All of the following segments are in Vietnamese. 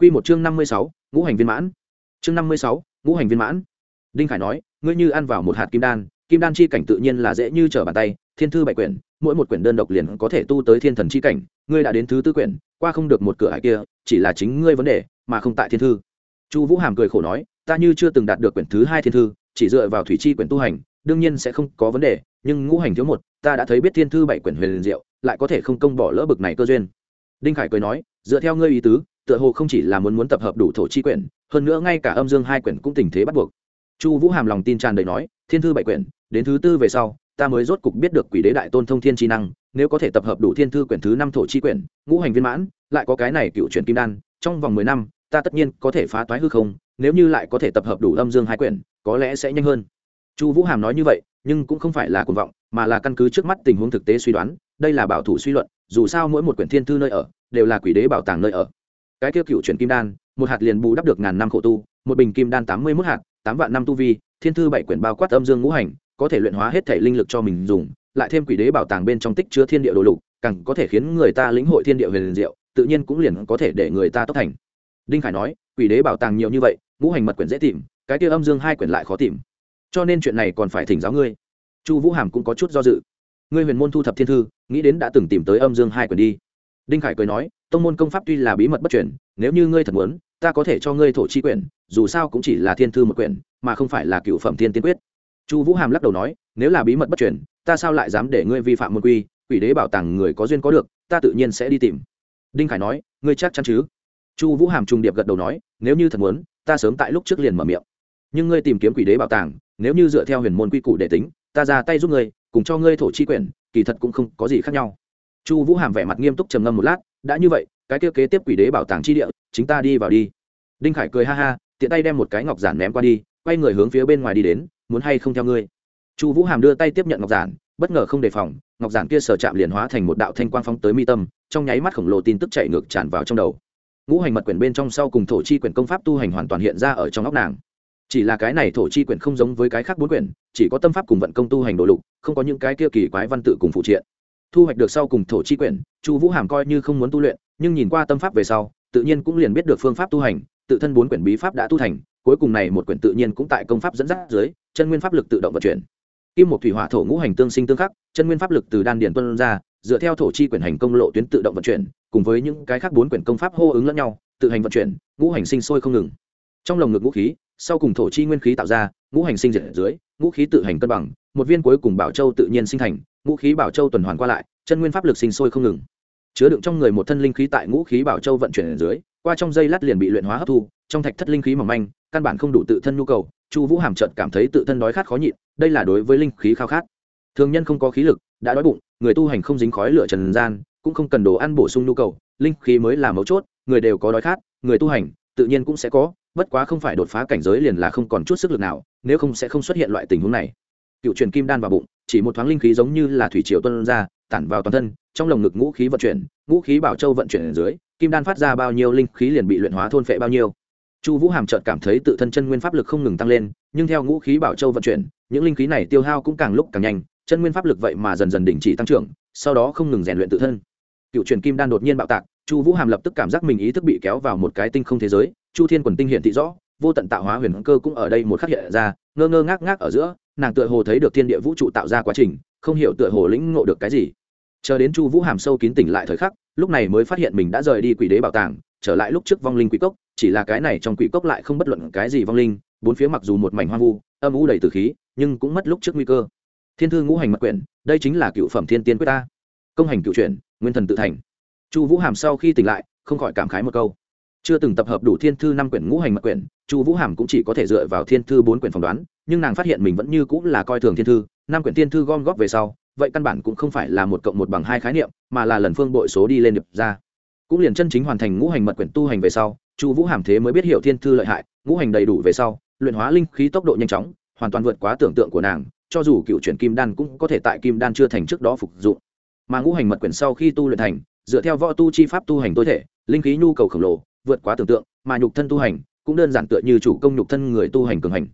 Quy một chương năm mươi sáu, ngũ hành viên mãn. Chương năm mươi sáu, ngũ hành viên mãn. Đinh Khải nói, ngươi như ăn vào một hạt kim đan, kim đan chi cảnh tự nhiên là dễ như trở bàn tay, thiên thư bảy quyển, mỗi một quyển đơn độc liền có thể tu tới thiên thần chi cảnh, ngươi đã đến thứ tư quyển, qua không được một cửa ải kia, chỉ là chính ngươi vấn đề, mà không tại thiên thư. Chu Vũ Hàm cười khổ nói, ta như chưa từng đạt được quyển thứ hai thiên thư, chỉ dựa vào thủy chi quyển tu hành, đương nhiên sẽ không có vấn đề, nhưng ngũ hành thiếu một, ta đã thấy biết thiên thư bảy quyển huyền diệu, lại có thể không công bỏ lỡ bực này cơ duyên. Đinh Khải cười nói, dựa theo ngươi ý tứ, tựa hồ không chỉ là muốn muốn tập hợp đủ thổ chi quyển, hơn nữa ngay cả âm dương hai quyển cũng tình thế bắt buộc. Chu vũ hàm lòng tin tràn đầy nói, thiên thư bảy quyển, đến thứ tư về sau, ta mới rốt cục biết được quỷ đế đại tôn thông thiên chi năng, nếu có thể tập hợp đủ thiên thư quyển thứ năm thổ chi quyển, ngũ hành viên mãn, lại có cái này cựu chuyển kim đan, trong vòng mười năm, ta tất nhiên có thể phá toái hư không, nếu như lại có thể tập hợp đủ âm dương hai quyển, có lẽ sẽ nhanh hơn. Chu vũ hàm nói như vậy, nhưng cũng không phải là cuồng vọng, mà là căn cứ trước mắt tình huống thực tế suy đoán, đây là bảo thủ suy luận, dù sao mỗi một quyển thiên thư nơi ở, đều là quỷ đế bảo tàng nơi ở cái kia cựu chuyển kim đan, một hạt liền bù đắp được ngàn năm khổ tu, một bình kim đan tám mươi mốt hạt, tám vạn năm tu vi, thiên thư bảy quyển bao quát âm dương ngũ hành, có thể luyện hóa hết thể linh lực cho mình dùng, lại thêm quỷ đế bảo tàng bên trong tích chứa thiên địa đồ lục, càng có thể khiến người ta lĩnh hội thiên địa huyền diệu, tự nhiên cũng liền có thể để người ta tốc thành. Đinh khải nói, quỷ đế bảo tàng nhiều như vậy, ngũ hành mật quyển dễ tìm, cái kia âm dương hai quyển lại khó tìm. Cho nên chuyện này còn phải thỉnh giáo ngươi. Chu vũ hàm cũng có chút do dự. Ngươi huyền môn thu thập thiên thư, nghĩ đến đã từng tìm tới âm dương hai quyển đi. Đinh khải cười nói tông môn công pháp tuy là bí mật bất truyền, nếu như ngươi thật muốn ta có thể cho ngươi thổ chi quyển dù sao cũng chỉ là thiên thư một quyển mà không phải là cựu phẩm thiên tiên quyết. Chu vũ hàm lắc đầu nói nếu là bí mật bất truyền, ta sao lại dám để ngươi vi phạm môn quy? Quỷ đế bảo tàng người có duyên có được ta tự nhiên sẽ đi tìm. Đinh khải nói ngươi chắc chắn chứ? Chu vũ hàm trùng điệp gật đầu nói nếu như thật muốn ta sớm tại lúc trước liền mở miệng. Nhưng ngươi tìm kiếm quỷ đế bảo tàng nếu như dựa theo huyền môn quy củ để tính ta ra tay giúp ngươi cùng cho ngươi thổ chi quyển kỳ thật cũng không có gì khác nhau. Chu vũ hàm vẻ mặt nghiêm túc trầm ngâm một lát đã như vậy, cái kia kế tiếp quỷ đế bảo tàng chi địa, chính ta đi vào đi. Đinh khải cười ha ha, tiện tay đem một cái ngọc giản ném qua đi, quay người hướng phía bên ngoài đi đến, muốn hay không theo ngươi? Chu vũ hàm đưa tay tiếp nhận ngọc giản, bất ngờ không đề phòng, ngọc giản kia sở chạm liền hóa thành một đạo thanh quang phóng tới mi tâm, trong nháy mắt khổng lồ tin tức chạy ngược tràn vào trong đầu. Ngũ hành mật quyển bên trong sau cùng thổ chi quyển công pháp tu hành hoàn toàn hiện ra ở trong óc nàng. Chỉ là cái này thổ chi quyển không giống với cái khác bốn quyển, chỉ có tâm pháp cùng vận công tu hành đồ lục, không có những cái kia kỳ quái văn tự cùng phụ triện thu hoạch được sau cùng thổ chi quyển, chu vũ hàm coi như không muốn tu luyện, nhưng nhìn qua tâm pháp về sau, tự nhiên cũng liền biết được phương pháp tu hành, tự thân bốn quyển bí pháp đã tu thành, cuối cùng này một quyển tự nhiên cũng tại công pháp dẫn dắt dưới, chân nguyên pháp lực tự động vận chuyển. Kim một thủy hỏa thổ ngũ hành tương sinh tương khắc, chân nguyên pháp lực từ đan điền tuân ra, dựa theo thổ chi quyển hành công lộ tuyến tự động vận chuyển, cùng với những cái khác bốn quyển công pháp hô ứng lẫn nhau, tự hành vận chuyển, ngũ hành sinh sôi không ngừng. Trong lồng ngực ngũ khí, sau cùng thổ chi nguyên khí tạo ra, ngũ hành sinh diệt dưới, ngũ khí tự hành cân bằng, một viên cuối cùng bảo châu tự nhiên sinh thành ngũ khí bảo châu tuần hoàn qua lại, chân nguyên pháp lực sinh sôi không ngừng. Chứa đựng trong người một thân linh khí tại ngũ khí bảo châu vận chuyển ở dưới, qua trong dây lát liền bị luyện hóa hấp thu, trong thạch thất linh khí mỏng manh, căn bản không đủ tự thân nhu cầu. Chu vũ hàm trợt cảm thấy tự thân đói khát khó nhịn, đây là đối với linh khí khao khát. Thường nhân không có khí lực, đã đói bụng, người tu hành không dính khói lửa trần gian, cũng không cần đồ ăn bổ sung nhu cầu, linh khí mới là mấu chốt, người đều có đói khát, người tu hành, tự nhiên cũng sẽ có, bất quá không phải đột phá cảnh giới liền là không còn chút sức lực nào, nếu không sẽ không xuất hiện loại tình huống này. Cựu truyền kim đan vào bụng chỉ một thoáng linh khí giống như là thủy triều tuân ra, tản vào toàn thân, trong lồng ngực ngũ khí vận chuyển, ngũ khí bảo châu vận chuyển ở dưới, kim đan phát ra bao nhiêu linh khí liền bị luyện hóa thôn phệ bao nhiêu. Chu vũ hàm trợt cảm thấy tự thân chân nguyên pháp lực không ngừng tăng lên, nhưng theo ngũ khí bảo châu vận chuyển, những linh khí này tiêu hao cũng càng lúc càng nhanh, chân nguyên pháp lực vậy mà dần dần đình chỉ tăng trưởng, sau đó không ngừng rèn luyện tự thân. Cựu truyền kim đan đột nhiên bạo tạc, chu vũ hàm lập tức cảm giác mình ý thức bị kéo vào một cái tinh không thế giới, chu thiên quần tinh hiện thị rõ, vô tận tạo hóa huyền cơ cũng ở đây một khắc hiện ra, ngơ ngơ ngác ngác ở giữa nàng tựa hồ thấy được thiên địa vũ trụ tạo ra quá trình, không hiểu tựa hồ lĩnh ngộ được cái gì. Chờ đến chu vũ hàm sâu kín tỉnh lại thời khắc, lúc này mới phát hiện mình đã rời đi quỷ đế bảo tàng, trở lại lúc trước vong linh quỷ cốc, chỉ là cái này trong quỷ cốc lại không bất luận cái gì vong linh, bốn phía mặc dù một mảnh hoang vu, âm u đầy từ khí, nhưng cũng mất lúc trước nguy cơ. Thiên thư ngũ hành mật quyển, đây chính là cựu phẩm thiên tiên quyết ta. Công hành cựu chuyển nguyên thần tự thành. Chu vũ hàm sau khi tỉnh lại, không khỏi cảm khái một câu chưa từng tập hợp đủ thiên thư năm quyển ngũ hành mật quyển, chu vũ hàm cũng chỉ có thể dựa vào thiên thư bốn quyển phỏng đoán, nhưng nàng phát hiện mình vẫn như cũng là coi thường thiên thư, năm quyển thiên thư gom góp về sau, vậy căn bản cũng không phải là một cộng một bằng hai khái niệm, mà là lần phương bội số đi lên điệp ra. Cũng liền chân chính hoàn thành ngũ hành mật quyển tu hành về sau, chu vũ hàm thế mới biết hiểu thiên thư lợi hại, ngũ hành đầy đủ về sau, luyện hóa linh khí tốc độ nhanh chóng, hoàn toàn vượt quá tưởng tượng của nàng, cho dù cựu chuyển kim đan cũng có thể tại kim đan chưa thành trước đó phục dụng. Mà ngũ hành mật quyển sau khi tu luyện thành, dựa theo võ tu chi pháp tu hành tối thể, linh khí nhu cầu khổng lồ vượt quá tưởng tượng, mà nhục thân tu hành cũng đơn giản tựa như chủ công nhục thân người tu hành cường hành.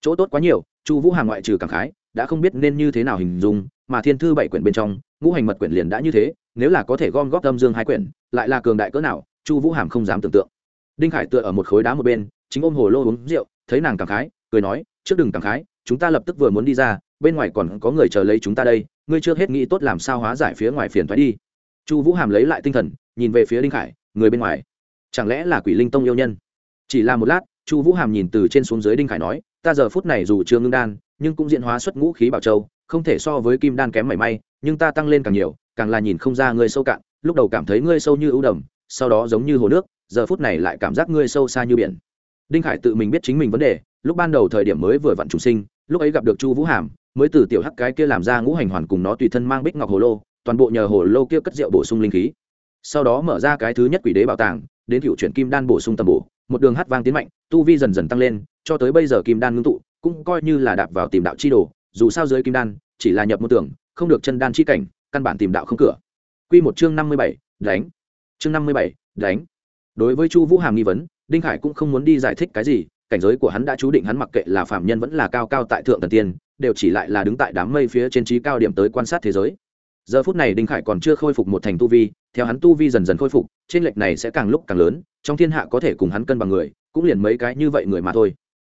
Chỗ tốt quá nhiều, chu vũ Hà ngoại trừ cảm khái, đã không biết nên như thế nào hình dung, mà thiên thư bảy quyển bên trong, ngũ hành mật quyển liền đã như thế, nếu là có thể gom góp âm dương hai quyển, lại là cường đại cỡ nào, chu vũ hàm không dám tưởng tượng. Đinh khải tựa ở một khối đá một bên, chính ôm hồ lô uống rượu, thấy nàng cảm khái, cười nói, trước đừng cảm khái, chúng ta lập tức vừa muốn đi ra, bên ngoài còn có người chờ lấy chúng ta đây, ngươi chưa hết nghĩ tốt làm sao hóa giải phía ngoài phiền thoái đi. Chu vũ hàm lấy lại tinh thần, nhìn về phía đinh khải, người bên ngoài chẳng lẽ là quỷ linh tông yêu nhân? Chỉ là một lát, chu vũ hàm nhìn từ trên xuống dưới đinh khải nói, ta giờ phút này dù chưa ngưng đan, nhưng cũng diễn hóa xuất ngũ khí bảo châu, không thể so với kim đan kém mảy may, nhưng ta tăng lên càng nhiều, càng là nhìn không ra ngươi sâu cạn, lúc đầu cảm thấy ngươi sâu như ưu đầm, sau đó giống như hồ nước, giờ phút này lại cảm giác ngươi sâu xa như biển. Đinh khải tự mình biết chính mình vấn đề, lúc ban đầu thời điểm mới vừa vặn chủ sinh, lúc ấy gặp được chu vũ hàm, mới từ tiểu hắc cái kia làm ra ngũ hành hoàn cùng nó tùy thân mang bích ngọc hồ lô, toàn bộ nhờ hồ lô kia cất rượu bổ sung linh khí. Sau đó mở ra cái thứ nhất quỷ đế bảo tàng đến cựu chuyển kim đan bổ sung tầm bổ, một đường hát vang tiến mạnh, tu vi dần dần tăng lên, cho tới bây giờ kim đan ngưng tụ, cũng coi như là đạp vào tìm đạo chi đồ, dù sao dưới kim đan, chỉ là nhập một tưởng, không được chân đan chi cảnh, căn bản tìm đạo không cửa. Quy một chương năm mươi bảy, đánh. Chương năm mươi bảy, đánh. Đối với chu vũ hàm nghi vấn, đinh khải cũng không muốn đi giải thích cái gì, cảnh giới của hắn đã chú định hắn mặc kệ là phạm nhân vẫn là cao cao tại thượng thần tiên, đều chỉ lại là đứng tại đám mây phía trên trí cao điểm tới quan sát thế giới giờ phút này đinh khải còn chưa khôi phục một thành tu vi, theo hắn tu vi dần dần khôi phục, trên lệch này sẽ càng lúc càng lớn, trong thiên hạ có thể cùng hắn cân bằng người, cũng liền mấy cái như vậy người mà thôi.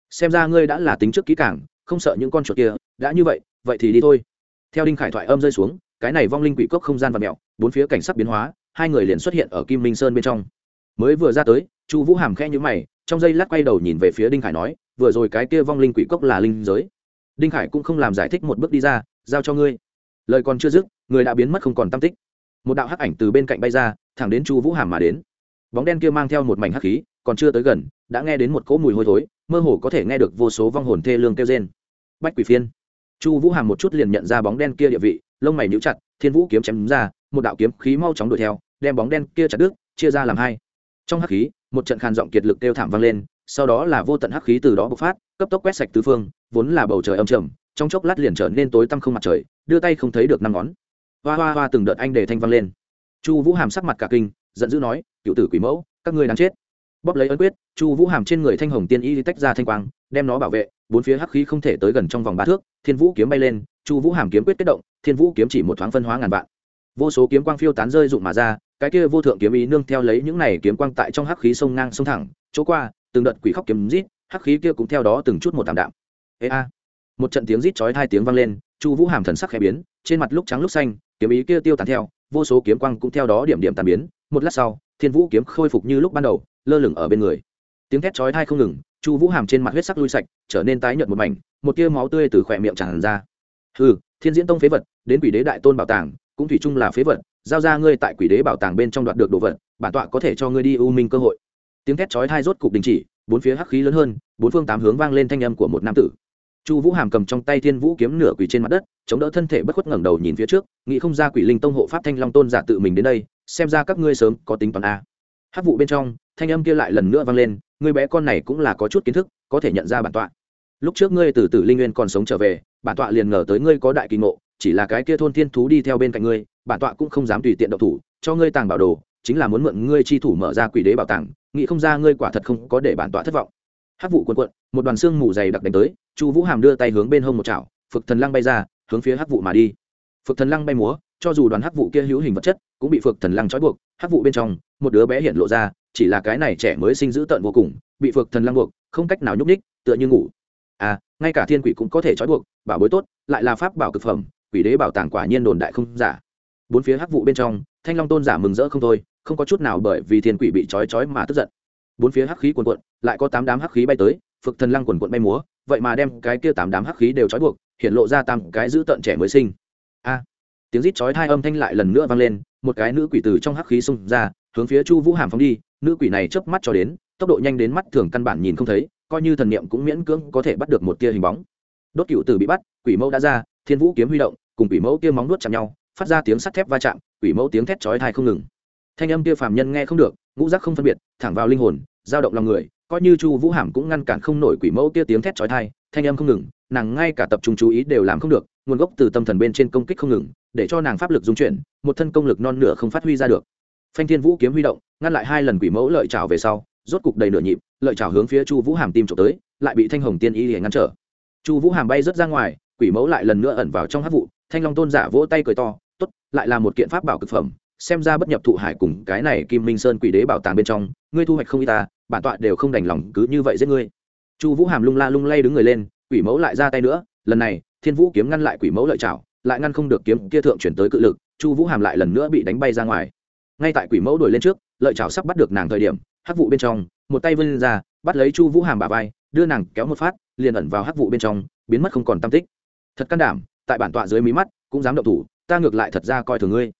Xem ra ngươi đã là tính trước kỹ càng, không sợ những con chuột kia, đã như vậy vậy thì đi thôi. Theo đinh khải thoại âm rơi xuống, cái này vong linh quỷ cốc không gian và mẹo bốn phía cảnh sắc biến hóa, hai người liền xuất hiện ở kim minh sơn bên trong. Mới vừa ra tới, chu vũ hàm khẽ nhữ mày, trong giây lát quay đầu nhìn về phía đinh khải nói, vừa rồi cái kia vong linh quỷ cốc là linh giới. Đinh khải cũng không làm giải thích một bước đi ra, giao cho ngươi. Lời còn chưa dứt người đã biến mất không còn tam tích. Một đạo hắc ảnh từ bên cạnh bay ra, thẳng đến chu vũ hàm mà đến. Bóng đen kia mang theo một mảnh hắc khí, còn chưa tới gần, đã nghe đến một cỗ mùi hôi thối, mơ hồ có thể nghe được vô số vong hồn thê lương kêu trên bách quỷ phiên. Chu vũ hàm một chút liền nhận ra bóng đen kia địa vị, lông mày níu chặt, thiên vũ kiếm chém ra, một đạo kiếm khí mau chóng đuổi theo, đem bóng đen kia chặt đứt, chia ra làm hai. Trong hắc khí, một trận khàn giọng kiệt lực kêu thảm vang lên, sau đó là vô tận hắc khí từ đó bộc phát, cấp tốc quét sạch tứ phương, vốn là bầu trời âm trầm, trong chốc lát liền trở nên tối tăm không mặt trời, đưa tay không thấy được năm ngón hoa hoa hoa từng đợt anh để thanh văng lên. Chu vũ hàm sắc mặt cả kinh, giận dữ nói, cựu tử quỷ mẫu, các ngươi đáng chết. Bóp lấy ấn quyết, chu vũ hàm trên người thanh hồng tiên y tách ra thanh quang, đem nó bảo vệ, bốn phía hắc khí không thể tới gần trong vòng ba thước, thiên vũ kiếm bay lên, chu vũ hàm kiếm quyết kết động, thiên vũ kiếm chỉ một thoáng phân hóa ngàn vạn. Vô số kiếm quang phiêu tán rơi rụng mà ra, cái kia vô thượng kiếm ý nương theo lấy những này kiếm quang tại trong hắc khí sông ngang sông thẳng, chỗ qua, từng đợt quỷ khóc kiếm rít, hắc khí kia cũng theo đó từng chút một tạm đạm. Ê a! Một trận tiếng rít chói hai tiếng vang lên, chu vũ hàm thần sắc khẽ biến, trên mặt lúc trắng lúc xanh kiếm ý kia tiêu tán theo, vô số kiếm quang cũng theo đó điểm điểm tàn biến. Một lát sau, thiên vũ kiếm khôi phục như lúc ban đầu, lơ lửng ở bên người. Tiếng thét chói thai không ngừng, chu vũ hàm trên mặt huyết sắc lui sạch, trở nên tái nhợt một mảnh, một tia máu tươi từ khỏe miệng tràn ra. Hừ, thiên diễn tông phế vật, đến quỷ đế đại tôn bảo tàng, cũng thủy chung là phế vật, giao ra ngươi tại quỷ đế bảo tàng bên trong đoạt được đồ vật, bản tọa có thể cho ngươi đi u minh cơ hội. Tiếng thét chói thai rốt cục đình chỉ, bốn phía hắc khí lớn hơn, bốn phương tám hướng vang lên thanh âm của một nam tử chu vũ hàm cầm trong tay thiên vũ kiếm nửa quỷ trên mặt đất, chống đỡ thân thể bất khuất ngẩng đầu nhìn phía trước, nghĩ không ra quỷ linh tông hộ pháp thanh long tôn giả tự mình đến đây, xem ra các ngươi sớm có tính toán a. Hát vụ bên trong, thanh âm kia lại lần nữa vang lên người bé con này cũng là có chút kiến thức, có thể nhận ra bản tọa. Lúc trước ngươi từ tử linh nguyên còn sống trở về, bản tọa liền ngờ tới ngươi có đại kỳ ngộ, chỉ là cái kia thôn thiên thú đi theo bên cạnh ngươi, bản tọa cũng không dám tùy tiện động thủ, cho ngươi tàng bảo đồ, chính là muốn mượn ngươi chi thủ mở ra quỷ đế bảo tàng, nghĩ không ra ngươi quả thật không có để bản tọa thất vọng. Hát vụ quần quận một đoàn xương mù dày đặc đánh tới chu vũ hàm đưa tay hướng bên hông một chảo, phực thần lăng bay ra, hướng phía hắc vụ mà đi. Phực thần lăng bay múa, cho dù đoàn hắc vụ kia hữu hình vật chất, cũng bị phực thần lăng trói buộc, hắc vụ bên trong, một đứa bé hiện lộ ra, chỉ là cái này trẻ mới sinh dữ tợn vô cùng, bị phực thần lăng buộc, không cách nào nhúc ních tựa như ngủ. À ngay cả thiên quỷ cũng có thể trói buộc, bảo bối tốt, lại là pháp bảo cực phẩm, quỷ đế bảo tàng quả nhiên đồn đại không giả. Bốn phía hắc vụ bên trong, thanh long tôn giả mừng rỡ không thôi, không có chút nào bởi vì thiên quỷ bị trói trói mà tức giận. Bốn phía hắc khí quần quận lại có tám đám hắc khí bay tới, phực thần lăng quần quận bay múa vậy mà đem cái kia tám đám hắc khí đều trói buộc, hiện lộ ra tam cái giữ tận trẻ mới sinh. A, tiếng rít chói hai âm thanh lại lần nữa vang lên, một cái nữ quỷ từ trong hắc khí xung ra, hướng phía chu vũ hàm phóng đi, nữ quỷ này chớp mắt cho đến, tốc độ nhanh đến mắt thường căn bản nhìn không thấy, coi như thần niệm cũng miễn cưỡng có thể bắt được một tia hình bóng. Đốt cựu tử bị bắt, quỷ mẫu đã ra, thiên vũ kiếm huy động, cùng quỷ mẫu kia móng nuốt chạm nhau, phát ra tiếng sắt thép va chạm, quỷ mẫu tiếng thét chói tai không ngừng. Thanh âm kia phàm nhân nghe không được, ngũ giác không phân biệt, thẳng vào linh hồn, dao động lòng người coi như chu vũ hàm cũng ngăn cản không nổi quỷ mẫu kia tiếng thét chói tai, thanh âm không ngừng, nàng ngay cả tập trung chú ý đều làm không được, nguồn gốc từ tâm thần bên trên công kích không ngừng, để cho nàng pháp lực dung chuyển, một thân công lực non nửa không phát huy ra được. Phanh thiên vũ kiếm huy động, ngăn lại hai lần quỷ mẫu lợi trào về sau, rốt cục đầy nửa nhịp, lợi trào hướng phía chu vũ hàm tim trộm tới, lại bị thanh hồng tiên y để ngăn trở. Chu vũ hàm bay rớt ra ngoài, quỷ mẫu lại lần nữa ẩn vào trong hát vụ, thanh long tôn giả vỗ tay cười to t ố t lại là một kiện pháp bảo cực phẩm, xem ra bất nhập thụ hải cùng cái này kim minh sơn quỷ đế bảo tàng bên trong, ngươi thu hoạch không y ta bản tọa đều không đành lòng cứ như vậy giết ngươi. Chu vũ hàm lung la lung lay đứng người lên, quỷ mẫu lại ra tay nữa, lần này, thiên vũ kiếm ngăn lại quỷ mẫu lợi chảo lại ngăn không được kiếm kia thượng chuyển tới cự lực, chu vũ hàm lại lần nữa bị đánh bay ra ngoài. Ngay tại quỷ mẫu đuổi lên trước, lợi chảo sắp bắt được nàng thời điểm, hắc vụ bên trong, một tay vươn ra, bắt lấy chu vũ hàm bà vai, đưa nàng kéo một phát, liền ẩn vào hắc vụ bên trong, biến mất không còn tam tích. Thật can đảm, tại bản tọa dưới mí mắt, cũng dám động thủ, ta ngược lại thật ra coi thường ngươi.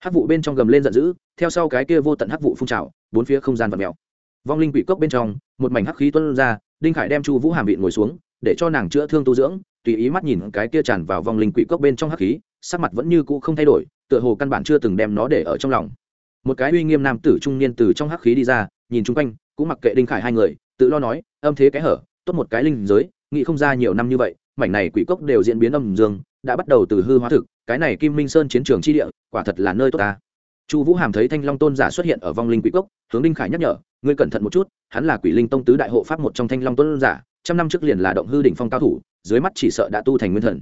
Hắc vụ bên trong gầm lên giận dữ, theo sau cái kia vô tận hắc vụ phun trào, bốn phía không gian vật mèo vong linh quỷ cốc bên trong, một mảnh hắc khí tuôn ra, đinh khải đem chu vũ hàm vịn ngồi xuống, để cho nàng chữa thương tu dưỡng, tùy ý mắt nhìn cái kia tràn vào vong linh quỷ cốc bên trong hắc khí, sắc mặt vẫn như cũ không thay đổi, tựa hồ căn bản chưa từng đem nó để ở trong lòng. Một cái uy nghiêm nam tử trung niên từ trong hắc khí đi ra, nhìn chung quanh, cũng mặc kệ đinh khải hai người, tự lo nói, âm thế cái hở, tốt một cái linh giới, nghĩ không ra nhiều năm như vậy, mảnh này quỷ cốc đều diễn biến âm dương, đã bắt đầu từ hư hóa thực, cái này kim minh sơn chiến trường chi địa, quả thật là nơi tốt ta chu vũ hàm thấy thanh long tôn giả xuất hiện ở vong linh quỷ cốc, hướng đinh khải nhắc nhở, ngươi cẩn thận một chút, hắn là quỷ linh tông tứ đại hộ pháp một trong thanh long tôn giả, trăm năm trước liền là động hư đỉnh phong cao thủ, dưới mắt chỉ sợ đã tu thành nguyên thần.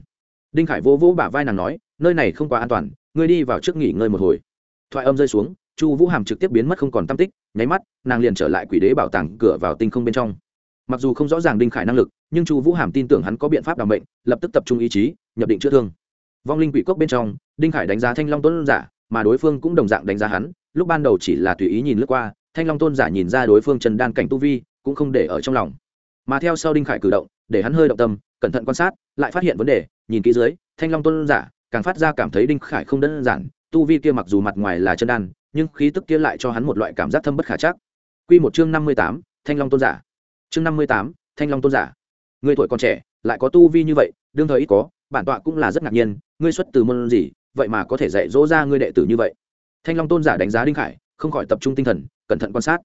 Đinh khải vô vỗ bả vai nàng nói, nơi này không quá an toàn, ngươi đi vào trước nghỉ ngơi một hồi. Thoại âm rơi xuống, chu vũ hàm trực tiếp biến mất không còn tam tích, nháy mắt, nàng liền trở lại quỷ đế bảo tàng cửa vào tinh không bên trong. Mặc dù không rõ ràng đinh khải năng lực, nhưng chu vũ hàm tin tưởng hắn có biện pháp đ ả bệnh, lập tức tập trung ý chí, nhập định chữa thương. Vong linh quỷ cốc bên trong, đinh khải đánh giá thanh long tôn giả mà đối phương cũng đồng dạng đánh giá hắn, lúc ban đầu chỉ là tùy ý nhìn lướt qua, thanh long tôn giả nhìn ra đối phương trần đan cảnh tu vi, cũng không để ở trong lòng. Mà theo sau đinh khải cử động, để hắn hơi động tâm, cẩn thận quan sát, lại phát hiện vấn đề, nhìn kỹ dưới, thanh long tôn giả càng phát ra cảm thấy đinh khải không đơn giản, tu vi kia mặc dù mặt ngoài là chân đan, nhưng khí tức kia lại cho hắn một loại cảm giác thâm bất khả chắc. Quy một chương năm mươi tám, thanh long tôn giả. Chương năm mươi tám, thanh long tôn giả. Người tuổi còn trẻ, lại có tu vi như vậy, đương thời ít có, bản tọa cũng là rất ngạc nhiên, ngươi xuất từ môn gì vậy mà có thể dạy dỗ ra ngươi đệ tử như vậy. Thanh long tôn giả đánh giá đinh khải, không khỏi tập trung tinh thần, cẩn thận quan sát.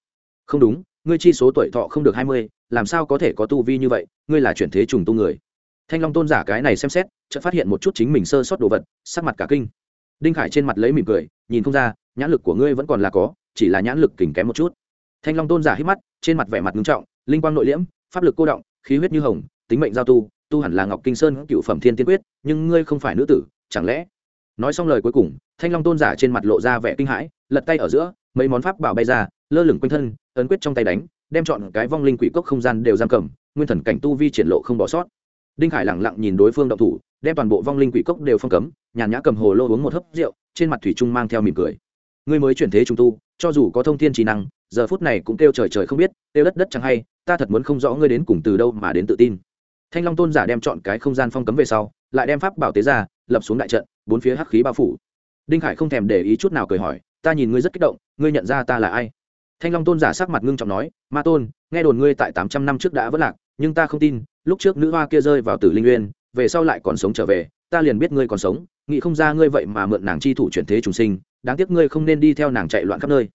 Không đúng, ngươi chi số tuổi thọ không được hai mươi, làm sao có thể có tu vi như vậy, ngươi là chuyển thế trùng tu người. Thanh long tôn giả cái này xem xét, chợt phát hiện một chút chính mình sơ sót đồ vật, sắc mặt cả kinh. Đinh khải trên mặt lấy mỉm cười, nhìn không ra, nhãn lực của ngươi vẫn còn là có, chỉ là nhãn lực kỉnh kém một chút. Thanh long tôn giả hít mắt, trên mặt vẻ mặt nghiêm trọng, linh quang nội liễm, pháp lực cô động, khí huyết như hồng, tính mệnh giao tu tu hẳn là ngọc kinh sơn cựu phẩm thiên tiên quyết, nhưng ngươi không phải nữ tử, chẳng lẽ nói xong lời cuối cùng, thanh long tôn giả trên mặt lộ ra vẻ kinh hãi, lật tay ở giữa, mấy món pháp bảo bay ra, lơ lửng quanh thân, ấn quyết trong tay đánh, đem chọn cái vong linh quỷ cốc không gian đều giam cầm, nguyên thần cảnh tu vi triển lộ không bỏ sót. Đinh hải lẳng lặng nhìn đối phương động thủ, đem toàn bộ vong linh quỷ cốc đều phong cấm, nhàn nhã cầm hồ lô uống một hớp rượu, trên mặt thủy trung mang theo mỉm cười. Ngươi mới chuyển thế trung tu, cho dù có thông thiên trí năng, giờ phút này cũng kêu trời trời không biết, kêu đất đất chẳng hay, ta thật muốn không rõ ngươi đến cùng từ đâu mà đến tự tin. Thanh long tôn giả đem chọn cái không gian phong cấm về sau, lại đem pháp bảo tế ra lập xuống đại trận, bốn phía hắc khí bao phủ. Đinh khải không thèm để ý chút nào cười hỏi, ta nhìn ngươi rất kích động, ngươi nhận ra ta là ai? Thanh long tôn giả sắc mặt ngưng trọng nói, ma tôn, nghe đồn ngươi tại tám trăm năm trước đã vất lạc, nhưng ta không tin, lúc trước nữ hoa kia rơi vào tử linh uyên về sau lại còn sống trở về, ta liền biết ngươi còn sống, nghĩ không ra ngươi vậy mà mượn nàng chi thủ chuyển thế trùng sinh, đáng tiếc ngươi không nên đi theo nàng chạy loạn khắp nơi.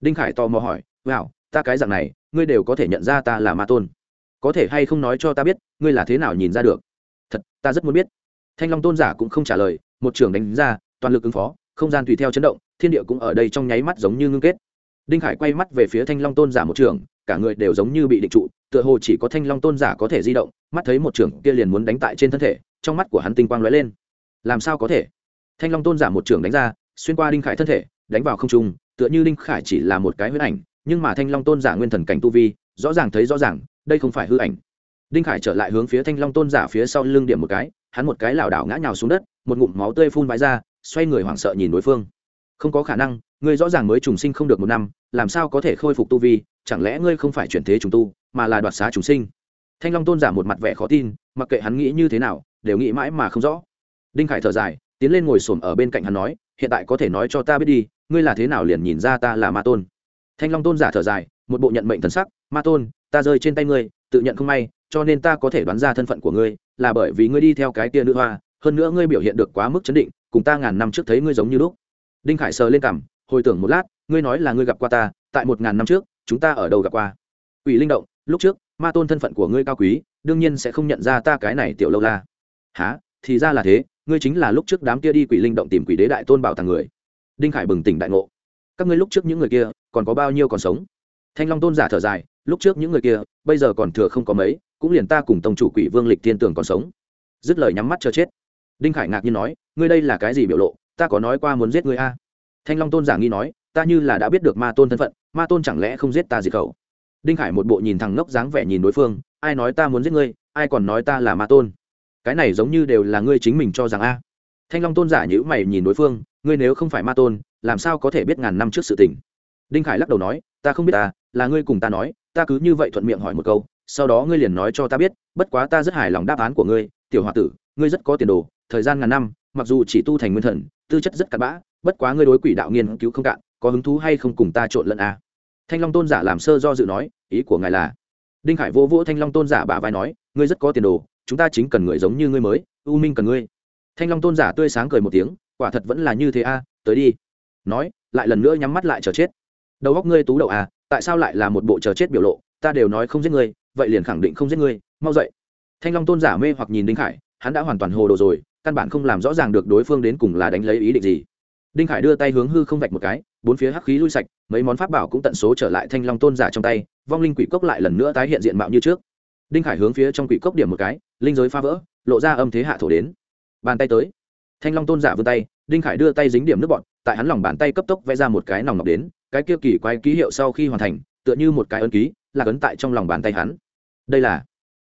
Đinh khải tò mò hỏi, wow, ta cái dạng này, ngươi đều có thể nhận ra ta là ma tôn. Có thể hay không nói cho ta biết, ngươi là thế nào nhìn ra được? Thật, ta rất muốn biết thanh long tôn giả cũng không trả lời, một trường đánh ra, toàn lực ứng phó, không gian tùy theo chấn động, thiên địa cũng ở đây trong nháy mắt giống như ngưng kết. Đinh khải quay mắt về phía thanh long tôn giả một trường, cả người đều giống như bị định trụ, tựa hồ chỉ có thanh long tôn giả có thể di động, mắt thấy một trường kia liền muốn đánh tại trên thân thể, trong mắt của hắn tinh quang lóe lên. Làm sao có thể? Thanh long tôn giả một trường đánh ra, xuyên qua đinh khải thân thể, đánh vào không trung, tựa như đinh khải chỉ là một cái huyết ảnh, nhưng mà thanh long tôn giả nguyên thần cảnh tu vi, rõ ràng thấy rõ ràng, đây không phải hư ảnh. Đinh khải trở lại hướng phía thanh long tôn giả phía sau lưng điểm một cái hắn một cái lảo đảo ngã nhào xuống đất, một ngụm máu tươi phun vãi ra, xoay người hoảng sợ nhìn đối phương. Không có khả năng, ngươi rõ ràng mới trùng sinh không được một năm, làm sao có thể khôi phục tu vi, chẳng lẽ ngươi không phải chuyển thế trùng tu, mà là đoạt xá trùng sinh? Thanh long tôn giả một mặt vẻ khó tin, mặc kệ hắn nghĩ như thế nào, đều nghĩ mãi mà không rõ. Đinh khải thở dài, tiến lên ngồi xổm ở bên cạnh hắn nói, hiện tại có thể nói cho ta biết đi, ngươi là thế nào liền nhìn ra ta là ma tôn? Thanh long tôn giả thở dài, một bộ nhận mệnh thần sắc, ma tôn, ta rơi trên tay ngươi, tự nhận không may cho nên ta có thể đoán ra thân phận của ngươi, là bởi vì ngươi đi theo cái tia nữ hoa, hơn nữa ngươi biểu hiện được quá mức chấn định, cùng ta ngàn năm trước thấy ngươi giống như lúc. Đinh khải sờ lên cằm, hồi tưởng một lát, ngươi nói là ngươi gặp qua ta, tại một ngàn năm trước, chúng ta ở đâu gặp qua? Ủy linh động, lúc trước, ma tôn thân phận của ngươi cao quý, đương nhiên sẽ không nhận ra ta cái này tiểu lâu la. Há thì ra là thế, ngươi chính là lúc trước đám kia đi quỷ linh động tìm quỷ đế đại tôn bảo tàng người. Đinh khải bừng tỉnh đại ngộ. Các ngươi lúc trước những người kia, còn có bao nhiêu còn sống? Thanh long tôn giả thở dài, lúc trước những người kia, bây giờ còn thừa không có mấy cũng liền ta cùng tổng chủ quỷ vương lịch thiên tường còn sống. Dứt lời nhắm mắt cho chết. Đinh khải ngạc nhiên nói, ngươi đây là cái gì biểu lộ? Ta có nói qua muốn giết ngươi a. Thanh long tôn giả nghi nói, ta như là đã biết được ma tôn thân phận, ma tôn chẳng lẽ không giết ta gì khẩu? Đinh khải một bộ nhìn thằng ngốc dáng vẻ nhìn đối phương, ai nói ta muốn giết ngươi, ai còn nói ta là ma tôn? Cái này giống như đều là ngươi chính mình cho rằng a. Thanh long tôn giả nhữ mày nhìn đối phương, ngươi nếu không phải ma tôn, làm sao có thể biết ngàn năm trước sự tình? Đinh khải lắc đầu nói, ta không biết ta, là ngươi cùng ta nói, ta cứ như vậy thuận miệng hỏi một câu sau đó ngươi liền nói cho ta biết bất quá ta rất hài lòng đáp án của ngươi tiểu h o a tử ngươi rất có tiền đồ thời gian ngàn năm mặc dù chỉ tu thành nguyên thần tư chất rất cặn bã bất quá ngươi đối quỷ đạo nghiên cứu không cạn có hứng thú hay không cùng ta trộn lẫn à. thanh long tôn giả làm sơ do dự nói ý của ngài là? Đinh khải vô vỗ thanh long tôn giả bà vai nói ngươi rất có tiền đồ chúng ta chính cần người giống như ngươi mới u minh cần ngươi. Thanh long tôn giả tươi sáng cười một tiếng quả thật vẫn là như thế a à, tới đi. Nói lại lần nữa nhắm mắt lại chờ chết. Đầu góc ngươi tú đậu à tại sao lại là một bộ chờ chết biểu lộ ta đều nói không giết ngươi vậy liền khẳng định không giết ngươi, mau dậy. Thanh long tôn giả mê hoặc nhìn đinh khải, hắn đã hoàn toàn hồ đồ rồi, căn bản không làm rõ ràng được đối phương đến cùng là đánh lấy ý định gì. Đinh khải đưa tay hướng hư không vạch một cái, bốn phía hắc khí lui sạch, mấy món pháp bảo cũng tận số trở lại thanh long tôn giả trong tay, vong linh quỷ cốc lại lần nữa tái hiện diện mạo như trước. Đinh khải hướng phía trong quỷ cốc điểm một cái, linh giới phá vỡ, lộ ra âm thế hạ thổ đến. Bàn tay tới. Thanh long tôn giả vươn tay, đinh khải đưa tay dính điểm nước bọn tại hắn lòng bàn tay cấp tốc vẽ ra một cái nòng ngọc đến, cái kia kỳ quái ký hiệu sau khi hoàn thành, tựa như một cái ấn ký, là ấn tại trong lòng bàn tay hắn đây là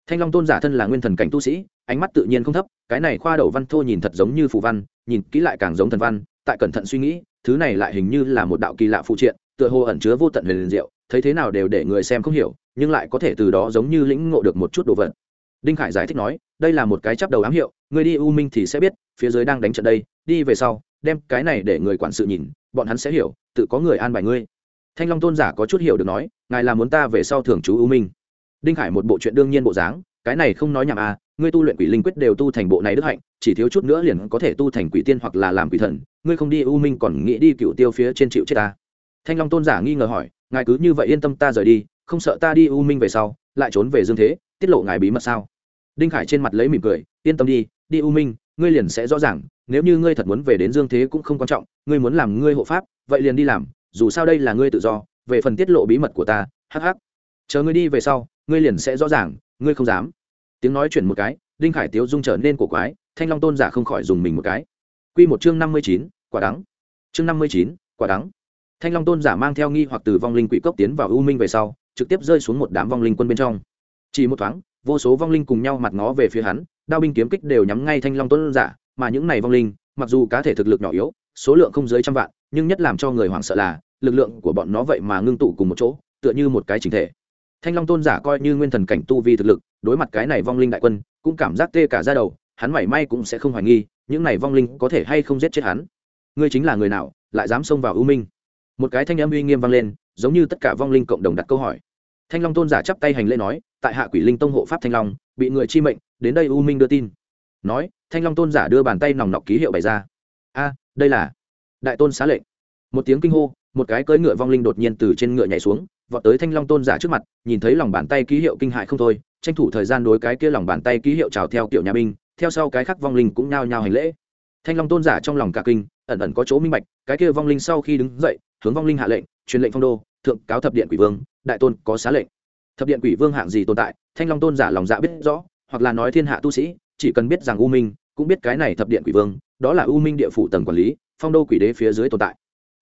thanh long tôn giả thân là nguyên thần cảnh tu sĩ, ánh mắt tự nhiên không thấp, cái này khoa đầu văn thô nhìn thật giống như phù văn, nhìn kỹ lại càng giống thần văn, tại cẩn thận suy nghĩ, thứ này lại hình như là một đạo kỳ lạ phụ triện, tựa hồ ẩn chứa vô tận huyền liền diệu, thấy thế nào đều để người xem không hiểu, nhưng lại có thể từ đó giống như lĩnh ngộ được một chút đồ vật. Đinh khải giải thích nói, đây là một cái chắp đầu ám hiệu, người đi u minh thì sẽ biết, phía dưới đang đánh trận đây, đi về sau, đem cái này để người quản sự nhìn, bọn hắn sẽ hiểu, tự có người an bài ngươi. Thanh long tôn giả có chút hiểu được nói, ngài là muốn ta về sau thường trú u minh đinh khải một bộ chuyện đương nhiên bộ dáng, cái này không nói nhảm à ngươi tu luyện quỷ linh quyết đều tu thành bộ này đức hạnh, chỉ thiếu chút nữa liền có thể tu thành quỷ tiên hoặc là làm quỷ thần, ngươi không đi u minh còn nghĩ đi cựu tiêu phía trên chịu chết ta. Thanh long tôn giả nghi ngờ hỏi, ngài cứ như vậy yên tâm ta rời đi, không sợ ta đi u minh về sau, lại trốn về dương thế, tiết lộ ngài bí mật sao? Đinh khải trên mặt lấy mỉm cười, yên tâm đi đi u minh, ngươi liền sẽ rõ ràng, nếu như ngươi thật muốn về đến dương thế cũng không quan trọng, ngươi muốn làm ngươi hộ pháp, vậy liền đi làm, dù sao đây là ngươi tự do, về phần tiết lộ bí mật của ta, hắc hắc. Chờ ngươi đi về sau ngươi liền sẽ rõ ràng, ngươi không dám. Tiếng nói chuyển một cái, đinh khải tiếu dung trở nên cổ quái, thanh long tôn giả không khỏi dùng mình một cái. Q một chương năm mươi chín, quả đắng. Chương năm mươi chín, quả đắng. Thanh long tôn giả mang theo nghi hoặc từ vong linh quỷ cốc tiến vào u minh về sau, trực tiếp rơi xuống một đám vong linh quân bên trong. Chỉ một thoáng, vô số vong linh cùng nhau mặt ngó về phía hắn, đao binh kiếm kích đều nhắm ngay thanh long tôn giả, mà những này vong linh, mặc dù cá thể thực lực nhỏ yếu, số lượng không dưới trăm vạn, nhưng nhất làm cho người hoảng sợ là, lực lượng của bọn nó vậy mà ngưng tụ cùng một chỗ, tựa như một cái chính thể thanh long tôn giả coi như nguyên thần cảnh tu vi thực lực, đối mặt cái này vong linh đại quân, cũng cảm giác tê cả ra đầu, hắn mảy may cũng sẽ không hoài nghi, những này vong linh có thể hay không giết chết hắn. Ngươi chính là người nào, lại dám xông vào ưu minh? Một cái thanh âm uy nghiêm vang lên, giống như tất cả vong linh cộng đồng đặt câu hỏi. Thanh long tôn giả chắp tay hành lễ nói, tại hạ quỷ linh tông hộ pháp thanh long, bị người chi mệnh, đến đây u minh đưa tin. Nói, thanh long tôn giả đưa bàn tay nòng nọc ký hiệu bày ra. A, đây là đại tôn xá lệnh. Một tiếng kinh hô, một cái cưỡi ngựa vong linh đột nhiên từ trên ngựa nhảy xuống vọt tới thanh long tôn giả trước mặt, nhìn thấy lòng bàn tay ký hiệu kinh hại không thôi, tranh thủ thời gian đối cái kia lòng bàn tay ký hiệu chào theo kiểu nhà binh, theo sau cái khác vong linh cũng nhao nhao hành lễ. Thanh long tôn giả trong lòng cả kinh, ẩn ẩn có chỗ minh bạch, cái kia vong linh sau khi đứng dậy, hướng vong linh hạ lệnh, truyền lệnh phong đô, thượng cáo thập điện quỷ vương, đại tôn có xá lệnh. Thập điện quỷ vương hạng gì tồn tại, thanh long tôn giả lòng dạ biết rõ, hoặc là nói thiên hạ tu sĩ, chỉ cần biết rằng u minh, cũng biết cái này thập điện quỷ vương, đó là u minh địa phủ tầng quản lý, phong đô quỷ đế phía dưới tồn tại.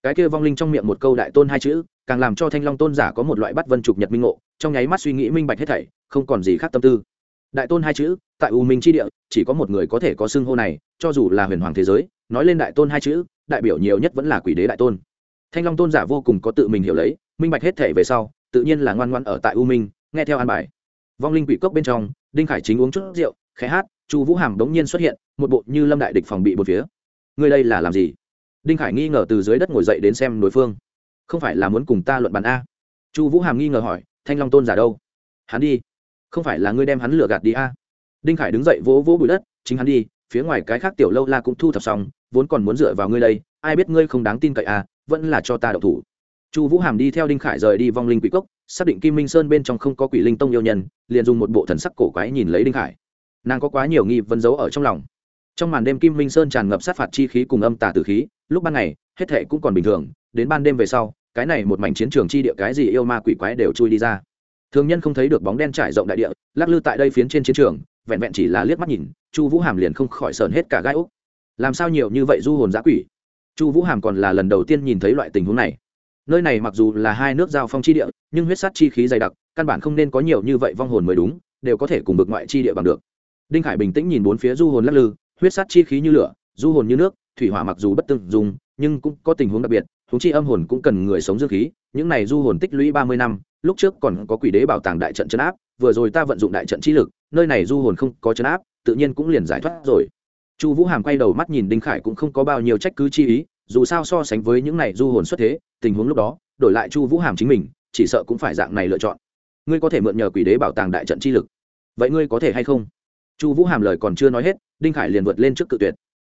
Cái kia vong linh trong miệng một câu đại tôn hai chữ càng làm cho thanh long tôn giả có một loại bắt vân trục nhật minh ngộ, trong nháy mắt suy nghĩ minh bạch hết thảy, không còn gì khác tâm tư. Đại tôn hai chữ, tại u minh tri địa, chỉ có một người có thể có xưng hô này, cho dù là huyền hoàng thế giới, nói lên đại tôn hai chữ, đại biểu nhiều nhất vẫn là quỷ đế đại tôn. Thanh long tôn giả vô cùng có tự mình hiểu lấy, minh bạch hết thể về sau, tự nhiên là ngoan ngoan ở tại u minh, nghe theo an bài. Vong linh quỷ cốc bên trong, đinh khải chính uống chút rượu, khẽ hát, chu vũ hàm đống nhiên xuất hiện, một bộ như lâm đại địch phòng bị một phía. Ngươi đây là làm gì? Đinh khải nghi ngờ từ dưới đất ngồi dậy đến xem đối phương không phải là muốn cùng ta luận bàn a? Chu vũ hàm nghi ngờ hỏi, thanh long tôn giả đâu? Hắn đi. Không phải là ngươi đem hắn lừa gạt đi a? Đinh khải đứng dậy vỗ vỗ bụi đất, chính hắn đi, phía ngoài cái khác tiểu lâu la cũng thu thập xong, vốn còn muốn dựa vào ngươi đây, ai biết ngươi không đáng tin cậy a, vẫn là cho ta đậu thủ. Chu vũ hàm đi theo đinh khải rời đi vong linh quỷ cốc, xác định kim minh sơn bên trong không có quỷ linh tông yêu nhân, liền dùng một bộ thần sắc cổ quái nhìn lấy đinh khải. Nàng có quá nhiều nghi vấn giấu ở trong lòng. Trong màn đêm kim minh sơn tràn ngập sát phạt chi khí cùng âm tà tử khí lúc ban ngày, hết thệ cũng còn bình thường, đến ban đêm về sau, cái này một mảnh chiến trường chi địa cái gì yêu ma quỷ quái đều chui đi ra. Thường nhân không thấy được bóng đen trải rộng đại địa, lắc lư tại đây phiến trên chiến trường, vẹn vẹn chỉ là liếc mắt nhìn, chu vũ hàm liền không khỏi sờn hết cả gai úc. Làm sao nhiều như vậy du hồn giã quỷ? Chu vũ hàm còn là lần đầu tiên nhìn thấy loại tình huống này. Nơi này mặc dù là hai nước giao phong chi địa, nhưng huyết sát chi khí dày đặc, căn bản không nên có nhiều như vậy vong hồn mới đúng, đều có thể cùng bực ngoại chi địa bằng được. Đinh khải bình tĩnh nhìn bốn phía du hồn lắc lư, huyết sát chi khí như lửa, du hồn như nước thủy hỏa mặc dù bất tương dùng nhưng cũng có tình huống đặc biệt húng chi âm hồn cũng cần người sống dương khí, những này du hồn tích lũy ba mươi năm, lúc trước còn có quỷ đế bảo tàng đại trận chấn áp, vừa rồi ta vận dụng đại trận chi lực, nơi này du hồn không có chấn áp, tự nhiên cũng liền giải thoát rồi. Chu vũ hàm quay đầu mắt nhìn đinh khải cũng không có bao nhiêu trách cứ chi ý, dù sao so sánh với những này du hồn xuất thế, tình huống lúc đó, đổi lại chu vũ hàm chính mình, chỉ sợ cũng phải dạng này lựa chọn. Ngươi có thể mượn nhờ quỷ đế bảo tàng đại trận chi lực. Vậy ngươi có thể hay không? Chu vũ hàm lời còn chưa nói hết, đinh khải liền vượt lên trước cự tuyệt.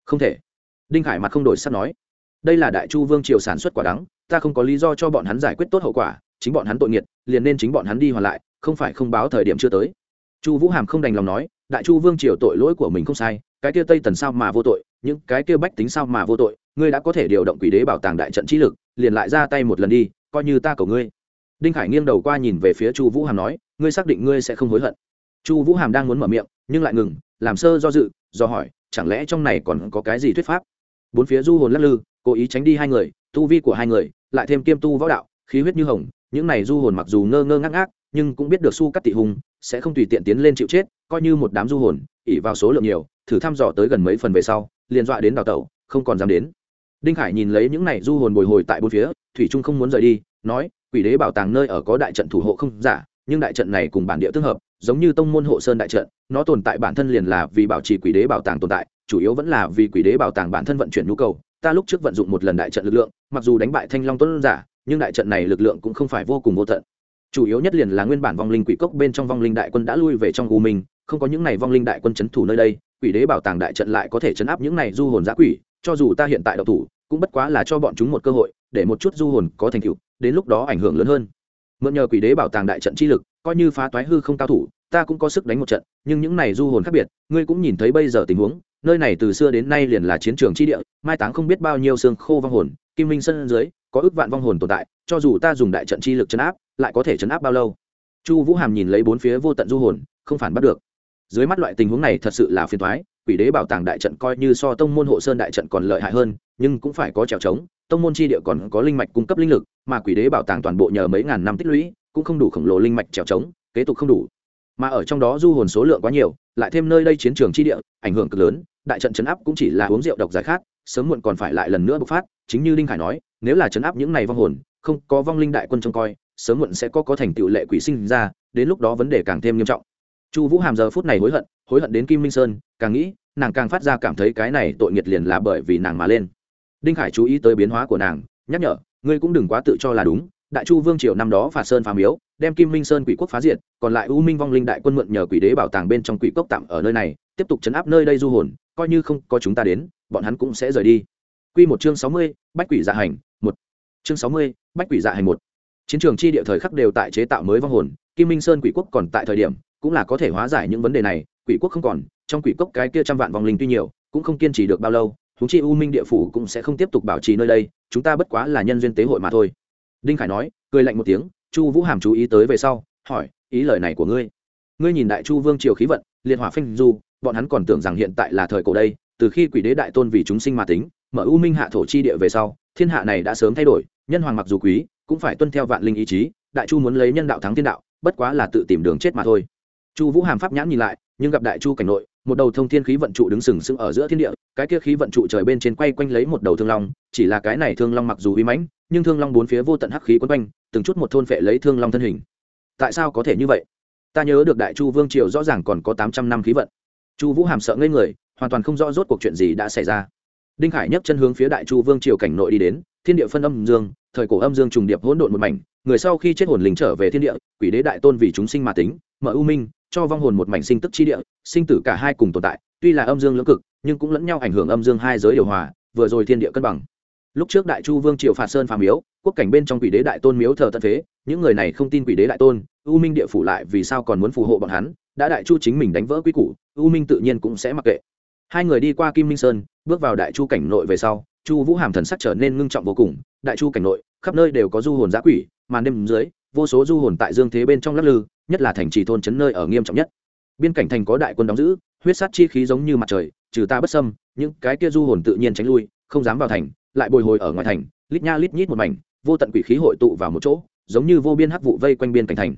Không thể đinh khải mặt không đổi sắt nói, đây là đại chu vương triều sản xuất quả đắng, ta không có lý do cho bọn hắn giải quyết tốt hậu quả, chính bọn hắn tội nghiệt liền nên chính bọn hắn đi hoàn lại, không phải không báo thời điểm chưa tới. Chu vũ hàm không đành lòng nói, đại chu vương triều tội lỗi của mình không sai, cái kia tây tần sao mà vô tội, những cái kia bách tính sao mà vô tội, ngươi đã có thể điều động quỷ đế bảo tàng đại trận trí lực, liền lại ra tay một lần đi, coi như ta cầu ngươi. Đinh khải nghiêng đầu qua nhìn về phía chu vũ hàm nói, ngươi xác định ngươi sẽ không hối hận. Chu vũ hàm đang muốn mở miệng, nhưng lại ngừng, làm sơ do dự, do hỏi, chẳng lẽ trong này còn có cái gì thuyết pháp? Bốn phía du hồn lắc lư, cố ý tránh đi hai người, tu vi của hai người, lại thêm kiêm tu võ đạo, khí huyết như hồng, những này du hồn mặc dù ngơ ngơ ngác ngác, nhưng cũng biết được su cắt tị hùng sẽ không tùy tiện tiến lên chịu chết, coi như một đám du hồn ỉ vào số lượng nhiều, thử thăm dò tới gần mấy phần về sau, liền dọa đến đào tẩu, không còn dám đến. Đinh khải nhìn lấy những này du hồn bồi hồi tại bốn phía, thủy trung không muốn rời đi, nói, quỷ đế bảo tàng nơi ở có đại trận thủ hộ không giả, nhưng đại trận này cùng bản địa tương hợp, giống như tông môn hộ sơn đại trận, nó tồn tại bản thân liền là vì bảo trì quỷ đế bảo tàng tồn tại chủ yếu vẫn là vì quỷ đế bảo tàng bản thân vận chuyển nhu cầu. Ta lúc trước vận dụng một lần đại trận lực lượng, mặc dù đánh bại thanh long tuấn giả, nhưng đại trận này lực lượng cũng không phải vô cùng vô tận. Chủ yếu nhất liền là nguyên bản vong linh quỷ cốc bên trong vong linh đại quân đã lui về trong u minh, không có những này vong linh đại quân c h ấ n thủ nơi đây, quỷ đế bảo tàng đại trận lại có thể chấn áp những này du hồn giã quỷ, cho dù ta hiện tại đậu thủ, cũng bất quá là cho bọn chúng một cơ hội, để một chút du hồn có thành tựu, đến lúc đó ảnh hưởng lớn hơn. Mượn nhờ quỷ đế bảo tàng đại trận chi lực, coi như phá toái hư không cao thủ, ta cũng có sức đánh một trận, nhưng những này du hồn khác biệt, ngươi cũng nhìn thấy bây giờ tình huống nơi này từ xưa đến nay liền là chiến trường chi địa, mai táng không biết bao nhiêu xương khô vong hồn, kim minh sân dưới, có ước vạn vong hồn tồn tại, cho dù ta dùng đại trận chi lực chấn áp, lại có thể chấn áp bao lâu? Chu vũ hàm nhìn lấy bốn phía vô tận du hồn, không phản bắt được. Dưới mắt loại tình huống này thật sự là phiền thoái quỷ đế bảo tàng đại trận coi như so tông môn hộ sơn đại trận còn lợi hại hơn, nhưng cũng phải có trèo trống, tông môn chi địa còn có linh mạch cung cấp linh lực, mà quỷ đế bảo tàng toàn bộ nhờ mấy ngàn năm tích lũy, cũng không đủ khổng lồ linh mạch trèo trống, kế tục không đủ. Mà ở trong đó du hồn số lượng quá nhiều lại thêm nơi đây chiến trường chi địa, ảnh hưởng cực lớn, đại trận chấn áp cũng chỉ là uống rượu độc giải khát, sớm muộn còn phải lại lần nữa bộc phát, chính như linh khải nói, nếu là chấn áp những này vong hồn, không có vong linh đại quân trông coi, sớm muộn sẽ có có thành tựu lệ quỷ sinh ra, đến lúc đó vấn đề càng thêm nghiêm trọng. Chu vũ hàm giờ phút này hối hận hối hận đến kim minh sơn, càng nghĩ, nàng càng phát ra cảm thấy cái này tội nghiệt liền là bởi vì nàng mà lên. Đinh khải chú ý tới biến hóa của nàng, nhắc nhở, ngươi cũng đừng quá tự cho là đúng, đại chu vương triều năm đó phạt sơn phá miếu đem kim minh sơn quỷ quốc phá diệt còn lại u minh vong linh đại quân mượn nhờ quỷ đế bảo tàng bên trong quỷ cốc tạm ở nơi này tiếp tục chấn áp nơi đây du hồn coi như không có chúng ta đến bọn hắn cũng sẽ rời đi Quy một chương sáu mươi, Bách quỷ dạ hành, một. Chương sáu mươi, Bách quỷ dạ hành một. Chiến trường chi địa thời khắc đều tại chế tạo mới vong hồn, Kim Minh Sơn quỷ quốc còn tại thời điểm, cũng là có thể hóa giải những vấn đề này, quỷ quốc không còn, trong quỷ quốc cái kia trăm vạn vong linh tuy nhiều, cũng không kiên trì được bao lâu, huống chi U Minh địa phủ cũng sẽ không tiếp tục bảo trì nơi đây, chúng ta bất quá là nhân duyên tế hội mà thôi. Đinh Khải nói, cười lạnh một tiếng, Chu Vũ Hàm chú ý tới về sau, hỏi, ý lời này của ngươi? Ngươi nhìn Đại Chu Vương triều khí vận, liệt hỏa phanh du, bọn hắn còn tưởng rằng hiện tại là thời cổ đây, từ khi quỷ đế đại tôn vì chúng sinh mà tính, mở u minh hạ thổ chi địa về sau thiên hạ này đã sớm thay đổi nhân hoàng mặc dù quý cũng phải tuân theo vạn linh ý chí đại chu muốn lấy nhân đạo thắng thiên đạo bất quá là tự tìm đường chết mà thôi chu vũ hàm pháp nhãn nhìn lại nhưng gặp đại chu cảnh nội một đầu thông thiên khí vận trụ đứng sừng sững ở giữa thiên địa cái kia khí vận trụ trời bên trên quay quanh lấy một đầu thương long chỉ là cái này thương long mặc dù uy mãnh nhưng thương long bốn phía vô tận hắc khí quấn quanh, từng chút một thôn phệ lấy thương long thân hình. Tại sao có thể như vậy? Ta nhớ được đại chu vương triều rõ ràng còn có tám trăm năm khí vận. Chu vũ hàm sợ ngây người, hoàn toàn không rõ rốt cuộc chuyện gì đã xảy ra. Đinh khải nhấc chân hướng phía đại chu vương triều cảnh nội đi đến, thiên địa phân âm dương, thời cổ âm dương trùng điệp hỗn độn một mảnh, người sau khi chết hồn linh trở về thiên địa, quỷ đế đại tôn vì chúng sinh mà tính, mở u minh, cho vong hồn một mảnh sinh tức chi địa, sinh tử cả hai cùng tồn tại, tuy là âm dương lưỡng cực, nhưng cũng lẫn nhau ảnh hưởng âm dương hai giới điều hòa, vừa rồi thiên địa cân bằng lúc trước đại chu vương triều phạt sơn phà miếu, quốc cảnh bên trong quỷ đế đại tôn miếu thờ tận phế, những người này không tin quỷ đế đại tôn, u minh địa phủ lại vì sao còn muốn phù hộ bọn hắn, đã đại chu chính mình đánh vỡ quy củ, u minh tự nhiên cũng sẽ mặc kệ. Hai người đi qua kim minh sơn, bước vào đại chu cảnh nội về sau, chu vũ hàm thần sắc trở nên ngưng trọng vô cùng, đại chu cảnh nội, khắp nơi đều có du hồn giã quỷ, màn đêm dưới, vô số du hồn tại dương thế bên trong lắc lư, nhất là thành trì thôn chấn nơi ở nghiêm trọng nhất. Biên cảnh thành có đại quân đóng giữ, huyết sát chi khí giống như mặt trời, trừ ta bất sâm những cái kia du hồn tự nhiên tránh lui, không dám vào thành lại bồi hồi ở ngoài thành, lít nha lít nhít một mảnh, vô tận quỷ khí hội tụ vào một chỗ, giống như vô biên hắc vụ vây quanh biên cảnh thành.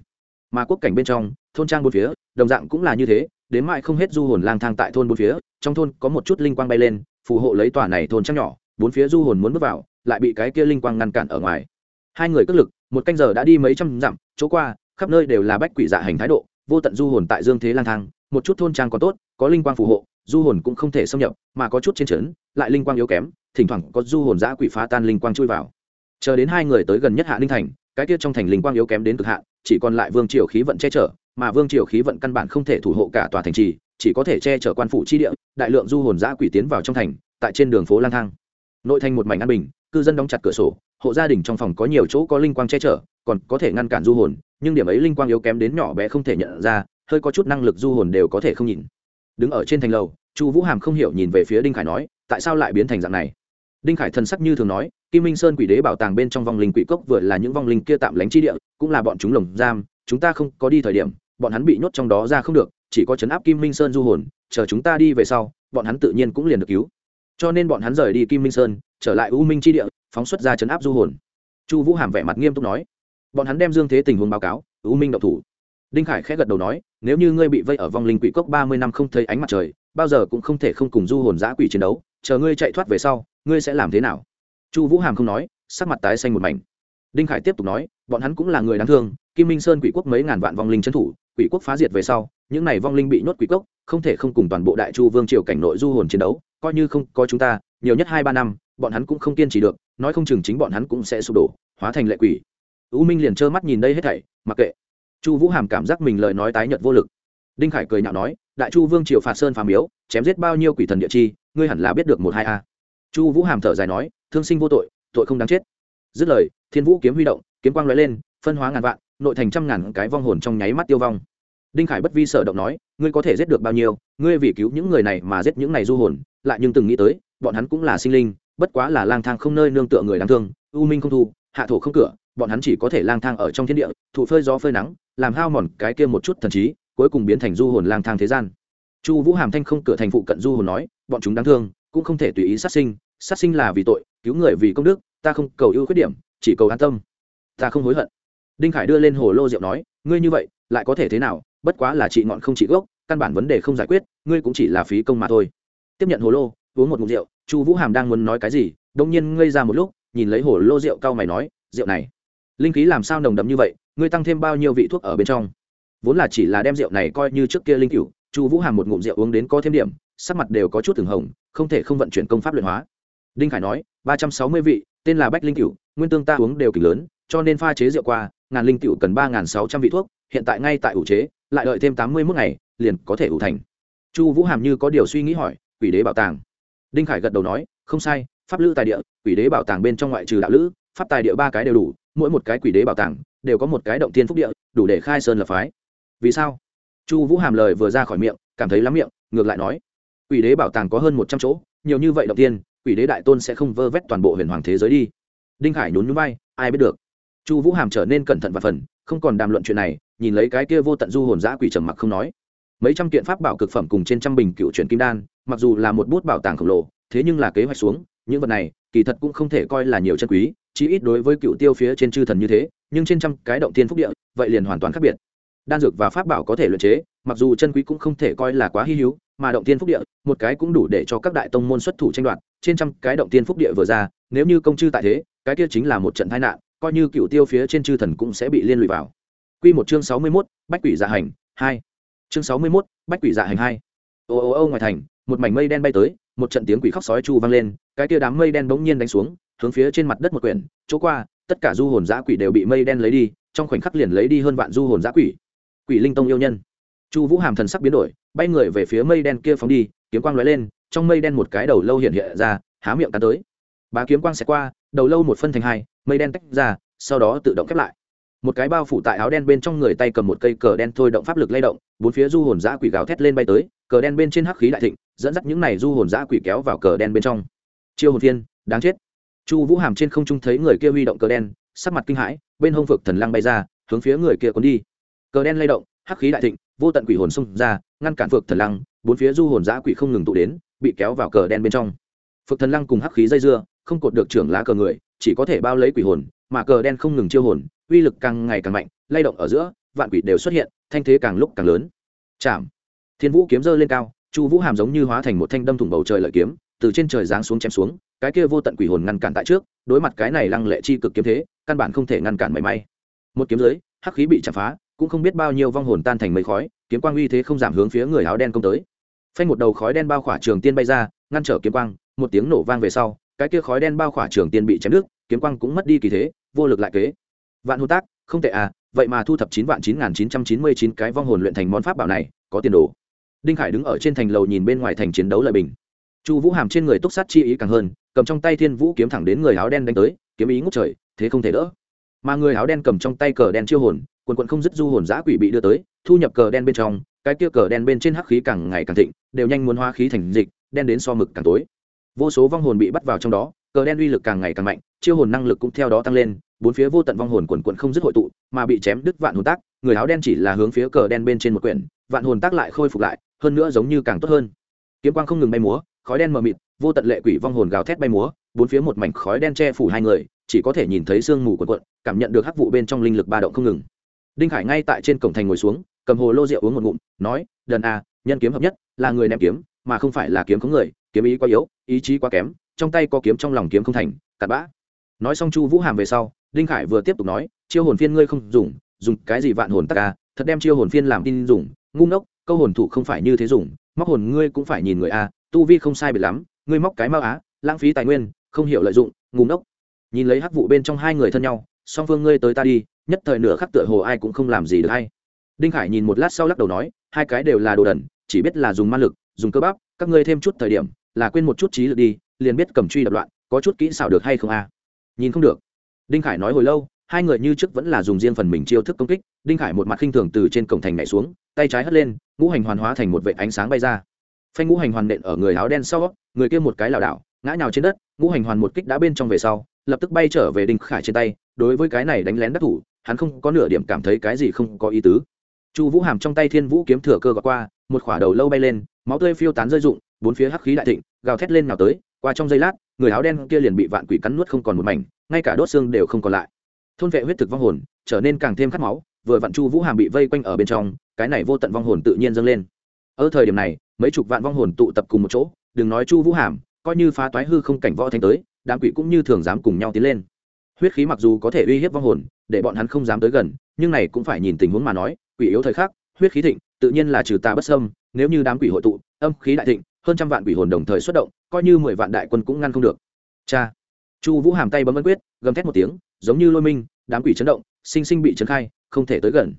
Mà quốc cảnh bên trong, thôn trang bốn phía, đồng dạng cũng là như thế, đến mãi không hết du hồn lang thang tại thôn bốn phía, trong thôn có một chút linh quang bay lên, phù hộ lấy tòa này thôn trang nhỏ, bốn phía du hồn muốn bước vào, lại bị cái kia linh quang ngăn cản ở ngoài. Hai người cất lực, một canh giờ đã đi mấy trăm dặm, chỗ qua, khắp nơi đều là bách quỷ dạ hành thái độ, vô tận du hồn tại dương thế lang thang, một chút thôn trang có tốt, có linh quang phù hộ, du hồn cũng không thể xâm nhập, mà có chút trên trấn, lại linh quang yếu kém thỉnh thoảng có du hồn giã quỷ phá tan linh quang chui vào. Chờ đến hai người tới gần nhất hạ ninh thành, cái tiết trong thành linh quang yếu kém đến cực hạn, chỉ còn lại vương triều khí vận che chở, mà vương triều khí vận căn bản không thể thủ hộ cả tòa thành trì, chỉ có thể che chở quan phủ chi địa, đại lượng du hồn giã quỷ tiến vào trong thành, tại trên đường phố lang thang. Nội thành một mảnh an bình, cư dân đóng chặt cửa sổ, hộ gia đình trong phòng có nhiều chỗ có linh quang che chở, còn có thể ngăn cản du hồn, nhưng điểm ấy linh quang yếu kém đến nhỏ bé không thể nhận ra, hơi có chút năng lực du hồn đều có thể không nhìn. Đứng ở trên thành lầu, chu vũ hàm không hiểu nhìn về phía đinh khải nói, tại sao lại biến thành dạng này? Đinh khải thần sắc như thường nói, kim minh sơn quỷ đế bảo tàng bên trong vong linh quỷ cốc vừa là những vong linh kia tạm lánh chi địa, cũng là bọn chúng lồng giam, chúng ta không có đi thời điểm, bọn hắn bị nhốt trong đó ra không được, chỉ có chấn áp kim minh sơn du hồn, chờ chúng ta đi về sau, bọn hắn tự nhiên cũng liền được cứu. Cho nên bọn hắn rời đi kim minh sơn, trở lại u minh chi địa, phóng xuất ra chấn áp du hồn. Chu vũ hàm vẻ mặt nghiêm túc nói. Bọn hắn đem dương thế tình huống báo cáo, u minh độc thủ. Đinh khải khẽ gật đầu nói, nếu như ngươi bị vây ở vong linh quỷ cốc ba mươi năm không thấy ánh mặt trời, bao giờ cũng không thể không cùng du hồn giã quỷ chiến đấu, chờ ngươi chạy thoát về sau ngươi sẽ làm thế nào? Chu vũ hàm không nói, sắc mặt tái xanh một mảnh. Đinh khải tiếp tục nói, bọn hắn cũng là người đáng thương, kim minh sơn quỷ quốc mấy ngàn vạn vong linh trấn thủ, quỷ quốc phá diệt về sau, những n à y vong linh bị nhốt quỷ cốc không thể không cùng toàn bộ đại chu vương triều cảnh nội du hồn chiến đấu, coi như không có chúng ta, nhiều nhất hai ba năm, bọn hắn cũng không kiên trì được, nói không chừng chính bọn hắn cũng sẽ sụp đổ, hóa thành lệ quỷ. U minh liền trơ mắt nhìn đây hết thảy, mặc kệ. Chu vũ hàm cảm giác mình lời nói tái nhợt vô lực. Đinh khải cười nhạo nói, đại chu vương triều phạt sơn phàm miếu, chém giết bao nhiêu quỷ thần địa chi, ngươi hẳn là biết được một hai a chu vũ hàm thở dài nói, thương sinh vô tội tội không đáng chết. Dứt lời, thiên vũ kiếm huy động, kiếm quang lóe lên, phân hóa ngàn vạn, nội thành trăm ngàn cái vong hồn trong nháy mắt tiêu vong. Đinh khải bất vi sở động nói, ngươi có thể giết được bao nhiêu? Ngươi vì cứu những người này mà giết những này du hồn, lại nhưng từng nghĩ tới, bọn hắn cũng là sinh linh, bất quá là lang thang không nơi nương tựa người đáng thương, u minh không thu, hạ thổ không cửa, bọn hắn chỉ có thể lang thang ở trong thiên địa, thụ phơi gió phơi nắng, làm hao mòn cái kia một chút thần trí, cuối cùng biến thành du hồn lang thang thế gian. Chu vũ hàm thanh không cửa thành phụ cận du hồn nói, bọn chúng đáng thương cũng không thể tùy ý sát sinh sát sinh là vì tội, cứu người vì công đức, ta không cầu ưu khuyết điểm, chỉ cầu an tâm. Ta không hối hận. Đinh khải đưa lên hồ lô rượu nói, ngươi như vậy, lại có thể thế nào, bất quá là chị ngọn không chị gốc, căn bản vấn đề không giải quyết, ngươi cũng chỉ là phí công mà thôi. Tiếp nhận hồ lô, uống một ngụm rượu, chu vũ hàm đang muốn nói cái gì đông nhiên ngây ra một lúc, nhìn lấy hồ lô rượu cao mày nói, rượu này, linh khí làm sao nồng đậm như vậy, ngươi tăng thêm bao nhiêu vị thuốc ở bên trong? Vốn là chỉ là đem rượu này coi như trước kia linh cựu chu vũ hàm một ngụm rượu uống đến có thêm điểm, sắc mặt đều có chút thường hồng không thể không vận chuyển công pháp luyện hóa. Đinh khải nói, ba trăm sáu mươi vị, tên là bách linh cựu nguyên tương ta uống đều kỳ lớn, cho nên pha chế rượu qua, ngàn linh cựu cần ba ngàn sáu trăm vị thuốc, hiện tại ngay tại ủ chế, lại đợi thêm tám mươi mốt ngày, liền có thể ủ thành. Chu vũ hàm như có điều suy nghĩ hỏi, quỷ đế bảo tàng. Đinh khải gật đầu nói, không sai, pháp lữ tài địa, quỷ đế bảo tàng bên trong ngoại trừ đạo lữ, pháp tài địa ba cái đều đủ, mỗi một cái quỷ đế bảo tàng đều có một cái động tiên phúc địa, đủ để khai sơn lập phái. Vì sao? Chu vũ hàm lời vừa ra khỏi miệng, cảm thấy lắm miệng, ngược lại nói quỷ đế bảo tàng có hơn một trăm chỗ, nhiều như vậy động tiên, quỷ đế đại tôn sẽ không vơ vét toàn bộ huyền hoàng thế giới đi. Đinh khải nhún nhún vai, ai biết được. Chu vũ hàm trở nên cẩn thận và phần, không còn đàm luận chuyện này, nhìn lấy cái kia vô tận du hồn giã quỷ trầm mặc không nói. Mấy trăm kiện pháp bảo cực phẩm cùng trên trăm bình cựu truyền kim đan, mặc dù là một bút bảo tàng khổng lồ, thế nhưng là kế hoạch xuống, những vật này, kỳ thật cũng không thể coi là nhiều chân quý, chí ít đối với cựu tiêu phía trên chư thần như thế, nhưng trên trăm cái động tiên phúc địa, vậy liền hoàn toàn khác biệt. Đan dược và pháp bảo có thể luyện chế, mặc dù chân quý cũng không thể coi là quá hy hữu mà động tiên phúc địa một cái cũng đủ để cho các đại tông môn xuất thủ tranh đoạt trên trăm cái động tiên phúc địa vừa ra nếu như công chư tại thế cái kia chính là một trận tai nạn coi như cựu tiêu phía trên chư thần cũng sẽ bị liên lụy vào Quy một chương sáu mươi mốt Bách quỷ dạ hành, hai. Chương sáu mươi mốt Bách quỷ dạ hành hai. Ô ô ô ngoài thành, một mảnh mây đen bay tới, một trận tiếng quỷ khóc sói chu vang lên, cái kia đám mây đen bỗng nhiên đánh xuống, hướng phía trên mặt đất một quyển, chỗ qua, tất cả du hồn giã quỷ đều bị mây đen lấy đi, trong khoảnh khắc liền lấy đi hơn vạn du hồn giã quỷ. Quỷ linh tông yêu nhân. Chu Vũ Hàm thần sắc biến đổi, bay người về phía mây đen kia phóng đi, kiếm quang lóe lên, trong mây đen một cái đầu lâu hiện hiện ra, há miệng cắn tới. Bá kiếm quang sẽ qua, đầu lâu một phân thành hai, mây đen tách ra, sau đó tự động khép lại. Một cái bao phủ tại áo đen bên trong người tay cầm một cây cờ đen thôi động pháp lực lay động bốn phía du hồn giã quỷ gào thét lên bay tới cờ đen bên trên hắc khí đại thịnh dẫn dắt những này du hồn giã quỷ kéo vào cờ đen bên trong. Chiêu hồn phiên đáng chết. Chu vũ hàm trên không trung thấy người kia huy động cờ đen sắc mặt kinh hãi bên hông phực thần lăng bay ra hướng phía người kia cuốn đi. Cờ đen lay động hắc khí đại thịnh vô tận quỷ hồn xông ra, ngăn cản phược thần lăng, bốn phía du hồn giã quỷ không ngừng tụ đến, bị kéo vào cờ đen bên trong. Phược thần lăng cùng hắc khí dây dưa, không cột được trưởng lá cờ người, chỉ có thể bao lấy quỷ hồn, mà cờ đen không ngừng chiêu hồn, uy lực càng ngày càng mạnh, lay động ở giữa, vạn quỷ đều xuất hiện, thanh thế càng lúc càng lớn. Chạm! Thiên vũ kiếm giơ lên cao, chu vũ hàm giống như hóa thành một thanh đâm thủng bầu trời lợi kiếm, từ trên trời giáng xuống chém xuống, cái kia vô tận quỷ hồn ngăn cản tại trước, đối mặt cái này lăng lệ chi cực kiếm thế, căn bản không thể ngăn cản mảy may. Một kiếm dưới, hắc khí bị chạm phá cũng không biết bao nhiêu vong hồn tan thành mấy khói kiếm quang uy thế không giảm hướng phía người áo đen công tới. Phanh một đầu khói đen bao khỏa trường tiên bay ra ngăn trở kiếm quang một tiếng nổ vang về sau cái kia khói đen bao khỏa trường tiên bị chém nước, kiếm quang cũng mất đi kỳ thế vô lực lại kế. Vạn hồn tác không tệ à vậy mà thu thập chín vạn chín nghìn chín trăm chín mươi chín cái vong hồn luyện thành món pháp bảo này có tiền đồ. Đinh khải đứng ở trên thành lầu nhìn bên ngoài thành chiến đấu lợi bình. Chu vũ hàm trên người túc sát chi ý càng hơn cầm trong tay thiên vũ kiếm thẳng đến người áo đen đánh tới kiếm ý ngốc trời thế không thể đỡ. Mà người áo đen cầm trong tay cờ đen chiêu hồn quần quận không dứt du hồn giã quỷ bị đưa tới, thu nhập cờ đen bên trong, cái kia cờ đen bên trên hắc khí càng ngày càng thịnh, đều nhanh muốn hóa khí thành dịch, đen đến so mực càng tối. Vô số vong hồn bị bắt vào trong đó, cờ đen uy lực càng ngày càng mạnh, chiêu hồn năng lực cũng theo đó tăng lên, bốn phía vô tận vong hồn quần quận không dứt hội tụ, mà bị chém đứt vạn hồn tác, người áo đen chỉ là hướng phía cờ đen bên trên một quyển, vạn hồn tác lại khôi phục lại, hơn nữa giống như càng tốt hơn. Kiếm quang không ngừng bay múa, khói đen mờ mịt, vô tận lệ quỷ vong hồn gào thét bay múa, bốn phía một mảnh khói đen che phủ hai người, chỉ có thể nhìn thấy sương mù quần quận, cảm nhận được hắc vụ bên trong linh lực ba động không ngừng đinh khải ngay tại trên cổng thành ngồi xuống, cầm hồ lô rượu uống một ngụm, nói, đần a nhân kiếm hợp nhất, là người ném kiếm, mà không phải là kiếm có người, kiếm ý quá yếu, ý chí quá kém, trong tay có kiếm trong lòng kiếm không thành, cặn bã. Nói xong chu vũ hàm về sau, đinh khải vừa tiếp tục nói, chiêu hồn phiên ngươi không dùng dùng cái gì vạn hồn tắc ca thật đem chiêu hồn phiên làm tin dùng, ngu ngốc, câu hồn thủ không phải như thế dùng, móc hồn ngươi cũng phải nhìn người a tu vi không sai biệt lắm, ngươi móc cái mao á, lãng phí tài nguyên, không hiểu lợi dụng, ngu ngốc. Nhìn lấy hắc vụ bên trong hai người thân nhau, song phương ngươi tới ta đi nhất thời nửa khắc tựa hồ ai cũng không làm gì được hay. Đinh khải nhìn một lát sau lắc đầu nói, hai cái đều là đồ đần, chỉ biết là dùng ma lực, dùng cơ bắp, các ngươi thêm chút thời điểm, là quên một chút trí lực đi, liền biết cầm truy đập loạn, có chút kỹ xảo được hay không a? Nhìn không được. Đinh khải nói hồi lâu, hai người như trước vẫn là dùng riêng phần mình chiêu thức công kích, đinh khải một mặt khinh thường từ trên cổng thành nhảy xuống, tay trái hất lên, ngũ hành hoàn hóa thành một vệ ánh sáng bay ra. Phanh ngũ hành hoàn nện ở người áo đen sau, người kia một cái lảo đảo, ngã nhào trên đất, ngũ hành hoàn một kích đã bên trong về sau, lập tức bay trở về đinh khải trên tay, đối với cái này đánh lén đắc thủ hắn không có nửa điểm cảm thấy cái gì không có ý tứ. Chu vũ hàm trong tay thiên vũ kiếm thừa cơ gọt qua, một khỏa đầu lâu bay lên, máu tươi phiêu tán rơi rụng, bốn phía hắc khí đại thịnh, gào thét lên nào tới, qua trong giây lát, người áo đen kia liền bị vạn quỷ cắn nuốt không còn một mảnh, ngay cả đốt xương đều không còn lại. Thôn vệ huyết thực vong hồn, trở nên càng thêm khát máu, vừa vạn chu vũ hàm bị vây quanh ở bên trong, cái này vô tận vong hồn tự nhiên dâng lên. Ở thời điểm này, mấy chục vạn vong hồn tụ tập cùng một chỗ, đừng nói chu vũ hàm, coi như phá toái hư không cảnh võ thành tới, đám quỷ cũng như thường dám cùng nhau tiến lên. Huyết khí mặc dù có thể uy hiếp vong hồn để bọn hắn không dám tới gần, nhưng này cũng phải nhìn tình huống mà nói, quỷ yếu thời khắc, huyết khí thịnh, tự nhiên là trừ tà bất sâm nếu như đám quỷ hội tụ, âm khí đại thịnh, hơn trăm vạn quỷ hồn đồng thời xuất động, coi như mười vạn đại quân cũng ngăn không được. Cha. Chu vũ hàm tay bấm ấn quyết, gầm thét một tiếng, giống như lôi minh, đám quỷ chấn động, sinh sinh bị trấn khai, không thể tới gần.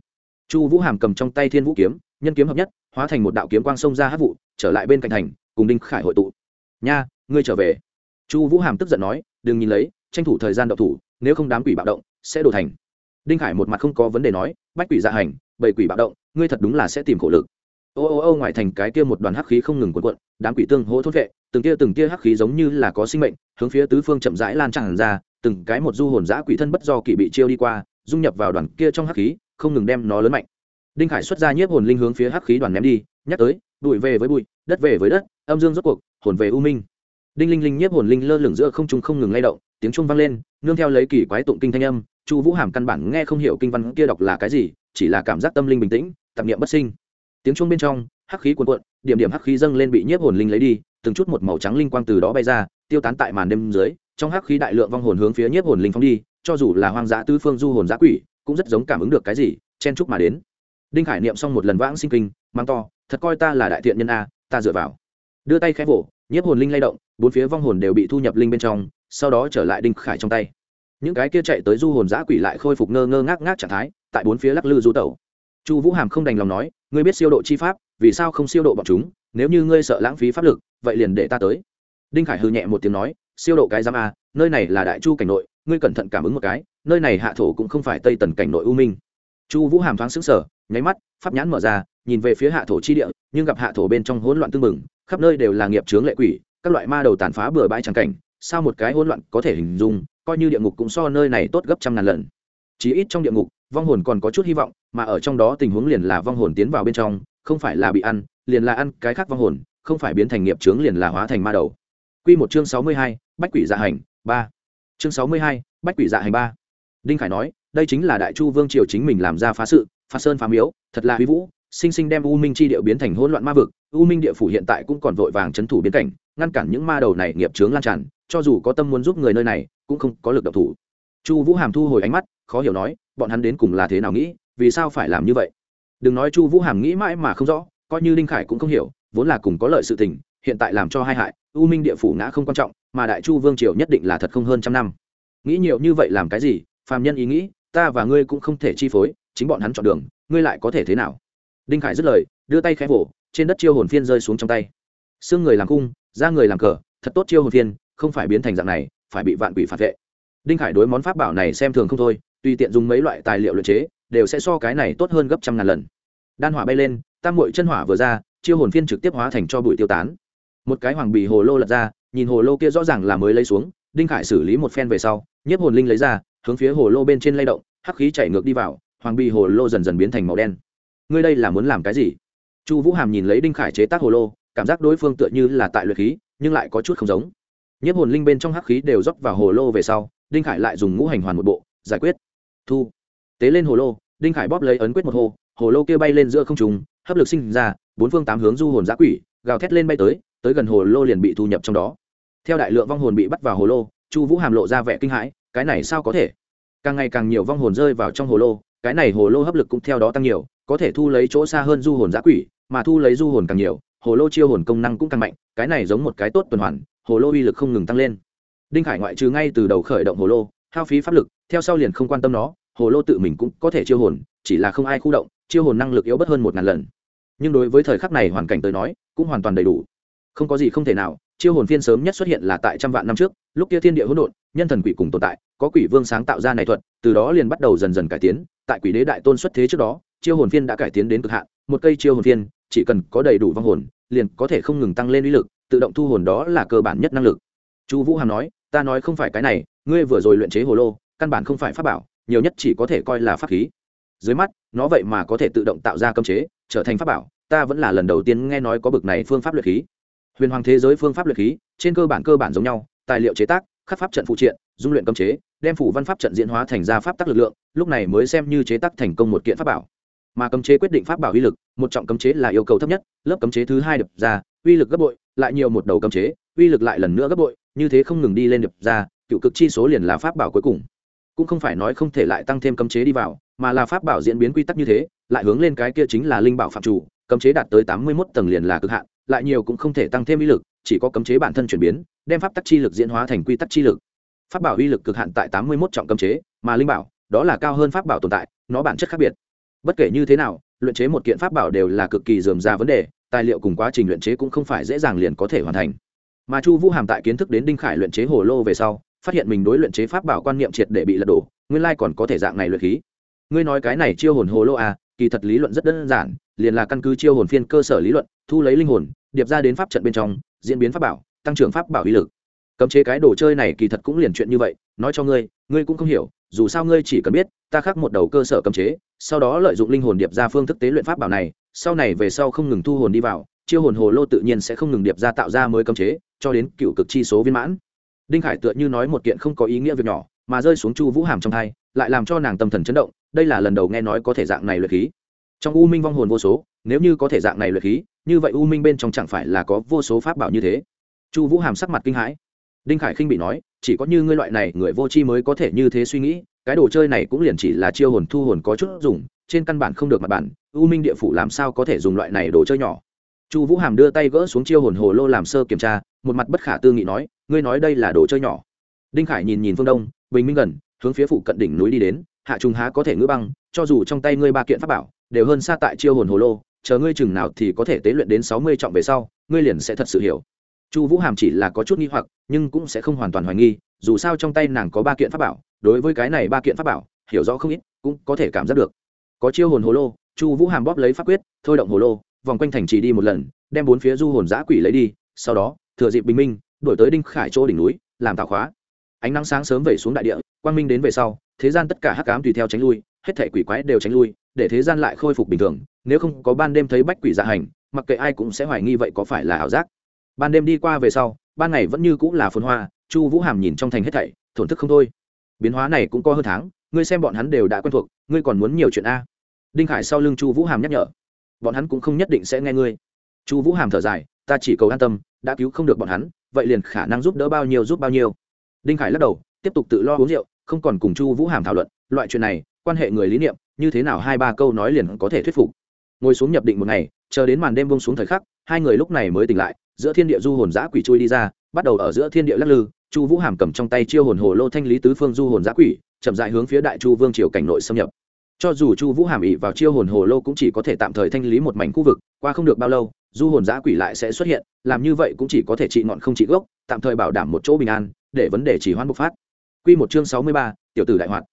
Chu vũ hàm cầm trong tay thiên vũ kiếm, nhân kiếm hợp nhất, hóa thành một đạo kiếm quang sông ra hát vụ, trở lại bên cạnh thành, cùng đinh khải hội tụ. Nha, ngươi trở về. Chu vũ hàm tức giận nói, đừng nhìn lấy, tranh thủ thời gian đậu thủ, nếu không đám quỷ bạo động sẽ đổ thành. Đinh khải một mặt không có vấn đề nói, bách quỷ dạ hành bảy quỷ bạo động, ngươi thật đúng là sẽ tìm khổ lực. Ô ô ô, ngoài thành cái kia một đoàn hắc khí không ngừng cuộn cuộn, đám quỷ tương hỗ thốt vệ, từng kia từng kia hắc khí giống như là có sinh mệnh, hướng phía tứ phương chậm rãi lan tràn ra, từng cái một du hồn giã quỷ thân bất do kỳ bị chiêu đi qua, dung nhập vào đoàn kia trong hắc khí, không ngừng đem nó lớn mạnh. Đinh khải xuất ra nhiếp hồn linh hướng phía hắc khí đoàn ném đi, nhắc tới, bụi về với bụi, đất về với đất, âm dương rốt cuộc, hồn về u minh. Đinh linh linh nhiếp hồn linh lơ lửng giữa không trung không ngừng lay động, tiếng trung vang lên, nương theo lấy kỳ quái tụng kinh thanh âm chu vũ hàm căn bản nghe không hiểu kinh văn kia đọc là cái gì, chỉ là cảm giác tâm linh bình tĩnh, tạp niệm bất sinh. Tiếng chuông bên trong, hắc khí cuồn cuộn, điểm điểm hắc khí dâng lên bị nhiếp hồn linh lấy đi, từng chút một màu trắng linh quang từ đó bay ra, tiêu tán tại màn đêm dưới, trong hắc khí đại lượng vong hồn hướng phía nhiếp hồn linh phóng đi, cho dù là hoang dã tứ phương du hồn dã quỷ, cũng rất giống cảm ứng được cái gì, chen chúc mà đến. Đinh khải niệm xong một lần vãng sinh kinh, mang to, thật coi ta là đại thiện nhân a, ta dựa vào. Đưa tay khẽ vỗ, nhiếp hồn linh lay động, bốn phía vong hồn đều bị thu nhập linh bên trong, sau đó trở lại đinh khải trong tay những cái kia chạy tới du hồn giã quỷ lại khôi phục ngơ ngơ ngác ngác trạng thái, tại bốn phía lắc lư du tẩu. Chu vũ hàm không đành lòng nói, ngươi biết siêu độ chi pháp, vì sao không siêu độ bọn chúng? Nếu như ngươi sợ lãng phí pháp lực, vậy liền để ta tới. Đinh khải hư nhẹ một tiếng nói, siêu độ cái giám a, nơi này là đại chu cảnh nội, ngươi cẩn thận cảm ứng một cái, nơi này hạ thổ cũng không phải tây tần cảnh nội u minh. Chu vũ hàm thoáng xứng sở nháy mắt, pháp nhãn mở ra, nhìn về phía hạ thổ chi địa, nhưng gặp hạ thổ bên trong hỗn loạn tương mừng khắp nơi đều là nghiệp chướng lệ quỷ, các loại ma đầu tàn phá bừa bãi tràng cảnh, sao một cái hỗn loạn có thể hình dung coi như địa ngục cũng so nơi này tốt gấp trăm ngàn lần chí ít trong địa ngục vong hồn còn có chút hy vọng mà ở trong đó tình huống liền là vong hồn tiến vào bên trong không phải là bị ăn liền là ăn cái khác vong hồn không phải biến thành nghiệp chướng liền là hóa thành ma đầu Quy một chương sáu mươi hai, Bách quỷ dạ hành, ba. Chương sáu mươi hai, Bách quỷ dạ hành ba. Đinh Khải nói, đây chính là đại chu vương triều chính mình làm ra phá sự phá sơn phá miếu thật là huy vũ sinh sinh đem u minh chi điệu biến thành hỗn loạn ma vực u minh địa phủ hiện tại cũng còn vội vàng c h ấ n thủ biến cảnh ngăn cản những ma đầu này nghiệp trướng lan tràn cho dù có tâm muốn giúp người nơi này cũng không có lực động thủ. Chu vũ hàm thu hồi ánh mắt, khó hiểu nói, bọn hắn đến cùng là thế nào nghĩ, vì sao phải làm như vậy? Đừng nói chu vũ hàm nghĩ mãi mà không rõ, coi như đinh khải cũng không hiểu, vốn là cùng có lợi sự tình, hiện tại làm cho hai hại, u minh địa phủ ngã không quan trọng, mà đại chu vương triều nhất định là thật không hơn trăm năm. Nghĩ nhiều như vậy làm cái gì? Phàm nhân ý nghĩ, ta và ngươi cũng không thể chi phối, chính bọn hắn chọn đường, ngươi lại có thể thế nào? Đinh khải dứt lời, đưa tay khẽ vỗ, trên đất chiêu hồn phiên rơi xuống trong tay. Xương người làm cung, da người làm cờ, thật tốt chiêu hồn phiên, không phải biến thành dạng này phải bị vạn quỷ phản vệ. Đinh khải đối món pháp bảo này xem thường không thôi, tùy tiện dùng mấy loại tài liệu luyện chế, đều sẽ so cái này tốt hơn gấp trăm ngàn lần. Đan hỏa bay lên, tam mội chân hỏa vừa ra, chiêu hồn phiên trực tiếp hóa thành cho bụi tiêu tán. Một cái hoàng bì hồ lô lật ra, nhìn hồ lô kia rõ ràng là mới lấy xuống, đinh khải xử lý một phen về sau, nhiếp hồn linh lấy ra, hướng phía hồ lô bên trên lay động, hắc khí chảy ngược đi vào, hoàng bì hồ lô dần dần biến thành màu đen. Ngươi đây là muốn làm cái gì? Chu vũ hàm nhìn lấy đinh khải chế tác hồ lô, cảm giác đối phương tựa như là tại luyện khí, nhưng lại có chút không giống nhiếp hồn linh bên trong hắc khí đều dốc vào hồ lô về sau, đinh khải lại dùng ngũ hành hoàn một bộ, giải quyết. Thu. Tế lên hồ lô, đinh khải bóp lấy ấn quyết một hồ hồ lô kia bay lên giữa không trùng hấp lực sinh ra, bốn phương tám hướng du hồn giã quỷ, gào thét lên bay tới tới gần hồ lô liền bị thu nhập trong đó. Theo đại lượng vong hồn bị bắt vào hồ lô, chu vũ hàm lộ ra vẻ kinh hãi, cái này sao có thể? Càng ngày càng nhiều vong hồn rơi vào trong hồ lô, cái này hồ lô hấp lực cũng theo đó tăng nhiều, có thể thu lấy chỗ xa hơn du hồn giã quỷ, mà thu lấy du hồn càng nhiều, hồ lô chiêu hồn công năng cũng càng mạnh, cái này giống một cái tốt tuần hoàn hồ lô uy lực không ngừng tăng lên. Đinh khải ngoại trừ ngay từ đầu khởi động hồ lô, hao phí pháp lực, theo sau liền không quan tâm nó, hồ lô tự mình cũng có thể chiêu hồn, chỉ là không ai khu động, chiêu hồn năng lực yếu bất hơn một ngàn lần. Nhưng đối với thời khắc này hoàn cảnh tới nói, cũng hoàn toàn đầy đủ. Không có gì không thể nào, chiêu hồn phiên sớm nhất xuất hiện là tại trăm vạn năm trước, lúc kia thiên địa hỗn độn, nhân thần quỷ cùng tồn tại, có quỷ vương sáng tạo ra này thuật, từ đó liền bắt đầu dần dần cải tiến, tại quỷ đế đại tôn xuất thế trước đó, chiêu hồn phiên đã cải tiến đến cực hạn, một cây chiêu hồn phiên, chỉ cần có đầy đủ vong hồn, liền có thể không ngừng tăng lên uy lực tự động thu hồn đó là cơ bản nhất năng lực. Chu vũ hàm nói, ta nói không phải cái này, ngươi vừa rồi luyện chế hồ lô, căn bản không phải pháp bảo, nhiều nhất chỉ có thể coi là pháp khí. Dưới mắt, nó vậy mà có thể tự động tạo ra cơm chế, trở thành pháp bảo, ta vẫn là lần đầu tiên nghe nói có bực này phương pháp luyện khí. Huyền hoàng thế giới phương pháp luyện khí, trên cơ bản cơ bản giống nhau, tài liệu chế tác, khắc pháp trận phụ triện, dung luyện cấm chế, đem phủ văn pháp trận diễn hóa thành ra pháp tắc lực lượng, lúc này mới xem như chế tác thành công một kiện pháp bảo. Mà cấm chế quyết định pháp bảo uy lực, một trọng cấm chế là yêu cầu thấp nhất, lớp cấm chế thứ hai đập ra, uy lực gấp bội lại nhiều một đầu cấm chế, uy lực lại lần nữa gấp bội, như thế không ngừng đi lên đập ra, cựu cực chi số liền là pháp bảo cuối cùng. Cũng không phải nói không thể lại tăng thêm cấm chế đi vào, mà là pháp bảo diễn biến quy tắc như thế, lại hướng lên cái kia chính là linh bảo phạm chủ, cấm chế đạt tới tám mươi mốt tầng liền là cực hạn, lại nhiều cũng không thể tăng thêm uy lực, chỉ có cấm chế bản thân chuyển biến, đem pháp tắc chi lực diễn hóa thành quy tắc chi lực. Pháp bảo uy lực cực hạn tại tám mươi mốt trọng cấm chế, mà linh bảo, đó là cao hơn pháp bảo tồn tại, nó bản chất khác biệt. Bất kể như thế nào, luyện chế một kiện pháp bảo đều là cực kỳ dườm ra vấn đề tài liệu cùng quá trình luyện chế cũng không phải dễ dàng liền có thể hoàn thành. Mà chu vũ hàm tại kiến thức đến đinh khải luyện chế hồ lô về sau, phát hiện mình đối luyện chế pháp bảo quan niệm triệt để bị lật đổ, nguyên lai còn có thể dạng này luyện khí. Ngươi nói cái này chiêu hồn hồ lô à kỳ thật lý luận rất đơn giản, liền là căn cứ chiêu hồn phiên cơ sở lý luận, thu lấy linh hồn, điệp ra đến pháp trận bên trong, diễn biến pháp bảo, tăng trưởng pháp bảo uy lực. Cấm chế cái đồ chơi này kỳ thật cũng liền chuyện như vậy, nói cho ngươi ngươi cũng không hiểu, dù sao ngươi chỉ cần biết, ta khắc một đầu cơ sở cấm chế, sau đó lợi dụng linh hồn điệp ra phương thức tế luyện pháp bảo này sau này về sau không ngừng thu hồn đi vào, chiêu hồn hồ lô tự nhiên sẽ không ngừng điệp ra tạo ra mới cấm chế, cho đến cựu cực chi số viên mãn. Đinh khải tựa như nói một kiện không có ý nghĩa việc nhỏ, mà rơi xuống chu vũ hàm trong thai lại làm cho nàng tâm thần chấn động, đây là lần đầu nghe nói có thể dạng này luyện khí. Trong u minh vong hồn vô số, nếu như có thể dạng này luyện khí, như vậy u minh bên trong chẳng phải là có vô số pháp bảo như thế. Chu vũ hàm sắc mặt kinh hãi. Đinh khải khinh bị nói, chỉ có như ngươi loại này người vô tri mới có thể như thế suy nghĩ, cái đồ chơi này cũng liền chỉ là chiêu hồn thu hồn có chút dùng trên căn bản không được mặt bản, u minh địa phủ làm sao có thể dùng loại này đồ chơi nhỏ? Chu vũ hàm đưa tay gỡ xuống chiêu hồn hồ lô làm sơ kiểm tra, một mặt bất khả tư nghị nói, ngươi nói đây là đồ chơi nhỏ. Đinh khải nhìn nhìn phương đông, bình minh gần, hướng phía phụ cận đỉnh núi đi đến, hạ trung há có thể ngữ băng, cho dù trong tay ngươi ba kiện pháp bảo, đều hơn xa tại chiêu hồn hồ lô, chờ ngươi chừng nào thì có thể tế luyện đến sáu mươi trọng về sau, ngươi liền sẽ thật sự hiểu. Chu vũ hàm chỉ là có chút nghi hoặc, nhưng cũng sẽ không hoàn toàn hoài nghi, dù sao trong tay nàng có ba kiện pháp bảo, đối với cái này ba kiện pháp bảo, hiểu rõ không ít, cũng có thể cảm giác được có chiêu hồn hồ lô, chu vũ hàm bóp lấy pháp quyết, thôi động hồ lô, vòng quanh thành trì đi một lần, đem bốn phía du hồn giã quỷ lấy đi, sau đó, thừa dịp bình minh, đổi tới đinh khải chỗ đỉnh núi, làm tạo khóa. Ánh nắng sáng sớm vẩy xuống đại địa, quang minh đến về sau, thế gian tất cả hắc cám tùy theo tránh lui, hết thể quỷ quái đều tránh lui, để thế gian lại khôi phục bình thường, nếu không có ban đêm thấy bách quỷ dạ hành, mặc kệ ai cũng sẽ hoài nghi vậy có phải là ảo giác. Ban đêm đi qua về sau, ban ngày vẫn như cũng là phồn hoa, chu vũ hàm nhìn trong thành hết thảy, thổn thức không thôi. Biến hóa này cũng có hơn tháng ngươi xem bọn hắn đều đã quen thuộc, ngươi còn muốn nhiều chuyện a? Đinh khải sau lưng chu vũ hàm nhắc nhở. Bọn hắn cũng không nhất định sẽ nghe ngươi. Chu vũ hàm thở dài, ta chỉ cầu an tâm, đã cứu không được bọn hắn, vậy liền khả năng giúp đỡ bao nhiêu giúp bao nhiêu. Đinh khải lắc đầu, tiếp tục tự lo uống rượu, không còn cùng chu vũ hàm thảo luận, loại chuyện này, quan hệ người lý niệm, như thế nào hai ba câu nói liền có thể thuyết phục. Ngồi xuống nhập định một ngày, chờ đến màn đêm bông xuống thời khắc, hai người lúc này mới tỉnh lại, giữa thiên địa du hồn giã quỷ chui đi ra, bắt đầu ở giữa thiên địa lắc lư, chu vũ hàm cầm trong tay chiêu hồn hồ lô thanh lý tứ phương du hồn giã quỷ chậm dại hướng phía đại chu vương triều cảnh nội xâm nhập. Cho dù chu vũ hàm ỉ vào chiêu hồn hồ lô cũng chỉ có thể tạm thời thanh lý một mảnh khu vực, qua không được bao lâu, du hồn giã quỷ lại sẽ xuất hiện, làm như vậy cũng chỉ có thể trị ngọn không trị gốc, tạm thời bảo đảm một chỗ bình an, để vấn đề chỉ hoãn bộc phát. Q một chương sáu mươi ba, tiểu tử đại hoạt.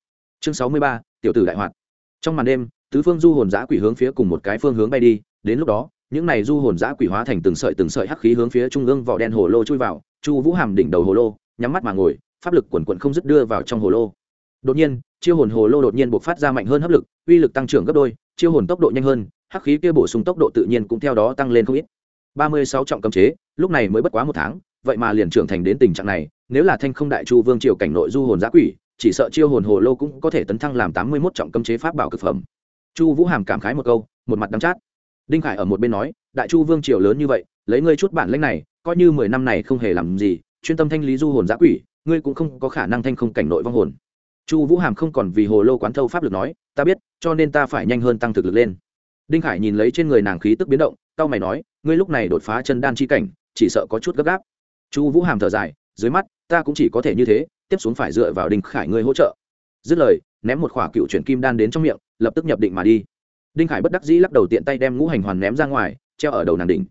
Chương sáu mươi ba, tiểu tử đại hoạt. Trong màn đêm, tứ phương du hồn giã quỷ hướng phía cùng một cái phương hướng bay đi, đến lúc đó, những này du hồn giã quỷ hóa thành từng sợi từng sợi hắc khí hướng phía trung ương vỏ đen hồ lô chui vào, chu vũ hàm đỉnh đầu hồ lô, nhắm mắt mà ngồi, pháp lực quần quận không dứt đưa vào trong hồ lô đột nhiên, chiêu hồn hồ lô đột nhiên buộc phát ra mạnh hơn hấp lực, uy lực tăng trưởng gấp đôi, chiêu hồn tốc độ nhanh hơn, hắc khí kia bổ sung tốc độ tự nhiên cũng theo đó tăng lên không ít. Ba mươi sáu trọng cấm chế, lúc này mới bất quá một tháng, vậy mà liền trưởng thành đến tình trạng này, nếu là thanh không đại chu vương triều cảnh nội du hồn giã quỷ, chỉ sợ chiêu hồn hồ lô cũng có thể tấn thăng làm tám mươi mốt trọng cấm chế pháp bảo cực phẩm. Chu vũ hàm cảm khái một câu, một mặt đắm chát. Đinh khải ở một bên nói, đại chu vương triều lớn như vậy, lấy ngươi chút bản lãnh này, coi như mười năm này không hề làm gì, chuyên tâm thanh lý du hồn giã quỷ, ngươi cũng không có khả năng thanh không cảnh nội vong hồn chu vũ hàm không còn vì hồ lô quán thâu pháp lực nói, ta biết, cho nên ta phải nhanh hơn tăng thực lực lên. Đinh khải nhìn lấy trên người nàng khí tức biến động tao mày nói, ngươi lúc này đột phá chân đan chi cảnh, chỉ sợ có chút gấp gáp. Chu vũ hàm thở dài, dưới mắt, ta cũng chỉ có thể như thế, tiếp xuống phải dựa vào đinh khải ngươi hỗ trợ. Dứt lời, ném một khỏa cựu chuyển kim đan đến trong miệng, lập tức nhập định mà đi. Đinh khải bất đắc dĩ lắc đầu tiện tay đem ngũ hành hoàn ném ra ngoài, treo ở đầu nàng đỉnh.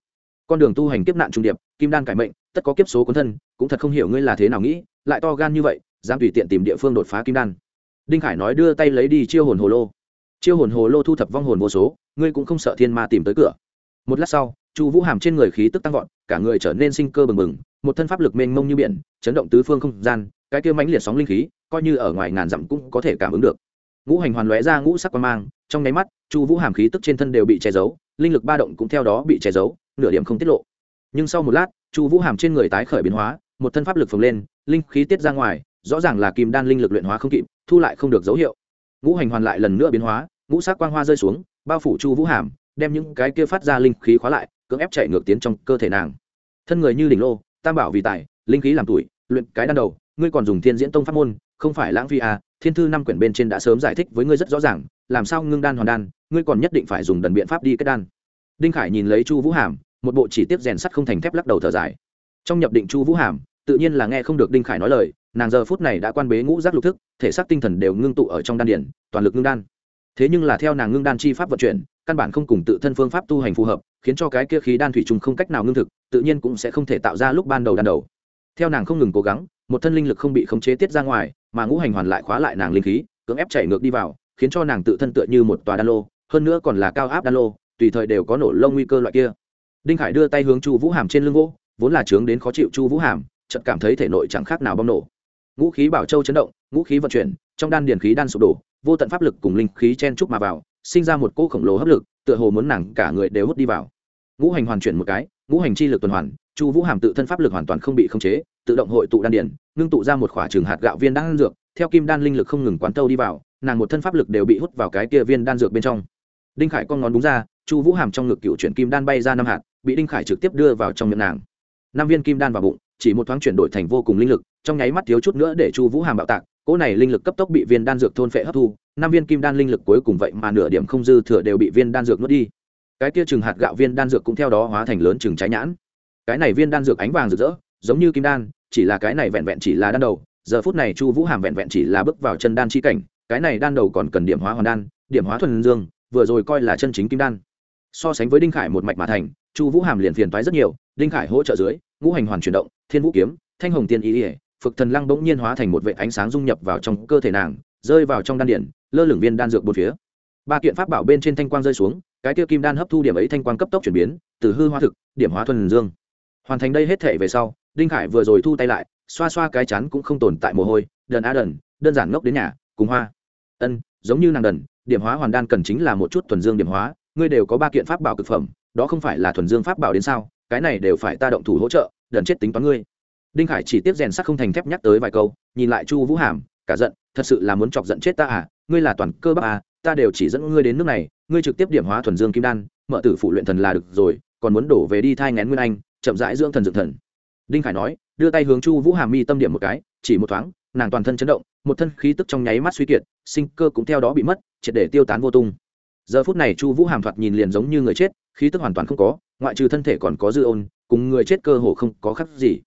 Con đường tu hành kiếp nạn trung điệp, kim đan cải mệnh, tất có kiếp số cuốn thân, cũng thật không hiểu ngươi là thế nào nghĩ, lại to gan như vậy dám tùy tiện tìm địa phương đột phá kim đan. Đinh khải nói đưa tay lấy đi chiêu hồn hồ lô. Chiêu hồn hồ lô thu thập vong hồn vô số, ngươi cũng không sợ thiên ma tìm tới cửa. Một lát sau, chu vũ hàm trên người khí tức tăng vọt, cả người trở nên sinh cơ bừng bừng, một thân pháp lực mênh mông như biển, chấn động tứ phương không gian, cái kia mãnh liệt sóng linh khí, coi như ở ngoài ngàn dặm cũng có thể cảm ứng được. Ngũ hành hoàn lóe ra ngũ sắc quan mang, trong nháy mắt, chu vũ hàm khí tức trên thân đều bị che giấu, linh lực ba động cũng theo đó bị che giấu, nửa điểm không tiết lộ. Nhưng sau một lát, chu vũ hàm trên người tái khởi biến hóa, một thân pháp lực phồng lên, linh khí tiết ra ngoài rõ ràng là kim đan linh lực luyện hóa không kịp, thu lại không được dấu hiệu. Ngũ hành hoàn lại lần nữa biến hóa, ngũ sắc quang hoa rơi xuống, bao phủ chu vũ hàm, đem những cái kia phát ra linh khí khóa lại, cưỡng ép chạy ngược tiến trong cơ thể nàng. Thân người như đỉnh lô, tam bảo vì tài, linh khí làm tuổi luyện cái đan đầu, ngươi còn dùng thiên diễn tông pháp môn, không phải lãng phí à thiên thư năm quyển bên trên đã sớm giải thích với ngươi rất rõ ràng, làm sao ngưng đan hoàn đan, ngươi còn nhất định phải dùng đần biện pháp đi kết đan. Đinh khải nhìn lấy chu vũ hàm, một bộ chỉ tiếp rèn sắt không thành thép lắc đầu thở dài. Trong nhập định chu vũ hàm, tự nhiên là nghe không được đinh khải nói lời nàng giờ phút này đã quan bế ngũ giác lục thức, thể xác tinh thần đều ngưng tụ ở trong đan điển toàn lực ngưng đan. Thế nhưng là theo nàng ngưng đan chi pháp vận chuyển, căn bản không cùng tự thân phương pháp tu hành phù hợp, khiến cho cái kia khí đan thủy trùng không cách nào ngưng thực, tự nhiên cũng sẽ không thể tạo ra lúc ban đầu đan đầu. Theo nàng không ngừng cố gắng, một thân linh lực không bị khống chế tiết ra ngoài, mà ngũ hành hoàn lại khóa lại nàng linh khí, cưỡng ép chảy ngược đi vào, khiến cho nàng tự thân tựa như một tòa đan lô, hơn nữa còn là cao áp đan lô, tùy thời đều có nổ lông nguy cơ loại kia. Đinh khải đưa tay hướng chu vũ hàm trên lưng gỗ, vốn là trướng đến khó chịu chu vũ hàm, chợt cảm thấy thể nội chẳng khác nào bong nổ ngũ khí bảo châu chấn động, ngũ khí vận chuyển, trong đan điền khí đan sụp đổ, vô tận pháp lực cùng linh khí chen chúc mà vào, sinh ra một cỗ khổng lồ hấp lực, tựa hồ muốn nàng cả người đều hút đi vào. Ngũ hành hoàn chuyển một cái, ngũ hành chi lực tuần hoàn, chu vũ hàm tự thân pháp lực hoàn toàn không bị khống chế, tự động hội tụ đan điền, ngưng tụ ra một khỏa trường hạt gạo viên đan dược, theo kim đan linh lực không ngừng quán tâu đi vào, nàng một thân pháp lực đều bị hút vào cái kia viên đan dược bên trong. Đinh khải con ngón đúng ra, chu vũ hàm trong ngực cựu chuyển kim đan bay ra năm hạt, bị đinh khải trực tiếp đưa vào trong miệng nàng. Năm viên kim đan vào bụng, chỉ một thoáng chuyển đổi thành vô cùng linh lực trong nháy mắt thiếu chút nữa để chu vũ hàm bạo tạc, cỗ này linh lực cấp tốc bị viên đan dược thôn phệ hấp thu, năm viên kim đan linh lực cuối cùng vậy mà nửa điểm không dư thừa đều bị viên đan dược nuốt đi. Cái kia chừng hạt gạo viên đan dược cũng theo đó hóa thành lớn chừng trái nhãn. Cái này viên đan dược ánh vàng rực rỡ, giống như kim đan, chỉ là cái này vẹn vẹn chỉ là đan đầu, giờ phút này chu vũ hàm vẹn vẹn chỉ là bước vào chân đan chi cảnh, cái này đan đầu còn cần điểm hóa hoàn đan, điểm hóa thuần dương, vừa rồi coi là chân chính kim đan. So sánh với đinh khải một mạch mà thành, chu vũ hàm liền phiền toái rất nhiều, đinh khải hỗ trợ dưới, ngũ hành hoàn chuyển động, thiên vũ kiếm, thanh hồng tiên ý ỉa phực thần lăng bỗng nhiên hóa thành một vệ ánh sáng dung nhập vào trong cơ thể nàng, rơi vào trong đan điển lơ lửng viên đan dược bốn phía. Ba kiện pháp bảo bên trên thanh quang rơi xuống, cái tiêu kim đan hấp thu điểm ấy thanh quang cấp tốc chuyển biến, từ hư hóa thực, điểm hóa thuần dương. Hoàn thành đây hết thể về sau, đinh khải vừa rồi thu tay lại, xoa xoa cái chắn cũng không tồn tại mồ hôi, đần á đần, đơn giản ngốc đến nhà, cùng hoa. Ân, giống như nàng đần, điểm hóa hoàn đan cần chính là một chút thuần dương điểm hóa, ngươi đều có ba kiện pháp bảo cực phẩm, đó không phải là thuần dương pháp bảo đến sao, cái này đều phải ta động thủ hỗ trợ, đần chết tính toán ngươi đinh khải chỉ tiếp rèn sắc không thành thép nhắc tới vài câu, nhìn lại chu vũ hàm, cả giận, thật sự là muốn chọc giận chết ta à ngươi là toàn cơ bắp à ta đều chỉ dẫn ngươi đến nước này, ngươi trực tiếp điểm hóa thuần dương kim đan, mở tử phụ luyện thần là được rồi, còn muốn đổ về đi thai ngén nguyên anh, chậm rãi dưỡng thần dựng thần. Đinh khải nói, đưa tay hướng chu vũ hàm mi tâm điểm một cái, chỉ một thoáng, nàng toàn thân chấn động, một thân khí tức trong nháy mắt suy kiệt, sinh cơ cũng theo đó bị mất, triệt để tiêu tán vô tung. Giờ phút này chu vũ hàm thoạt nhìn liền giống như người chết, khí tức hoàn toàn không có, ngoại trừ thân thể còn có dư ôn, cùng người chết cơ hồ không có khác gì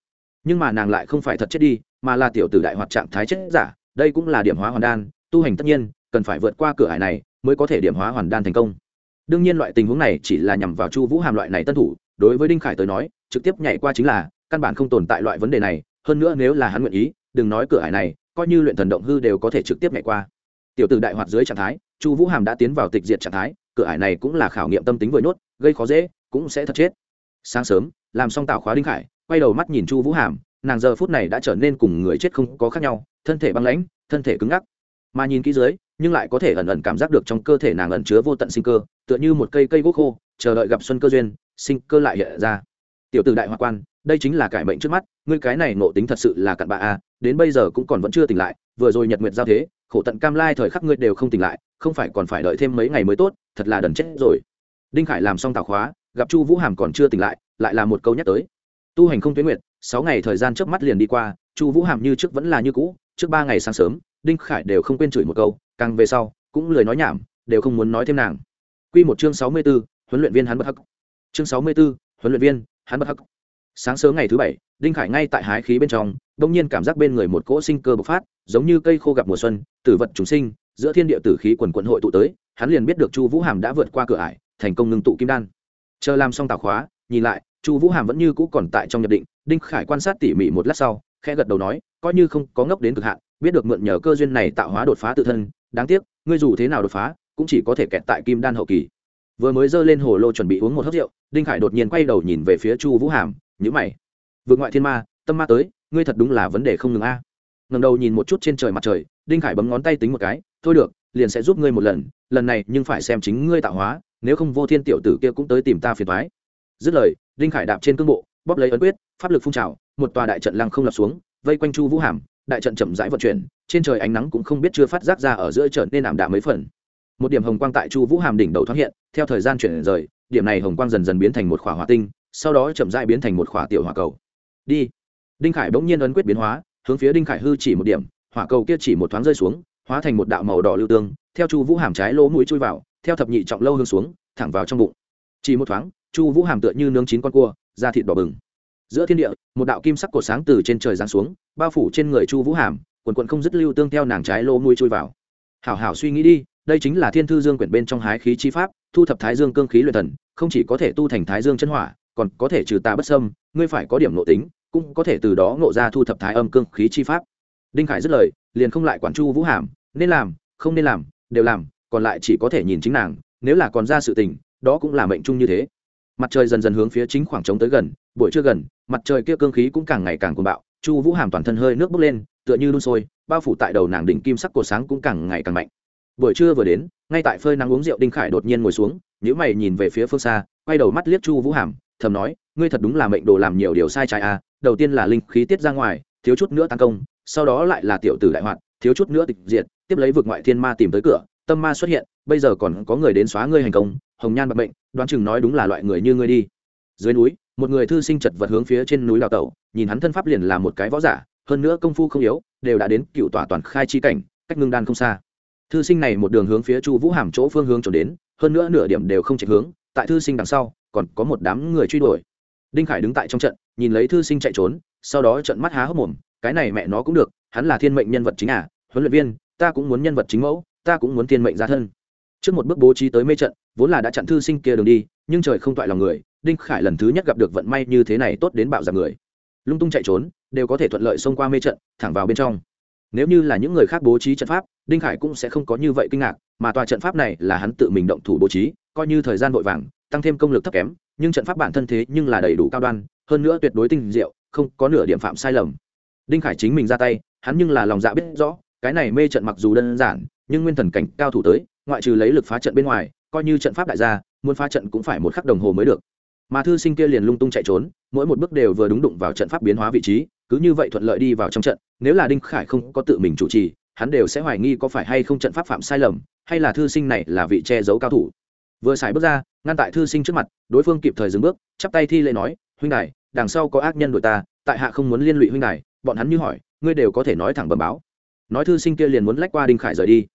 nhưng mà nàng lại không phải thật chết đi, mà là tiểu tử đại hoạt trạng thái chết giả, đây cũng là điểm hóa hoàn đan, tu hành tất nhiên, cần phải vượt qua cửa hải này mới có thể điểm hóa hoàn đan thành công. Đương nhiên loại tình huống này chỉ là nhằm vào chu vũ hàm loại này tân thủ, đối với đinh khải tới nói, trực tiếp nhảy qua chính là, căn bản không tồn tại loại vấn đề này, hơn nữa nếu là hắn nguyện ý, đừng nói cửa hải này, coi như luyện thần động hư đều có thể trực tiếp nhảy qua. Tiểu tử đại hoạt dưới trạng thái, chu vũ hàm đã tiến vào tịch diệt trạng thái, cửa ải này cũng là khảo nghiệm tâm tính vừa nhốt, gây khó dễ, cũng sẽ thật chết. Sáng sớm, làm xong tạo khóa đinh khải quay đầu mắt nhìn chu vũ hàm, nàng giờ phút này đã trở nên cùng người chết không có khác nhau, thân thể băng lãnh, thân thể cứng ngắc. Mà nhìn kỹ dưới, nhưng lại có thể ẩn ẩn cảm giác được trong cơ thể nàng ẩn chứa vô tận sinh cơ, tựa như một cây cây gốc khô, chờ đợi gặp xuân cơ duyên, sinh cơ lại hiện ra. Tiểu tử đại hoa quan, đây chính là cải mệnh trước mắt, ngươi cái này nộ tính thật sự là cặn bạ a à, đến bây giờ cũng còn vẫn chưa tỉnh lại, vừa rồi nhật nguyện giao thế, khổ tận cam lai thời khắc ngươi đều không tỉnh lại, không phải còn phải đợi thêm mấy ngày mới tốt, thật là đần chết rồi. Đinh khải làm xong tào khóa, gặp chu vũ hàm còn chưa tỉnh lại lại là một câu nhắc tới tu hành không tuyến nguyệt, sáu ngày thời gian trước mắt liền đi qua, chu vũ hàm như trước vẫn là như cũ, trước ba ngày sáng sớm, đinh khải đều không quên chửi một câu, càng về sau, cũng lười nói nhảm, đều không muốn nói thêm nàng. Q một chương sáu mươi b ố huấn luyện viên hắn bất hắc. Chương sáu mươi b ố huấn luyện viên hắn bất hắc. Sáng sớm ngày thứ bảy, đinh khải ngay tại hái khí bên trong đ ỗ n g nhiên cảm giác bên người một cỗ sinh cơ bộc phát, giống như cây khô gặp mùa xuân, tử vật chúng sinh, giữa thiên địa tử khí quần quận hội tụ tới, hắn liền biết được chu vũ hàm đã vượt qua cửa ải, thành công ngưng tụ kim đan. Chờ làm xong tào khóa nhìn lại, chu vũ hàm vẫn như cũ còn tại trong nhập định, đinh khải quan sát tỉ mỉ một lát sau, khẽ gật đầu nói, coi như không có ngốc đến cực hạn, biết được mượn nhờ cơ duyên này tạo hóa đột phá tự thân, đáng tiếc, ngươi dù thế nào đột phá, cũng chỉ có thể kẹt tại kim đan hậu kỳ. Vừa mới giơ lên hồ lô chuẩn bị uống một hớp rượu, đinh khải đột nhiên quay đầu nhìn về phía chu vũ hàm nhữ mày. Vượt ngoại thiên ma, tâm ma tới, ngươi thật đúng là vấn đề không ngừng a. À. Ngầm đầu nhìn một chút trên trời mặt trời, đinh khải bấm ngón tay tính một cái, thôi được, liền sẽ giúp ngươi một lần lần này nhưng phải xem chính ngươi tạo hóa, nếu không vô thiên tiểu tử kia cũng tới tìm ta phiền thoái dứt lời, đinh khải đạp trên cương bộ, bóp lấy ấn quyết, pháp lực phun trào, một tòa đại trận lăng không lập xuống, vây quanh chu vũ hàm, đại trận chậm rãi vận chuyển, trên trời ánh nắng cũng không biết chưa phát giác ra ở giữa trận nên ảm đạm mấy phần. Một điểm hồng quang tại chu vũ hàm đỉnh đầu thoát hiện, theo thời gian chuyển rời, điểm này hồng quang dần dần biến thành một khỏa hỏa tinh, sau đó chậm rãi biến thành một khỏa tiểu hỏa cầu. Đi. Đinh khải bỗng nhiên ấn quyết biến hóa, hướng phía đinh khải hư chỉ một điểm, hỏa cầu kia chỉ một thoáng rơi xuống, hóa thành một đạo màu đỏ lưu tương, theo chu vũ hàm trái lỗ mũi chui vào, theo thập nhị trọng lâu hướng xuống, thẳng vào trong bụng. Chỉ một thoáng chu vũ hàm tựa như nướng chín con cua, da thịt đỏ bừng. Giữa thiên địa, một đạo kim sắc cột sáng từ trên trời giáng xuống, bao phủ trên người chu vũ hàm, quần quần không dứt lưu tương theo nàng trái lô mũi chui vào. Hảo hảo suy nghĩ đi, đây chính là thiên thư dương quyển bên trong hái khí chi pháp, thu thập thái dương cương khí luyện thần, không chỉ có thể tu thành thái dương chân hỏa, còn có thể trừ tà bất sâm ngươi phải có điểm nội tính, cũng có thể từ đó ngộ ra thu thập thái âm cương khí chi pháp. Đinh khải dứt lời, liền không lại quản chu vũ hàm, nên làm, không nên làm, đều làm, còn lại chỉ có thể nhìn chính nàng, nếu là còn ra sự tình, đó cũng là mệnh chung như thế mặt trời dần dần hướng phía chính khoảng trống tới gần, buổi trưa gần, mặt trời kia cương khí cũng càng ngày càng cuồng bạo, chu vũ hàm toàn thân hơi nước bốc lên, tựa như đun sôi, bao phủ tại đầu nàng đỉnh kim sắc cổ sáng cũng càng ngày càng mạnh. Buổi trưa vừa đến, ngay tại phơi nắng uống rượu đinh khải đột nhiên ngồi xuống nhữ mày nhìn về phía phương xa, quay đầu mắt liếc chu vũ hàm, thầm nói, ngươi thật đúng là mệnh đồ làm nhiều điều sai trái à đầu tiên là linh khí tiết ra ngoài, thiếu chút nữa tăng công, sau đó lại là tiểu tử đại hoạt thiếu chút nữa tịch diệt, tiếp lấy vực ngoại thiên ma tìm tới cửa, tâm ma xuất hiện, bây giờ còn có người đến xóa ngươi hành công hồng nhan bạc bệnh đoán chừng nói đúng là loại người như ngươi đi. Dưới núi, một người thư sinh chật vật hướng phía trên núi đào tẩu, nhìn hắn thân pháp liền là một cái võ giả, hơn nữa công phu không yếu, đều đã đến cựu tỏa toàn khai chi cảnh, cách ngưng đan không xa. Thư sinh này một đường hướng phía chu vũ hàm chỗ phương hướng trốn đến, hơn nữa nửa điểm đều không chạy hướng, tại thư sinh đằng sau, còn có một đám người truy đuổi. Đinh khải đứng tại trong trận, nhìn lấy thư sinh chạy trốn, sau đó trận mắt há hốc mồm, cái này mẹ nó cũng được, hắn là thiên mệnh nhân vật chính à huấn luyện viên, ta cũng muốn nhân vật chính mẫu, ta cũng muốn thiên mệnh gia thân. Trước một bước bố trí tới mê trận vốn là đã chặn thư sinh kia đường đi, nhưng trời không toại lòng người, đinh khải lần thứ nhất gặp được vận may như thế này tốt đến bạo giảm người. Lung tung chạy trốn, đều có thể thuận lợi xông qua mê trận, thẳng vào bên trong. Nếu như là những người khác bố trí trận pháp, đinh khải cũng sẽ không có như vậy kinh ngạc, mà tòa trận pháp này là hắn tự mình động thủ bố trí, coi như thời gian vội vàng, tăng thêm công lực thấp kém, nhưng trận pháp bản thân thế nhưng là đầy đủ cao đoan, hơn nữa tuyệt đối tinh diệu, không có nửa điểm phạm sai lầm. Đinh khải chính mình ra tay, hắn nhưng là lòng dạ biết rõ, cái này mê trận mặc dù đơn giản, nhưng nguyên thần cảnh cao thủ tới, ngoại trừ lấy lực phá trận bên ngoài coi như trận pháp đại gia, muốn phá trận cũng phải một khắc đồng hồ mới được. Mà thư sinh kia liền lung tung chạy trốn, mỗi một bước đều vừa đúng đụng vào trận pháp biến hóa vị trí, cứ như vậy thuận lợi đi vào trong trận, nếu là đinh khải không có tự mình chủ trì, hắn đều sẽ hoài nghi có phải hay không trận pháp phạm sai lầm, hay là thư sinh này là vị che giấu cao thủ. Vừa xài bước ra, ngăn tại thư sinh trước mặt, đối phương kịp thời dừng bước, chắp tay thi lễ nói, huynh đài, đằng sau có ác nhân đội ta, tại hạ không muốn liên lụy huynh đài, bọn hắn như hỏi, ngươi đều có thể nói thẳng bẩm báo. Nói thư sinh kia liền muốn lách qua đinh khải rời đi.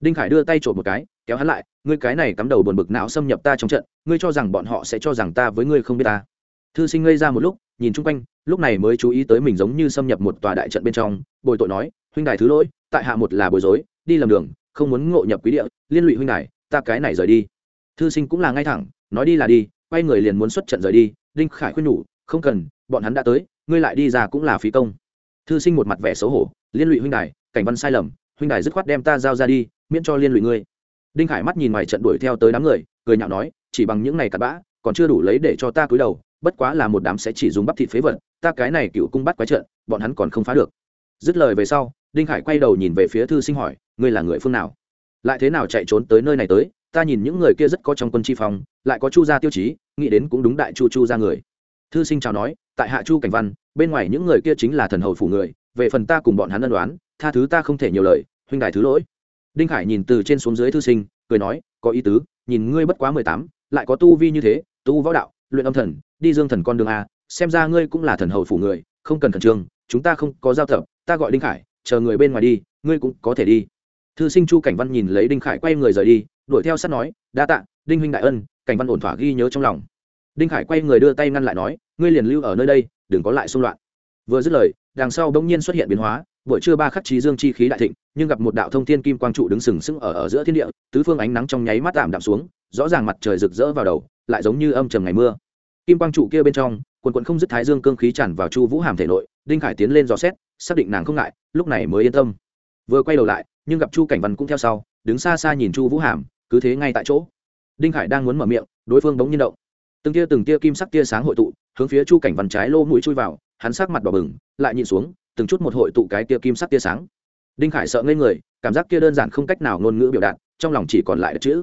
Đinh khải đưa tay trộm một cái kéo hắn lại ngươi cái này cắm đầu buồn bực não xâm nhập ta trong trận ngươi cho rằng bọn họ sẽ cho rằng ta với ngươi không biết ta. Thư sinh ngây ra một lúc nhìn chung quanh lúc này mới chú ý tới mình giống như xâm nhập một tòa đại trận bên trong bồi tội nói huynh đài thứ lỗi tại hạ một là bồi dối, đi lầm đường không muốn ngộ nhập quý địa liên lụy huynh đài ta cái này rời đi. Thư sinh cũng là ngay thẳng nói đi là đi quay người liền muốn xuất trận rời đi đinh khải khuyên nhủ không cần bọn hắn đã tới ngươi lại đi ra cũng là phí công. Thư sinh một mặt vẻ xấu hổ liên lụy huynh đài cảnh văn sai lầm huynh đài dứt khoát đem ta giao ra đi miễn cho liên lụy ngươi đinh khải mắt nhìn ngoài trận đuổi theo tới đám người, cười nhạo nói, chỉ bằng những này cặn bã, còn chưa đủ lấy để cho ta cúi đầu, bất quá là một đám sẽ chỉ dùng bắp thịt phế vật, ta cái này cựu cung bắt quái trận, bọn hắn còn không phá được. Dứt lời về sau, đinh khải quay đầu nhìn về phía thư sinh hỏi, ngươi là người phương nào? Lại thế nào chạy trốn tới nơi này tới, ta nhìn những người kia rất có trong quân tri phòng lại có chu gia tiêu chí, nghĩ đến cũng đúng đại chu chu ra người. Thư sinh chào nói, tại hạ chu cảnh văn, bên ngoài những người kia chính là thần hầu phủ người, về phần ta cùng bọn hắn ân đoán tha thứ ta không thể nhiều lời, huynh đài thứ lỗi đinh khải nhìn từ trên xuống dưới thư sinh, cười nói, có ý tứ, nhìn ngươi bất quá mười tám, lại có tu vi như thế, tu võ đạo, luyện âm thần, đi dương thần con đường a, xem ra ngươi cũng là thần hầu phủ người, không cần khẩn trương, chúng ta không có giao tập, ta gọi đinh khải, chờ người bên ngoài đi, ngươi cũng có thể đi. Thư sinh chu cảnh văn nhìn lấy đinh khải quay người rời đi, đuổi theo sát nói, đa tạ, đinh huynh đại ân, cảnh văn ổn thỏa ghi nhớ trong lòng. Đinh khải quay người đưa tay ngăn lại nói, ngươi liền lưu ở nơi đây, đừng có lại xung loạn. Vừa dứt lời, đằng sau bỗng nhiên xuất hiện biến hóa, buổi trưa ba khắc trí dương chi khí đại thịnh nhưng gặp một đạo thông thiên kim quang trụ đứng sừng sững ở ở giữa thiên địa, tứ phương ánh nắng trong nháy mắt tạm đạm xuống, rõ ràng mặt trời rực rỡ vào đầu, lại giống như âm trầm ngày mưa. Kim quang trụ kia bên trong, quần quần không dứt thái dương cương khí tràn vào chu vũ hàm thể nội, đinh khải tiến lên dò xét, xác định nàng không ngại, lúc này mới yên tâm. Vừa quay đầu lại, nhưng gặp chu cảnh văn cũng theo sau, đứng xa xa nhìn chu vũ hàm, cứ thế ngay tại chỗ. Đinh khải đang muốn mở miệng, đối phương bỗng nhiên động. Từng tia từng tia kim sắc tia sáng hội tụ, hướng phía chu cảnh văn trái lô mũi chui vào, hắn sắc mặt đỏ bừng, lại nhìn xuống, từng chút một hội tụ cái tia kim sắc tia sáng đinh khải sợ ngây người cảm giác kia đơn giản không cách nào ngôn ngữ biểu đạt trong lòng chỉ còn lại chữ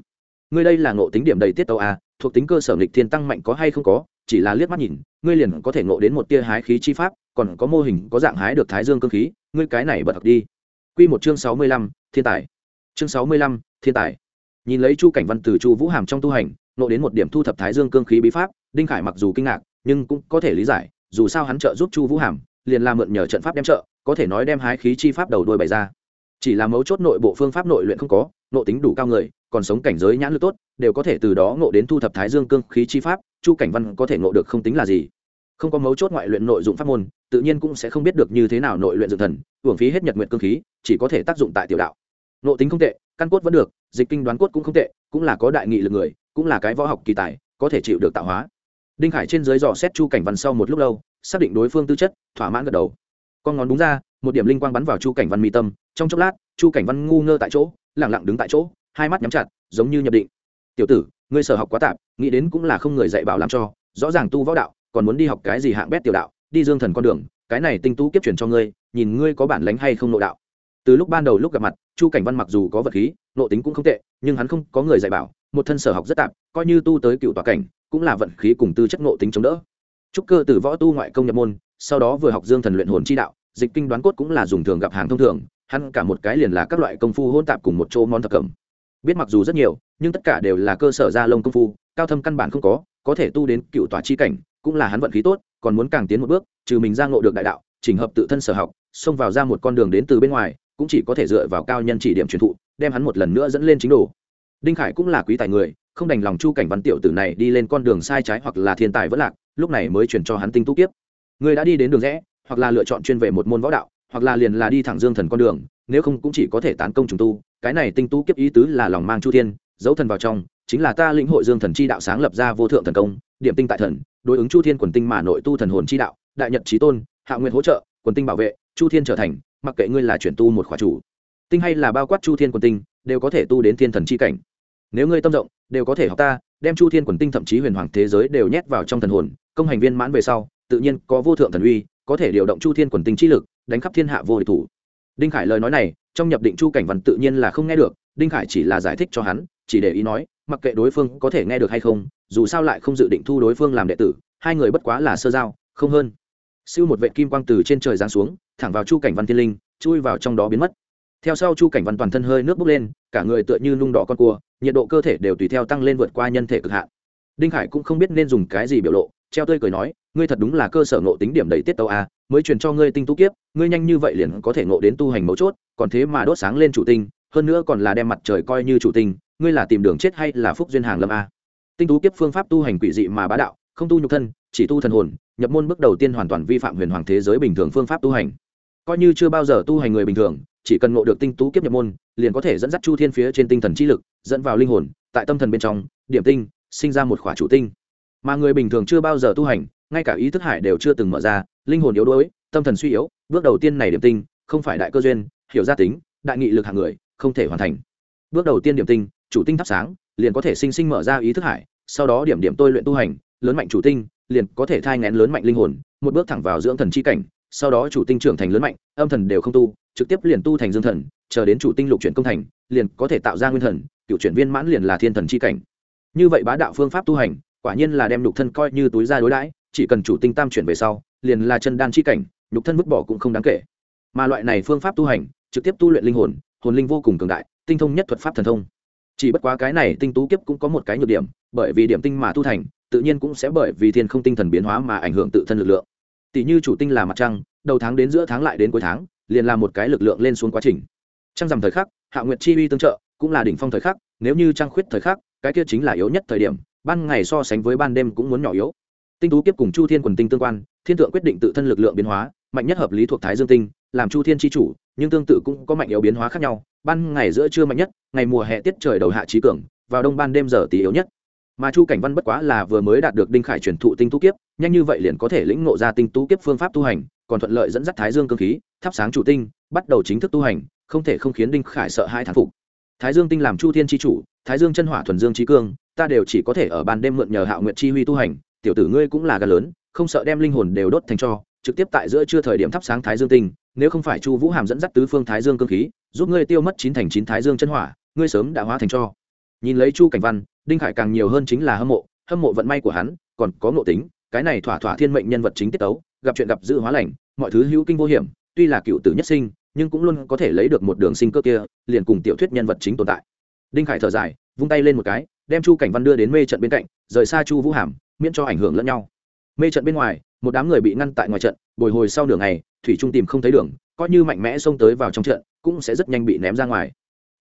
ngươi đây là ngộ tính điểm đầy tiết tàu a à, thuộc tính cơ sở nghịch thiên tăng mạnh có hay không có chỉ là liếc mắt nhìn ngươi liền có thể ngộ đến một tia hái khí chi pháp còn có mô hình có dạng hái được thái dương cơ khí ngươi cái này bật học đi Quy một chương sáu mươi lăm, thiên tài. Chương sáu mươi lăm, thiên tài. Nhìn lấy Chu Cảnh Văn từ Chu Vũ Hàm trong tu hành, nộ đến một điểm thu thập thái dương cương khí bí pháp, Đinh Khải mặc dù kinh ngạc, nhưng cũng có thể lý giải, dù sao hắn trợ giúp Chu Vũ Hàm, liền làm mượn nhờ trận pháp đem trợ, có thể nói đem hái khí chi pháp đầu đuôi bày ra. Chỉ là mấu chốt nội bộ phương pháp nội luyện không có, nội tính đủ cao người, còn sống cảnh giới nhãn lực tốt, đều có thể từ đó ngộ đến thu thập thái dương cương khí chi pháp, Chu Cảnh Văn có thể ngộ được không tính là gì. Không có mấu chốt ngoại luyện nội dụng pháp môn, tự nhiên cũng sẽ không biết được như thế nào nội luyện dựng thần, uổng phí hết nhật nguyện cương khí, chỉ có thể tác dụng tại tiểu đạo. nội tính không tệ, căn cốt vẫn được, dịch kinh đoán cốt cũng không tệ, cũng là có đại nghị lực người, cũng là cái võ học kỳ tài, có thể chịu được tạo hóa. Đinh Khải trên dưới dò xét Chu Cảnh Văn sau một lúc lâu, xác định đối phương tư chất, thỏa mãn gật đầu. Con ngón đúng ra, một điểm linh quang bắn vào Chu Cảnh Văn mi tâm, trong chốc lát, Chu Cảnh Văn ngu ngơ tại chỗ, lẳng lặng đứng tại chỗ, hai mắt nhắm chặt, giống như nhập định. "Tiểu tử, ngươi sở học quá tạm, nghĩ đến cũng là không người dạy bảo làm cho, rõ ràng tu võ đạo, còn muốn đi học cái gì hạng bét tiểu đạo, đi dương thần con đường, cái này tinh tú kiếp chuyển cho ngươi, nhìn ngươi có bản lĩnh hay không nội đạo." Từ lúc ban đầu lúc gặp mặt, Chu Cảnh Văn mặc dù có vật khí, nội tính cũng không tệ, nhưng hắn không có người dạy bảo, một thân sở học rất tạm, coi như tu tới cựu tòa cảnh, cũng là vận khí cùng tư chất nội tính chống đỡ. Trúc cơ từ võ tu ngoại công nhập môn, sau đó vừa học dương thần luyện hồn chi đạo, dịch kinh đoán cốt cũng là dùng thường gặp hàng thông thường, hắn cả một cái liền là các loại công phu hỗn tạp cùng một chỗ món thập cẩm. Biết mặc dù rất nhiều, nhưng tất cả đều là cơ sở gia lông công phu, cao thâm căn bản không có, có thể tu đến cựu tòa chi cảnh, cũng là hắn vận khí tốt, còn muốn càng tiến một bước, trừ mình ra ngộ được đại đạo, chỉnh hợp tự thân sở học, xông vào ra một con đường đến từ bên ngoài, cũng chỉ có thể dựa vào cao nhân chỉ điểm truyền thụ, đem hắn một lần nữa dẫn lên chính đồ. Đinh Khải cũng là quý tài người, không đành lòng Chu Cảnh Văn tiểu tử này đi lên con đường sai trái hoặc là thiên tài vẫn lạc, lúc này mới truyền cho hắn tinh tú kiếp. Người đã đi đến đường rẽ, hoặc là lựa chọn chuyên về một môn võ đạo, hoặc là liền là đi thẳng dương thần con đường, nếu không cũng chỉ có thể tán công trùng tu, cái này tinh tú kiếp ý tứ là lòng mang chu thiên, dấu thần vào trong, chính là ta lĩnh hội dương thần chi đạo sáng lập ra vô thượng thần công, điểm tinh tại thần, đối ứng chu thiên quần tinh mà nội tu thần hồn chi đạo, đại nhật chí tôn, hạ nguyện hỗ trợ, quần tinh bảo vệ, chu thiên trở thành, mặc kệ ngươi là chuyển tu một khóa chủ, tinh hay là bao quát chu thiên quần tinh, đều có thể tu đến thiên thần chi cảnh. Nếu ngươi tâm rộng, đều có thể học ta, đem chu thiên quần tinh thậm chí huyền hoàng thế giới đều nhét vào trong thần hồn, công hành viên mãn về sau, tự nhiên có vô thượng thần uy, có thể điều động chu thiên quần tinh chi lực, đánh khắp thiên hạ vô địch thủ. Đinh Khải lời nói này, trong nhập định chu cảnh văn tự nhiên là không nghe được, Đinh Khải chỉ là giải thích cho hắn, chỉ để ý nói, mặc kệ đối phương có thể nghe được hay không, dù sao lại không dự định thu đối phương làm đệ tử, hai người bất quá là sơ giao, không hơn. Siêu một vệ kim quang từ trên trời giáng xuống, thẳng vào chu cảnh văn thiên linh, chui vào trong đó biến mất. theo sau chu cảnh văn toàn thân hơi nước bốc lên cả người tựa như nung đỏ con cua nhiệt độ cơ thể đều tùy theo tăng lên vượt qua nhân thể cực hạn đinh khải cũng không biết nên dùng cái gì biểu lộ treo tươi cười nói ngươi thật đúng là cơ sở ngộ tính điểm đầy tiết tấu a, mới truyền cho ngươi tinh tú kiếp, ngươi nhanh như vậy liền có thể ngộ đến tu hành mấu chốt, còn thế mà đốt sáng lên chủ tinh, hơn nữa còn là đem mặt trời coi như chủ tinh, ngươi là tìm đường chết hay là phúc duyên hàng lâm a? Tinh tú kiếp phương pháp tu hành quỷ dị mà bá đạo, không tu nhục thân, chỉ tu thần hồn, nhập môn bước đầu tiên hoàn toàn vi phạm huyền hoàng thế giới bình thường phương pháp tu hành. Coi như chưa bao giờ tu hành người bình thường, chỉ cần ngộ được tinh tú kiếp nhập môn, liền có thể dẫn dắt chu thiên phía trên tinh thần trí lực, dẫn vào linh hồn, tại tâm thần bên trong, điểm tinh, sinh ra một khỏa chủ tinh. Mà người bình thường chưa bao giờ tu hành ngay cả ý thức hải đều chưa từng mở ra, linh hồn yếu đuối, tâm thần suy yếu, bước đầu tiên này điểm tinh, không phải đại cơ duyên, hiểu gia tính, đại nghị lực hạng người, không thể hoàn thành. Bước đầu tiên điểm tinh, chủ tinh thắp sáng, liền có thể sinh sinh mở ra ý thức hải, sau đó điểm điểm tôi luyện tu hành, lớn mạnh chủ tinh, liền có thể thai ngén lớn mạnh linh hồn, một bước thẳng vào dưỡng thần chi cảnh, sau đó chủ tinh trưởng thành lớn mạnh, âm thần đều không tu, trực tiếp liền tu thành dương thần, chờ đến chủ tinh lục chuyển công thành, liền có thể tạo ra nguyên thần, cựu chuyển viên mãn liền là thiên thần chi cảnh. Như vậy bá đạo phương pháp tu hành, quả nhiên là đem lục thân coi như túi ra đối đãi chỉ cần chủ tinh tam chuyển về sau, liền là chân đan chi cảnh, nhục thân vứt bỏ cũng không đáng kể. Mà loại này phương pháp tu hành, trực tiếp tu luyện linh hồn hồn linh vô cùng cường đại, tinh thông nhất thuật pháp thần thông. Chỉ bất quá cái này tinh tú kiếp cũng có một cái nhược điểm, bởi vì điểm tinh mà tu thành, tự nhiên cũng sẽ bởi vì thiên không tinh thần biến hóa mà ảnh hưởng tự thân lực lượng. Tỷ như chủ tinh là mặt trăng, đầu tháng đến giữa tháng lại đến cuối tháng, liền là một cái lực lượng lên xuống quá trình. Trăng rằm thời khắc, hạ nguyệt chi uy tương trợ, cũng là đỉnh phong thời khắc, nếu như trăng khuyết thời khắc, cái kia chính là yếu nhất thời điểm, ban ngày so sánh với ban đêm cũng muốn nhỏ yếu tinh tú kiếp cùng chu thiên quần tinh tương quan, thiên tượng quyết định tự thân lực lượng biến hóa, mạnh nhất hợp lý thuộc thái dương tinh, làm chu thiên tri chủ, nhưng tương tự cũng có mạnh yếu biến hóa khác nhau. Ban ngày giữa trưa mạnh nhất, ngày mùa hè tiết trời đầu hạ trí cường, vào đông ban đêm giờ tí yếu nhất. Mà chu cảnh văn bất quá là vừa mới đạt được đinh khải truyền thụ tinh tú kiếp, nhanh như vậy liền có thể lĩnh ngộ ra tinh tú kiếp phương pháp tu hành, còn thuận lợi dẫn dắt thái dương cơ khí, thắp sáng chủ tinh, bắt đầu chính thức tu hành, không thể không khiến đinh khải sợ hai thán phục. Thái dương tinh làm chu thiên tri chủ, thái dương chân hỏa thuần dương trí cương, ta đều chỉ có thể ở ban đêm mượn nhờ hạo nguyện chi huy tu hành tiểu tử ngươi cũng là gà lớn, không sợ đem linh hồn đều đốt thành cho, trực tiếp tại giữa trưa thời điểm thắp sáng thái dương tinh, nếu không phải chu vũ hàm dẫn dắt tứ phương thái dương cơ khí, giúp ngươi tiêu mất chín thành chín thái dương chân hỏa, ngươi sớm đã hóa thành cho. Nhìn lấy chu cảnh văn, đinh khải càng nhiều hơn chính là hâm mộ hâm mộ vận may của hắn, còn có ngộ tính, cái này thỏa thỏa thiên mệnh nhân vật chính tiết tấu, gặp chuyện gặp dự hóa lành, mọi thứ hữu kinh vô hiểm, tuy là cựu tử nhất sinh, nhưng cũng luôn có thể lấy được một đường sinh cơ kia, liền cùng tiểu thuyết nhân vật chính tồn tại. Đinh khải thở dài, vung tay lên một cái, đem chu cảnh văn đưa đến mê trận bên cạnh, rời xa chu vũ hàm miễn cho ảnh hưởng lẫn nhau. Mê trận bên ngoài, một đám người bị ngăn tại ngoài trận, bồi hồi sau nửa ngày, thủy trung tìm không thấy đường, coi như mạnh mẽ xông tới vào trong trận, cũng sẽ rất nhanh bị ném ra ngoài.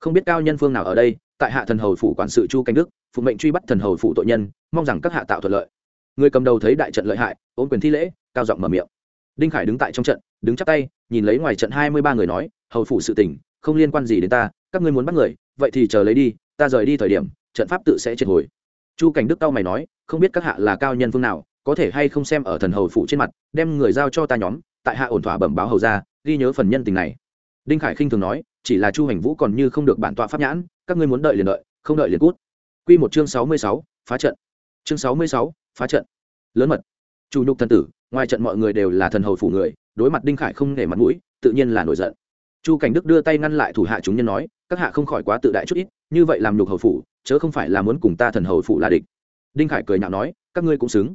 Không biết cao nhân phương nào ở đây, tại hạ thần hầu phủ quản sự chu canh đức, phụ mệnh truy bắt thần hầu phủ tội nhân, mong rằng các hạ tạo thuận lợi. Người cầm đầu thấy đại trận lợi hại, ôm quyền thi lễ, cao giọng mở miệng. Đinh khải đứng tại trong trận, đứng chắp tay, nhìn lấy ngoài trận hai mươi ba người nói, hầu phủ sự tình, không liên quan gì đến ta, các ngươi muốn bắt người, vậy thì chờ lấy đi, ta rời đi thời điểm, trận pháp tự sẽ triệt hồi chu cảnh đức tao mày nói, không biết các hạ là cao nhân phương nào, có thể hay không xem ở thần hầu phụ trên mặt, đem người giao cho ta nhóm, tại hạ ổn thỏa bẩm báo hầu ra ghi nhớ phần nhân tình này. Đinh khải khinh thường nói, chỉ là chu hành vũ còn như không được bản tọa pháp nhãn, các ngươi muốn đợi liền đợi, không đợi liền cút. Q một chương sáu mươi sáu, phá trận. Chương sáu mươi sáu, phá trận. Lớn mật. Chủ nhục thần tử, ngoài trận mọi người đều là thần hầu phủ người, đối mặt đinh khải không nể mặt mũi, tự nhiên là nổi giận. Chu cảnh đức đưa tay ngăn lại thủ hạ chúng nhân nói, các hạ không khỏi quá tự đại chút ít, như vậy làm nhục hầu phủ chớ không phải là muốn cùng ta thần hầu phụ là địch. Đinh khải cười nhạo nói, các ngươi cũng xứng.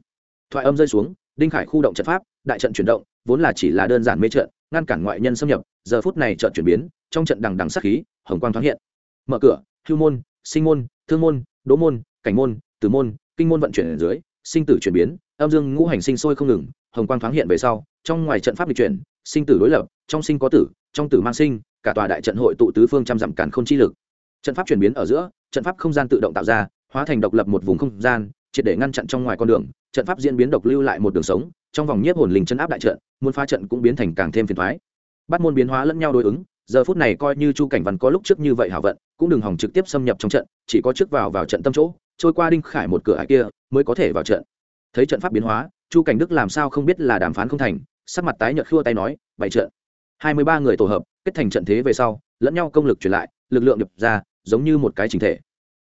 Thoại âm rơi xuống, đinh khải khu động trận pháp, đại trận chuyển động, vốn là chỉ là đơn giản mê trận, ngăn cản ngoại nhân xâm nhập, giờ phút này trận chuyển biến, trong trận đằng đằng sắc khí, hồng quang thoáng hiện. Mở cửa, hưu môn, sinh môn, thương môn, đỗ môn, cảnh môn, tử môn, kinh môn vận chuyển ở dưới, sinh tử chuyển biến, âm dương ngũ hành sinh sôi không ngừng, hồng quang thoáng hiện về sau, trong ngoài trận pháp lịch chuyển, sinh tử đối lập, trong sinh có tử, trong tử mang sinh, cả tòa đại trận hội tụ tứ phương trăm dặm cản không chi lực trận pháp chuyển biến ở giữa, trận pháp không gian tự động tạo ra, hóa thành độc lập một vùng không gian, triệt để ngăn chặn trong ngoài con đường. Trận pháp diễn biến độc lưu lại một đường sống, trong vòng nhiếp hồn linh chân áp đại trận, muốn phá trận cũng biến thành càng thêm phiền thoái bắt môn biến hóa lẫn nhau đối ứng, giờ phút này coi như chu cảnh văn có lúc trước như vậy hảo vận, cũng đừng hỏng trực tiếp xâm nhập trong trận, chỉ có trước vào vào trận tâm chỗ, trôi qua đinh khải một cửa ải kia, mới có thể vào trận. Thấy trận pháp biến hóa, chu cảnh đức làm sao không biết là đàm phán không thành, sắc mặt tái nhợt khua tay nói bảy trận. Hai mươi ba người tổ hợp, kết thành trận thế về sau, lẫn nhau công lực truyền lại lực lượng nhập ra, giống như một cái trình thể.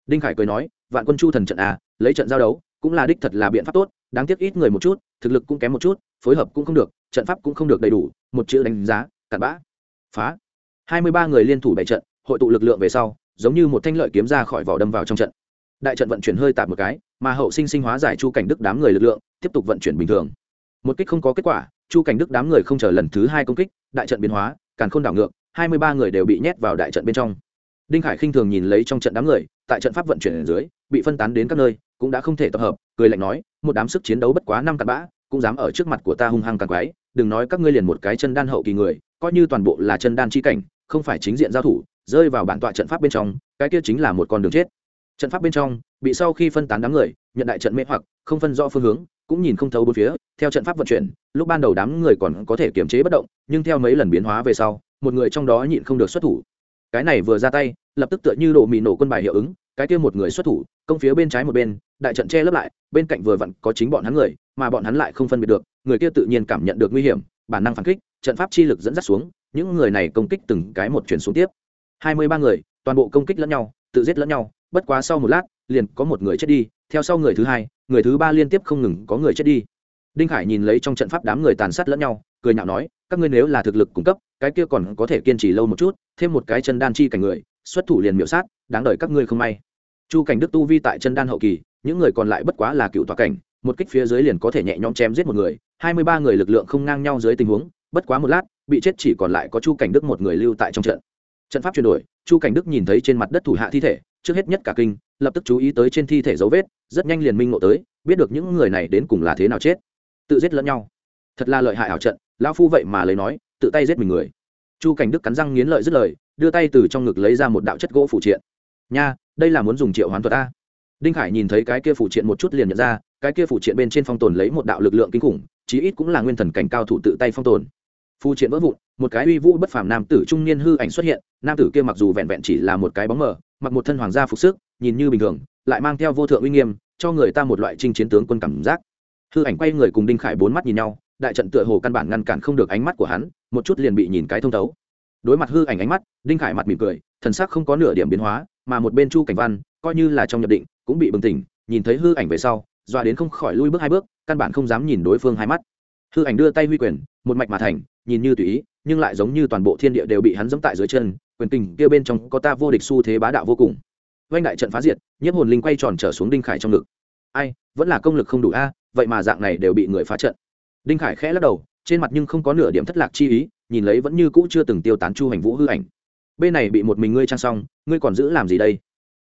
Đinh khải cười nói, vạn quân chu thần trận a lấy trận giao đấu, cũng là đích thật là biện pháp tốt, đáng tiếc ít người một chút, thực lực cũng kém một chút, phối hợp cũng không được, trận pháp cũng không được đầy đủ, một chữ đánh giá, cặn bã. Phá. Hai mươi ba người liên thủ bảy trận, hội tụ lực lượng về sau, giống như một thanh lợi kiếm ra khỏi vỏ đâm vào trong trận. Đại trận vận chuyển hơi tạp một cái, mà hậu sinh sinh hóa giải chu cảnh đức đám người lực lượng, tiếp tục vận chuyển bình thường. Một kích không có kết quả, chu cảnh đức đám người không chờ lần thứ hai công kích, đại trận biến hóa, càn khôn đảo ngược, hai mươi ba người đều bị nhét vào đại trận bên trong đinh khải khinh thường nhìn lấy trong trận đám người, tại trận pháp vận chuyển ở dưới, bị phân tán đến các nơi, cũng đã không thể tập hợp, cười lạnh nói, một đám sức chiến đấu bất quá năm cặp bã, cũng dám ở trước mặt của ta hung hăng càng quái đừng nói các ngươi liền một cái chân đan hậu kỳ người, coi như toàn bộ là chân đan chi cảnh, không phải chính diện giao thủ, rơi vào bản tọa trận pháp bên trong, cái kia chính là một con đường chết. Trận pháp bên trong, bị sau khi phân tán đám người, nhận đại trận mê hoặc, không phân rõ phương hướng, cũng nhìn không thấu bốn phía, theo trận pháp vận chuyển, lúc ban đầu đám người còn có thể kiềm chế bất động, nhưng theo mấy lần biến hóa về sau, một người trong đó nhịn không được xuất thủ cái này vừa ra tay, lập tức tựa như đổ mì nổ quân bài hiệu ứng, cái kia một người xuất thủ, công phía bên trái một bên, đại trận che lấp lại, bên cạnh vừa vặn có chính bọn hắn người, mà bọn hắn lại không phân biệt được, người kia tự nhiên cảm nhận được nguy hiểm, bản năng phản kích, trận pháp chi lực dẫn dắt xuống, những người này công kích từng cái một chuyển xuống tiếp. Hai mươi ba người, toàn bộ công kích lẫn nhau, tự giết lẫn nhau, bất quá sau một lát, liền có một người chết đi, theo sau người thứ hai, người thứ ba liên tiếp không ngừng có người chết đi. Đinh khải nhìn lấy trong trận pháp đám người tàn sát lẫn nhau, cười nhạo nói các ngươi nếu là thực lực cung cấp, cái kia còn có thể kiên trì lâu một chút, thêm một cái chân đan chi cảnh người, xuất thủ liền miểu sát, đáng đợi các ngươi không may. Chu cảnh đức tu vi tại chân đan hậu kỳ, những người còn lại bất quá là cựu tòa cảnh, một kích phía dưới liền có thể nhẹ nhõm chém giết một người, hai mươi ba người lực lượng không ngang nhau dưới tình huống, bất quá một lát, bị chết chỉ còn lại có chu cảnh đức một người lưu tại trong trận. Trận pháp chuyển đổi, chu cảnh đức nhìn thấy trên mặt đất thủ hạ thi thể, trước hết nhất cả kinh, lập tức chú ý tới trên thi thể dấu vết, rất nhanh liền minh ngộ tới, biết được những người này đến cùng là thế nào chết. Tự giết lẫn nhau. Thật là lợi hại ảo trận lão phu vậy mà lấy nói, tự tay giết mình người. Chu cảnh đức cắn răng nghiến lợi dứt lời, đưa tay từ trong ngực lấy ra một đạo chất gỗ phụ triện. Nha, đây là muốn dùng triệu hoán thuật a. Đinh khải nhìn thấy cái kia phụ triện một chút liền nhận ra, cái kia phụ triện bên trên phong tồn lấy một đạo lực lượng kinh khủng, chí ít cũng là nguyên thần cảnh cao thủ tự tay phong tồn. Phụ triện vỡ vụn, một cái uy vũ bất phàm nam tử trung niên hư ảnh xuất hiện, nam tử kia mặc dù vẹn vẹn chỉ là một cái bóng mờ, mặc một thân hoàng gia phục sức, nhìn như bình thường, lại mang theo vô thượng uy nghiêm, cho người ta một loại trinh chiến tướng quân cảm giác. Hư ảnh quay người cùng đinh khải bốn mắt nhìn nhau đại trận tựa hồ căn bản ngăn cản không được ánh mắt của hắn, một chút liền bị nhìn cái thông thấu. Đối mặt hư ảnh ánh mắt, đinh khải mặt mỉm cười, thần sắc không có nửa điểm biến hóa, mà một bên chu cảnh văn, coi như là trong nhập định, cũng bị bừng tỉnh, nhìn thấy hư ảnh về sau doa đến không khỏi lui bước hai bước, căn bản không dám nhìn đối phương hai mắt. Hư ảnh đưa tay huy quyền, một mạch mà thành, nhìn như tùy ý, nhưng lại giống như toàn bộ thiên địa đều bị hắn dẫm tại dưới chân, quyền tình kia bên trong có ta vô địch xu thế bá đạo vô cùng. Vanh đại trận phá diệt, nhiếp hồn linh quay tròn trở xuống đinh khải trong ngực. Ai, vẫn là công lực không đủ a, vậy mà dạng này đều bị người phá trận đinh khải khẽ lắc đầu, trên mặt nhưng không có nửa điểm thất lạc chi ý, nhìn lấy vẫn như cũ chưa từng tiêu tán chu hành vũ hư ảnh. Bên này bị một mình ngươi trang xong, ngươi còn giữ làm gì đây?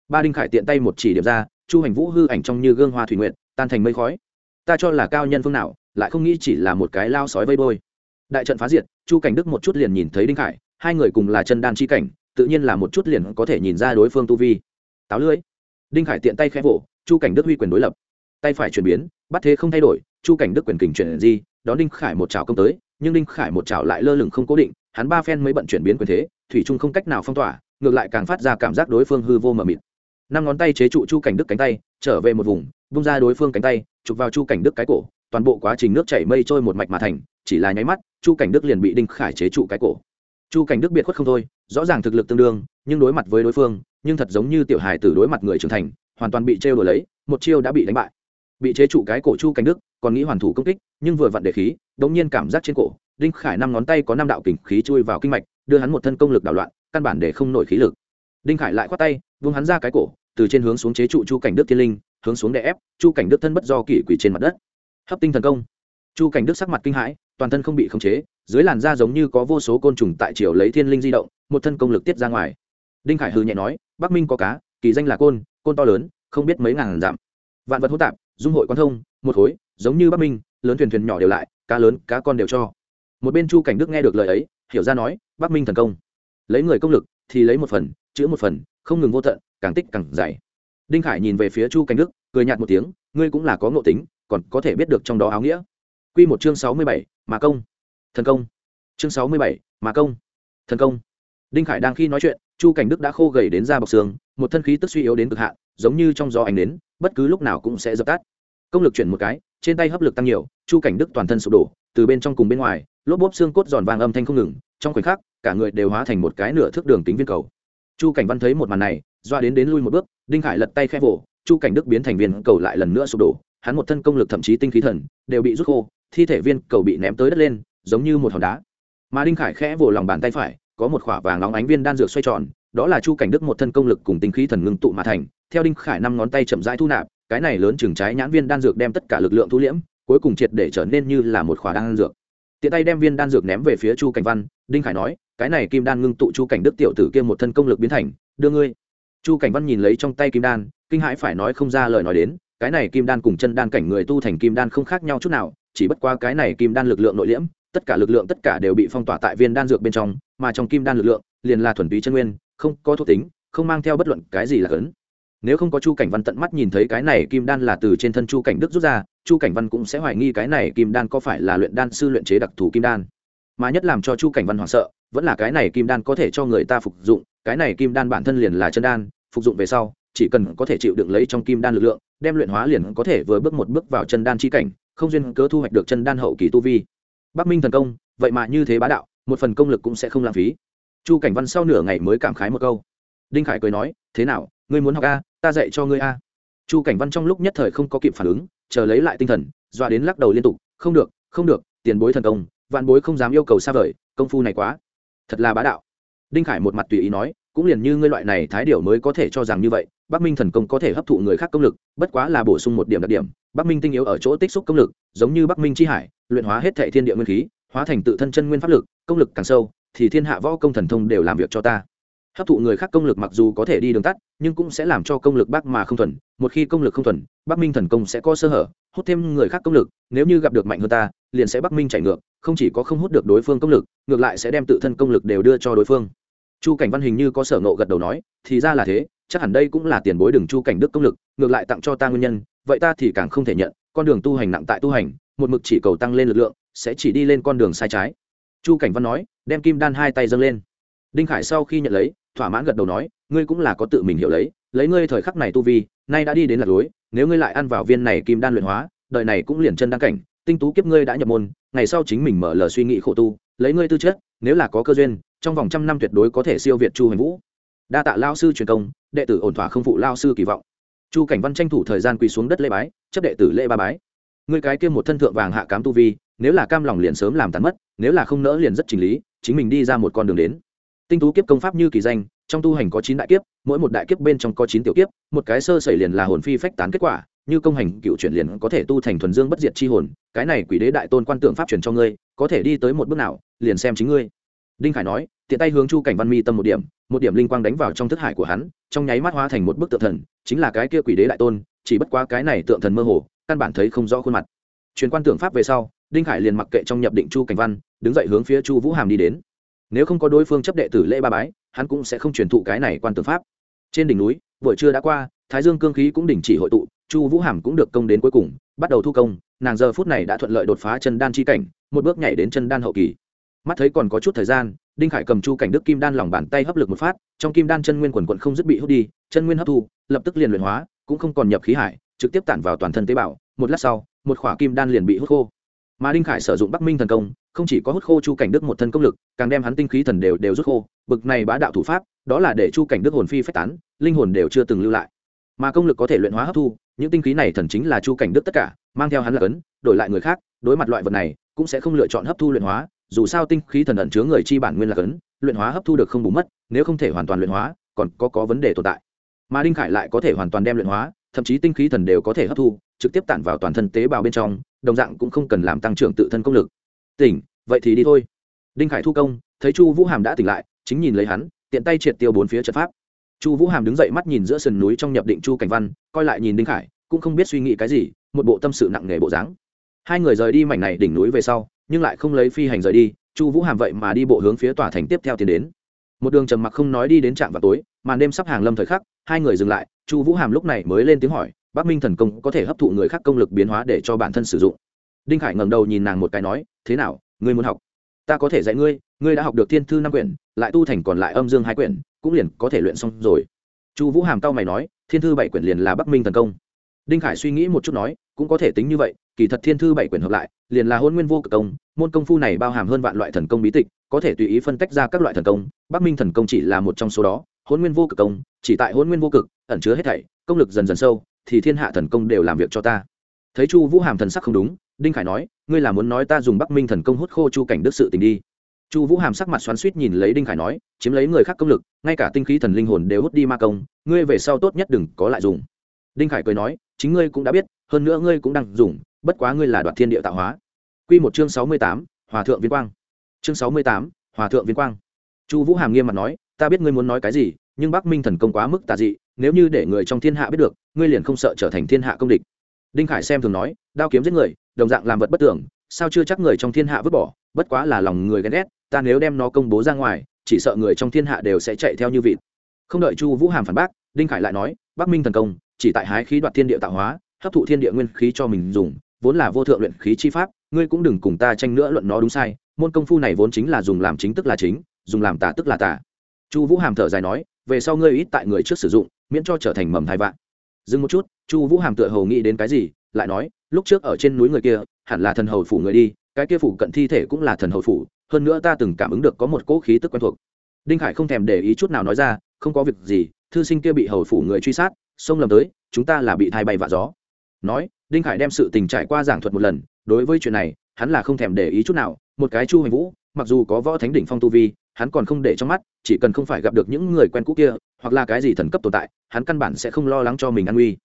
Ba đinh khải tiện tay một chỉ điểm ra, chu hành vũ hư ảnh trong như gương hoa thủy nguyện tan thành mây khói. Ta cho là cao nhân phương nào, lại không nghĩ chỉ là một cái lao sói vây bôi. Đại trận phá diệt, chu cảnh đức một chút liền nhìn thấy đinh khải, hai người cùng là chân đan chi cảnh, tự nhiên là một chút liền có thể nhìn ra đối phương tu vi. Táo lưới đinh khải tiện tay khẽ vỗ, chu cảnh đức huy quyền đối lập tay phải chuyển biến, bắt thế không thay đổi, chu cảnh đức quyền kình chuyển gì đón đinh khải một trào công tới, nhưng đinh khải một trào lại lơ lửng không cố định, hắn ba phen mới bận chuyển biến quyền thế, thủy trung không cách nào phong tỏa, ngược lại càng phát ra cảm giác đối phương hư vô mờ mịt. Năm ngón tay chế trụ chu cảnh đức cánh tay, trở về một vùng bung ra đối phương cánh tay, chụp vào chu cảnh đức cái cổ, toàn bộ quá trình nước chảy mây trôi một mạch mà thành, chỉ là nháy mắt, chu cảnh đức liền bị đinh khải chế trụ cái cổ. Chu cảnh đức biệt khuất không thôi, rõ ràng thực lực tương đương, nhưng đối mặt với đối phương, nhưng thật giống như tiểu hài tử đối mặt người trưởng thành, hoàn toàn bị trêu đổi lấy, một chiêu đã bị đánh bại bị chế trụ cái cổ chu cảnh đức, còn nghĩ hoàn thủ công kích, nhưng vừa vặn để khí, đống nhiên cảm giác trên cổ, đinh khải năm ngón tay có năm đạo kình khí chui vào kinh mạch, đưa hắn một thân công lực đảo loạn, căn bản để không nổi khí lực. Đinh khải lại khoát tay, vung hắn ra cái cổ, từ trên hướng xuống chế trụ chu cảnh đức thiên linh, hướng xuống đè ép, chu cảnh đức thân bất do kỷ quỷ trên mặt đất. Hấp tinh thần công. Chu cảnh đức sắc mặt kinh hãi, toàn thân không bị khống chế, dưới làn da giống như có vô số côn trùng tại chiều lấy thiên linh di động, một thân công lực tiết ra ngoài. Đinh khải hư nhẹ nói, bắc minh có cá, kỳ danh là côn côn to lớn, không biết mấy ngàn dặm. Vạn vật hỗn tạp dung hội quan thông, một khối, giống như bắc minh, lớn thuyền thuyền nhỏ đều lại, cá lớn, cá con đều cho. Một bên chu cảnh đức nghe được lời ấy, hiểu ra nói, bắc minh thần công. Lấy người công lực thì lấy một phần, chữ một phần, không ngừng vô tận, càng tích càng dày. Đinh khải nhìn về phía chu cảnh đức, cười nhạt một tiếng, ngươi cũng là có ngộ tính, còn có thể biết được trong đó áo nghĩa. Q một chương sáu mươi bảy, mà công. Thần công. Chương sáu mươi bảy, mà công. Thần công. Đinh khải đang khi nói chuyện, chu cảnh đức đã khô gầy đến da bọc xương, một thân khí tức suy yếu đến cực hạn, giống như trong gió ánh đến bất cứ lúc nào cũng sẽ dập tắt. Công lực chuyển một cái, trên tay hấp lực tăng nhiều, chu cảnh đức toàn thân sụp đổ, từ bên trong cùng bên ngoài, lốp bốp xương cốt giòn vàng âm thanh không ngừng, trong khoảnh khắc, cả người đều hóa thành một cái nửa thước đường tính viên cầu. Chu cảnh văn thấy một màn này, doa đến đến lui một bước, đinh khải lật tay khẽ vỗ chu cảnh đức biến thành viên cầu lại lần nữa sụp đổ, hắn một thân công lực thậm chí tinh khí thần, đều bị rút khô, thi thể viên cầu bị ném tới đất lên, giống như một hòn đá. Mà đinh khải khẽ vỗ lòng bàn tay phải, có một khỏa vàng nóng ánh viên đan dược xoay tròn đó là chu cảnh đức một thân công lực cùng tinh khí thần ngưng tụ mà thành, theo đinh khải năm ngón tay chậm rãi thu nạp, cái này lớn chừng trái nhãn viên đan dược đem tất cả lực lượng thu liễm, cuối cùng triệt để trở nên như là một khỏa đan dược. Tiện tay đem viên đan dược ném về phía chu cảnh văn, đinh khải nói, cái này kim đan ngưng tụ chu cảnh đức tiểu tử kia một thân công lực biến thành, đưa ngươi. Chu cảnh văn nhìn lấy trong tay kim đan, kinh hãi phải nói không ra lời nói đến, cái này kim đan cùng chân đan cảnh người tu thành kim đan không khác nhau chút nào, chỉ bất qua cái này kim đan lực lượng nội liễm, tất cả lực lượng tất cả đều bị phong tỏa tại viên đan dược bên trong, mà trong kim đan lực lượng, liền là thuần túy chân nguyên không có thuộc tính, không mang theo bất luận cái gì là cấn. Nếu không có chu cảnh văn tận mắt nhìn thấy cái này kim đan là từ trên thân chu cảnh đức rút ra, chu cảnh văn cũng sẽ hoài nghi cái này kim đan có phải là luyện đan sư luyện chế đặc thù kim đan. Mà nhất làm cho chu cảnh văn hoảng sợ, vẫn là cái này kim đan có thể cho người ta phục dụng, cái này kim đan bản thân liền là chân đan, phục dụng về sau, chỉ cần có thể chịu đựng lấy trong kim đan lực lượng, đem luyện hóa liền có thể vừa bước một bước vào chân đan chi cảnh, không duyên cớ thu hoạch được chân đan hậu kỳ tu vi. Bắc minh thần công, vậy mà như thế bá đạo, một phần công lực cũng sẽ không lãng phí chu cảnh văn sau nửa ngày mới cảm khái một câu. Đinh khải cười nói, thế nào, ngươi muốn học a, ta dạy cho ngươi a. Chu cảnh văn trong lúc nhất thời không có kịp phản ứng, chờ lấy lại tinh thần, dọa đến lắc đầu liên tục, không được không được, tiền bối thần công, vạn bối không dám yêu cầu xa vời, công phu này quá. Thật là bá đạo. Đinh khải một mặt tùy ý nói, cũng liền như ngươi loại này thái điểu mới có thể cho rằng như vậy, bắc minh thần công có thể hấp thụ người khác công lực, bất quá là bổ sung một điểm đặc điểm, bắc minh tinh yếu ở chỗ tích xúc công lực, giống như bắc minh chi hải, luyện hóa hết thệ thiên địa nguyên khí, hóa thành tự thân chân nguyên pháp lực, công lực càng sâu thì thiên hạ võ công thần thông đều làm việc cho ta. Hấp thụ người khác công lực mặc dù có thể đi đường tắt, nhưng cũng sẽ làm cho công lực bác mà không thuần. Một khi công lực không thuần, bắc minh thần công sẽ có sơ hở, hút thêm người khác công lực, nếu như gặp được mạnh hơn ta, liền sẽ bắc minh chạy ngược, không chỉ có không hút được đối phương công lực, ngược lại sẽ đem tự thân công lực đều đưa cho đối phương. Chu cảnh văn hình như có sở ngộ gật đầu nói, thì ra là thế, chắc hẳn đây cũng là tiền bối đừng chu cảnh đức công lực, ngược lại tặng cho ta nguyên nhân, vậy ta thì càng không thể nhận, con đường tu hành nặng tại tu hành, một mực chỉ cầu tăng lên lực lượng, sẽ chỉ đi lên con đường sai trái. Chu cảnh văn nói đem kim đan hai tay dâng lên. Đinh khải sau khi nhận lấy, thỏa mãn gật đầu nói, ngươi cũng là có tự mình hiểu lấy lấy ngươi thời khắc này tu vi, nay đã đi đến lạc lối nếu ngươi lại ăn vào viên này kim đan luyện hóa đợi này cũng liền chân đăng cảnh, tinh tú kiếp ngươi đã nhập môn, ngày sau chính mình mở lờ suy nghĩ khổ tu, lấy ngươi tư chất, nếu là có cơ duyên, trong vòng trăm năm tuyệt đối có thể siêu việt chu hành vũ. Đa tạ lao sư truyền công, đệ tử ổn thỏa không phụ lao sư kỳ vọng. Chu cảnh văn tranh thủ thời gian quỳ xuống đất lễ bái, chấp đệ tử lễ ba bái. Ngươi cái kia một thân thượng vàng hạ cám tu vi, nếu là cam lòng liền sớm làm tàn mất, nếu là không nỡ liền rất chỉnh lý chính mình đi ra một con đường đến. Tinh tú kiếp công pháp như kỳ danh, trong tu hành có chín đại kiếp, mỗi một đại kiếp bên trong có chín tiểu kiếp, một cái sơ xảy liền là hồn phi phách tán kết quả, như công hành cựu chuyển liền có thể tu thành thuần dương bất diệt chi hồn, cái này quỷ đế đại tôn quan tượng pháp truyền cho ngươi, có thể đi tới một bước nào, liền xem chính ngươi. Đinh khải nói, tiện tay hướng chu cảnh văn mi tâm một điểm một điểm linh quang đánh vào trong thức hải của hắn, trong nháy mắt hóa thành một bức tượng thần, chính là cái kia quỷ đế đại tôn, chỉ bất quá cái này tượng thần mơ hồ, căn bản thấy không rõ khuôn mặt. Truyền quan tượng pháp về sau đinh khải liền mặc kệ trong nhập định chu cảnh văn, đứng dậy hướng phía chu vũ hàm đi đến. Nếu không có đối phương chấp đệ tử lễ ba bái, hắn cũng sẽ không truyền thụ cái này quan tư pháp. Trên đỉnh núi, buổi trưa đã qua, thái dương cương khí cũng đình chỉ hội tụ, chu vũ hàm cũng được công đến cuối cùng, bắt đầu thu công, nàng giờ phút này đã thuận lợi đột phá chân đan chi cảnh, một bước nhảy đến chân đan hậu kỳ. Mắt thấy còn có chút thời gian, đinh khải cầm chu cảnh đức kim đan lòng bàn tay hấp lực một phát, trong kim đan chân nguyên quần quận không dứt bị hút đi, chân nguyên hấp thu, lập tức liền luyện hóa, cũng không còn nhập khí hải, trực tiếp tản vào toàn thân tế bào, một lát sau, một khỏa kim đan liền bị hút khô mà đinh khải sử dụng bắc minh thần công, không chỉ có hút khô chu cảnh đức một thân công lực, càng đem hắn tinh khí thần đều đều rút khô. Bực này bá đạo thủ pháp, đó là để chu cảnh đức hồn phi phách tán, linh hồn đều chưa từng lưu lại. Mà công lực có thể luyện hóa hấp thu, những tinh khí này thần chính là chu cảnh đức tất cả, mang theo hắn là cấn, đổi lại người khác, đối mặt loại vật này, cũng sẽ không lựa chọn hấp thu luyện hóa. Dù sao tinh khí thần ẩn chứa người chi bản nguyên là cấn, luyện hóa hấp thu được không bù mất, nếu không thể hoàn toàn luyện hóa, còn có có vấn đề tồn tại. Mà đinh khải lại có thể hoàn toàn đem luyện hóa, thậm chí tinh khí thần đều có thể hấp thu, trực tiếp tản vào toàn thân tế bào bên trong đồng dạng cũng không cần làm tăng trưởng tự thân công lực. Tỉnh, vậy thì đi thôi. Đinh khải thu công, thấy chu vũ hàm đã tỉnh lại, chính nhìn lấy hắn, tiện tay triệt tiêu bốn phía trận pháp. Chu vũ hàm đứng dậy mắt nhìn giữa sườn núi trong nhập định chu cảnh văn, coi lại nhìn đinh khải, cũng không biết suy nghĩ cái gì, một bộ tâm sự nặng nề bộ dáng. Hai người rời đi mảnh này đỉnh núi về sau, nhưng lại không lấy phi hành rời đi, chu vũ hàm vậy mà đi bộ hướng phía tòa thành tiếp theo tiến đến. Một đường trầm mặc không nói đi đến trạm vào tối, màn đêm sắp hàng lâm thời khắc, hai người dừng lại, chu vũ hàm lúc này mới lên tiếng hỏi bắc minh thần công có thể hấp thụ người khác công lực biến hóa để cho bản thân sử dụng. Đinh khải ngẩng đầu nhìn nàng một cái nói, thế nào, ngươi muốn học? Ta có thể dạy ngươi ngươi đã học được thiên thư năm quyển, lại tu thành còn lại âm dương hai quyển, cũng liền có thể luyện xong rồi. Chu vũ hàm tao mày nói, thiên thư bảy quyển liền là bắc minh thần công. Đinh khải suy nghĩ một chút nói, cũng có thể tính như vậy, kỳ thật thiên thư bảy quyển hợp lại, liền là hôn nguyên vô cực công, môn công phu này bao hàm hơn vạn loại thần công bí tịch, có thể tùy ý phân tách ra các loại thần công, bắc minh thần công chỉ là một trong số đó, hôn nguyên vô cực công, chỉ tại hôn nguyên vô cực, ẩn chứa hết thảy, công lực dần dần sâu thì thiên hạ thần công đều làm việc cho ta. Thấy chu vũ hàm thần sắc không đúng, đinh khải nói, ngươi là muốn nói ta dùng bắc minh thần công hút khô chu cảnh đức sự tình đi. Chu vũ hàm sắc mặt xoắn suýt nhìn lấy đinh khải nói, chiếm lấy người khác công lực, ngay cả tinh khí thần linh hồn đều hút đi ma công, ngươi về sau tốt nhất đừng có lại dùng. Đinh khải cười nói, chính ngươi cũng đã biết, hơn nữa ngươi cũng đang dùng, bất quá ngươi là đoạt thiên địa tạo hóa. Quy một chương sáu mươi tám, hòa thượng viên quang. Chương sáu mươi tám, hòa thượng viên quang. Chu vũ hàm nghiêm mặt nói, ta biết ngươi muốn nói cái gì, nhưng bắc minh thần công quá mức tà dị nếu như để người trong thiên hạ biết được, ngươi liền không sợ trở thành thiên hạ công địch. Đinh khải xem thường nói, đao kiếm giết người, đồng dạng làm vật bất tưởng, sao chưa chắc người trong thiên hạ vứt bỏ, bất quá là lòng người ghen ghét, ta nếu đem nó công bố ra ngoài, chỉ sợ người trong thiên hạ đều sẽ chạy theo như vịt. Không đợi chu vũ hàm phản bác, đinh khải lại nói, bắc minh thần công, chỉ tại hái khí đoạt thiên địa tạo hóa, hấp thụ thiên địa nguyên khí cho mình dùng, vốn là vô thượng luyện khí chi pháp, ngươi cũng đừng cùng ta tranh nữa luận nó đúng sai, môn công phu này vốn chính là dùng làm chính tức là chính, dùng làm tả tức là tả chu vũ hàm thở dài nói, về sau ngươi ít tại người trước sử dụng miễn cho trở thành mầm thai vạn. Dừng một chút, chu vũ hàm tựa hầu nghĩ đến cái gì, lại nói, lúc trước ở trên núi người kia, hẳn là thần hầu phủ người đi, cái kia phủ cận thi thể cũng là thần hầu phủ, hơn nữa ta từng cảm ứng được có một cỗ khí tức quen thuộc. Đinh khải không thèm để ý chút nào nói ra, không có việc gì, thư sinh kia bị hầu phủ người truy sát, xông lầm tới, chúng ta là bị thai bay vạ gió. Nói, đinh khải đem sự tình trải qua giảng thuật một lần, đối với chuyện này, hắn là không thèm để ý chút nào, một cái chu hành vũ, mặc dù có võ thánh đỉnh phong tu vi hắn còn không để trong mắt, chỉ cần không phải gặp được những người quen cũ kia, hoặc là cái gì thần cấp tồn tại, hắn căn bản sẽ không lo lắng cho mình an nguy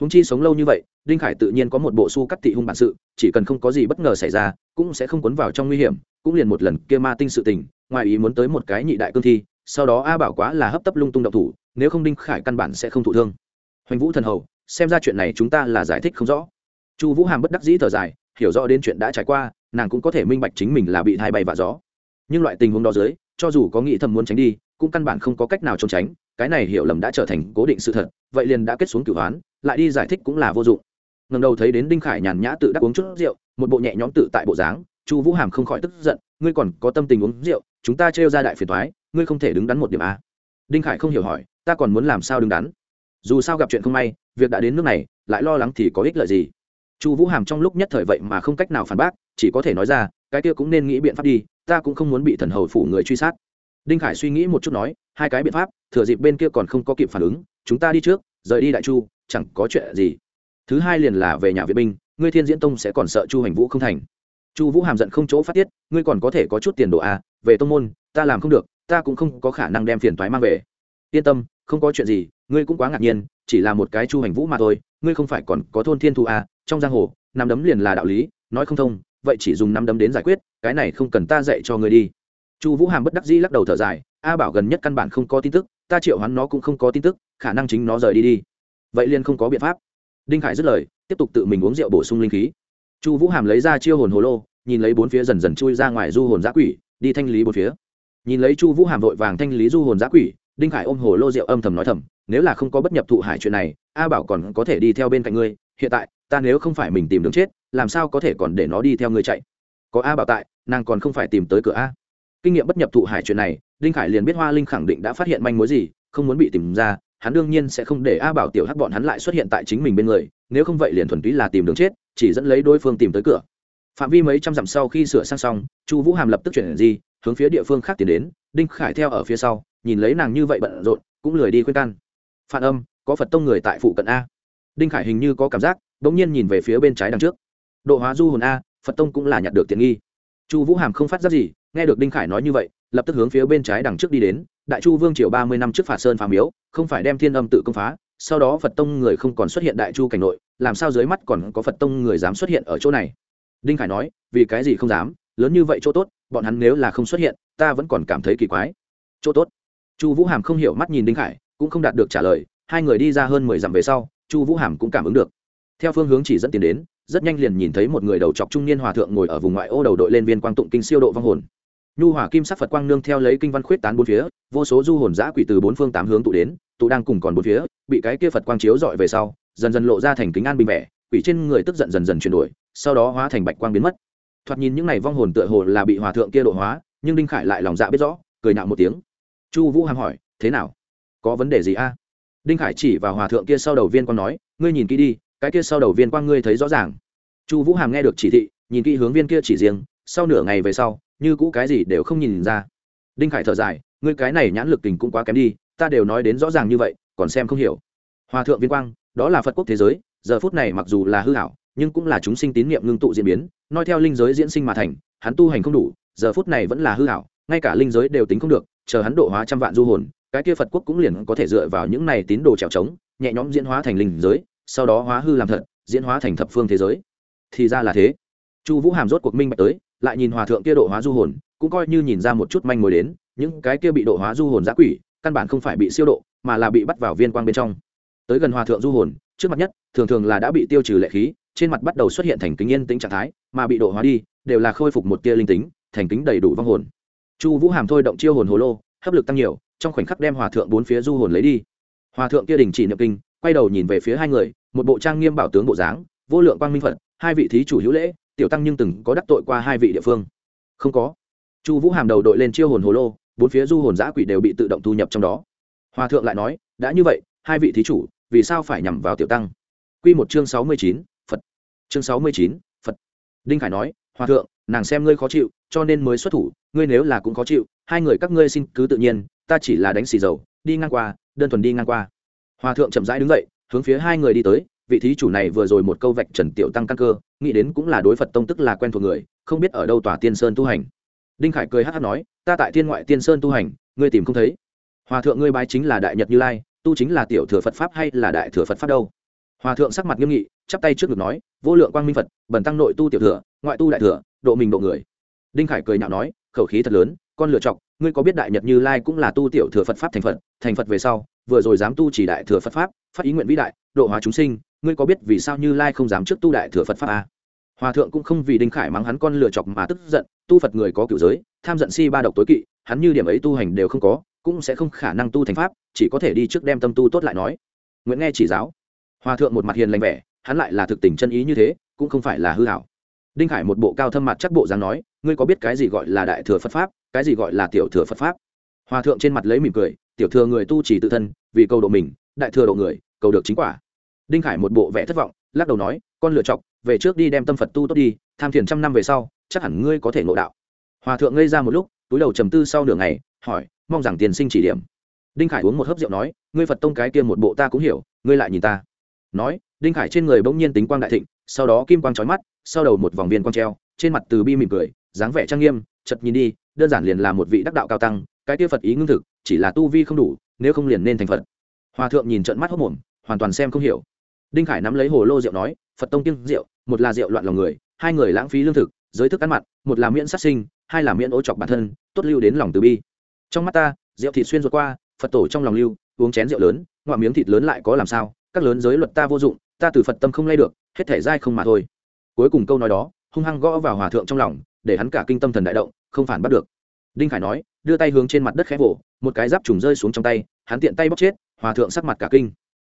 húng chi sống lâu như vậy, đinh khải tự nhiên có một bộ su cắt thị hung bản sự, chỉ cần không có gì bất ngờ xảy ra, cũng sẽ không cuốn vào trong nguy hiểm, cũng liền một lần kia ma tinh sự tình, ngoài ý muốn tới một cái nhị đại cương thi, sau đó a bảo quá là hấp tấp lung tung độc thủ, nếu không đinh khải căn bản sẽ không thụ thương. Hoành vũ thần hầu, xem ra chuyện này chúng ta là giải thích không rõ. Chu vũ hàm bất đắc dĩ thở dài, hiểu rõ đến chuyện đã trải qua, nàng cũng có thể minh bạch chính mình là bị hai bay và gió. Nhưng loại tình huống đó dưới cho dù có nghĩ thầm muốn tránh đi, cũng căn bản không có cách nào trốn tránh, cái này hiểu lầm đã trở thành cố định sự thật, vậy liền đã kết xuống cửu hoán, lại đi giải thích cũng là vô dụng. Ngần đầu thấy đến đinh khải nhàn nhã tự đắc uống chút rượu, một bộ nhẹ nhõm tự tại bộ dáng, chu vũ hàm không khỏi tức giận, ngươi còn có tâm tình uống rượu, chúng ta trêu ra đại phiền thoái ngươi không thể đứng đắn một điểm a. Đinh khải không hiểu hỏi, ta còn muốn làm sao đứng đắn? Dù sao gặp chuyện không may, việc đã đến nước này, lại lo lắng thì có ích lợi gì? Chu vũ hàm trong lúc nhất thời vậy mà không cách nào phản bác, chỉ có thể nói ra, cái kia cũng nên nghĩ biện pháp đi ta cũng không muốn bị thần hầu phủ người truy sát. Đinh khải suy nghĩ một chút nói, hai cái biện pháp, thừa dịp bên kia còn không có kịp phản ứng, chúng ta đi trước, rời đi đại chu, chẳng có chuyện gì. Thứ hai liền là về nhà vệ binh, ngươi thiên diễn tông sẽ còn sợ chu hành vũ không thành. Chu vũ hàm giận không chỗ phát tiết, ngươi còn có thể có chút tiền đồ à về tông môn, ta làm không được, ta cũng không có khả năng đem phiền toái mang về. Yên tâm, không có chuyện gì, ngươi cũng quá ngạc nhiên, chỉ là một cái chu hành vũ mà thôi, ngươi không phải còn có thôn thiên thu à trong giang hồ nằm đấm liền là đạo lý, nói không thông vậy chỉ dùng năm đấm đến giải quyết, cái này không cần ta dạy cho ngươi đi. Chu vũ hàm bất đắc dĩ lắc đầu thở dài, a bảo gần nhất căn bản không có tin tức, ta triệu hoán nó cũng không có tin tức, khả năng chính nó rời đi đi. Vậy liền không có biện pháp. Đinh khải dứt lời, tiếp tục tự mình uống rượu bổ sung linh khí. Chu vũ hàm lấy ra chiêu hồn hồ lô, nhìn lấy bốn phía dần dần chui ra ngoài du hồn giã quỷ, đi thanh lý bốn phía. Nhìn lấy chu vũ hàm vội vàng thanh lý du hồn giã quỷ, đinh khải ôm hồ lô rượu âm thầm nói thầm, nếu là không có bất nhập thụ hải chuyện này, a bảo còn có thể đi theo bên cạnh ngươi, hiện tại, ta nếu không phải mình tìm đường chết làm sao có thể còn để nó đi theo ngươi chạy? Có a bảo tại, nàng còn không phải tìm tới cửa a. Kinh nghiệm bất nhập thụ hải chuyện này, đinh khải liền biết hoa linh khẳng định đã phát hiện manh mối gì, không muốn bị tìm ra, hắn đương nhiên sẽ không để a bảo tiểu hắc bọn hắn lại xuất hiện tại chính mình bên người, nếu không vậy liền thuần túy là tìm đường chết, chỉ dẫn lấy đối phương tìm tới cửa. Phạm vi mấy trăm dặm sau khi sửa sang xong, chu vũ hàm lập tức chuyển di, hướng phía địa phương khác tiến đến, đinh khải theo ở phía sau, nhìn lấy nàng như vậy bận rộn, cũng lười đi khuyên can. Phản âm, có phật tông người tại phụ cận a. Đinh khải hình như có cảm giác đ ỗ n g nhiên nhìn về phía bên trái đằng trước độ hóa du hồn a, phật tông cũng là nhặt được tiện nghi. Chu vũ hàm không phát giác gì, nghe được đinh khải nói như vậy, lập tức hướng phía bên trái đằng trước đi đến, đại chu vương triều ba mươi năm trước phạt sơn phá miếu, không phải đem thiên âm tự công phá, sau đó phật tông người không còn xuất hiện đại chu cảnh nội, làm sao dưới mắt còn có phật tông người dám xuất hiện ở chỗ này? Đinh khải nói, vì cái gì không dám, lớn như vậy chỗ tốt, bọn hắn nếu là không xuất hiện, ta vẫn còn cảm thấy kỳ quái. Chỗ tốt. Chu vũ hàm không hiểu mắt nhìn đinh khải, cũng không đạt được trả lời, hai người đi ra hơn mười dặm về sau, chu vũ hàm cũng cảm ứng được. Theo phương hướng chỉ dẫn tiền đến rất nhanh liền nhìn thấy một người đầu chọc trung niên hòa thượng ngồi ở vùng ngoại ô đầu đội lên viên quang tụng kinh siêu độ vong hồn. Nhu hỏa kim sắc phật quang nương theo lấy kinh văn khuyết tán bốn phía, vô số du hồn giã quỷ từ bốn phương tám hướng tụ đến, tụ đang cùng còn bốn phía, bị cái kia phật quang chiếu dọi về sau, dần dần lộ ra thành kính an bình vẻ, quỷ trên người tức giận dần dần chuyển đổi, sau đó hóa thành bạch quang biến mất. Thoạt nhìn những n à y vong hồn tựa hồ là bị hòa thượng kia độ hóa, nhưng đinh khải lại lòng dạ biết rõ, cười nạo một tiếng. Chu vũ hàm hỏi, thế nào? Có vấn đề gì a? Đinh khải chỉ vào hòa thượng kia sau đầu viên con nói, ngươi nhìn kỹ đi cái kia sau đầu viên quang ngươi thấy rõ ràng. Chu vũ hàm nghe được chỉ thị, nhìn kỹ hướng viên kia chỉ riêng, sau nửa ngày về sau, như cũ cái gì đều không nhìn ra. Đinh khải thở dài, ngươi cái này nhãn lực tình cũng quá kém đi, ta đều nói đến rõ ràng như vậy, còn xem không hiểu. Hòa thượng viên quang, đó là phật quốc thế giới, giờ phút này mặc dù là hư hảo nhưng cũng là chúng sinh tín niệm ngưng tụ diễn biến nói theo linh giới diễn sinh mà thành, hắn tu hành không đủ, giờ phút này vẫn là hư hảo ngay cả linh giới đều tính không được, chờ hắn độ hóa trăm vạn du hồn, cái kia phật quốc cũng liền có thể dựa vào những này tín đồ trèo trống, nhẹ nhõm diễn hóa thành linh giới sau đó hóa hư làm thật, diễn hóa thành thập phương thế giới. Thì ra là thế. Chu vũ hàm rốt cuộc minh bạch tới, lại nhìn hòa thượng kia độ hóa du hồn, cũng coi như nhìn ra một chút manh mối đến, những cái kia bị độ hóa du hồn giã quỷ, căn bản không phải bị siêu độ, mà là bị bắt vào viên quang bên trong. Tới gần hòa thượng du hồn, trước mặt nhất, thường thường là đã bị tiêu trừ lệ khí, trên mặt bắt đầu xuất hiện thành kính yên tĩnh trạng thái, mà bị độ hóa đi, đều là khôi phục một tia linh tính, thành kính đầy đủ vong hồn. Chu vũ hàm thôi động chiêu hồn hồ lô, hấp lực tăng nhiều, trong khoảnh khắc đem hòa thượng bốn phía du hồn lấy đi. Hòa thượng kia đình chỉ niệm kinh quay đầu nhìn về phía hai người, một bộ trang nghiêm bảo tướng bộ dáng, vô lượng quang minh phật, hai vị thí chủ hữu lễ, tiểu tăng nhưng từng có đắc tội qua hai vị địa phương. Không có. Chu vũ hàm đầu đội lên chiêu hồn hồ lô, bốn phía du hồn giã quỷ đều bị tự động thu nhập trong đó. Hòa thượng lại nói, đã như vậy, hai vị thí chủ, vì sao phải nhằm vào tiểu tăng? Q một chương sáu mươi chín, phật. Chương sáu mươi chín, phật. Đinh khải nói, hòa thượng, nàng xem ngươi khó chịu, cho nên mới xuất thủ, ngươi nếu là cũng khó chịu, hai người các ngươi xin cứ tự nhiên, ta chỉ là đánh xì dầu, đi ngang qua, đơn thuần đi ngang qua hòa thượng chậm rãi đứng dậy, hướng phía hai người đi tới, vị thí chủ này vừa rồi một câu vạch trần tiểu tăng căn cơ, nghĩ đến cũng là đối phật tông tức là quen thuộc người, không biết ở đâu tòa tiên sơn tu hành. Đinh khải cười hát hát nói, ta tại thiên ngoại tiên sơn tu hành, ngươi tìm không thấy. Hòa thượng ngươi bái chính là đại nhật như lai, tu chính là tiểu thừa phật pháp hay là đại thừa phật pháp đâu? Hòa thượng sắc mặt nghiêm nghị, chắp tay trước ngực nói, vô lượng quang minh phật, bần tăng nội tu tiểu thừa, ngoại tu đại thừa, độ mình độ người. Đinh khải cười nhạo nói, khẩu khí thật lớn, con lựa chọc ngươi có biết đại nhật như lai cũng là tu tiểu thừa phật pháp thành phật thành phật về sau vừa rồi dám tu chỉ đại thừa phật pháp phát ý nguyện vĩ đại, độ hóa chúng sinh, ngươi có biết vì sao như lai không dám trước tu đại thừa phật pháp à? hòa thượng cũng không vì đinh khải mắng hắn con lựa chọc mà tức giận, tu phật người có cựu giới, tham giận si ba độc tối kỵ, hắn như điểm ấy tu hành đều không có, cũng sẽ không khả năng tu thành pháp, chỉ có thể đi trước đem tâm tu tốt lại nói. Nguyễn nghe chỉ giáo. Hòa thượng một mặt hiền lành vẻ, hắn lại là thực tình chân ý như thế, cũng không phải là hư hảo. Đinh khải một bộ cao thâm mặt chắc bộ dáng nói, ngươi có biết cái gì gọi là đại thừa phật pháp, cái gì gọi là tiểu thừa phật pháp? Hòa thượng trên mặt lấy mỉm cười tiểu thừa người tu chỉ tự thân, vì cầu độ mình, đại thừa độ người, cầu được chính quả. Đinh khải một bộ vẻ thất vọng, lắc đầu nói, con lựa chọc, về trước đi đem tâm phật tu tốt đi, tham thiền trăm năm về sau, chắc hẳn ngươi có thể ngộ đạo. Hòa thượng ngây ra một lúc, túi đầu trầm tư sau nửa ngày, hỏi, mong rằng tiền sinh chỉ điểm. Đinh khải uống một hớp rượu nói, ngươi phật tông cái kia một bộ ta cũng hiểu, ngươi lại nhìn ta. Nói, đinh khải trên người bỗng nhiên tính quang đại thịnh, sau đó kim quang trói mắt, sau đầu một vòng viên quang treo, trên mặt từ bi mỉm cười, dáng vẻ trang nghiêm chật nhìn đi, đơn giản liền là một vị đắc đạo cao tăng, cái kia phật ý ngưng thực chỉ là tu vi không đủ, nếu không liền nên thành phật. Hòa thượng nhìn trận mắt hốc mồm, hoàn toàn xem không hiểu. Đinh khải nắm lấy hồ lô rượu nói, phật tông kiêng rượu, một là rượu loạn lòng người, hai người lãng phí lương thực, giới thức ăn mặn, một là miễn sát sinh, hai là miễn ô chọc bản thân, tốt lưu đến lòng từ bi. Trong mắt ta, rượu thịt xuyên ruột qua, phật tổ trong lòng lưu, uống chén rượu lớn ngoại miếng thịt lớn lại có làm sao, các lớn giới luật ta vô dụng, ta từ phật tâm không lay được, hết thể dai không mà thôi. Cuối cùng câu nói đó, hung hăng gõ vào hòa thượng trong lòng, để hắn cả kinh tâm thần đại động, không phản bắt được đinh khải nói, đưa tay hướng trên mặt đất khẽ vỗ, một cái giáp trùng rơi xuống trong tay, hắn tiện tay bóc chết, hòa thượng sắc mặt cả kinh.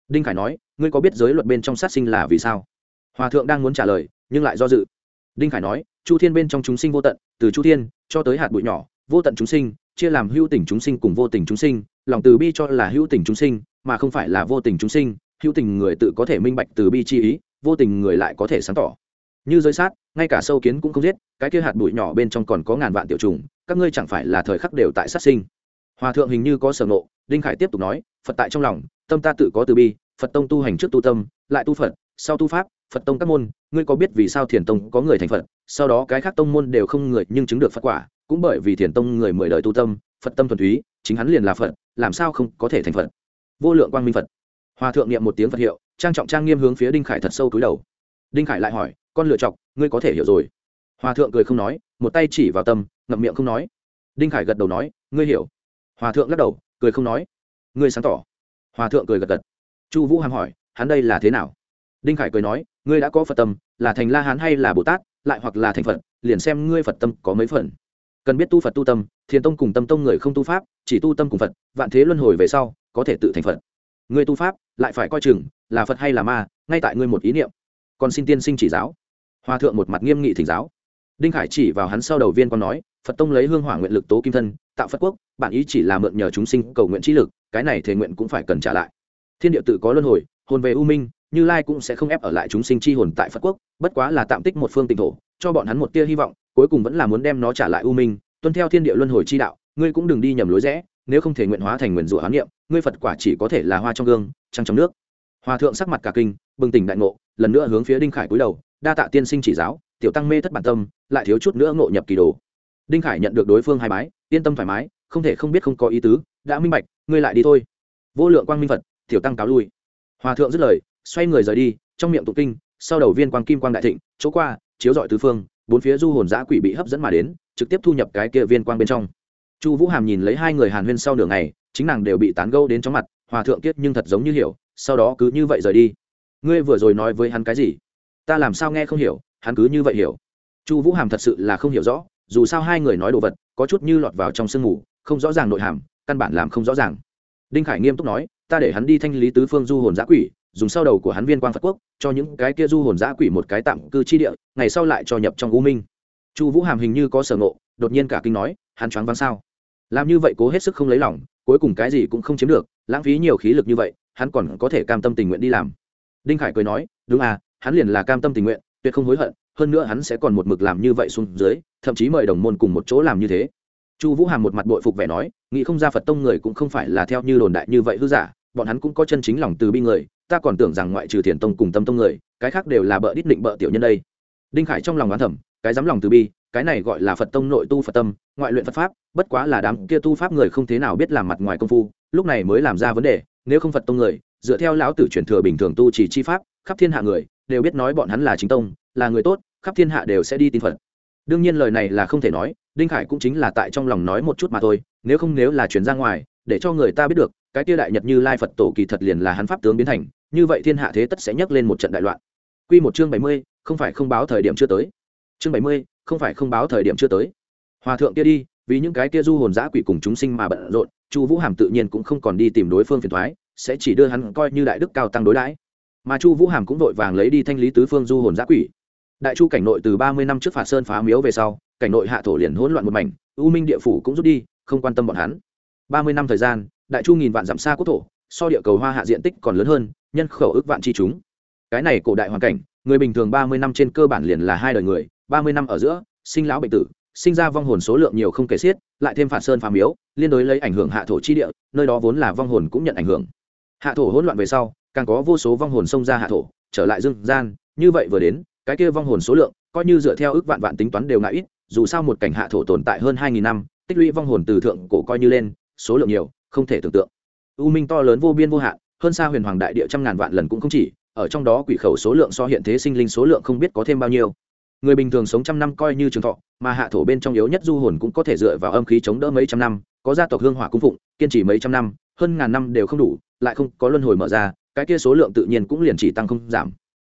Đinh khải nói, ngươi có biết giới luật bên trong sát sinh là vì sao? Hòa thượng đang muốn trả lời, nhưng lại do dự. Đinh khải nói, chu thiên bên trong chúng sinh vô tận, từ chu thiên cho tới hạt bụi nhỏ, vô tận chúng sinh, chia làm hữu tình chúng sinh cùng vô tình chúng sinh, lòng từ bi cho là hữu tình chúng sinh, mà không phải là vô tình chúng sinh, hữu tình người tự có thể minh bạch từ bi chi ý, vô tình người lại có thể sáng tỏ. Như giới sát, ngay cả sâu kiến cũng không giết, cái kia hạt bụi nhỏ bên trong còn có ngàn vạn tiểu trùng các ngươi chẳng phải là thời khắc đều tại sát sinh. Hòa thượng hình như có sở nộ, đinh khải tiếp tục nói phật tại trong lòng tâm ta tự có từ bi phật tông tu hành trước tu tâm lại tu phật sau tu pháp phật tông các môn ngươi có biết vì sao thiền tông có người thành phật sau đó cái khác tông môn đều không người nhưng chứng được phật quả cũng bởi vì thiền tông người mười đời tu tâm phật tâm thuần túy chính hắn liền là phật làm sao không có thể thành phật? Vô lượng quang minh phật. Hòa thượng niệm một tiếng phật hiệu trang trọng trang nghiêm hướng phía đinh khải thật sâu túi đầu. Đinh khải lại hỏi con lựa chọc ngươi có thể hiểu rồi. Hòa thượng cười không nói một tay chỉ vào tâm ngậm miệng không nói. Đinh khải gật đầu nói, ngươi hiểu. Hòa thượng lắc đầu, cười không nói. Ngươi sáng tỏ. Hòa thượng cười gật gật. Chu vũ hàm hỏi, hắn đây là thế nào? Đinh khải cười nói, ngươi đã có phật tâm, là thành la hán hay là bồ tát, lại hoặc là thành phật, liền xem ngươi phật tâm có mấy phần. Cần biết tu phật tu tâm, thiền tông cùng tâm tông người không tu pháp, chỉ tu tâm cùng phật, vạn thế luân hồi về sau, có thể tự thành phật. Ngươi tu pháp, lại phải coi chừng, là phật hay là ma, ngay tại ngươi một ý niệm. Còn xin tiên sinh chỉ giáo. Hòa thượng một mặt nghiêm nghị thỉnh giáo. Đinh khải chỉ vào hắn sau đầu viên còn nói phật tông lấy hương hỏa nguyện lực tố kim thân, tạo phật quốc, bản ý chỉ là mượn nhờ chúng sinh cầu nguyện trí lực, cái này thể nguyện cũng phải cần trả lại. Thiên địa tự có luân hồi, hồn về u minh, như lai cũng sẽ không ép ở lại chúng sinh chi hồn tại phật quốc, bất quá là tạm tích một phương tịnh thổ, cho bọn hắn một tia hy vọng, cuối cùng vẫn là muốn đem nó trả lại u minh, tuân theo thiên địa luân hồi chi đạo, ngươi cũng đừng đi nhầm lối rẽ, nếu không thể nguyện hóa thành nguyện rủa hán niệm, ngươi phật quả chỉ có thể là hoa trong gương, trăng trong nước. Hòa thượng sắc mặt cả kinh, bừng tỉnh đại ngộ, lần nữa hướng phía đinh khải cúi đầu, đa tạ tiên sinh chỉ giáo, tiểu tăng mê thất bản tâm, lại thiếu chút nữa ngộ nhập kỳ đồ đinh khải nhận được đối phương hai bái, yên tâm thoải mái, không thể không biết không có ý tứ, đã minh bạch, ngươi lại đi thôi. Vô lượng quang minh phật, tiểu tăng cáo lui. Hòa thượng dứt lời, xoay người rời đi, trong miệng tụng kinh, sau đầu viên quang kim quang đại thịnh, chỗ qua, chiếu dọi tứ phương, bốn phía du hồn giã quỷ bị hấp dẫn mà đến, trực tiếp thu nhập cái kia viên quang bên trong. Chu vũ hàm nhìn lấy hai người hàn huyên sau nửa ngày, chính nàng đều bị tán gâu đến chóng mặt, hòa thượng kiết nhưng thật giống như hiểu, sau đó cứ như vậy rời đi. Ngươi vừa rồi nói với hắn cái gì? Ta làm sao nghe không hiểu, hắn cứ như vậy hiểu. Chu vũ hàm thật sự là không hiểu rõ dù sao hai người nói đồ vật, có chút như lọt vào trong sương mù, không rõ ràng nội hàm, căn bản làm không rõ ràng. Đinh khải nghiêm túc nói, ta để hắn đi thanh lý tứ phương du hồn giã quỷ, dùng sau đầu của hắn viên quang phật quốc, cho những cái kia du hồn giã quỷ một cái tạm cư chi địa, ngày sau lại cho nhập trong u minh. Chu vũ hàm hình như có sở ngộ, đột nhiên cả kinh nói, hắn choáng váng sao? Làm như vậy cố hết sức không lấy lòng, cuối cùng cái gì cũng không chiếm được, lãng phí nhiều khí lực như vậy, hắn còn có thể cam tâm tình nguyện đi làm. Đinh khải cười nói, đúng à hắn liền là cam tâm tình nguyện, tuyệt không hối hận hơn nữa hắn sẽ còn một mực làm như vậy xuống dưới, thậm chí mời đồng môn cùng một chỗ làm như thế. Chu vũ hàm một mặt bội phục vẻ nói, nghĩ không ra phật tông người cũng không phải là theo như đồn đại như vậy hư giả, bọn hắn cũng có chân chính lòng từ bi người, ta còn tưởng rằng ngoại trừ thiền tông cùng tâm tông người, cái khác đều là bợ đít định bợ tiểu nhân đây. Đinh khải trong lòng oán thẩm cái dám lòng từ bi, cái này gọi là phật tông nội tu phật tâm, ngoại luyện phật pháp, bất quá là đám kia tu pháp người không thế nào biết làm mặt ngoài công phu, lúc này mới làm ra vấn đề, nếu không phật tông người, dựa theo lão tử truyền thừa bình thường tu chỉ chi pháp, khắp thiên hạ người, đều biết nói bọn hắn là chính tông là người tốt, khắp thiên hạ đều sẽ đi tin phật. Đương nhiên lời này là không thể nói, đinh khải cũng chính là tại trong lòng nói một chút mà thôi, nếu không nếu là chuyển ra ngoài, để cho người ta biết được, cái tia đại nhật như lai phật tổ kỳ thật liền là hắn pháp tướng biến thành, như vậy thiên hạ thế tất sẽ nhấc lên một trận đại loạn. Q một chương bảy mươi, không phải không báo thời điểm chưa tới. Chương bảy mươi, không phải không báo thời điểm chưa tới. Hòa thượng kia đi, vì những cái kia du hồn giã quỷ cùng chúng sinh mà bận rộn, chu vũ hàm tự nhiên cũng không còn đi tìm đối phương phiền thoái sẽ chỉ đưa hắn coi như đại đức cao tăng đối đãi. Mà chu vũ hàm cũng vội vàng lấy đi thanh lý tứ phương du hồn giã quỷ đại chu cảnh nội từ ba mươi năm trước phạt sơn phá miếu về sau, cảnh nội hạ thổ liền hỗn loạn một mảnh, u minh địa phủ cũng rút đi, không quan tâm bọn hắn. ba mươi năm thời gian, đại chu nghìn vạn dặm xa quốc thổ, so địa cầu hoa hạ diện tích còn lớn hơn, nhân khẩu ước vạn chi chúng. Cái này cổ đại hoàn cảnh, người bình thường ba mươi năm trên cơ bản liền là hai đời người, ba mươi năm ở giữa, sinh lão bệnh tử, sinh ra vong hồn số lượng nhiều không kể xiết, lại thêm phạt sơn phá miếu, liên đối lấy ảnh hưởng hạ thổ chi địa, nơi đó vốn là vong hồn cũng nhận ảnh hưởng. Hạ thổ hỗn loạn về sau, càng có vô số vong hồn xông ra hạ thổ, trở lại dương gian, như vậy vừa đến cái kia vong hồn số lượng, coi như dựa theo ước vạn vạn tính toán đều ngại ít, dù sao một cảnh hạ thổ tồn tại hơn hai nghìn năm, tích lũy vong hồn từ thượng cổ coi như lên, số lượng nhiều, không thể tưởng tượng. U minh to lớn vô biên vô hạn, hơn xa huyền hoàng đại địa trăm ngàn vạn lần cũng không chỉ, ở trong đó quỷ khẩu số lượng so hiện thế sinh linh số lượng không biết có thêm bao nhiêu. Người bình thường sống trăm năm coi như trường thọ, mà hạ thổ bên trong yếu nhất du hồn cũng có thể dựa vào âm khí chống đỡ mấy trăm năm, có gia tộc hương hỏa cung phụng, kiên trì mấy trăm năm, hơn ngàn năm đều không đủ, lại không có luân hồi mở ra, cái kia số lượng tự nhiên cũng liền chỉ tăng không giảm.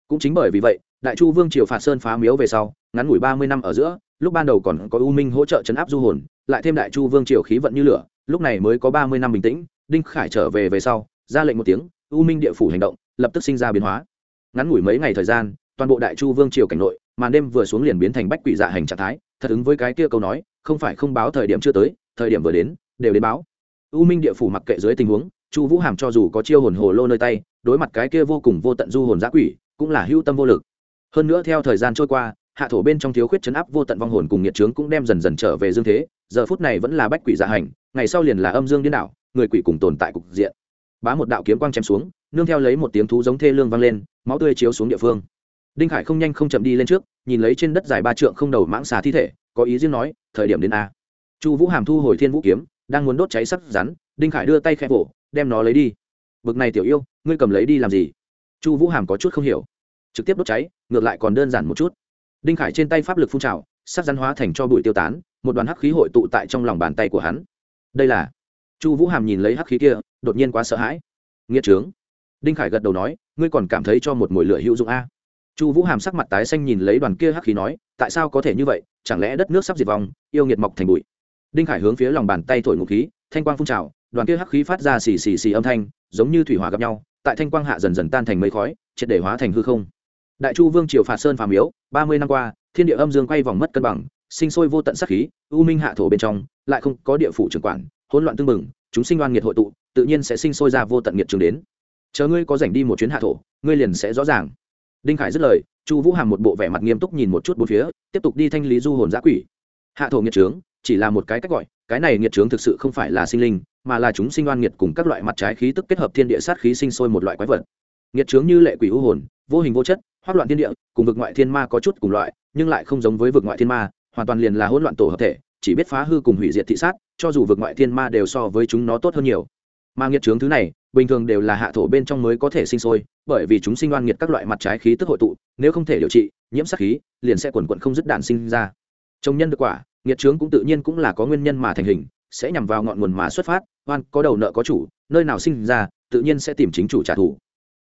Cũng chính bởi vì vậy đại chu vương triều phạt sơn phá miếu về sau, ngắn ngủi ba mươi năm ở giữa, lúc ban đầu còn có u minh hỗ trợ chấn áp du hồn, lại thêm đại chu vương triều khí vận như lửa, lúc này mới có ba mươi năm bình tĩnh, đinh khải trở về về sau, ra lệnh một tiếng, u minh địa phủ hành động lập tức sinh ra biến hóa. Ngắn ngủi mấy ngày thời gian, toàn bộ đại chu vương triều cảnh nội, màn đêm vừa xuống liền biến thành bách quỷ dạ hành trạng thái, thật ứng với cái kia câu nói, không phải không báo thời điểm chưa tới, thời điểm vừa đến, đều đến báo. U minh địa phủ mặc kệ dưới tình huống, chu vũ hàm cho dù có chiêu hồn hồ lô nơi tay, đối mặt cái kia vô cùng vô tận du hồn giã quỷ, cũng là hưu tâm vô lực hơn nữa theo thời gian trôi qua, hạ thổ bên trong thiếu khuyết chấn áp vô tận vong hồn cùng nhiệt trướng cũng đem dần dần trở về dương thế. Giờ phút này vẫn là bách quỷ dạ hành, ngày sau liền là âm dương điên đảo, người quỷ cùng tồn tại cục diện. Bá một đạo kiếm quang chém xuống, nương theo lấy một tiếng thú giống thê lương vang lên, máu tươi chiếu xuống địa phương. Đinh khải không nhanh không chậm đi lên trước, nhìn lấy trên đất dài ba trượng không đầu mãng xà thi thể, có ý riêng nói, thời điểm đến a. Chu vũ hàm thu hồi thiên vũ kiếm, đang muốn đốt cháy sắt rắn, đinh khải đưa tay khẽ vỗ, đem nó lấy đi. Bực này tiểu yêu, ngươi cầm lấy đi làm gì? Chu vũ hàm có chút không hiểu, trực tiếp đốt cháy ngược lại còn đơn giản một chút. Đinh khải trên tay pháp lực phun trào, sắc rắn hóa thành cho bụi tiêu tán, một đoàn hắc khí hội tụ tại trong lòng bàn tay của hắn. Đây là chu vũ hàm nhìn lấy hắc khí kia, đột nhiên quá sợ hãi. Nghĩa trướng. Đinh khải gật đầu nói, ngươi còn cảm thấy cho một mồi lửa hữu dụng a? Chu vũ hàm sắc mặt tái xanh nhìn lấy đoàn kia hắc khí nói, tại sao có thể như vậy, chẳng lẽ đất nước sắp diệt vong, yêu nghiệt mọc thành bụi? Đinh khải hướng phía lòng bàn tay thổi ngụ khí, thanh quang phun trào, đoàn kia hắc khí phát ra xì xì xì âm thanh, giống như thủy hỏa gặp nhau, tại thanh quang hạ dần dần tan thành mây khói, triệt để hóa thành hư không đại chu vương triều phạt sơn phàm miếu, ba mươi năm qua, thiên địa âm dương quay vòng mất cân bằng, sinh sôi vô tận sắc khí, u minh hạ thổ bên trong, lại không có địa phủ trưởng quản, hỗn loạn tương mừng chúng sinh oan nghiệt hội tụ, tự nhiên sẽ sinh sôi ra vô tận nghiệt trường đến. Chờ ngươi có rảnh đi một chuyến hạ thổ, ngươi liền sẽ rõ ràng. Đinh khải dứt lời, chu vũ hàm một bộ vẻ mặt nghiêm túc nhìn một chút bốn phía, tiếp tục đi thanh lý du hồn giã quỷ. Hạ thổ nghiệt trướng, chỉ là một cái cách gọi, cái này nghiệt trướng thực sự không phải là sinh linh, mà là chúng sinh oan nghiệt cùng các loại mặt trái khí tức kết hợp thiên địa sát khí sinh sôi một loại quái vật. Nghiệt trướng như lệ quỷ u hồn, vô hình vô chất hoác loạn thiên địa, cùng vực ngoại thiên ma có chút cùng loại, nhưng lại không giống với vực ngoại thiên ma, hoàn toàn liền là hỗn loạn tổ hợp thể, chỉ biết phá hư cùng hủy diệt thị sát, cho dù vực ngoại thiên ma đều so với chúng nó tốt hơn nhiều. Mà nghiệt trướng thứ này, bình thường đều là hạ thổ bên trong mới có thể sinh sôi, bởi vì chúng sinh oan nghiệt các loại mặt trái khí tức hội tụ, nếu không thể điều trị, nhiễm sắc khí, liền sẽ quần quận không dứt đạn sinh ra. Trong nhân được quả, nghiệt trướng cũng tự nhiên cũng là có nguyên nhân mà thành hình, sẽ nhằm vào ngọn nguồn mà xuất phát, oan, có đầu nợ có chủ, nơi nào sinh ra, tự nhiên sẽ tìm chính chủ trả thù.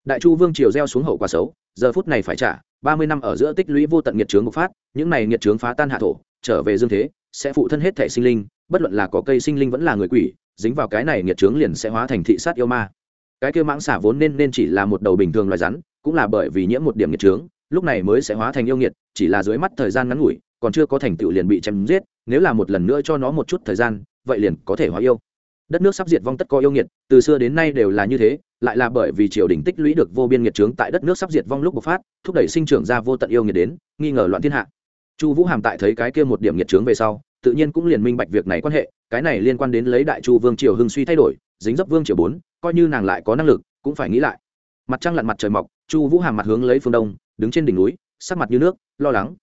Đại chu vương triều gieo xuống hậu quả xấu giờ phút này phải trả, ba mươi năm ở giữa tích lũy vô tận nghiệt trướng bộc phát, những này nghiệt trướng phá tan hạ thổ, trở về dương thế, sẽ phụ thân hết thể sinh linh, bất luận là có cây sinh linh vẫn là người quỷ, dính vào cái này nghiệt trướng liền sẽ hóa thành thị sát yêu ma. Cái kia mãng xả vốn nên nên chỉ là một đầu bình thường loài rắn, cũng là bởi vì nhiễm một điểm nghiệt trướng lúc này mới sẽ hóa thành yêu nghiệt, chỉ là dưới mắt thời gian ngắn ngủi, còn chưa có thành tựu liền bị chém giết, nếu là một lần nữa cho nó một chút thời gian, vậy liền có thể hóa yêu đất nước sắp diệt vong tất có yêu nghiệt, từ xưa đến nay đều là như thế, lại là bởi vì triều đình tích lũy được vô biên nghiệt trướng tại đất nước sắp diệt vong lúc bộc phát, thúc đẩy sinh trưởng ra vô tận yêu nghiệt đến, nghi ngờ loạn thiên hạ. Chu vũ hàm tại thấy cái kia một điểm nghiệt trướng về sau, tự nhiên cũng liền minh bạch việc này quan hệ, cái này liên quan đến lấy đại chu vương triều hưng suy thay đổi, dính dấp vương triều bốn, coi như nàng lại có năng lực, cũng phải nghĩ lại. Mặt trăng lặn mặt trời mọc, chu vũ hàm mặt hướng lấy phương đông, đứng trên đỉnh núi, sắc mặt như nước, lo lắng.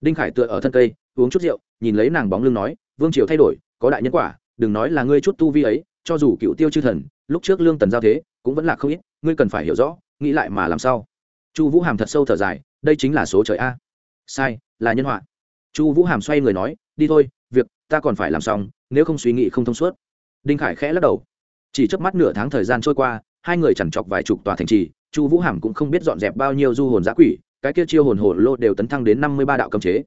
Đinh khải tựa ở thân cây, uống chút rượu, nhìn lấy nàng bóng lưng nói, vương triều thay đổi, có đại nhân quả đừng nói là ngươi chút tu vi ấy, cho dù cựu tiêu chư thần, lúc trước lương tần giao thế, cũng vẫn là không ít, ngươi cần phải hiểu rõ, nghĩ lại mà làm sao. Chu vũ hàm thật sâu thở dài, đây chính là số trời a. Sai, là nhân họa. Chu vũ hàm xoay người nói, đi thôi, việc ta còn phải làm xong, nếu không suy nghĩ không thông suốt. Đinh khải khẽ lắc đầu. Chỉ trước mắt nửa tháng thời gian trôi qua, hai người chẳng chọc vài chục tòa thành trì, chu vũ hàm cũng không biết dọn dẹp bao nhiêu du hồn giã quỷ, cái kia chiêu hồn hồ lô đều tấn thăng đến năm mươi ba đạo cấm chế.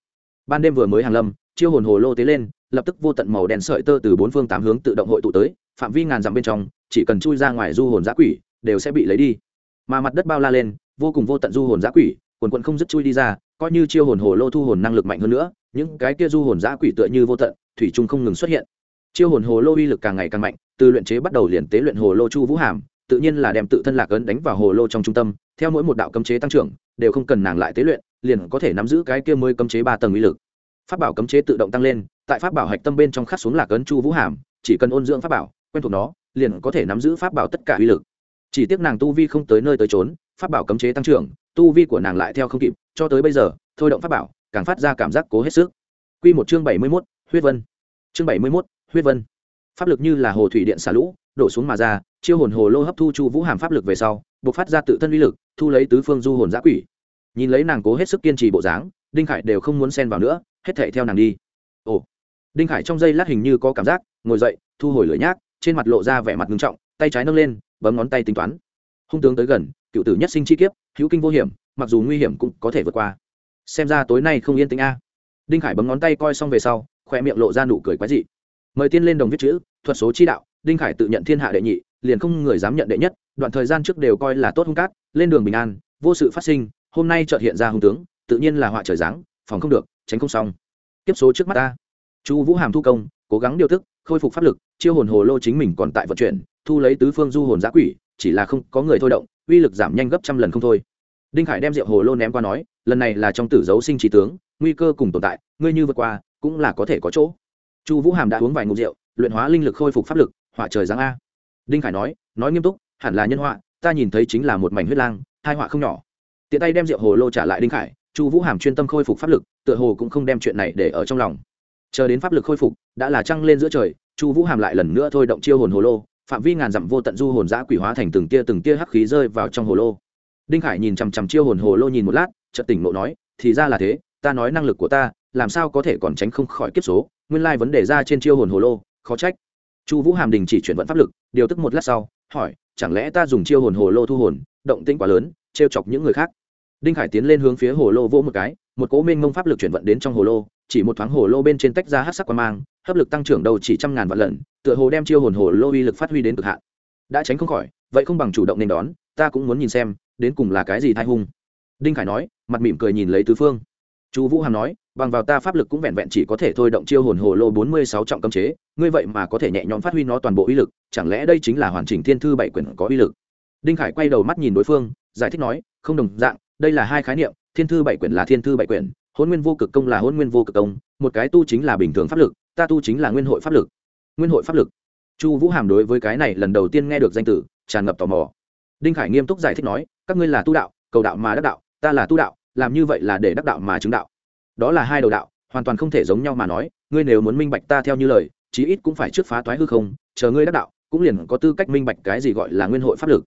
Ban đêm vừa mới hàng lâm, chiêu hồn hồ lô tế lên lập tức vô tận màu đen sợi tơ từ bốn phương tám hướng tự động hội tụ tới, phạm vi ngàn dặm bên trong, chỉ cần chui ra ngoài du hồn giã quỷ, đều sẽ bị lấy đi. Mà mặt đất bao la lên, vô cùng vô tận du hồn giã quỷ, quần quần không dứt chui đi ra, coi như chiêu hồn hồ lô thu hồn năng lực mạnh hơn nữa, những cái kia du hồn giã quỷ tựa như vô tận, thủy trung không ngừng xuất hiện. Chiêu hồn hồ lô uy lực càng ngày càng mạnh, từ luyện chế bắt đầu liền tế luyện hồ lô chu vũ hàm, tự nhiên là đem tự thân lạc ấn đánh vào hồ lô trong trung tâm, theo mỗi một đạo cấm chế tăng trưởng, đều không cần nàng lại tế luyện, liền có thể nắm giữ cái kia mới cấm chế ba tầng uy lực. Pháp bảo cấm chế tự động tăng lên tại pháp bảo hạch tâm bên trong khắc xuống lạc ấn chu vũ hàm, chỉ cần ôn dưỡng pháp bảo, quen thuộc nó, liền có thể nắm giữ pháp bảo tất cả uy lực. Chỉ tiếc nàng tu vi không tới nơi tới trốn pháp bảo cấm chế tăng trưởng, tu vi của nàng lại theo không kịp, cho tới bây giờ, thôi động pháp bảo, càng phát ra cảm giác cố hết sức. Q một chương bảy mươi mốt, huyết vân. Chương bảy mươi mốt, huyết vân. Pháp lực như là hồ thủy điện xả lũ, đổ xuống mà ra, chiêu hồn hồ lô hấp thu chu vũ hàm pháp lực về sau buộc phát ra tự thân uy lực, thu lấy tứ phương du hồn giã quỷ. Nhìn lấy nàng cố hết sức kiên trì bộ dáng, đinh khải đều không muốn xen vào nữa, hết thể theo nàng đi. Ồ đinh khải trong giây lát hình như có cảm giác, ngồi dậy, thu hồi lửa nhác, trên mặt lộ ra vẻ mặt ngưng trọng, tay trái nâng lên, bấm ngón tay tính toán. Hung tướng tới gần, cựu tử nhất sinh chi kiếp, hữu kinh vô hiểm, mặc dù nguy hiểm cũng có thể vượt qua. Xem ra tối nay không yên tĩnh a. Đinh khải bấm ngón tay coi xong về sau khoe miệng lộ ra nụ cười quái dị. Mời tiên lên đồng viết chữ, thuật số chi đạo, đinh khải tự nhận thiên hạ đệ nhị, liền không người dám nhận đệ nhất, đoạn thời gian trước đều coi là tốt hung cát, lên đường bình an, vô sự phát sinh, hôm nay chợt hiện ra hung tướng, tự nhiên là họa trời giáng, phòng không được, tránh không xong. Tiếp số trước mắt ta chu vũ hàm thu công, cố gắng điều tức, khôi phục pháp lực, chiêu hồn hồ lô chính mình còn tại vận chuyển, thu lấy tứ phương du hồn giã quỷ, chỉ là không có người thôi động, uy lực giảm nhanh gấp trăm lần không thôi. Đinh khải đem rượu hồ lô ném qua nói, lần này là trong tử dấu sinh trí tướng, nguy cơ cùng tồn tại, ngươi như vượt qua, cũng là có thể có chỗ. Chu vũ hàm đã uống vài ngụm rượu, luyện hóa linh lực khôi phục pháp lực họa trời giáng a. Đinh khải nói nói nghiêm túc, hẳn là nhân họa, ta nhìn thấy chính là một mảnh huyết lang, hai họa không nhỏ. Tiện tay đem rượu hồ lô trả lại đinh khải, chu vũ hàm chuyên tâm khôi phục pháp lực, tựa hồ cũng không đem chuyện này để ở trong lòng chờ đến pháp lực khôi phục, đã là trăng lên giữa trời, chu vũ hàm lại lần nữa thôi động chiêu hồn hồ lô, phạm vi ngàn dặm vô tận du hồn giã quỷ hóa thành từng tia từng tia hắc khí rơi vào trong hồ lô. Đinh khải nhìn chằm chằm chiêu hồn hồ lô nhìn một lát, chợt tỉnh ngộ nói, thì ra là thế, ta nói năng lực của ta, làm sao có thể còn tránh không khỏi kiếp số, nguyên lai vấn đề ra trên chiêu hồn hồ lô, khó trách. Chu vũ hàm đình chỉ chuyển vận pháp lực, điều tức một lát sau, hỏi, chẳng lẽ ta dùng chiêu hồn hồ lô thu hồn, động tĩnh quá lớn, trêu chọc những người khác? Đinh khải tiến lên hướng phía hồ lô vỗ một cái, một cỗ mênh mông pháp lực chuyển vận đến trong hồ lô chỉ một thoáng hồ lô bên trên tách ra hát sắc quan mang, hấp lực tăng trưởng đầu chỉ trăm ngàn vạn lần, tựa hồ đem chiêu hồn hồ lô uy lực phát huy đến cực hạn. Đã tránh không khỏi, vậy không bằng chủ động nên đón, ta cũng muốn nhìn xem, đến cùng là cái gì thai hung. Đinh khải nói, mặt mỉm cười nhìn lấy tứ phương. Chu vũ hàm nói, bằng vào ta pháp lực cũng vẹn vẹn chỉ có thể thôi động chiêu hồn hồ lô bốn mươi sáu trọng cấm chế, ngươi vậy mà có thể nhẹ nhõm phát huy nó toàn bộ uy lực, chẳng lẽ đây chính là hoàn chỉnh thiên thư bảy quyển có uy lực? Đinh khải quay đầu mắt nhìn đối phương, giải thích nói, không đồng dạng, đây là hai khái niệm, thiên thư bảy quyển là thiên thư bảy quyển hôn nguyên vô cực công là hôn nguyên vô cực công, một cái tu chính là bình thường pháp lực, ta tu chính là nguyên hội pháp lực. Nguyên hội pháp lực. Chu vũ hàm đối với cái này lần đầu tiên nghe được danh từ, tràn ngập tò mò. Đinh khải nghiêm túc giải thích nói, các ngươi là tu đạo, cầu đạo mà đắc đạo, ta là tu đạo, làm như vậy là để đắc đạo mà chứng đạo. Đó là hai đầu đạo, hoàn toàn không thể giống nhau mà nói, ngươi nếu muốn minh bạch ta theo như lời, chí ít cũng phải trước phá toái hư không, chờ ngươi đắc đạo, cũng liền có tư cách minh bạch cái gì gọi là nguyên hội pháp lực.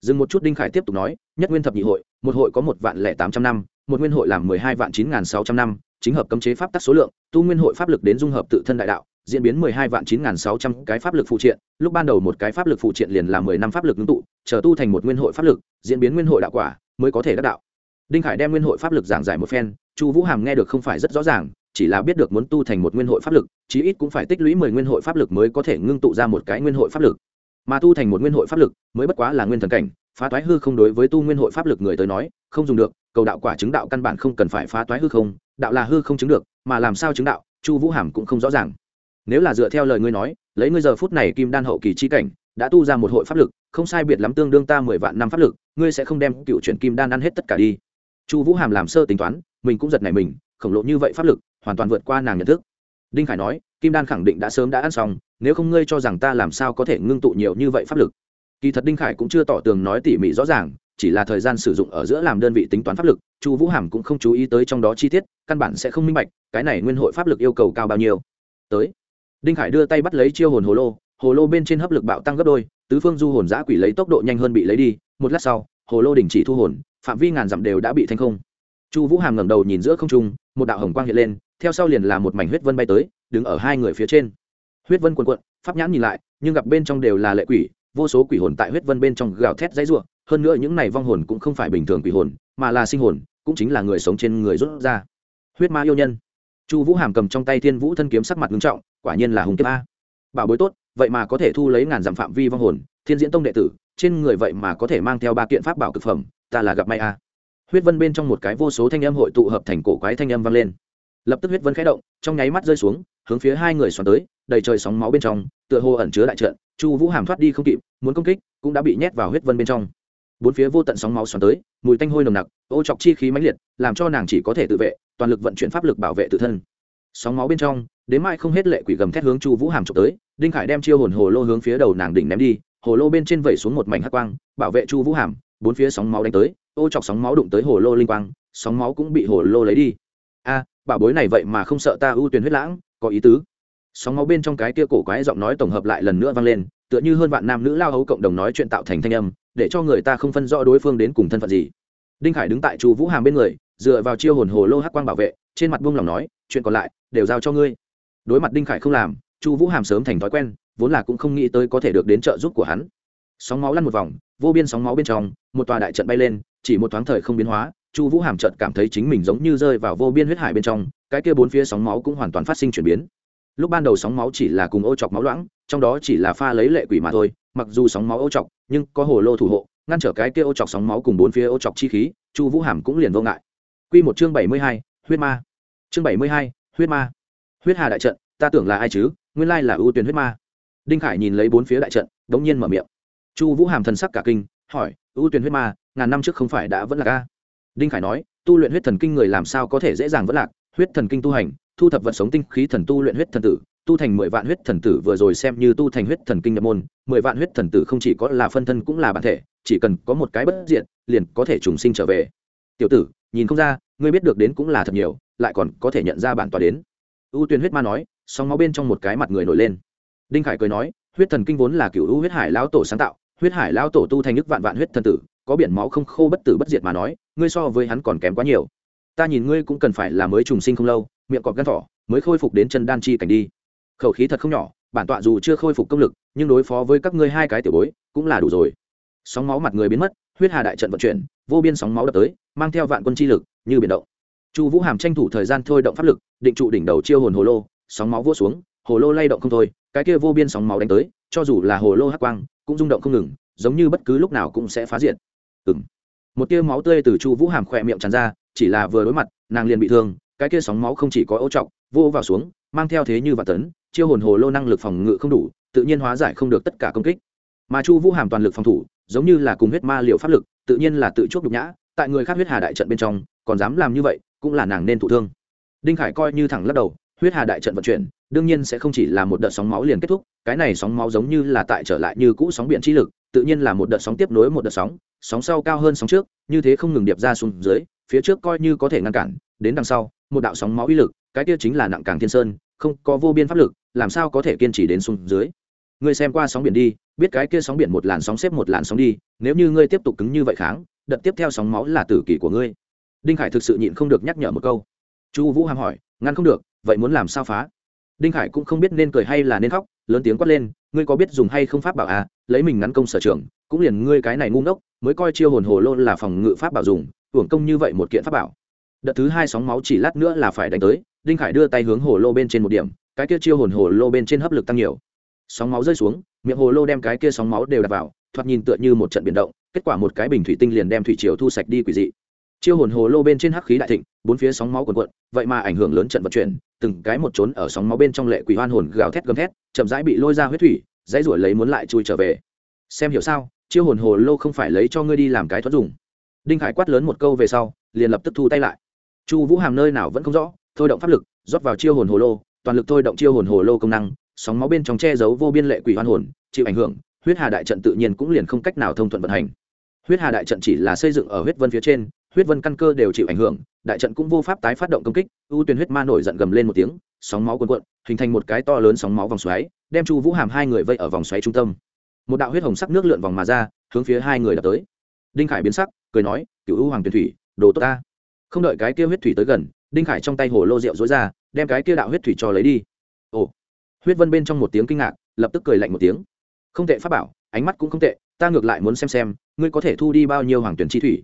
Dừng một chút, đinh khải tiếp tục nói, nhất nguyên thập nhị hội, một hội có một vạn lẻ tám trăm năm một nguyên hội làm mười hai vạn chín n g h n sáu trăm năm, chính hợp cấm chế pháp tắc số lượng, tu nguyên hội pháp lực đến dung hợp tự thân đại đạo, diễn biến mười hai vạn chín n g h n sáu trăm cái pháp lực phụ triện, lúc ban đầu một cái pháp lực phụ triện liền là mười năm pháp lực ngưng tụ, chờ tu thành một nguyên hội pháp lực, diễn biến nguyên hội đạo quả, mới có thể đắc đạo. Đinh khải đem nguyên hội pháp lực giảng giải một phen, chu vũ hàm nghe được không phải rất rõ ràng, chỉ là biết được muốn tu thành một nguyên hội pháp lực, chí ít cũng phải tích lũy mười nguyên hội pháp lực mới có thể ngưng tụ ra một cái nguyên hội pháp lực. Mà tu thành một nguyên hội pháp lực, mới bất quá là nguyên thần cảnh phá toái hư không đối với tu nguyên hội pháp lực người tới nói, không dùng được, cầu đạo quả chứng đạo căn bản không cần phải phá toái hư không, đạo là hư không chứng được, mà làm sao chứng đạo, chu vũ hàm cũng không rõ ràng. Nếu là dựa theo lời ngươi nói, lấy ngươi giờ phút này kim đan hậu kỳ chi cảnh, đã tu ra một hội pháp lực, không sai biệt lắm tương đương ta mười vạn năm pháp lực, ngươi sẽ không đem cựu chuyển kim đan ăn hết tất cả đi. Chu vũ hàm làm sơ tính toán, mình cũng giật này mình, khổng lộ như vậy pháp lực, hoàn toàn vượt qua nàng nhận thức. Đinh khải nói, kim đan khẳng định đã sớm đã ăn xong, nếu không ngươi cho rằng ta làm sao có thể ngưng tụ nhiều như vậy pháp lực kỳ thật đinh khải cũng chưa tỏ tường nói tỉ mỉ rõ ràng, chỉ là thời gian sử dụng ở giữa làm đơn vị tính toán pháp lực, chu vũ hàm cũng không chú ý tới trong đó chi tiết, căn bản sẽ không minh bạch, cái này nguyên hội pháp lực yêu cầu cao bao nhiêu. Tới, đinh khải đưa tay bắt lấy chiêu hồn hồ lô hồ lô bên trên hấp lực bạo tăng gấp đôi, tứ phương du hồn giã quỷ lấy tốc độ nhanh hơn bị lấy đi, một lát sau, hồ lô đình chỉ thu hồn, phạm vi ngàn dặm đều đã bị thanh không. Chu vũ hàm ngẩng đầu nhìn giữa không trung, một đạo hồng quang hiện lên, theo sau liền là một mảnh huyết vân bay tới, đứng ở hai người phía trên. Huyết vân quần quận pháp nhãn nhìn lại, nhưng gặp bên trong đều là lệ quỷ vô số quỷ hồn tại huyết vân bên trong gào thét dãy rủa. hơn nữa những này vong hồn cũng không phải bình thường quỷ hồn, mà là sinh hồn, cũng chính là người sống trên người rút ra. Huyết ma yêu nhân. Chu vũ hàm cầm trong tay thiên vũ thân kiếm sắc mặt nghiêm trọng, quả nhiên là hùng kiếp a. Bảo bối tốt, vậy mà có thể thu lấy ngàn dặm phạm vi vong hồn, thiên diễn tông đệ tử, trên người vậy mà có thể mang theo ba kiện pháp bảo cực phẩm, ta là gặp may a. Huyết vân bên trong một cái vô số thanh âm hội tụ hợp thành cổ quái thanh âm vang lên. Lập tức huyết vân khẽ động, trong nháy mắt rơi xuống, hướng phía hai người xoắn tới, đầy trời sóng máu bên trong, tựa hồ ẩn chứa đại trận chu vũ hàm thoát đi không kịp, muốn công kích, cũng đã bị nhét vào huyết vân bên trong. Bốn phía vô tận sóng máu xoắn tới, mùi tanh hôi nồng nặc, ô chọc chi khí mãnh liệt, làm cho nàng chỉ có thể tự vệ, toàn lực vận chuyển pháp lực bảo vệ tự thân. Sóng máu bên trong, đến mai không hết lệ quỷ gầm thét hướng chu vũ hàm trộm tới, đinh khải đem chiêu hồn hồ lô hướng phía đầu nàng đỉnh ném đi, hồ lô bên trên vẩy xuống một mảnh hắc quang, bảo vệ chu vũ hàm, bốn phía sóng máu đánh tới, ô chọc sóng máu đụng tới hồ lô linh quang, sóng máu cũng bị hồ lô lấy đi. A, bảo bối này vậy mà không sợ ta ưu tuyển huyết lãng, có ý tứ sóng máu bên trong cái kia cổ quái giọng nói tổng hợp lại lần nữa vang lên, tựa như hơn vạn nam nữ lao hấu cộng đồng nói chuyện tạo thành thanh âm, để cho người ta không phân rõ đối phương đến cùng thân phận gì. Đinh khải đứng tại chu vũ hàm bên người, dựa vào chiêu hồn hồ lô hắc quang bảo vệ, trên mặt buông lòng nói, chuyện còn lại, đều giao cho ngươi. Đối mặt đinh khải không làm, chu vũ hàm sớm thành thói quen, vốn là cũng không nghĩ tới có thể được đến trợ giúp của hắn. Sóng máu lăn một vòng, vô biên sóng máu bên trong, một tòa đại trận bay lên, chỉ một thoáng thời không biến hóa, chu vũ hàm trận cảm thấy chính mình giống như rơi vào vô biên huyết hải bên trong, cái kia bốn phía sóng máu cũng hoàn toàn phát sinh chuyển biến lúc ban đầu sóng máu chỉ là cùng ô chọc máu loãng, trong đó chỉ là pha lấy lệ quỷ mà thôi, mặc dù sóng máu ô chọc, nhưng có hồ lô thủ hộ, ngăn trở cái kia ô chọc sóng máu cùng bốn phía ô chọc chi khí, chu vũ hàm cũng liền vô ngại. Q một chương bảy mươi hai, huyết ma. Chương bảy mươi hai, huyết ma. Huyết hà đại trận, ta tưởng là ai chứ? Nguyên lai là ưu tuyến huyết ma. Đinh khải nhìn lấy bốn phía đại trận đ ố n g nhiên mở miệng. Chu vũ hàm thần sắc cả kinh, hỏi, ưu tuyến huyết ma, ngàn năm trước không phải đã vẫn là ca đinh khải nói, tu luyện huyết thần kinh người làm sao có thể dễ dàng vẫn lạc? Huyết thần kinh tu hành thu thập vật sống tinh khí thần tu luyện huyết thần tử, tu thành mười vạn huyết thần tử vừa rồi xem như tu thành huyết thần kinh nhập môn, mười vạn huyết thần tử không chỉ có là phân thân cũng là bản thể, chỉ cần có một cái bất diện liền có thể trùng sinh trở về. Tiểu tử, nhìn không ra, ngươi biết được đến cũng là thật nhiều, lại còn có thể nhận ra bản tòa đến. Ưu tuyên huyết ma nói sóng máu bên trong một cái mặt người nổi lên. Đinh khải cười nói, huyết thần kinh vốn là cựu ưu huyết hải lão tổ sáng tạo, huyết hải lão tổ tu thành nước vạn vạn huyết thần tử, có biển máu không khô bất tử bất diệt mà nói, ngươi so với hắn còn kém quá nhiều ta nhìn ngươi cũng cần phải là mới trùng sinh không lâu, miệng cọp gan thỏ, mới khôi phục đến chân đan chi cảnh đi. Khẩu khí thật không nhỏ, bản tọa dù chưa khôi phục công lực, nhưng đối phó với các ngươi hai cái tiểu bối, cũng là đủ rồi. Sóng máu mặt người biến mất, huyết hà đại trận vận chuyển, vô biên sóng máu đập tới, mang theo vạn quân chi lực, như biển động. Chu vũ hàm tranh thủ thời gian thôi động pháp lực, định trụ đỉnh đầu chiêu hồn hồ lô, sóng máu vỗ xuống, hồ lô lay động không thôi, cái kia vô biên sóng máu đánh tới, cho dù là hồ lô hắc quang, cũng rung động không ngừng, giống như bất cứ lúc nào cũng sẽ phá diện. ừ một tia máu tươi từ chu vũ hàm khỏe miệng tràn ra chỉ là vừa đối mặt, nàng liền bị thương, cái kia sóng máu không chỉ có ấu trọng, vô vào xuống, mang theo thế như và tấn, chiêu hồn hồ lô năng lực phòng ngự không đủ, tự nhiên hóa giải không được tất cả công kích. Mà chu vũ hàm toàn lực phòng thủ, giống như là cùng huyết ma liệu pháp lực, tự nhiên là tự chuốc nhục nhã, tại người khác huyết hà đại trận bên trong, còn dám làm như vậy, cũng là nàng nên thụ thương. Đinh khải coi như thẳng lắc đầu, huyết hà đại trận vận chuyển, đương nhiên sẽ không chỉ là một đợt sóng máu liền kết thúc, cái này sóng máu giống như là tại trở lại như cũ sóng biển chi lực, tự nhiên là một đợt sóng tiếp nối một đợt sóng sóng sau cao hơn sóng trước, như thế không ngừng điệp ra xuống dưới phía trước coi như có thể ngăn cản, đến đằng sau, một đạo sóng máu uy lực, cái kia chính là nặng càng thiên sơn, không có vô biên pháp lực, làm sao có thể kiên trì đến xuống dưới? Ngươi xem qua sóng biển đi, biết cái kia sóng biển một làn sóng xếp một làn sóng đi, nếu như ngươi tiếp tục cứng như vậy kháng, đợt tiếp theo sóng máu là tử kỷ của ngươi. Đinh khải thực sự nhịn không được nhắc nhở một câu. Chu vũ hàm hỏi, ngăn không được, vậy muốn làm sao phá? Đinh khải cũng không biết nên cười hay là nên khóc, lớn tiếng quát lên, ngươi có biết dùng hay không pháp bảo à lấy mình ngắn công sở trường, cũng liền ngươi cái này ngu ngốc, mới coi chiêu hồn hồ lô là phòng ngự pháp bảo dùng hưởng công như vậy một kiện pháp bảo. Đợt thứ hai sóng máu chỉ lát nữa là phải đánh tới, đinh khải đưa tay hướng hồ lô bên trên một điểm, cái kia chiêu hồn hồ lô bên trên hấp lực tăng nhiều. Sóng máu rơi xuống, miệng hồ lô đem cái kia sóng máu đều đặt vào, thoạt nhìn tựa như một trận biển động, kết quả một cái bình thủy tinh liền đem thủy triều thu sạch đi quỷ dị. Chiêu hồn hồ lô bên trên hắc khí đại thịnh, bốn phía sóng máu cuồn cuộn, vậy mà ảnh hưởng lớn trận vận chuyển, từng cái một trốn ở sóng máu bên trong lệ quỷ hoan hồn gào thét gầm thét, chậm rãi bị lôi ra huyết thủy, dãy ruổi lấy muốn lại chui trở về. Xem hiểu sao, chiêu hồn hồ lô không phải lấy cho ngươi đi làm cái thoát dùng đinh khải quát lớn một câu về sau, liền lập tức thu tay lại. Chu vũ hàm nơi nào vẫn không rõ, thôi động pháp lực, rót vào chiêu hồn hồ lô, toàn lực thôi động chiêu hồn hồ lô công năng, sóng máu bên trong che giấu vô biên lệ quỷ hoan hồn, chịu ảnh hưởng, huyết hà đại trận tự nhiên cũng liền không cách nào thông thuận vận hành. Huyết hà đại trận chỉ là xây dựng ở huyết vân phía trên, huyết vân căn cơ đều chịu ảnh hưởng, đại trận cũng vô pháp tái phát động công kích, ưu tuyển huyết ma nổi giận gầm lên một tiếng, sóng máu cuồn cuộn, hình thành một cái to lớn sóng máu vòng xoáy, đem chu vũ hàm hai người vây ở vòng xoáy trung tâm. Một đạo huyết hồng sắc nước lượn vòng mà ra, hướng phía hai người đập tới. Đinh khải biến sắc cười nói cựu ưu hoàng tuyển thủy, đồ tốt ta. Không đợi cái kia huyết thủy tới gần, đinh khải trong tay hồ lô rượu dối ra, đem cái kia đạo huyết thủy cho lấy đi. Ồ. Huyết vân bên trong một tiếng kinh ngạc, lập tức cười lạnh một tiếng. Không tệ pháp bảo, ánh mắt cũng không tệ, ta ngược lại muốn xem xem, ngươi có thể thu đi bao nhiêu hoàng tuyển chi thủy.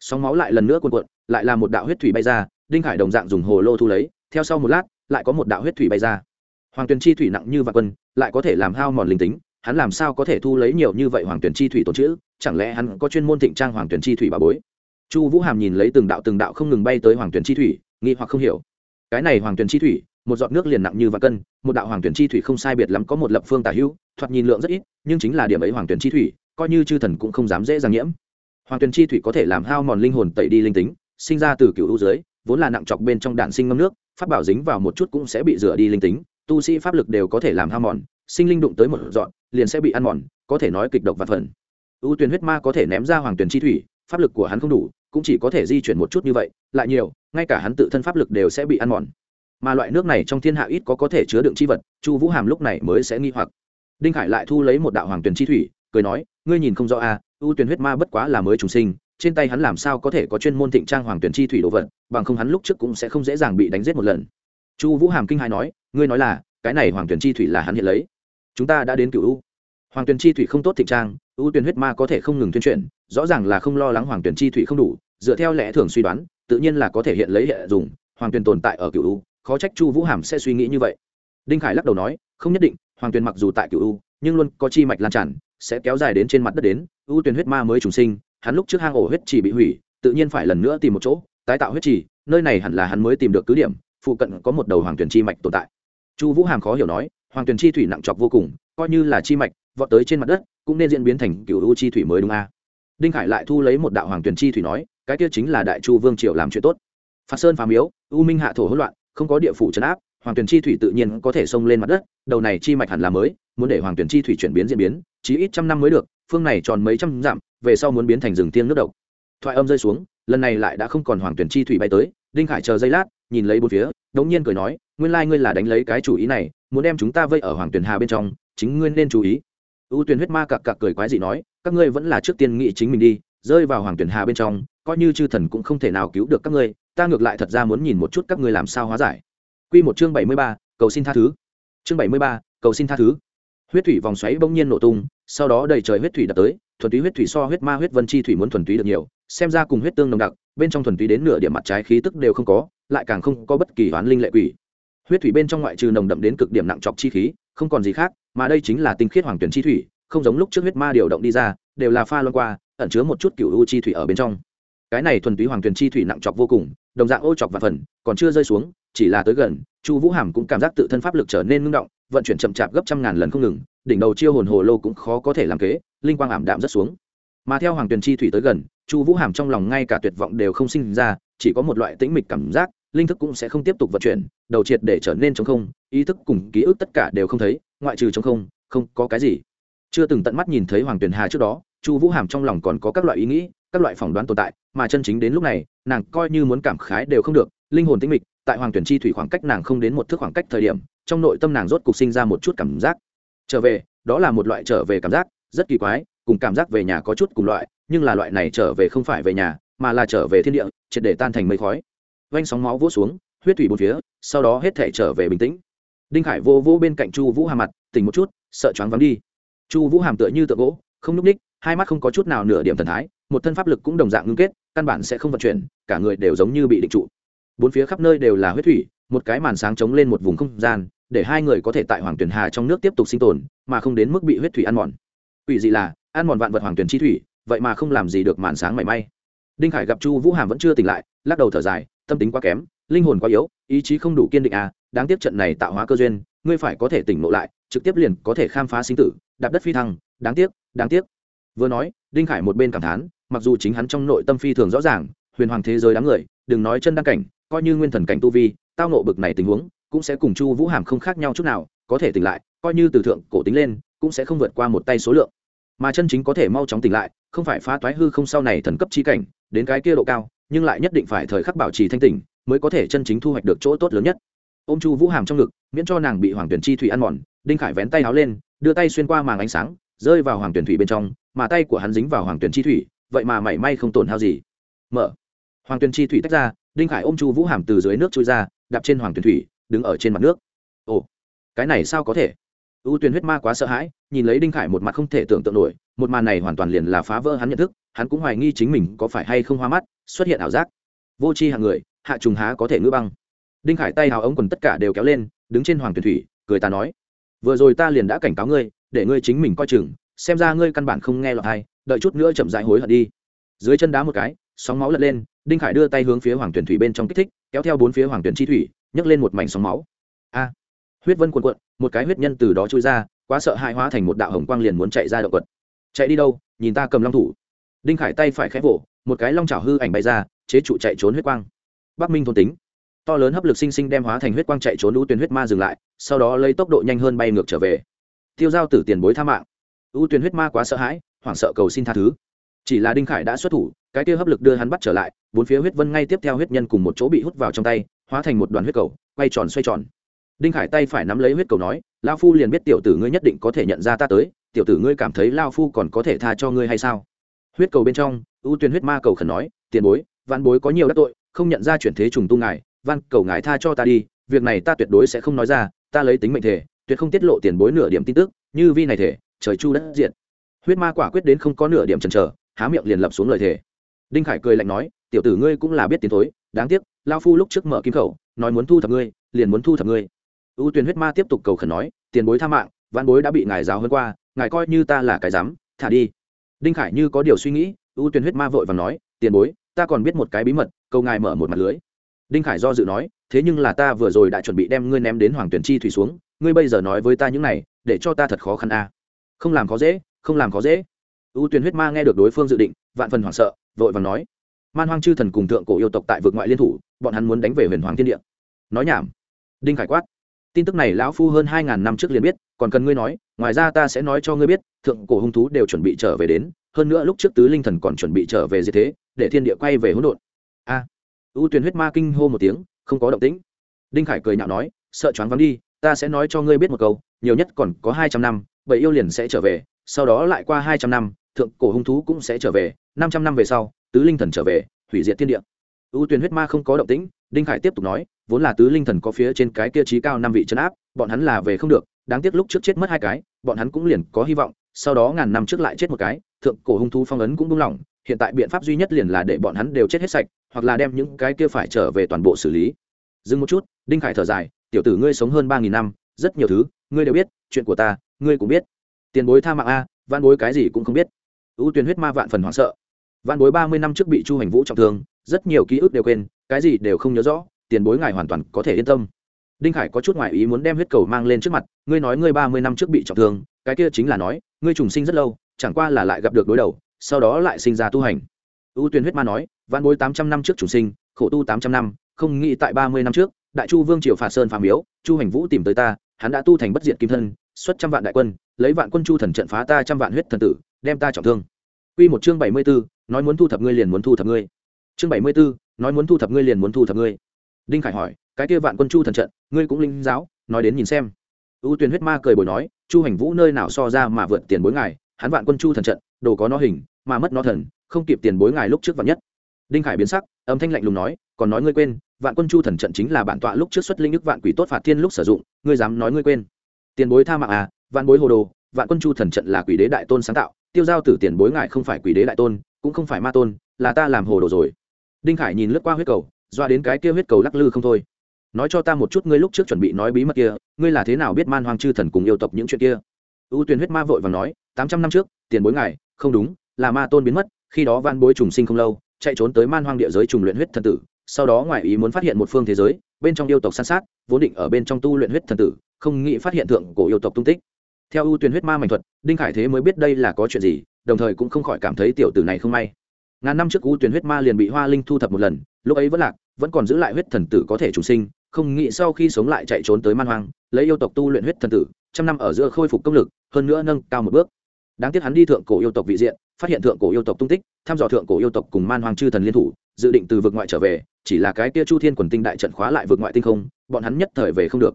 Sóng máu lại lần nữa cuồn cuộn, lại là một đạo huyết thủy bay ra, đinh khải đồng dạng dùng hồ lô thu lấy, theo sau một lát, lại có một đạo huyết thủy bay ra. Hoàng tuyển chi thủy nặng như vạn quân, lại có thể làm hao mòn linh tính, hắn làm sao có thể thu lấy nhiều như vậy hoàng tuyển chi thủy tồn chữ chẳng lẽ hắn có chuyên môn thịnh trang hoàng tuyển chi thủy bà bối? Chu vũ hàm nhìn lấy từng đạo từng đạo không ngừng bay tới hoàng tuyển chi thủy, nghi hoặc không hiểu. Cái này hoàng tuyển chi thủy, một giọt nước liền nặng như và cân, một đạo hoàng tuyển chi thủy không sai biệt lắm có một lập phương tả hữu, thoạt nhìn lượng rất ít, nhưng chính là điểm ấy hoàng tuyển chi thủy, coi như chư thần cũng không dám dễ dàng nhiễm. Hoàng tuyển chi thủy có thể làm hao mòn linh hồn tẩy đi linh tính, sinh ra từ cựu u dưới, vốn là nặng chọc bên trong đạn sinh ngâm nước, pháp bảo dính vào một chút cũng sẽ bị rửa đi linh tính, tu sĩ pháp lực đều có thể làm hao mòn, sinh linh đụng tới một dọn liền sẽ bị ăn mòn, có thể nói kịch độc và phần ưu tuyển huyết ma có thể ném ra hoàng tuyển chi thủy pháp lực của hắn không đủ cũng chỉ có thể di chuyển một chút như vậy lại nhiều ngay cả hắn tự thân pháp lực đều sẽ bị ăn mòn. Mà loại nước này trong thiên hạ ít có có thể chứa đựng chi vật chu vũ hàm lúc này mới sẽ nghi hoặc. Đinh khải lại thu lấy một đạo hoàng tuyển chi thủy cười nói ngươi nhìn không rõ a à, ưu tuyển huyết ma bất quá là mới trùng sinh trên tay hắn làm sao có thể có chuyên môn thịnh trang hoàng tuyển chi thủy đồ vật bằng không hắn lúc trước cũng sẽ không dễ dàng bị đánh giết một lần. Chu vũ hàm kinh hài nói ngươi nói là cái này hoàng tuyển chi thủy là hắn hiện lấy. Chúng ta đã đến cựu u. Hoàng tuyển chi thủy không tốt thịnh trang ưu tuyển huyết ma có thể không ngừng tuyên truyền, rõ ràng là không lo lắng hoàng tuyển chi thủy không đủ, dựa theo lẽ thường suy đoán, tự nhiên là có thể hiện lấy hệ dùng, hoàng tuyển tồn tại ở cựu u, khó trách chu vũ hàm sẽ suy nghĩ như vậy. Đinh khải lắc đầu nói, không nhất định, hoàng tuyển mặc dù tại cựu u, nhưng luôn có chi mạch lan tràn, sẽ kéo dài đến trên mặt đất đến ưu tuyển huyết ma mới trùng sinh, hắn lúc trước hang ổ huyết chỉ bị hủy, tự nhiên phải lần nữa tìm một chỗ, tái tạo huyết chỉ, nơi này hẳn là hắn mới tìm được cứ điểm, phụ cận có một đầu hoàng tuyển chi mạch tồn tại. Chu vũ hàm khó hiểu nói, hoàng tuyển chi thủy nặng chọc vô cùng, coi như là chi mạch vọt tới trên mặt đất, cũng nên diễn biến thành cựu u chi thủy mới đúng a. Đinh khải lại thu lấy một đạo hoàng tuyển chi thủy nói, cái kia chính là đại chu vương triều làm chuyện tốt. Phạt sơn phá miếu, u minh hạ thổ hỗn loạn, không có địa phủ trấn áp, hoàng tuyển chi thủy tự nhiên có thể xông lên mặt đất, đầu này chi mạch hẳn là mới, muốn để hoàng tuyển chi thủy chuyển biến diễn biến chỉ ít trăm năm mới được, phương này tròn mấy trăm dặm, về sau muốn biến thành rừng tiên nước độc. Thoại âm rơi xuống, lần này lại đã không còn hoàng tuyển chi thủy bay tới, đinh khải chờ giây lát, nhìn lấy bốn phía, đống nhiên cười nói, nguyên lai ngươi là đánh lấy cái chủ ý này, muốn đem chúng ta vây ở hoàng tuyển hà bên trong, chính ngươi nên chú ý ưu tuyển huyết ma cặc cặc cười quái dị nói các ngươi vẫn là trước tiên nghĩ chính mình đi rơi vào hoàng tuyển hà bên trong coi như chư thần cũng không thể nào cứu được các ngươi ta ngược lại thật ra muốn nhìn một chút các ngươi làm sao hóa giải Quy một chương bảy mươi ba, cầu xin tha thứ. Chương bảy mươi ba, cầu xin tha thứ. Huyết thủy vòng xoáy bỗng nhiên nổ tung, sau đó đầy trời huyết thủy đập tới, thuần túy huyết thủy so huyết ma huyết vân chi thủy muốn thuần túy được nhiều, xem ra cùng huyết tương nồng đặc, bên trong thuần túy đến nửa điểm mặt trái khí tức đều không có, lại càng không có bất kỳ oán linh lệ quỷ. Huyết thủy bên trong ngoại trừ nồng đậm đến cực điểm nặng trọc chi khí, không còn gì khác, mà đây chính là tinh khiết hoàng tuyển chi thủy, không giống lúc trước huyết ma điều động đi ra, đều là pha loan qua, ẩn chứa một chút cửu u chi thủy ở bên trong. Cái này thuần túy hoàng tuyển chi thủy nặng chọc vô cùng, đồng dạng ô chọc và phần, còn chưa rơi xuống, chỉ là tới gần, Chu Vũ Hàm cũng cảm giác tự thân pháp lực trở nên ngưng động, vận chuyển chậm chạp gấp trăm ngàn lần không ngừng, đỉnh đầu chiêu hồn hồ lô cũng khó có thể làm kế, linh quang ảm đạm rất xuống. Mà theo hoàng tuyển chi thủy tới gần, Chu Vũ Hàm trong lòng ngay cả tuyệt vọng đều không sinh ra, chỉ có một loại tĩnh mịch cảm giác, linh thức cũng sẽ không tiếp tục vận chuyển, đầu triệt để trở nên trống không, ý thức cùng ký ức tất cả đều không thấy, ngoại trừ trống không, không có cái gì. Chưa từng tận mắt nhìn thấy Hoàng Tuyền Hà trước đó, Chu Vũ Hàm trong lòng còn có các loại ý nghĩ, các loại phỏng đoán tồn tại, mà chân chính đến lúc này, nàng coi như muốn cảm khái đều không được, linh hồn tĩnh mịch, tại Hoàng Tuyển chi thủy khoảng cách nàng không đến một thước khoảng cách thời điểm, trong nội tâm nàng rốt cục sinh ra một chút cảm giác. Trở về, đó là một loại trở về cảm giác rất kỳ quái cùng cảm giác về nhà có chút cùng loại nhưng là loại này trở về không phải về nhà mà là trở về thiên địa triệt để tan thành mây khói vanh sóng máu vỗ xuống, huyết thủy bốn phía, sau đó hết thể trở về bình tĩnh. Đinh khải vô vô bên cạnh chu vũ hàm mặt, tỉnh một chút, sợ choáng vắng đi. Chu vũ hàm tựa như tượng gỗ, không n ú c ních hai mắt không có chút nào nửa điểm thần thái, một thân pháp lực cũng đồng dạng ngưng kết, căn bản sẽ không vận chuyển, cả người đều giống như bị định trụ. Bốn phía khắp nơi đều là huyết thủy, một cái màn sáng chống lên một vùng không gian, để hai người có thể tại hoàng tuyền hà trong nước tiếp tục sinh tồn, mà không đến mức bị huyết thủy ăn mòn. Ủy dị là, ăn mòn vạn vật hoàng tuyền chi thủy, vậy mà không làm gì được màn sáng mảy may đinh khải gặp chu vũ hàm vẫn chưa tỉnh lại, lắc đầu thở dài, tâm tính quá kém, linh hồn quá yếu, ý chí không đủ kiên định à đáng tiếc trận này tạo hóa cơ duyên, ngươi phải có thể tỉnh ngộ lại, trực tiếp liền có thể khám phá sinh tử, đạp đất phi thăng, đáng tiếc đáng tiếc. Vừa nói, đinh khải một bên cảm thán, mặc dù chính hắn trong nội tâm phi thường rõ ràng, huyền hoàng thế giới đám người, đừng nói chân đăng cảnh, coi như nguyên thần cảnh tu vi, tao nộ bực này tình huống, cũng sẽ cùng chu vũ hàm không khác nhau chút nào, có thể tỉnh lại, coi như từ thượng cổ tính lên, cũng sẽ không vượt qua một tay số lượng. Mà chân chính có thể mau chóng tỉnh lại, không phải phá toái hư không sau này thần cấp chi cảnh đến cái kia độ cao, nhưng lại nhất định phải thời khắc bảo trì thanh tỉnh, mới có thể chân chính thu hoạch được chỗ tốt lớn nhất. Ô m chu vũ hàm trong ngực, miễn cho nàng bị hoàng tuyển chi thủy ăn mòn, đinh khải vén tay áo lên, đưa tay xuyên qua màng ánh sáng, rơi vào hoàng tuyển thủy bên trong, mà tay của hắn dính vào hoàng tuyển chi thủy, vậy mà mảy may không tổn hao gì. Mở. Hoàng tuyển chi thủy tách ra, đinh khải ôm chu vũ hàm từ dưới nước trôi ra, đạp trên hoàng tuyển thủy, đứng ở trên mặt nước. Ồ, cái này sao có thể? Ưu tuyển huyết ma quá sợ hãi, nhìn lấy đinh khải một mặt không thể tưởng tượng nổi, một màn này hoàn toàn liền là phá vỡ hắn nhận thức hắn cũng hoài nghi chính mình có phải hay không hoa mắt, xuất hiện ảo giác. Vô c h i hạng người, hạ trùng há có thể ngữ băng. Đinh khải tay hào ống quần tất cả đều kéo lên, đứng trên hoàng tuyển thủy, cười ta nói, vừa rồi ta liền đã cảnh cáo ngươi, để ngươi chính mình coi chừng, xem ra ngươi căn bản không nghe lọt hay đợi chút nữa chậm dãi hối hận đi. Dưới chân đá một cái, sóng máu lật lên, đinh khải đưa tay hướng phía hoàng tuyển thủy bên trong kích thích, kéo theo bốn phía hoàng tuyển chi thủy, nhấc lên một mảnh sóng máu. A! Huyết vân cuộn cuộn, một cái huyết nhân từ đó trôi ra, quá sợ hãi hóa thành một đạo hồng quang liền muốn chạy ra động quật. Chạy đi đâu? Nhìn ta cầm long thủ đinh khải tay phải khẽ vỗ, một cái long chảo hư ảnh bay ra, chế trụ chạy trốn huyết quang. Bắc minh thôn tính. To lớn hấp lực sinh sinh đem hóa thành huyết quang chạy trốn lũ tuyến huyết ma dừng lại, sau đó lấy tốc độ nhanh hơn bay ngược trở về. Tiêu giao tử tiền bối tha mạng. Ưu tuyến huyết ma quá sợ hãi, hoảng sợ cầu xin tha thứ. Chỉ là đinh khải đã xuất thủ, cái kia hấp lực đưa hắn bắt trở lại, bốn phía huyết vân ngay tiếp theo huyết nhân cùng một chỗ bị hút vào trong tay, hóa thành một đoàn huyết cầu, quay tròn xoay tròn. Đinh khải tay phải nắm lấy huyết cầu nói lao phu liền biết tiểu tử ngươi nhất định có thể nhận ra ta tới, tiểu tử ngươi cảm thấy lao phu còn có thể tha cho ngươi hay sao? Huyết cầu bên trong, ưu tuyên huyết ma cầu khẩn nói, tiền bối văn bối có nhiều đắc tội, không nhận ra chuyển thế trùng tu ngài, văn cầu ngài tha cho ta đi, việc này ta tuyệt đối sẽ không nói ra, ta lấy tính mệnh thể, tuyệt không tiết lộ tiền bối nửa điểm tin tức, như vi này thể, trời chu đất diện huyết ma quả quyết đến không có nửa điểm chần chờ, há miệng liền lập xuống lời thề. Đinh khải cười lạnh nói, tiểu tử ngươi cũng là biết tiến thối, đáng tiếc lao phu lúc trước mở kim khẩu, nói muốn thu thập ngươi, liền muốn thu thập ngươi. Ưu tuyền huyết ma tiếp tục cầu khẩn nói, tiền bối tha mạng văn bối đã bị ngài giáo hơn qua, ngài coi như ta là cái dám thả đi đinh khải như có điều suy nghĩ ưu tuyển huyết ma vội và nói, tiền bối, ta còn biết một cái bí mật câu ngài mở một mặt lưới. Đinh khải do dự nói, thế nhưng là ta vừa rồi đã chuẩn bị đem ngươi ném đến hoàng tuyển chi thủy xuống, ngươi bây giờ nói với ta những này, để cho ta thật khó khăn a. À. không làm khó dễ, không làm khó dễ. Ưu tuyển huyết ma nghe được đối phương dự định, vạn phần hoảng sợ, vội vàng nói, man hoang chư thần cùng thượng cổ yêu tộc tại vực ngoại liên thủ, bọn hắn muốn đánh về huyền hoàng thiên địa. Nói nhảm. Đinh khải quát, tin tức này lão phu hơn hai ngàn năm trước liền biết, còn cần ngươi nói ngoài ra ta sẽ nói cho ngươi biết thượng cổ hung thú đều chuẩn bị trở về đến hơn nữa lúc trước tứ linh thần còn chuẩn bị trở về gì thế để thiên địa quay về hỗn độn. A. À, tuyền huyết ma kinh hô một tiếng không có động tĩnh. Đinh khải cười nhạo nói sợ choáng vắng đi ta sẽ nói cho ngươi biết một câu nhiều nhất còn có hai trăm năm bảy yêu liền sẽ trở về sau đó lại qua hai trăm năm thượng cổ hung thú cũng sẽ trở về năm trăm năm về sau tứ linh thần trở về hủy diệt thiên địa. U tuyền huyết ma không có động tĩnh đinh khải tiếp tục nói vốn là tứ linh thần có phía trên cái kia trí cao năm vị trấn áp bọn hắn là về không được đáng tiếc lúc trước chết mất hai cái, bọn hắn cũng liền có hy vọng, sau đó ngàn năm trước lại chết một cái, thượng cổ hung thú phong ấn cũng buông lỏng, hiện tại biện pháp duy nhất liền là để bọn hắn đều chết hết sạch, hoặc là đem những cái kia phải trở về toàn bộ xử lý. Dừng một chút, đinh khải thở dài, tiểu tử ngươi sống hơn ba nghìn năm, rất nhiều thứ, ngươi đều biết, chuyện của ta, ngươi cũng biết. Tiền bối tha mạng a văn bối cái gì cũng không biết. Ưu tuyến huyết ma vạn phần hoảng sợ. Văn bối ba mươi năm trước bị chu hành vũ trọng thương, rất nhiều ký ức đều quên, cái gì đều không nhớ rõ, tiền bối ngài hoàn toàn có thể yên tâm đinh khải có chút ngoại ý muốn đem huyết cầu mang lên trước mặt ngươi nói ngươi ba mươi năm trước bị trọng thương cái kia chính là nói ngươi trùng sinh rất lâu chẳng qua là lại gặp được đối đầu sau đó lại sinh ra tu hành U Tuyền huyết ma nói văn bối tám trăm năm trước trùng sinh khổ tu tám trăm năm không nghĩ tại ba mươi năm trước đại chu vương triều phạt sơn phàm miếu chu hành vũ tìm tới ta hắn đã tu thành bất diệt kim thân xuất trăm vạn đại quân lấy vạn quân chu thần trận phá ta trăm vạn huyết thần tử đem ta trọng thương Quy một chương bảy mươi 74, nói muốn thu thập ngươi liền muốn thu thập ngươi. Chương bảy mươi 74, nói muốn thu thập ngươi liền muốn thu thập ngươi. Đinh Khải hỏi, cái kia vạn quân chu thần trận, ngươi cũng linh giáo, nói đến nhìn xem. ưu tuyển huyết ma cười bồi nói chu hành vũ nơi nào so ra mà vượt tiền bối ngài hắn vạn quân chu thần trận đồ có nó hình mà mất nó thần không kịp tiền bối ngài lúc trước vạn nhất. Đinh khải biến sắc âm thanh lạnh lùng nói còn nói ngươi quên vạn quân chu thần trận chính là bản tọa lúc trước xuất linh ức vạn quỷ tốt phạt thiên lúc sử dụng ngươi dám nói ngươi quên. Tiền bối tha mạng à vạn bối hồ đồ vạn quân chu thần trận là quỷ đế đại tôn sáng tạo tiêu giao tử tiền bối ngại không phải quỷ đế đại tôn cũng không phải ma tôn là ta làm hồ đồ rồi. Đinh khải nhìn lướt qua huyết cầu doa đến cái kia huyết cầu lắc lư không thôi. Nói cho ta một chút ngươi lúc trước chuẩn bị nói bí mật kia, ngươi là thế nào biết man hoang chư thần cùng yêu tộc những chuyện kia? Ưu Tuyền huyết ma vội và nói, tám trăm năm trước, tiền bối ngài, không đúng, là ma tôn biến mất, khi đó van bối trùng sinh không lâu, chạy trốn tới man hoang địa giới trùng luyện huyết thần tử, sau đó ngoại ý muốn phát hiện một phương thế giới, bên trong yêu tộc san sát, vốn định ở bên trong tu luyện huyết thần tử, không nghĩ phát hiện thượng cổ yêu tộc tung tích. Theo ưu Tuyền huyết ma mảnh thuật, đinh khải thế mới biết đây là có chuyện gì, đồng thời cũng không khỏi cảm thấy tiểu tử này không may. Ngàn năm trước U tuyển huyết ma liền bị hoa linh thu thập một lần lúc ấy vẫn lạc, vẫn còn giữ lại huyết thần tử có thể trùng sinh, không nghĩ sau khi sống lại chạy trốn tới man hoang, lấy yêu tộc tu luyện huyết thần tử, trăm năm ở giữa khôi phục công lực, hơn nữa nâng cao một bước. Đáng tiếc hắn đi thượng cổ yêu tộc vị diện, phát hiện thượng cổ yêu tộc tung tích thăm dò thượng cổ yêu tộc cùng man hoang chư thần liên thủ, dự định từ vực ngoại trở về, chỉ là cái kia chu thiên quần tinh đại trận khóa lại vực ngoại tinh không, bọn hắn nhất thời về không được.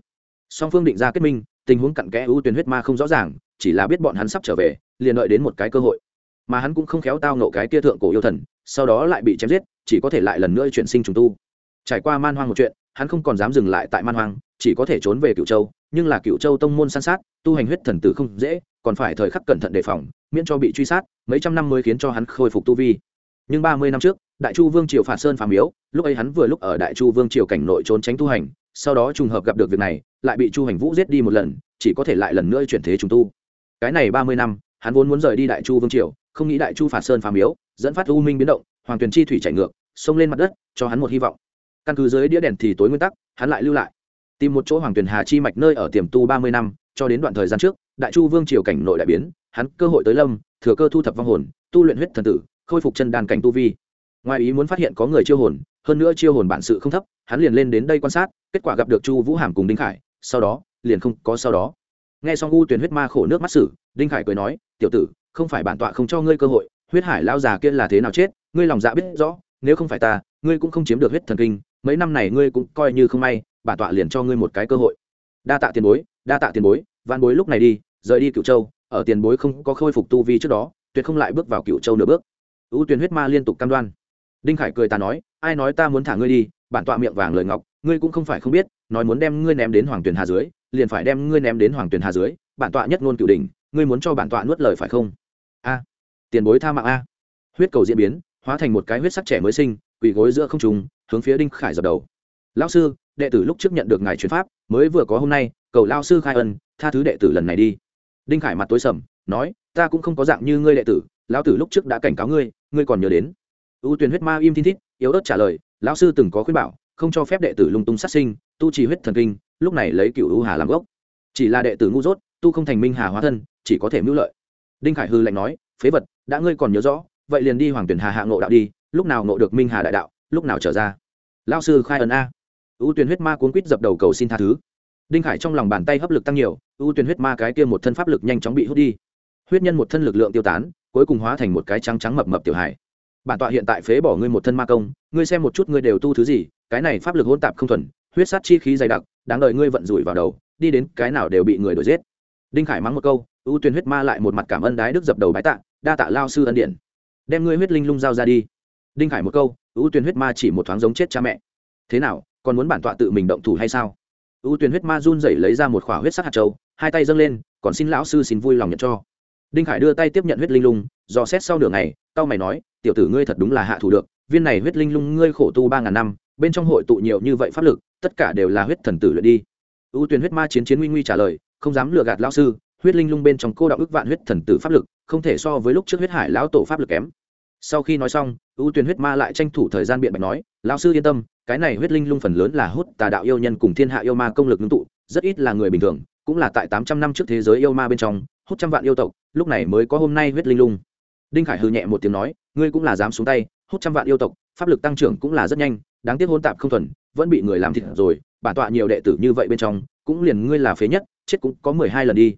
Song phương định ra kết minh, tình huống cặn kẽ ưu tuyến huyết ma không rõ ràng, chỉ là biết bọn hắn sắp trở về, liền đợi đến một cái cơ hội. Mà hắn cũng không khéo tao nộ cái kia thượng cổ yêu thần, sau đó lại bị chém giết chỉ có thể lại lần nữa chuyển sinh trùng tu. Trải qua man hoang một chuyện, hắn không còn dám dừng lại tại man hoang, chỉ có thể trốn về cựu châu, nhưng là cựu châu tông môn san sát, tu hành huyết thần tử không dễ, còn phải thời khắc cẩn thận đề phòng, miễn cho bị truy sát, mấy trăm năm mới khiến cho hắn khôi phục tu vi. Nhưng ba mươi năm trước, đại chu vương triều phạt sơn phàm miếu, lúc ấy hắn vừa lúc ở đại chu vương triều cảnh nội trốn tránh tu hành, sau đó trùng hợp gặp được việc này, lại bị chu hành vũ giết đi một lần, chỉ có thể lại lần nữa chuyển thế trùng tu. Cái này ba mươi năm, hắn vốn muốn rời đi đại chu vương triều, không nghĩ đại chu phạt sơn phàm miếu, dẫn phát u minh biến động hoàng tuyền chi thủy chảy ngược, xông lên mặt đất, cho hắn một hy vọng. Căn cứ dưới đĩa đèn thì tối nguyên tắc, hắn lại lưu lại. Tìm một chỗ hoàng tuyền hà chi mạch nơi ở tiềm tu ba mươi năm, cho đến đoạn thời gian trước, đại chu vương triều cảnh nội đại biến, hắn cơ hội tới lâm, thừa cơ thu thập vong hồn, tu luyện huyết thần tử, khôi phục chân đàn cảnh tu vi. Ngoài ý muốn phát hiện có người chiêu hồn, hơn nữa chiêu hồn bản sự không thấp, hắn liền lên đến đây quan sát, kết quả gặp được chu vũ hàm cùng đinh khải, sau đó, liền không có sau đó. Nghe xong u tuyển huyết ma khổ nước mắt sử, đinh khải cười nói, tiểu tử, không phải bản tọa không cho ngươi cơ hội huyết hải Lão già kia là thế nào chết, ngươi lòng dạ biết rõ, nếu không phải ta, ngươi cũng không chiếm được huyết thần kinh, mấy năm này ngươi cũng coi như không may bản tọa liền cho ngươi một cái cơ hội. Đa tạ tiền bối, đa tạ tiền bối văn bối lúc này đi, rời đi cựu châu, ở tiền bối không có khôi phục tu vi trước đó, tuyệt không lại bước vào cựu châu nửa bước. U tuyền huyết ma liên tục cam đoan. Đinh khải cười ta nói, ai nói ta muốn thả ngươi đi, bản tọa miệng vàng lời ngọc, ngươi cũng không phải không biết, nói muốn đem ngươi ném đến hoàng Tuyền hà dưới, liền phải đem ngươi ném đến hoàng Tuyền hà dưới, bản tọa nhất ngôn cửu đình ngươi muốn cho bản tọa nuốt lời phải không? A tiền bối tha mạng a. Huyết cầu diễn biến, hóa thành một cái huyết sắc trẻ mới sinh, quỳ gối giữa không trùng hướng phía đinh khải dập đầu. Lão sư, đệ tử lúc trước nhận được ngài truyền pháp, mới vừa có hôm nay, cầu lao sư khai ân, tha thứ đệ tử lần này đi. Đinh khải mặt tối sầm, nói, ta cũng không có dạng như ngươi đệ tử, lão tử lúc trước đã cảnh cáo ngươi ngươi còn nhớ đến. U tuyền huyết ma im thiên thít, yếu ớt trả lời, lão sư từng có khuyên bảo, không cho phép đệ tử lung tung sát sinh, tu trì huyết thần kinh, lúc này lấy cựu u hà làm gốc. Chỉ là đệ tử ngu dốt, tu không thành minh hà hóa thân, chỉ có thể mưu lợi. Đinh khải hư lạnh nói, phế vật đã ngươi còn nhớ rõ, vậy liền đi hoàng tuyển hà hạ ngộ đạo đi, lúc nào ngộ được minh hà đại đạo, lúc nào trở ra. Lao sư khai ấn a. U tuyển huyết ma cuốn quýt dập đầu cầu xin tha thứ. Đinh khải trong lòng bàn tay hấp lực tăng nhiều, u tuyển huyết ma cái kia một thân pháp lực nhanh chóng bị hút đi. Huyết nhân một thân lực lượng tiêu tán, cuối cùng hóa thành một cái trắng trắng mập mập tiểu hải bản tọa hiện tại phế bỏ ngươi một thân ma công, ngươi xem một chút ngươi đều tu thứ gì, cái này pháp lực hỗn tạp không thuần, huyết sát chi khí dày đặc, đáng đợi ngươi vận rủi vào đầu, đi đến cái nào đều bị người đuổi giết. Đinh khải mắng một câu ưu tuyển huyết ma lại một mặt cảm ơn đái đức dập đầu bái tạ đa tạ lao sư ân điển. Đem ngươi huyết linh lung giao ra đi. Đinh khải một câu, ưu tuyển huyết ma chỉ một thoáng giống chết cha mẹ. Thế nào, còn muốn bản tọa tự mình động thủ hay sao? Ưu tuyển huyết ma run rẩy lấy ra một khỏa huyết sắc hạt châu, hai tay dâng lên, còn xin lão sư xin vui lòng nhận cho. Đinh khải đưa tay tiếp nhận huyết linh lung, dò xét sau nửa ngày tao mày nói, tiểu tử ngươi thật đúng là hạ thủ được, viên này huyết linh lung ngươi khổ tu ba ngàn năm, bên trong hội tụ nhiều như vậy pháp lực, tất cả đều là huyết thần tử luyện đi. Ưu tuyển huyết ma chiến chiến nguy nguy trả lời, không dám lừa gạt lão sư huyết linh lung bên trong cô đạo ức vạn huyết thần tử pháp lực, không thể so với lúc trước huyết hải lão tổ pháp lực kém. Sau khi nói xong, ưu tuyển huyết ma lại tranh thủ thời gian biện bạch nói, lão sư yên tâm, cái này huyết linh lung phần lớn là hút tà đạo yêu nhân cùng thiên hạ yêu ma công lực ngưng tụ, rất ít là người bình thường, cũng là tại tám trăm năm trước thế giới yêu ma bên trong, hút trăm vạn yêu tộc, lúc này mới có hôm nay huyết linh lung. Đinh khải hư nhẹ một tiếng nói, ngươi cũng là dám xuống tay, hút trăm vạn yêu tộc, pháp lực tăng trưởng cũng là rất nhanh, đáng tiếc hôn tạp không thuần, vẫn bị người làm thịt rồi, bản tọa nhiều đệ tử như vậy bên trong, cũng liền ngươi là phế nhất, chết cũng có mười hai lần đi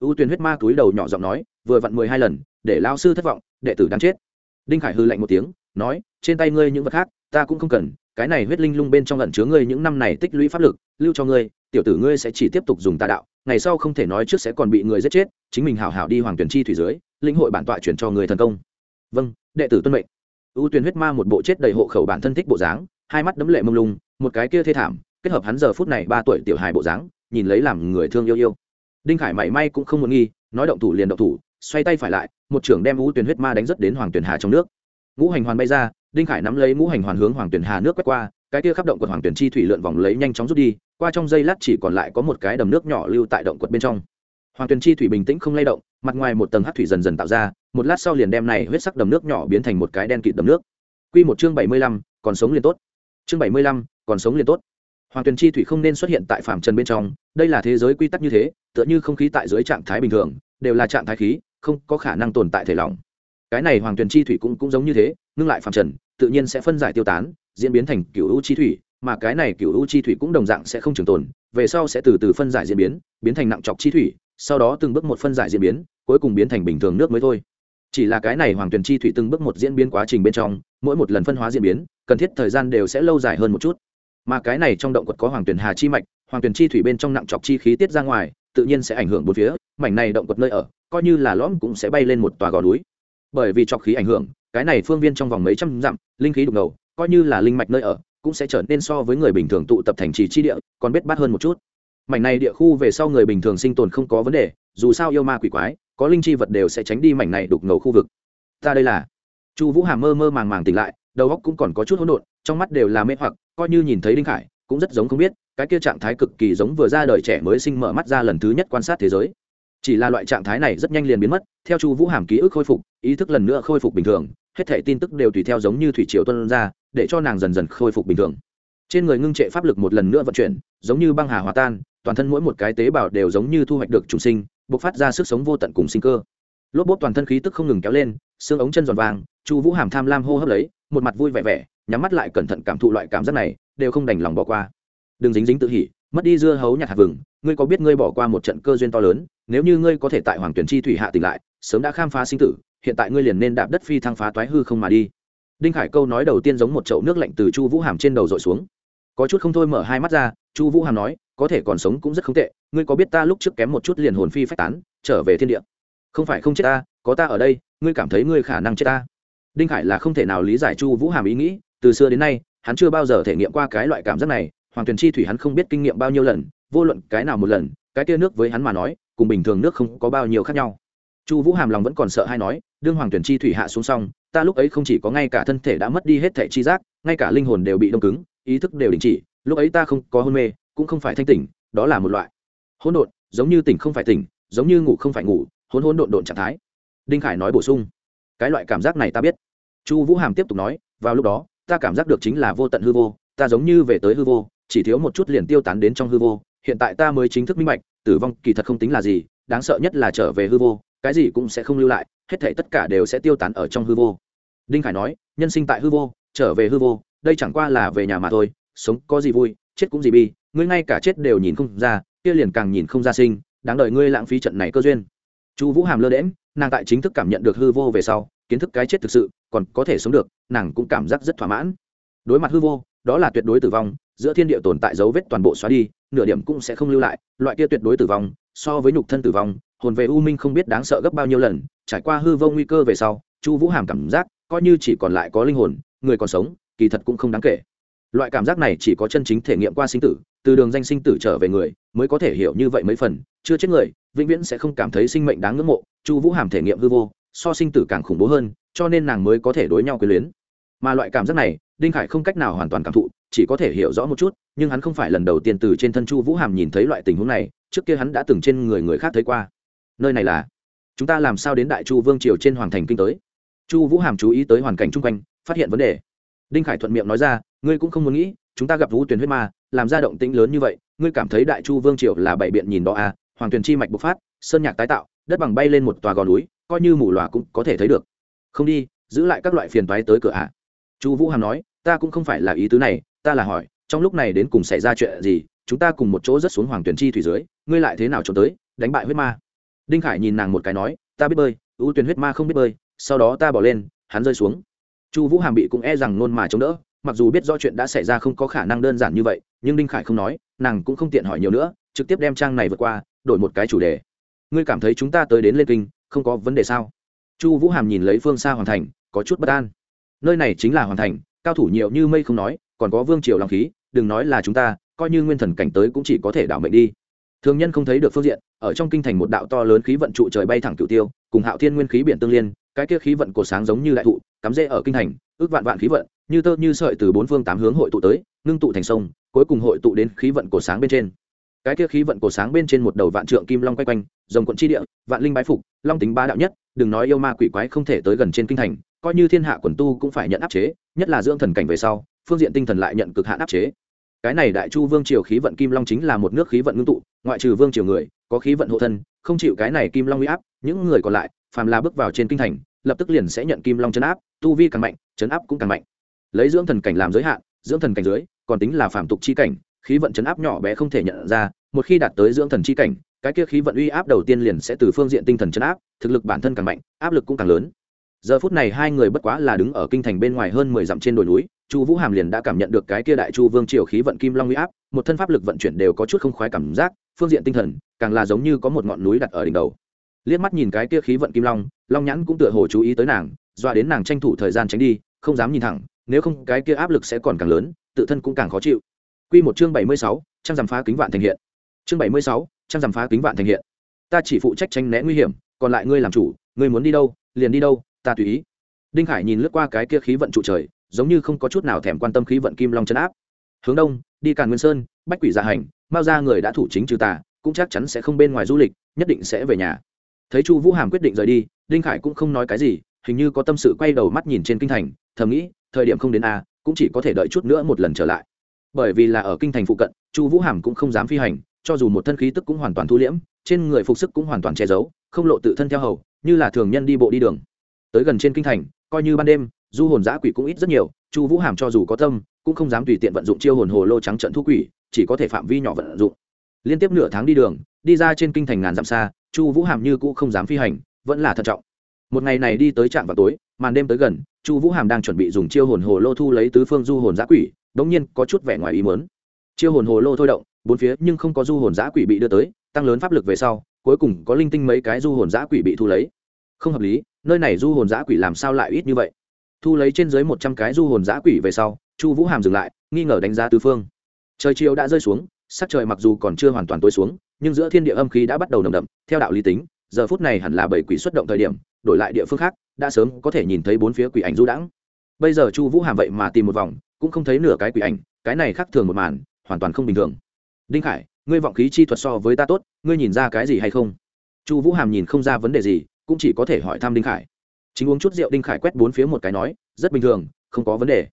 ưu Tuyền huyết ma túi đầu nhỏ giọng nói, vừa vặn mười hai lần, để lao sư thất vọng, đệ tử đáng chết. Đinh khải hư lạnh một tiếng, nói, trên tay ngươi những vật khác, ta cũng không cần, cái này huyết linh lung bên trong lẩn chứa ngươi những năm này tích lũy pháp lực, lưu cho ngươi, tiểu tử ngươi sẽ chỉ tiếp tục dùng tà đạo, ngày sau không thể nói trước sẽ còn bị người giết chết, chính mình hảo hảo đi hoàng tuyển chi thủy dưới, lĩnh hội bản tọa chuyển cho người thần công. Vâng đệ tử tuân mệnh. Ưu Tuyền huyết ma một bộ chết đầy hộ khẩu bản thân thích bộ dáng, hai mắt đấm lệ mông lung, một cái kia thê thảm, kết hợp hắn giờ phút này ba tuổi tiểu hài bộ dáng, nhìn lấy làm người thương yêu yêu đinh khải mảy may cũng không muốn nghi nói động thủ liền động thủ xoay tay phải lại một trưởng đem ngũ tuyển huyết ma đánh rất đến hoàng tuyển hà trong nước ngũ hành hoàn bay ra đinh khải nắm lấy ngũ hành hoàn hướng hoàng tuyển hà nước quét qua cái kia khắp động quật hoàng tuyển chi thủy lượn vòng lấy nhanh chóng rút đi qua trong giây lát chỉ còn lại có một cái đầm nước nhỏ lưu tại động quật bên trong hoàng tuyển chi thủy bình tĩnh không lay động mặt ngoài một tầng hát thủy dần dần tạo ra một lát sau liền đem này huyết sắc đầm nước nhỏ biến thành một cái đen kịt đầm nước Quy một chương bảy mươi lăm, còn sống liền tốt. Chương bảy mươi lăm, còn sống liền tốt. Hoàng tuyền chi thủy không nên xuất hiện tại phạm trần bên trong, đây là thế giới quy tắc như thế, tựa như không khí tại dưới trạng thái bình thường, đều là trạng thái khí, không có khả năng tồn tại thể lỏng. Cái này hoàng tuyền chi thủy cũng cũng giống như thế, ngưng lại phạm trần, tự nhiên sẽ phân giải tiêu tán, diễn biến thành cựu u chi thủy, mà cái này cựu u chi thủy cũng đồng dạng sẽ không trường tồn, về sau sẽ từ từ phân giải diễn biến, biến thành nặng chọc chi thủy, sau đó từng bước một phân giải diễn biến, cuối cùng biến thành bình thường nước mới thôi chỉ là cái này hoàng tuyền chi thủy từng bước một diễn biến quá trình bên trong mỗi một lần phân hóa diễn biến cần thiết thời gian đều sẽ lâu dài hơn một chút mà cái này trong động quật có hoàng tuyền hà chi mạch, hoàng tuyền chi thủy bên trong nặng chọc chi khí tiết ra ngoài, tự nhiên sẽ ảnh hưởng bốn phía, mảnh này động quật nơi ở, coi như là lõm cũng sẽ bay lên một tòa gò núi. Bởi vì chọc khí ảnh hưởng, cái này phương viên trong vòng mấy trăm dặm, linh khí đục ngầu, coi như là linh mạch nơi ở, cũng sẽ trở nên so với người bình thường tụ tập thành trì chi địa, còn bết bát hơn một chút. Mảnh này địa khu về sau người bình thường sinh tồn không có vấn đề, dù sao yêu ma quỷ quái, có linh chi vật đều sẽ tránh đi mảnh này đục ngầu khu vực. Ta đây là chu vũ hàm mơ mơ màng màng tỉnh lại, đầu óc cũng còn có chút hỗn độn trong mắt đều là mê hoặc, coi như nhìn thấy đinh khải, cũng rất giống không biết, cái kia trạng thái cực kỳ giống vừa ra đời trẻ mới sinh mở mắt ra lần thứ nhất quan sát thế giới. Chỉ là loại trạng thái này rất nhanh liền biến mất, theo chu vũ hàm ký ức khôi phục, ý thức lần nữa khôi phục bình thường, hết thể tin tức đều tùy theo giống như thủy triều tuân ra, để cho nàng dần dần khôi phục bình thường. Trên người ngưng trệ pháp lực một lần nữa vận chuyển, giống như băng hà hòa tan, toàn thân mỗi một cái tế bào đều giống như thu hoạch được trùng sinh, bộc phát ra sức sống vô tận cùng sinh cơ. Lốp bốt toàn thân khí tức không ngừng kéo lên, xương ống chân giòn vàng, chu vũ hàm tham lam hô hấp lấy, một mặt vui vẻ vẻ nhắm mắt lại cẩn thận cảm thụ loại cảm giác này, đều không đành lòng bỏ qua. Đừng dính dính tự hỉ, mất đi dưa hấu nhặt hạt vừng, ngươi có biết ngươi bỏ qua một trận cơ duyên to lớn, nếu như ngươi có thể tại hoàng tuyển chi thủy hạ tỉnh lại, sớm đã khám phá sinh tử, hiện tại ngươi liền nên đạp đất phi thăng phá toái hư không mà đi. Đinh khải câu nói đầu tiên giống một chậu nước lạnh từ chu vũ hàm trên đầu dội xuống. Có chút không thôi mở hai mắt ra, chu vũ hàm nói, có thể còn sống cũng rất không tệ, ngươi có biết ta lúc trước kém một chút liền hồn phi phách tán, trở về thiên địa. Không phải không chết ta, có ta ở đây, ngươi cảm thấy ngươi khả năng chết ta. Đinh khải là không thể nào lý giải chu vũ hàm ý nghĩ từ xưa đến nay, hắn chưa bao giờ thể nghiệm qua cái loại cảm giác này, hoàng tuyền chi thủy hắn không biết kinh nghiệm bao nhiêu lần, vô luận cái nào một lần, cái tia nước với hắn mà nói, cùng bình thường nước không có bao nhiêu khác nhau. Chu vũ hàm lòng vẫn còn sợ hay nói, đương hoàng tuyển chi thủy hạ xuống xong, ta lúc ấy không chỉ có ngay cả thân thể đã mất đi hết thể chi giác, ngay cả linh hồn đều bị đông cứng, ý thức đều đình chỉ, lúc ấy ta không có hôn mê, cũng không phải thanh tỉnh, đó là một loại hỗn độn, giống như tỉnh không phải tỉnh, giống như ngủ không phải ngủ, hỗn hỗn độn độn trạng thái. Đinh khải nói bổ sung, cái loại cảm giác này ta biết. Chu vũ hàm tiếp tục nói, vào lúc đó ta cảm giác được chính là vô tận hư vô, ta giống như về tới hư vô, chỉ thiếu một chút liền tiêu tán đến trong hư vô, hiện tại ta mới chính thức minh bạch, tử vong kỳ thật không tính là gì, đáng sợ nhất là trở về hư vô, cái gì cũng sẽ không lưu lại, hết thể tất cả đều sẽ tiêu tán ở trong hư vô. Đinh khải nói, nhân sinh tại hư vô, trở về hư vô, đây chẳng qua là về nhà mà thôi, sống có gì vui, chết cũng gì bi, ngươi ngay cả chết đều nhìn không ra, kia liền càng nhìn không ra sinh, đáng đợi ngươi lãng phí trận này cơ duyên. Chu vũ hàm lơ đễm nàng tại chính thức cảm nhận được hư vô về sau, kiến thức cái chết thực sự còn có thể sống được, nàng cũng cảm giác rất thỏa mãn. Đối mặt hư vô, đó là tuyệt đối tử vong, giữa thiên địa tồn tại dấu vết toàn bộ xóa đi, nửa điểm cũng sẽ không lưu lại, loại kia tuyệt đối tử vong, so với nhục thân tử vong, hồn về u minh không biết đáng sợ gấp bao nhiêu lần, trải qua hư vô nguy cơ về sau, chu vũ hàm cảm giác coi như chỉ còn lại có linh hồn, người còn sống, kỳ thật cũng không đáng kể. Loại cảm giác này chỉ có chân chính thể nghiệm qua sinh tử, từ đường danh sinh tử trở về người, mới có thể hiểu như vậy mấy phần, chưa chết người, vĩnh viễn sẽ không cảm thấy sinh mệnh đáng ngưỡng mộ. Chu vũ hàm thể nghiệm hư vô, so sinh tử càng khủng bố hơn cho nên nàng mới có thể đối nhau quyền luyến. Mà loại cảm giác này, đinh khải không cách nào hoàn toàn cảm thụ, chỉ có thể hiểu rõ một chút, nhưng hắn không phải lần đầu tiên từ trên thân chu vũ hàm nhìn thấy loại tình huống này, trước kia hắn đã từng trên người người khác thấy qua. Nơi này là, chúng ta làm sao đến đại chu vương triều trên hoàng thành kinh tới? Chu vũ hàm chú ý tới hoàn cảnh chung quanh, phát hiện vấn đề. Đinh khải thuận miệng nói ra, ngươi cũng không muốn nghĩ, chúng ta gặp vũ tuyển huyết ma, làm ra động tĩnh lớn như vậy, ngươi cảm thấy đại chu vương triều là bảy biện nhìn đó à? Hoàng tuyền chi mạch bộc phát, sơn nhạc tái tạo, đất bằng bay lên một tòa gò núi, coi như mù lòa cũng có thể thấy được không đi, giữ lại các loại phiền toái tới cửa ạ. À. chu vũ hàm nói, ta cũng không phải là ý tứ này, ta là hỏi, trong lúc này đến cùng xảy ra chuyện gì, chúng ta cùng một chỗ rất xuống hoàng tuyển chi thủy dưới, ngươi lại thế nào trốn tới, đánh bại huyết ma? Đinh khải nhìn nàng một cái nói, ta biết bơi, ưu tuyển huyết ma không biết bơi, sau đó ta bỏ lên, hắn rơi xuống. Chu vũ hàm bị cũng e rằng nôn mà chống đỡ, mặc dù biết rõ chuyện đã xảy ra không có khả năng đơn giản như vậy, nhưng đinh khải không nói, nàng cũng không tiện hỏi nhiều nữa, trực tiếp đem trang này vượt qua, đổi một cái chủ đề. Ngươi cảm thấy chúng ta tới đến lên kinh, không có vấn đề sao? Chu vũ hàm nhìn lấy phương xa hoàn thành, có chút bất an. Nơi này chính là hoàn thành, cao thủ nhiều như mây không nói, còn có vương triều lòng khí, đừng nói là chúng ta, coi như nguyên thần cảnh tới cũng chỉ có thể đảo mệnh đi. Thường nhân không thấy được phương diện, ở trong kinh thành một đạo to lớn khí vận trụ trời bay thẳng cựu tiêu, cùng hạo thiên nguyên khí biển tương liên, cái kia khí vận cổ sáng giống như đại thụ, cắm rễ ở kinh thành, ước vạn vạn khí vận, như tơ như sợi từ bốn phương tám hướng hội tụ tới, ngưng tụ thành sông, cuối cùng hội tụ đến khí vận cổ sáng bên trên cái kia khí vận cổ sáng bên trên một đầu vạn trượng kim long quay quanh, rồng quận chi địa, vạn linh bái phục, long tính ba đạo nhất, đừng nói yêu ma quỷ quái không thể tới gần trên kinh thành, coi như thiên hạ quần tu cũng phải nhận áp chế, nhất là dưỡng thần cảnh về sau, phương diện tinh thần lại nhận cực hạn áp chế. Cái này đại chu vương triều khí vận kim long chính là một nước khí vận ngưng tụ, ngoại trừ vương triều người, có khí vận hộ thân, không chịu cái này kim long uy áp, những người còn lại, phàm là bước vào trên kinh thành, lập tức liền sẽ nhận kim long chấn áp, tu vi càng mạnh, chấn áp cũng càng mạnh. Lấy dưỡng thần cảnh làm giới hạn, dưỡng thần cảnh dưới, còn tính là phạm tục chi cảnh khí vận chấn áp nhỏ bé không thể nhận ra, một khi đạt tới dưỡng thần chi cảnh, cái kia khí vận uy áp đầu tiên liền sẽ từ phương diện tinh thần chấn áp, thực lực bản thân càng mạnh, áp lực cũng càng lớn. Giờ phút này hai người bất quá là đứng ở kinh thành bên ngoài hơn mười dặm trên đồi núi, chu vũ hàm liền đã cảm nhận được cái kia đại chu vương triều khí vận kim long uy áp, một thân pháp lực vận chuyển đều có chút không khoái cảm giác, phương diện tinh thần càng là giống như có một ngọn núi đặt ở đỉnh đầu. Liếc mắt nhìn cái kia khí vận kim long long nhãn cũng tựa hồ chú ý tới nàng doa đến nàng tranh thủ thời gian tránh đi, không dám nhìn thẳng, nếu không cái kia áp lực sẽ còn càng lớn, tự thân cũng càng khó chịu. Quy một chương bảy mươi sáu, trang giảm phá kính vạn thành hiện. Chương bảy mươi sáu, trang giảm phá kính vạn thành hiện. Ta chỉ phụ trách tranh né nguy hiểm, còn lại ngươi làm chủ, ngươi muốn đi đâu, liền đi đâu, ta tùy ý. Đinh Hải nhìn lướt qua cái kia khí vận trụ trời, giống như không có chút nào thèm quan tâm khí vận kim long chân áp. Hướng đông, đi Càn Nguyên Sơn, Bách Quỷ gia Hành, Mao gia người đã thủ chính trừ tà, cũng chắc chắn sẽ không bên ngoài du lịch, nhất định sẽ về nhà. Thấy Chu Vũ Hàm quyết định rời đi, Đinh Khải cũng không nói cái gì, hình như có tâm sự quay đầu mắt nhìn trên kinh thành, thầm nghĩ, thời điểm không đến a, cũng chỉ có thể đợi chút nữa một lần trở lại bởi vì là ở kinh thành phụ cận, chu vũ hàm cũng không dám phi hành, cho dù một thân khí tức cũng hoàn toàn thu liễm, trên người phục sức cũng hoàn toàn che giấu, không lộ tự thân theo hầu, như là thường nhân đi bộ đi đường. Tới gần trên kinh thành, coi như ban đêm, du hồn giã quỷ cũng ít rất nhiều, chu vũ hàm cho dù có tâm, cũng không dám tùy tiện vận dụng chiêu hồn hồ lô trắng trận thu quỷ, chỉ có thể phạm vi nhỏ vận dụng. Liên tiếp nửa tháng đi đường, đi ra trên kinh thành ngàn dặm xa, chu vũ hàm như cũ không dám phi hành, vẫn là thận trọng. Một ngày này đi tới trạm vào tối, màn đêm tới gần, chu vũ hàm đang chuẩn bị dùng chiêu hồn hồ lô thu lấy tứ phương du hồn giã quỷ đống nhiên có chút vẻ ngoài ý muốn. Chiêu hồn hồ lô thôi động, bốn phía nhưng không có du hồn giã quỷ bị đưa tới, tăng lớn pháp lực về sau, cuối cùng có linh tinh mấy cái du hồn giã quỷ bị thu lấy. Không hợp lý, nơi này du hồn giã quỷ làm sao lại ít như vậy? Thu lấy trên dưới một trăm cái du hồn giã quỷ về sau, chu vũ hàm dừng lại, nghi ngờ đánh giá tứ phương. Trời chiều đã rơi xuống, sắc trời mặc dù còn chưa hoàn toàn tối xuống, nhưng giữa thiên địa âm khí đã bắt đầu nồng đậm, theo đạo lý tính, giờ phút này hẳn là bảy quỷ xuất động thời điểm, đổi lại địa phương khác, đã sớm có thể nhìn thấy bốn phía quỷ ảnh du đãng. Bây giờ chu vũ hàm vậy mà tìm một vòng cũng không thấy nửa cái quỷ ảnh, cái này khác thường một màn, hoàn toàn không bình thường. Đinh khải, ngươi vọng khí chi thuật so với ta tốt, ngươi nhìn ra cái gì hay không? Chu vũ hàm nhìn không ra vấn đề gì, cũng chỉ có thể hỏi thăm đinh khải. Chính uống chút rượu, đinh khải quét bốn phía một cái nói, rất bình thường, không có vấn đề.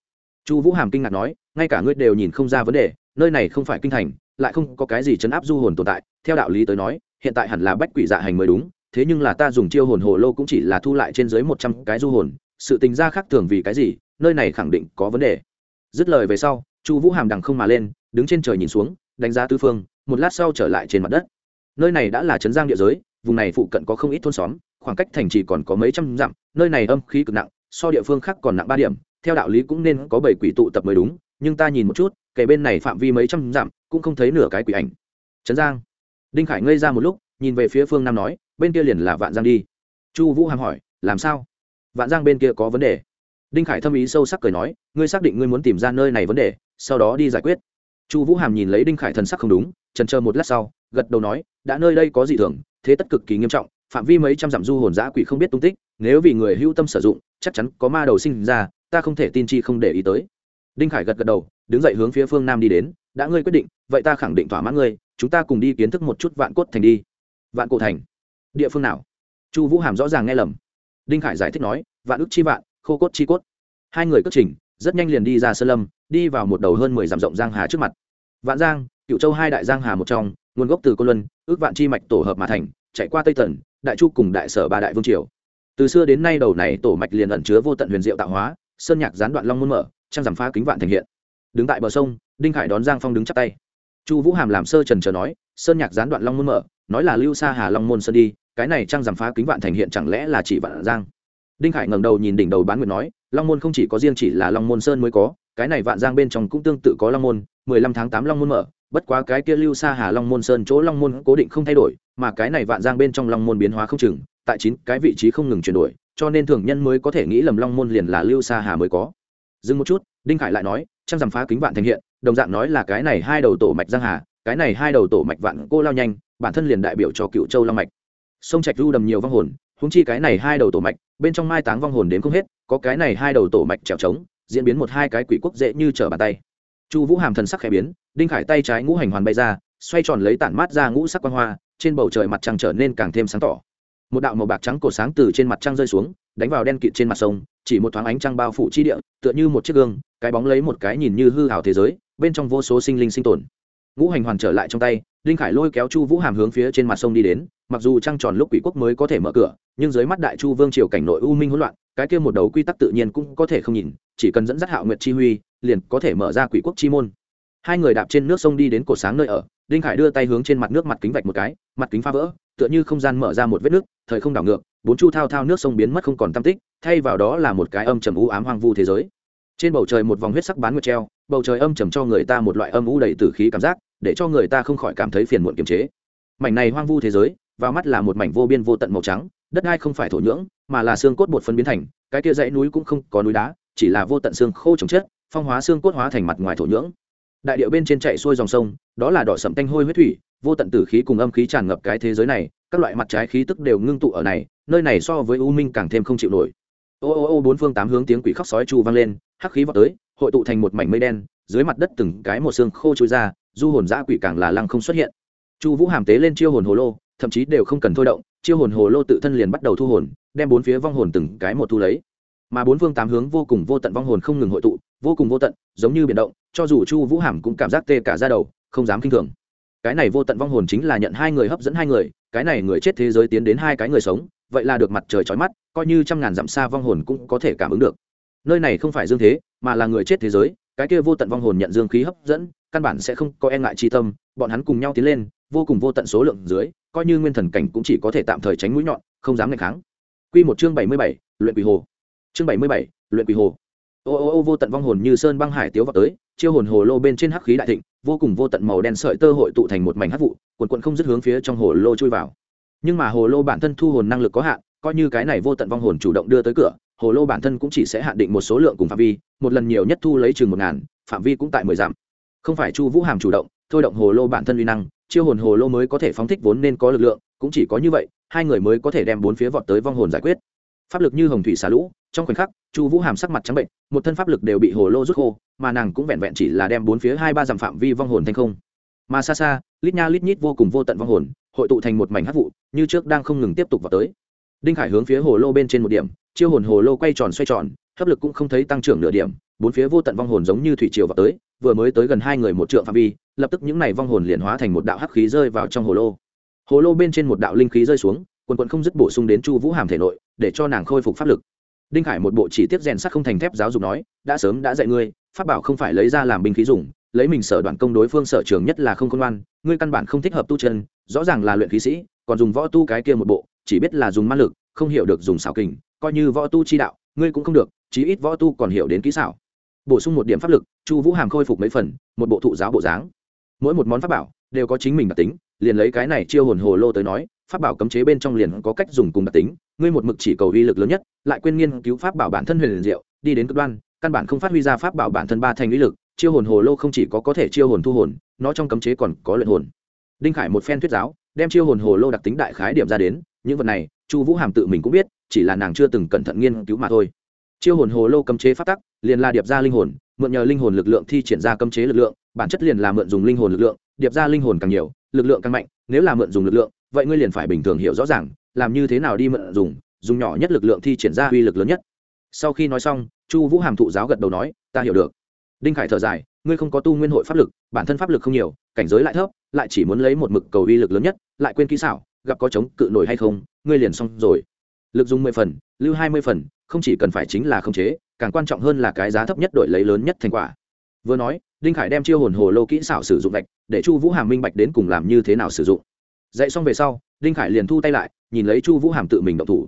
Chu vũ hàm kinh ngạc nói, ngay cả ngươi đều nhìn không ra vấn đề, nơi này không phải kinh thành, lại không có cái gì chấn áp du hồn tồn tại. Theo đạo lý tới nói, hiện tại hẳn là bách quỷ dạ hành mới đúng, thế nhưng là ta dùng chiêu hồn hồ lô cũng chỉ là thu lại trên dưới một trăm cái du hồn, sự tình ra khác thường vì cái gì, nơi này khẳng định có vấn đề dứt lời về sau, chu vũ hàm đằng không mà lên, đứng trên trời nhìn xuống, đánh giá tư phương, một lát sau trở lại trên mặt đất. Nơi này đã là trấn giang địa giới, vùng này phụ cận có không ít thôn xóm, khoảng cách thành trì còn có mấy trăm dặm, nơi này âm khí cực nặng, so địa phương khác còn nặng ba điểm, theo đạo lý cũng nên có bảy quỷ tụ tập mới đúng, nhưng ta nhìn một chút kể bên này phạm vi mấy trăm dặm, cũng không thấy nửa cái quỷ ảnh. Trấn giang. Đinh khải ngây ra một lúc, nhìn về phía phương nam nói, bên kia liền là vạn giang đi. Chu vũ hàm hỏi, làm sao? Vạn giang bên kia có vấn đề đinh khải thâm ý sâu sắc cười nói, ngươi xác định ngươi muốn tìm ra nơi này vấn đề, sau đó đi giải quyết. Chu vũ hàm nhìn lấy đinh khải thần sắc không đúng trần chờ một lát sau, gật đầu nói, đã nơi đây có gì thường, thế tất cực kỳ nghiêm trọng, phạm vi mấy trăm dặm du hồn giã quỷ không biết tung tích, nếu vì người hưu tâm sử dụng, chắc chắn có ma đầu sinh ra, ta không thể tin chi không để ý tới. Đinh khải gật gật đầu, đứng dậy hướng phía phương nam đi đến, đã ngươi quyết định, vậy ta khẳng định thỏa mãn ngươi, chúng ta cùng đi kiến thức một chút vạn cốt thành đi. Vạn cổ thành? Địa phương nào? Chu vũ hàm rõ ràng nghe lầm. Đinh khải giải thích nói, vạn ức chi vạn khô cốt chi cốt. Hai người cất trình, rất nhanh liền đi ra sơn lâm, đi vào một đầu hơn mười dặm rộng giang hà trước mặt. Vạn giang cựu châu hai đại giang hà một trong, nguồn gốc từ côn luân, ước vạn chi mạch tổ hợp mà thành, chạy qua tây tần, đại chu cùng đại sở ba đại vương triều. Từ xưa đến nay đầu này tổ mạch liền ẩn chứa vô tận huyền diệu tạo hóa, sơn nhạc gián đoạn long môn mở trang giảm phá kính vạn thành hiện. Đứng tại bờ sông, đinh khải đón giang phong đứng chắp tay. Chu vũ hàm làm sơ trần chờ nói, sơn nhạc gián đoạn long môn mở, nói là lưu xa hà long môn sơn đi, cái này trang giảm phá kính vạn thành hiện chẳng lẽ là chỉ vạn giang? Đinh khải ngẩng đầu nhìn đỉnh đầu bán nguyệt nói, long môn không chỉ có riêng chỉ là long môn sơn mới có, cái này vạn giang bên trong cũng tương tự có long môn, mười lăm tháng tám long môn mở, bất quá cái kia lưu xa hà long môn sơn chỗ long môn cố định không thay đổi, mà cái này vạn giang bên trong long môn biến hóa không chừng, tại chín cái vị trí không ngừng chuyển đổi, cho nên thường nhân mới có thể nghĩ lầm long môn liền là lưu xa hà mới có. Dừng một chút, đinh khải lại nói, trăng rằm phá kính vạn thành hiện, đồng dạng nói là cái này hai đầu tổ mạch giang hà, cái này hai đầu tổ mạch vạn cô lao nhanh, bản thân liền đại biểu cho cựu châu long mạch. Sông trạch lưu đầm nhiều vong hồn húng chi cái này hai đầu tổ mạch, bên trong mai táng vong hồn đến không hết, có cái này hai đầu tổ mạch trèo trống, diễn biến một hai cái quỷ quốc dễ như trở bàn tay. Chu vũ hàm thần sắc khẽ biến, đinh khải tay trái ngũ hành hoàn bay ra, xoay tròn lấy tản mát ra ngũ sắc quan hoa, trên bầu trời mặt trăng trở nên càng thêm sáng tỏ. Một đạo màu bạc trắng cổ sáng từ trên mặt trăng rơi xuống, đánh vào đen kịt trên mặt sông, chỉ một thoáng ánh trăng bao phủ chi địa, tựa như một chiếc gương, cái bóng lấy một cái nhìn như hư hào thế giới, bên trong vô số sinh linh sinh tồn. Ngũ hành hoàn trở lại trong tay đinh khải lôi kéo chu vũ hàm hướng phía trên mặt sông đi đến, mặc dù trăng tròn lúc quỷ quốc mới có thể mở cửa, nhưng dưới mắt đại chu vương triều cảnh nội u minh hỗn loạn, cái kia một đầu quy tắc tự nhiên cũng có thể không nhìn, chỉ cần dẫn dắt hạo nguyệt chi huy, liền có thể mở ra quỷ quốc chi môn. Hai người đạp trên nước sông đi đến cổ sáng nơi ở, đinh khải đưa tay hướng trên mặt nước mặt kính vạch một cái, mặt kính phá vỡ, tựa như không gian mở ra một vết nước, thời không đảo ngược, bốn chu thao thao nước sông biến mất không còn tam tích, thay vào đó là một cái âm trầm u ám hoang vu thế giới. Trên bầu trời một vòng huyết sắc bán nguyệt treo, bầu trời âm trầm cho người ta một loại âm u đầy tử khí cảm giác để cho người ta không khỏi cảm thấy phiền muộn kiềm chế. Mảnh này hoang vu thế giới, vào mắt là một mảnh vô biên vô tận màu trắng, đất đai không phải thổ nhưỡng, mà là xương cốt bột phân biến thành, cái kia dãy núi cũng không có núi đá, chỉ là vô tận xương khô trồng chất, phong hóa xương cốt hóa thành mặt ngoài thổ nhưỡng. Đại điệu bên trên chạy xuôi dòng sông, đó là đỏ sậm tanh hôi huyết thủy, vô tận tử khí cùng âm khí tràn ngập cái thế giới này, các loại mặt trái khí tức đều ngưng tụ ở này, nơi này so với u minh càng thêm không chịu nổi. Ô ô ô, bốn phương tám hướng tiếng quỷ khóc sói chu vang lên, hắc khí vọt tới, hội tụ thành một mảnh mây đen, dưới mặt đất từng cái một xương khô trôi ra du hồn giã quỷ càng là lăng không xuất hiện. Chu vũ hàm tế lên chiêu hồn hồ lô, thậm chí đều không cần thôi động, chiêu hồn hồ lô tự thân liền bắt đầu thu hồn, đem bốn phía vong hồn từng cái một thu lấy. Mà bốn phương tám hướng vô cùng vô tận vong hồn không ngừng hội tụ, vô cùng vô tận, giống như biển động, cho dù chu vũ hàm cũng cảm giác tê cả ra đầu, không dám k i n h thường. Cái này vô tận vong hồn chính là nhận hai người hấp dẫn hai người, cái này người chết thế giới tiến đến hai cái người sống, vậy là được mặt trời trói mắt, coi như trăm ngàn dặm xa vong hồn cũng có thể cảm ứng được. Nơi này không phải dương thế, mà là người chết thế giới, cái kia vô tận vong hồn nhận dương khí hấp dẫn căn bản sẽ không có e ngại chi tâm, bọn hắn cùng nhau tiến lên, vô cùng vô tận số lượng dưới, coi như nguyên thần cảnh cũng chỉ có thể tạm thời tránh mũi nhọn, không dám ngày kháng. Q một chương bảy mươi bảy, luyện quỷ hồ. Chương bảy mươi bảy, luyện quỷ hồ. Ô ô ô, vô tận vong hồn như sơn băng hải tiếu vào tới, chiêu hồn hồ lô bên trên hắc khí đại thịnh, vô cùng vô tận màu đen sợi tơ hội tụ thành một mảnh hắc vụ quần quận không dứt hướng phía trong hồ lô chui vào. Nhưng mà hồ lô bản thân thu hồn năng lực có hạn, coi như cái này vô tận vong hồn chủ động đưa tới cửa, hồ lô bản thân cũng chỉ sẽ hạn định một số lượng cùng phạm vi, một lần nhiều nhất thu lấy chừng một ngàn, phạm vi cũng tại mười dặm không phải chu vũ hàm chủ động, thôi động hồ lô bản thân uy năng, chiêu hồn hồ lô mới có thể phóng thích vốn nên có lực lượng, cũng chỉ có như vậy, hai người mới có thể đem bốn phía vọt tới vong hồn giải quyết. Pháp lực như hồng thủy xả lũ, trong khoảnh khắc, chu vũ hàm sắc mặt trắng bệnh, một thân pháp lực đều bị hồ lô rút khô, mà nàng cũng vẹn vẹn chỉ là đem bốn phía hai ba dặm phạm vi vong hồn thành không. Mà xa xa, lít nha lít nhít vô cùng vô tận vong hồn, hội tụ thành một mảnh hát vụ, như trước đang không ngừng tiếp tục vào tới. Đinh khải hướng phía hồ lô bên trên một điểm, chiêu hồn hồ lô quay tròn xoay tròn, hấp lực cũng không thấy tăng trưởng nửa điểm, bốn phía vô tận vong hồn giống như thủy triều vào tới vừa mới tới gần hai người một trượng phạm vi, lập tức những này vong hồn liền hóa thành một đạo hắc khí rơi vào trong hồ lô. Hồ lô bên trên một đạo linh khí rơi xuống, quần quận không dứt bổ sung đến chu vũ hàm thể nội, để cho nàng khôi phục pháp lực. Đinh khải một bộ chỉ tiết rèn sắt không thành thép giáo dục nói, đã sớm đã dạy ngươi, pháp bảo không phải lấy ra làm binh khí dùng, lấy mình sở đoạn công đối phương sở trường nhất là không công an ngươi căn bản không thích hợp tu chân, rõ ràng là luyện khí sĩ, còn dùng võ tu cái kia một bộ, chỉ biết là dùng ma lực, không hiểu được dùng xảo kình, coi như võ tu chi đạo, ngươi cũng không được, chí ít võ tu còn hiểu đến kỹ xảo bổ sung một điểm pháp lực, chu vũ hàm khôi phục mấy phần, một bộ thụ giáo bộ dáng. Mỗi một món pháp bảo đều có chính mình đặc tính, liền lấy cái này chiêu hồn hồ lô tới nói, pháp bảo cấm chế bên trong liền có cách dùng cùng đặc tính, ngươi một mực chỉ cầu uy lực lớn nhất, lại quên nghiên cứu pháp bảo bản thân huyền liền diệu, đi đến cực đoan, căn bản không phát huy ra pháp bảo bản thân ba thành uy lực, chiêu hồn hồ lô không chỉ có có thể chiêu hồn thu hồn, nó trong cấm chế còn có luyện hồn. Đinh khải một phen thuyết giáo, đem chiêu hồn hồ lô đặc tính đại khái điểm ra đến, những vật này, chu vũ hàm tự mình cũng biết, chỉ là nàng chưa từng cẩn thận nghiên cứu mà thôi chiêu hồn hồ lô cấm chế phát tắc, liền là điệp ra linh hồn, mượn nhờ linh hồn lực lượng thi triển ra cấm chế lực lượng, bản chất liền là mượn dùng linh hồn lực lượng, điệp ra linh hồn càng nhiều, lực lượng càng mạnh, nếu là mượn dùng lực lượng, vậy ngươi liền phải bình thường hiểu rõ ràng, làm như thế nào đi mượn dùng dùng nhỏ nhất lực lượng thi triển ra uy lực lớn nhất. Sau khi nói xong, chu vũ hàm thụ giáo gật đầu nói, ta hiểu được. Đinh khải thở dài, ngươi không có tu nguyên hội pháp lực, bản thân pháp lực không nhiều, cảnh giới lại thấp, lại chỉ muốn lấy một mực cầu uy lực lớn nhất, lại quên kỹ xảo, gặp có chống cự nổi hay không, ngươi liền xong rồi. Lực dùng mười phần, lưu hai mươi phần không chỉ cần phải chính là khống chế, càng quan trọng hơn là cái giá thấp nhất đổi lấy lớn nhất thành quả. Vừa nói, đinh khải đem chiêu hồn hồ lô kỹ xảo sử dụng vạch, để chu vũ hàm minh bạch đến cùng làm như thế nào sử dụng. Dạy xong về sau, đinh khải liền thu tay lại, nhìn lấy chu vũ hàm tự mình động thủ.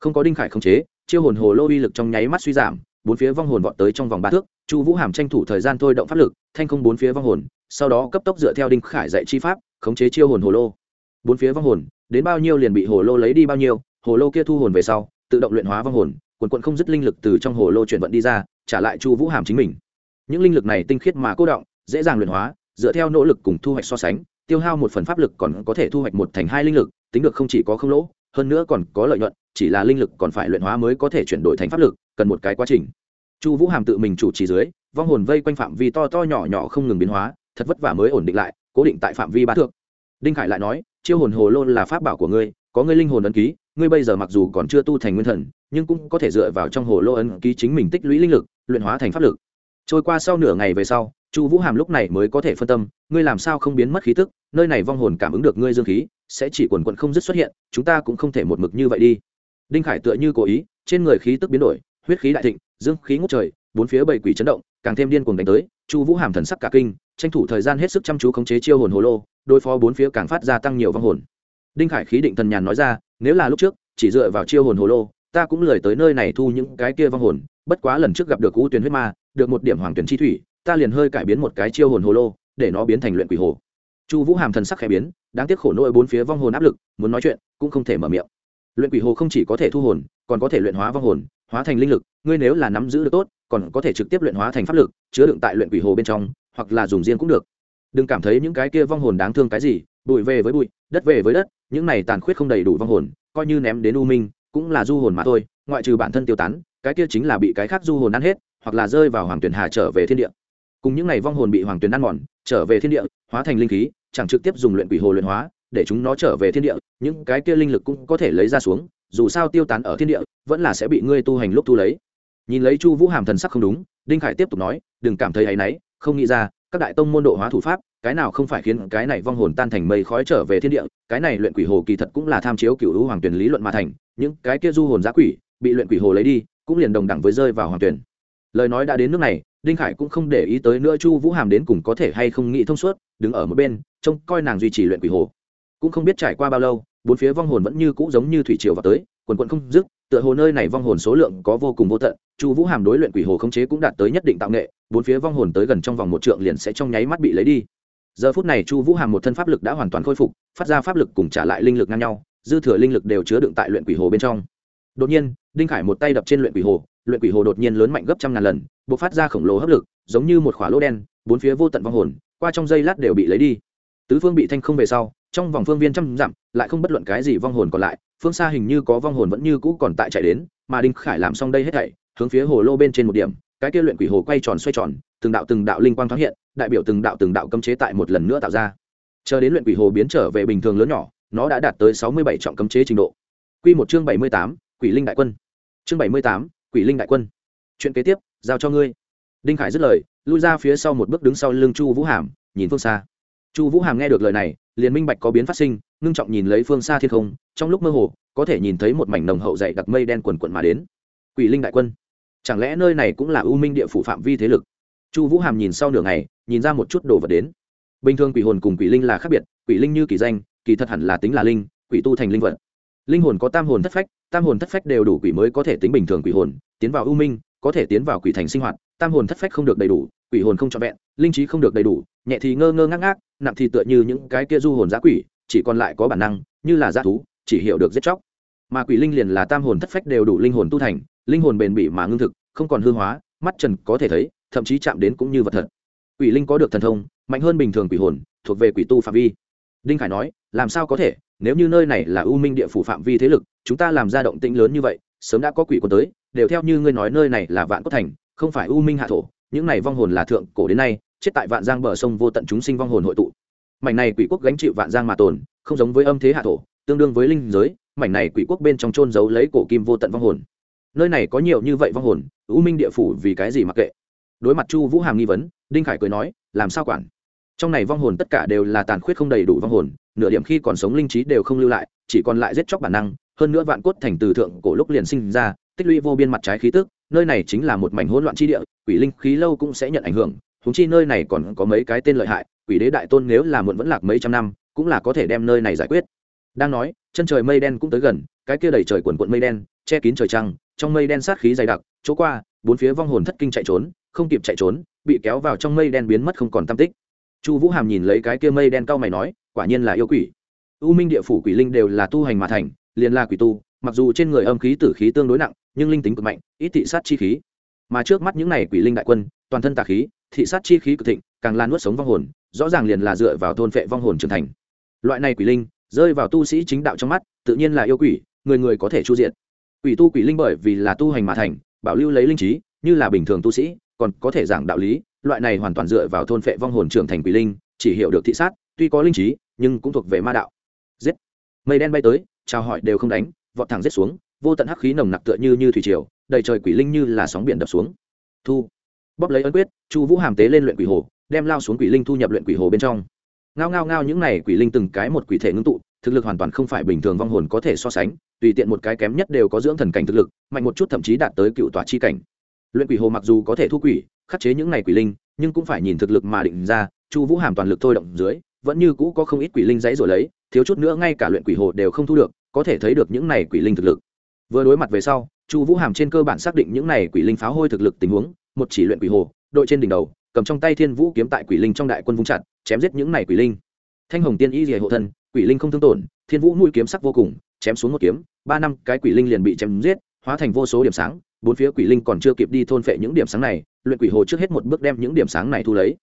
Không có đinh khải khống chế, chiêu hồn hồ lô uy lực trong nháy mắt suy giảm, bốn phía vong hồn vọt tới trong vòng ba thước, chu vũ hàm tranh thủ thời gian thôi động pháp lực, thanh không bốn phía vong hồn, sau đó cấp tốc dựa theo đinh khải dạy chi pháp, khống chế chiêu hồn hồ lô. Bốn phía vong hồn, đến bao nhiêu liền bị hồ lô lấy đi bao nhiêu, hồ lô kia thu hồn về sau, tự động luyện hóa vong hồn quần quận không dứt linh lực từ trong hồ lô chuyển vận đi ra, trả lại chu vũ hàm chính mình. Những linh lực này tinh khiết mà cố động, dễ dàng luyện hóa, dựa theo nỗ lực cùng thu hoạch so sánh, tiêu hao một phần pháp lực còn có thể thu hoạch một thành hai linh lực, tính được không chỉ có không lỗ, hơn nữa còn có lợi nhuận, chỉ là linh lực còn phải luyện hóa mới có thể chuyển đổi thành pháp lực, cần một cái quá trình. Chu vũ hàm tự mình chủ trì dưới, vong hồn vây quanh phạm vi to to nhỏ nhỏ không ngừng biến hóa, thật vất vả mới ổn định lại, cố định tại phạm vi ba thước. Đinh khải lại nói, chiêu hồn hồ lô là pháp bảo của ngươi, có ngươi linh hồn ấn ký ngươi bây giờ mặc dù còn chưa tu thành nguyên thần, nhưng cũng có thể dựa vào trong hồ lô ấn ký chính mình tích lũy linh lực, luyện hóa thành pháp lực. Trôi qua sau nửa ngày về sau, chu vũ hàm lúc này mới có thể phân tâm, ngươi làm sao không biến mất khí tức, nơi này vong hồn cảm ứng được ngươi dương khí, sẽ chỉ quần quận không dứt xuất hiện, chúng ta cũng không thể một mực như vậy đi. Đinh khải tựa như cố ý, trên người khí tức biến đổi, huyết khí đại thịnh, dương khí ngút trời, bốn phía bảy quỷ chấn động, càng thêm điên cuồng đánh tới, chu vũ hàm thần sắc cả kinh, tranh thủ thời gian hết sức chăm chú khống chế chiêu hồn hồ lô, đối phó bốn phía càng phát ra tăng nhiều vong hồn đinh khải khí định thần nhàn nói ra, nếu là lúc trước, chỉ dựa vào chiêu hồn hồ lô, ta cũng lười tới nơi này thu những cái kia vong hồn. Bất quá lần trước gặp được cú tuyến huyết ma, được một điểm hoàng tuyển chi thủy, ta liền hơi cải biến một cái chiêu hồn hồ lô, để nó biến thành luyện quỷ hồ. Chu vũ hàm thần sắc khẽ biến, đáng tiếc khổ nỗi bốn phía vong hồn áp lực, muốn nói chuyện, cũng không thể mở miệng. Luyện quỷ hồ không chỉ có thể thu hồn, còn có thể luyện hóa vong hồn, hóa thành linh lực, ngươi nếu là nắm giữ được tốt, còn có thể trực tiếp luyện hóa thành pháp lực, chứa đựng tại luyện quỷ hồ bên trong, hoặc là dùng riêng cũng được. Đừng cảm thấy những cái kia vong hồn đáng thương cái gì, bụi về với bụi, đất về với đất những này tàn khuyết không đầy đủ vong hồn, coi như ném đến u minh, cũng là du hồn mà thôi, ngoại trừ bản thân tiêu tán, cái kia chính là bị cái khác du hồn ăn hết, hoặc là rơi vào hoàng tuyển hà trở về thiên địa. Cùng những này vong hồn bị hoàng tuyển ăn mòn, trở về thiên địa, hóa thành linh khí, chẳng trực tiếp dùng luyện quỷ hồ luyện hóa, để chúng nó trở về thiên địa, những cái kia linh lực cũng có thể lấy ra xuống, dù sao tiêu tán ở thiên địa, vẫn là sẽ bị ngươi tu hành lúc thu lấy. Nhìn lấy chu vũ hàm thần sắc không đúng, đinh khải tiếp tục nói, đừng cảm thấy áy náy, không nghĩ ra, các đại tông môn độ hóa thủ pháp cái nào không phải khiến cái này vong hồn tan thành mây khói trở về thiên địa, cái này luyện quỷ hồ kỳ thật cũng là tham chiếu cựu hữu hoàng tuyển lý luận mà thành, những cái kia du hồn giá quỷ, bị luyện quỷ hồ lấy đi, cũng liền đồng đẳng với rơi vào hoàng tuyển. Lời nói đã đến nước này, đinh khải cũng không để ý tới nữa chu vũ hàm đến cùng có thể hay không nghĩ thông suốt, đứng ở một bên, trông coi nàng duy trì luyện quỷ hồ. Cũng không biết trải qua bao lâu, bốn phía vong hồn vẫn như cũ giống như thủy triều vào tới, quần quận không dứt, tựa hồ nơi này vong hồn số lượng có vô cùng vô tận, chu vũ hàm đối luyện quỷ hồ khống chế cũng đạt tới nhất định tạo nghệ, bốn phía vong hồn tới gần trong vòng một trượng liền sẽ trong nháy mắt bị lấy đi giờ phút này chu vũ hàm một thân pháp lực đã hoàn toàn khôi phục, phát ra pháp lực cùng trả lại linh lực ngang nhau, dư thừa linh lực đều chứa đựng tại luyện quỷ hồ bên trong. Đột nhiên, đinh khải một tay đập trên luyện quỷ hồ, luyện quỷ hồ đột nhiên lớn mạnh gấp trăm ngàn lần b ộ c phát ra khổng lồ hấp lực, giống như một khỏa lỗ đen, bốn phía vô tận vong hồn, qua trong giây lát đều bị lấy đi. Tứ phương bị thanh không về sau, trong vòng phương viên trăm dặm, lại không bất luận cái gì vong hồn còn lại, phương xa hình như có vong hồn vẫn như cũ còn tại chạy đến, mà đinh khải làm xong đây hết thảy, hướng phía hồ lô bên trên một điểm, cái kia luyện quỷ hồ quay tròn xoay tròn từng đạo từng đạo linh quang thoáng hiện, đại biểu từng đạo từng đạo cấm chế tại một lần nữa tạo ra. Chờ đến luyện quỷ hồ biến trở về bình thường lớn nhỏ, nó đã đạt tới sáu mươi bảy trọng cấm chế trình độ. Quy một chương bảy mươi tám, quỷ linh đại quân. Chương bảy mươi tám, quỷ linh đại quân. Chuyện kế tiếp, giao cho ngươi. Đinh khải dứt lời, lui ra phía sau một bước đứng sau lưng chu vũ hàm, nhìn phương xa. Chu vũ hàm nghe được lời này, liền minh bạch có biến phát sinh, ngưng trọng nhìn lấy phương xa thiên không, trong lúc mơ hồ, có thể nhìn thấy một mảnh nồng hậu dày đặc mây đen quần quận mà đến. Quỷ linh đại quân. Chẳng lẽ nơi này cũng là ưu minh địa phủ phạm vi thế lực? Chu vũ hàm nhìn sau nửa ngày, nhìn ra một chút đồ vật đến. Bình thường quỷ hồn cùng quỷ linh là khác biệt, quỷ linh như kỳ danh, kỳ thật hẳn là tính là linh, quỷ tu thành linh vật. Linh hồn có tam hồn thất phách, tam hồn thất phách đều đủ quỷ mới có thể tính bình thường quỷ hồn, tiến vào ưu minh, có thể tiến vào quỷ thành sinh hoạt, tam hồn thất phách không được đầy đủ, quỷ hồn không trọn vẹn, linh trí không được đầy đủ, nhẹ thì ngơ ngơ ngác ngác, nặng thì tựa như những cái kia du hồn giã quỷ, chỉ còn lại có bản năng, như là g thú, chỉ hiểu được giết chóc. Mà quỷ linh liền là tam hồn thất phách đều đủ linh hồn tu thành, linh hồn bền bỉ mà ngưng thực, không còn hư hóa, mắt trần có thể thấy thậm chí chạm đến cũng như vật thật. Quỷ linh có được thần thông, mạnh hơn bình thường quỷ hồn, thuộc về quỷ tu phạm vi. Đinh khải nói, làm sao có thể? Nếu như nơi này là u minh địa phủ phạm vi thế lực, chúng ta làm ra động tĩnh lớn như vậy, sớm đã có quỷ quân tới, đều theo như ngươi nói nơi này là vạn cốt thành, không phải u minh hạ thổ, những này vong hồn là thượng cổ đến nay, chết tại vạn giang bờ sông vô tận chúng sinh vong hồn hội tụ. Mảnh này quỷ quốc gánh chịu vạn giang mà tồn, không giống với âm thế hạ thổ, tương đương với linh giới, mảnh này quỷ quốc bên trong trôn giấu lấy cổ kim vô tận vong hồn. Nơi này có nhiều như vậy vong hồn, u minh địa phủ vì cái gì mặc kệ? Đối mặt chu vũ hàm nghi vấn, đinh khải cười nói, làm sao quản? Trong này vong hồn tất cả đều là tàn khuyết không đầy đủ vong hồn, nửa điểm khi còn sống linh trí đều không lưu lại, chỉ còn lại giết chóc bản năng, hơn nữa vạn cốt thành từ thượng cổ lúc liền sinh ra, tích lũy vô biên mặt trái khí tức, nơi này chính là một mảnh hỗn loạn chi địa, quỷ linh khí lâu cũng sẽ nhận ảnh hưởng thúng chi nơi này còn có mấy cái tên lợi hại, quỷ đế đại tôn nếu là muộn vẫn lạc mấy trăm năm, cũng là có thể đem nơi này giải quyết. Đang nói, chân trời mây đen cũng tới gần, cái kia đầy trời quần quận mây đen, che kín trời trăng, trong mây đen sát khí dày đặc, chỗ qua, bốn phía vong hồn thất kinh chạy trốn không kịp chạy trốn, bị kéo vào trong mây đen biến mất không còn tam tích. Chu vũ hàm nhìn lấy cái kia mây đen cao mày nói, quả nhiên là yêu quỷ. U minh địa phủ quỷ linh đều là tu hành mà thành, liền là quỷ tu, mặc dù trên người âm khí tử khí tương đối nặng, nhưng linh tính cực mạnh, ít thị sát chi khí. Mà trước mắt những này quỷ linh đại quân, toàn thân tà khí, thị sát chi khí cực thịnh, càng lan nuốt sống vong hồn, rõ ràng liền là dựa vào thôn phệ vong hồn trưởng thành. Loại này quỷ linh, rơi vào tu sĩ chính đạo trong mắt, tự nhiên là yêu quỷ, người người có thể chu diện quỷ tu quỷ linh bởi vì là tu hành mà thành, bảo lưu lấy linh trí, như là bình thường tu sĩ còn có thể giảng đạo lý, loại này hoàn toàn dựa vào thôn phệ vong hồn trưởng thành quỷ linh, chỉ hiểu được thị sát, tuy có linh trí, nhưng cũng thuộc về ma đạo. Giết! Mây đen bay tới, chào hỏi đều không đánh, vọt thẳng giết xuống, vô tận hắc khí nồng nặc tựa như như thủy triều, đầy trời quỷ linh như là sóng biển đập xuống. Thu! Bóp lấy ấn quyết, chu vũ hàm tế lên luyện quỷ hồ, đem lao xuống quỷ linh thu nhập luyện quỷ hồ bên trong. Ngao ngao ngao những này quỷ linh từng cái một quỷ thể ngưng tụ, thực lực hoàn toàn không phải bình thường vong hồn có thể so sánh, tùy tiện một cái kém nhất đều có dưỡng thần cảnh thực lực, mạnh một chút thậm chí đạt tới cựu tòa chi cảnh luyện quỷ hồ mặc dù có thể thu quỷ, khắc chế những này quỷ linh, nhưng cũng phải nhìn thực lực mà định ra, chu vũ hàm toàn lực thôi động dưới, vẫn như cũ có không ít quỷ linh dãy rồi lấy, thiếu chút nữa ngay cả luyện quỷ hồ đều không thu được, có thể thấy được những này quỷ linh thực lực. Vừa đối mặt về sau, chu vũ hàm trên cơ bản xác định những này quỷ linh pháo hôi thực lực tình huống, một chỉ luyện quỷ hồ, đội trên đỉnh đầu, cầm trong tay thiên vũ kiếm tại quỷ linh trong đại quân vung chặt, chém giết những này quỷ linh. Thanh hồng tiên y rìa hộ thân, quỷ linh không thương tổn, thiên vũ nuôi kiếm sắc vô cùng, chém xuống một kiếm, ba năm cái quỷ linh liền bị chém giết, hóa thành vô số điểm sáng bốn phía quỷ linh còn chưa kịp đi thôn phệ những điểm sáng này, luyện quỷ hồ trước hết một bước đem những điểm sáng này thu lấy.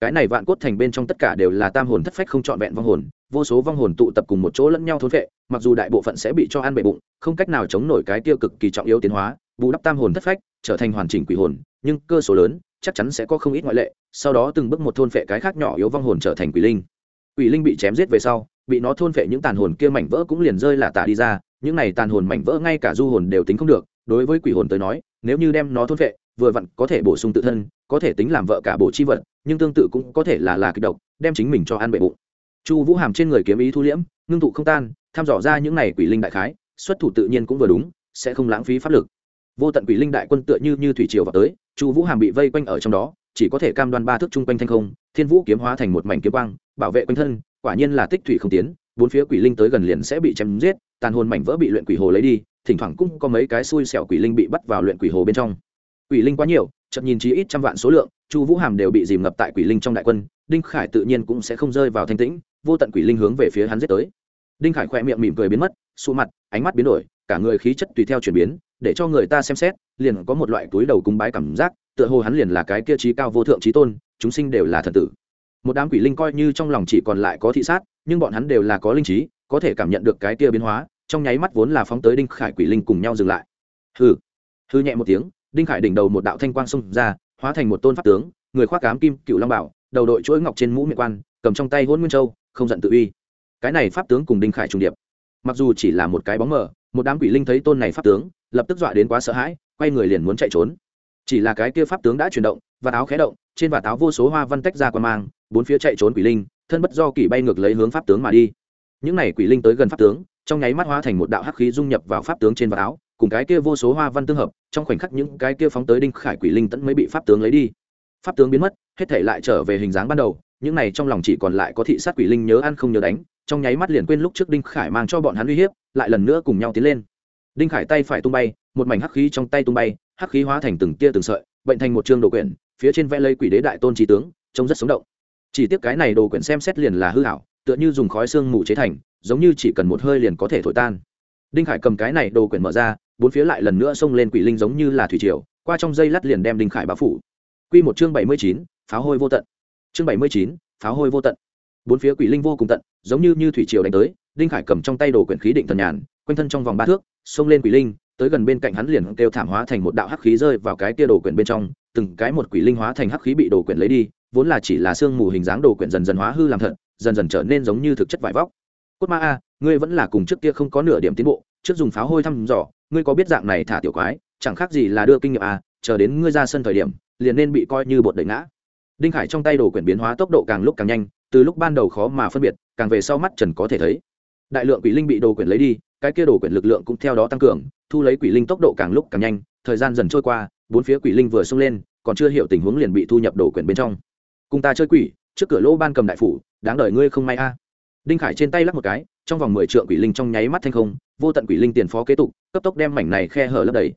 Cái này vạn cốt thành bên trong tất cả đều là tam hồn thất phách không trọn vẹn vong hồn, vô số vong hồn tụ tập cùng một chỗ lẫn nhau thôn phệ, mặc dù đại bộ phận sẽ bị cho ăn bệ bụng, không cách nào chống nổi cái tiêu cực kỳ trọng yếu tiến hóa, bù đắp tam hồn thất phách, trở thành hoàn chỉnh quỷ hồn, nhưng cơ số lớn, chắc chắn sẽ có không ít ngoại lệ, sau đó từng bước một thôn phệ cái khác nhỏ yếu vong hồn trở thành quỷ linh. Quỷ linh bị chém giết về sau, bị nó thôn phệ những tàn hồn kia mảnh vỡ cũng liền rơi là tả đi ra, những này tàn hồn mảnh vỡ ngay cả du hồn đều tính không được đối với quỷ hồn tới nói, nếu như đem nó thôn phệ vừa vặn có thể bổ sung tự thân, có thể tính làm vợ cả bổ chi vật, nhưng tương tự cũng có thể là là kịch độc, đem chính mình cho ăn bệ bụng. Chu vũ hàm trên người kiếm ý thu liễm, ngưng tụ không tan thăm dò ra những này quỷ linh đại khái, xuất thủ tự nhiên cũng vừa đúng, sẽ không lãng phí pháp lực. Vô tận quỷ linh đại quân tựa như như thủy triều vào tới, chu vũ hàm bị vây quanh ở trong đó, chỉ có thể cam đoan ba thước chung quanh thanh không, thiên vũ kiếm hóa thành một mảnh kiếm quang, bảo vệ quanh thân, quả nhiên là tích thủy không tiến, bốn phía quỷ linh tới gần liền sẽ bị chém giết, tàn hồn mảnh vỡ bị luyện quỷ hồ lấy đi thỉnh thoảng cũng có mấy cái xui xẻo quỷ linh bị bắt vào luyện quỷ hồ bên trong. Quỷ linh quá nhiều, chậm nhìn chí ít trăm vạn số lượng, chu vũ hàm đều bị dìm ngập tại quỷ linh trong đại quân, đinh khải tự nhiên cũng sẽ không rơi vào thanh tĩnh, vô tận quỷ linh hướng về phía hắn giết tới. Đinh khải khoe miệng mỉm cười biến mất xù mặt, ánh mắt biến đổi, cả người khí chất tùy theo chuyển biến, để cho người ta xem xét, liền có một loại túi đầu cung bái cảm giác, tựa hồ hắn liền là cái kia trí cao vô thượng trí tôn, chúng sinh đều là thần tử. Một đám quỷ linh coi như trong lòng chỉ còn lại có thị sát, nhưng bọn hắn đều là có linh trí, có thể cảm nhận được cái kia biến hóa trong nháy mắt vốn là phóng tới đinh khải quỷ linh cùng nhau dừng lại. Hừ. Hư nhẹ một tiếng, đinh khải đỉnh đầu một đạo thanh quang xông ra, hóa thành một tôn pháp tướng, người khoác cám kim cựu long bảo, đầu đội chuỗi ngọc trên mũ miệng quan, cầm trong tay hôn nguyên châu, không giận tự uy. Cái này pháp tướng cùng đinh khải trùng điệp. Mặc dù chỉ là một cái bóng mờ, một đám quỷ linh thấy tôn này pháp tướng, lập tức dọa đến quá sợ hãi, quay người liền muốn chạy trốn. Chỉ là cái kia pháp tướng đã chuyển động, và áo khé động, trên và áo vô số hoa văn tách ra qua mang, bốn phía chạy trốn quỷ linh, thân bất do kỷ bay ngược lấy hướng pháp tướng mà đi. Những này quỷ linh tới gần pháp tướng trong nháy mắt hóa thành một đạo hắc khí dung nhập vào pháp tướng trên vạt áo, cùng cái kia vô số hoa văn tương hợp, trong khoảnh khắc những cái kia phóng tới đinh khải quỷ linh tẫn mới bị pháp tướng lấy đi. Pháp tướng biến mất, hết thể lại trở về hình dáng ban đầu, những này trong lòng chỉ còn lại có thị sát quỷ linh nhớ ăn không nhớ đánh, trong nháy mắt liền quên lúc trước đinh khải mang cho bọn hắn uy hiếp, lại lần nữa cùng nhau tiến lên. Đinh khải tay phải tung bay, một mảnh hắc khí trong tay tung bay, hắc khí hóa thành từng tia từng sợi, bệnh thành một chương đồ quyển, phía trên vẽ lây quỷ đế đại tôn trí tướng, trông rất sống động. Chỉ tiếc cái này đồ quyển xem xét liền là hư hảo tựa như dùng khói xương mù chế thành giống như chỉ cần một hơi liền có thể thổi tan. Đinh khải cầm cái này đồ quyển mở ra, bốn phía lại lần nữa xông lên quỷ linh giống như là thủy triều, qua trong dây lắt liền đem đinh khải bao phủ. Q một chương bảy mươi chín, pháo hôi vô tận. Chương bảy mươi chín, pháo hôi vô tận. Bốn phía quỷ linh vô cùng tận, giống như như thủy triều đánh tới, đinh khải cầm trong tay đồ quyển khí định thần nhàn, quanh thân trong vòng ba thước, xông lên quỷ linh, tới gần bên cạnh hắn liền kêu thảm hóa thành một đạo hắc khí rơi vào cái tia đồ quyển bên trong, từng cái một quỷ linh hóa thành hắc khí bị đồ quyển lấy đi, vốn là chỉ là sương mù hình dáng đồ quyển dần dần hóa hư làm thật, dần dần trở nên giống như thực chất vải vóc cốt ma a, ngươi vẫn là cùng trước kia không có nửa điểm tiến bộ, trước dùng pháo hôi thăm dò, ngươi có biết dạng này thả tiểu quái, chẳng khác gì là đưa kinh nghiệm a, chờ đến ngươi ra sân thời điểm, liền nên bị coi như bột đẩy ngã. Đinh khải trong tay đồ quyển biến hóa tốc độ càng lúc càng nhanh, từ lúc ban đầu khó mà phân biệt, càng về sau mắt trần có thể thấy. Đại lượng quỷ linh bị đồ quyển lấy đi, cái kia đồ quyển lực lượng cũng theo đó tăng cường, thu lấy quỷ linh tốc độ càng lúc càng nhanh, thời gian dần trôi qua, bốn phía quỷ linh vừa xông lên, còn chưa hiểu tình huống liền bị thu nhập đồ quyển bên trong. Cùng ta chơi quỷ, trước cửa lỗ ban cầm đại phủ, đáng đợi ngươi không may a đinh khải trên tay lắc một cái, trong vòng mười trượng quỷ linh trong nháy mắt thanh không, vô tận quỷ linh tiền phó kế tục, cấp tốc đem mảnh này khe hở lấp đầy.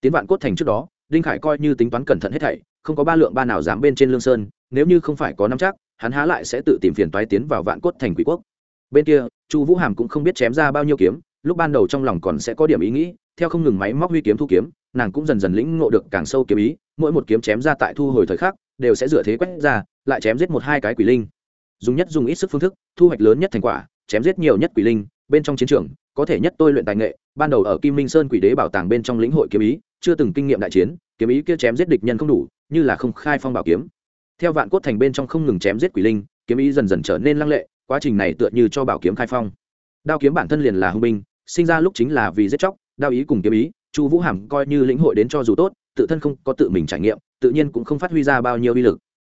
Tiến vạn cốt thành trước đó, đinh khải coi như tính toán cẩn thận hết thảy, không có ba lượng ba nào dám bên trên lương sơn, nếu như không phải có năm chắc, hắn há lại sẽ tự tìm phiền toái tiến vào vạn cốt thành quỷ quốc. Bên kia, chu vũ hàm cũng không biết chém ra bao nhiêu kiếm, lúc ban đầu trong lòng còn sẽ có điểm ý nghĩ, theo không ngừng máy móc huy kiếm thu kiếm, nàng cũng dần dần lĩnh ngộ được càng sâu kiếm ý, mỗi một kiếm chém ra tại thu hồi thời khắc, đều sẽ dựa thế quét ra, lại chém giết một hai cái quỷ linh dùng nhất dùng ít sức phương thức, thu hoạch lớn nhất thành quả, chém giết nhiều nhất quỷ linh, bên trong chiến trường, có thể nhất tôi luyện tài nghệ, ban đầu ở kim minh sơn quỷ đế bảo tàng bên trong lĩnh hội kiếm ý, chưa từng kinh nghiệm đại chiến, kiếm ý kia chém giết địch nhân không đủ, như là không khai phong bảo kiếm. Theo vạn cốt thành bên trong không ngừng chém giết quỷ linh, kiếm ý dần dần trở nên lăng lệ, quá trình này tựa như cho bảo kiếm khai phong. Đao kiếm bản thân liền là hung binh, sinh ra lúc chính là vì giết chóc, đao ý cùng kiếm ý, chu vũ hàm coi như lĩnh hội đến cho dù tốt, tự thân không có tự mình trải nghiệm, tự nhiên cũng không phát huy ra bao nhiêu uy lực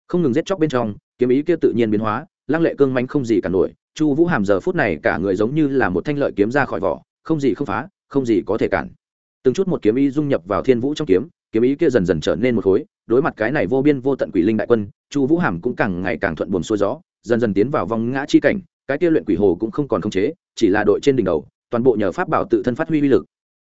không ngừng giết chóc bên trong, kiếm ý kia tự nhiên biến hóa, lăng lệ cương mánh không gì cả nổi, chu vũ hàm giờ phút này cả người giống như là một thanh lợi kiếm ra khỏi vỏ, không gì không phá, không gì có thể cản. Từng chút một kiếm ý dung nhập vào thiên vũ trong kiếm kiếm ý kia dần dần trở nên một khối, đối mặt cái này vô biên vô tận quỷ linh đại quân, chu vũ hàm cũng càng ngày càng thuận buồm xuôi gió, dần dần tiến vào vòng ngã chi cảnh, cái kia luyện quỷ hồ cũng không còn khống chế, chỉ là đội trên đỉnh đầu, toàn bộ nhờ pháp bảo tự thân phát huy uy lực.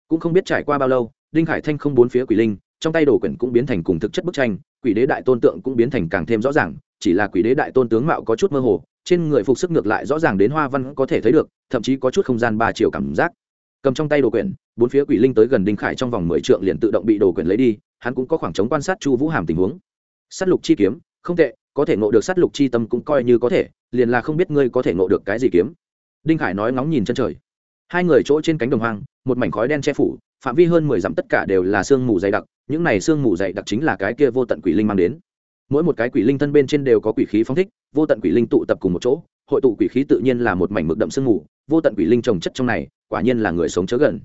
Cũng không biết trải qua bao lâu, đinh Hải thanh không bốn phía quỷ linh trong tay đồ quyển cũng biến thành cùng thực chất bức tranh, quỷ đế đại tôn tượng cũng biến thành càng thêm rõ ràng, chỉ là quỷ đế đại tôn tướng mạo có chút mơ hồ, trên người phục sức ngược lại rõ ràng đến hoa văn có thể thấy được, thậm chí có chút không gian ba chiều cảm giác. Cầm trong tay đồ quyển, bốn phía quỷ linh tới gần đinh khải trong vòng mười trượng liền tự động bị đồ quyển lấy đi, hắn cũng có khoảng trống quan sát chu vũ hàm tình huống. S á t lục chi kiếm, không tệ, có thể ngộ được s á t lục chi tâm cũng coi như có thể, liền là không biết ngươi có thể ngộ được cái gì kiếm. Đinh khải nói ngóng nhìn chân trời. Hai người chỗ trên cánh đồng hoang, một mảnh khói đen che phủ, phạm vi hơn mười dặm tất cả đều là sương mù dày đặc những này sương mù dày đặc chính là cái kia vô tận quỷ linh mang đến. Mỗi một cái quỷ linh thân bên trên đều có quỷ khí phóng thích vô tận quỷ linh tụ tập cùng một chỗ hội tụ quỷ khí tự nhiên là một mảnh mực đậm sương mù vô tận quỷ linh trồng chất trong này quả nhiên là người sống chớ gần.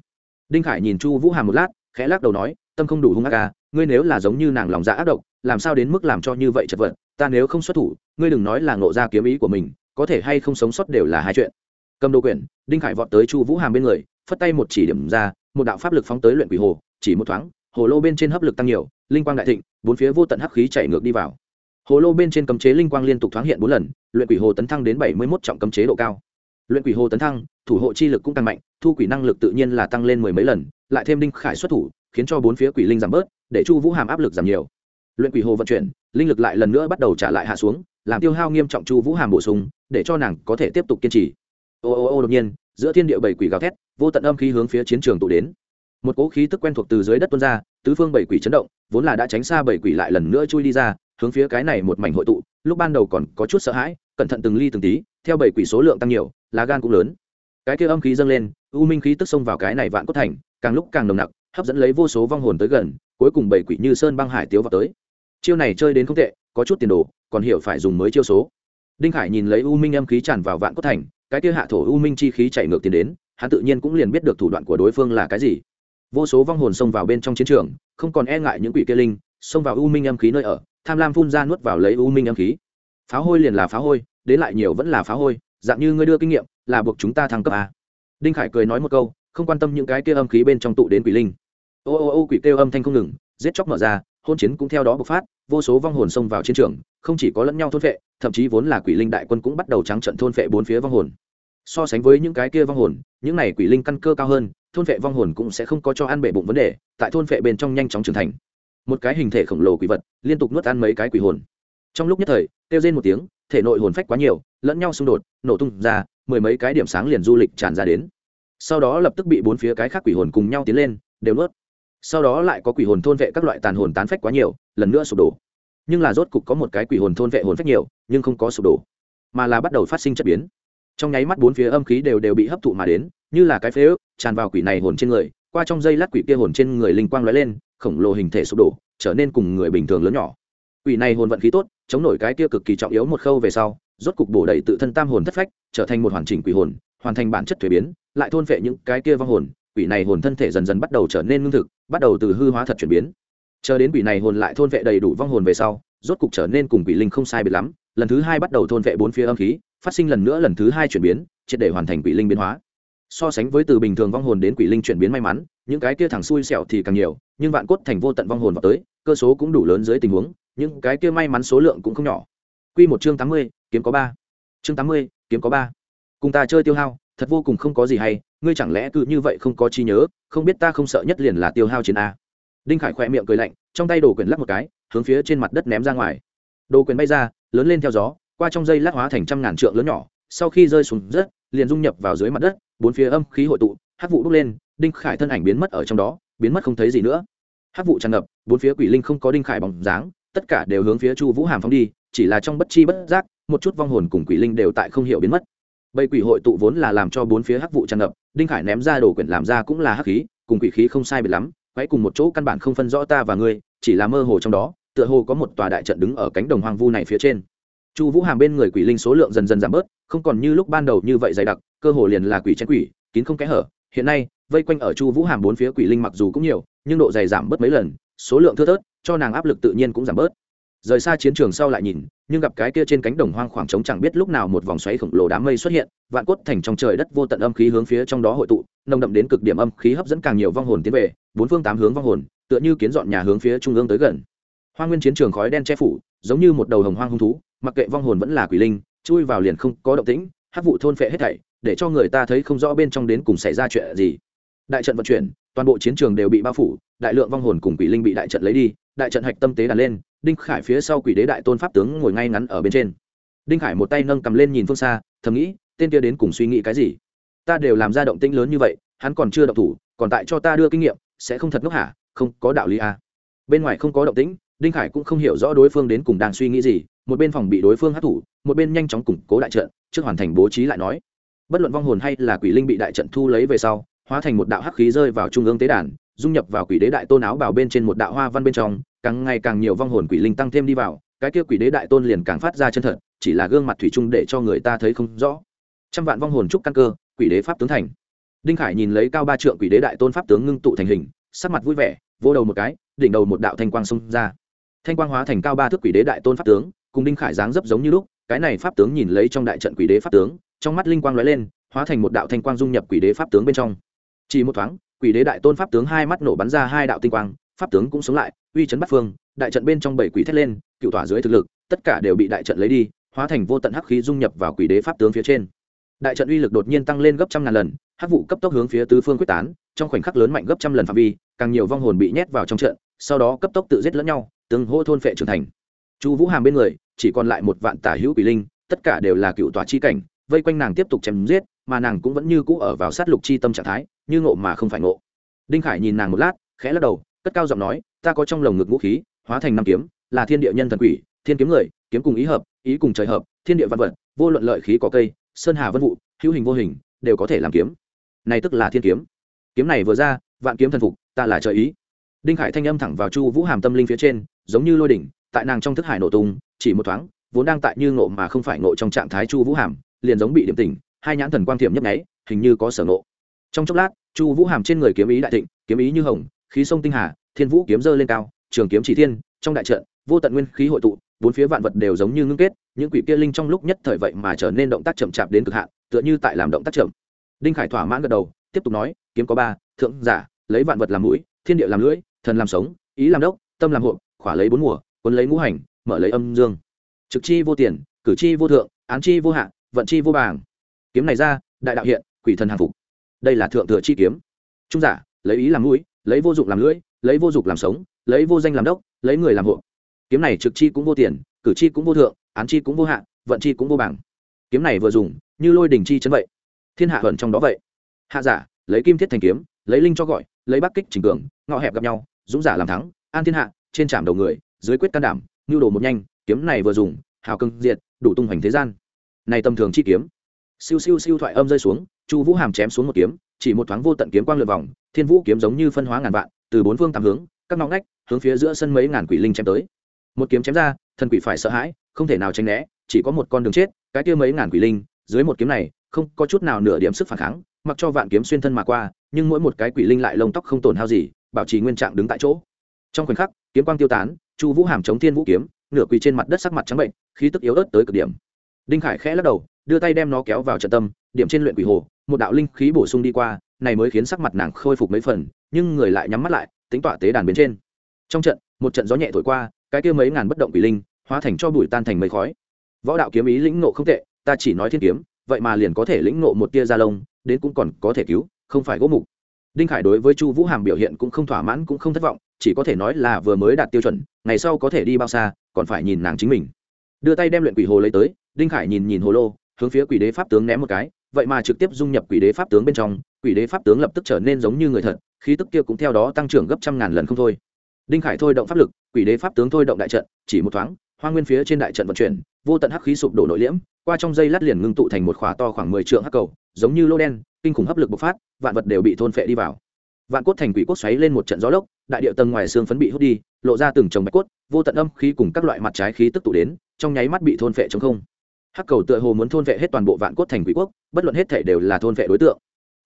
Đinh khải nhìn chu vũ hàm một lát khẽ lắc đầu nói tâm không đủ hung ác à, ngươi nếu là giống như nàng lòng dạ ác độc làm sao đến mức làm cho như vậy chật vật ta nếu không xuất thủ ngươi đừng nói là ngộ ra kiếm ý của mình có thể hay không sống sót đều là hai chuyện. Cầm đồ quyển đinh khải vọt tới chu vũ hàm bên người phất tay một chỉ điểm ra một đạo pháp lực phóng tới luyện quỷ hồ chỉ một thoáng hồ lô bên trên hấp lực tăng nhiều, linh quang đại thịnh, bốn phía vô tận hắc khí chạy ngược đi vào. Hồ lô bên trên cấm chế linh quang liên tục thoáng hiện bốn lần, luyện quỷ hồ tấn thăng đến bảy mươi một trọng cấm chế độ cao. Luyện quỷ hồ tấn thăng, thủ hộ chi lực cũng tăng mạnh, thu quỷ năng lực tự nhiên là tăng lên mười mấy lần, lại thêm đinh khải xuất thủ, khiến cho bốn phía quỷ linh giảm bớt, để chu vũ hàm áp lực giảm nhiều. Luyện quỷ hồ vận chuyển, linh lực lại lần nữa bắt đầu trả lại hạ xuống, làm tiêu hao nghiêm trọng chu vũ hàm bổ sung, để cho nàng có thể tiếp tục kiên trì. Ô ô ô đột nhiên, giữa thiên địa bảy quỷ gào thét, vô tận âm khí hướng phía chiến trường tụ đến một cỗ khí tức quen thuộc từ dưới đất tuôn ra, tứ phương bảy quỷ chấn động, vốn là đã tránh xa bảy quỷ lại lần nữa chui đi ra, hướng phía cái này một mảnh hội tụ, lúc ban đầu còn có chút sợ hãi, cẩn thận từng ly từng tí, theo bảy quỷ số lượng tăng nhiều, lá gan cũng lớn. Cái kia âm khí dâng lên, u minh khí tức xông vào cái này vạn cốt thành, càng lúc càng nồng nặc, hấp dẫn lấy vô số vong hồn tới gần, cuối cùng bảy quỷ như sơn băng hải tiếu vào tới. Chiêu này chơi đến không tệ, có chút tiền đồ, còn hiểu phải dùng mới chiêu số. Đinh hải nhìn lấy u minh âm khí tràn vào vạn cốt thành, cái kia hạ thổ u minh chi khí chạy ngược tiền đến, hắn tự nhiên cũng liền biết được thủ đoạn của đối phương là cái gì vô số vong hồn xông vào bên trong chiến trường, không còn e ngại những quỷ kia linh, xông vào u minh âm khí nơi ở, tham lam phun ra nuốt vào lấy u minh âm khí. Phá hôi liền là phá hôi, đến lại nhiều vẫn là phá hôi, dạng như ngươi đưa kinh nghiệm, là buộc chúng ta thăng cấp à? đinh khải cười nói một câu, không quan tâm những cái kia âm khí bên trong tụ đến quỷ linh. Ô ô ô, quỷ kêu âm thanh không ngừng, giết chóc mở ra, hôn chiến cũng theo đó bộc phát, vô số vong hồn xông vào chiến trường, không chỉ có lẫn nhau thôn phệ, thậm chí vốn là quỷ linh đại quân cũng bắt đầu trắng trận thôn phệ bốn phía vong hồn so sánh với những cái kia vong hồn, những này quỷ linh căn cơ cao hơn, thôn vệ vong hồn cũng sẽ không có cho ăn bể bụng vấn đề, tại thôn vệ bên trong nhanh chóng trưởng thành. Một cái hình thể khổng lồ quỷ vật, liên tục nuốt ăn mấy cái quỷ hồn. Trong lúc nhất thời, kêu rên một tiếng, thể nội hồn phách quá nhiều, lẫn nhau xung đột, nổ tung ra, mười mấy cái điểm sáng liền du lịch tràn ra đến. Sau đó lập tức bị bốn phía cái khác quỷ hồn cùng nhau tiến lên, đều nuốt. Sau đó lại có quỷ hồn thôn vệ các loại tàn hồn tán phách quá nhiều, lần nữa sụp đổ. Nhưng là rốt cục có một cái quỷ hồn thôn vệ hồn phách nhiều, nhưng không có sụp đổ, mà là bắt đầu phát sinh chất biến trong nháy mắt bốn phía âm khí đều đều bị hấp thụ mà đến, như là cái phế ức tràn vào quỷ này hồn trên người, qua trong dây lát quỷ kia hồn trên người linh quang lóe lên, khổng lồ hình thể sụp đổ, trở nên cùng người bình thường lớn nhỏ. Quỷ này hồn vận khí tốt, chống nổi cái kia cực kỳ trọng yếu một khâu về sau, rốt cục bổ đầy tự thân tam hồn thất phách, trở thành một hoàn chỉnh quỷ hồn, hoàn thành bản chất thuế biến, lại thôn phệ những cái kia vong hồn. Quỷ này hồn thân thể dần dần bắt đầu trở nên ngưng thực, bắt đầu từ hư hóa thật chuyển biến. Chờ đến quỷ này hồn lại thôn vệ đầy đủ vong hồn về sau, rốt cục trở nên cùng quỷ linh không sai biệt lắm. Lần thứ hai bắt đầu thôn vệ bốn phía âm khí phát sinh lần nữa lần thứ hai chuyển biến triệt để hoàn thành quỷ linh biến hóa so sánh với từ bình thường vong hồn đến quỷ linh chuyển biến may mắn những cái kia thẳng xui xẻo thì càng nhiều nhưng vạn cốt thành vô tận vong hồn vào tới cơ số cũng đủ lớn dưới tình huống những cái kia may mắn số lượng cũng không nhỏ Quy một chương tám mươi, kiếm có ba. Chương tám mươi, kiếm có ba. Cùng ta chơi tiêu hao, thật vô cùng không có gì hay, ngươi chẳng lẽ cứ như vậy không có chi nhớ, không biết ta không sợ nhất liền là tiêu hao chiến a. Đinh Khải khỏe miệng cười lạnh, trong tay đồ quyền lắc một cái, hướng phía trên mặt đất ném ra ngoài. Đồ quyền bay ra, lớn lên theo gió, qua trong dây lát hóa thành trăm ngàn trượng lớn nhỏ, sau khi rơi xuống đất liền dung nhập vào dưới mặt đất, bốn phía âm khí hội tụ, hắc vụ bốc lên, đinh khải thân ảnh biến mất ở trong đó, biến mất không thấy gì nữa. Hắc vụ tràn ngập, bốn phía quỷ linh không có đinh khải bóng dáng, tất cả đều hướng phía chu vũ hàm phóng đi, chỉ là trong bất chi bất giác, một chút vong hồn cùng quỷ linh đều tại không hiểu biến mất. Bầy quỷ hội tụ vốn là làm cho bốn phía hắc vụ tràn ngập, đinh khải ném ra đồ quyển làm ra cũng là hắc khí, cùng quỷ khí không sai biệt lắm quay cùng một chỗ căn bản không phân rõ ta và ngươi, chỉ là mơ hồ trong đó, tựa hồ có một tòa đại trận đứng ở cánh đồng hoang vu này phía trên chu vũ hàm bên người quỷ linh số lượng dần dần giảm bớt, không còn như lúc ban đầu như vậy dày đặc, cơ hồ liền là quỷ chén quỷ, kín không kẽ hở. Hiện nay, vây quanh ở chu vũ hàm bốn phía quỷ linh mặc dù cũng nhiều, nhưng độ dày giảm bớt mấy lần, số lượng thưa thớt, cho nàng áp lực tự nhiên cũng giảm bớt. Rời xa chiến trường sau lại nhìn, nhưng gặp cái kia trên cánh đồng hoang khoảng trống chẳng biết lúc nào một vòng xoáy khổng lồ đám mây xuất hiện, vạn cốt thành trong trời đất vô tận âm khí hướng phía trong đó hội tụ, nồng đậm đến cực điểm âm khí hấp dẫn càng nhiều vong hồn tiến về, bốn phương tám hướng vong hồn, tựa như kiến dọn nhà hướng phía trung ương tới gần. Hoa nguyên chiến trường khói đen che phủ, giống như một đầu hồng hoang hung thú mặc kệ vong hồn vẫn là quỷ linh, chui vào liền không có động tĩnh hát vụ thôn phệ hết thảy, để cho người ta thấy không rõ bên trong đến cùng xảy ra chuyện gì. Đại trận vận chuyển, toàn bộ chiến trường đều bị bao phủ, đại lượng vong hồn cùng quỷ linh bị đại trận lấy đi, đại trận hạch tâm tế đàn lên, đinh khải phía sau quỷ đế đại tôn pháp tướng ngồi ngay ngắn ở bên trên. Đinh khải một tay nâng cầm lên nhìn phương xa, thầm nghĩ, tên kia đến cùng suy nghĩ cái gì? Ta đều làm ra động tĩnh lớn như vậy, hắn còn chưa động thủ, còn tại cho ta đưa kinh nghiệm, sẽ không thật ngốc hả? Không, có đạo lý à. bên ngoài không có động tĩnh, đinh khải cũng không hiểu rõ đối phương đến cùng đang suy nghĩ gì một bên phòng bị đối phương hát thủ một bên nhanh chóng củng cố đại trận, trước hoàn thành bố trí lại nói. Bất luận vong hồn hay là quỷ linh bị đại trận thu lấy về sau, hóa thành một đạo hắc khí rơi vào trung ương tế đàn, dung nhập vào quỷ đế đại tôn áo bảo bên trên một đạo hoa văn bên trong, càng ngày càng nhiều vong hồn quỷ linh tăng thêm đi vào, cái kia quỷ đế đại tôn liền càng phát ra chân thật, chỉ là gương mặt thủy chung để cho người ta thấy không rõ. Trăm vạn vong hồn trúc căn cơ, quỷ đế pháp tướng thành. Đinh khải nhìn lấy cao ba trượng quỷ đế đại tôn pháp tướng ngưng tụ thành hình, sắc mặt vui vẻ vô đầu một cái, đỉnh đầu một đạo thanh quang xông ra. Thanh quang hóa thành cao ba thước quỷ đế đại tôn pháp tướng cùng đinh khải dáng dấp giống như lúc, cái này pháp tướng nhìn lấy trong đại trận quỷ đế pháp tướng, trong mắt linh quang lóe lên, hóa thành một đạo thanh quang dung nhập quỷ đế pháp tướng bên trong. Chỉ một thoáng, quỷ đế đại tôn pháp tướng hai mắt nổ bắn ra hai đạo tinh quang, pháp tướng cũng sống lại, uy chấn bắt phương, đại trận bên trong bảy quỷ thét lên, cựu tỏa dưới thực lực, tất cả đều bị đại trận lấy đi, hóa thành vô tận hắc khí dung nhập vào quỷ đế pháp tướng phía trên. Đại trận uy lực đột nhiên tăng lên gấp trăm ngàn lần, hắc vụ cấp tốc hướng phía tứ phương quyết tán, trong khoảnh khắc lớn mạnh gấp trăm lần phạm vi, càng nhiều vong hồn bị nhét vào trong trận, sau đó cấp tốc tự giết lẫn nhau, từng hô thôn phệ trưởng thành chu vũ hàm bên người, chỉ còn lại một vạn tả hữu quỷ linh, tất cả đều là cựu tòa chi cảnh, vây quanh nàng tiếp tục chém giết, mà nàng cũng vẫn như cũ ở vào sát lục chi tâm trạng thái, như ngộ mà không phải ngộ. Đinh khải nhìn nàng một lát, khẽ lắc đầu, cất cao giọng nói, ta có trong lồng ngực vũ khí, hóa thành năm kiếm, là thiên địa nhân thần quỷ, thiên kiếm người, kiếm cùng ý hợp, ý cùng trời hợp, thiên địa văn vật, vô luận lợi khí có cây, sơn hà vân vụ, hữu hình vô hình, đều có thể làm kiếm. Này tức là thiên kiếm. Kiếm này vừa ra, vạn kiếm thần phục, ta là trời ý. Đinh khải thanh âm thẳng vào chu vũ hàm tâm linh phía trên, giống như lôi đỉnh tại nàng trong thức hải nổ tung, chỉ một thoáng, vốn đang tại như ngộ mà không phải ngộ trong trạng thái chu vũ hàm, liền giống bị điểm tỉnh, hai nhãn thần quang thiểm nhấp nháy, hình như có sở ngộ. Trong chốc lát, chu vũ hàm trên người kiếm ý đại thịnh, kiếm ý như hồng, khí sông tinh hà, thiên vũ kiếm dơ lên cao, trường kiếm chỉ thiên, trong đại trận, vô tận nguyên khí hội tụ, bốn phía vạn vật đều giống như ngưng kết, những quỷ kia linh trong lúc nhất thời vậy mà trở nên động tác chậm chạp đến cực hạn, tựa như tại làm động tác chậm. Đinh khải thỏa mãn gật đầu, tiếp tục nói, kiếm có ba, thượng giả, lấy vạn vật làm mũi, thiên địa làm lưỡi, thần làm sống, ý làm đốc, tâm làm hộ khỏa lấy bốn mùa quân lấy ngũ hành, mở lấy âm dương. Trực chi vô tiền, cử chi vô thượng, án chi vô hạn vận chi vô bảng kiếm này ra, đại đạo hiện, quỷ thần hàng phục. Đây là thượng thừa chi kiếm. Trung giả, lấy ý làm mũi, lấy vô dụng làm lưỡi, lấy vô dụng làm sống, lấy vô danh làm đốc, lấy người làm hộ. Kiếm này trực chi cũng vô tiền, cử chi cũng vô thượng, án chi cũng vô hạn vận chi cũng vô bảng kiếm này vừa dùng, như lôi đình chi chấn vậy. Thiên hạ thuận trong đó vậy. Hạ giả, lấy kim thiết thành kiếm, lấy linh cho gọi, lấy bắc kích trình cường, ngọ hẹp gặp nhau, dũng giả làm thắng, an thiên hạ, trên trạm đầu người dưới quyết can đảm nhu đồ một nhanh, kiếm này vừa dùng, hào cưng diệt, đủ tung hoành thế gian. Này tầm thường chi kiếm. Siêu siêu siêu thoại âm rơi xuống, chu vũ hàm chém xuống một kiếm, chỉ một thoáng vô tận kiếm quang lượt vòng, thiên vũ kiếm giống như phân hóa ngàn vạn, từ bốn phương tám hướng, các ngõ ngách, hướng phía giữa sân mấy ngàn quỷ linh chém tới. Một kiếm chém ra, thần quỷ phải sợ hãi, không thể nào tránh né, chỉ có một con đường chết, cái kia mấy ngàn quỷ linh, dưới một kiếm này, không có chút nào nửa điểm sức phản kháng, mặc cho vạn kiếm xuyên thân mà qua, nhưng mỗi một cái quỷ linh lại lông tóc không tổn hao gì, bảo trì nguyên trạng đứng tại chỗ. Trong khoảnh khắc, kiếm quang tiêu tán chu vũ hàm chống thiên vũ kiếm, nửa quỳ trên mặt đất sắc mặt trắng bệnh, khí tức yếu ớt tới cực điểm. Đinh khải khẽ lắc đầu, đưa tay đem nó kéo vào trận tâm, điểm trên luyện quỷ hồ, một đạo linh khí bổ sung đi qua, này mới khiến sắc mặt nàng khôi phục mấy phần, nhưng người lại nhắm mắt lại, tính tọa tế đàn bên trên. Trong trận, một trận gió nhẹ thổi qua, cái kia mấy ngàn bất động quỷ linh, hóa thành cho bụi tan thành mấy khói. Võ đạo kiếm ý lĩnh nộ không tệ, ta chỉ nói thiên kiếm, vậy mà liền có thể lĩnh nộ một tia da lông, đến cũng còn có thể cứu, không phải gỗ mục đinh khải đối với chu vũ hàm biểu hiện cũng không thỏa mãn cũng không thất vọng, chỉ có thể nói là vừa mới đạt tiêu chuẩn, ngày sau có thể đi bao xa, còn phải nhìn nàng chính mình. Đưa tay đem luyện quỷ hồ lấy tới, đinh khải nhìn nhìn hồ lô, hướng phía quỷ đế pháp tướng ném một cái, vậy mà trực tiếp dung nhập quỷ đế pháp tướng bên trong, quỷ đế pháp tướng lập tức trở nên giống như người thật, khí tức kia cũng theo đó tăng trưởng gấp trăm ngàn lần không thôi. Đinh khải thôi động pháp lực, quỷ đế pháp tướng thôi động đại trận, chỉ một thoáng, hoa nguyên phía trên đại trận vận chuyển vô tận hắc khí sụp đổ nội liễm qua trong dây lát liền ngưng tụ thành một khỏa to khoảng mười trượng hắc cầu giống như lô đen kinh khủng hấp lực bộc phát vạn vật đều bị thôn phệ đi vào. Vạn cốt thành quỷ cốt xoáy lên một trận gió lốc đại địa tầng ngoài xương phấn bị hút đi lộ ra từng chồng bạch cốt vô tận âm khí cùng các loại mặt trái khí tức tụ đến trong nháy mắt bị thôn phệ chống không. Hắc cầu tựa hồ muốn thôn phệ hết toàn bộ vạn cốt thành quỷ quốc bất luận hết thể đều là thôn phệ đối tượng.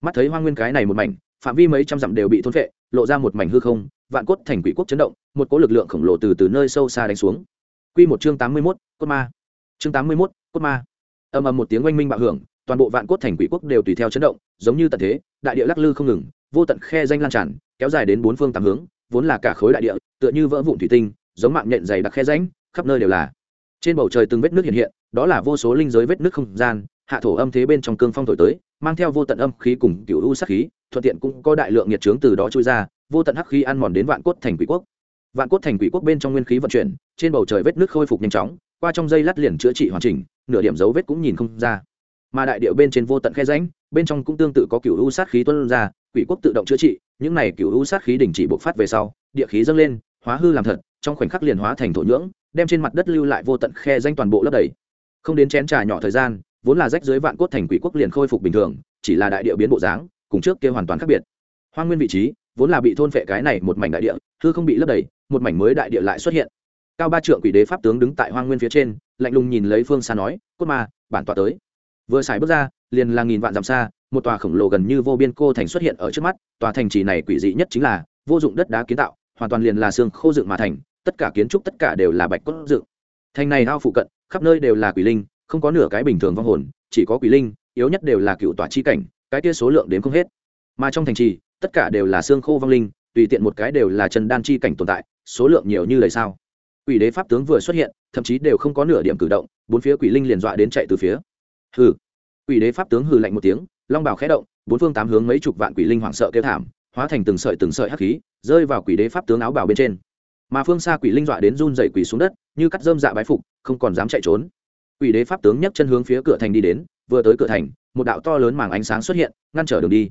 Mắt thấy hoang nguyên cái này một mảnh phạm vi mấy trăm dặm đều bị thôn phệ lộ ra một mảnh hư không vạn cốt thành quỷ quốc chấn động một cỗ lực lượng khổng lồ từ từ nơi sâu xa đánh xuống. Quy một chương tám mươi 81, cốt ma. Chương tám mươi 81, cốt ma. âm âm một tiếng oanh minh bạo hưởng, toàn bộ vạn cốt thành quỷ quốc đều tùy theo chấn động, giống như tận thế, đại địa lắc lư không ngừng, vô tận khe danh lan tràn, kéo dài đến bốn phương tám hướng, vốn là cả khối đại địa, tựa như vỡ vụn thủy tinh, giống mạng nhện dày đặc khe rãnh, khắp nơi đều là. Trên bầu trời từng vết nước hiện hiện, đó là vô số linh giới vết nước không gian, hạ thổ âm thế bên trong cương phong thổi tới, mang theo vô tận âm khí cùng cửu u sát khí, thuận tiện cũng có đại lượng nhiệt trướng từ đó trôi ra, vô tận hắc khí ăn mòn đến vạn cốt thành quỷ quốc vạn cốt thành quỷ quốc bên trong nguyên khí vận chuyển trên bầu trời vết nước khôi phục nhanh chóng qua trong dây lát liền chữa trị hoàn chỉnh, nửa điểm dấu vết cũng nhìn không ra. Mà đại điệu bên trên vô tận khe ránh bên trong cũng tương tự có cựu u sát khí tuân ra, quỷ quốc tự động chữa trị, những này cựu u sát khí đình chỉ bộc phát về sau, địa khí dâng lên, hóa hư làm thật, trong khoảnh khắc liền hóa thành thổ nhưỡng, đem trên mặt đất lưu lại vô tận khe danh toàn bộ lấp đầy. Không đến chén trà nhỏ thời gian, vốn là rách dưới vạn cốt thành quỷ quốc liền khôi phục bình thường, chỉ là đại địa biến bộ dáng, cùng trước kia hoàn toàn khác biệt. Hoa nguyên vị trí, vốn là bị thôn phệ cái này một mảnh đại địa, hư không bị lấp đầy, một mảnh mới đại địa lại xuất hiện cao ba trượng quỷ đế pháp tướng đứng tại hoang nguyên phía trên, lạnh lùng nhìn lấy phương xa nói, cốt ma, bản tọa tới. Vừa xài bước ra, liền là nghìn vạn dặm xa, một tòa khổng lồ gần như vô biên cô thành xuất hiện ở trước mắt, tòa thành trì này quỷ dị nhất chính là vô dụng đất đá kiến tạo, hoàn toàn liền là xương khô dựng mà thành, tất cả kiến trúc tất cả đều là bạch cốt dựng. Thành này ao phụ cận, khắp nơi đều là quỷ linh, không có nửa cái bình thường vong hồn, chỉ có quỷ linh, yếu nhất đều là cựu tòa chi cảnh, cái kia số lượng đến không hết. Mà trong thành trì, tất cả đều là xương khô vong linh, tùy tiện một cái đều là chân đan chi cảnh tồn tại, số lượng nhiều như lời sao? Quỷ đế pháp tướng vừa xuất hiện thậm chí đều không có nửa điểm cử động bốn phía quỷ linh liền dọa đến chạy từ phía. Hừ. Quỷ đế pháp tướng hừ lạnh một tiếng long bào khẽ động bốn phương tám hướng mấy chục vạn quỷ linh hoảng sợ kêu thảm hóa thành từng sợi từng sợi hắc khí rơi vào quỷ đế pháp tướng áo bào bên trên. Mà phương xa quỷ linh dọa đến run dậy quỷ xuống đất như cắt dơm dạ bái phục không còn dám chạy trốn. Quỷ đế pháp tướng nhấc chân hướng phía cửa thành đi đến vừa tới cửa thành một đạo to lớn màng ánh sáng xuất hiện ngăn trở đường đi.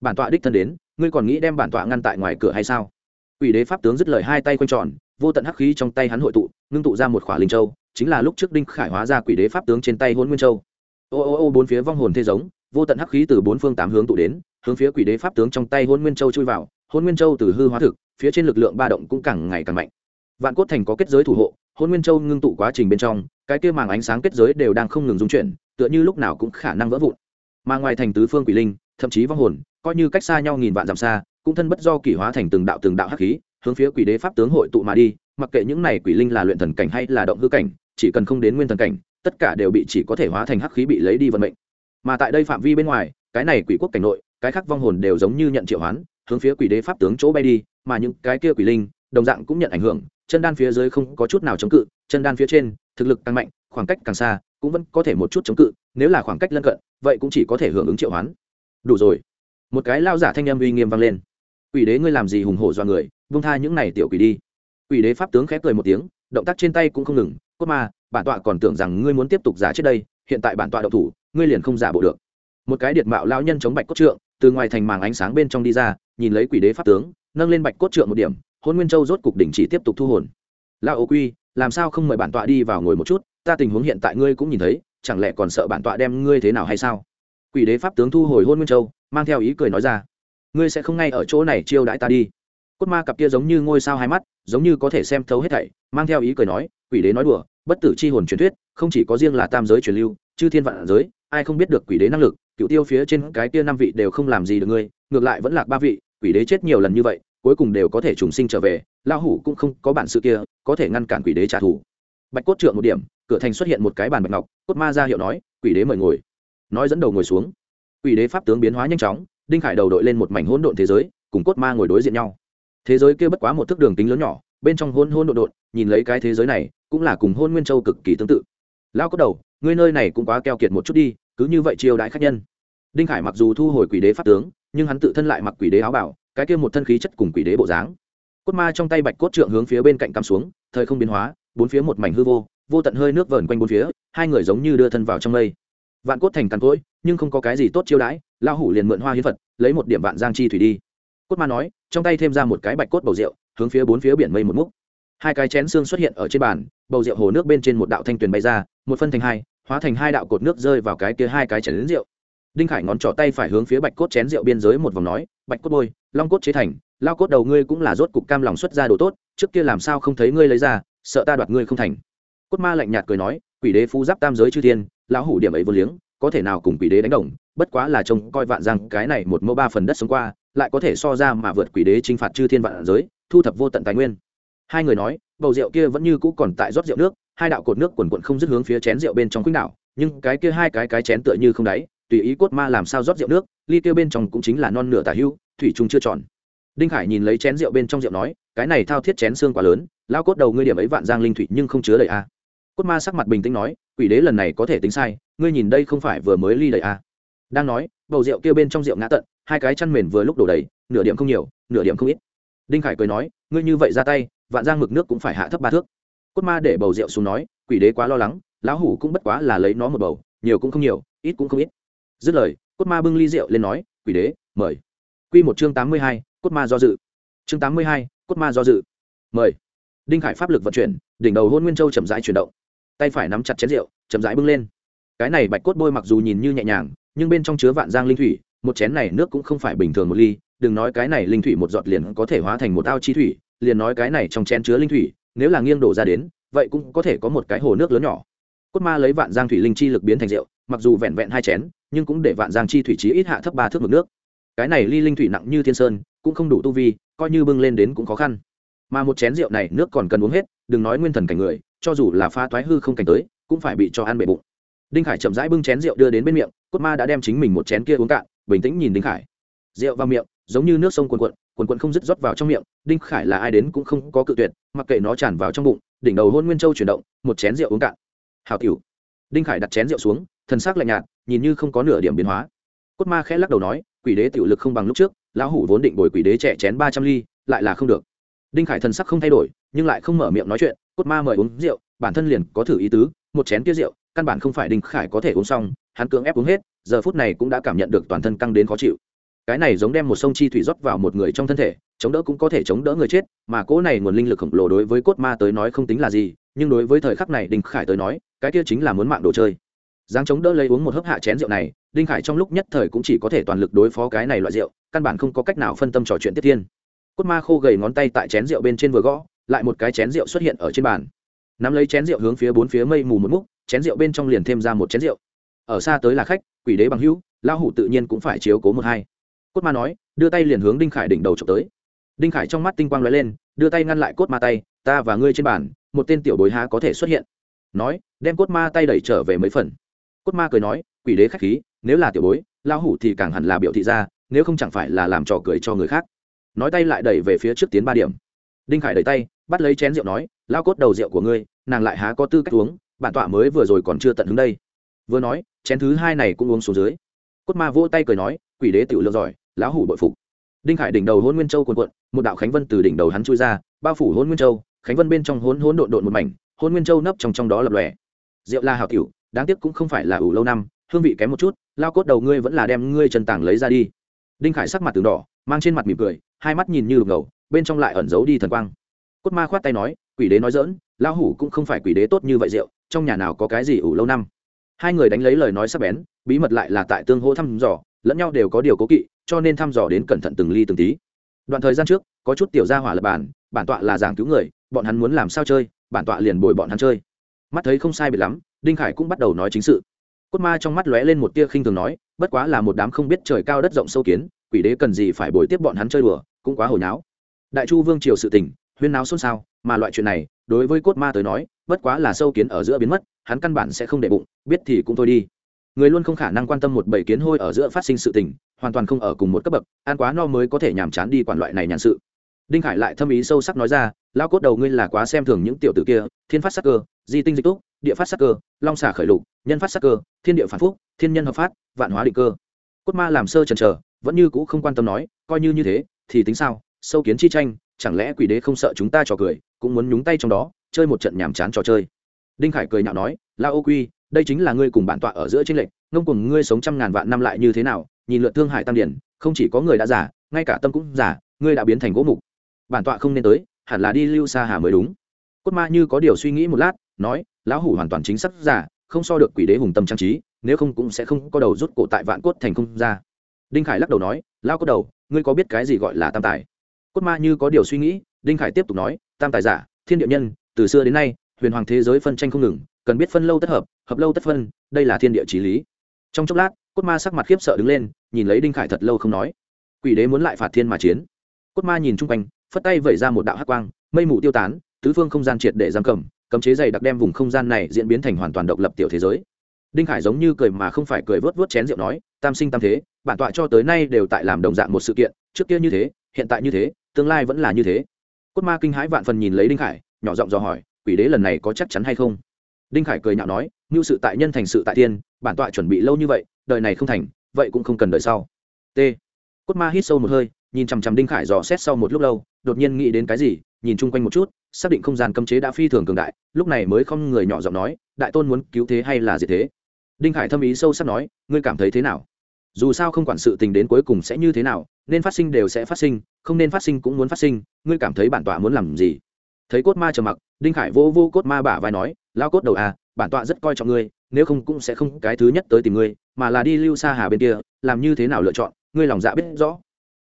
Bản tọa đích thân đến ngươi còn nghĩ đem bản tọa ngăn tại ngoài cửa hay sao? Quỷ đế pháp tướng dứt lời hai tay quanh tròn, vô tận hắc khí trong tay hắn hội tụ, ngưng tụ ra một khỏa linh châu, chính là lúc trước Đinh Khải hóa ra quỷ đế pháp tướng trên tay hôn Nguyên Châu. Ô ô ô bốn phía vong hồn thế giống, vô tận hắc khí từ bốn phương tám hướng tụ đến, hướng phía quỷ đế pháp tướng trong tay hôn Nguyên Châu chui vào, hôn Nguyên Châu từ hư hóa thực, phía trên lực lượng ba động cũng càng ngày càng mạnh. Vạn cốt thành có kết giới thủ hộ, hôn Nguyên Châu ngưng tụ quá trình bên trong, cái kia màng ánh sáng kết giới đều đang không ngừng dung chuyển, tựa như lúc nào cũng khả năng vỡ vụn. Mà ngoài thành tứ phương quỷ linh, thậm chí vong hồn, coi như cách xa nhau nghìn vạn dặm xa, cũng thân bất do kỷ hóa thành từng đạo từng đạo hắc khí, hướng phía quỷ đế pháp tướng hội tụ mà đi, mặc kệ những này quỷ linh là luyện thần cảnh hay là động hư cảnh, chỉ cần không đến nguyên thần cảnh, tất cả đều bị chỉ có thể hóa thành hắc khí bị lấy đi vận mệnh. Mà tại đây phạm vi bên ngoài, cái này quỷ quốc cảnh nội, cái khác vong hồn đều giống như nhận triệu hoán, hướng phía quỷ đế pháp tướng chỗ bay đi, mà những cái kia quỷ linh, đồng dạng cũng nhận ảnh hưởng, chân đan phía dưới không có chút nào chống cự, chân đan phía trên, thực lực càng mạnh, khoảng cách càng xa, cũng vẫn có thể một chút chống cự, nếu là khoảng cách lân cận, vậy cũng chỉ có thể hưởng ứng triệu hoán. Đủ rồi. Một cái lao giả thanh âm uy nghiêm vang lên quỷ đế ngươi làm gì hùng hổ do người vung tha những này tiểu quỷ đi. Quỷ đế pháp tướng khép cười một tiếng, động tác trên tay cũng không ngừng, cốt ma, bản tọa còn tưởng rằng ngươi muốn tiếp tục giả chết đây, hiện tại bản tọa đậu thủ, ngươi liền không giả bộ được. Một cái điện mạo lao nhân chống bạch cốt trượng, từ ngoài thành màng ánh sáng bên trong đi ra, nhìn lấy quỷ đế pháp tướng, nâng lên bạch cốt trượng một điểm, hôn nguyên châu rốt cục đỉnh chỉ tiếp tục thu hồn. Lao ô quy, làm sao không mời bản tọa đi vào ngồi một chút, ta tình huống hiện tại ngươi cũng nhìn thấy, chẳng lẽ còn sợ bản tọa đem ngươi thế nào hay sao? Quỷ đế pháp tướng thu hồi hôn nguyên châu, mang theo ý cười nói ra ngươi sẽ không ngay ở chỗ này chiêu đãi ta đi. Cốt ma cặp kia giống như ngôi sao hai mắt, giống như có thể xem thấu hết thảy, mang theo ý cười nói, quỷ đế nói đùa, bất tử c h i hồn truyền thuyết, không chỉ có riêng là tam giới truyền lưu, chư thiên vạn giới, ai không biết được quỷ đế năng lực, cựu tiêu phía trên cái kia năm vị đều không làm gì được ngươi, ngược lại vẫn lạc ba vị, quỷ đế chết nhiều lần như vậy, cuối cùng đều có thể trùng sinh trở về lao hủ cũng không có bản sự kia, có thể ngăn cản quỷ đế trả thù. Bạch cốt trượng một điểm, cửa thành xuất hiện một cái bàn bạch ngọc, cốt ma ra hiệu nói, quỷ đế mời ngồi. Nói dẫn đầu ngồi xuống. Quỷ đế pháp tướng biến hóa nhanh chóng đinh khải đầu đội lên một mảnh hỗn độn thế giới, cùng cốt ma ngồi đối diện nhau. Thế giới kia bất quá một thước đường tính lớn nhỏ, bên trong hôn hôn độn độn, nhìn lấy cái thế giới này, cũng là cùng hôn nguyên châu cực kỳ tương tự. Lao cốt đầu, ngươi nơi này cũng quá keo kiệt một chút đi, cứ như vậy chiêu đãi khách nhân. Đinh khải mặc dù thu hồi quỷ đế pháp tướng, nhưng hắn tự thân lại mặc quỷ đế áo bảo, cái kia một thân khí chất cùng quỷ đế bộ dáng. Cốt ma trong tay bạch cốt trượng hướng phía bên cạnh cắm xuống, thời không biến hóa, bốn phía một mảnh hư vô vô tận hơi nước vờn quanh bốn phía, hai người giống như đưa thân vào trong mây. Vạn cốt thành càn cỗi, nhưng không có cái gì tốt chiêu đãi Lão hủ liền mượn hoa hiến phật, lấy một điểm vạn giang chi thủy đi. Cốt ma nói, trong tay thêm ra một cái bạch cốt bầu rượu, hướng phía bốn phía biển mây một múc. Hai cái chén xương xuất hiện ở trên bàn, bầu rượu hồ nước bên trên một đạo thanh tuyền bay ra, một phân thành hai, hóa thành hai đạo cột nước rơi vào cái kia hai cái chén đến rượu. Đinh khải ngón trỏ tay phải hướng phía bạch cốt chén rượu biên giới một vòng nói, bạch cốt bôi, long cốt chế thành, lao cốt đầu ngươi cũng là rốt cục cam lòng xuất ra đồ tốt, trước kia làm sao không thấy ngươi lấy ra, sợ ta đoạt ngươi không thành. Cốt ma lạnh nhạt cười nói, quỷ đế phú giáp tam giới chư thiên, lão hủ điểm ấy vô liếng có thể nào cùng quỷ đế đánh đồng, bất quá là trông coi vạn rằng cái này một mẫu ba phần đất sống qua, lại có thể so ra mà vượt quỷ đế chinh phạt chư thiên vạn giới, thu thập vô tận tài nguyên. Hai người nói, bầu rượu kia vẫn như cũ còn tại rót rượu nước, hai đạo cột nước quần quận không dứt hướng phía chén rượu bên trong quýnh đạo nhưng cái kia hai cái cái chén tựa như không đáy, tùy ý cốt ma làm sao rót rượu nước, ly kia bên trong cũng chính là non nửa tả hưu, thủy trung chưa tròn. Đinh khải nhìn lấy chén rượu bên trong rượu nói, cái này thao thiết chén xương quá lớn, lao cốt đầu ngươi điểm ấy vạn giang linh thủy nhưng không chứa đầy a cốt ma sắc mặt bình tĩnh nói, quỷ đế lần này có thể tính sai, ngươi nhìn đây không phải vừa mới ly đầy à? đang nói, bầu rượu kia bên trong rượu ngã tận, hai cái chăn mền vừa lúc đổ đầy, nửa điểm không nhiều, nửa điểm không ít. Đinh khải cười nói, ngươi như vậy ra tay, vạn giang mực nước cũng phải hạ thấp ba thước. Cốt ma để bầu rượu xuống nói, quỷ đế quá lo lắng, lão hủ cũng bất quá là lấy nó một bầu, nhiều cũng không nhiều, ít cũng không ít. Dứt lời, cốt ma bưng ly rượu lên nói, quỷ đế, mời. Q một chương tám mươi hai, cốt ma do dự. Chương tám mươi hai, cốt ma do dự. Mời. Đinh khải pháp lực vận chuyển, đỉnh đầu hôn nguyên châu chậm rãi chuyển động tay phải nắm chặt chén rượu, chậm rãi bưng lên. Cái này bạch cốt bôi mặc dù nhìn như nhẹ nhàng, nhưng bên trong chứa vạn giang linh thủy, một chén này nước cũng không phải bình thường một ly, đừng nói cái này linh thủy một giọt liền có thể hóa thành một ao chi thủy, liền nói cái này trong chén chứa linh thủy, nếu là nghiêng đổ ra đến, vậy cũng có thể có một cái hồ nước lớn nhỏ. Cốt ma lấy vạn giang thủy linh chi lực biến thành rượu, mặc dù vẹn vẹn hai chén, nhưng cũng để vạn giang chi thủy trí ít hạ thấp ba thước mực nước. Cái này ly linh thủy nặng như thiên sơn, cũng không đủ tu vi, coi như bưng lên đến cũng khó khăn. Mà một chén rượu này nước còn cần uống hết, đừng nói nguyên thần cảnh người cho dù là pha thoái hư không cảnh tới, cũng phải bị cho ăn bể bụng. Đinh khải chậm rãi bưng chén rượu đưa đến bên miệng, cốt ma đã đem chính mình một chén kia uống cạn, bình tĩnh nhìn đinh khải. Rượu vào miệng, giống như nước sông cuồn cuộn cuồn cuộn không dứt rót vào trong miệng, đinh khải là ai đến cũng không có cự tuyệt, mặc kệ nó tràn vào trong bụng, đỉnh đầu hôn nguyên châu chuyển động, một chén rượu uống cạn. Hào tiểu đinh khải đặt chén rượu xuống, thần sắc lạnh nhạt, nhìn như không có nửa điểm biến hóa. Cốt ma khẽ lắc đầu nói, quỷ đế tiểu lực không bằng lúc trước, lão hủ vốn định bồi quỷ đế trẻ chén ba trăm ly, lại là không được. Đinh khải thần sắc không thay đổi, nhưng lại không mở miệng nói chuyện cốt ma mời uống rượu, bản thân liền có thử ý tứ, một chén kia rượu, căn bản không phải đinh khải có thể uống xong, hắn cưỡng ép uống hết, giờ phút này cũng đã cảm nhận được toàn thân căng đến khó chịu. Cái này giống đem một sông chi thủy rót vào một người trong thân thể, chống đỡ cũng có thể chống đỡ người chết, mà cỗ này nguồn linh lực khổng lồ đối với cốt ma tới nói không tính là gì, nhưng đối với thời khắc này đinh khải tới nói, cái kia chính là muốn mạng đồ chơi. Giáng chống đỡ lấy uống một hớp hạ chén rượu này, đinh khải trong lúc nhất thời cũng chỉ có thể toàn lực đối phó cái này loại rượu, căn bản không có cách nào phân tâm trò chuyện tiếp thiên. Cốt ma khô gầy ngón tay tại chén rượu bên trên vừa gõ lại một cái chén rượu xuất hiện ở trên bàn. Nắm lấy chén rượu hướng phía bốn phía mây mù một múc, chén rượu bên trong liền thêm ra một chén rượu. Ở xa tới là khách, quỷ đế bằng hữu lao hủ tự nhiên cũng phải chiếu cố một hai. Cốt ma nói, đưa tay liền hướng đinh khải đỉnh đầu trộm tới. Đinh khải trong mắt tinh quang lóe lên, đưa tay ngăn lại cốt ma tay, ta và ngươi trên bàn, một tên tiểu bối há có thể xuất hiện. Nói, đem cốt ma tay đẩy trở về mấy phần. Cốt ma cười nói, quỷ đế khách khí, nếu là tiểu bối lao hủ thì càng hẳn là biểu thị ra, nếu không chẳng phải là làm trò cười cho người khác. Nói tay lại đẩy về phía trước tiến ba điểm đinh khải đẩy tay, bắt lấy chén rượu nói, lao cốt đầu rượu của ngươi, nàng lại há có tư cách uống, bản tọa mới vừa rồi còn chưa tận hứng đây. Vừa nói, chén thứ hai này cũng uống xuống dưới. Cốt ma vỗ tay cười nói, quỷ đế tiểu lượng giỏi, lão hủ bội phục. Đinh khải đỉnh đầu hôn nguyên châu quần quận một đạo khánh vân từ đỉnh đầu hắn chui ra, bao phủ hôn nguyên châu, khánh vân bên trong hôn hôn độn độn một mảnh hôn nguyên châu nấp trong trong đó lập lòe. Rượu la hào tiểu, đáng tiếc cũng không phải là ủ lâu năm, hương vị kém một chút, lao cốt đầu ngươi vẫn là đem ngươi chân tảng lấy ra đi. Đinh khải sắc mặt từng đỏ, mang trên mặt mỉm cười, hai mắt nhìn như lục ngầu bên trong lại ẩn giấu đi thần quang. Cốt ma khoát tay nói, quỷ đế nói dỡn lão hủ cũng không phải quỷ đế tốt như vậy rượu, trong nhà nào có cái gì ủ lâu năm. Hai người đánh lấy lời nói sắc bén, bí mật lại là tại tương hô thăm dò, lẫn nhau đều có điều cố kỵ, cho nên thăm dò đến cẩn thận từng ly từng tí. Đoạn thời gian trước, có chút tiểu gia hỏa lập bản bản tọa là giảng cứu người, bọn hắn muốn làm sao chơi, bản tọa liền bồi bọn hắn chơi. Mắt thấy không sai biệt lắm, đinh khải cũng bắt đầu nói chính sự. Cốt ma trong mắt lóe lên một tia khinh thường nói, bất quá là một đám không biết trời cao đất rộng sâu kiến, quỷ đế cần gì phải bồi tiếp bọn hắn chơi đùa, cũng quá hồi nháo đại chu vương triều sự tình, huyên náo xôn xao, mà loại chuyện này, đối với cốt ma tới nói, bất quá là sâu kiến ở giữa biến mất, hắn căn bản sẽ không để bụng, biết thì cũng thôi đi. Người luôn không khả năng quan tâm một bầy kiến hôi ở giữa phát sinh sự tình, hoàn toàn không ở cùng một cấp bậc, ăn quá no mới có thể nhàm chán đi quản loại này nhàn sự. Đinh khải lại thâm ý sâu sắc nói ra lao cốt đầu ngươi là quá xem thường những tiểu tử kia, thiên phát sắc cơ, di tinh dịch túc, địa phát sắc cơ, long xả khởi lục, nhân phát sắc cơ, thiên địa phản phúc, thiên nhân hợp phát, vạn hóa định cơ. Cốt ma làm sơ trần trờ vẫn như cũ không quan tâm nói, coi như như thế, thì tính sao? Sâu kiến chi tranh, chẳng lẽ quỷ đế không sợ chúng ta trò cười, cũng muốn nhúng tay trong đó, chơi một trận nhàm chán trò chơi? Đinh khải cười nhạo nói, la ô quy, đây chính là ngươi cùng bản tọa ở giữa tranh lệch, ngông cùng ngươi sống trăm ngàn vạn năm lại như thế nào, nhìn lượt thương hải tam điển, không chỉ có người đã giả ngay cả tâm cũng giả ngươi đã biến thành gỗ mục. Bản tọa không nên tới, hẳn là đi lưu xa hà mới đúng. Cốt ma như có điều suy nghĩ một lát, nói, lão hủ hoàn toàn chính xác giả không so được quỷ đế hùng tâm trang trí, nếu không cũng sẽ không có đầu rút cổ tại vạn cốt thành không ra. Đinh khải lắc đầu nói lao có đầu, ngươi có biết cái gì gọi là tam tài? Cốt ma như có điều suy nghĩ, đinh khải tiếp tục nói, tam tài giả, thiên địa nhân, từ xưa đến nay, huyền hoàng thế giới phân tranh không ngừng, cần biết phân lâu tất hợp hợp lâu tất phân, đây là thiên địa trí lý. Trong chốc lát, cốt ma sắc mặt khiếp sợ đứng lên, nhìn lấy đinh khải thật lâu không nói. Quỷ đế muốn lại phạt thiên mà chiến. Cốt ma nhìn chung quanh, phất tay vẩy ra một đạo hắc quang, mây mù tiêu tán, tứ phương không gian triệt để giam cầm, cấm chế dày đặc đem vùng không gian này diễn biến thành hoàn toàn độc lập tiểu thế giới. Đinh khải giống như cười mà không phải cười vớt vớt chén rượu nói, tam sinh tam thế, bản tọa cho tới nay đều tại làm đồng dạng một sự kiện, trước kia như thế, hiện tại như thế tương lai vẫn là như thế. Cốt ma kinh hãi vạn phần nhìn lấy đinh khải, nhỏ giọng dò hỏi, quỷ đế lần này có chắc chắn hay không? Đinh khải cười nhạo nói, như sự tại nhân thành sự tại tiên, bản tọa chuẩn bị lâu như vậy, đời này không thành, vậy cũng không cần đời sau. T. Cốt ma hít sâu một hơi, nhìn chằm chằm đinh khải dò xét sau một lúc lâu, đột nhiên nghĩ đến cái gì, nhìn chung quanh một chút, xác định không gian cấm chế đã phi thường cường đại, lúc này mới không người nhỏ giọng nói, đại tôn muốn cứu thế hay là gì thế? Đinh khải thâm ý sâu sắc nói, ngươi cảm thấy thế nào? Dù sao không quản sự tình đến cuối cùng sẽ như thế nào, nên phát sinh đều sẽ phát sinh, không nên phát sinh cũng muốn phát sinh, ngươi cảm thấy bản tọa muốn làm gì? Thấy cốt ma trầm mặc, đinh khải vô vô cốt ma bả vai nói lao cốt đầu à bản tọa rất coi trọng ngươi, nếu không cũng sẽ không cái thứ nhất tới tìm ngươi, mà là đi lưu xa hà bên kia, làm như thế nào lựa chọn, ngươi lòng dạ biết rõ.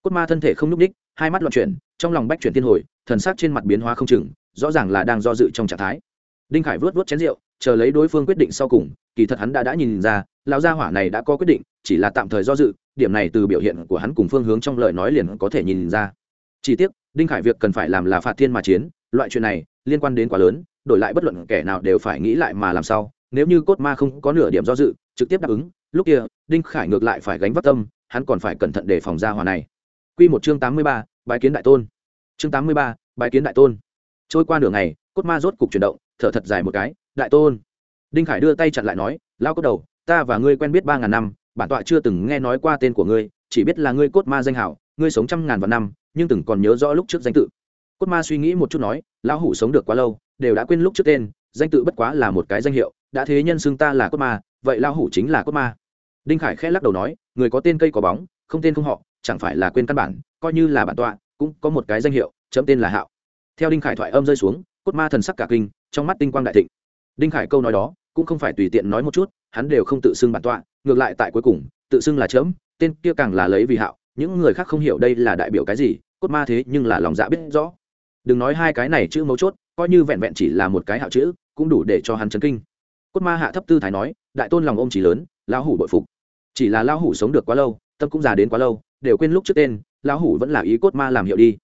Cốt ma thân thể không nhúc ních hai mắt loạn chuyển, trong lòng bách chuyển tiên hồi, thần sắc trên mặt biến hóa không chừng, rõ ràng là đang do dự trong trạng thái đinh khải vớt vớt chén rượu chờ lấy đối phương quyết định sau cùng kỳ thật hắn đã đã nhìn ra lão gia hỏa này đã có quyết định chỉ là tạm thời do dự điểm này từ biểu hiện của hắn cùng phương hướng trong lời nói liền có thể nhìn ra chi tiết đinh khải việc cần phải làm là phạt thiên mà chiến loại chuyện này liên quan đến quá lớn đổi lại bất luận kẻ nào đều phải nghĩ lại mà làm sao nếu như cốt ma không có nửa điểm do dự trực tiếp đáp ứng lúc kia đinh khải ngược lại phải gánh vác tâm hắn còn phải cẩn thận để phòng gia hỏa này Quy một chương tám mươi ba, kiến đại tôn. Chương tám mươi ba, kiến đại tôn. Trôi qua nửa ngày, cốt ma rốt cục chuyển động, thở thật dài một cái, đại tôn. Đinh Khải đưa tay chặn lại nói, lao cốc đầu, ta và ngươi quen biết ba ngàn năm, bản tọa chưa từng nghe nói qua tên của ngươi, chỉ biết là ngươi cốt ma danh hảo, ngươi sống trăm ngàn vạn năm, nhưng từng còn nhớ rõ lúc trước danh tự. Cốt ma suy nghĩ một chút nói, lão hủ sống được quá lâu, đều đã quên lúc trước tên, danh tự bất quá là một cái danh hiệu, đã thế nhân xưng ta là cốt ma, vậy lão hủ chính là cốt ma. Đinh Khải khẽ lắc đầu nói, người có tên cây có bóng, không tên không họ, chẳng phải là quên căn bản coi như là bản tọa cũng có một cái danh hiệu chấm tên là hạo theo đinh khải thoại âm rơi xuống cốt ma thần sắc cả kinh, trong mắt tinh quang đại thịnh. Đinh khải câu nói đó, cũng không phải tùy tiện nói một chút, hắn đều không tự xưng bản tọa, ngược lại tại cuối cùng, tự xưng là chớm, tên kia càng là lấy vì hạo, những người khác không hiểu đây là đại biểu cái gì, cốt ma thế nhưng là lòng dạ biết rõ. Đừng nói hai cái này chữ mấu chốt, coi như vẹn vẹn chỉ là một cái hạo chữ, cũng đủ để cho hắn chấn kinh. Cốt ma hạ thấp tư thái nói, đại tôn lòng ôm chỉ lớn, lão hủ bội phục. Chỉ là lão hủ sống được quá lâu, tâm cũng già đến quá lâu, đều quên lúc trước tên, lão hủ vẫn là ý cốt ma làm hiệu đi.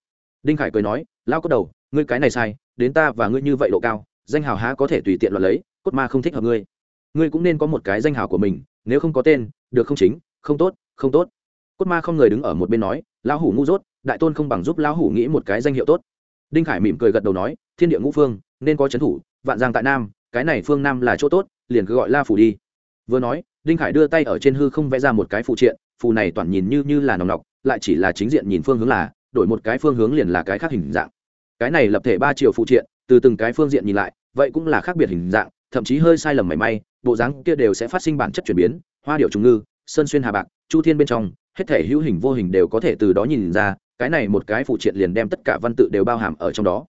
Đinh khải cười nói, lão cốt đầu, ngươi cái này sai đến ta và ngươi như vậy độ cao, danh hào há có thể tùy tiện loạt lấy, cốt ma không thích hợp ngươi. Ngươi cũng nên có một cái danh hào của mình, nếu không có tên, được không chính, không tốt không tốt. Cốt ma không người đứng ở một bên nói, lão hủ ngu dốt, đại tôn không bằng giúp lão hủ nghĩ một cái danh hiệu tốt. Đinh khải mỉm cười gật đầu nói, thiên địa ngũ phương, nên có trấn thủ, vạn giang tại nam, cái này phương nam là chỗ tốt, liền cứ gọi la phủ đi. Vừa nói, đinh khải đưa tay ở trên hư không vẽ ra một cái phụ triện, phù này toàn nhìn như như là nòng nọc, lại chỉ là chính diện nhìn phương hướng là, đổi một cái phương hướng liền là cái khác hình dạng cái này lập thể ba chiều phụ triện, từ từng cái phương diện nhìn lại, vậy cũng là khác biệt hình dạng, thậm chí hơi sai lầm mảy may, bộ dáng kia đều sẽ phát sinh bản chất chuyển biến, hoa điệu trùng ngư, sơn xuyên hà bạc, chu thiên bên trong, hết thể hữu hình vô hình đều có thể từ đó nhìn ra, cái này một cái phụ triện liền đem tất cả văn tự đều bao hàm ở trong đó.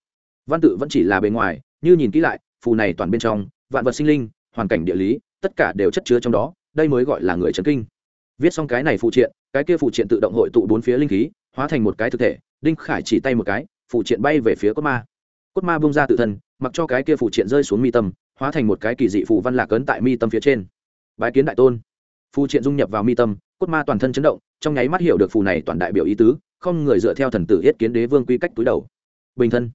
Văn tự vẫn chỉ là bề ngoài, như nhìn kỹ lại, phù này toàn bên trong, vạn vật sinh linh, hoàn cảnh địa lý, tất cả đều chất chứa trong đó, đây mới gọi là người trấn kinh. Viết xong cái này phụ triện, cái kia phụ triện tự động hội tụ bốn phía linh khí, hóa thành một cái thực thể, đinh khải chỉ tay một cái phụ triện bay về phía cốt ma. Cốt ma bung ra tự thân, mặc cho cái kia phụ triện rơi xuống mi tâm, hóa thành một cái kỳ dị phụ văn lạc ấn tại mi tâm phía trên. Bái kiến đại tôn. Phụ triện dung nhập vào mi tâm, cốt ma toàn thân chấn động, trong nháy mắt hiểu được phù này toàn đại biểu ý tứ, không người dựa theo thần tử yết kiến đế vương quy cách túi đầu. Bình thân.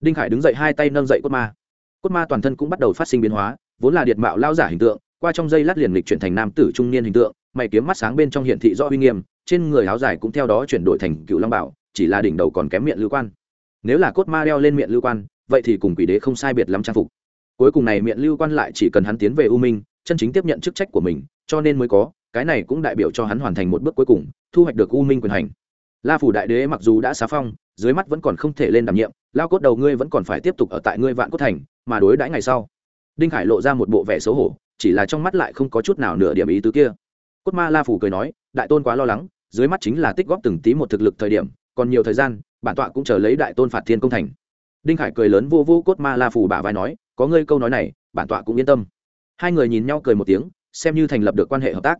Đinh khải đứng dậy hai tay nâng dậy cốt ma. Cốt ma toàn thân cũng bắt đầu phát sinh biến hóa, vốn là điệt mạo lao giả hình tượng, qua trong dây lát liền lịch chuyển thành nam tử trung niên hình tượng, mày kiếm mắt sáng bên trong hiện thị rõ uy nghiêm, trên người áo dài cũng theo đó chuyển đổi thành cựu long bảo, chỉ là đỉnh đầu còn kém miệng lưu quan nếu là cốt ma đeo lên miệng lưu quan, vậy thì cùng quỷ đế không sai biệt lắm trang phục. Cuối cùng này miệng lưu quan lại chỉ cần hắn tiến về u minh, chân chính tiếp nhận chức trách của mình, cho nên mới có, cái này cũng đại biểu cho hắn hoàn thành một bước cuối cùng, thu hoạch được u minh quyền hành. La phủ đại đế mặc dù đã xá phong, dưới mắt vẫn còn không thể lên đảm nhiệm, lao cốt đầu ngươi vẫn còn phải tiếp tục ở tại ngươi vạn cốt thành, mà đối đãi ngày sau. Đinh khải lộ ra một bộ vẻ xấu hổ, chỉ là trong mắt lại không có chút nào nửa điểm ý tứ kia. Cốt ma la phủ cười nói, đại tôn quá lo lắng, dưới mắt chính là tích góp từng tí một thực lực thời điểm, còn nhiều thời gian bản tọa cũng chờ lấy đại tôn phạt thiên công thành. Đinh khải cười lớn vô vô cốt ma la phủ bả vai nói, có ngươi câu nói này, bản tọa cũng yên tâm. Hai người nhìn nhau cười một tiếng, xem như thành lập được quan hệ hợp tác.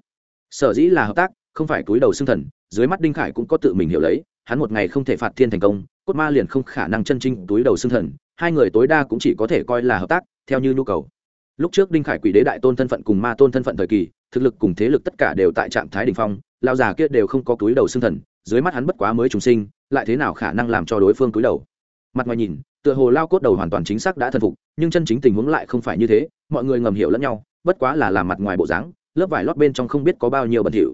Sở dĩ là hợp tác, không phải túi đầu xương thần, dưới mắt đinh khải cũng có tự mình hiểu lấy, hắn một ngày không thể phạt thiên thành công, cốt ma liền không khả năng chân trinh túi đầu xương thần, hai người tối đa cũng chỉ có thể coi là hợp tác, theo như nhu cầu. Lúc trước đinh khải quỷ đế đại tôn thân phận cùng ma tôn thân phận thời kỳ, thực lực cùng thế lực tất cả đều tại trạng thái đ ỉ n h phong lao già kia đều không có túi đầu xương thần, dưới mắt hắn bất quá mới trùng sinh lại thế nào khả năng làm cho đối phương cúi đầu? Mặt ngoài nhìn, tựa hồ lao cốt đầu hoàn toàn chính xác đã thần phục, nhưng chân chính tình huống lại không phải như thế, mọi người ngầm hiểu lẫn nhau, bất quá là làm mặt ngoài bộ dáng, lớp vải lót bên trong không biết có bao nhiêu bẩn thỉu.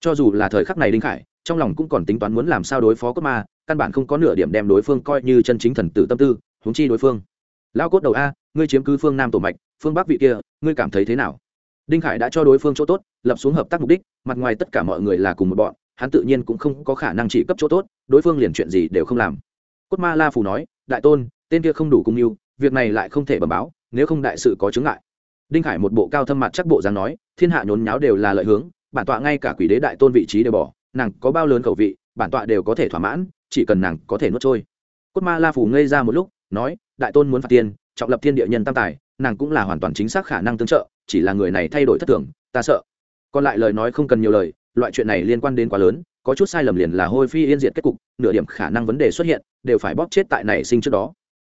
Cho dù là thời khắc này đinh khải, trong lòng cũng còn tính toán muốn làm sao đối phó cốt ma, căn bản không có nửa điểm đem đối phương coi như chân chính thần tử tâm tư, huống chi đối phương. Lao cốt đầu a, ngươi chiếm cứ phương nam tổ mạch, phương bắc vị kia, ngươi cảm thấy thế nào? Đinh khải đã cho đối phương chỗ tốt, lập xuống hợp tác mục đích, mặt ngoài tất cả mọi người là cùng một bọn hắn tự nhiên cũng không có khả năng chỉ cấp chỗ tốt, đối phương liền chuyện gì đều không làm. Cốt ma la phù nói, đại tôn, tên kia không đủ cung mưu việc này lại không thể bẩm báo, nếu không đại sự có chứng ngại. Đinh khải một bộ cao thâm mặt chắc bộ dáng nói, thiên hạ nhốn nháo đều là lợi hướng, bản tọa ngay cả quỷ đế đại tôn vị trí đều bỏ, nàng có bao lớn khẩu vị, bản tọa đều có thể thỏa mãn, chỉ cần nàng có thể nuốt trôi. Cốt ma la phủ ngây ra một lúc, nói, đại tôn muốn phạt tiền, trọng lập thiên địa nhân tam tài, nàng cũng là hoàn toàn chính xác khả năng tương trợ, chỉ là người này thay đổi thất thường, ta sợ. Còn lại lời nói không cần nhiều lời loại chuyện này liên quan đến quá lớn, có chút sai lầm liền là hôi phi yên diệt kết cục, nửa điểm khả năng vấn đề xuất hiện, đều phải bóp chết tại này sinh trước đó.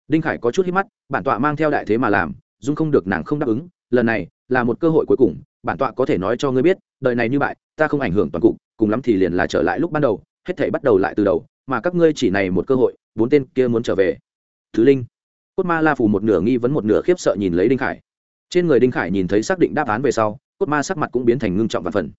Đinh khải có chút hít mắt, bản tọa mang theo đại thế mà làm, dung không được nàng không đáp ứng, lần này là một cơ hội cuối cùng, bản tọa có thể nói cho ngươi biết, đời này như bại, ta không ảnh hưởng toàn cục, cùng lắm thì liền là trở lại lúc ban đầu, hết thể bắt đầu lại từ đầu, mà các ngươi chỉ này một cơ hội, bốn tên kia muốn trở về. Thứ linh, cốt ma la phù một nửa nghi vấn một nửa khiếp sợ nhìn lấy đinh khải. Trên người đinh khải nhìn thấy xác định đáp án về sau, cốt ma sắc mặt cũng biến thành ngưng trọng và phần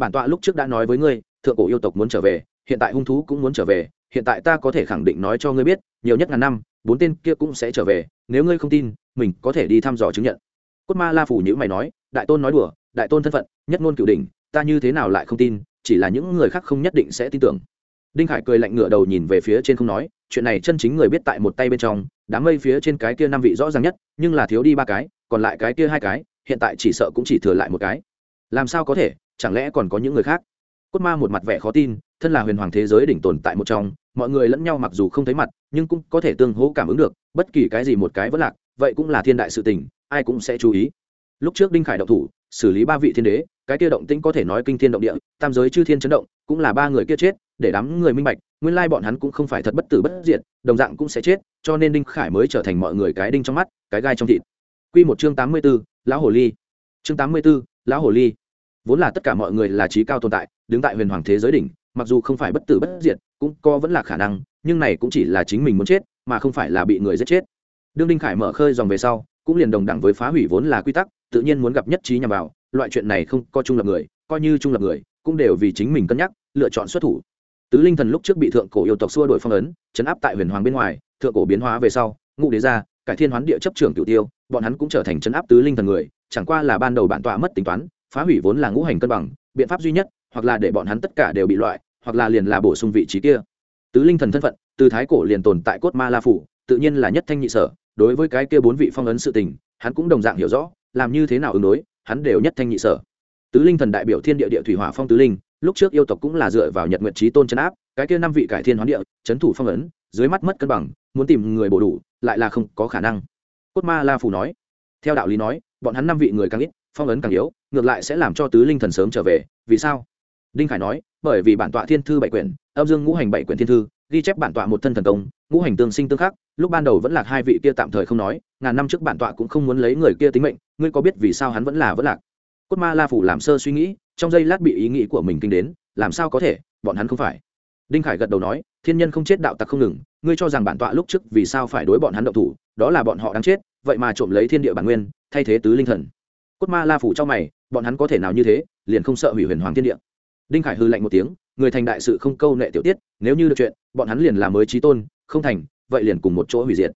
bản tọa lúc trước đã nói với ngươi, thượng cổ yêu tộc muốn trở về, hiện tại hung thú cũng muốn trở về, hiện tại ta có thể khẳng định nói cho ngươi biết, nhiều nhất ngàn năm, bốn tên kia cũng sẽ trở về, nếu ngươi không tin, mình có thể đi thăm dò chứng nhận. Cốt ma la phủ nhữ mày nói, đại tôn nói đùa, đại tôn thân phận, nhất ngôn cửu đình ta như thế nào lại không tin, chỉ là những người khác không nhất định sẽ tin tưởng. Đinh khải cười lạnh ngựa đầu nhìn về phía trên không nói, chuyện này chân chính người biết tại một tay bên trong, đám mây phía trên cái kia năm vị rõ ràng nhất, nhưng là thiếu đi ba cái, còn lại cái kia hai cái, hiện tại chỉ sợ cũng chỉ thừa lại một cái. Làm sao có thể chẳng lẽ còn có những người khác? Cốt ma một mặt vẻ khó tin, thân là huyền hoàng thế giới đỉnh tồn tại một trong, mọi người lẫn nhau mặc dù không thấy mặt, nhưng cũng có thể tương hỗ cảm ứng được, bất kỳ cái gì một cái vẫn lạc, vậy cũng là thiên đại sự tình, ai cũng sẽ chú ý. Lúc trước đinh khải động thủ, xử lý ba vị thiên đế, cái kia động tĩnh có thể nói kinh thiên động địa, tam giới chư thiên chấn động, cũng là ba người kia chết, để đám người minh bạch, nguyên lai bọn hắn cũng không phải thật bất tử bất diệt, đồng dạng cũng sẽ chết, cho nên đinh khải mới trở thành mọi người cái đinh trong mắt, cái gai trong thịt. Q một chương tám mươi b ố lão hồ ly. Chương tám mươi b ố lão hồ ly vốn là tất cả mọi người là trí cao tồn tại, đứng tại huyền hoàng thế giới đỉnh, mặc dù không phải bất tử bất diệt, cũng có vẫn là khả năng, nhưng này cũng chỉ là chính mình muốn chết, mà không phải là bị người giết chết. Đương đinh khải mở khơi dòng về sau, cũng liền đồng đẳng với phá hủy vốn là quy tắc, tự nhiên muốn gặp nhất trí nhằm vào, loại chuyện này không có trung lập người, coi như trung lập người, cũng đều vì chính mình cân nhắc, lựa chọn xuất thủ. Tứ linh thần lúc trước bị thượng cổ yêu tộc xua đổi phong ấn, chấn áp tại huyền hoàng bên ngoài, thượng cổ biến hóa về sau ngụ đế ra cải thiên hoán địa chấp trưởng cửu tiêu, bọn hắn cũng trở thành chấn áp tứ linh thần người, chẳng qua là ban đầu bản tọa mất tính toán phá hủy vốn là ngũ hành cân bằng, biện pháp duy nhất, hoặc là để bọn hắn tất cả đều bị loại, hoặc là liền là bổ sung vị trí kia. Tứ linh thần thân phận, từ thái cổ liền tồn tại cốt ma la phủ, tự nhiên là nhất thanh nhị sở, đối với cái kia bốn vị phong ấn sự tình, hắn cũng đồng dạng hiểu rõ, làm như thế nào ứng đối, hắn đều nhất thanh nhị sở. Tứ linh thần đại biểu thiên địa địa thủy hỏa phong tứ linh, lúc trước yêu tộc cũng là dựa vào nhật nguyện trí tôn chấn áp, cái kia năm vị cải thiên hoán địa, chấn thủ phong ấn, dưới mắt mất cân bằng, muốn tìm người bổ đủ, lại là không có khả năng. Cốt ma la phủ nói, theo đạo lý nói, bọn hắn năm vị người càng ít, phong ấn càng yếu ngược lại sẽ làm cho tứ linh thần sớm trở về, vì sao? Đinh khải nói, bởi vì bản tọa thiên thư bảy quyển, âm dương ngũ hành bảy quyển thiên thư, ghi chép bản tọa một thân thần công, ngũ hành tương sinh tương khắc, lúc ban đầu vẫn là hai vị kia tạm thời không nói, ngàn năm trước bản tọa cũng không muốn lấy người kia tính mệnh, ngươi có biết vì sao hắn vẫn là vẫn lạc? Cốt ma la phủ làm sơ suy nghĩ, trong giây lát bị ý nghĩ của mình kinh đến, làm sao có thể, bọn hắn không phải. Đinh khải gật đầu nói, thiên nhân không chết đạo tặc không ngừng, ngươi cho rằng bản tọa lúc trước vì sao phải đối bọn hắn động thủ, đó là bọn họ đang chết, vậy mà trộm lấy thiên địa bản nguyên, thay thế tứ linh thần. Cốt ma la phủ trong mày bọn hắn có thể nào như thế, liền không sợ hủy huyền hoàng thiên địa. Đinh khải hư lạnh một tiếng, người thành đại sự không câu nệ tiểu tiết, nếu như được chuyện, bọn hắn liền là mới trí tôn, không thành, vậy liền cùng một chỗ hủy diệt.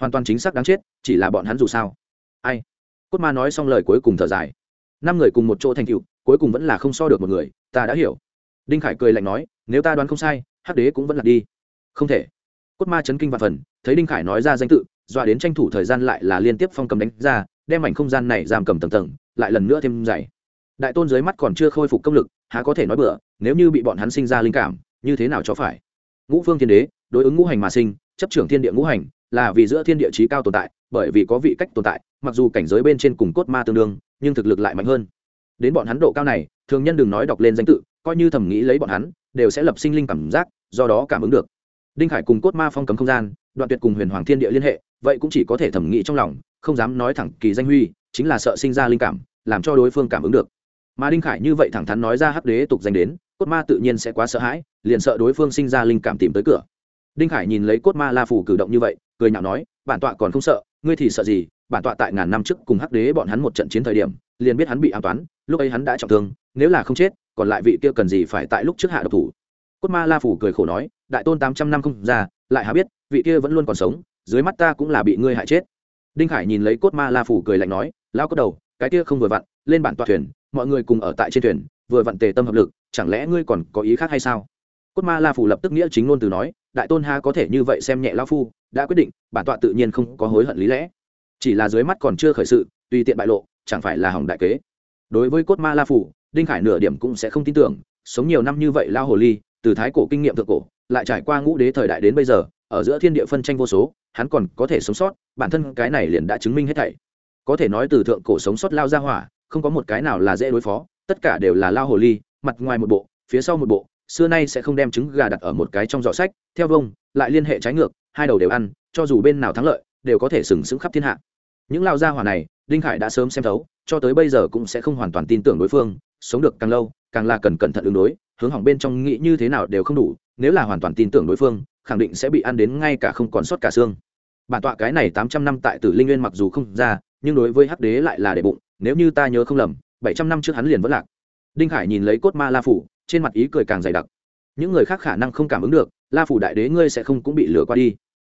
Hoàn toàn chính xác đáng chết, chỉ là bọn hắn dù sao. Ai? Cốt ma nói xong lời cuối cùng thở dài. Năm người cùng một chỗ thành cựu cuối cùng vẫn là không so được một người, ta đã hiểu. Đinh khải cười lạnh nói, nếu ta đoán không sai, hắc đế cũng vẫn là đi. Không thể. Cốt ma chấn kinh và phần, thấy đinh khải nói ra danh tự, dọa đến tranh thủ thời gian lại là liên tiếp phong cầm đánh ra, đem mảnh không gian này giam cầm tầng tầng lại lần nữa thêm dày. Đại tôn dưới mắt còn chưa khôi phục công lực, há có thể nói bừa, nếu như bị bọn hắn sinh ra linh cảm, như thế nào cho phải? Ngũ phương thiên đế, đối ứng ngũ hành mà sinh, chấp trưởng thiên địa ngũ hành, là vì giữa thiên địa trí cao tồn tại, bởi vì có vị cách tồn tại, mặc dù cảnh giới bên trên cùng cốt ma tương đương, nhưng thực lực lại mạnh hơn. Đến bọn hắn độ cao này, thường nhân đừng nói đọc lên danh tự, coi như thầm nghĩ lấy bọn hắn, đều sẽ lập sinh linh cảm giác, do đó cảm ứng được. Đinh khải cùng cốt ma phong cấm không gian, đoạn tuyệt cùng huyền hoàng thiên địa liên hệ, vậy cũng chỉ có thể thẩm nghĩ trong lòng, không dám nói thẳng kỳ danh huy chính là sợ sinh ra linh cảm, làm cho đối phương cảm ứng được. Mà đinh khải như vậy thẳng thắn nói ra hắc đế tục danh đến, cốt ma tự nhiên sẽ quá sợ hãi, liền sợ đối phương sinh ra linh cảm tìm tới cửa. Đinh khải nhìn lấy cốt ma la phủ cử động như vậy, cười nhạo nói, bản tọa còn không sợ, ngươi thì sợ gì? Bản tọa tại ngàn năm trước cùng hắc đế bọn hắn một trận chiến thời điểm, liền biết hắn bị an toán, lúc ấy hắn đã trọng thương, nếu là không chết, còn lại vị kia cần gì phải tại lúc trước hạ độc thủ? Cốt ma la phủ cười khổ nói, đại tôn tám trăm năm không ra, lại hà biết, vị kia vẫn luôn còn sống, dưới mắt ta cũng là bị ngươi hại chết. Đinh khải nhìn lấy cốt ma la phủ cười lạnh nói lao cốt đầu, cái kia không vừa vặn, lên bản tọa thuyền, mọi người cùng ở tại trên thuyền, vừa vặn tề tâm hợp lực, chẳng lẽ ngươi còn có ý khác hay sao? Cốt ma la phủ lập tức nghĩa chính ngôn từ nói, đại tôn ha có thể như vậy xem nhẹ lao phu, đã quyết định, bản tọa tự nhiên không có hối hận lý lẽ. Chỉ là dưới mắt còn chưa khởi sự, tùy tiện bại lộ, chẳng phải là hỏng đại kế. Đối với cốt ma la phủ đinh khải nửa điểm cũng sẽ không tin tưởng, sống nhiều năm như vậy lao hồ ly, từ thái cổ kinh nghiệm thượng cổ, lại trải qua ngũ đế thời đại đến bây giờ, ở giữa thiên địa phân tranh vô số, hắn còn có thể sống sót, bản thân cái này liền đã chứng minh hết thảy có thể nói từ thượng cổ sống sót lao ra hỏa, không có một cái nào là dễ đối phó, tất cả đều là lao hồ ly, mặt ngoài một bộ, phía sau một bộ, xưa nay sẽ không đem trứng gà đặt ở một cái trong giỏ sách, theo vông, lại liên hệ trái ngược, hai đầu đều ăn, cho dù bên nào thắng lợi, đều có thể sừng sững khắp thiên hạ. Những lao gia hỏa này, đinh khải đã sớm xem thấu, cho tới bây giờ cũng sẽ không hoàn toàn tin tưởng đối phương, sống được càng lâu, càng là cần cẩn thận ứng đối, hướng hỏng bên trong nghĩ như thế nào đều không đủ, nếu là hoàn toàn tin tưởng đối phương, khẳng định sẽ bị ăn đến ngay cả không còn sót cả xương. Bản tọa cái này tám trăm năm tại tử linh nguyên mặc dù không ra nhưng đối với hắc đế lại là để bụng, nếu như ta nhớ không lầm, bảy trăm năm trước hắn liền vẫn lạc. Đinh khải nhìn lấy cốt ma la phủ, trên mặt ý cười càng dày đặc. Những người khác khả năng không cảm ứng được, la phủ đại đế ngươi sẽ không cũng bị lừa qua đi.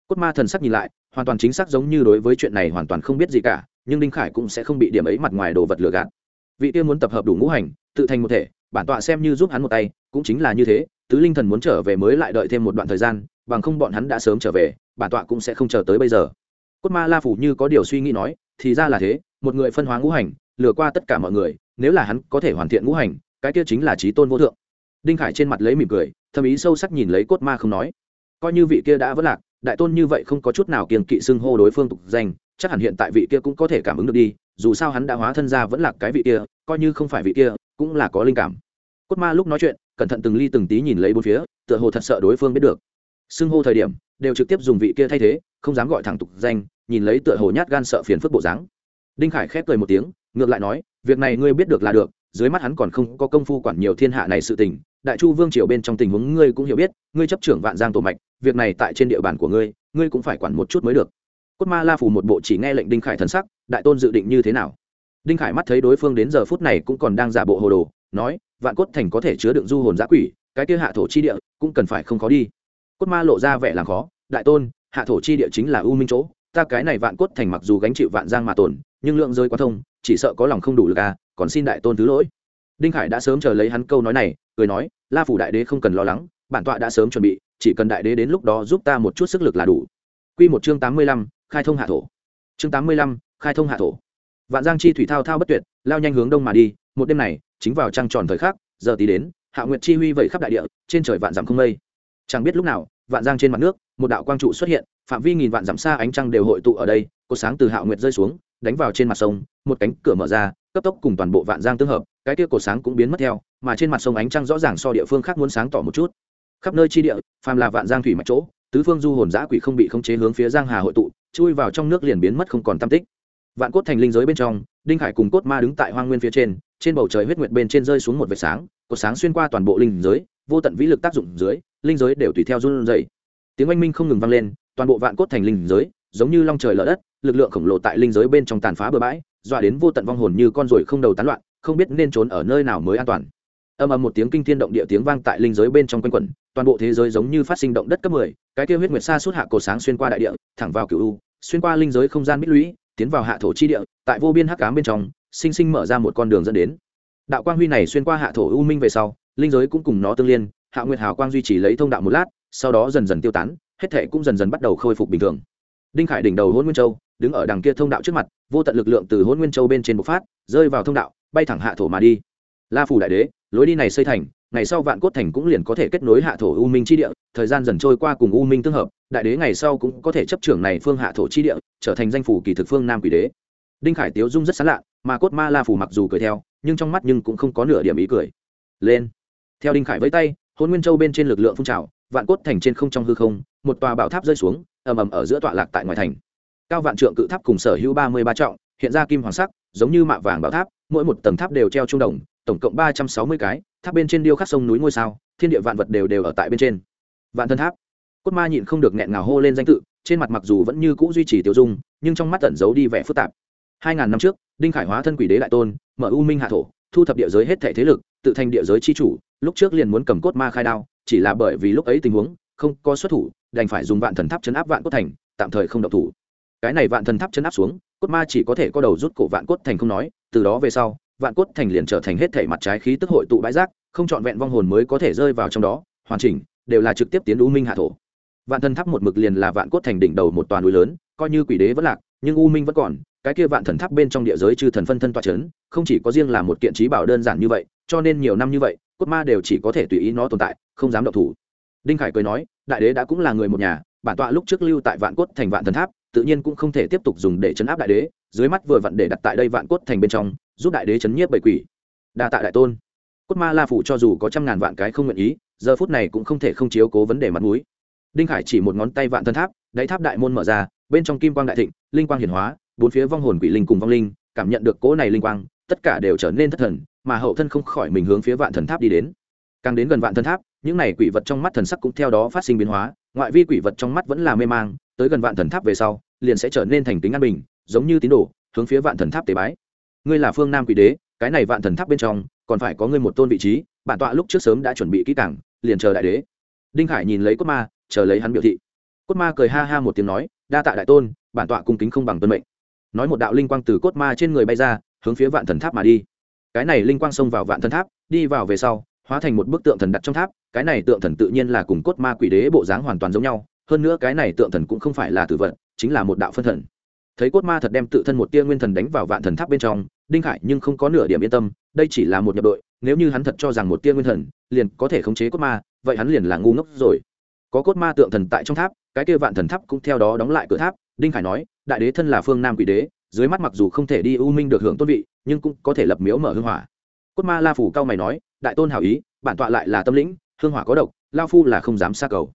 Cốt ma thần sắc nhìn lại, hoàn toàn chính xác giống như đối với chuyện này hoàn toàn không biết gì cả, nhưng đinh khải cũng sẽ không bị điểm ấy mặt ngoài đồ vật lừa gạt. Vị tiên muốn tập hợp đủ ngũ hành, tự thành một thể, bản tọa xem như giúp hắn một tay, cũng chính là như thế, tứ linh thần muốn trở về mới lại đợi thêm một đoạn thời gian, bằng không bọn hắn đã sớm trở về, bản tọa cũng sẽ không chờ tới bây giờ. Cốt ma la phủ như có điều suy nghĩ nói thì ra là thế, một người phân hóa ngũ hành, lừa qua tất cả mọi người, nếu là hắn có thể hoàn thiện ngũ hành, cái kia chính là trí tôn vô thượng. Đinh khải trên mặt lấy mỉm cười, thầm ý sâu sắc nhìn lấy cốt ma không nói. Coi như vị kia đã vất lạc, đại tôn như vậy không có chút nào kiềng kỵ xưng hô đối phương tục danh, chắc hẳn hiện tại vị kia cũng có thể cảm ứng được đi, dù sao hắn đã hóa thân ra vẫn là cái vị kia, coi như không phải vị kia, cũng là có linh cảm. Cốt ma lúc nói chuyện, cẩn thận từng ly từng tí nhìn lấy bốn phía, tựa hồ thật sợ đối phương biết được. Xưng hô thời điểm, đều trực tiếp dùng vị kia thay thế, không dám gọi thẳng tục danh nhìn lấy tựa hồ nhát gan sợ phiền phức bộ dáng. Đinh khải khép cười một tiếng, ngược lại nói, việc này ngươi biết được là được, dưới mắt hắn còn không có công phu quản nhiều thiên hạ này sự tình. Đại chu vương triều bên trong tình huống ngươi cũng hiểu biết, ngươi chấp trưởng vạn giang tổ mạch, việc này tại trên địa bàn của ngươi ngươi cũng phải quản một chút mới được. Cốt ma la phủ một bộ chỉ nghe lệnh đinh khải thần sắc, đại tôn dự định như thế nào? Đinh khải mắt thấy đối phương đến giờ phút này cũng còn đang giả bộ hồ đồ, nói, vạn cốt thành có thể chứa đựng du hồn giã quỷ, cái kia hạ thổ chi địa cũng cần phải không khó đi. Cốt ma lộ ra vẻ làm khó, đại tôn, hạ thổ chi địa chính là u minh chỗ ta cái này vạn cốt thành mặc dù gánh chịu vạn giang mà tồn nhưng lượng rơi quá thông chỉ sợ có lòng không đủ lực à còn xin đại tôn thứ lỗi đinh khải đã sớm chờ lấy hắn câu nói này cười nói la phủ đại đế không cần lo lắng bản tọa đã sớm chuẩn bị chỉ cần đại đế đến lúc đó giúp ta một chút sức lực là đủ Quy một chương tám mươi lăm, khai thông hạ thổ. Chương tám mươi lăm, khai thông hạ thổ. Vạn Giang chi thủy thao thao bất tuyệt, lao nhanh hướng đông mà đi, một đêm này, chính vào trăng tròn thời khắc, giờ tí đến, Hạ Nguyệt chi huy vẩy khắp đại địa, trên trời vạn dặm không mây. Chẳng biết lúc nào, Vạn Giang trên mặt nước, một đạo quang trụ xuất hiện, phạm vi nghìn vạn dặm xa ánh trăng đều hội tụ ở đây, có sáng từ hạo Nguyệt rơi xuống, đánh vào trên mặt sông, một cánh cửa mở ra, cấp tốc cùng toàn bộ Vạn Giang tương hợp, cái kia cổ sáng cũng biến mất theo, mà trên mặt sông ánh trăng rõ ràng so địa phương khác muốn sáng tỏ một chút. Khắp nơi chi địa, phàm là Vạn Giang thủy mạch chỗ, tứ phương du hồn giã quỷ không bị khống chế hướng phía giang hà hội tụ chui vào trong nước liền biến mất không còn tam tích vạn cốt thành linh giới bên trong đinh hải cùng cốt ma đứng tại hoang nguyên phía trên trên bầu trời huyết nguyệt bên trên rơi xuống một vệt sáng cột sáng xuyên qua toàn bộ linh giới vô tận vĩ lực tác dụng dưới linh giới đều tùy theo run rẩy. Tiếng oanh minh không ngừng vang lên toàn bộ vạn cốt thành linh giới giống như long trời lở đất lực lượng khổng lồ tại linh giới bên trong tàn phá bừa bãi dọa đến vô tận vong hồn như con ruồi không đầu tán loạn không biết nên trốn ở nơi nào mới an toàn. Âm ầm một tiếng kinh thiên động địa tiếng vang tại linh giới bên trong quanh quẩn toàn bộ thế giới giống như phát sinh động đất cấp 10, cái kia huyết nguyệt xa suốt hạ cổ sáng xuyên qua đại địa thẳng vào cửu u xuyên qua linh giới không gian bích lũy tiến vào hạ thổ chi địa tại vô biên hắc ám bên trong sinh sinh mở ra một con đường dẫn đến. Đạo quang huy này xuyên qua hạ thổ u minh về sau linh giới cũng cùng nó tương liên hạ nguyệt hào quang duy trì lấy thông đạo một lát, sau đó dần dần tiêu tán, hết thể cũng dần dần bắt đầu khôi phục bình thường. Đinh khải đỉnh đầu hôn nguyên châu, đứng ở đằng kia thông đạo trước mặt, vô tận lực lượng từ hôn nguyên châu bên trên bộc phát, rơi vào thông đạo, bay thẳng hạ thổ mà đi. La phủ đại đế, lối đi này xây thành, ngày sau vạn cốt thành cũng liền có thể kết nối hạ thổ u minh chi địa, thời gian dần trôi qua cùng u minh tương hợp, đại đế ngày sau cũng có thể chấp trưởng này phương hạ thổ chi địa, trở thành danh phủ kỳ thực phương nam quỷ đế. Đinh khải tiếu dung rất xán lạ, mà cốt ma la phủ mặc dù cười theo, nhưng trong mắt nhưng cũng không có nửa điểm ý cười. Lên. Theo đinh khải với tay hôn nguyên châu bên trên lực lượng phun trào, vạn cốt thành trên không trong hư không, một tòa bảo tháp rơi xuống, ầm ầm ở giữa tọa lạc tại ngoài thành. Cao vạn trượng cự tháp cùng sở hữu ba mươi ba trọng, hiện ra kim hoàng sắc, giống như mạ vàng bảo tháp, mỗi một tầng tháp đều treo trung đồng, tổng cộng ba trăm sáu mươi cái, tháp bên trên điêu khắc sông núi ngôi sao, thiên địa vạn vật đều đều ở tại bên trên. Vạn thân tháp. Cốt ma nhịn không được nghẹn ngào hô lên danh tự, trên mặt mặc dù vẫn như cũ duy trì tiêu dung, nhưng trong mắt tẩn giấu đi vẻ phức tạp. Hai ngàn năm trước, đinh khải hóa thân quỷ đế đại tôn, mở u minh hạ thổ, thu thập địa giới hết thể thế lực tự thành địa giới chi chủ, lúc trước liền muốn cầm cốt ma khai đao, chỉ là bởi vì lúc ấy tình huống, không có xuất thủ, đành phải dùng vạn thần tháp chấn áp vạn cốt thành, tạm thời không độc thủ. Cái này vạn thần tháp chấn áp xuống, cốt ma chỉ có thể có đầu rút cổ vạn cốt thành không nói, từ đó về sau, vạn cốt thành liền trở thành hết thể mặt trái khí tức hội tụ bãi rác, không trọn vẹn vong hồn mới có thể rơi vào trong đó, hoàn chỉnh, đều là trực tiếp tiến u minh hạ thổ. Vạn thần tháp một mực liền là vạn cốt thành đỉnh đầu một toàn núi lớn, coi như quỷ đế vẫn lạc, nhưng u minh vẫn còn, cái kia vạn thần tháp bên trong địa giới chư thần phân thân toa c h ấ n không chỉ có riêng là một kiện trí bảo đơn giản như vậy cho nên nhiều năm như vậy, cốt ma đều chỉ có thể tùy ý nó tồn tại, không dám động thủ. Đinh khải cười nói, đại đế đã cũng là người một nhà, bản tọa lúc trước lưu tại vạn cốt thành vạn thần tháp, tự nhiên cũng không thể tiếp tục dùng để chấn áp đại đế, dưới mắt vừa vặn để đặt tại đây vạn cốt thành bên trong, giúp đại đế chấn nhiếp bảy quỷ. Đa tạ đại tôn. Cốt ma la phủ cho dù có trăm ngàn vạn cái không nguyện ý, giờ phút này cũng không thể không chiếu cố vấn đề mặt mũi. Đinh khải chỉ một ngón tay vạn thân tháp, đáy tháp đại môn mở ra, bên trong kim quang đại thịnh, linh quang hiển hóa, bốn phía vong hồn quỷ linh cùng vong linh, cảm nhận được cỗ này linh quang, tất cả đều trở nên thất thần mà hậu thân không khỏi mình hướng phía vạn thần tháp đi đến. Càng đến gần vạn thần tháp, những này quỷ vật trong mắt thần sắc cũng theo đó phát sinh biến hóa, ngoại vi quỷ vật trong mắt vẫn là mê mang, tới gần vạn thần tháp về sau, liền sẽ trở nên thành tính an bình, giống như tín đồ, hướng phía vạn thần tháp tế bái. Ngươi là phương nam quỷ đế, cái này vạn thần tháp bên trong, còn phải có ngươi một tôn vị trí, bản tọa lúc trước sớm đã chuẩn bị kỹ càng, liền chờ đại đế. Đinh Hải nhìn lấy cốt ma, chờ lấy hắn biểu thị. Cốt ma cười ha ha một tiếng nói, đa tạ đại tôn, bản tọa cung kính không bằng tuân mệnh. Nói một đạo linh quang từ cốt ma trên người bay ra, hướng phía vạn thần tháp mà đi cái này linh quang xông vào vạn thần tháp, đi vào về sau, hóa thành một bức tượng thần đặt trong tháp, cái này tượng thần tự nhiên là cùng cốt ma quỷ đế bộ dáng hoàn toàn giống nhau, hơn nữa cái này tượng thần cũng không phải là tử vận chính là một đạo phân thần. Thấy cốt ma thật đem tự thân một tia nguyên thần đánh vào vạn thần tháp bên trong, đinh khải nhưng không có nửa điểm yên tâm, đây chỉ là một nhập đội, nếu như hắn thật cho rằng một tia nguyên thần, liền có thể khống chế cốt ma, vậy hắn liền là ngu ngốc rồi. Có cốt ma tượng thần tại trong tháp, cái kia vạn thần tháp cũng theo đó đóng lại cửa tháp, đinh khải nói, đại đế thân là phương nam quỷ đế dưới mắt mặc dù không thể đi u minh được hưởng tôn vị, nhưng cũng có thể lập miếu mở hương hỏa. Cốt ma la phủ cao mày nói, đại tôn hảo ý, bản tọa lại là tâm lĩnh, hương hỏa có độc, lao phu là không dám xa cầu.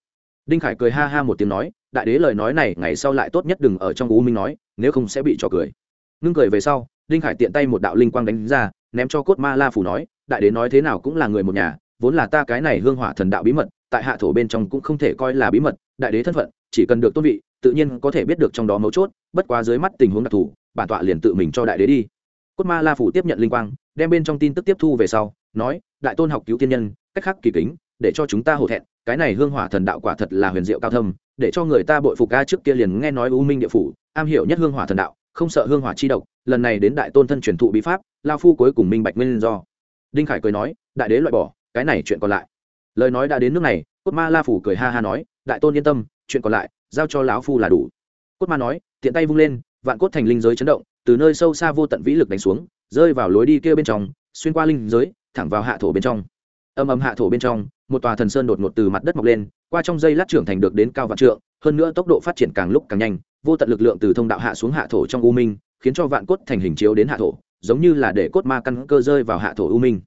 Đinh khải cười ha ha một tiếng nói, đại đế lời nói này ngày sau lại tốt nhất đừng ở trong u minh nói, nếu không sẽ bị trò cười. Ngưng cười về sau, đinh khải tiện tay một đạo linh quang đánh ra, ném cho cốt ma la phủ nói, đại đế nói thế nào cũng là người một nhà, vốn là ta cái này hương hỏa thần đạo bí mật, tại hạ thổ bên trong cũng không thể coi là bí mật, đại đế thân phận, chỉ cần được tôn vị, tự nhiên có thể biết được trong đó mấu chốt, bất quá dưới mắt tình huống đặc thù bản tọa liền tự mình cho đại đế đi. Cốt ma la phủ tiếp nhận linh quang, đem bên trong tin tức tiếp thu về sau, nói, đại tôn học cứu tiên nhân, cách khắc kỳ kính, để cho chúng ta hổ thẹn, cái này hương hỏa thần đạo quả thật là huyền diệu cao thâm, để cho người ta bội phục ca trước kia liền nghe nói u minh địa phủ, am hiểu nhất hương hỏa thần đạo, không sợ hương hỏa chi độc, lần này đến đại tôn thân truyền thụ bí pháp, lao phu cuối cùng minh bạch nguyên do. Đinh khải cười nói, đại đế loại bỏ, cái này chuyện còn lại. Lời nói đã đến nước này, cốt ma la phủ cười ha ha nói, đại tôn yên tâm, chuyện còn lại, giao cho lão phu là đủ. Cốt ma nói, tiện tay vung lên vạn cốt thành linh giới chấn động, từ nơi sâu xa vô tận vĩ lực đánh xuống, rơi vào lối đi kia bên trong, xuyên qua linh giới, thẳng vào hạ thổ bên trong. Âm âm hạ thổ bên trong, một tòa thần sơn đột ngột từ mặt đất mọc lên, qua trong dây lát trưởng thành được đến cao vạn trượng, hơn nữa tốc độ phát triển càng lúc càng nhanh, vô tận lực lượng từ thông đạo hạ xuống hạ thổ trong u minh, khiến cho vạn cốt thành hình chiếu đến hạ thổ, giống như là để cốt ma căn cơ rơi vào hạ thổ u minh.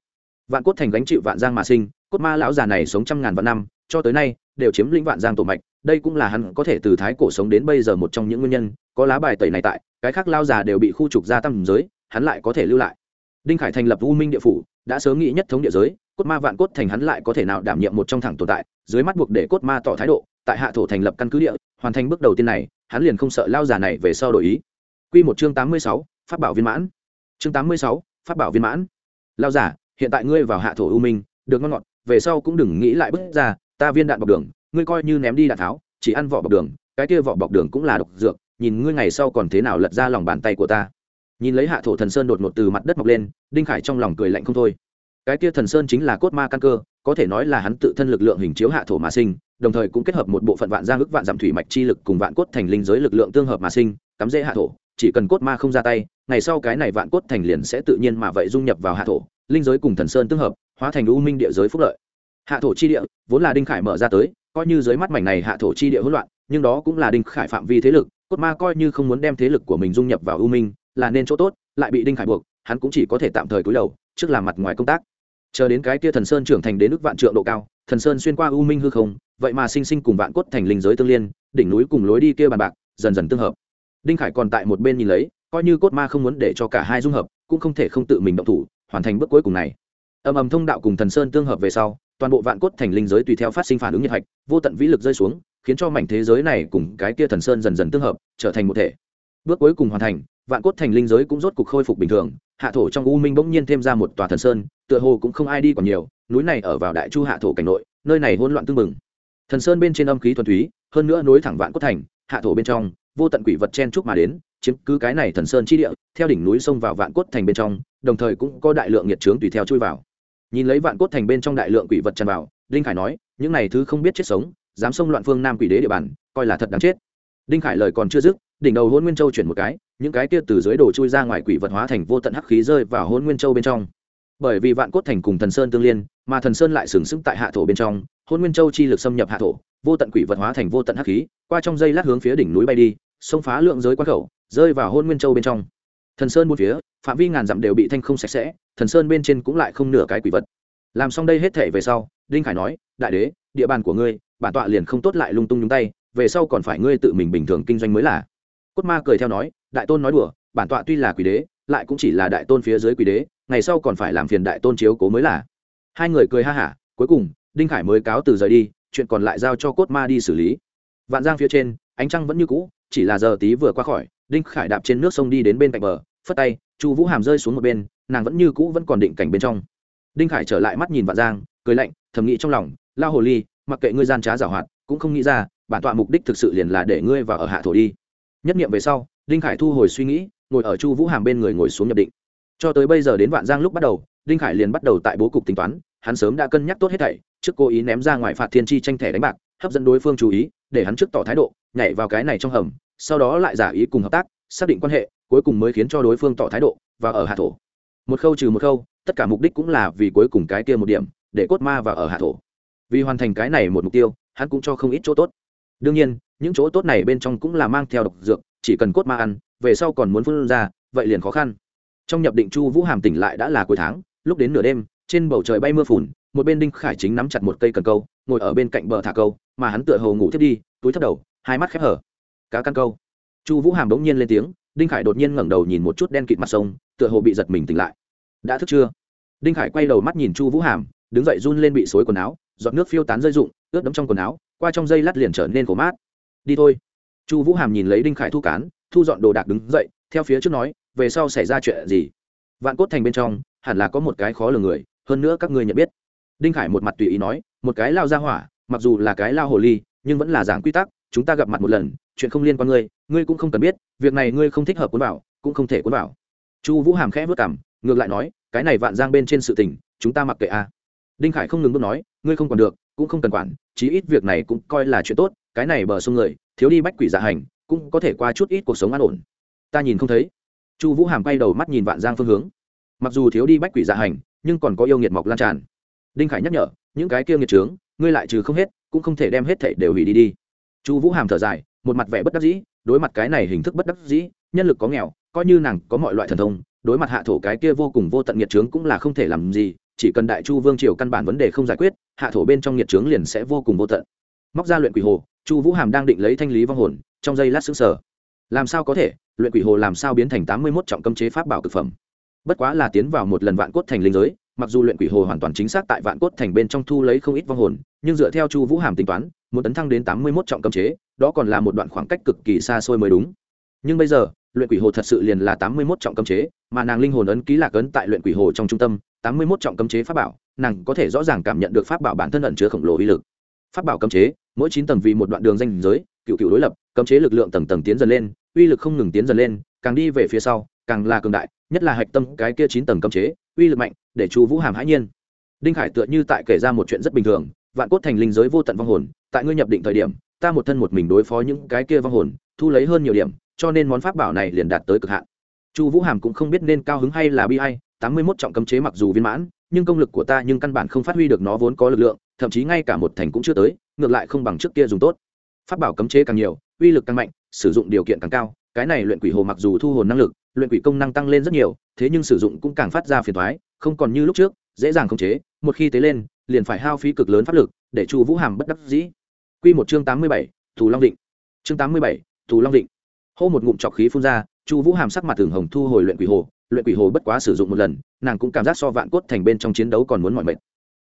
Vạn cốt thành gánh chịu vạn giang mà sinh, cốt ma lão già này sống trăm ngàn vạn năm, cho tới nay, đều chiếm lĩnh vạn giang tổ mạch đây cũng là hắn có thể từ thái cổ sống đến bây giờ một trong những nguyên nhân có lá bài tẩy này tại cái khác lao già đều bị khu trục gia tăng giới hắn lại có thể lưu lại đinh khải thành lập u minh địa phủ đã sớm nghĩ nhất thống địa giới cốt ma vạn cốt thành hắn lại có thể nào đảm nhiệm một trong thẳng tồn tại dưới mắt buộc để cốt ma tỏ thái độ tại hạ thổ thành lập căn cứ địa hoàn thành bước đầu tiên này hắn liền không sợ lao già này về sau đổi ý Quy một chương tám mươi sáu, phát bảo viên mãn. Chương tám mươi sáu, phát bảo viên mãn. Lao giả, hiện tại ngươi vào hạ thổ u minh, được ngon ngọt, về sau cũng đừng nghĩ lại bước ra, ta viên đạn bọc đường, ngươi coi như ném đi đạn tháo, chỉ ăn vỏ bọc đường, cái kia vỏ bọc đường cũng là độc dược, nhìn ngươi ngày sau còn thế nào lật ra lòng bàn tay của ta. Nhìn lấy hạ thổ thần sơn đột ngột từ mặt đất mọc lên, Đinh Khải trong lòng cười lạnh không thôi. Cái kia thần sơn chính là cốt ma căn cơ, có thể nói là hắn tự thân lực lượng hình chiếu hạ thổ mà sinh, đồng thời cũng kết hợp một bộ phận vạn giang ức vạn giảm thủy mạch chi lực cùng vạn cốt thành linh giới lực lượng tương hợp mà sinh, cắm dễ hạ thổ chỉ cần cốt ma không ra tay ngày sau cái này vạn cốt thành liền sẽ tự nhiên mà vậy dung nhập vào hạ thổ linh giới cùng thần sơn tương hợp hóa thành u minh địa giới phúc lợi hạ thổ chi địa vốn là đinh khải mở ra tới coi như dưới mắt mảnh này hạ thổ chi địa hỗn loạn, nhưng đó cũng là đinh khải phạm vi thế lực, cốt ma coi như không muốn đem thế lực của mình dung nhập vào u minh, là nên chỗ tốt, lại bị đinh khải buộc, hắn cũng chỉ có thể tạm thời cúi đầu, trước làm mặt ngoài công tác. Chờ đến cái kia thần sơn trưởng thành đến mức vạn trượng độ cao, thần sơn xuyên qua u minh hư không, vậy mà sinh sinh cùng vạn cốt thành linh giới tương liên, đỉnh núi cùng lối đi kia bàn bạc, dần dần tương hợp. Đinh khải còn tại một bên nhìn lấy, coi như cốt ma không muốn để cho cả hai dung hợp, cũng không thể không tự mình động thủ, hoàn thành bước cuối cùng này. Âm ầm thông đạo cùng thần sơn tương hợp về sau toàn bộ vạn cốt thành linh giới tùy theo phát sinh phản ứng nhiệt hạch, vô tận vĩ lực rơi xuống, khiến cho mảnh thế giới này cùng cái kia thần sơn dần dần tương hợp, trở thành một thể. Bước cuối cùng hoàn thành, vạn cốt thành linh giới cũng rốt cục khôi phục bình thường, hạ thổ trong u minh bỗng nhiên thêm ra một tòa thần sơn, tựa hồ cũng không ai đi còn nhiều, núi này ở vào đại chu hạ thổ cảnh nội, nơi này hỗn loạn tương mừng. Thần sơn bên trên âm khí thuần túy, hơn nữa nối thẳng vạn cốt thành, hạ thổ bên trong, vô tận quỷ vật chen chúc mà đến, chiếm cứ cái này thần sơn chi địa, theo đỉnh núi xông vào vạn cốt thành bên trong, đồng thời cũng có đại lượng nhiệt trướng tùy theo chui vào nhìn lấy vạn cốt thành bên trong đại lượng quỷ vật tràn vào, đinh khải nói, những này thứ không biết chết sống, dám xông loạn phương nam quỷ đế địa bàn, coi là thật đáng chết. Đinh khải lời còn chưa dứt, đỉnh đầu hôn nguyên châu chuyển một cái, những cái kia từ dưới đổ chui ra ngoài quỷ vật hóa thành vô tận hắc khí rơi vào hôn nguyên châu bên trong. Bởi vì vạn cốt thành cùng thần sơn tương liên, mà thần sơn lại sừng sững tại hạ thổ bên trong hôn nguyên châu chi lực xâm nhập hạ thổ, vô tận quỷ vật hóa thành vô tận hắc khí, qua trong dây lát hướng phía đỉnh núi bay đi, xông phá lượng giới quan khẩu, rơi vào hôn nguyên châu bên trong. Thần sơn một phía, phạm vi ngàn dặm đều bị thanh không sạch sẽ thần sơn bên trên cũng lại không nửa cái quỷ vật. Làm xong đây hết thể về sau, đinh khải nói, đại đế, địa bàn của ngươi, bản tọa liền không tốt lại lung tung nhúng tay, về sau còn phải ngươi tự mình bình thường kinh doanh mới là. Cốt ma cười theo nói, đại tôn nói đùa, bản tọa tuy là quỷ đế, lại cũng chỉ là đại tôn phía dưới quỷ đế, ngày sau còn phải làm phiền đại tôn chiếu cố mới là. Hai người cười ha hả, cuối cùng, đinh khải mới cáo từ rời đi, chuyện còn lại giao cho cốt ma đi xử lý. Vạn giang phía trên, ánh trăng vẫn như cũ, chỉ là giờ tí vừa qua khỏi, đinh khải đạp trên nước sông đi đến bên cạnh bờ, phất tay, chu vũ hàm rơi xuống một bên nàng vẫn như cũ vẫn còn định cảnh bên trong. Đinh khải trở lại mắt nhìn vạn giang, cười lạnh, thầm nghĩ trong lòng lao hồ ly, mặc kệ ngươi gian trá giảo hoạt, cũng không nghĩ ra, bản tọa mục đích thực sự liền là để ngươi vào ở hạ thổ đi. Nhất nghiệm về sau, đinh khải thu hồi suy nghĩ, ngồi ở chu vũ hàm bên người ngồi xuống nhập định. Cho tới bây giờ đến vạn giang lúc bắt đầu, đinh khải liền bắt đầu tại bố cục tính toán, hắn sớm đã cân nhắc tốt hết thảy, trước cố ý ném ra ngoài phạt thiên chi tranh thẻ đánh bạc, hấp dẫn đối phương chú ý, để hắn trước tỏ thái độ, nhảy vào cái này trong hầm, sau đó lại giả ý cùng hợp tác, xác định quan hệ, cuối cùng mới khiến cho đối phương tỏ thái độ và ở hạ thổ một khâu trừ một khâu, tất cả mục đích cũng là vì cuối cùng cái kia một điểm, để cốt ma và ở hạ thổ. Vì hoàn thành cái này một mục tiêu, hắn cũng cho không ít chỗ tốt. Đương nhiên, những chỗ tốt này bên trong cũng là mang theo độc dược, chỉ cần cốt ma ăn, về sau còn muốn phân ra, vậy liền khó khăn. Trong nhập định chu vũ hàm tỉnh lại đã là cuối tháng, lúc đến nửa đêm, trên bầu trời bay mưa phùn, một bên đinh khải chính nắm chặt một cây cần câu, ngồi ở bên cạnh bờ thả câu, mà hắn tựa hồ ngủ thiếp đi, túi thấp đầu, hai mắt khép hở. Cá căn câu. Chu vũ hàm bỗng nhiên lên tiếng đinh khải đột nhiên ngẩng đầu nhìn một chút đen kịt mặt sông, tựa hồ bị giật mình tỉnh lại. Đã thức chưa? Đinh khải quay đầu mắt nhìn chu vũ hàm, đứng dậy run lên bị xối quần áo, giọt nước phiêu tán rơi rụng, ướt đẫm trong quần áo, qua trong dây lát liền trở nên cổ mát. Đi thôi. Chu vũ hàm nhìn lấy đinh khải thu cán, thu dọn đồ đạc đứng dậy, theo phía trước nói, về sau xảy ra chuyện gì? Vạn cốt thành bên trong, hẳn là có một cái khó lường người, hơn nữa các ngươi nhận biết. Đinh khải một mặt tùy ý nói, một cái lao ra hỏa, mặc dù là cái lao hồ ly, nhưng vẫn là giảng quy tắc, chúng ta gặp mặt một lần chuyện không liên quan ngươi ngươi cũng không cần biết, việc này ngươi không thích hợp cuốn bảo cũng không thể cuốn bảo chu vũ hàm khẽ vất cảm ngược lại nói, cái này vạn giang bên trên sự tình, chúng ta mặc kệ a. Đinh khải không ngừng bước nói, ngươi không còn được, cũng không cần quản, chí ít việc này cũng coi là chuyện tốt, cái này bờ sông người, thiếu đi bách quỷ dạ hành, cũng có thể qua chút ít cuộc sống an ổn. Ta nhìn không thấy. Chu vũ hàm quay đầu mắt nhìn vạn giang phương hướng. Mặc dù thiếu đi bách quỷ dạ hành, nhưng còn có yêu nghiệt mọc lan tràn. Đinh khải nhắc nhở, những cái kia nghiệt trướng, ngươi lại trừ không hết, cũng không thể đem hết thảy đều hủy đi đi. Chu vũ hàm thở dài một mặt vẻ bất đắc dĩ, đối mặt cái này hình thức bất đắc dĩ, nhân lực có nghèo, coi như nàng có mọi loại thần thông, đối mặt hạ thổ cái kia vô cùng vô tận nhiệt trướng cũng là không thể làm gì, chỉ cần đại chu vương triều căn bản vấn đề không giải quyết, hạ thổ bên trong nhiệt trướng liền sẽ vô cùng vô tận. Móc ra luyện quỷ hồ, chu vũ hàm đang định lấy thanh lý vong hồn, trong giây lát xứng sở làm sao có thể? Luyện quỷ hồ làm sao biến thành tám mươi mốt trọng cấm chế pháp bảo thực phẩm? Bất quá là tiến vào một lần vạn cốt thành linh giới, mặc dù luyện quỷ hồ hoàn toàn chính xác tại vạn cốt thành bên trong thu lấy không ít vong hồn, nhưng dựa theo chu vũ hàm tính toán, muốn tấn thăng đến tám mươi mốt trọng cấm chế đó còn là một đoạn khoảng cách cực kỳ xa xôi mới đúng. Nhưng bây giờ, luyện quỷ hồ thật sự liền là tám mươi mốt trọng cấm chế, mà nàng linh hồn ấn ký lạc ấn tại luyện quỷ hồ trong trung tâm, tám mươi mốt trọng cấm chế pháp bảo, nàng có thể rõ ràng cảm nhận được pháp bảo bản thân ẩn chứa khổng lồ uy lực. Pháp bảo cấm chế, mỗi chín tầng vì một đoạn đường danh giới, cựu cựu đối lập, cấm chế lực lượng tầng tầng tiến dần lên, uy lực không ngừng tiến dần lên, càng đi về phía sau, càng là cường đại, nhất là hạch tâm cái kia chín tầng cấm chế, uy lực mạnh, để chu vũ hàm hãi nhiên. Đinh khải tựa như tại kể ra một chuyện rất bình thường, vạn cốt thành linh giới vô tận vong hồn, tại ngươi nhập định thời điểm ta một thân một mình đối phó những cái kia vong hồn, thu lấy hơn nhiều điểm, cho nên món pháp bảo này liền đạt tới cực hạn. Chu vũ hàm cũng không biết nên cao hứng hay là bi hay tám mươi mốt trọng cấm chế mặc dù viên mãn, nhưng công lực của ta nhưng căn bản không phát huy được nó vốn có lực lượng, thậm chí ngay cả một thành cũng chưa tới, ngược lại không bằng trước kia dùng tốt. Pháp bảo cấm chế càng nhiều, uy lực càng mạnh, sử dụng điều kiện càng cao, cái này luyện quỷ hồ mặc dù thu hồn năng lực, luyện quỷ công năng tăng lên rất nhiều, thế nhưng sử dụng cũng càng phát ra phiền thoái không còn như lúc trước, dễ dàng khống chế, một khi tế lên, liền phải hao phí cực lớn pháp lực, để chu vũ hàm bất đắc dĩ. Quy một chương tám mươi bảy, thù long định chương tám mươi bảy, thù long định hô một ngụm trọc khí phun ra, chu vũ hàm sắc mặt thường hồng thu hồi luyện quỷ hồ, luyện quỷ hồ bất quá sử dụng một lần, nàng cũng cảm giác so vạn cốt thành bên trong chiến đấu còn muốn mọi mệt.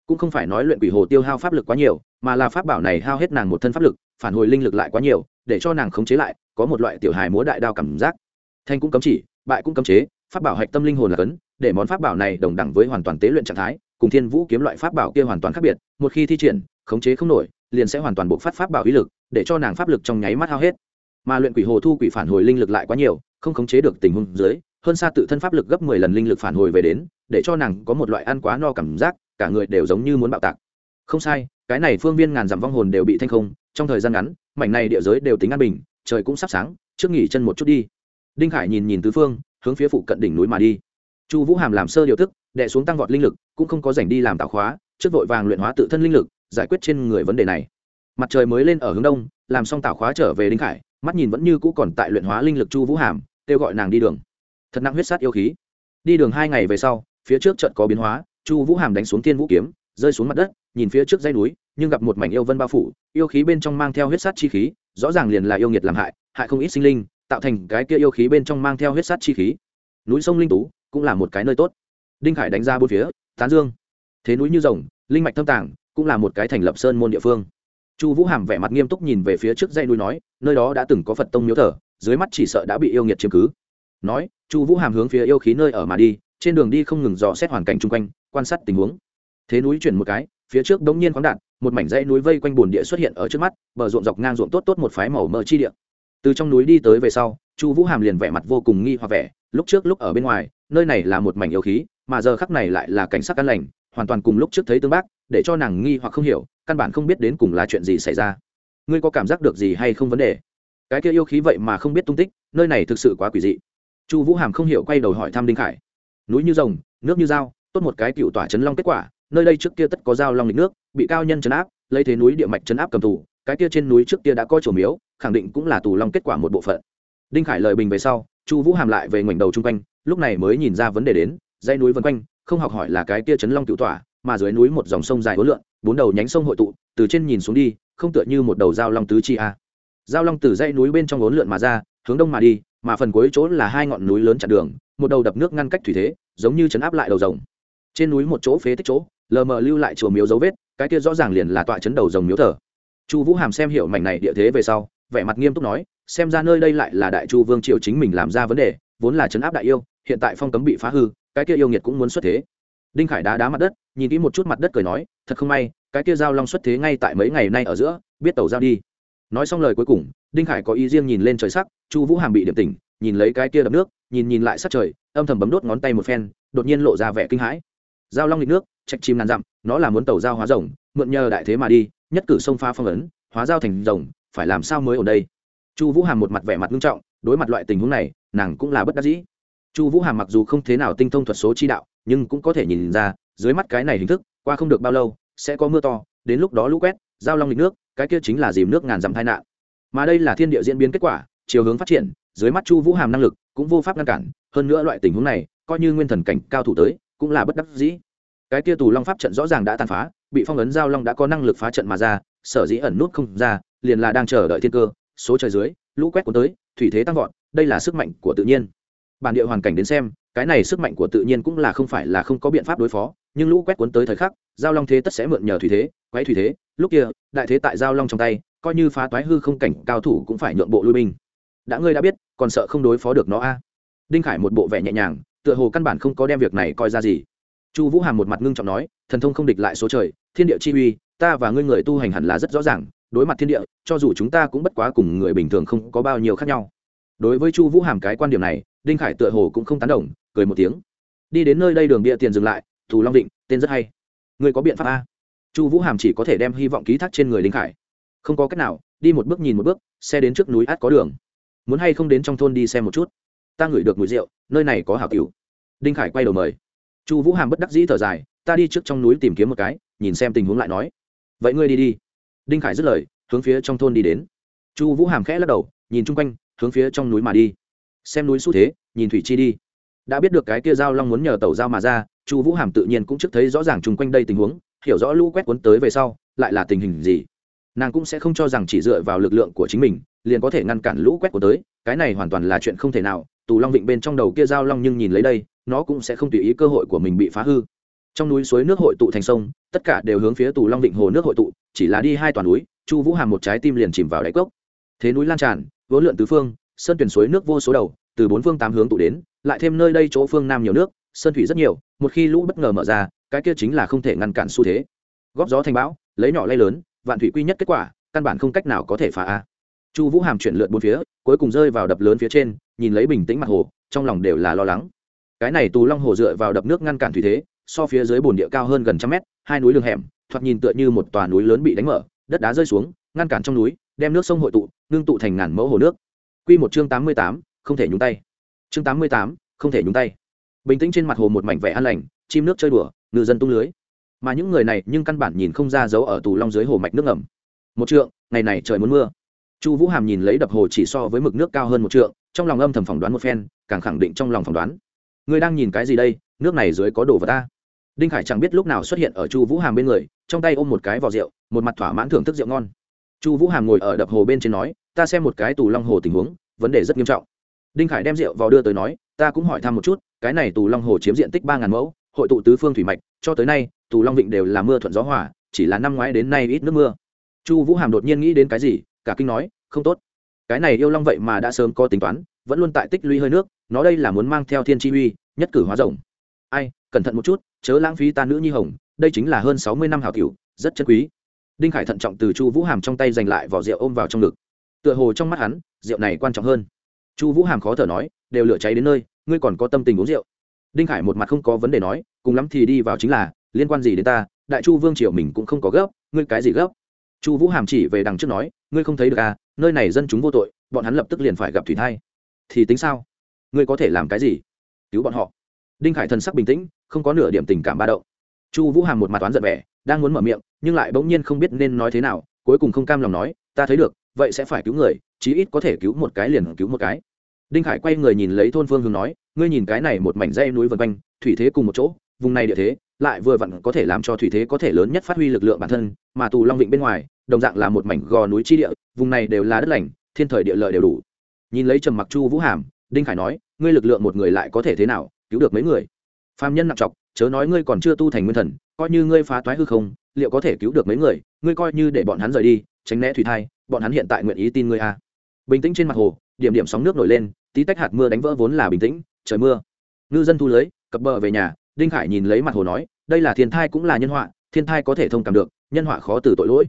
Cũng không phải nói luyện quỷ hồ tiêu hao pháp lực quá nhiều, mà là pháp bảo này hao hết nàng một thân pháp lực, phản hồi linh lực lại quá nhiều, để cho nàng khống chế lại, có một loại tiểu hài múa đại đao cảm giác. Thanh cũng cấm chỉ, bại cũng cấm chế, pháp bảo hạch tâm linh hồn là cấn, để món pháp bảo này đồng đẳng với hoàn toàn tế luyện trạng thái, cùng thiên vũ kiếm loại pháp bảo kia hoàn toàn khác biệt, một khi thi triển khống chế không nổi, liền sẽ hoàn toàn buộc phát pháp bảo ý lực, để cho nàng pháp lực trong nháy mắt hao hết. Mà luyện quỷ hồ thu quỷ phản hồi linh lực lại quá nhiều, không khống chế được tình huống dưới, hơn xa tự thân pháp lực gấp mười lần linh lực phản hồi về đến, để cho nàng có một loại ăn quá no cảm giác, cả người đều giống như muốn bạo tạc. Không sai, cái này phương viên ngàn dặm vong hồn đều bị thanh không, trong thời gian ngắn, mảnh này địa giới đều tính an bình, trời cũng sắp sáng, trước nghỉ chân một chút đi. Đinh khải nhìn nhìn tứ phương, hướng phía phụ cận đỉnh núi mà đi. Chu vũ hàm làm sơ điều thức đệ xuống tăng vọt linh lực, cũng không có dành đi làm tạo khóa, trước vội vàng luyện hóa tự thân linh lực giải quyết trên người vấn đề này. Mặt trời mới lên ở hướng đông, làm xong tạo khóa trở về đinh khải, mắt nhìn vẫn như cũ còn tại luyện hóa linh lực chu vũ hàm, kêu gọi nàng đi đường. Thật nặng huyết sát yêu khí. Đi đường hai ngày về sau, phía trước trận có biến hóa, chu vũ hàm đánh xuống thiên vũ kiếm, rơi xuống mặt đất, nhìn phía trước dây núi, nhưng gặp một mảnh yêu vân bao phủ, yêu khí bên trong mang theo huyết sát chi khí, rõ ràng liền là yêu nghiệt làm hại hại không ít sinh linh, tạo thành cái kia yêu khí bên trong mang theo huyết sát chi khí. Núi sông linh tú cũng là một cái nơi tốt. Đinh khải đánh ra bốn phía, tán dương. Thế núi như rồng, linh mạch thâm tàng cũng là một cái thành lập sơn môn địa phương. Chu vũ hàm vẻ mặt nghiêm túc nhìn về phía trước dãy núi nói, nơi đó đã từng có phật tông miếu thờ, dưới mắt chỉ sợ đã bị yêu nghiệt chiếm cứ. Nói, chu vũ hàm hướng phía yêu khí nơi ở mà đi, trên đường đi không ngừng dò xét hoàn cảnh chung quanh, quan sát tình huống. Thế núi chuyển một cái, phía trước đống nhiên khoáng đạn, một mảnh dãy núi vây quanh bồn địa xuất hiện ở trước mắt, bờ ruộng dọc ngang ruộng tốt tốt một phái màu mỡ chi địa. Từ trong núi đi tới về sau, chu vũ hàm liền vẻ mặt vô cùng nghi hoặc vẻ, lúc trước lúc ở bên ngoài, nơi này là một mảnh yêu khí, mà giờ khắc này lại là cảnh sắc căn lành, hoàn toàn cùng lúc trước thấy tương bác để cho nàng nghi hoặc không hiểu, căn bản không biết đến cùng là chuyện gì xảy ra. Ngươi có cảm giác được gì hay không vấn đề? Cái kia yêu khí vậy mà không biết tung tích, nơi này thực sự quá quỷ dị. Chu vũ hàm không hiểu quay đầu hỏi thăm đinh khải. Núi như rồng, nước như dao, tốt một cái cựu tỏa chấn long kết quả, nơi đây trước kia tất có dao long lịch nước, bị cao nhân chấn áp, lấy thế núi địa mạch chấn áp cầm tù, cái kia trên núi trước kia đã có chủ miếu, khẳng định cũng là tù long kết quả một bộ phận. Đinh khải lời bình về sau, chu vũ hàm lại về ngoảnh đầu chung quanh, lúc này mới nhìn ra vấn đề đến, dãy núi vân quanh, không học hỏi là cái kia chấn long cựu tỏa mà dưới núi một dòng sông dài hối lượng bốn đầu nhánh sông hội tụ, từ trên nhìn xuống đi, không tựa như một đầu dao long tứ chi a. Giao long từ dãy núi bên trong ốn lượn mà ra, hướng đông mà đi, mà phần cuối chỗ là hai ngọn núi lớn chặn đường, một đầu đập nước ngăn cách thủy thế, giống như chấn áp lại đầu rồng. Trên núi một chỗ phế tích chỗ, lờ mờ lưu lại chùa miếu dấu vết, cái kia rõ ràng liền là tọa chấn đầu rồng miếu thờ. Chu vũ hàm xem hiểu mảnh này địa thế về sau, vẻ mặt nghiêm túc nói, xem ra nơi đây lại là đại chu vương triều chính mình làm ra vấn đề, vốn là chấn áp đại yêu, hiện tại phong cấm bị phá hư, cái kia yêu nghiệt cũng muốn xuất thế đinh khải đá đá mặt đất, nhìn kỹ một chút mặt đất cười nói, thật không may, cái kia giao long xuất thế ngay tại mấy ngày nay ở giữa, biết tàu giao đi. Nói xong lời cuối cùng, đinh khải có ý riêng nhìn lên trời sắc, chu vũ hàm bị điểm tỉnh, nhìn lấy cái kia đập nước, nhìn nhìn lại sát trời, âm thầm bấm đốt ngón tay một phen, đột nhiên lộ ra vẻ kinh hãi. Giao long lịch nước, chạch chim ngàn dặm, nó là muốn tàu giao hóa rồng, mượn nhờ đại thế mà đi, nhất cử sông pha phong ấn, hóa giao thành rồng, phải làm sao mới ở đây? Chu vũ hàm một mặt vẻ mặt nghiêm trọng, đối mặt loại tình huống này, nàng cũng là bất đắc dĩ. Chu vũ hàm mặc dù không thế nào tinh thông thuật số chi đạo nhưng cũng có thể nhìn ra, dưới mắt cái này hình thức, qua không được bao lâu, sẽ có mưa to, đến lúc đó lũ quét, giao long lịch nước, cái kia chính là dìm nước ngàn dặm tai nạn. Mà đây là thiên địa diễn biến kết quả, chiều hướng phát triển, dưới mắt chu vũ hàm năng lực cũng vô pháp ngăn cản, hơn nữa loại tình huống này, coi như nguyên thần cảnh cao thủ tới, cũng là bất đắc dĩ. Cái kia tù long pháp trận rõ ràng đã tàn phá, bị phong ấn giao long đã có năng lực phá trận mà ra, sở dĩ ẩn nút không ra, liền là đang chờ đợi thiên cơ, số trời dưới, lũ quét cuốn tới, thủy thế tăng vọt, đây là sức mạnh của tự nhiên. Bản địa hoàn cảnh đến xem cái này sức mạnh của tự nhiên cũng là không phải là không có biện pháp đối phó, nhưng lũ quét cuốn tới thời khắc, giao long thế tất sẽ mượn nhờ thủy thế, quấy thủy thế, lúc kia, đại thế tại giao long trong tay, coi như phá toái hư không cảnh cao thủ cũng phải nhượng bộ lui binh. Đã ngươi đã biết, còn sợ không đối phó được nó a? Đinh khải một bộ vẻ nhẹ nhàng, tựa hồ căn bản không có đem việc này coi ra gì. Chu vũ hàm một mặt ngưng trọng nói, thần thông không địch lại số trời, thiên địa chi uy, ta và ngươi người tu hành hẳn là rất rõ ràng, đối mặt thiên địa, cho dù chúng ta cũng bất quá cùng người bình thường không có bao nhiêu khác nhau. Đối với chu vũ hàm cái quan điểm này đinh khải tựa hồ cũng không tán đồng, cười một tiếng. Đi đến nơi đây đường bịa tiền dừng lại, thù long định tên rất hay. Người có biện pháp a? Chu vũ hàm chỉ có thể đem hy vọng ký thác trên người đinh khải. Không có cách nào, đi một bước nhìn một bước, xe đến trước núi át có đường. Muốn hay không đến trong thôn đi xem một chút? Ta ngửi được mùi rượu, nơi này có hảo cửu. Đinh khải quay đầu mời. Chu vũ hàm bất đắc dĩ thở dài, ta đi trước trong núi tìm kiếm một cái, nhìn xem tình huống lại nói. Vậy ngươi đi đi. Đinh khải dứt lời, hướng phía trong thôn đi đến. Chu vũ hàm khẽ lắc đầu, nhìn chung quanh, hướng phía trong núi mà đi xem núi xu thế, nhìn thủy chi đi. Đã biết được cái kia giao long muốn nhờ tàu giao mà ra, chu vũ hàm tự nhiên cũng trước thấy rõ ràng chung quanh đây tình huống, hiểu rõ lũ quét cuốn tới về sau, lại là tình hình gì. Nàng cũng sẽ không cho rằng chỉ dựa vào lực lượng của chính mình, liền có thể ngăn cản lũ quét cuốn tới, cái này hoàn toàn là chuyện không thể nào, tù long vịnh bên trong đầu kia giao long nhưng nhìn lấy đây, nó cũng sẽ không tùy ý cơ hội của mình bị phá hư. Trong núi suối nước hội tụ thành sông, tất cả đều hướng phía tù long vịnh hồ nước hội tụ, chỉ là đi hai toàn núi, chu vũ hàm một trái tim liền chìm vào đáy cốc. Thế núi lan tràn vốn lượn tứ phương sơn tuyển suối nước vô số đầu, từ bốn phương tám hướng tụ đến, lại thêm nơi đây chỗ phương nam nhiều nước, sơn thủy rất nhiều, một khi lũ bất ngờ mở ra, cái kia chính là không thể ngăn cản xu thế. Góp gió thành bão, lấy nhỏ lay lớn, vạn thủy quy nhất kết quả, căn bản không cách nào có thể phá a. Chu vũ hàm chuyển lượn bốn phía, cuối cùng rơi vào đập lớn phía trên, nhìn lấy bình tĩnh mặt hồ, trong lòng đều là lo lắng. Cái này tù long hồ dựa vào đập nước ngăn cản thủy thế, so phía dưới bồn địa cao hơn gần trăm mét, hai núi đường hẻm, thoạt nhìn tựa như một tòa núi lớn bị đánh mở, đất đá rơi xuống, ngăn cản trong núi, đem nước sông hội tụ, ngưng tụ thành ngàn mẫu hồ nước. Quy một chương tám mươi tám, không thể nhúng tay. Chương tám mươi tám, không thể nhúng tay. Bình tĩnh trên mặt hồ một mảnh vẻ an lành, chim nước chơi đùa, ngư dân tung lưới. Mà những người này nhưng căn bản nhìn không ra dấu ở tù long dưới hồ mạch nước ngầm. Một trượng, ngày này trời muốn mưa. Chu vũ hàm nhìn lấy đập hồ chỉ so với mực nước cao hơn một trượng, trong lòng âm thầm phỏng đoán một phen, càng khẳng định trong lòng phỏng đoán. Người đang nhìn cái gì đây? Nước này dưới có đồ vật ta. Đinh khải chẳng biết lúc nào xuất hiện ở chu vũ hàm bên người, trong tay ôm một cái vỏ rượu, một mặt thỏa mãn thưởng thức rượu ngon. Chu vũ hàm ngồi ở đập hồ bên trên nói ta xem một cái tù long hồ tình huống, vấn đề rất nghiêm trọng. Đinh khải đem rượu vào đưa tới nói, ta cũng hỏi thăm một chút, cái này tù long hồ chiếm diện tích ba ngàn mẫu, hội tụ tứ phương thủy mạch, cho tới nay, tù long vịnh đều là mưa thuận gió hỏa chỉ là năm ngoái đến nay ít nước mưa. Chu vũ hàm đột nhiên nghĩ đến cái gì, cả kinh nói, không tốt. Cái này yêu long vậy mà đã sớm có tính toán, vẫn luôn tại tích lũy hơi nước, nó đây là muốn mang theo thiên chi uy, nhất cử hóa rồng. Ai, cẩn thận một chút, chớ lãng phí ta nữ nhi hồng, đây chính là hơn sáu mươi năm hảo cửu, rất chân quý. Đinh khải thận trọng từ chu vũ hàm trong tay giành lại vỏ rượu ôm vào trong ngực tựa hồ trong mắt hắn, rượu này quan trọng hơn. Chu vũ hàm khó thở nói, đều lửa cháy đến nơi, ngươi còn có tâm tình uống rượu. Đinh khải một mặt không có vấn đề nói, cùng lắm thì đi vào chính là, liên quan gì đến ta, đại chu vương triều mình cũng không có gấp, ngươi cái gì gấp? Chu vũ hàm chỉ về đằng trước nói, ngươi không thấy được à nơi này dân chúng vô tội, bọn hắn lập tức liền phải gặp thủy thai. Thì tính sao? Ngươi có thể làm cái gì? Cứu bọn họ. Đinh khải thần sắc bình tĩnh, không có nửa điểm tình cảm ba đậu. chu vũ hàm một mặt toán giận vẻ, đang muốn mở miệng, nhưng lại bỗng nhiên không biết nên nói thế nào, cuối cùng không cam lòng nói, ta thấy được vậy sẽ phải cứu người, chí ít có thể cứu một cái liền cứu một cái. Đinh khải quay người nhìn lấy thôn phương hướng nói, ngươi nhìn cái này một mảnh dây núi vân quanh, thủy thế cùng một chỗ, vùng này địa thế, lại vừa vặn có thể làm cho thủy thế có thể lớn nhất phát huy lực lượng bản thân, mà tù long vịnh bên ngoài, đồng dạng là một mảnh gò núi chi địa, vùng này đều là đất lành, thiên thời địa lợi đều đủ. Nhìn lấy trầm mặc chu vũ hàm, đinh khải nói, ngươi lực lượng một người lại có thể thế nào, cứu được mấy người? Phạm nhân nặng trọc, chớ nói ngươi còn chưa tu thành nguyên thần, coi như ngươi phá toái hư không, liệu có thể cứu được mấy người? Ngươi coi như để bọn hắn rời đi, tránh né thủy thai bọn hắn hiện tại nguyện ý tin ngươi a. À. bình tĩnh trên mặt hồ, điểm điểm sóng nước nổi lên, tí tách hạt mưa đánh vỡ vốn là bình tĩnh, trời mưa. Ngư dân thu lưới, cập bờ về nhà, đinh khải nhìn lấy mặt hồ nói, đây là thiên thai cũng là nhân họa, thiên thai có thể thông cảm được, nhân họa khó từ tội lỗi.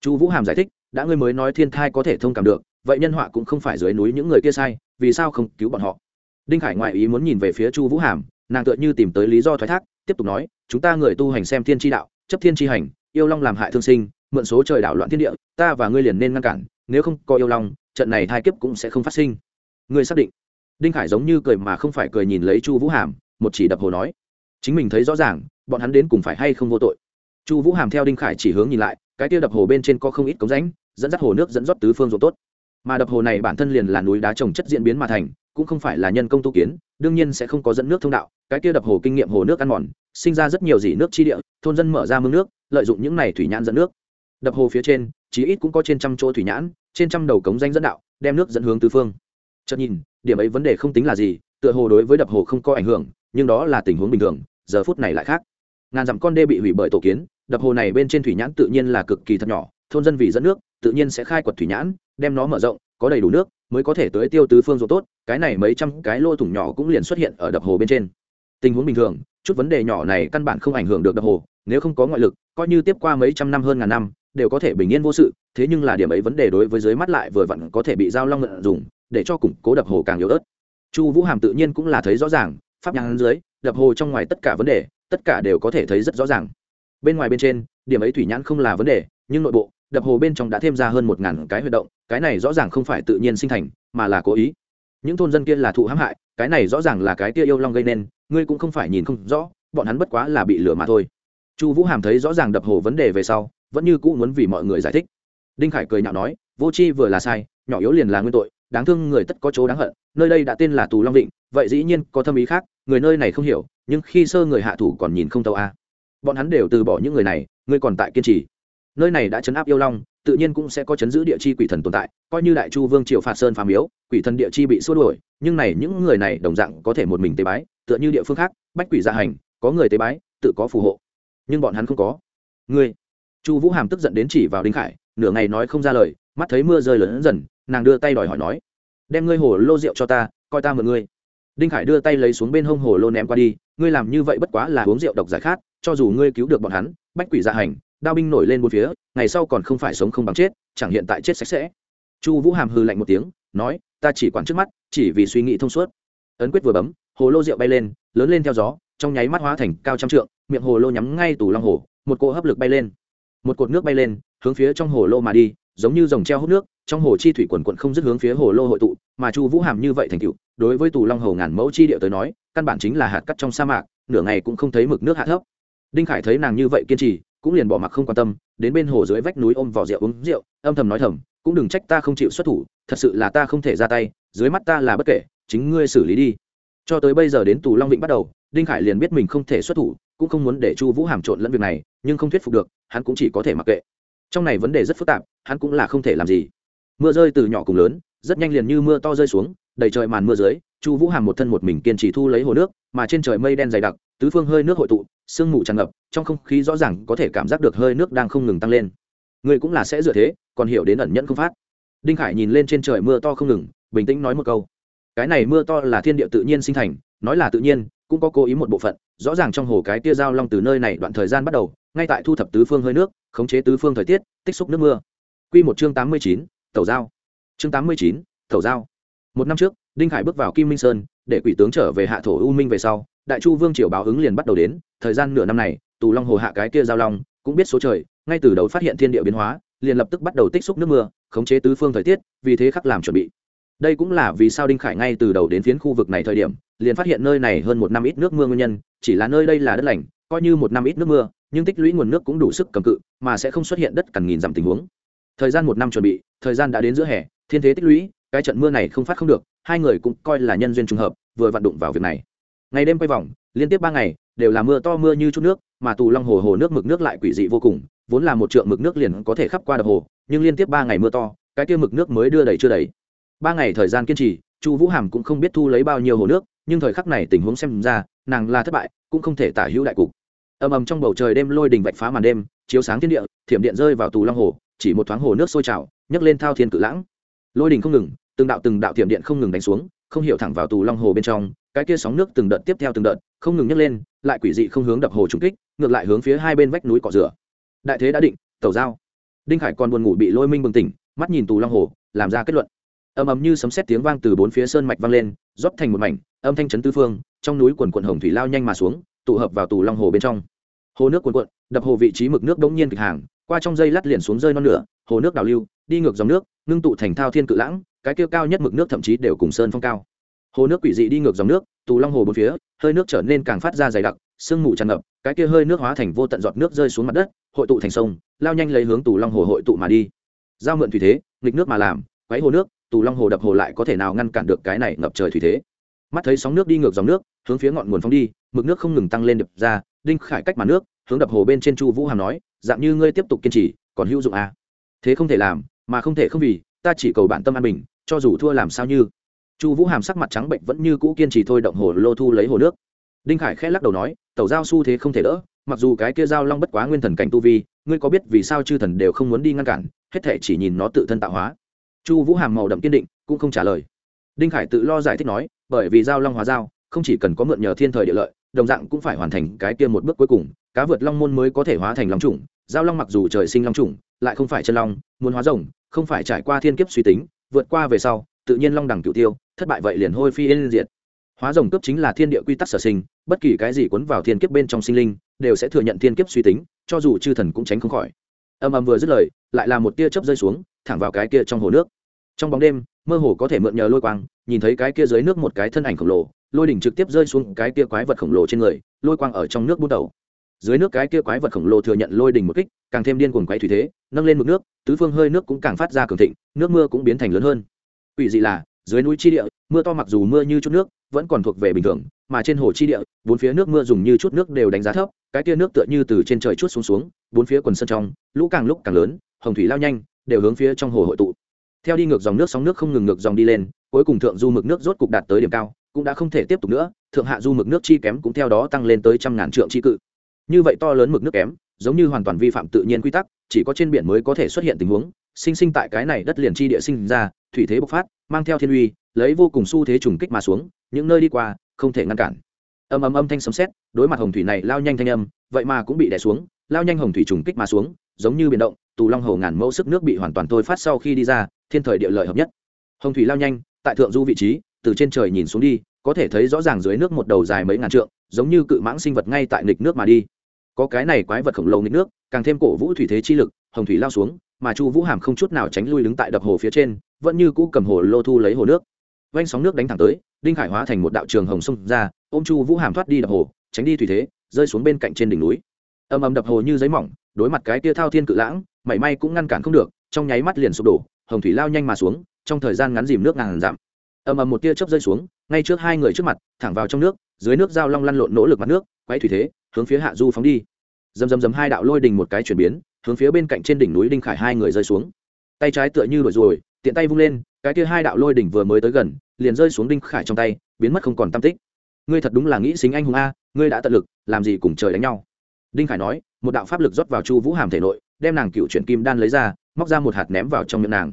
Chu vũ hàm giải thích, đã ngươi mới nói thiên thai có thể thông cảm được, vậy nhân họa cũng không phải dưới núi những người kia sai, vì sao không cứu bọn họ? Đinh khải ngoại ý muốn nhìn về phía chu vũ hàm, nàng tựa như tìm tới lý do thoái thác, tiếp tục nói, chúng ta người tu hành xem thiên tri đạo, chấp thiên tri hành, yêu long làm hại thương sinh mượn số trời đảo loạn thiên địa, ta và ngươi liền nên ngăn cản, nếu không có yêu long, trận này thai kiếp cũng sẽ không phát sinh. Ngươi xác định. Đinh khải giống như cười mà không phải cười nhìn lấy chu vũ hàm, một chỉ đập hồ nói. Chính mình thấy rõ ràng, bọn hắn đến cùng phải hay không vô tội. Chu vũ hàm theo đinh khải chỉ hướng nhìn lại, cái kia đập hồ bên trên có không ít cống rãnh, dẫn dắt hồ nước dẫn rót tứ phương ruộng tốt. Mà đập hồ này bản thân liền là núi đá trồng chất diễn biến mà thành, cũng không phải là nhân công tu kiến, đương nhiên sẽ không có dẫn nước thông đạo, cái kia đập hồ kinh nghiệm hồ nước ăn mòn, sinh ra rất nhiều dỉ nước chi địa, thôn dân mở ra mương nước, lợi dụng những này thủy nhãn dẫn nước đập hồ phía trên, chí ít cũng có trên trăm chỗ thủy nhãn, trên trăm đầu cống danh dẫn đạo, đem nước dẫn hướng tứ phương. Chợt nhìn, điểm ấy vấn đề không tính là gì, tựa hồ đối với đập hồ không có ảnh hưởng, nhưng đó là tình huống bình thường, giờ phút này lại khác. Ngàn dặm con đê bị hủy bởi tổ kiến, đập hồ này bên trên thủy nhãn tự nhiên là cực kỳ thật nhỏ, thôn dân vì dẫn nước, tự nhiên sẽ khai quật thủy nhãn, đem nó mở rộng, có đầy đủ nước, mới có thể tới tiêu tứ phương ruộng tốt, cái này mấy trăm cái lô thủng nhỏ cũng liền xuất hiện ở đập hồ bên trên. Tình huống bình thường, chút vấn đề nhỏ này căn bản không ảnh hưởng được đập hồ, nếu không có ngoại lực, coi như tiếp qua mấy trăm năm hơn ngàn năm đều có thể bình yên vô sự, thế nhưng là điểm ấy vấn đề đối với dưới mắt lại vừa vặn có thể bị giao long ngận dùng, để cho củng cố đập hồ càng yếu ớt. Chu vũ hàm tự nhiên cũng là thấy rõ ràng, pháp nhãn dưới, đập hồ trong ngoài tất cả vấn đề, tất cả đều có thể thấy rất rõ ràng. Bên ngoài bên trên, điểm ấy thủy nhãn không là vấn đề, nhưng nội bộ, đập hồ bên trong đã thêm ra hơn một ngàn cái huy động, cái này rõ ràng không phải tự nhiên sinh thành, mà là cố ý. Những thôn dân kia là thụ hãm hại, cái này rõ ràng là cái kia yêu long gây nên, ngươi cũng không phải nhìn không rõ, bọn hắn bất quá là bị lừa mà thôi. Chu vũ hàm thấy rõ ràng đập hồ vấn đề về sau vẫn như cũ muốn vì mọi người giải thích. Đinh khải cười nhạo nói, vô c h i vừa là sai, nhỏ yếu liền là nguyên tội, đáng thương người tất có chỗ đáng hận, nơi đây đã tên là tù long định, vậy dĩ nhiên có thâm ý khác, người nơi này không hiểu, nhưng khi sơ người hạ thủ còn nhìn không tâu a. Bọn hắn đều từ bỏ những người này, ngươi còn tại kiên trì. Nơi này đã chấn áp yêu long, tự nhiên cũng sẽ có chấn giữ địa chi quỷ thần tồn tại, coi như đại chu vương triều phạt sơn phá miếu quỷ thần địa chi bị xua đuổi, nhưng này những người này đồng dạng có thể một mình tế bái, tựa như địa phương khác, bách quỷ gia hành, có người tế bái, tự có phù hộ, nhưng bọn hắn không có. Ngươi chu vũ hàm tức giận đến chỉ vào đinh khải, nửa ngày nói không ra lời, mắt thấy mưa rơi lớn dần nàng đưa tay đòi hỏi nói, đem ngươi hồ lô rượu cho ta, coi ta mượn ngươi. Đinh khải đưa tay lấy xuống bên hông hồ lô ném qua đi, ngươi làm như vậy bất quá là uống rượu độc giải khát, cho dù ngươi cứu được bọn hắn, bách quỷ dạ hành, đao binh nổi lên bốn phía, ngày sau còn không phải sống không bằng chết, chẳng hiện tại chết sạch sẽ. Chu vũ hàm hư lạnh một tiếng, nói, ta chỉ quản trước mắt, chỉ vì suy nghĩ thông suốt. Ấn quyết vừa bấm, hồ lô rượu bay lên, lớn lên theo gió, trong nháy mắt hóa thành cao trăm trượng, miệng hồ lô nhắm ngay tủ long hồ, một cỗ hấp lực bay lên một cột nước bay lên, hướng phía trong hồ lô mà đi, giống như dòng treo hút nước, trong hồ chi thủy quần quận không dứt hướng phía hồ lô hội tụ, mà chu vũ hàm như vậy thành cựu đối với tù long hồ ngàn mẫu chi điệu tới nói, căn bản chính là hạt cắt trong sa mạc, nửa ngày cũng không thấy mực nước hạ thấp. Đinh khải thấy nàng như vậy kiên trì, cũng liền bỏ mặc không quan tâm, đến bên hồ dưới vách núi ôm vỏ rượu uống rượu, âm thầm nói thầm, cũng đừng trách ta không chịu xuất thủ, thật sự là ta không thể ra tay, dưới mắt ta là bất kể, chính ngươi xử lý đi. Cho tới bây giờ đến tù long vịnh bắt đầu, đinh khải liền biết mình không thể xuất thủ, cũng không muốn để chu vũ hàm trộn lẫn việc này nhưng không thuyết phục được, hắn cũng chỉ có thể mặc kệ. Trong này vấn đề rất phức tạp, hắn cũng là không thể làm gì. Mưa rơi từ nhỏ cùng lớn, rất nhanh liền như mưa to rơi xuống, đầy trời màn mưa dưới, chu vũ hàm một thân một mình kiên trì thu lấy hồ nước, mà trên trời mây đen dày đặc, tứ phương hơi nước hội tụ, sương mù tràn ngập, trong không khí rõ ràng có thể cảm giác được hơi nước đang không ngừng tăng lên. Người cũng là sẽ dựa thế, còn hiểu đến ẩn nhẫn không phát. Đinh khải nhìn lên trên trời mưa to không ngừng, bình tĩnh nói một câu. Cái này mưa to là thiên địa tự nhiên sinh thành, nói là tự nhiên, cũng có cố ý một bộ phận, rõ ràng trong hồ cái tia giao long từ nơi này đoạn thời gian bắt đầu ngay tại thu thập tứ phương hơi nước, khống chế tứ phương thời tiết, tích xúc nước mưa. Q một chương tám mươi chín tàu giao. Chương tám mươi chín tàu giao. Một năm trước, đinh khải bước vào kim minh sơn, để quỷ tướng trở về hạ thổ u minh về sau, đại chu vương triều báo ứng liền bắt đầu đến, thời gian nửa năm này, tù long hồ hạ cái kia giao long, cũng biết số trời, ngay từ đầu phát hiện thiên địa biến hóa, liền lập tức bắt đầu tích xúc nước mưa, khống chế tứ phương thời tiết, vì thế khắc làm chuẩn bị. Đây cũng là vì sao đinh khải ngay từ đầu đến phiến khu vực này thời điểm, liền phát hiện nơi này hơn một năm ít nước mưa nguyên nhân, chỉ là nơi đây là đất lành, coi như một năm ít nước mưa nhưng tích lũy nguồn nước cũng đủ sức cầm cự, mà sẽ không xuất hiện đất cằn nghìn dặm tình huống. Thời gian một năm chuẩn bị, thời gian đã đến giữa hè, thiên thế tích lũy, cái trận mưa này không phát không được, hai người cũng coi là nhân duyên trùng hợp, vừa vặn đụng vào việc này. Ngày đêm quay vòng, liên tiếp ba ngày, đều là mưa to mưa như chút nước, mà tù long hồ hồ nước mực nước lại quỷ dị vô cùng, vốn là một trượng mực nước liền có thể khắp qua đập hồ, nhưng liên tiếp ba ngày mưa to, cái kia mực nước mới đưa đầy chưa đầy. Ba ngày thời gian kiên trì, chu vũ hàm cũng không biết thu lấy bao nhiêu hồ nước, nhưng thời khắc này tình huống xem ra, nàng là thất bại, cũng không thể tả hữu đại cục ầm ầm trong bầu trời đêm lôi đình vạch phá màn đêm, chiếu sáng thiên địa, thiểm điện rơi vào tù long hồ, chỉ một thoáng hồ nước sôi trào, nhấc lên thao thiên cự lãng. Lôi đình không ngừng, từng đạo từng đạo thiểm điện không ngừng đánh xuống, không hiểu thẳng vào tù long hồ bên trong, cái kia sóng nước từng đợt tiếp theo từng đợt, không ngừng nhấc lên, lại quỷ dị không hướng đập hồ trúng kích, ngược lại hướng phía hai bên vách núi cỏ rửa. Đại thế đã định tàu giao. Đinh khải còn buồn ngủ bị lôi minh bừng tỉnh, mắt nhìn tù long hồ, làm ra kết luận. Ầm ầm như sấm sét tiếng vang từ bốn phía sơn mạch vang lên, rót thành một mảnh, âm thanh chấn tứ phương, trong núi quần quần hồng thủy lao nhanh mà xuống tụ hợp vào tù long hồ bên trong. Hồ nước cuồn cuộn, đập hồ vị trí mực nước đống nhiên kịch hàng qua trong dây lát liền xuống rơi non nửa hồ nước đào lưu đi ngược dòng nước ngưng tụ thành thao thiên cự lãng cái kia cao nhất mực nước thậm chí đều cùng sơn phong cao. Hồ nước quỷ dị đi ngược dòng nước tù long hồ bốn phía hơi nước trở nên càng phát ra dày đặc sương mù tràn ngập cái kia hơi nước hóa thành vô tận giọt nước rơi xuống mặt đất hội tụ thành sông lao nhanh lấy hướng tù long hồ hội tụ mà đi. Giao mượn thủy thế nghịch nước mà làm quấy hồ nước tù long hồ đập hồ lại có thể nào ngăn cản được cái này ngập trời thủy thế. Mắt thấy sóng nước đi ngược dòng nước hướng phía ngọn nguồn phóng đi mực nước không ngừng tăng lên đập ra, đinh khải cách mặt nước, hướng đập hồ bên trên chu vũ hàm nói, dạng như ngươi tiếp tục kiên trì, còn hữu dụng à. thế không thể làm, mà không thể không vì, ta chỉ cầu bản tâm an bình, cho dù thua làm sao như. Chu vũ hàm sắc mặt trắng bệnh vẫn như cũ kiên trì thôi động hồ lô thu lấy hồ nước. Đinh khải khẽ lắc đầu nói tàu giao su thế không thể đỡ, mặc dù cái kia giao long bất quá nguyên thần cảnh tu vi, ngươi có biết vì sao chư thần đều không muốn đi ngăn cản, hết thể chỉ nhìn nó tự thân tạo hóa? Chu vũ hàm màu đậm kiên định, cũng không trả lời. Đinh khải tự lo giải thích nói, bởi vì giao long hóa giao không chỉ cần có mượn nhờ thiên thời địa lợi, đồng dạng cũng phải hoàn thành cái kia một bước cuối cùng, cá vượt long môn mới có thể hóa thành long trùng giao long mặc dù trời sinh long trùng lại không phải chân long, muốn hóa rồng, không phải trải qua thiên kiếp suy tính, vượt qua về sau, tự nhiên long đẳng cựu tiêu, thất bại vậy liền hôi phi yên diệt. Hóa rồng cấp chính là thiên địa quy tắc sở sinh, bất kỳ cái gì cuốn vào thiên kiếp bên trong sinh linh, đều sẽ thừa nhận thiên kiếp suy tính, cho dù chư thần cũng tránh không khỏi. Âm âm vừa dứt lời, lại là một tia chớp rơi xuống, thẳng vào cái kia trong hồ nước. Trong bóng đêm, mơ hồ có thể mượn nhờ lôi quang, nhìn thấy cái kia dưới nước một cái thân ảnh khổng lồ lôi đỉnh trực tiếp rơi xuống cái kia quái vật khổng lồ trên người, lôi quang ở trong nước bút đầu. Dưới nước cái kia quái vật khổng lồ thừa nhận lôi đỉnh một kích, càng thêm điên cuồng quay thủy thế, nâng lên mực nước, tứ phương hơi nước cũng càng phát ra cường thịnh, nước mưa cũng biến thành lớn hơn. Ủy dị là, dưới núi chi địa, mưa to mặc dù mưa như chút nước, vẫn còn thuộc về bình thường, mà trên hồ chi địa, bốn phía nước mưa dùng như chút nước đều đánh giá thấp, cái kia nước tựa như từ trên trời chút xuống xuống, bốn phía quần sân trong, lũ càng lúc càng lớn, hồng thủy lao nhanh, đều hướng phía trong hồ hội tụ. Theo đi ngược dòng nước sóng nước không ngừng ngược dòng đi lên, cuối cùng thượng du mực nước rốt cục đạt tới điểm cao cũng đã không thể tiếp tục nữa, thượng hạ du mực nước chi kém cũng theo đó tăng lên tới trăm ngàn trượng chi cự. Như vậy to lớn mực nước kém, giống như hoàn toàn vi phạm tự nhiên quy tắc, chỉ có trên biển mới có thể xuất hiện tình huống, sinh sinh tại cái này đất liền chi địa sinh ra, thủy thế bộc phát, mang theo thiên uy, lấy vô cùng xu thế trùng kích mà xuống, những nơi đi qua, không thể ngăn cản. Âm âm âm thanh sấm sét, đối mặt hồng thủy này lao nhanh thanh âm, vậy mà cũng bị đè xuống, lao nhanh hồng thủy trùng kích mà xuống, giống như biển động, tù long hồ ngàn mẫu sức nước bị hoàn toàn thôi phát sau khi đi ra, thiên thời địa lợi hợp nhất. Hồng thủy lao nhanh, tại thượng du vị trí, từ trên trời nhìn xuống đi có thể thấy rõ ràng dưới nước một đầu dài mấy ngàn trượng, giống như cự mãng sinh vật ngay tại nghịch nước mà đi. Có cái này quái vật khổng lồ nghịch nước, càng thêm cổ vũ thủy thế chi lực, hồng thủy lao xuống, mà chu vũ hàm không chút nào tránh lui đứng tại đập hồ phía trên, vẫn như cũ cầm hồ lô thu lấy hồ nước. Vanh sóng nước đánh thẳng tới, đinh khải hóa thành một đạo trường hồng sông ra, ôm chu vũ hàm thoát đi đập hồ, tránh đi thủy thế, rơi xuống bên cạnh trên đỉnh núi. Ầm ầm đập hồ như giấy mỏng, đối mặt cái tia thao thiên cự lãng, mảy may cũng ngăn cản không được, trong nháy mắt liền sụp đổ, hồng thủy lao nhanh mà xuống, trong thời gian ngắn dìm nước ngàn giảm ầm ầm một tia chớp rơi xuống, ngay trước hai người trước mặt, thẳng vào trong nước, dưới nước dao long lăn lộn nỗ lực mặt nước, quay thủy thế, hướng phía hạ du phóng đi. Dầm dầm dầm hai đạo lôi đình một cái chuyển biến, hướng phía bên cạnh trên đỉnh núi đinh khải hai người rơi xuống. Tay trái tựa như đổi rồi tiện tay vung lên, cái kia hai đạo lôi đỉnh vừa mới tới gần, liền rơi xuống đinh khải trong tay, biến mất không còn tam tích. Ngươi thật đúng là nghĩ xính anh hùng a, ngươi đã tận lực, làm gì cùng trời đánh nhau. Đinh khải nói, một đạo pháp lực rót vào chu vũ hàm thể nội, đem nàng cựu chuyển kim đan lấy ra, móc ra một hạt ném vào trong miệng nàng.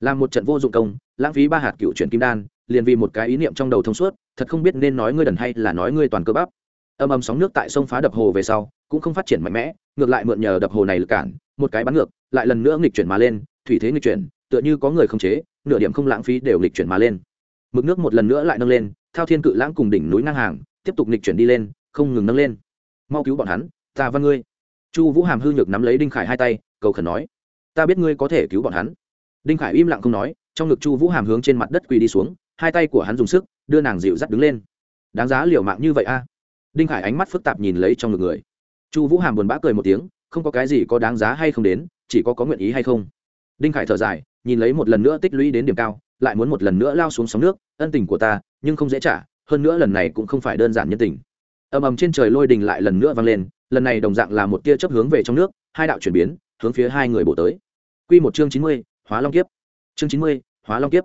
Làm một trận vô dụng công, lãng phí ba hạt cựu chuyển kim đan liền vì một cái ý niệm trong đầu thông suốt, thật không biết nên nói ngươi đần hay là nói ngươi toàn cơ bắp. Âm âm sóng nước tại sông phá đập hồ về sau, cũng không phát triển mạnh mẽ, ngược lại mượn nhờ đập hồ này lực cản, một cái bắn ngược, lại lần nữa nghịch chuyển mà lên, thủy thế nghịch chuyển, tựa như có người không chế, nửa điểm không lãng phí đều nghịch chuyển mà lên. Mực nước một lần nữa lại nâng lên, thao thiên cự lãng cùng đỉnh núi ngang hàng, tiếp tục nghịch chuyển đi lên, không ngừng nâng lên. Mau cứu bọn hắn, ta văn ngươi. Chu vũ hàm hư nhược nắm lấy đinh khải hai tay, cầu khẩn nói, ta biết ngươi có thể cứu bọn hắn. Đinh khải im lặng không nói, trong ngực chu vũ hàm hướng trên mặt đất quỳ đi xuống hai tay của hắn dùng sức, đưa nàng dịu dắt đứng lên. Đáng giá liều mạng như vậy a? Đinh khải ánh mắt phức tạp nhìn lấy trong ngực người. Chu vũ hàm buồn bã cười một tiếng, không có cái gì có đáng giá hay không đến, chỉ có có nguyện ý hay không. Đinh khải thở dài, nhìn lấy một lần nữa tích lũy đến điểm cao, lại muốn một lần nữa lao xuống sóng nước, ân tình của ta, nhưng không dễ trả, hơn nữa lần này cũng không phải đơn giản nhân tình. Ầm ầm trên trời lôi đình lại lần nữa vang lên, lần này đồng dạng là một tia chấp hướng về trong nước, hai đạo chuyển biến, hướng phía hai người bổ tới. Quy một chương chín mươi, hóa long kiếp. Chương chín mươi, hóa long kiếp.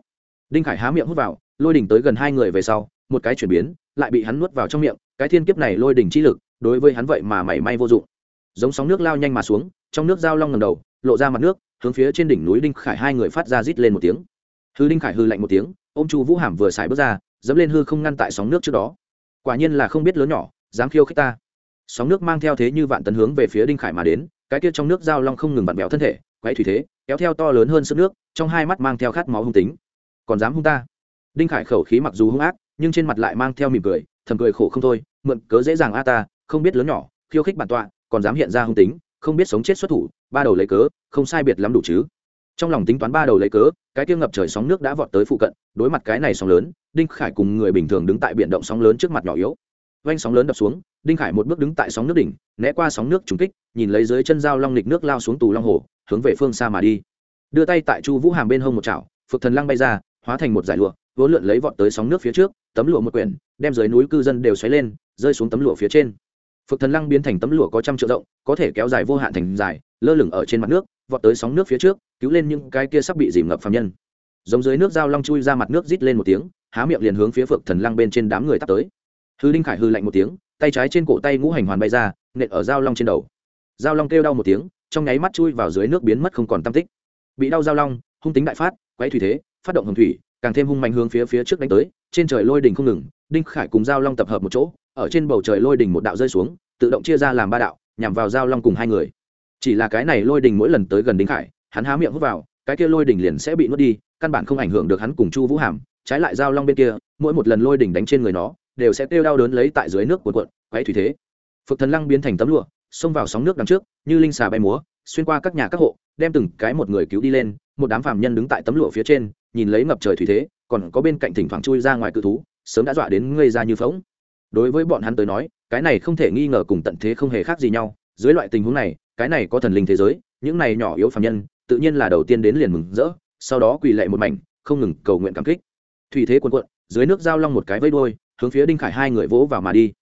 Đinh khải há miệng hút vào lôi đỉnh tới gần hai người về sau, một cái chuyển biến, lại bị hắn nuốt vào trong miệng, cái thiên kiếp này lôi đỉnh chi lực, đối với hắn vậy mà mảy may vô dụng. Giống sóng nước lao nhanh mà xuống, trong nước dao long ngầm đầu, lộ ra mặt nước, hướng phía trên đỉnh núi đinh khải hai người phát ra rít lên một tiếng. Hư đinh khải hư lạnh một tiếng ô m chu vũ hàm vừa xài bước ra, dẫm lên hư không ngăn tại sóng nước trước đó. Quả nhiên là không biết lớn nhỏ, dám khiêu khích ta. Sóng nước mang theo thế như vạn tấn hướng về phía đinh khải mà đến, cái kia trong nước dao long không ngừng vặn béo thân thể quay thủy thế, kéo theo to lớn hơn sức nước, trong hai mắt mang theo khát máu hung tính. Còn dám hung ta? Đinh khải khẩu khí mặc dù hung ác, nhưng trên mặt lại mang theo mỉm cười, thầm cười khổ không thôi, mượn cớ dễ dàng a ta, không biết lớn nhỏ, khiêu khích bản tọa, còn dám hiện ra hung tính, không biết sống chết xuất thủ, ba đầu lấy cớ, không sai biệt lắm đủ chứ. Trong lòng tính toán ba đầu lấy cớ, cái kia ngập trời sóng nước đã vọt tới phụ cận, đối mặt cái này sóng lớn, đinh khải cùng người bình thường đứng tại biển động sóng lớn trước mặt nhỏ yếu. Vanh sóng lớn đập xuống, đinh khải một bước đứng tại sóng nước đỉnh, né qua sóng nước trúng kích, nhìn lấy dưới chân dao long lịch nước lao xuống tù long hồ, hướng về phương xa mà đi. Đưa tay tại chu vũ hàm bên hông một chảo phực thần lăng bay ra hóa thành một giải lụa vốn lượn lấy vọt tới sóng nước phía trước, tấm lụa một quyển, đem dưới núi cư dân đều xoáy lên, rơi xuống tấm lụa phía trên. Phực thần lăng biến thành tấm lụa có trăm triệu rộng, có thể kéo dài vô hạn thành dài, lơ lửng ở trên mặt nước, vọt tới sóng nước phía trước, cứu lên những cái kia sắp bị dìm ngập phạm nhân. Giống dưới nước dao long chui ra mặt nước rít lên một tiếng, há miệng liền hướng phía phực thần lăng bên trên đám người tắt tới. Hư đinh khải hư lạnh một tiếng, tay trái trên cổ tay ngũ hành hoàn bay ra, nện ở dao long trên đầu. Dao long kêu đau một tiếng, trong nháy mắt chui vào dưới nước biến mất không còn tam tích. Bị đau dao long, hung tính đại phát, quấy thủy thế phát động hồng thủy, càng thêm hung mạnh hướng phía phía trước đánh tới, trên trời lôi đình không ngừng, đinh khải cùng Giao long tập hợp một chỗ, ở trên bầu trời lôi đình một đạo rơi xuống, tự động chia ra làm ba đạo, nhằm vào Giao long cùng hai người. Chỉ là cái này lôi đình mỗi lần tới gần đinh khải, hắn há miệng hút vào, cái kia lôi đình liền sẽ bị nuốt đi, căn bản không ảnh hưởng được hắn cùng chu vũ hàm, trái lại Giao long bên kia, mỗi một lần lôi đình đánh trên người nó, đều sẽ kêu đau đớn lấy tại dưới nước cuộn cuộn thủy thế. Phực thần lăng biến thành tấm lụa, xông vào sóng nước đằng trước, như linh xà bay múa xuyên qua các nhà các hộ, đem từng cái một người cứu đi lên, một đám phàm nhân đứng tại tấm lụa phía trên, nhìn lấy ngập trời thủy thế, còn có bên cạnh thỉnh thoảng chui ra ngoài cự thú, sớm đã dọa đến ngây ra như phóng đối với bọn hắn tới nói, cái này không thể nghi ngờ cùng tận thế không hề khác gì nhau. Dưới loại tình huống này, cái này có thần linh thế giới, những này nhỏ yếu phàm nhân, tự nhiên là đầu tiên đến liền mừng rỡ, sau đó quỳ lệ một mảnh, không ngừng cầu nguyện cảm kích. Thủy thế quần cuộn, dưới nước giao long một cái vây đôi hướng phía đinh khải hai người vỗ vào mà đi.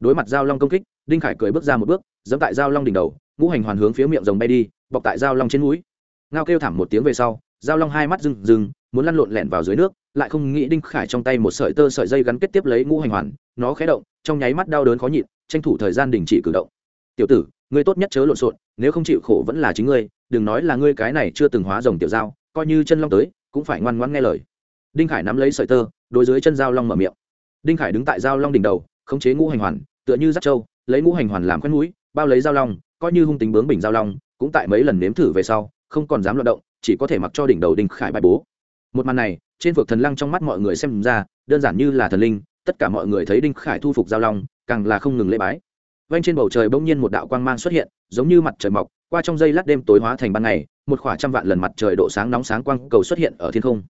Đối mặt giao long công kích, đinh khải cười bước ra một bước dẫm tại giao long đỉnh đầu ngũ hành hoàn hướng phía miệng rồng bay đi, bọc tại giao long trên núi ngao kêu thảm một tiếng về sau, giao long hai mắt rừng rừng muốn lăn lộn lẻn vào dưới nước, lại không nghĩ đinh khải trong tay một sợi tơ sợi dây gắn kết tiếp lấy ngũ hành hoàn, nó khé động, trong nháy mắt đau đớn khó nhịn, tranh thủ thời gian đình chỉ cử động. Tiểu tử, ngươi tốt nhất chớ lộn xộn, nếu không chịu khổ vẫn là chính ngươi, đừng nói là ngươi cái này chưa từng hóa rồng tiểu giao, coi như chân long tới, cũng phải ngoan ngoãn nghe lời. Đinh khải nắm lấy sợi tơ, đối dưới chân giao long mở miệng. Đinh khải đứng tại giao long đỉnh đầu, khống chế ngũ hành hoàn, tựa như dắt trâu, lấy ngũ hành hoàn làm khoét mũi, bao lấy giao long coi như hung tính bướng bình giao long, cũng tại mấy lần nếm thử về sau, không còn dám loạt động, chỉ có thể mặc cho đỉnh đầu đinh khải bài bố. Một màn này, trên vực thần lăng trong mắt mọi người xem ra, đơn giản như là thần linh, tất cả mọi người thấy đinh khải thu phục giao long, càng là không ngừng lễ bái. Vanh trên bầu trời bỗng nhiên một đạo quang mang xuất hiện, giống như mặt trời mọc, qua trong giây lát đêm tối hóa thành ban ngày, một khoảng trăm vạn lần mặt trời độ sáng nóng sáng quang cầu xuất hiện ở thiên không.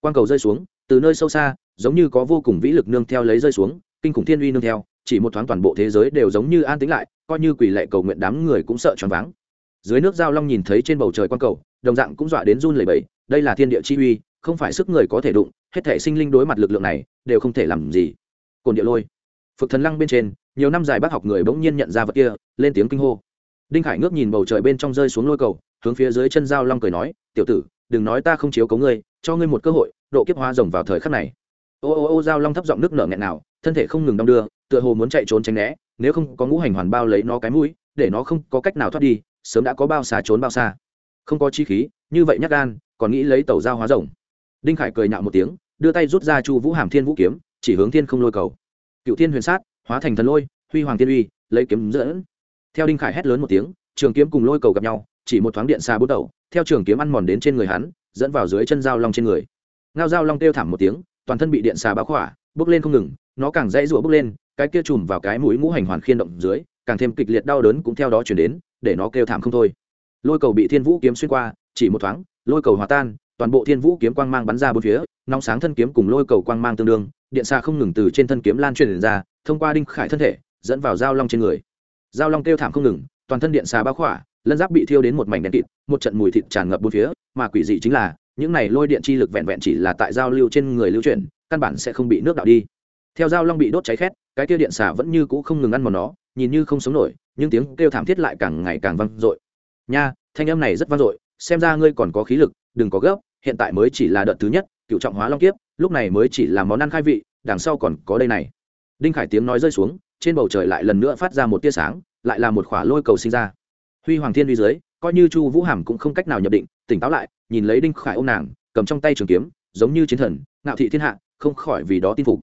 Quang cầu rơi xuống, từ nơi sâu xa, giống như có vô cùng vĩ lực nương theo lấy rơi xuống, kinh khủng thiên uy nương theo chỉ một thoáng toàn bộ thế giới đều giống như an tĩnh lại, coi như quỷ lệ cầu nguyện đám người cũng sợ choáng váng. Dưới nước giao long nhìn thấy trên bầu trời quan cầu, đồng dạng cũng dọa đến run lẩy bẩy, đây là thiên địa chi uy, không phải sức người có thể đụng, hết thể sinh linh đối mặt lực lượng này, đều không thể làm gì. Cồn địa lôi. Phực thần lăng bên trên, nhiều năm dài bác học người bỗng nhiên nhận ra vật kia, lên tiếng kinh hô. Đinh khải ngước nhìn bầu trời bên trong rơi xuống lôi cầu, hướng phía dưới chân giao long cười nói, tiểu tử, đừng nói ta không chiếu cấu ngươi, cho ngươi một cơ hội, độ kiếp hóa rồng vào thời khắc này. Ô ô ô giao long thấp giọng nước nở nghẹn nào thân thể không ngừng đong đưa tựa hồ muốn chạy trốn tránh né, nếu không có ngũ hành hoàn bao lấy nó cái mũi, để nó không có cách nào thoát đi, sớm đã có bao xa trốn bao xa. Không có chi khí, như vậy nhắc gan, còn nghĩ lấy tàu dao hóa rồng. Đinh khải cười nhạo một tiếng, đưa tay rút ra chu vũ hàm thiên vũ kiếm, chỉ hướng thiên không lôi cầu. Cựu thiên huyền sát, hóa thành thần lôi, huy hoàng thiên uy, lấy kiếm dẫn. Theo đinh khải hét lớn một tiếng, trường kiếm cùng lôi cầu gặp nhau, chỉ một thoáng điện xa bút đầu theo trường kiếm ăn mòn đến trên người hắn, dẫn vào dưới chân dao long trên người. Ngao dao long kêu thảm một tiếng, toàn thân bị điện xà báo khỏa, bước lên không ngừng, nó càng dãy rủa bước lên cái kia chùm vào cái mũi ngũ hành hoàn khiên động dưới, càng thêm kịch liệt đau đớn cũng theo đó chuyển đến, để nó kêu thảm không thôi. Lôi cầu bị thiên vũ kiếm xuyên qua, chỉ một thoáng, lôi cầu hòa tan, toàn bộ thiên vũ kiếm quang mang bắn ra bốn phía, nóng sáng thân kiếm cùng lôi cầu quang mang tương đương, điện xa không ngừng từ trên thân kiếm lan truyền ra, thông qua đinh khải thân thể, dẫn vào dao long trên người. Dao long kêu thảm không ngừng, toàn thân điện xà bao khỏa, lân giáp bị thiêu đến một mảnh đen kịt, một trận mùi thịt tràn ngập bốn phía, mà quỷ dị chính là, những này lôi điện chi lực vẹn vẹn chỉ là tại giao lưu trên người lưu chuyển, căn bản sẽ không bị nước đạo đi theo dao long bị đốt cháy khét, cái kia điện xà vẫn như cũ không ngừng ăn mòn nó, nhìn như không sống nổi, nhưng tiếng kêu thảm thiết lại càng ngày càng vang dội. Nha, thanh âm này rất vang dội, xem ra ngươi còn có khí lực, đừng có gấp, hiện tại mới chỉ là đợt thứ nhất, cựu trọng hóa long kiếp, lúc này mới chỉ là món ăn khai vị, đằng sau còn có đây này. Đinh khải tiếng nói rơi xuống, trên bầu trời lại lần nữa phát ra một tia sáng, lại là một khỏa lôi cầu sinh ra. Huy hoàng thiên uy dưới, coi như chu vũ hàm cũng không cách nào nhập định, tỉnh táo lại, nhìn lấy đinh khải ô nàng, cầm trong tay trường kiếm, giống như chiến thần, ngạo thị thiên hạ, không khỏi vì đó tin phục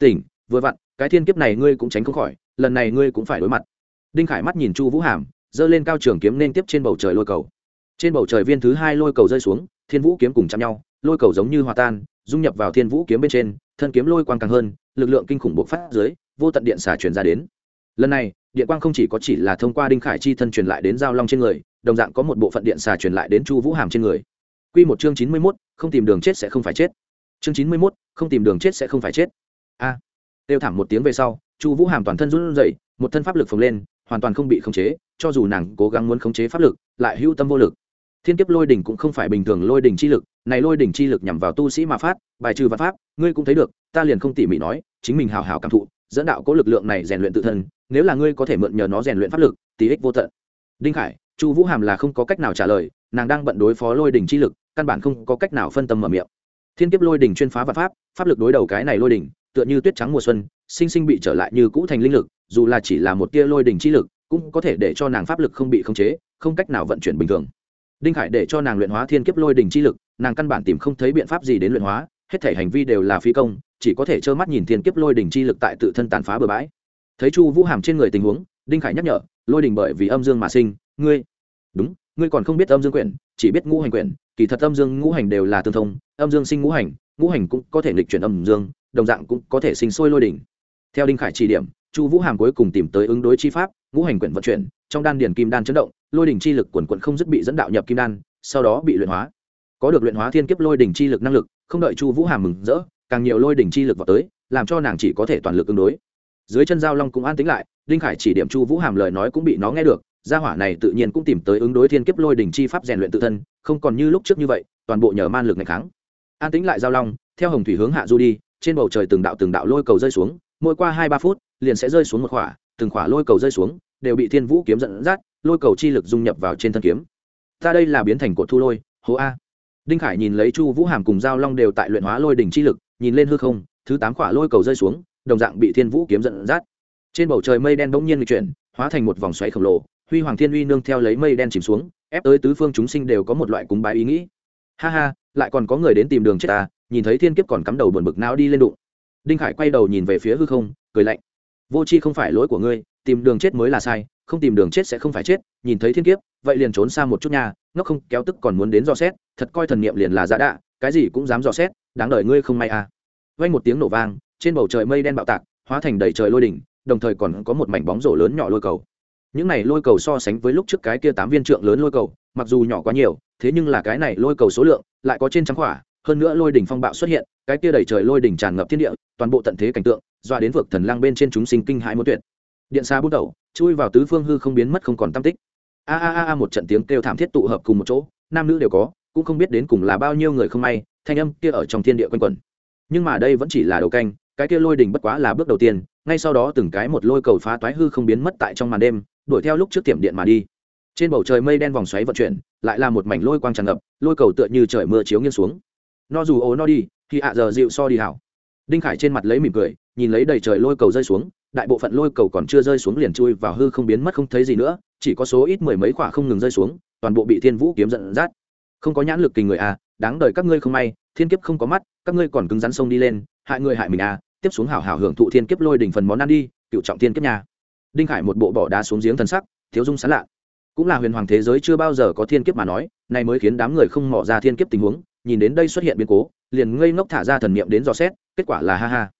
tỉnh, vừa vặn, cái thiên kiếp này ngươi cũng tránh không khỏi, lần này ngươi cũng phải đối mặt. Đinh khải mắt nhìn chu vũ hàm, giơ lên cao trường kiếm nên tiếp trên bầu trời lôi cầu. Trên bầu trời viên thứ hai lôi cầu rơi xuống, thiên vũ kiếm cùng chạm nhau, lôi cầu giống như hòa tan, dung nhập vào thiên vũ kiếm bên trên, thân kiếm lôi quang càng hơn, lực lượng kinh khủng bộc phát dưới, vô tận điện xả truyền ra đến. Lần này, điện quang không chỉ có chỉ là thông qua đinh khải chi thân truyền lại đến giao long trên người, đồng dạng có một bộ phận điện xà truyền lại đến chu vũ hàm trên người. Q một chương chín mươi mốt, không tìm đường chết sẽ không phải chết. Chương chín mươi mốt, không tìm đường chết sẽ không phải chết a. À, kêu thảm một tiếng về sau chu vũ hàm toàn thân run rẩy một thân pháp lực phồng lên hoàn toàn không bị khống chế cho dù nàng cố gắng muốn khống chế pháp lực lại hưu tâm vô lực. Thiên kiếp lôi đỉnh cũng không phải bình thường lôi đỉnh chi lực này lôi đỉnh chi lực nhằm vào tu sĩ mà phát bài trừ văn pháp ngươi cũng thấy được ta liền không tỉ mỉ nói chính mình hào hào cảm thụ dẫn đạo có lực lượng này rèn luyện tự thân nếu là ngươi có thể mượn nhờ nó rèn luyện pháp lực tí ích vô tận. Đinh khải chu vũ hàm là không có cách nào trả lời nàng đang bận đối phó lôi đỉnh chi lực căn bản không có cách nào phân tâm mở miệng. Thiên kiếp lôi đỉnh chuyên phá văn pháp pháp lực đối đầu cái này lôi đỉnh tựa như tuyết trắng mùa xuân, sinh sinh bị trở lại như cũ thành linh lực, dù là chỉ là một tia lôi đỉnh chi lực, cũng có thể để cho nàng pháp lực không bị khống chế, không cách nào vận chuyển bình thường. Đinh khải để cho nàng luyện hóa thiên kiếp lôi đỉnh chi lực, nàng căn bản tìm không thấy biện pháp gì đến luyện hóa, hết thể hành vi đều là phi công, chỉ có thể trơ mắt nhìn thiên kiếp lôi đỉnh chi lực tại tự thân tàn phá bừa bãi. Thấy chu vũ hàm trên người tình huống, đinh khải nhắc nhở, lôi đỉnh bởi vì âm dương mà sinh, ngươi đúng, ngươi còn không biết âm dương quyển, chỉ biết ngũ hành quyển, kỳ thật âm dương ngũ hành đều là tương thông, âm dương sinh ngũ hành ngũ hành cũng có thể nghịch chuyển âm dương, đồng dạng cũng có thể sinh sôi lôi đỉnh. Theo đinh khải chỉ điểm, chu vũ hàm cuối cùng tìm tới ứng đối chi pháp, ngũ hành quyển vận chuyển, trong đan điền kim đan chấn động, lôi đỉnh chi lực quần quận không dứt bị dẫn đạo nhập kim đan, sau đó bị luyện hóa. Có được luyện hóa thiên kiếp lôi đỉnh chi lực năng lực, không đợi chu vũ hàm mừng rỡ, càng nhiều lôi đỉnh chi lực vào tới, làm cho nàng chỉ có thể toàn lực ứng đối. Dưới chân giao long cũng an tĩnh lại, đinh khải chỉ điểm chu vũ hàm lời nói cũng bị nó nghe được, gia hỏa này tự nhiên cũng tìm tới ứng đối thiên kiếp lôi đỉnh chi pháp rèn luyện tự thân, không còn như lúc trước như vậy, toàn bộ nhờ man lực ngày kháng an tĩnh lại giao long, theo hồng thủy hướng hạ du đi, trên bầu trời từng đạo từng đạo lôi cầu rơi xuống, mỗi qua hai ba phút, liền sẽ rơi xuống một khỏa, từng khỏa lôi cầu rơi xuống, đều bị thiên vũ kiếm dẫn dắt, lôi cầu chi lực dung nhập vào trên thân kiếm. Ta đây là biến thành cột thu lôi, hố a. Đinh khải nhìn lấy chu vũ hàm cùng giao long đều tại luyện hóa lôi đỉnh chi lực, nhìn lên hư không, thứ tám khỏa lôi cầu rơi xuống, đồng dạng bị thiên vũ kiếm dẫn dắt. Trên bầu trời mây đen bỗng nhiên lịch chuyển, hóa thành một vòng xoáy khổng lồ, huy hoàng thiên uy nương theo lấy mây đen chìm xuống, ép tới tứ phương chúng sinh đều có một loại cúng bái ý nghĩ ha ha, lại còn có người đến tìm đường chết ta, nhìn thấy thiên kiếp còn cắm đầu buồn bực não đi lên đụng. Đinh khải quay đầu nhìn về phía hư không, cười lạnh. Vô c h i không phải lỗi của ngươi, tìm đường chết mới là sai, không tìm đường chết sẽ không phải chết, nhìn thấy thiên kiếp, vậy liền trốn xa một chút nha, ngốc không kéo tức còn muốn đến dò xét, thật coi thần niệm liền là giả đạ, cái gì cũng dám dò xét, đáng đợi ngươi không may à. Vang một tiếng nổ vang, trên bầu trời mây đen bạo tạc, hóa thành đầy trời lôi đỉnh, đồng thời còn có một mảnh bóng rổ lớn nhỏ lôi cầu. Những này lôi cầu so sánh với lúc trước cái kia tám viên trượng lớn lôi cầu, mặc dù nhỏ quá nhiều thế nhưng là cái này lôi cầu số lượng lại có trên trăm khỏa, hơn nữa lôi đỉnh phong bạo xuất hiện, cái kia đầy trời lôi đỉnh tràn ngập thiên địa, toàn bộ tận thế cảnh tượng, dọa đến vực thần lang bên trên chúng sinh kinh hãi muốn tuyệt. Điện xa bút đầu, chui vào tứ phương hư không biến mất không còn tam tích. A a a, một trận tiếng kêu thảm thiết tụ hợp cùng một chỗ, nam nữ đều có, cũng không biết đến cùng là bao nhiêu người không may, thanh âm kia ở trong thiên địa quanh quẩn. Nhưng mà đây vẫn chỉ là đầu canh, cái kia lôi đỉnh bất quá là bước đầu tiên, ngay sau đó từng cái một lôi cầu phá toái hư không biến mất tại trong màn đêm, đuổi theo lúc trước tiệm điện mà đi trên bầu trời mây đen vòng xoáy vận chuyển, lại là một mảnh lôi quang tràn ngập, lôi cầu tựa như trời mưa chiếu nghiêng xuống. No dù ố no đi, thì ạ giờ dịu so đi hảo. Đinh khải trên mặt lấy mỉm cười, nhìn lấy đầy trời lôi cầu rơi xuống, đại bộ phận lôi cầu còn chưa rơi xuống liền chui vào hư không biến mất không thấy gì nữa, chỉ có số ít mười mấy quả không ngừng rơi xuống, toàn bộ bị thiên vũ kiếm giận dắt. Không có nhãn lực kình người à đáng đời các ngươi không may, thiên kiếp không có mắt, các ngươi còn cứng rắn sông đi lên, hại người hại mình à tiếp xuống hảo hảo hưởng thụ thiên kiếp lôi đỉnh phần món ăn đi, cựu trọng thiên kiếp nhà. Đinh khải một bộ bỏ đá xuống giếng thần sắc, thiếu dung sán lạ cũng là huyền hoàng thế giới chưa bao giờ có thiên kiếp mà nói này mới khiến đám người không mỏ ra thiên kiếp tình huống, nhìn đến đây xuất hiện biến cố, liền ngây ngốc thả ra thần niệm đến dò xét, kết quả là ha ha.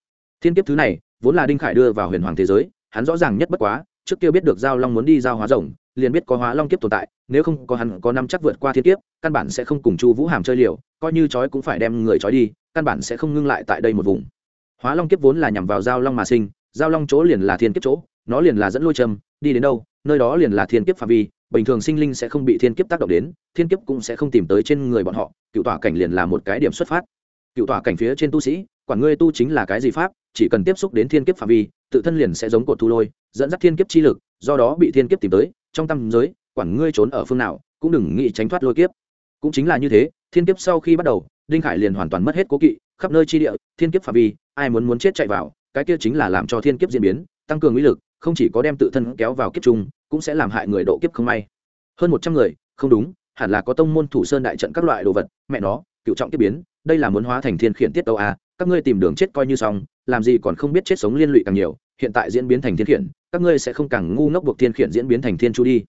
Thiên kiếp thứ này, vốn là đinh khải đưa vào huyền hoàng thế giới, hắn rõ ràng nhất bất quá, trước kia biết được giao long muốn đi giao hóa rồng, liền biết có hóa long kiếp tồn tại, nếu không có hắn có năm chắc vượt qua thiên kiếp, căn bản sẽ không cùng chu vũ hàm chơi liều, coi như chói cũng phải đem người chói đi, căn bản sẽ không ngưng lại tại đây một vùng. Hóa long kiếp vốn là nhằm vào giao long mà sinh, giao long chỗ liền là thiên kiếp chỗ, nó liền là dẫn lôi châm, đi đến đâu, nơi đó liền là thiên kiếp phạm vi bình thường sinh linh sẽ không bị thiên kiếp tác động đến, thiên kiếp cũng sẽ không tìm tới trên người bọn họ, cựu tỏa cảnh liền là một cái điểm xuất phát cựu tỏa cảnh phía trên tu sĩ, quản ngươi tu chính là cái gì pháp, chỉ cần tiếp xúc đến thiên kiếp phạm vi, tự thân liền sẽ giống cột thu lôi, dẫn dắt thiên kiếp chi lực, do đó bị thiên kiếp tìm tới, trong tâm giới, quản ngươi trốn ở phương nào, cũng đừng nghĩ tránh thoát lôi kiếp cũng chính là như thế, thiên kiếp sau khi bắt đầu, đinh khải liền hoàn toàn mất hết cố kỵ, khắp nơi chi địa, thiên kiếp phạm vi, ai muốn muốn chết chạy vào, cái kia chính là làm cho thiên kiếp diễn biến, tăng cường uy lực, không chỉ có đem tự thân kéo vào kiếp trùng cũng sẽ làm hại người độ kiếp không may. Hơn một trăm người, không đúng, hẳn là có tông môn thủ sơn đại trận các loại đồ vật, mẹ nó, cựu trọng kiếp biến, đây là muốn hóa thành thiên khiển tiết tâu à các ngươi tìm đường chết coi như xong, làm gì còn không biết chết sống liên lụy càng nhiều, hiện tại diễn biến thành thiên khiển, các ngươi sẽ không càng ngu ngốc buộc thiên khiển diễn biến thành thiên chu đi.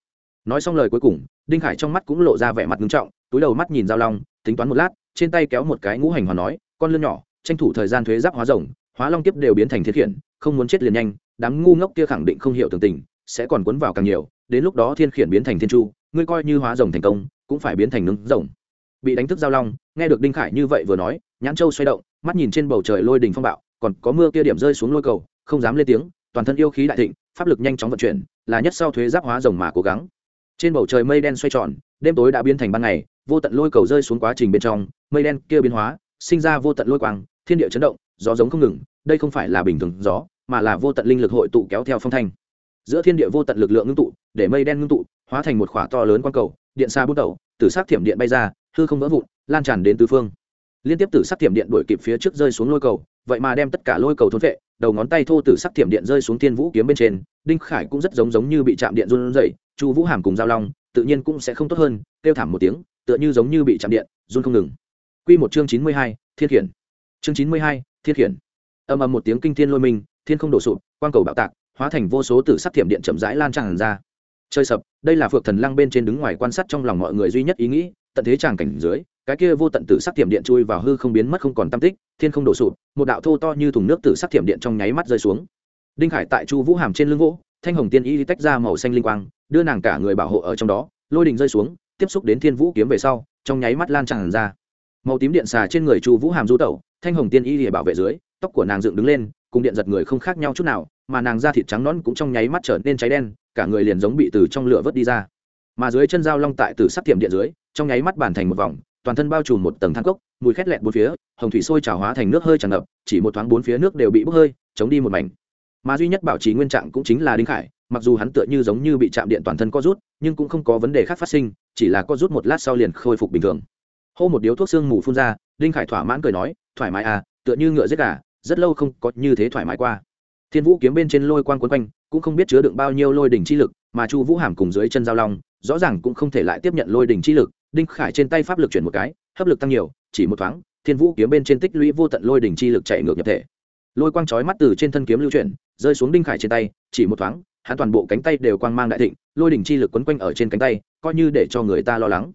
Nói xong lời cuối cùng, đinh khải trong mắt cũng lộ ra vẻ mặt nghiêm trọng, túi đầu mắt nhìn giao long, tính toán một lát, trên tay kéo một cái ngũ hành hoàn nói, con lươn nhỏ, tranh thủ thời gian thuế giáp hóa rồng, hóa long kiếp đều biến thành thiên khiển, không muốn chết liền nhanh, đám ngu ngốc kia khẳng định không hiểu tường tình sẽ còn cuốn vào càng nhiều, đến lúc đó thiên khiển biến thành thiên chu, ngươi coi như hóa rồng thành công, cũng phải biến thành nướng rồng. Bị đánh thức giao long, nghe được đinh khải như vậy vừa nói, nhãn châu xoay động, mắt nhìn trên bầu trời lôi đình phong bạo, còn có mưa kia điểm rơi xuống lôi cầu, không dám lên tiếng, toàn thân yêu khí đại thịnh, pháp lực nhanh chóng vận chuyển, là nhất sau thuế giáp hóa rồng mà cố gắng. Trên bầu trời mây đen xoay tròn, đêm tối đã biến thành ban ngày, vô tận lôi cầu rơi xuống quá trình bên trong, mây đen kia biến hóa, sinh ra vô tận lôi quang, thiên địa chấn động, gió giống không ngừng, đây không phải là bình thường gió, mà là vô tận linh lực hội tụ kéo theo phong thanh giữa thiên địa vô tận lực lượng ngưng tụ để mây đen ngưng tụ hóa thành một khỏa to lớn quang cầu điện xa bút đầu từ c thiểm điện bay ra hư không vỡ vụn lan tràn đến tứ phương liên tiếp từ sắc thiểm điện đuổi kịp phía trước rơi xuống lôi cầu vậy mà đem tất cả lôi cầu thôn vệ đầu ngón tay thô từ sắc thiểm điện rơi xuống thiên vũ kiếm bên trên đinh khải cũng rất giống giống như bị chạm điện run dậy, chu vũ hàm cùng giao long tự nhiên cũng sẽ không tốt hơn kêu thảm một tiếng tựa như giống như bị chạm điện run không ngừng Quy một chương chín mươi hai, Thiên Khiển. Chương chín mươi hai, Thiên Khiển. Ầm ầm một tiếng kinh thiên lôi mình, thiên không đổ sụp, quang cầu bạo tạc, hóa thành vô số tử sắc thiểm điện chậm rãi lan tràn ra. Chơi sập, đây là Phược Thần Lăng bên trên đứng ngoài quan sát trong lòng mọi người duy nhất ý nghĩ, tận thế tràng cảnh dưới, cái kia vô tận tử sắc thiểm điện chui vào hư không biến mất không còn tam tích, thiên không đổ sụp, một đạo thô to như thùng nước tử sắc thiểm điện trong nháy mắt rơi xuống. Đinh Khải tại Chu Vũ Hàm trên lưng gỗ, thanh hồng tiên y tách ra màu xanh linh quang, đưa nàng cả người bảo hộ ở trong đó, lôi đình rơi xuống, tiếp xúc đến thiên vũ kiếm về sau, trong nháy mắt lan tràn ra. màu tím điện xà trên người chu vũ hàm du tẩu thanh hồng tiên y để bảo vệ dưới tóc của nàng dựng đứng lên cùng điện giật người không khác nhau chút nào mà nàng da thịt trắng nón cũng trong nháy mắt trở nên cháy đen, cả người liền giống bị từ trong lửa vớt đi ra. Mà dưới chân dao long tại từ sắc tiệm điện dưới, trong nháy mắt bàn thành một vòng, toàn thân bao trùm một tầng thang cốc, mùi khét lẹt bốn phía, hồng thủy sôi trào hóa thành nước hơi tràn ngập, chỉ một thoáng bốn phía nước đều bị bốc hơi, chống đi một mảnh. Mà duy nhất bảo trì nguyên trạng cũng chính là đinh khải, mặc dù hắn tựa như giống như bị chạm điện toàn thân co rút, nhưng cũng không có vấn đề khác phát sinh, chỉ là co rút một lát sau liền khôi phục bình thường. Hô một điếu thuốc sương mù phun ra, đinh khải thỏa mãn cười nói, thoải mái à tựa như ngựa giết gà, rất lâu không có như thế thoải mái qua thiên vũ kiếm bên trên lôi quang quấn quanh, cũng không biết chứa đựng bao nhiêu lôi đỉnh chi lực, mà chu vũ hàm cùng dưới chân giao long, rõ ràng cũng không thể lại tiếp nhận lôi đỉnh chi lực. Đinh khải trên tay pháp lực chuyển một cái, hấp lực tăng nhiều, chỉ một thoáng, thiên vũ kiếm bên trên tích lũy vô tận lôi đỉnh chi lực chạy ngược nhập thể. Lôi quang chói mắt từ trên thân kiếm lưu chuyển, rơi xuống đinh khải trên tay, chỉ một thoáng, hắn toàn bộ cánh tay đều quang mang đại thịnh, lôi đỉnh chi lực quấn quanh ở trên cánh tay, coi như để cho người ta lo lắng.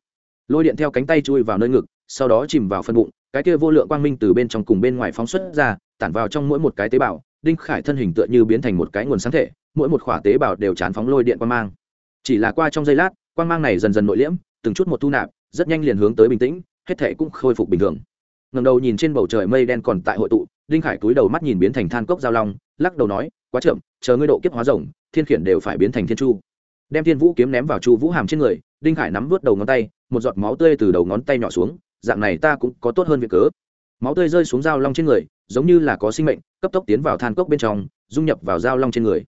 Lôi điện theo cánh tay chui vào nơi ngực, sau đó chìm vào phân bụng, cái kia vô lượng quang minh từ bên trong cùng bên ngoài phóng xuất ra, tản vào trong mỗi một cái tế bào đinh khải thân hình tựa như biến thành một cái nguồn sáng thể, mỗi một khỏa tế bào đều chán phóng lôi điện quang mang. Chỉ là qua trong giây lát, quang mang này dần dần nội liễm, từng chút một thu nạp, rất nhanh liền hướng tới bình tĩnh, hết thể cũng khôi phục bình thường. Ngầm đầu nhìn trên bầu trời mây đen còn tại hội tụ, đinh khải cúi đầu mắt nhìn biến thành than cốc giao long, lắc đầu nói, quá chậm, chờ ngươi độ kiếp hóa rồng, thiên khiển đều phải biến thành thiên chu. Đem thiên vũ kiếm ném vào chu vũ hàm trên người, đinh khải nắm vớt đầu ngón tay, một giọt máu tươi từ đầu ngón tay nhỏ xuống, dạng này ta cũng có tốt hơn việc cớ. Máu tươi rơi xuống dao long trên người giống như là có sinh mệnh, cấp tốc tiến vào than cốc bên trong, dung nhập vào dao long trên người.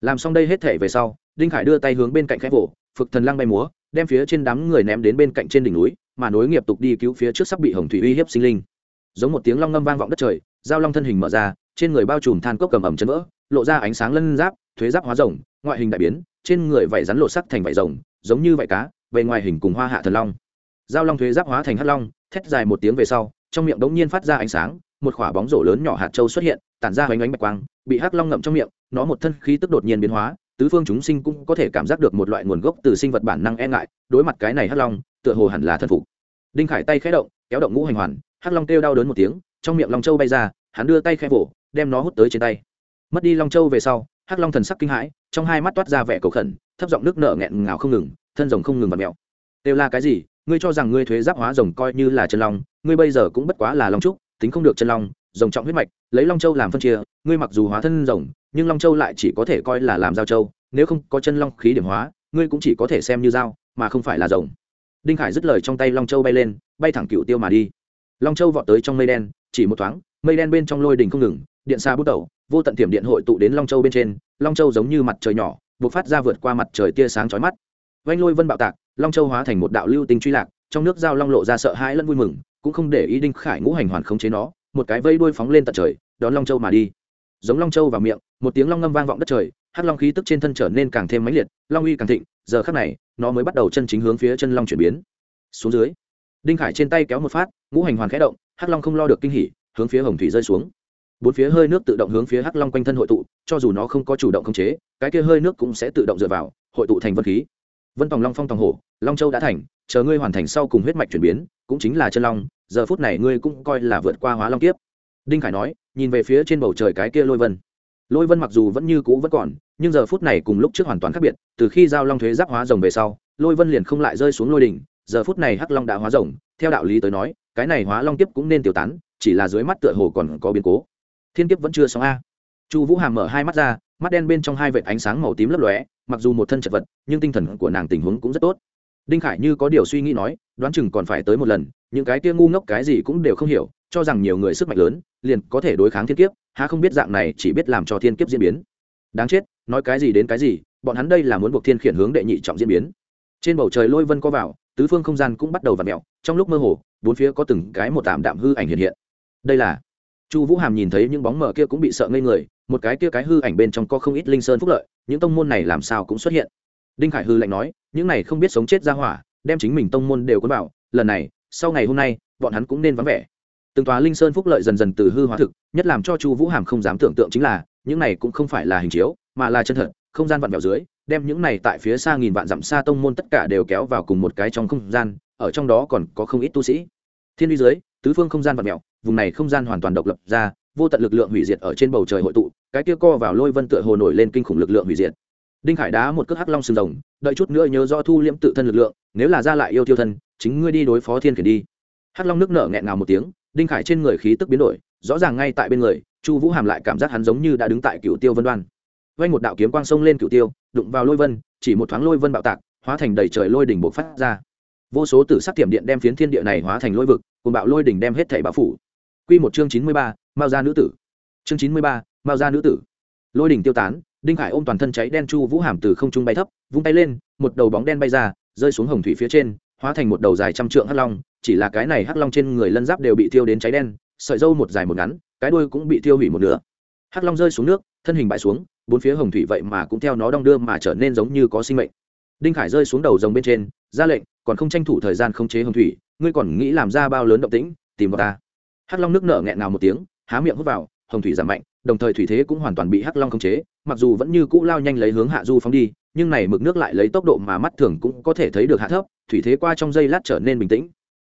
Làm xong đây hết thể về sau, đinh khải đưa tay hướng bên cạnh khẽ vỗ phực thần lăng bay múa, đem phía trên đám người ném đến bên cạnh trên đỉnh núi, mà nối nghiệp tục đi cứu phía trước sắp bị hồng thủy uy hiếp sinh linh. Giống một tiếng long ngâm vang vọng đất trời dao long thân hình mở ra, trên người bao trùm than cốc cầm ẩm chân vỡ, lộ ra ánh sáng lân giáp, thuế giáp hóa rồng, ngoại hình đại biến, trên người vảy rắn lộ sắc thành vảy rồng, giống như vảy cá về ngoài hình cùng hoa hạ thần long. Dao long thuế giáp hóa thành hắc long, thét dài một tiếng về sau, trong miệng đống nhiên phát ra ánh sáng một quả bóng rổ lớn nhỏ hạt châu xuất hiện, tản ra hoành ánh bạch quang, bị hắc long ngậm trong miệng, nó một thân khí tức đột nhiên biến hóa, tứ phương chúng sinh cũng có thể cảm giác được một loại nguồn gốc từ sinh vật bản năng e ngại, đối mặt cái này hắc long, tựa hồ hẳn là thân phục. Đinh khải tay khẽ động, kéo động ngũ hành hoàn, hắc long kêu đau đớn một tiếng, trong miệng long châu bay ra, hắn đưa tay khẽ vỗ, đem nó hút tới trên tay. Mất đi long châu về sau, hắc long thần sắc kinh hãi, trong hai mắt toát ra vẻ cầu khẩn, thấp giọng nước nở nghẹn ngào không ngừng, thân rồng không ngừng vặn mẹo. Đều là cái gì? Ngươi cho rằng ngươi thuế giáp hóa rồng coi như là chân long, ngươi bây giờ cũng bất quá là long trúc tính không được chân long, rồng trọng huyết mạch, lấy long châu làm phân chia, ngươi mặc dù hóa thân rồng, nhưng long châu lại chỉ có thể coi là làm giao châu, nếu không có chân long khí điểm hóa, ngươi cũng chỉ có thể xem như dao mà không phải là rồng. Đinh khải dứt lời trong tay long châu bay lên, bay thẳng cựu tiêu mà đi. Long châu vọt tới trong mây đen, chỉ một thoáng, mây đen bên trong lôi đình không ngừng, điện xa bút đầu, vô tận tiềm điện hội tụ đến long châu bên trên, long châu giống như mặt trời nhỏ buộc phát ra vượt qua mặt trời tia sáng chói mắt. Vanh lôi vân bạo tạc, long châu hóa thành một đạo lưu tinh truy lạc, trong nước giao long lộ ra sợ hãi lẫn vui mừng cũng không để ý đinh khải ngũ hành hoàn khống chế nó, một cái vây đuôi phóng lên tận trời, đón long châu mà đi. Giống long châu vào miệng, một tiếng long ngâm vang vọng đất trời, hắc long khí tức trên thân trở nên càng thêm mãnh liệt, long uy càng thịnh, giờ khắc này, nó mới bắt đầu chân chính hướng phía chân long chuyển biến. Xuống dưới, đinh khải trên tay kéo một phát, ngũ hành hoàn khẽ động, hắc long không lo được kinh hỉ, hướng phía hồng thủy rơi xuống. Bốn phía hơi nước tự động hướng phía hắc long quanh thân hội tụ, cho dù nó không có chủ động khống chế, cái kia hơi nước cũng sẽ tự động dựa vào, hội tụ thành vật khí vân tòng long phong tòng hổ, long châu đã thành, chờ ngươi hoàn thành sau cùng huyết mạch chuyển biến, cũng chính là chân long, giờ phút này ngươi cũng coi là vượt qua hóa long kiếp. Đinh khải nói, nhìn về phía trên bầu trời cái kia lôi vân. Lôi vân mặc dù vẫn như cũ vẫn còn, nhưng giờ phút này cùng lúc trước hoàn toàn khác biệt, từ khi giao long thuế giáp hóa rồng về sau, lôi vân liền không lại rơi xuống lôi đỉnh, giờ phút này hắc long đã hóa rồng, theo đạo lý tới nói, cái này hóa long kiếp cũng nên tiêu tán, chỉ là dưới mắt tựa hồ còn có biến cố. Thiên kiếp vẫn chưa xong a. Chu vũ hàm mở hai mắt ra, mắt đen bên trong hai vệt ánh sáng màu tím lấp lóe mặc dù một thân chật vật, nhưng tinh thần của nàng tình huống cũng rất tốt. Đinh khải như có điều suy nghĩ nói, đoán chừng còn phải tới một lần, những cái kia ngu ngốc cái gì cũng đều không hiểu, cho rằng nhiều người sức mạnh lớn, liền có thể đối kháng thiên kiếp, há không biết dạng này chỉ biết làm cho thiên kiếp diễn biến. Đáng chết, nói cái gì đến cái gì, bọn hắn đây là muốn buộc thiên khiển hướng đệ nhị trọng diễn biến. Trên bầu trời lôi vân có vào, tứ phương không gian cũng bắt đầu v ặ mẹo trong lúc mơ hồ, bốn phía có từng cái một tạm đạm hư ảnh hiện hiện. Đây là chu vũ hàm nhìn thấy những bóng mờ kia cũng bị sợ ngây người, một cái kia cái hư ảnh bên trong có không ít linh sơn phúc lợi, những tông môn này làm sao cũng xuất hiện. Đinh khải hư lạnh nói, những này không biết sống chết ra hỏa, đem chính mình tông môn đều quân bảo lần này, sau ngày hôm nay, bọn hắn cũng nên vắng vẻ. Từng tòa linh sơn phúc lợi dần dần từ hư hóa thực, nhất làm cho chu vũ hàm không dám tưởng tượng chính là, những này cũng không phải là hình chiếu, mà là chân thật, không gian vặn vẹo dưới, đem những này tại phía xa nghìn vạn dặm xa tông môn tất cả đều kéo vào cùng một cái trong không gian, ở trong đó còn có không ít tu sĩ. Thiên uy dưới, tứ phương không gian vặn vẹo vùng này không gian hoàn toàn độc lập ra, vô tận lực lượng hủy diệt ở trên bầu trời hội tụ, cái kia co vào lôi vân tựa hồ nổi lên kinh khủng lực lượng hủy diệt. Đinh khải đá một cước hắc long sừng rồng, đợi chút nữa nhớ do thu liễm tự thân lực lượng, nếu là ra lại yêu tiêu thân, chính ngươi đi đối phó thiên khiển đi. Hắc long nước nở nghẹn ngào một tiếng, đinh khải trên người khí tức biến đổi, rõ ràng ngay tại bên người, chu vũ hàm lại cảm giác hắn giống như đã đứng tại cựu tiêu vân đoan. Vay một đạo kiếm quang sông lên cựu tiêu, đụng vào lôi vân, chỉ một thoáng lôi vân bạo tạc, hóa thành đầy trời lôi đỉnh bộc phát ra. Vô số tử sắc tiệm điện đem phiến thiên địa này hóa thành lôi vực, cùng bạo lôi đỉnh đem hết thảy bão phủ quy một chương chín mươi ba mao gia nữ tử. Chương chín mươi ba mao gia nữ tử. Lôi đỉnh tiêu tán, đinh khải ôm toàn thân cháy đen chu vũ hàm từ không trung bay thấp, vung tay lên, một đầu bóng đen bay ra, rơi xuống hồng thủy phía trên, hóa thành một đầu dài trăm trượng hắc long, chỉ là cái này hắc long trên người lân giáp đều bị thiêu đến cháy đen, sợi râu một dài một ngắn, cái đuôi cũng bị thiêu hủy một nửa. Hắc long rơi xuống nước, thân hình bại xuống, bốn phía hồng thủy vậy mà cũng theo nó đong đưa mà trở nên giống như có sinh mệnh. Đinh khải rơi xuống đầu rồng bên trên, ra lệnh, còn không tranh thủ thời gian khống chế hồng thủy, ngươi còn nghĩ làm ra bao lớn động tĩnh, tìm vào ta hắc long nước nở nghẹn ngào một tiếng, há miệng hút vào, hồng thủy giảm mạnh, đồng thời thủy thế cũng hoàn toàn bị hắc long khống chế, mặc dù vẫn như cũ lao nhanh lấy hướng hạ du phóng đi, nhưng này mực nước lại lấy tốc độ mà mắt thường cũng có thể thấy được hạ thấp, thủy thế qua trong giây lát trở nên bình tĩnh.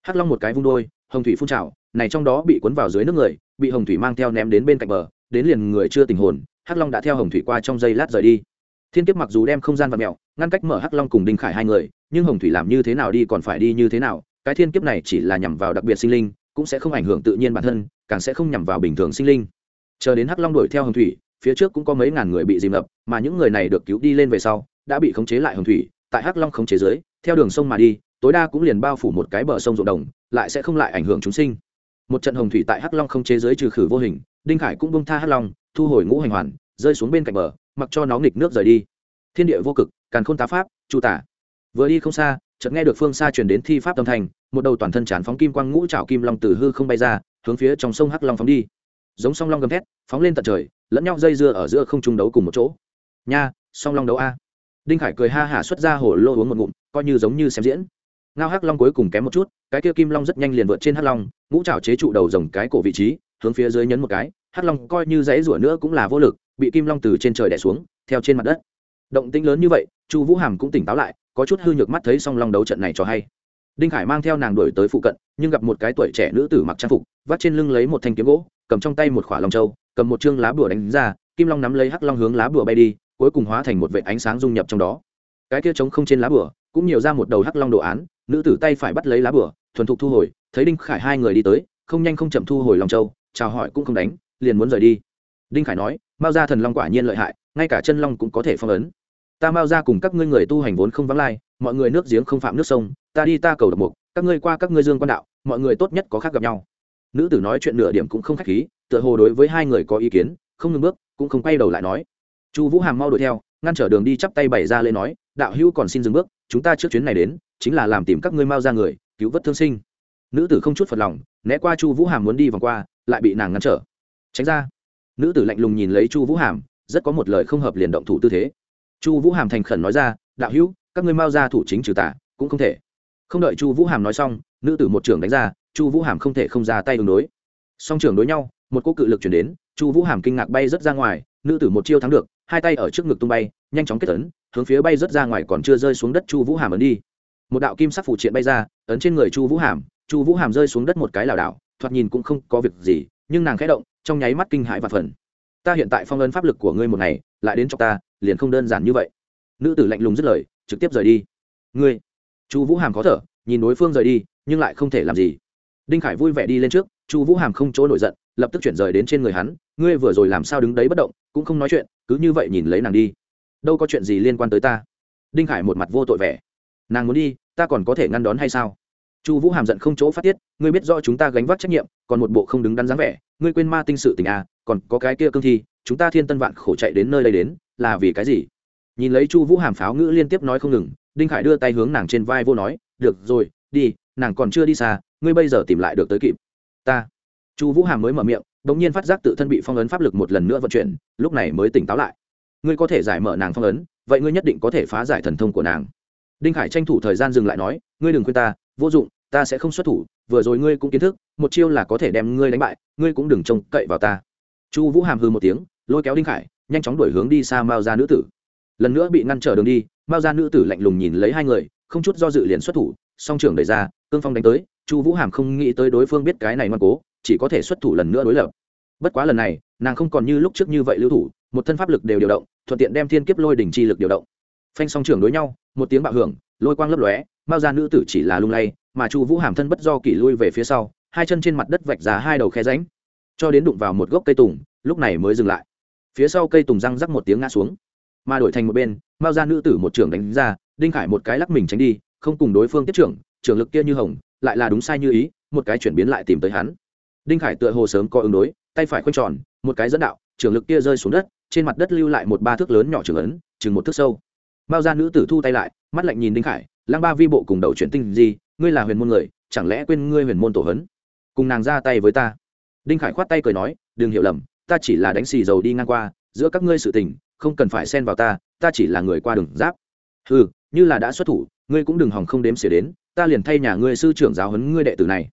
Hắc long một cái vung đôi, hồng thủy phun trào, này trong đó bị cuốn vào dưới nước người, bị hồng thủy mang theo ném đến bên cạnh bờ, đến liền người chưa tình hồn, hắc long đã theo hồng thủy qua trong giây lát rời đi. Thiên kiếp mặc dù đem không gian và mẹo ngăn cách mở hắc long cùng đinh khải hai người, nhưng hồng thủy làm như thế nào đi còn phải đi như thế nào, cái thiên kiếp này chỉ là nhằm vào đặc biệt sinh linh cũng sẽ không ảnh hưởng tự nhiên bản thân, càng sẽ không nhằm vào bình thường sinh linh. Chờ đến hắc long đuổi theo hồng thủy, phía trước cũng có mấy ngàn người bị dìm ngập, mà những người này được cứu đi lên về sau, đã bị khống chế lại hồng thủy, tại hắc long khống chế dưới, theo đường sông mà đi, tối đa cũng liền bao phủ một cái bờ sông ruộng đồng, lại sẽ không lại ảnh hưởng chúng sinh. Một trận hồng thủy tại hắc long không chế giới trừ khử vô hình, đinh khải cũng bông tha hắc long, thu hồi ngũ hành hoàn, rơi xuống bên cạnh bờ, mặc cho nó nghịch nước rời đi. Thiên địa vô cực, càn khôn tá pháp, chu tả. Vừa đi không xa, chợt nghe được phương xa truyền đến thi pháp tâm thành một đầu toàn thân tràn phóng kim quang ngũ trảo kim long từ hư không bay ra, hướng phía trong sông hắc long phóng đi. Giống song long gầm thét, phóng lên tận trời, lẫn nhau dây dưa ở giữa không trung đấu cùng một chỗ. Nha, song long đấu a. Đinh khải cười ha hả xuất ra hổ lô uống một ngụm, coi như giống như xem diễn. Ngao hắc long cuối cùng kém một chút, cái kia kim long rất nhanh liền vượt trên hắc long, ngũ trảo chế trụ đầu rồng cái cổ vị trí, hướng phía dưới nhấn một cái. Hắc long coi như dãy rủa nữa cũng là vô lực, bị kim long từ trên trời đè xuống, theo trên mặt đất. Động tĩnh lớn như vậy, chu vũ hàm cũng tỉnh táo lại, có chút hư nhược mắt thấy song long đấu trận này cho hay đinh khải mang theo nàng đuổi tới phụ cận, nhưng gặp một cái tuổi trẻ nữ tử mặc trang phục, vắt trên lưng lấy một thanh kiếm gỗ, cầm trong tay một khỏa lòng trâu cầm một chương lá bùa đánh ra, kim long nắm lấy hắc long hướng lá bùa bay đi, cuối cùng hóa thành một vệ ánh sáng dung nhập trong đó. Cái kia trống không trên lá bùa, cũng nhiều ra một đầu hắc long đồ án, nữ tử tay phải bắt lấy lá bùa, thuần thục thu hồi, thấy đinh khải hai người đi tới, không nhanh không chậm thu hồi lòng châu, chào hỏi cũng không đánh, liền muốn rời đi. Đinh khải nói, mao gia thần long quả nhiên lợi hại, ngay cả chân long cũng có thể phong ấn. Ta mao gia cùng các ngươi người tu hành vốn không vắng lai mọi người nước giếng không phạm nước sông, ta đi ta cầu độc mục, các ngươi qua các ngươi dương quan đạo, mọi người tốt nhất có khác gặp nhau. Nữ tử nói chuyện nửa điểm cũng không khách khí, tựa hồ đối với hai người có ý kiến, không ngừng bước, cũng không quay đầu lại nói. Chu vũ hàm mau đuổi theo, ngăn trở đường đi chắp tay bày ra lên nói, đạo hữu còn xin dừng bước, chúng ta trước chuyến này đến, chính là làm tìm các ngươi mau ra người, cứu vớt thương sinh. Nữ tử không chút phật lòng, né qua chu vũ hàm muốn đi vòng qua, lại bị nàng ngăn trở. Tránh ra. Nữ tử lạnh lùng nhìn lấy chu vũ hàm, rất có một lời không hợp liền động thủ tư thế. Chu vũ hàm thành khẩn nói ra, đạo hữu các ngươi mau ra thủ chính trừ tả, cũng không thể. Không đợi chu vũ hàm nói xong, nữ tử một trưởng đánh ra, chu vũ hàm không thể không ra tay ứng đối. Song trưởng đối nhau, một cô cự lực chuyển đến, chu vũ hàm kinh ngạc bay rớt ra ngoài, nữ tử một chiêu thắng được, hai tay ở trước ngực tung bay, nhanh chóng kết ấn, hướng phía bay rớt ra ngoài còn chưa rơi xuống đất chu vũ hàm ấn đi. Một đạo kim sắc phụ triện bay ra, ấn trên người chu vũ hàm, chu vũ hàm rơi xuống đất một cái lảo đảo, thoạt nhìn cũng không có việc gì, nhưng nàng khẽ động, trong nháy mắt kinh hãi và phần ta hiện tại phong ấn pháp lực của ngươi một ngày, lại đến cho ta, liền không đơn giản như vậy. Nữ tử lạnh lùng dứt lời trực tiếp rời đi. Ngươi, chu vũ hàm khó thở, nhìn đối phương rời đi, nhưng lại không thể làm gì. Đinh khải vui vẻ đi lên trước, chu vũ hàm không chỗ nổi giận, lập tức chuyển rời đến trên người hắn. Ngươi vừa rồi làm sao đứng đấy bất động, cũng không nói chuyện, cứ như vậy nhìn lấy nàng đi. Đâu có chuyện gì liên quan tới ta. Đinh khải một mặt vô tội vẻ. Nàng muốn đi, ta còn có thể ngăn đón hay sao? Chu vũ hàm giận không chỗ phát tiết, ngươi biết do chúng ta gánh vác trách nhiệm, còn một bộ không đứng đắn dáng vẻ, ngươi quên ma tinh sự tình à còn có cái kia cương thi, chúng ta thiên tân vạn khổ chạy đến nơi đây đến, là vì cái gì? Nhìn lấy chu vũ hàm pháo ngữ liên tiếp nói không ngừng, đinh khải đưa tay hướng nàng trên vai vô nói, được rồi, đi, nàng còn chưa đi xa, ngươi bây giờ tìm lại được tới kịp. Ta. Chu vũ hàm mới mở miệng đ ỗ n g nhiên phát giác tự thân bị phong ấn pháp lực một lần nữa vận chuyển, lúc này mới tỉnh táo lại. Ngươi có thể giải mở nàng phong ấn, vậy ngươi nhất định có thể phá giải thần thông của nàng. Đinh khải tranh thủ thời gian dừng lại nói, ngươi đừng khuyên ta, vô dụng, ta sẽ không xuất thủ, vừa rồi ngươi cũng kiến thức, một chiêu là có thể đem ngươi đánh bại, ngươi cũng đừng trông cậy vào ta. Chu vũ hàm hư một tiếng, lôi kéo đinh khải, nhanh chóng đuổi hướng đi xa mao ra nữ tử lần nữa bị ngăn trở đường đi, mao ra nữ tử lạnh lùng nhìn lấy hai người, không chút do dự liền xuất thủ, song trưởng đẩy ra, cương phong đánh tới, chu vũ hàm không nghĩ tới đối phương biết cái này ngoan cố, chỉ có thể xuất thủ lần nữa đối lập. Bất quá lần này, nàng không còn như lúc trước như vậy lưu thủ, một thân pháp lực đều điều động, thuận tiện đem thiên kiếp lôi đỉnh chi lực điều động. Phanh song trưởng đối nhau, một tiếng bạo hưởng, lôi quang lấp lóe, mao ra nữ tử chỉ là lung lay, mà chu vũ hàm thân bất do kỷ lui về phía sau, hai chân trên mặt đất vạch ra hai đầu khe ránh cho đến đụng vào một gốc cây tùng, lúc này mới dừng lại. Phía sau cây tùng răng rắc một tiếng ngã xuống mà đổi thành một bên, mao ra nữ tử một trưởng đánh ra, đinh khải một cái lắc mình tránh đi, không cùng đối phương tiếp trưởng trưởng lực kia như hồng, lại là đúng sai như ý, một cái chuyển biến lại tìm tới hắn. Đinh khải tựa hồ sớm có ứng đối, tay phải khoanh tròn, một cái dẫn đạo, trưởng lực kia rơi xuống đất, trên mặt đất lưu lại một ba thước lớn nhỏ trường ấn, chừng một thước sâu. Mao ra nữ tử thu tay lại, mắt lạnh nhìn đinh khải, lăng ba vi bộ cùng đầu chuyển tinh gì, ngươi là huyền môn người, chẳng lẽ quên ngươi huyền môn tổ hấn cùng nàng ra tay với ta. Đinh khải khoát tay cười nói, đừng hiểu lầm, ta chỉ là đánh xì dầu đi ngang qua, giữa các ngươi sự tình không cần phải xen vào ta ta chỉ là người qua đường giáp. Ừ như là đã xuất thủ, ngươi cũng đừng hòng không đếm xỉa đến, ta liền thay nhà ngươi sư trưởng giáo huấn ngươi đệ tử này.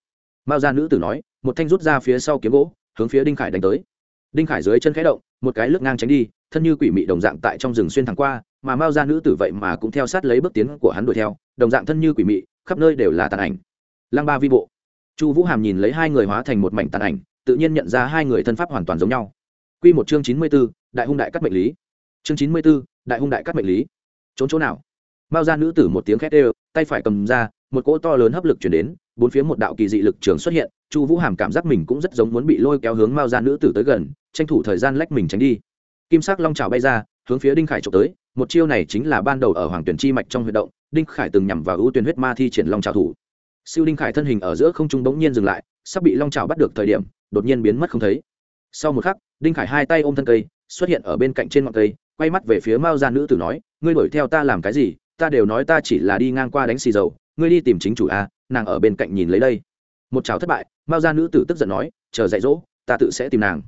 Mao gia nữ tử nói, một thanh rút ra phía sau kiếm gỗ, hướng phía đinh khải đánh tới. Đinh khải dưới chân khẽ động, một cái lướt ngang tránh đi, thân như quỷ mị đồng dạng tại trong rừng xuyên thẳng qua, mà mao gia nữ tử vậy mà cũng theo sát lấy bước tiến của hắn đuổi theo, đồng dạng thân như quỷ mị, khắp nơi đều là tàn ảnh. Lăng ba vi bộ. Chu vũ hàm nhìn lấy hai người hóa thành một mảnh tàn ảnh, tự nhiên nhận ra hai người thân pháp hoàn toàn giống nhau. Q một chương chín mươi b ố đại hung đại cắt mệnh lý chương chín mươi b ố đại hung đại cắt mệnh lý. Trốn chỗ nào? Mao ra nữ tử một tiếng khét ê tay phải cầm ra, một cỗ to lớn hấp lực chuyển đến, bốn phía một đạo kỳ dị lực trường xuất hiện, chu vũ hàm cảm giác mình cũng rất giống muốn bị lôi kéo hướng mao ra nữ tử tới gần, tranh thủ thời gian lách mình tránh đi. Kim sắc long trào bay ra, hướng phía đinh khải trộm tới, một chiêu này chính là ban đầu ở hoàng tuyển chi mạch trong huy động, đinh khải từng nhằm vào ưu tuyển huyết ma thi triển long trào thủ. Siêu đinh khải thân hình ở giữa không trung bỗng nhiên dừng lại, sắp bị long trào bắt được thời điểm, đột nhiên biến mất không thấy. Sau một khắc, đinh khải hai tay ôm thân cây, xuất hiện ở bên cạnh trên ngọn cây quay mắt về phía mao gia nữ tử nói, ngươi đuổi theo ta làm cái gì? Ta đều nói ta chỉ là đi ngang qua đánh xì dầu, ngươi đi tìm chính chủ a, nàng ở bên cạnh nhìn lấy đây. Một chào thất bại, mao gia nữ tử tức giận nói, chờ dạy dỗ, ta tự sẽ tìm nàng.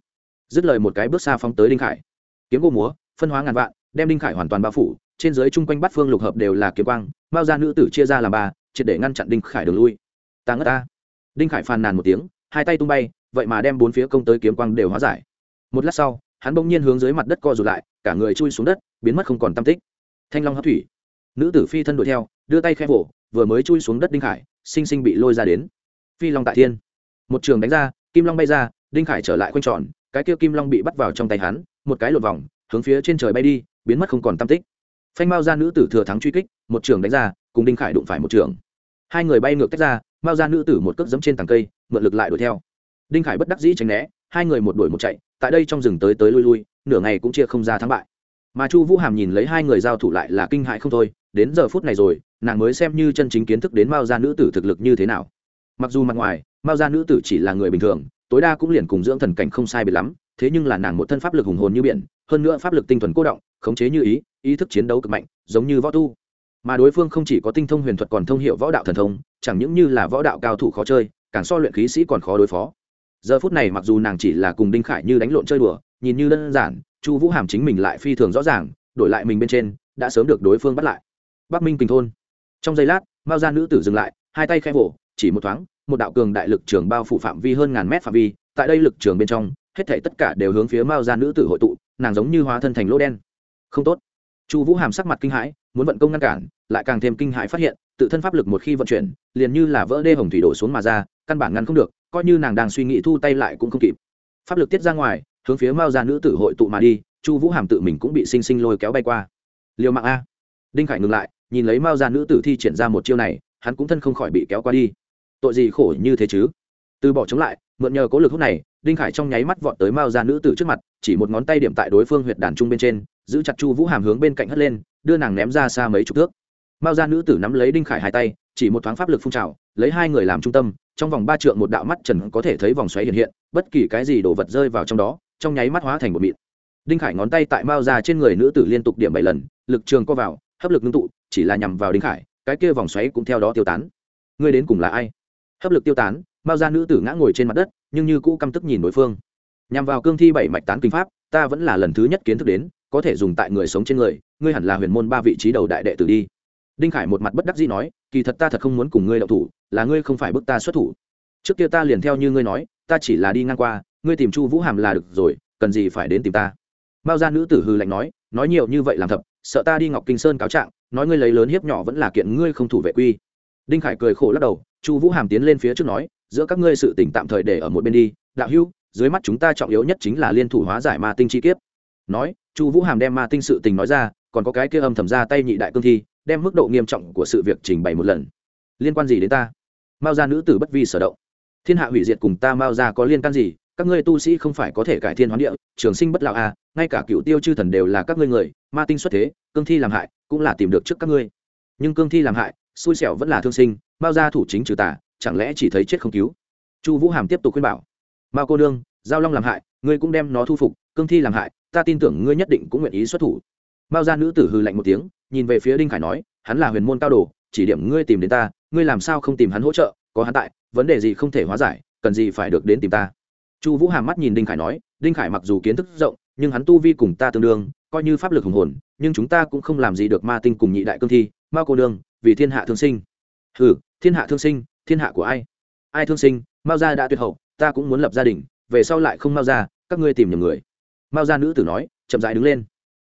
Dứt lời một cái bước xa phóng tới đinh khải. Kiếm gỗ múa, phân hóa ngàn vạn, đem đinh khải hoàn toàn bao phủ, trên dưới chung quanh bắt phương lục hợp đều là kiếm quang, mao gia nữ tử chia ra làm ba, triệt để ngăn chặn đinh khải đường lui. Ta ngất ta. Đinh khải phàn nàn một tiếng, hai tay tung bay, vậy mà đem bốn phía công tới kiếm quang đều hóa giải. Một lát sau, hắn bỗng nhiên hướng dưới mặt đất co rụt lại cả người chui xuống đất, biến mất không còn tam tích. Thanh long hấp thủy. Nữ tử phi thân đuổi theo, đưa tay khẽ vỗ, vừa mới chui xuống đất đinh khải, sinh sinh bị lôi ra đến. Phi long tại thiên. Một trường đánh ra, kim long bay ra, đinh khải trở lại quanh tròn, cái kia kim long bị bắt vào trong tay hắn, một cái lột vòng, hướng phía trên trời bay đi, biến mất không còn tam tích. Phanh mao ra nữ tử thừa thắng truy kích, một trường đánh ra, cùng đinh khải đụng phải một trường. Hai người bay ngược tách ra, mao ra nữ tử một cước dẫm trên tàng cây, mượn lực lại đuổi theo. Đinh khải bất đắc dĩ tránh né, hai người một đuổi một chạy, tại đây trong rừng tới tới lui lui nửa ngày cũng chia không ra thắng bại. Mà chu vũ hàm nhìn lấy hai người giao thủ lại là kinh hại không thôi, đến giờ phút này rồi, nàng mới xem như chân chính kiến thức đến mao gia nữ tử thực lực như thế nào. Mặc dù mặt ngoài, mao gia nữ tử chỉ là người bình thường, tối đa cũng liền cùng dưỡng thần cảnh không sai biệt lắm, thế nhưng là nàng một thân pháp lực hùng hồn như biển, hơn nữa pháp lực tinh thuần cố động, khống chế như ý ý thức chiến đấu cực mạnh, giống như võ tu. Mà đối phương không chỉ có tinh thông huyền thuật còn thông hiệu võ đạo thần thông, chẳng những như là võ đạo cao thủ khó chơi, càng so luyện khí sĩ còn khó đối phó. Giờ phút này mặc dù nàng chỉ là cùng đinh khải như đánh lộn chơi đùa nhìn như đơn giản, chu vũ hàm chính mình lại phi thường rõ ràng, đổi lại mình bên trên, đã sớm được đối phương bắt lại. Bắc minh kinh thôn. Trong giây lát, mao gia nữ tử dừng lại, hai tay khai vỗ, chỉ một thoáng, một đạo cường đại lực trường bao phủ phạm vi hơn ngàn mét phạm vi, tại đây lực trường bên trong, hết thể tất cả đều hướng phía mao gia nữ tử hội tụ, nàng giống như hóa thân thành lỗ đen. Không tốt. Chu vũ hàm sắc mặt kinh hãi, muốn vận công ngăn cản, lại càng thêm kinh hãi phát hiện, tự thân pháp lực một khi vận chuyển, liền như là vỡ đê hồng thủy đổ xuống mà ra, căn bản ngăn không được, coi như nàng đang suy nghĩ thu tay lại cũng không kịp. Pháp lực tiết ra ngoài hướng phía mao gia nữ tử hội tụ mà đi, chu vũ hàm tự mình cũng bị sinh sinh lôi kéo bay qua. Liều mạng a. Đinh khải ngừng lại, nhìn lấy mao gia nữ tử thi triển ra một chiêu này, hắn cũng thân không khỏi bị kéo qua đi. Tội gì khổ như thế chứ? Từ bỏ chống lại, mượn nhờ cố lực hút này, đinh khải trong nháy mắt vọt tới mao gia nữ tử trước mặt, chỉ một ngón tay điểm tại đối phương huyệt đàn trung bên trên, giữ chặt chu vũ hàm hướng bên cạnh hất lên, đưa nàng ném ra xa mấy chục thước. Mao gia nữ tử nắm lấy đinh khải hai tay, chỉ một thoáng pháp lực phun trào, lấy hai người làm trung tâm, trong vòng ba trượng một đạo mắt trần có thể thấy vòng xoáy hiện hiện, bất kỳ cái gì đổ vật rơi vào trong đó trong nháy mắt hóa thành một mịn. Đinh khải ngón tay tại mao ra trên người nữ tử liên tục điểm bảy lần, lực trường co vào, hấp lực ngưng tụ, chỉ là nhằm vào đinh khải, cái kia vòng xoáy cũng theo đó tiêu tán. Ngươi đến cùng là ai? Hấp lực tiêu tán, mao ra nữ tử ngã ngồi trên mặt đất, nhưng như cũ căm tức nhìn đối phương. Nhằm vào cương thi bảy mạch tán kinh pháp, ta vẫn là lần thứ nhất kiến thức đến, có thể dùng tại người sống trên người, ngươi hẳn là huyền môn ba vị trí đầu đại đệ tử đi. Đinh khải một mặt bất đắc dĩ nói, kỳ thật ta thật không muốn cùng ngươi đậu thủ, là ngươi không phải bức ta xuất thủ. Trước kia ta liền theo như ngươi nói, ta chỉ là đi ngang qua ngươi tìm chu vũ hàm là được rồi, cần gì phải đến tìm ta? Mao gia nữ tử hư lạnh nói nói nhiều như vậy làm thập, sợ ta đi ngọc kinh sơn cáo trạng, nói ngươi lấy lớn hiếp nhỏ vẫn là kiện ngươi không thủ vệ quy. Đinh khải cười khổ lắc đầu, chu vũ hàm tiến lên phía trước nói, giữa các ngươi sự tỉnh tạm thời để ở một bên đi, đạo hưu dưới mắt chúng ta trọng yếu nhất chính là liên thủ hóa giải ma tinh chi kiếp. Nói, chu vũ hàm đem ma tinh sự tình nói ra, còn có cái kia âm thầm ra tay nhị đại cương thi, đem mức độ nghiêm trọng của sự việc trình bày một lần. Liên quan gì đến ta? Mao gia nữ tử bất vi sở động. Thiên hạ hủy diệt cùng ta mao gia có liên can gì? Các ngươi tu sĩ không phải có thể cải thiên hoán địa trường sinh bất lão à ngay cả cựu tiêu chư thần đều là các ngươi người ma tinh xuất thế cương thi làm hại cũng là tìm được trước các ngươi. Nhưng cương thi làm hại xui xẻo vẫn là thương sinh mao gia thủ chính trừ tà chẳng lẽ chỉ thấy chết không cứu? Chu vũ hàm tiếp tục khuyên bảo. Mao cô đương, giao long làm hại ngươi cũng đem nó thu phục cương thi làm hại ta tin tưởng ngươi nhất định cũng nguyện ý xuất thủ. Mao gia nữ tử hừ lạnh một tiếng nhìn về phía đinh khải nói hắn là huyền môn cao đồ chỉ điểm ngươi tìm đến ta ngươi làm sao không tìm hắn hỗ trợ có hắn tại vấn đề gì không thể hóa giải cần gì phải được đến tìm ta chu vũ hàm mắt nhìn đinh khải nói, đinh khải mặc dù kiến thức rộng, nhưng hắn tu vi cùng ta tương đương, coi như pháp lực hùng hồn, nhưng chúng ta cũng không làm gì được ma tinh cùng nhị đại cương thi mao cô đương vì thiên hạ thương sinh. Hừ, thiên hạ thương sinh, thiên hạ của ai? Ai thương sinh? Mao gia đã tuyệt hậu, ta cũng muốn lập gia đình, về sau lại không mao gia, các ngươi tìm nhầm người. Mao gia nữ tử nói, chậm dại đứng lên.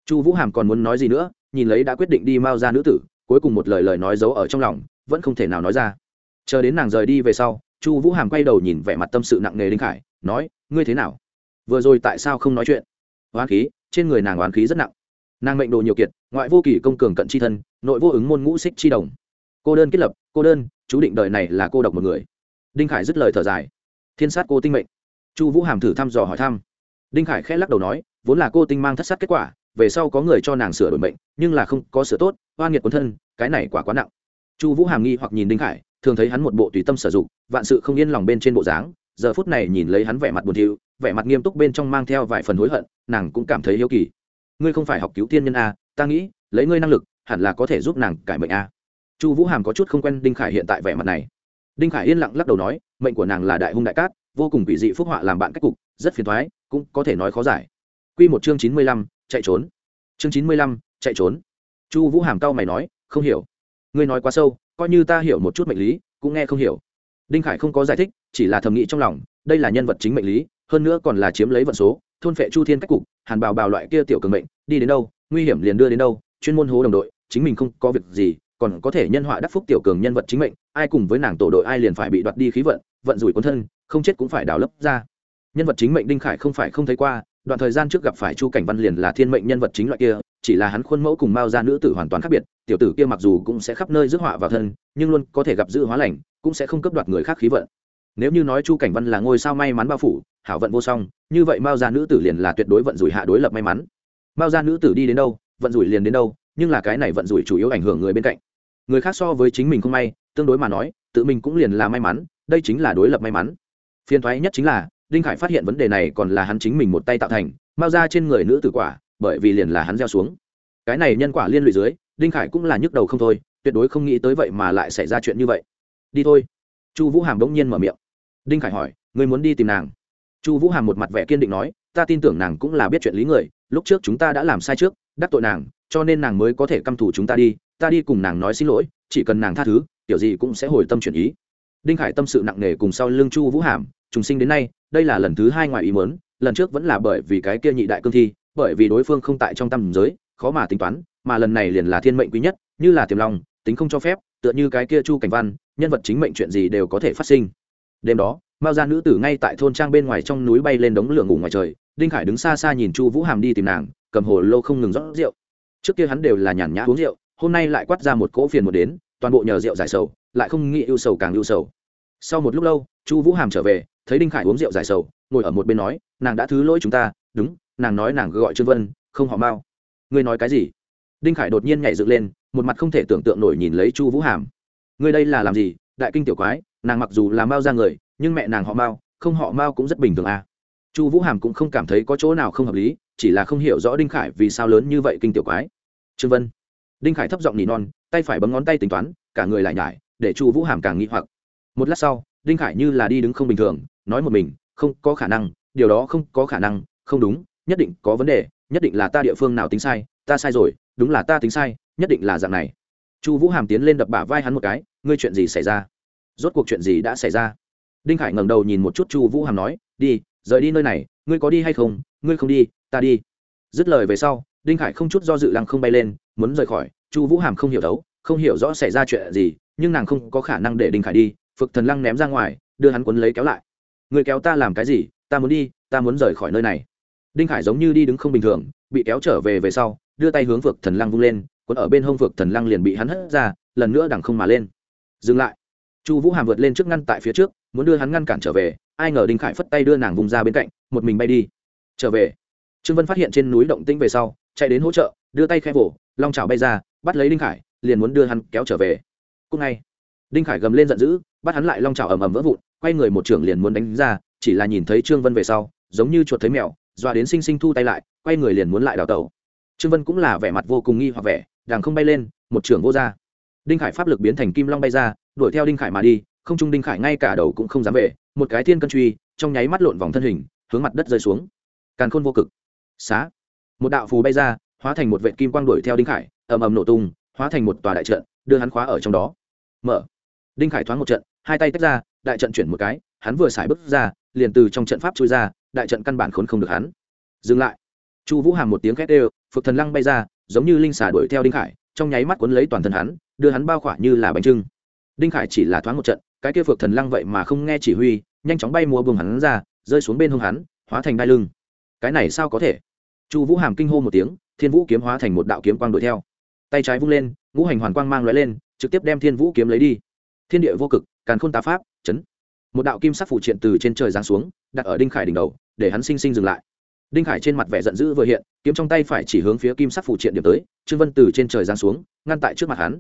Chu vũ hàm còn muốn nói gì nữa, nhìn lấy đã quyết định đi mao gia nữ tử, cuối cùng một lời lời nói giấu ở trong lòng, vẫn không thể nào nói ra. Chờ đến nàng rời đi về sau, chu vũ hàm quay đầu nhìn vẻ mặt tâm sự nặng nề đinh khải nói, ngươi thế nào? Vừa rồi tại sao không nói chuyện? Oán khí, trên người nàng oán khí rất nặng. Nàng mệnh đồ nhiều kiệt, ngoại vô kỳ công cường cận c h i thân, nội vô ứng môn ngũ xích chi đồng. Cô đơn kết lập, cô đơn, chú định đời này là cô độc một người. Đinh khải dứt lời thở dài. Thiên sát cô tinh mệnh. Chu vũ hàm thử thăm dò hỏi thăm. Đinh khải khẽ lắc đầu nói, vốn là cô tinh mang thất sát kết quả, về sau có người cho nàng sửa đổi mệnh, nhưng là không có sửa tốt, oan nghiệt quấn thân, cái này quả quá nặng. Chu vũ hàm nghi hoặc nhìn đinh khải, thường thấy hắn một bộ tùy tâm sử dụng, vạn sự không yên lòng bên trên bộ dáng giờ phút này nhìn lấy hắn vẻ mặt buồn thiu, vẻ mặt nghiêm túc bên trong mang theo vài phần hối hận, nàng cũng cảm thấy hiếu kỳ. Ngươi không phải học cứu thiên nhân a, ta nghĩ, lấy ngươi năng lực, hẳn là có thể giúp nàng cải mệnh a. Chu vũ hàm có chút không quen đinh khải hiện tại vẻ mặt này. Đinh khải yên lặng lắc đầu nói, mệnh của nàng là đại hung đại cát, vô cùng bị dị phúc họa làm bạn cách cục, rất phiền thoái cũng có thể nói khó giải. Q một chương chín mươi lăm, chạy trốn. Chương chín mươi lăm, chạy trốn. Chu vũ hàm cao mày nói, không hiểu. Ngươi nói quá sâu, coi như ta hiểu một chút mệnh lý, cũng nghe không hiểu đinh khải không có giải thích, chỉ là thầm nghĩ trong lòng, đây là nhân vật chính mệnh lý, hơn nữa còn là chiếm lấy vận số, thôn phệ chu thiên cách cục, hàn bào bào loại kia tiểu cường mệnh, đi đến đâu, nguy hiểm liền đưa đến đâu, chuyên môn hố đồng đội, chính mình không có việc gì, còn có thể nhân họa đắc phúc tiểu cường nhân vật chính mệnh, ai cùng với nàng tổ đội ai liền phải bị đoạt đi khí vận vận rủi cuốn thân, không chết cũng phải đào lấp ra. Nhân vật chính mệnh đinh khải không phải không thấy qua, đoạn thời gian trước gặp phải chu cảnh văn liền là thiên mệnh nhân vật chính loại kia, chỉ là hắn khuôn mẫu cùng mao gia nữ tử hoàn toàn khác biệt, tiểu tử kia mặc dù cũng sẽ khắp nơi rước họa vào thân, nhưng luôn có thể gặp dự hóa lành cũng sẽ không cấp đoạt người khác khí vận. Nếu như nói chu cảnh văn là ngôi sao may mắn bao phủ, hảo vận vô song, như vậy mao gia nữ tử liền là tuyệt đối vận rủi hạ đối lập may mắn. Mao gia nữ tử đi đến đâu, vận rủi liền đến đâu, nhưng là cái này vận rủi chủ yếu ảnh hưởng người bên cạnh. Người khác so với chính mình không may, tương đối mà nói, tự mình cũng liền là may mắn, đây chính là đối lập may mắn. Phiền thoái nhất chính là, đinh khải phát hiện vấn đề này còn là hắn chính mình một tay tạo thành, mao ra trên người nữ tử quả, bởi vì liền là hắn gieo xuống. Cái này nhân quả liên lụy dưới, đinh khải cũng là nhức đầu không thôi, tuyệt đối không nghĩ tới vậy mà lại xảy ra chuyện như vậy đi thôi. Chu vũ hàm bỗng nhiên mở miệng. Đinh khải hỏi người muốn đi tìm nàng? Chu vũ hàm một mặt vẻ kiên định nói, ta tin tưởng nàng cũng là biết chuyện lý người, lúc trước chúng ta đã làm sai trước, đắc tội nàng, cho nên nàng mới có thể căm thủ chúng ta đi ta đi cùng nàng nói xin lỗi, chỉ cần nàng tha thứ kiểu gì cũng sẽ hồi tâm chuyển ý. Đinh khải tâm sự nặng nề cùng sau lưng chu vũ hàm, trùng sinh đến nay, đây là lần thứ hai ngoài ý mớn lần trước vẫn là bởi vì cái kia nhị đại cương thi, bởi vì đối phương không tại trong tâm giới, khó mà tính toán, mà lần này liền là thiên mệnh quý nhất, như là tiềm long, tính không cho phép, tựa như cái kia chu cảnh văn nhân vật chính mệnh chuyện gì đều có thể phát sinh. Đêm đó, mao gia nữ tử ngay tại thôn trang bên ngoài trong núi bay lên đống lửa ngủ ngoài trời, đinh khải đứng xa xa nhìn chu vũ hàm đi tìm nàng, cầm hồ lô không ngừng rót rượu. Trước kia hắn đều là nhàn nhã uống rượu, hôm nay lại quát ra một cỗ phiền một đến, toàn bộ nhờ rượu giải sầu, lại không nghĩ ưu sầu càng ưu sầu. Sau một lúc lâu, chu vũ hàm trở về, thấy đinh khải uống rượu giải sầu, ngồi ở một bên nói, nàng đã thứ lỗi chúng ta, đúng, nàng nói nàng gọi trương vân, không họ mao. Ngươi nói cái gì? Đinh khải đột nhiên nhảy dựng lên, một mặt không thể tưởng tượng nổi nhìn lấy chu vũ hàm ngươi đây là làm gì? Đại kinh tiểu quái, nàng mặc dù là mao ra người, nhưng mẹ nàng họ mao, không họ mao cũng rất bình thường à. chu vũ hàm cũng không cảm thấy có chỗ nào không hợp lý, chỉ là không hiểu rõ đinh khải vì sao lớn như vậy kinh tiểu quái. Trương vân. Đinh khải thấp giọng nỉ non, tay phải bấm ngón tay tính toán, cả người lại nhải, để chu vũ hàm càng nghĩ hoặc. Một lát sau, đinh khải như là đi đứng không bình thường, nói một mình, không có khả năng, điều đó không có khả năng, không đúng, nhất định có vấn đề, nhất định là ta địa phương nào tính sai, ta sai rồi, đúng là ta tính sai, nhất định là dạng này chu vũ hàm tiến lên đập bả vai hắn một cái, ngươi chuyện gì xảy ra? Rốt cuộc chuyện gì đã xảy ra? Đinh khải ngẩng đầu nhìn một chút chu vũ hàm nói, đi, rời đi nơi này, ngươi có đi hay không? Ngươi không đi, ta đi. Dứt lời về sau, đinh khải không chút do dự lăng không bay lên, muốn rời khỏi, chu vũ hàm không hiểu đấu, không hiểu rõ xảy ra chuyện gì, nhưng nàng không có khả năng để đinh khải đi phực thần lăng ném ra ngoài, đưa hắn quấn lấy kéo lại. Người kéo ta làm cái gì? Ta muốn đi, ta muốn rời khỏi nơi này. Đinh khải giống như đi đứng không bình thường, bị kéo trở về về sau, đưa tay hướng phực thần lăng vung lên quấn ở bên hông vực thần lăng liền bị hắn hất ra, lần nữa đằng không mà lên. Dừng lại. Chu vũ hàm vượt lên trước ngăn tại phía trước, muốn đưa hắn ngăn cản trở về, ai ngờ đinh khải phất tay đưa nàng vùng ra bên cạnh, một mình bay đi. Trở về. Trương vân phát hiện trên núi động tĩnh về sau, chạy đến hỗ trợ, đưa tay khai vỗ, long trào bay ra, bắt lấy đinh khải, liền muốn đưa hắn kéo trở về. Cùng ngay. Đinh khải gầm lên giận dữ, bắt hắn lại long trào ầm ầm vỡ vụn, quay người một trưởng liền muốn đánh ra, chỉ là nhìn thấy trương vân về sau, giống như chuột thấy mèo, dọa đến sinh sinh thu tay lại, quay người liền muốn lại đào tẩu. Trương vân cũng là vẻ mặt vô cùng nghi hoặc vẻ đàng không bay lên, một trưởng vô ra đinh khải pháp lực biến thành kim long bay ra, đuổi theo đinh khải mà đi, không trung đinh khải ngay cả đầu cũng không dám về, một cái thiên cân truy, trong nháy mắt lộn vòng thân hình, hướng mặt đất rơi xuống. Càn khôn vô cực. Xá. Một đạo phù bay ra, hóa thành một vệ kim quang đuổi theo đinh khải, ầm ầm nổ tung, hóa thành một tòa đại trận, đưa hắn khóa ở trong đó. Mở. Đinh khải thoáng một trận, hai tay tách ra, đại trận chuyển một cái, hắn vừa xài bước ra, liền từ trong trận pháp trôi ra, đại trận căn bản khốn không được hắn. Dừng lại. Chu vũ hàm một tiếng khét đều phực thần lăng bay ra giống như linh xà đuổi theo đinh khải, trong nháy mắt cuốn lấy toàn thân hắn, đưa hắn bao khỏa như là bánh trưng. Đinh khải chỉ là thoáng một trận, cái kia phược thần lăng vậy mà không nghe chỉ huy, nhanh chóng bay mua buồng hắn ra, rơi xuống bên hông hắn, hóa thành đai lưng. Cái này sao có thể? Chu vũ hàm kinh hô một tiếng, thiên vũ kiếm hóa thành một đạo kiếm quang đuổi theo. Tay trái vung lên, ngũ hành hoàn quang mang l lên, trực tiếp đem thiên vũ kiếm lấy đi. Thiên địa vô cực, càn khôn tá pháp, chấn. Một đạo kim sắc phụ triện từ trên trời giáng xuống, đặt ở đinh khải đỉnh đầu, để hắn sinh sinh dừng lại đinh khải trên mặt vẻ giận dữ vừa hiện, kiếm trong tay phải chỉ hướng phía kim sắc phụ triện điểm tới, trương vân từ trên trời giáng xuống, ngăn tại trước mặt hắn.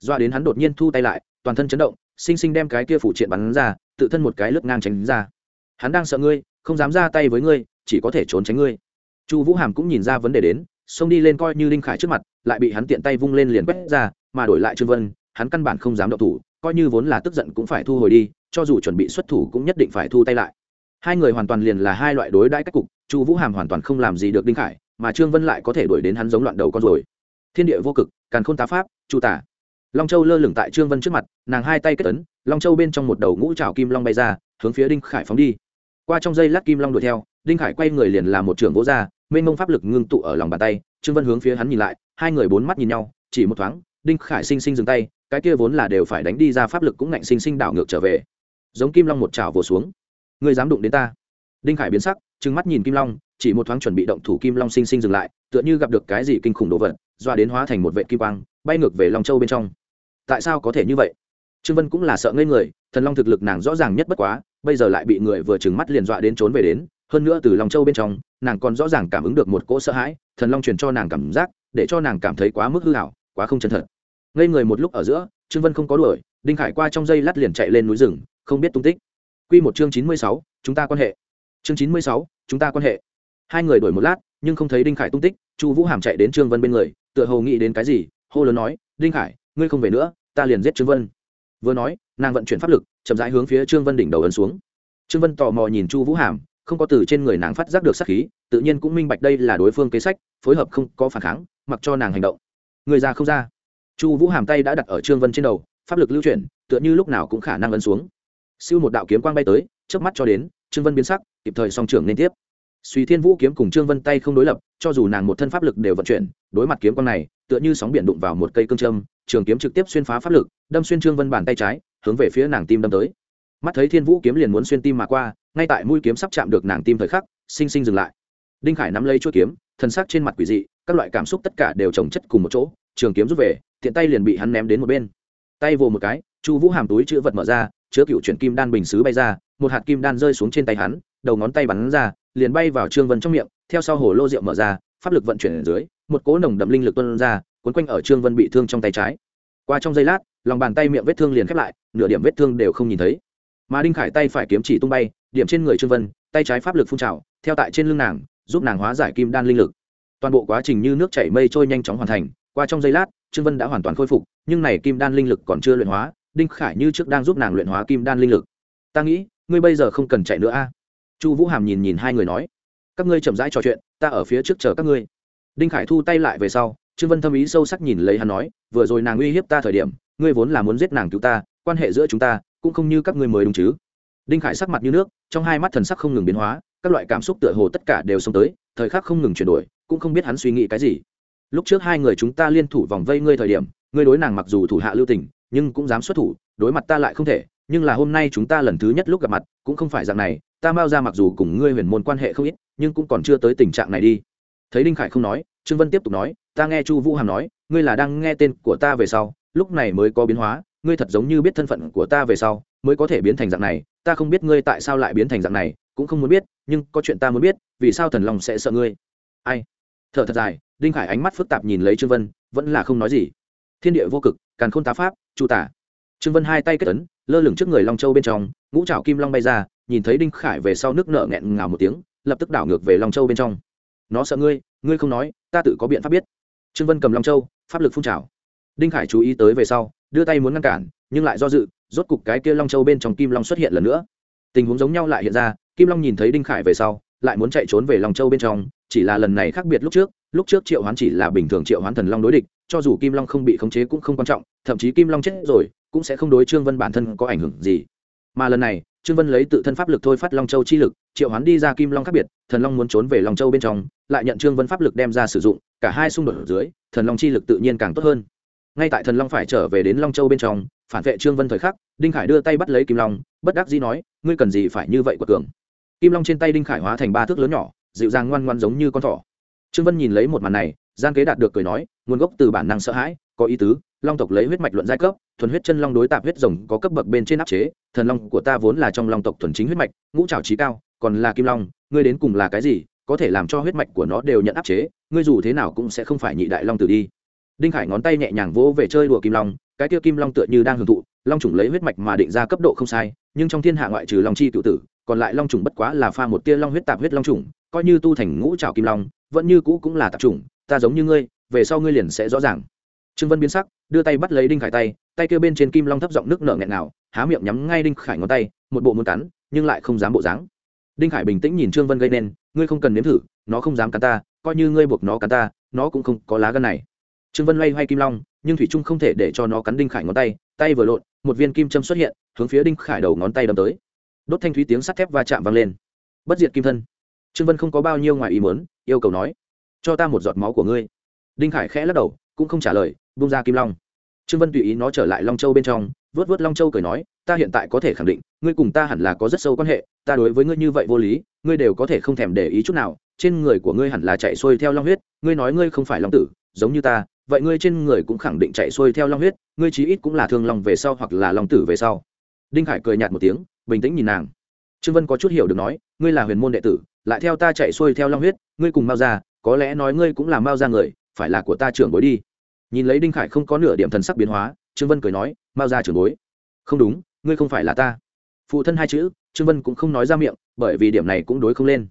Doa đến hắn đột nhiên thu tay lại, toàn thân chấn động, sinh sinh đem cái kia phụ triện bắn ra, tự thân một cái lướt ngang tránh ra. Hắn đang sợ ngươi, không dám ra tay với ngươi, chỉ có thể trốn tránh ngươi. Chu vũ hàm cũng nhìn ra vấn đề đến, xông đi lên coi như đinh khải trước mặt, lại bị hắn tiện tay vung lên liền quét ra, mà đổi lại trương vân, hắn căn bản không dám động thủ, coi như vốn là tức giận cũng phải thu hồi đi, cho dù chuẩn bị xuất thủ cũng nhất định phải thu tay lại. Hai người hoàn toàn liền là hai loại đối đãi cách cục chu vũ hàm hoàn toàn không làm gì được đinh khải, mà trương vân lại có thể đuổi đến hắn giống loạn đầu con rồi thiên địa vô cực, càn khôn tá pháp, chu tả. Long châu lơ lửng tại trương vân trước mặt, nàng hai tay kết ấn, long châu bên trong một đầu ngũ trào kim long bay ra, hướng phía đinh khải phóng đi. Qua trong dây lát kim long đuổi theo, đinh khải quay người liền làm một trường vỗ ra, mênh mông pháp lực ngưng tụ ở lòng bàn tay, trương vân hướng phía hắn nhìn lại, hai người bốn mắt nhìn nhau, chỉ một thoáng, đinh khải sinh sinh dừng tay, cái kia vốn là đều phải đánh đi ra pháp lực cũng ngạnh sinh sinh đảo ngược trở về. Giống kim long một trào vồ xuống. Ngươi dám đụng đến ta? Đinh khải biến sắc trừng mắt nhìn kim long, chỉ một thoáng chuẩn bị động thủ kim long sinh sinh dừng lại, tựa như gặp được cái gì kinh khủng đồ vật, doa đến hóa thành một vệ kim quang, bay ngược về long châu bên trong. Tại sao có thể như vậy? Trương vân cũng là sợ ngây người, thần long thực lực nàng rõ ràng nhất bất quá, bây giờ lại bị người vừa trừng mắt liền dọa đến trốn về đến, hơn nữa từ long châu bên trong, nàng còn rõ ràng cảm ứng được một cỗ sợ hãi, thần long truyền cho nàng cảm giác, để cho nàng cảm thấy quá mức hư hảo quá không chân thật. Ngây người một lúc ở giữa, trương vân không có đuổi, đinh khải qua trong dây lát liền chạy lên núi rừng, không biết tung tích. Q một chương chín mươi sáu, chúng ta quan hệ. Chương chín mươi sáu chúng ta quan hệ. Hai người đuổi một lát, nhưng không thấy đinh khải tung tích, chu vũ hàm chạy đến trương vân bên người, tựa hồ nghĩ đến cái gì, hô lớn nói, đinh khải, ngươi không về nữa, ta liền giết trương vân. Vừa nói, nàng vận chuyển pháp lực, chậm rãi hướng phía trương vân đỉnh đầu ấn xuống. Trương vân tò mò nhìn chu vũ hàm, không có từ trên người nàng phát giác được sát khí, tự nhiên cũng minh bạch đây là đối phương kế sách, phối hợp không có phản kháng, mặc cho nàng hành động. Người ra không ra. Chu vũ hàm tay đã đặt ở trương vân trên đầu, pháp lực lưu chuyển, tựa như lúc nào cũng khả năng ấn xuống. Siêu một đạo kiếm quang bay tới trước mắt cho đến, trương vân biến sắc kịp thời song trưởng liên tiếp. Suy thiên vũ kiếm cùng trương vân tay không đối lập, cho dù nàng một thân pháp lực đều vận chuyển, đối mặt kiếm quang này, tựa như sóng biển đụng vào một cây cương châm, trường kiếm trực tiếp xuyên phá pháp lực, đâm xuyên trương vân bàn tay trái, hướng về phía nàng tim đâm tới. Mắt thấy thiên vũ kiếm liền muốn xuyên tim mà qua, ngay tại mũi kiếm sắp chạm được nàng tim thời khắc, sinh sinh dừng lại. Đinh khải nắm lấy chuỗi kiếm thân xác trên mặt quỷ dị, các loại cảm xúc tất cả đều trồng chất cùng một chỗ, trường kiếm rút về, tiện tay liền bị hắn ném đến một bên. Tay vồ một cái, chu vũ hàm túi chữ vật mở ra chứa cựu chuyển kim đan bình xứ bay ra, một hạt kim đan rơi xuống trên tay hắn, đầu ngón tay bắn ra, liền bay vào trương vân trong miệng, theo sau hồ lô rượu mở ra, pháp lực vận chuyển ở dưới, một cỗ nồng đậm linh lực tuân ra, cuốn quanh ở trương vân bị thương trong tay trái. Qua trong giây lát, lòng bàn tay miệng vết thương liền khép lại, nửa điểm vết thương đều không nhìn thấy. Mà đinh khải tay phải kiếm chỉ tung bay, điểm trên người trương vân, tay trái pháp lực phun trào, theo tại trên lưng nàng, giúp nàng hóa giải kim đan linh lực. Toàn bộ quá trình như nước chảy mây trôi nhanh chóng hoàn thành, qua trong giây lát, trương vân đã hoàn toàn khôi phục, nhưng này kim đan linh lực còn chưa luyện hóa đinh khải như trước đang giúp nàng luyện hóa kim đan linh lực. Ta nghĩ, ngươi bây giờ không cần chạy nữa a. Chu vũ hàm nhìn nhìn hai người nói, các ngươi chậm rãi trò chuyện, ta ở phía trước chờ các ngươi. Đinh khải thu tay lại về sau, trương vân thâm ý sâu sắc nhìn lấy hắn nói, vừa rồi nàng uy hiếp ta thời điểm, ngươi vốn là muốn giết nàng cứu ta, quan hệ giữa chúng ta cũng không như các ngươi mới đúng chứ. Đinh khải sắc mặt như nước, trong hai mắt thần sắc không ngừng biến hóa, các loại cảm xúc tựa hồ tất cả đều xông tới, thời khắc không ngừng chuyển đổi, cũng không biết hắn suy nghĩ cái gì. Lúc trước hai người chúng ta liên thủ vòng vây ngươi thời điểm, ngươi đối nàng mặc dù thủ hạ lưu tình nhưng cũng dám xuất thủ, đối mặt ta lại không thể, nhưng là hôm nay chúng ta lần thứ nhất lúc gặp mặt, cũng không phải dạng này, ta mao ra mặc dù cùng ngươi huyền môn quan hệ không ít, nhưng cũng còn chưa tới tình trạng này đi. Thấy đinh khải không nói, trương vân tiếp tục nói, ta nghe chu vũ hàm nói, ngươi là đang nghe tên của ta về sau, lúc này mới có biến hóa, ngươi thật giống như biết thân phận của ta về sau, mới có thể biến thành dạng này, ta không biết ngươi tại sao lại biến thành dạng này, cũng không muốn biết, nhưng có chuyện ta muốn biết, vì sao thần long sẽ sợ ngươi? Ai? Thở thật dài, đinh khải ánh mắt phức tạp nhìn lấy trương vân, vẫn là không nói gì thiên địa vô cực, càn khôn tá pháp, chu tả. Trương vân hai tay kết ấn, lơ lửng trước người long châu bên trong, ngũ trào kim long bay ra, nhìn thấy đinh khải về sau nước nợ nghẹn ngào một tiếng, lập tức đảo ngược về long châu bên trong. Nó sợ ngươi ngươi không nói, ta tự có biện pháp biết. Trương vân cầm long châu, pháp lực phun trào. Đinh khải chú ý tới về sau, đưa tay muốn ngăn cản, nhưng lại do dự, rốt cục cái kia long châu bên trong kim long xuất hiện lần nữa. Tình huống giống nhau lại hiện ra, kim long nhìn thấy đinh khải về sau, lại muốn chạy trốn về long châu bên trong, chỉ là lần này khác biệt lúc trước lúc trước triệu hoán chỉ là bình thường triệu hoán thần long đối địch cho dù kim long không bị khống chế cũng không quan trọng, thậm chí kim long chết rồi, cũng sẽ không đối trương vân bản thân có ảnh hưởng gì. Mà lần này, trương vân lấy tự thân pháp lực thôi phát long châu chi lực, triệu hoán đi ra kim long khác biệt, thần long muốn trốn về long châu bên trong, lại nhận trương vân pháp lực đem ra sử dụng, cả hai xung đột ở dưới, thần long chi lực tự nhiên càng tốt hơn. Ngay tại thần long phải trở về đến long châu bên trong, phản vệ trương vân thời khắc, đinh khải đưa tay bắt lấy kim long, bất đắc dĩ nói, ngươi cần gì phải như vậy của cường? Kim long trên tay đinh khải hóa thành ba thước lớn nhỏ, dịu dàng ngoan ngoan giống như con thỏ trương vân nhìn lấy một màn này, gian kế đạt được cười nói, nguồn gốc từ bản năng sợ hãi, có ý tứ, long tộc lấy huyết mạch luận giai cấp, thuần huyết chân long đối tạp huyết rồng có cấp bậc bên trên áp chế, thần long của ta vốn là trong long tộc thuần chính huyết mạch, ngũ trào trí cao, còn là kim long, ngươi đến cùng là cái gì, có thể làm cho huyết mạch của nó đều nhận áp chế, ngươi dù thế nào cũng sẽ không phải nhị đại long tử đi. Đinh khải ngón tay nhẹ nhàng vỗ về chơi đùa kim long, cái kia kim long tựa như đang hưởng thụ, long trùng lấy huyết mạch mà định ra cấp độ không sai, nhưng trong thiên hạ ngoại trừ long chi cựu tử, còn lại long trùng bất quá là pha một tia long huyết tạp huyết long trùng coi như tu thành ngũ trào kim long, vẫn như cũ cũng là tạp trùng ta giống như ngươi, về sau ngươi liền sẽ rõ ràng. Trương vân biến sắc, đưa tay bắt lấy đinh khải tay tay kia bên trên kim long thấp giọng nước nở nghẹn nào há miệng nhắm ngay đinh khải ngón tay, một bộ muốn cắn, nhưng lại không dám bộ dáng. Đinh khải bình tĩnh nhìn trương vân gây nên, ngươi không cần nếm thử, nó không dám cắn ta, coi như ngươi buộc nó cắn ta, nó cũng không có lá gân này. Trương vân loay hoay kim long, nhưng thủy trung không thể để cho nó cắn đinh khải ngón tay tay vừa lộn, một viên kim châm xuất hiện, hướng phía đinh khải đầu ngón tay đâm tới. Đốt thanh thúy tiếng sắt thép va chạm vang lên. Bất diệt kim thân trương vân không có bao nhiêu ngoài ý muốn, yêu cầu nói, cho ta một giọt máu của ngươi. Đinh khải khẽ lắc đầu, cũng không trả lời bung ra kim long. Trương vân tùy ý nó trở lại long châu bên trong vớt vớt long châu cười nói, ta hiện tại có thể khẳng định, ngươi cùng ta hẳn là có rất sâu quan hệ, ta đối với ngươi như vậy vô lý, ngươi đều có thể không thèm để ý chút nào, trên người của ngươi hẳn là chạy xuôi theo long huyết, ngươi nói ngươi không phải long tử, giống như ta, vậy ngươi trên người cũng khẳng định chạy xuôi theo long huyết, ngươi chí ít cũng là thương long về sau hoặc là long tử về sau. Đinh khải cười nhạt một tiếng, bình tĩnh nhìn nàng. Trương vân có chút hiểu được nói, ngươi là huyền môn đệ tử lại theo ta chạy xuôi theo long huyết, ngươi cùng mao ra có lẽ nói ngươi cũng là mao ra người, phải là của ta trưởng bối đi. Nhìn lấy đinh khải không có nửa điểm thần sắc biến hóa, trương vân cười nói, mao ra trưởng bối. Không đúng, ngươi không phải là ta. Phụ thân hai chữ, trương vân cũng không nói ra miệng, bởi vì điểm này cũng đối không lên.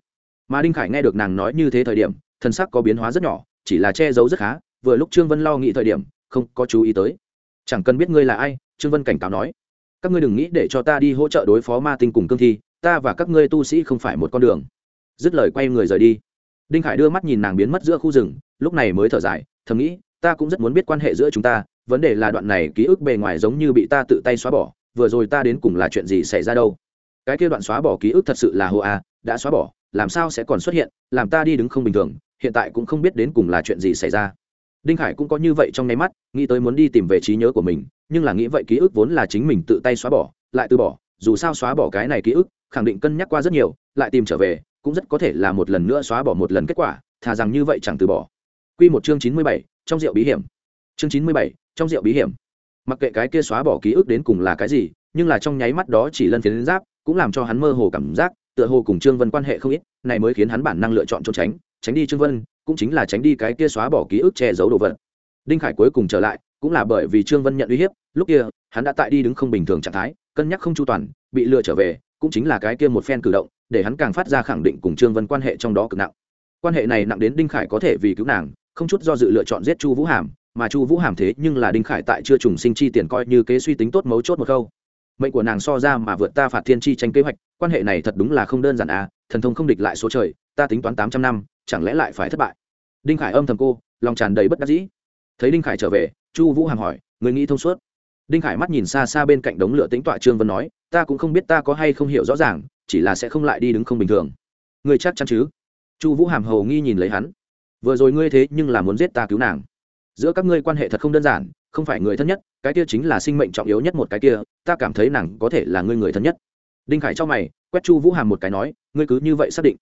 Mà đinh khải nghe được nàng nói như thế thời điểm, thần sắc có biến hóa rất nhỏ, chỉ là che giấu rất khá, vừa lúc trương vân lo nghĩ thời điểm, không có chú ý tới. Chẳng cần biết ngươi là ai, trương vân cảnh cáo nói. Các ngươi đừng nghĩ để cho ta đi hỗ trợ đối phó ma tinh cùng cương thi, ta và các ngươi tu sĩ không phải một con đường dứt lời quay người rời đi. Đinh khải đưa mắt nhìn nàng biến mất giữa khu rừng, lúc này mới thở dài, thầm nghĩ, ta cũng rất muốn biết quan hệ giữa chúng ta, vấn đề là đoạn này ký ức bề ngoài giống như bị ta tự tay xóa bỏ, vừa rồi ta đến cùng là chuyện gì xảy ra đâu? Cái kia đoạn xóa bỏ ký ức thật sự là hô a, đã xóa bỏ, làm sao sẽ còn xuất hiện, làm ta đi đứng không bình thường, hiện tại cũng không biết đến cùng là chuyện gì xảy ra. Đinh khải cũng có như vậy trong nháy mắt, nghĩ tới muốn đi tìm về trí nhớ của mình, nhưng là nghĩ vậy ký ức vốn là chính mình tự tay xóa bỏ, lại từ bỏ, dù sao xóa bỏ cái này ký ức, khẳng định cân nhắc qua rất nhiều, lại tìm trở về cũng rất có thể là một lần nữa xóa bỏ một lần kết quả, thà rằng như vậy chẳng từ bỏ. Quy một chương chín mươi bảy, trong rượu bí hiểm. Chương chín mươi bảy, trong rượu bí hiểm. Mặc kệ cái kia xóa bỏ ký ức đến cùng là cái gì, nhưng là trong nháy mắt đó chỉ lân phiến giáp, cũng làm cho hắn mơ hồ cảm giác, tựa hồ cùng trương vân quan hệ không ít, này mới khiến hắn bản năng lựa chọn trốn tránh tránh đi trương vân, cũng chính là tránh đi cái kia xóa bỏ ký ức che giấu đồ vật. Đinh khải cuối cùng trở lại cũng là bởi vì trương vân nhận uy hiếp, lúc kia, hắn đã tại đi đứng không bình thường trạng thái, cân nhắc không chu toàn, bị lừa trở về, cũng chính là cái kia một phen cử động, để hắn càng phát ra khẳng định cùng trương vân quan hệ trong đó cực nặng. Quan hệ này nặng đến đinh khải có thể vì cứu nàng, không chút do dự lựa chọn giết chu vũ hàm, mà chu vũ hàm thế nhưng là đinh khải tại chưa trùng sinh chi tiền coi như kế suy tính tốt mấu chốt một câu. Mệnh của nàng so ra mà vượt ta phạt thiên chi tranh kế hoạch, quan hệ này thật đúng là không đơn giản à thần thông không địch lại số trời, ta tính toán tám trăm năm, chẳng lẽ lại phải thất bại? Đinh khải âm thầm cô, lòng tràn đầy bất đắc dĩ. Thấy đinh khải trở về chu vũ hàm hỏi người nghĩ thông suốt? Đinh khải mắt nhìn xa xa bên cạnh đống lửa tính tọa trương vân nói, ta cũng không biết ta có hay không hiểu rõ ràng, chỉ là sẽ không lại đi đứng không bình thường. Người chắc chắn chứ? Chu vũ hàm hầu nghi nhìn lấy hắn, vừa rồi ngươi thế nhưng là muốn giết ta cứu nàng. Giữa các ngươi quan hệ thật không đơn giản, không phải người thân nhất, cái kia chính là sinh mệnh trọng yếu nhất một cái kia, ta cảm thấy nàng có thể là ngươi người thân nhất. Đinh khải cho mày, quét chu vũ hàm một cái nói, ngươi cứ như vậy xác định.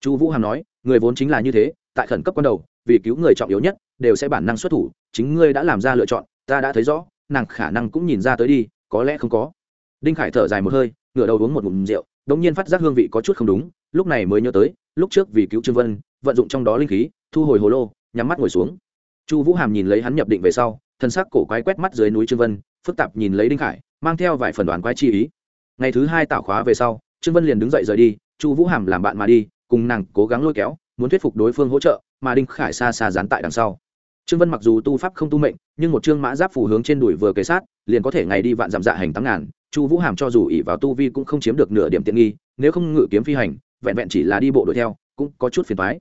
Chu vũ hàm nói, người vốn chính là như thế, tại khẩn cấp ban đầu vì cứu người trọng yếu nhất, đều sẽ bản năng xuất thủ, chính ngươi đã làm ra lựa chọn, ta đã thấy rõ, nàng khả năng cũng nhìn ra tới đi, có lẽ không có. Đinh khải thở dài một hơi, ngửa đầu uống một ngụm rượu, đống nhiên phát giác hương vị có chút không đúng, lúc này mới nhớ tới, lúc trước vì cứu trương vân, vận dụng trong đó linh khí, thu hồi hồ lô, nhắm mắt ngồi xuống. Chu vũ hàm nhìn lấy hắn nhập định về sau, thân xác cổ quái quét mắt dưới núi trương vân, phức tạp nhìn lấy đinh khải, mang theo vài phần đoán quái chi ý. Ngày thứ hai tạo khóa về sau, trương vân liền đứng dậy rời đi, chu vũ hàm làm bạn mà đi, cùng nàng cố gắng lôi kéo, muốn thuyết phục đối phương hỗ trợ mà đinh khải xa xa dán tại đằng sau. Trương vân mặc dù tu pháp không tu mệnh, nhưng một chương mã giáp phù hướng trên đùi vừa kế sát, liền có thể ngày đi vạn dặm dạ hành tám ngàn, chu vũ hàm cho dù ỉ vào tu vi cũng không chiếm được nửa điểm tiện nghi, nếu không ngự kiếm phi hành, vẹn vẹn chỉ là đi bộ đuổi theo, cũng có chút phiền thoái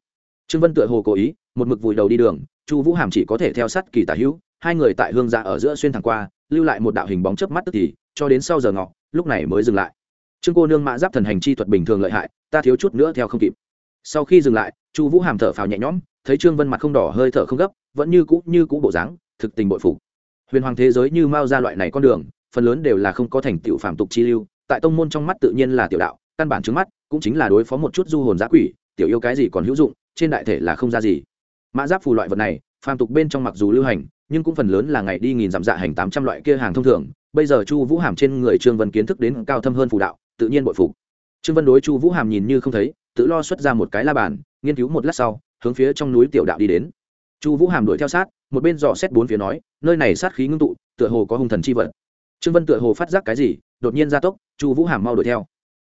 trương vân tựa hồ cố ý, một mực vùi đầu đi đường, chu vũ hàm chỉ có thể theo sát kỳ tả hữu, hai người tại hương dạ ở giữa xuyên thẳng qua, lưu lại một đạo hình bóng chớp mắt tức thì, cho đến sau giờ ngọ, lúc này mới dừng lại. Trương cô nương mã giáp thần hành chi thuật bình thường lợi hại, ta thiếu chút nữa theo không kịp sau khi dừng lại, chu vũ hàm thở phào nhẹ nhõm, thấy trương vân mặt không đỏ hơi thở không gấp, vẫn như cũ như cũ bộ dáng, thực tình bội phục. Huyền hoàng thế giới như mao ra loại này con đường, phần lớn đều là không có thành tựu phạm tục chi lưu, tại tông môn trong mắt tự nhiên là tiểu đạo, căn bản trước mắt cũng chính là đối phó một chút du hồn giã quỷ, tiểu yêu cái gì còn hữu dụng, trên đại thể là không ra gì. Mã giáp phù loại vật này, phàm tục bên trong mặc dù lưu hành, nhưng cũng phần lớn là ngày đi nghìn dặm dạ hành tám trăm loại kia hàng thông thường, bây giờ chu vũ hàm trên người trương vân kiến thức đến cao thâm hơn phù đạo, tự nhiên bội phục. Trương vân đối chu vũ hàm nhìn như không thấy tự lo xuất ra một cái la bàn, nghiên cứu một lát sau, hướng phía trong núi tiểu đạo đi đến. Chu vũ hàm đuổi theo sát, một bên dò xét bốn phía nói, nơi này sát khí ngưng tụ, tựa hồ có hung thần chi vật. Trương vân tựa hồ phát giác cái gì, đột nhiên ra tốc, chu vũ hàm mau đuổi theo.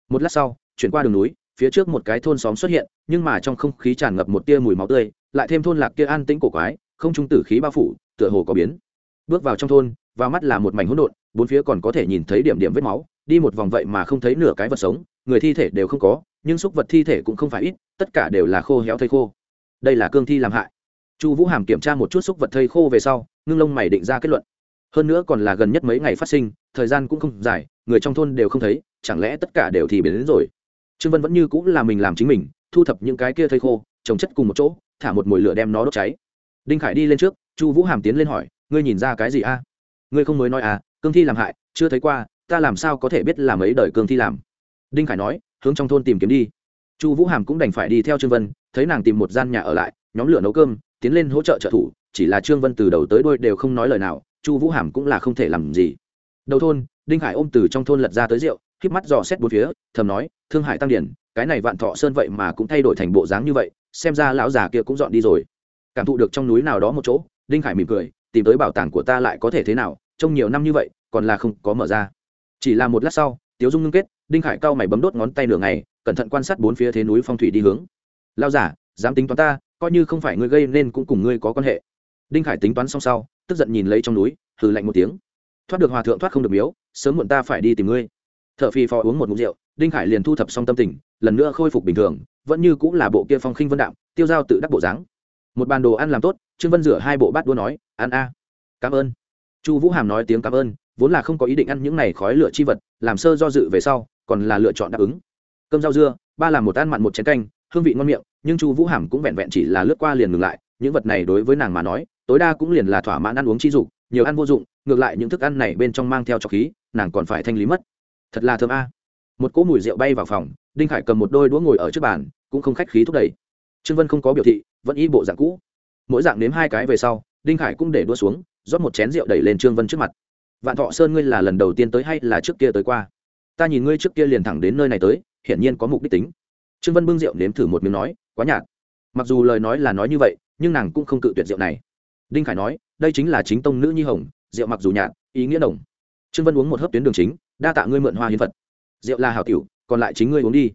Một lát sau, chuyển qua đường núi, phía trước một cái thôn xóm xuất hiện, nhưng mà trong không khí tràn ngập một tia mùi máu tươi, lại thêm thôn lạc kia an tĩnh cổ quái, không trung tử khí bao phủ, tựa hồ có biến. Bước vào trong thôn, vào mắt là một mảnh hỗn độn, bốn phía còn có thể nhìn thấy điểm điểm vết máu, đi một vòng vậy mà không thấy nửa cái vật sống, người thi thể đều không có nhưng xúc vật thi thể cũng không phải ít, tất cả đều là khô héo thây khô. Đây là cương thi làm hại. Chu vũ hàm kiểm tra một chút xúc vật thây khô về sau, ngưng lông mày định ra kết luận. Hơn nữa còn là gần nhất mấy ngày phát sinh, thời gian cũng không dài, người trong thôn đều không thấy, chẳng lẽ tất cả đều thì biến đến rồi? Trương vân vẫn như cũng là mình làm chính mình, thu thập những cái kia thây khô, trồng chất cùng một chỗ, thả một mồi lửa đem nó đốt cháy. Đinh khải đi lên trước, chu vũ hàm tiến lên hỏi, ngươi nhìn ra cái gì a? Ngươi không mới nói à cương thi làm hại, chưa thấy qua, ta làm sao có thể biết là mấy đời cương thi làm? Đinh khải nói hướng trong thôn tìm kiếm đi. Chu vũ hàm cũng đành phải đi theo trương vân, thấy nàng tìm một gian nhà ở lại, nhóm lửa nấu cơm, tiến lên hỗ trợ trợ thủ, chỉ là trương vân từ đầu tới đôi đều không nói lời nào, chu vũ hàm cũng là không thể làm gì. Đầu thôn, đinh hải ôm từ trong thôn lật ra tới rượu k mắt dò xét bốn phía, thầm nói, thương hải tăng điển, cái này vạn thọ sơn vậy mà cũng thay đổi thành bộ dáng như vậy, xem ra lão già kia cũng dọn đi rồi. Cảm thụ được trong núi nào đó một chỗ, đinh Hải mỉm cười, tìm tới bảo tàng của ta lại có thể thế nào trong nhiều năm như vậy, còn là không có mở ra. Chỉ là một lát sau, tiếu dung ngưng kết đinh khải cao mày bấm đốt ngón tay nửa ngày, cẩn thận quan sát bốn phía thế núi phong thủy đi hướng. Lao giả, dám tính toán ta, coi như không phải ngươi gây nên cũng cùng ngươi có quan hệ. Đinh khải tính toán xong sau, tức giận nhìn lấy trong núi, hừ lạnh một tiếng. Thoát được hòa thượng thoát không được miếu, sớm muộn ta phải đi tìm ngươi. T h ở phò uống một mục rượu, đinh khải liền thu thập xong tâm tình, lần nữa khôi phục bình thường, vẫn như cũng là bộ kia phong khinh vân đạm, tiêu dao tự đắc bộ dáng. Một bàn đồ ăn làm tốt, trương vân rửa hai bộ bát đua nói, ăn a, cảm ơn. Chu vũ hàm nói tiếng cảm ơn, vốn là không có ý định ăn những này khói lửa chi vật, làm sơ do dự về sau còn là lựa chọn đáp ứng. Cơm rau dưa, ba là một ăn mặn một chén canh, hương vị ngon miệng, nhưng chu vũ hàm cũng vẹn vẹn chỉ là lướt qua liền ngừng lại, những vật này đối với nàng mà nói, tối đa cũng liền là thỏa mãn ăn uống chi dục nhiều ăn vô dụng, ngược lại những thức ăn này bên trong mang theo trọc khí, nàng còn phải thanh lý mất. Thật là thơm a. Một cỗ mùi rượu bay vào phòng, đinh khải cầm một đôi đũa ngồi ở trước bàn, cũng không khách khí thúc đẩy. Trương vân không có biểu thị, vẫn y bộ dạng cũ. Mỗi dạng nếm hai cái về sau, đinh khải cũng để đua xuống, rót một chén rượu đẩy lên trương vân trước mặt. Vạn thọ sơn ngươi là lần đầu tiên tới hay là trước kia tới qua? Ta nhìn ngươi trước kia liền thẳng đến nơi này tới, hiển nhiên có mục đích tính. Trương vân bưng rượu nếm thử một miếng nói, quá nhạt. Mặc dù lời nói là nói như vậy, nhưng nàng cũng không cự tuyệt rượu này. Đinh khải nói, đây chính là chính tông nữ nhi hồng, rượu mặc dù nhạt, ý nghĩa đồng. Trương vân uống một hớp tuyến đường chính, đa tạ ngươi mượn hoa hiến phật. Rượu là hảo tiểu, còn lại chính ngươi uống đi.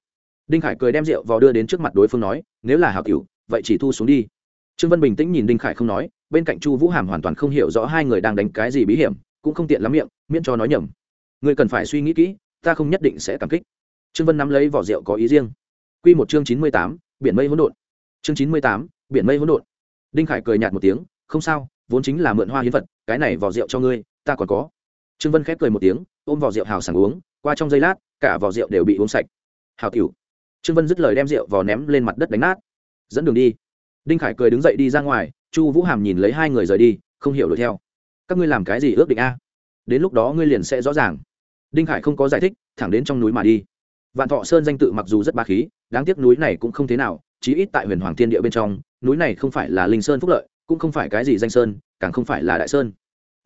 Đinh khải cười đem rượu vào đưa đến trước mặt đối phương nói, nếu là hảo tiểu, vậy chỉ thu xuống đi. Trương vân bình tĩnh nhìn đinh khải không nói, bên cạnh chu vũ hàm hoàn toàn không hiểu rõ hai người đang đánh cái gì bí hiểm, cũng không tiện lắm miệng, miễn cho nói nhầm. Ngươi cần phải suy nghĩ kỹ ta không nhất định sẽ cảm kích. Trương vân nắm lấy vỏ rượu có ý riêng. Quy một chương chín mươi tám, biển mây hỗn độn. Chương chín mươi tám, biển mây hỗn độn. Đinh khải cười nhạt một tiếng, không sao, vốn chính là mượn hoa hiến vật cái này vỏ rượu cho ngươi, ta còn có. Trương vân khép cười một tiếng, ôm vỏ rượu hào sảng uống, qua trong giây lát, cả vỏ rượu đều bị uống sạch. Hào tiểu. Trương vân dứt lời đem rượu vò ném lên mặt đất đánh nát. Dẫn đường đi. Đinh khải cười đứng dậy đi ra ngoài, chu vũ hàm nhìn lấy hai người rời đi, không hiểu đuổi theo. Các ngươi làm cái gì ước định a? Đến lúc đó ngươi liền sẽ rõ ràng đinh khải không có giải thích, thẳng đến trong núi mà đi. Vạn thọ sơn danh tự mặc dù rất ba khí, đáng tiếc núi này cũng không thế nào, chí ít tại huyền hoàng thiên địa bên trong, núi này không phải là linh sơn phúc lợi, cũng không phải cái gì danh sơn, càng không phải là đại sơn.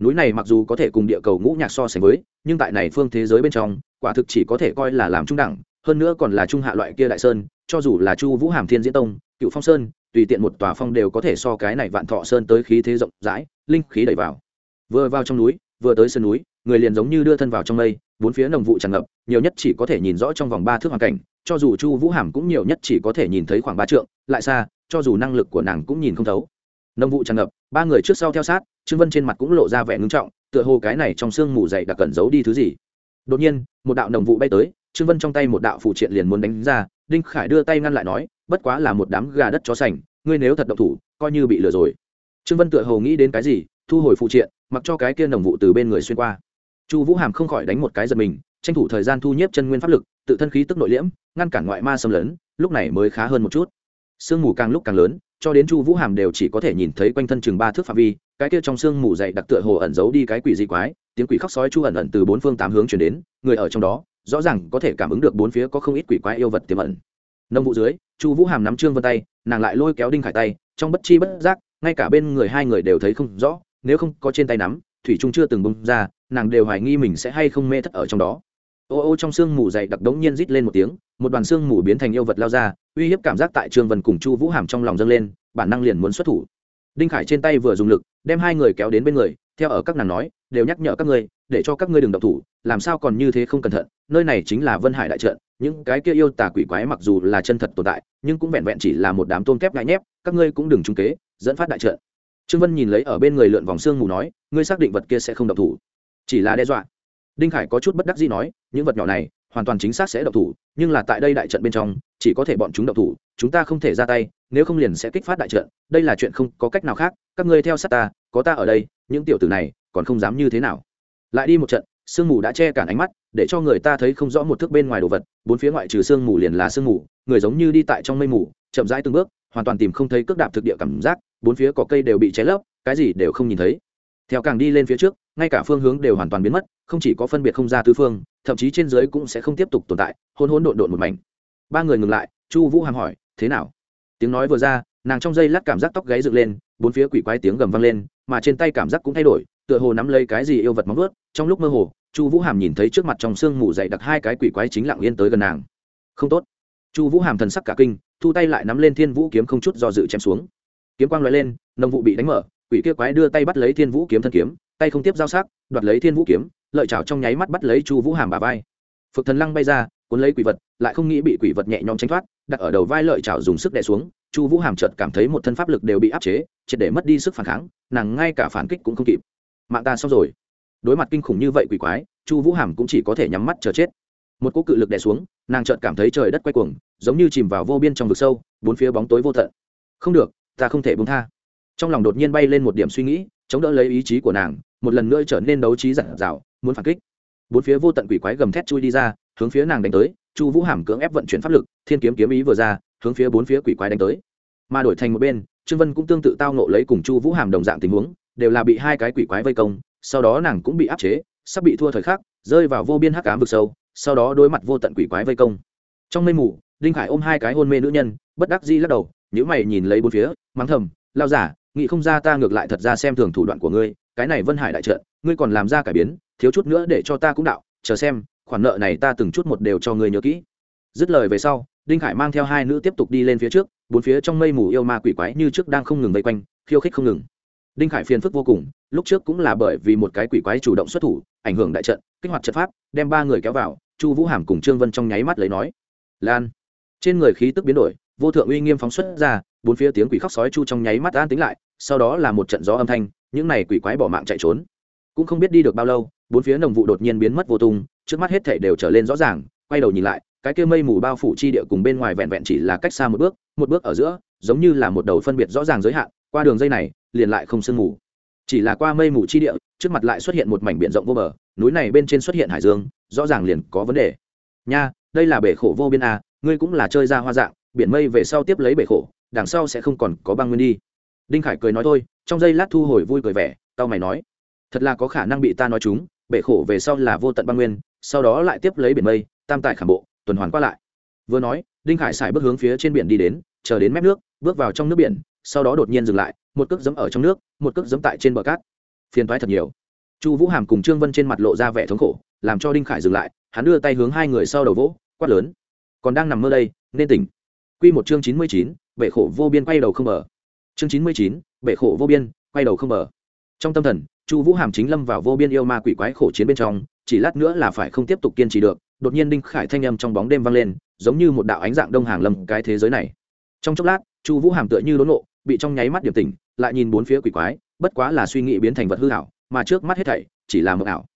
Núi này mặc dù có thể cùng địa cầu ngũ nhạc so sánh với, nhưng tại này phương thế giới bên trong, quả thực chỉ có thể coi là làm trung đẳng, hơn nữa còn là trung hạ loại kia đại sơn, cho dù là chu vũ hàm thiên diễn tông, cựu phong sơn, tùy tiện một tòa phong đều có thể so cái này vạn thọ sơn tới khí thế rộng rãi, linh khí đẩy vào. Vừa vào trong núi, vừa tới sân núi người liền giống như đưa thân vào trong mây, bốn phía nồng vụ tràn ngập, nhiều nhất chỉ có thể nhìn rõ trong vòng ba thước hoàn cảnh, cho dù chu vũ hàm cũng nhiều nhất chỉ có thể nhìn thấy khoảng ba trượng, lại xa, cho dù năng lực của nàng cũng nhìn không thấu. Nồng vụ tràn ngập, ba người trước sau theo sát, trương vân trên mặt cũng lộ ra vẻ ngưng trọng, tựa hồ cái này trong sương mù dày đặc cẩn giấu đi thứ gì. Đột nhiên, một đạo nồng vụ bay tới, trương vân trong tay một đạo phụ triện liền muốn đánh ra, đinh khải đưa tay ngăn lại nói, bất quá là một đám gà đất chó sành, ngươi nếu thật động thủ, coi như bị lừa rồi. Trương vân tựa hồ nghĩ đến cái gì, thu hồi phụ triện, mặc cho cái kia nồng vụ từ bên người xuyên qua chu vũ hàm không khỏi đánh một cái giật mình, tranh thủ thời gian thu nhếp chân nguyên pháp lực, tự thân khí tức nội liễm, ngăn cản ngoại ma xâm lấn, lúc này mới khá hơn một chút. Sương mù càng lúc càng lớn, cho đến chu vũ hàm đều chỉ có thể nhìn thấy quanh thân chừng ba thước phạm vi, cái kia trong sương mù dày đặc tựa hồ ẩn giấu đi cái quỷ dị quái, tiếng quỷ khóc sói chu ẩn ẩn từ bốn phương tám hướng chuyển đến, người ở trong đó, rõ ràng có thể cảm ứng được bốn phía có không ít quỷ quái yêu vật tiềm ẩn. Nông vụ dưới, chu vũ hàm nắm trương vân tay, nàng lại lôi kéo đinh khải tay, trong bất chi bất giác, ngay cả bên người hai người đều thấy không rõ, nếu không có trên tay nắm thủy trung chưa từng bung ra, nàng đều hoài nghi mình sẽ hay không mê thất ở trong đó. Ô ô, trong sương mù dày đặc đống nhiên rít lên một tiếng, một đoàn sương mù biến thành yêu vật lao ra, uy hiếp cảm giác tại trương vân cùng chu vũ hàm trong lòng dâng lên, bản năng liền muốn xuất thủ. Đinh khải trên tay vừa dùng lực, đem hai người kéo đến bên người, theo ở các nàng nói, đều nhắc nhở các ngươi, để cho các ngươi đừng độc thủ, làm sao còn như thế không cẩn thận, nơi này chính là vân hải đại trận, những cái kia yêu tà quỷ quái mặc dù là chân thật tồn tại, nhưng cũng vẹn vẹn chỉ là một đám tôm kép ngại nhép, các ngươi cũng đừng trung kế, dẫn phát đại trận trương vân nhìn lấy ở bên người lượn vòng xương mù nói, ngươi xác định vật kia sẽ không độc thủ. Chỉ là đe dọa. Đinh khải có chút bất đắc dĩ nói, những vật nhỏ này, hoàn toàn chính xác sẽ độc thủ, nhưng là tại đây đại trận bên trong, chỉ có thể bọn chúng độc thủ, chúng ta không thể ra tay, nếu không liền sẽ kích phát đại trận, đây là chuyện không có cách nào khác, các ngươi theo sát ta, có ta ở đây, những tiểu tử này còn không dám như thế nào. Lại đi một trận sương mù đã che cản ánh mắt, để cho người ta thấy không rõ một thước bên ngoài đồ vật, bốn phía ngoại trừ sương mù liền là sương mù, người giống như đi tại trong mây mù, chậm rãi từng bước hoàn toàn tìm không thấy cước đạp thực địa cảm giác, bốn phía có cây đều bị cháy lấp, cái gì đều không nhìn thấy. Theo càng đi lên phía trước, ngay cả phương hướng đều hoàn toàn biến mất, không chỉ có phân biệt không ra tứ phương, thậm chí trên dưới cũng sẽ không tiếp tục tồn tại hôn hôn độn độn một mảnh. Ba người ngừng lại, chu vũ hàm hỏi, thế nào? Tiếng nói vừa ra, nàng trong dây lát cảm giác tóc gáy dựng lên, bốn phía quỷ quái tiếng gầm vang lên, mà trên tay cảm giác cũng thay đổi, tựa hồ nắm lấy cái gì yêu vật móng vớt trong lúc mơ hồ, chu vũ hàm nhìn thấy trước mặt trong sương mù dậy đặc hai cái quỷ quái chính lặng yên tới gần nàng. Không tốt. Chu vũ hàm thần sắc cả kinh thu tay lại nắm lên thiên vũ kiếm không chút do dự chém xuống. Kiếm quang loại lên, nông vụ bị đánh mở, quỷ kia quái đưa tay bắt lấy thiên vũ kiếm thân kiếm, tay không tiếp giao sắc, đoạt lấy thiên vũ kiếm, lợi chảo trong nháy mắt bắt lấy chu vũ hàm bà vai. Phực thần lăng bay ra, cuốn lấy quỷ vật, lại không nghĩ bị quỷ vật nhẹ nhõm tránh thoát, đặt ở đầu vai lợi chảo dùng sức đè xuống, chu vũ hàm chợt cảm thấy một thân pháp lực đều bị áp chế, triệt để mất đi sức phản kháng, nàng ngay cả phản kích cũng không kịp. Mạng ta xong rồi. Đối mặt kinh khủng như vậy quỷ quái, chu vũ hàm cũng chỉ có thể nhắm mắt chờ chết. Một cỗ cự lực đè xuống, nàng chợt cảm thấy trời đất quay cuồng giống như chìm vào vô biên trong vực sâu, bốn phía bóng tối vô tận. Không được, ta không thể buông tha. Trong lòng đột nhiên bay lên một điểm suy nghĩ, chống đỡ lấy ý chí của nàng, một lần nữa trở nên đấu trí giản dạo, muốn phản kích. Bốn phía vô tận quỷ quái gầm thét chui đi ra, hướng phía nàng đánh tới, chu vũ hàm cưỡng ép vận chuyển pháp lực, thiên kiếm kiếm ý vừa ra, hướng phía bốn phía quỷ quái đánh tới. Mà đổi thành một bên, trương vân cũng tương tự tao nộ lấy cùng chu vũ hàm đồng dạng tình huống, đều là bị hai cái quỷ quái vây công, sau đó nàng cũng bị áp chế, sắp bị thua thời khắc, rơi vào vô biên hắc ám vực sâu, sau đó đối mặt vô tận quỷ quái vây công. Trong mây mù đinh khải ôm hai cái hôn mê nữ nhân, bất đắc di lắc đầu nhữ mày nhìn lấy bốn phía, mắng thầm lao giả, nghĩ không ra ta ngược lại thật ra xem thường thủ đoạn của ngươi, cái này vân hải đại trợn ngươi còn làm ra cải biến, thiếu chút nữa để cho ta cũng đạo, chờ xem, khoản nợ này ta từng chút một đều cho ngươi nhớ kỹ. Dứt lời về sau, đinh khải mang theo hai nữ tiếp tục đi lên phía trước, bốn phía trong mây mù yêu ma quỷ quái như trước đang không ngừng vây quanh, khiêu khích không ngừng. Đinh khải phiền phức vô cùng, lúc trước cũng là bởi vì một cái quỷ quái chủ động xuất thủ, ảnh hưởng đại trận, kích hoạt trận pháp, đem ba người kéo vào, chu vũ hàm cùng trương vân trong nháy mắt lấy nói, lan trên người khí tức biến đổi, vô thượng uy nghiêm phóng xuất ra, bốn phía tiếng quỷ khóc sói chu trong nháy mắt an tính lại, sau đó là một trận gió âm thanh, những này quỷ quái bỏ mạng chạy trốn. Cũng không biết đi được bao lâu, bốn phía nồng vụ đột nhiên biến mất vô tung, trước mắt hết thảy đều trở lên rõ ràng, quay đầu nhìn lại, cái kia mây mù bao phủ chi địa cùng bên ngoài vẹn vẹn chỉ là cách xa một bước một bước ở giữa, giống như là một đầu phân biệt rõ ràng giới hạn, qua đường dây này, liền lại không sương mù. Chỉ là qua mây mù chi địa, trước mặt lại xuất hiện một mảnh biển rộng vô bờ, núi này bên trên xuất hiện hải dương, rõ ràng liền có vấn đề. Nha, đây là bể khổ vô biên a ngươi cũng là chơi ra hoa dạng, biển mây về sau tiếp lấy bể khổ, đằng sau sẽ không còn có băng nguyên đi. Đinh khải cười nói thôi, trong giây lát thu hồi vui cười vẻ tao mày nói, thật là có khả năng bị ta nói chúng, bể khổ về sau là vô tận băng nguyên, sau đó lại tiếp lấy biển mây, tam tại khảm bộ, tuần hoàn qua lại. Vừa nói, đinh khải xài bước hướng phía trên biển đi đến, chờ đến mép nước, bước vào trong nước biển, sau đó đột nhiên dừng lại, một cước giấm ở trong nước, một cước giấm tại trên bờ cát. Phiền thoái thật nhiều. Chu vũ hàm cùng trương vân trên mặt lộ ra vẻ thống khổ, làm cho đinh khải dừng lại, hắn đưa tay hướng hai người sau đầu vỗ, quát lớn còn đang nằm mơ đây, nên tỉnh. Q một chương chín mươi chín bệ khổ vô biên quay đầu không mở. Chương chín mươi chín bệ khổ vô biên, quay đầu không mở. Trong tâm thần, chu vũ hàm chính lâm vào vô biên yêu ma quỷ quái khổ chiến bên trong, chỉ lát nữa là phải không tiếp tục kiên trì được, đột nhiên đinh khải thanh âm trong bóng đêm vang lên, giống như một đạo ánh dạng đông hàng lâm cái thế giới này. Trong chốc lát, chu vũ hàm tựa như đốn nộ bị trong nháy mắt điểm tỉnh, lại nhìn bốn phía quỷ quái, bất quá là suy nghĩ biến thành vật hư ảo, mà trước mắt hết thảy chỉ là mộng ảo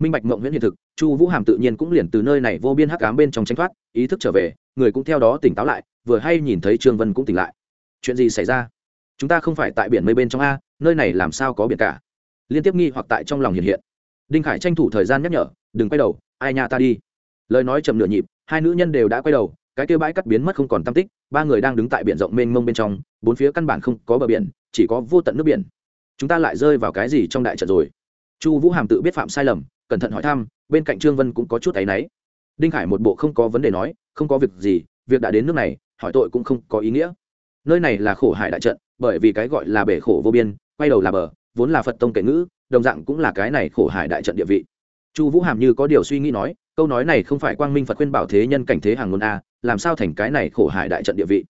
minh bạch mộng huyễn hiện thực, chu vũ hàm tự nhiên cũng liền từ nơi này vô biên hắc ám bên trong tranh thoát, ý thức trở về, người cũng theo đó tỉnh táo lại, vừa hay nhìn thấy trương vân cũng tỉnh lại. Chuyện gì xảy ra? Chúng ta không phải tại biển mây bên trong a, nơi này làm sao có biển cả? Liên tiếp nghi hoặc tại trong lòng hiện hiện. Đinh khải tranh thủ thời gian nhắc nhở, đừng quay đầu, ai nhà ta đi. Lời nói chậm nửa nhịp, hai nữ nhân đều đã quay đầu, cái kia bãi cắt biến mất không còn tam tích, ba người đang đứng tại biển rộng mênh mông bên trong, bốn phía căn bản không có bờ biển, chỉ có vô tận nước biển. Chúng ta lại rơi vào cái gì trong đại trận rồi? Chu vũ hàm tự biết phạm sai lầm cẩn thận hỏi thăm, bên cạnh trương vân cũng có chút áy náy. Đinh khải một bộ không có vấn đề nói, không có việc gì, việc đã đến nước này, hỏi tội cũng không có ý nghĩa. Nơi này là khổ hải đại trận, bởi vì cái gọi là bể khổ vô biên, quay đầu là bờ, vốn là phật tông kệ ngữ, đồng dạng cũng là cái này khổ hải đại trận địa vị. Chu vũ hàm như có điều suy nghĩ nói, câu nói này không phải quang minh phật khuyên bảo thế nhân cảnh thế hàng ngôn a, làm sao thành cái này khổ hải đại trận địa vị?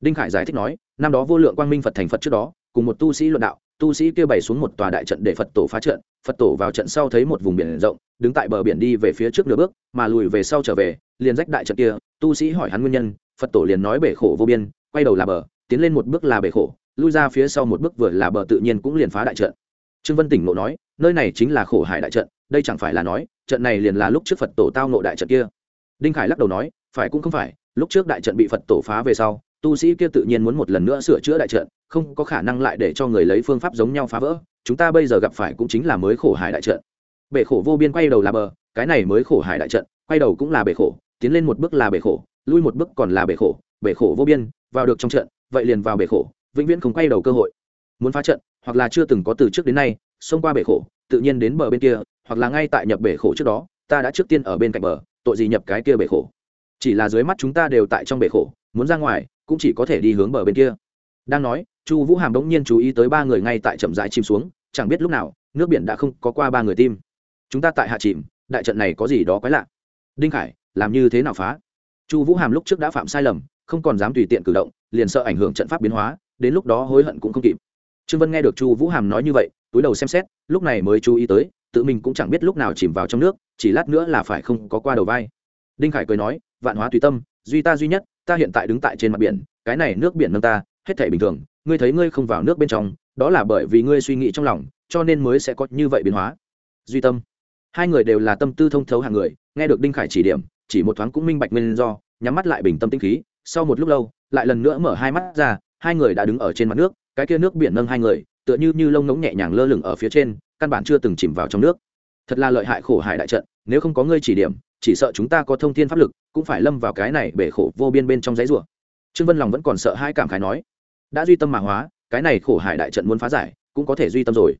Đinh khải giải thích nói, năm đó vô lượng quang minh phật thành phật trước đó, cùng một tu sĩ luận đạo tu sĩ kia bày xuống một tòa đại trận để phật tổ phá trận, phật tổ vào trận sau thấy một vùng biển rộng, đứng tại bờ biển đi về phía trước nửa bước, mà lùi về sau trở về, liền rách đại trận kia. Tu sĩ hỏi hắn nguyên nhân, phật tổ liền nói bể khổ vô biên, quay đầu là bờ, tiến lên một bước là bể khổ, lui ra phía sau một bước vừa là bờ tự nhiên cũng liền phá đại trận. Trương vân tỉnh ngộ nói, nơi này chính là khổ hải đại trận, đây chẳng phải là nói, trận này liền là lúc trước phật tổ tao ngộ đại trận kia. Đinh khải lắc đầu nói, phải cũng không phải, lúc trước đại trận bị phật tổ phá về sau tu sĩ kia tự nhiên muốn một lần nữa sửa chữa đại trận, không có khả năng lại để cho người lấy phương pháp giống nhau phá vỡ, chúng ta bây giờ gặp phải cũng chính là mới khổ hải đại trận. Bể khổ vô biên quay đầu là bờ, cái này mới khổ hải đại trận, quay đầu cũng là bể khổ, tiến lên một bước là bể khổ, lui một bước còn là bể khổ bể khổ vô biên, vào được trong trận, vậy liền vào bể khổ, vĩnh viễn không quay đầu cơ hội. Muốn phá trận, hoặc là chưa từng có từ trước đến nay, xông qua bể khổ, tự nhiên đến bờ bên kia, hoặc là ngay tại nhập bể khổ trước đó, ta đã trước tiên ở bên cạnh bờ, tội gì nhập cái kia bể khổ. Chỉ là dưới mắt chúng ta đều tại trong bể khổ, muốn ra ngoài cũng chỉ có thể đi hướng bờ bên kia. Đang nói, chu vũ hàm đ ỗ n g nhiên chú ý tới ba người ngay tại chậm rãi chìm xuống, chẳng biết lúc nào, nước biển đã không có qua ba người tim. Chúng ta tại hạ chìm, đại trận này có gì đó quái lạ. Đinh khải, làm như thế nào phá? Chu vũ hàm lúc trước đã phạm sai lầm, không còn dám tùy tiện cử động, liền sợ ảnh hưởng trận pháp biến hóa, đến lúc đó hối hận cũng không kịp. Trương vân nghe được chu vũ hàm nói như vậy, túi đầu xem xét, lúc này mới chú ý tới, tự mình cũng chẳng biết lúc nào chìm vào trong nước, chỉ lát nữa là phải không có qua đầu vai. Đinh khải cười nói, vạn hóa tùy tâm duy ta duy nhất, ta hiện tại đứng tại trên mặt biển, cái này nước biển nâng ta, hết thể bình thường, ngươi thấy ngươi không vào nước bên trong, đó là bởi vì ngươi suy nghĩ trong lòng, cho nên mới sẽ có như vậy biến hóa. Duy tâm. Hai người đều là tâm tư thông thấu hàng người, nghe được đinh khải chỉ điểm, chỉ một thoáng cũng minh bạch nguyên do, nhắm mắt lại bình tâm tinh khí, sau một lúc lâu, lại lần nữa mở hai mắt ra, hai người đã đứng ở trên mặt nước, cái kia nước biển nâng hai người, tựa như như lông ngỗng nhẹ nhàng lơ lửng ở phía trên, căn bản chưa từng chìm vào trong nước. Thật là lợi hại khổ hại đại trận, nếu không có ngươi chỉ điểm chỉ sợ chúng ta có thông thiên pháp lực, cũng phải lâm vào cái này bể khổ vô biên bên trong giấy rùa trương vân lòng vẫn còn sợ hai cảm khái nói, đã duy tâm mã hóa, cái này khổ hải đại trận muốn phá giải, cũng có thể duy tâm rồi.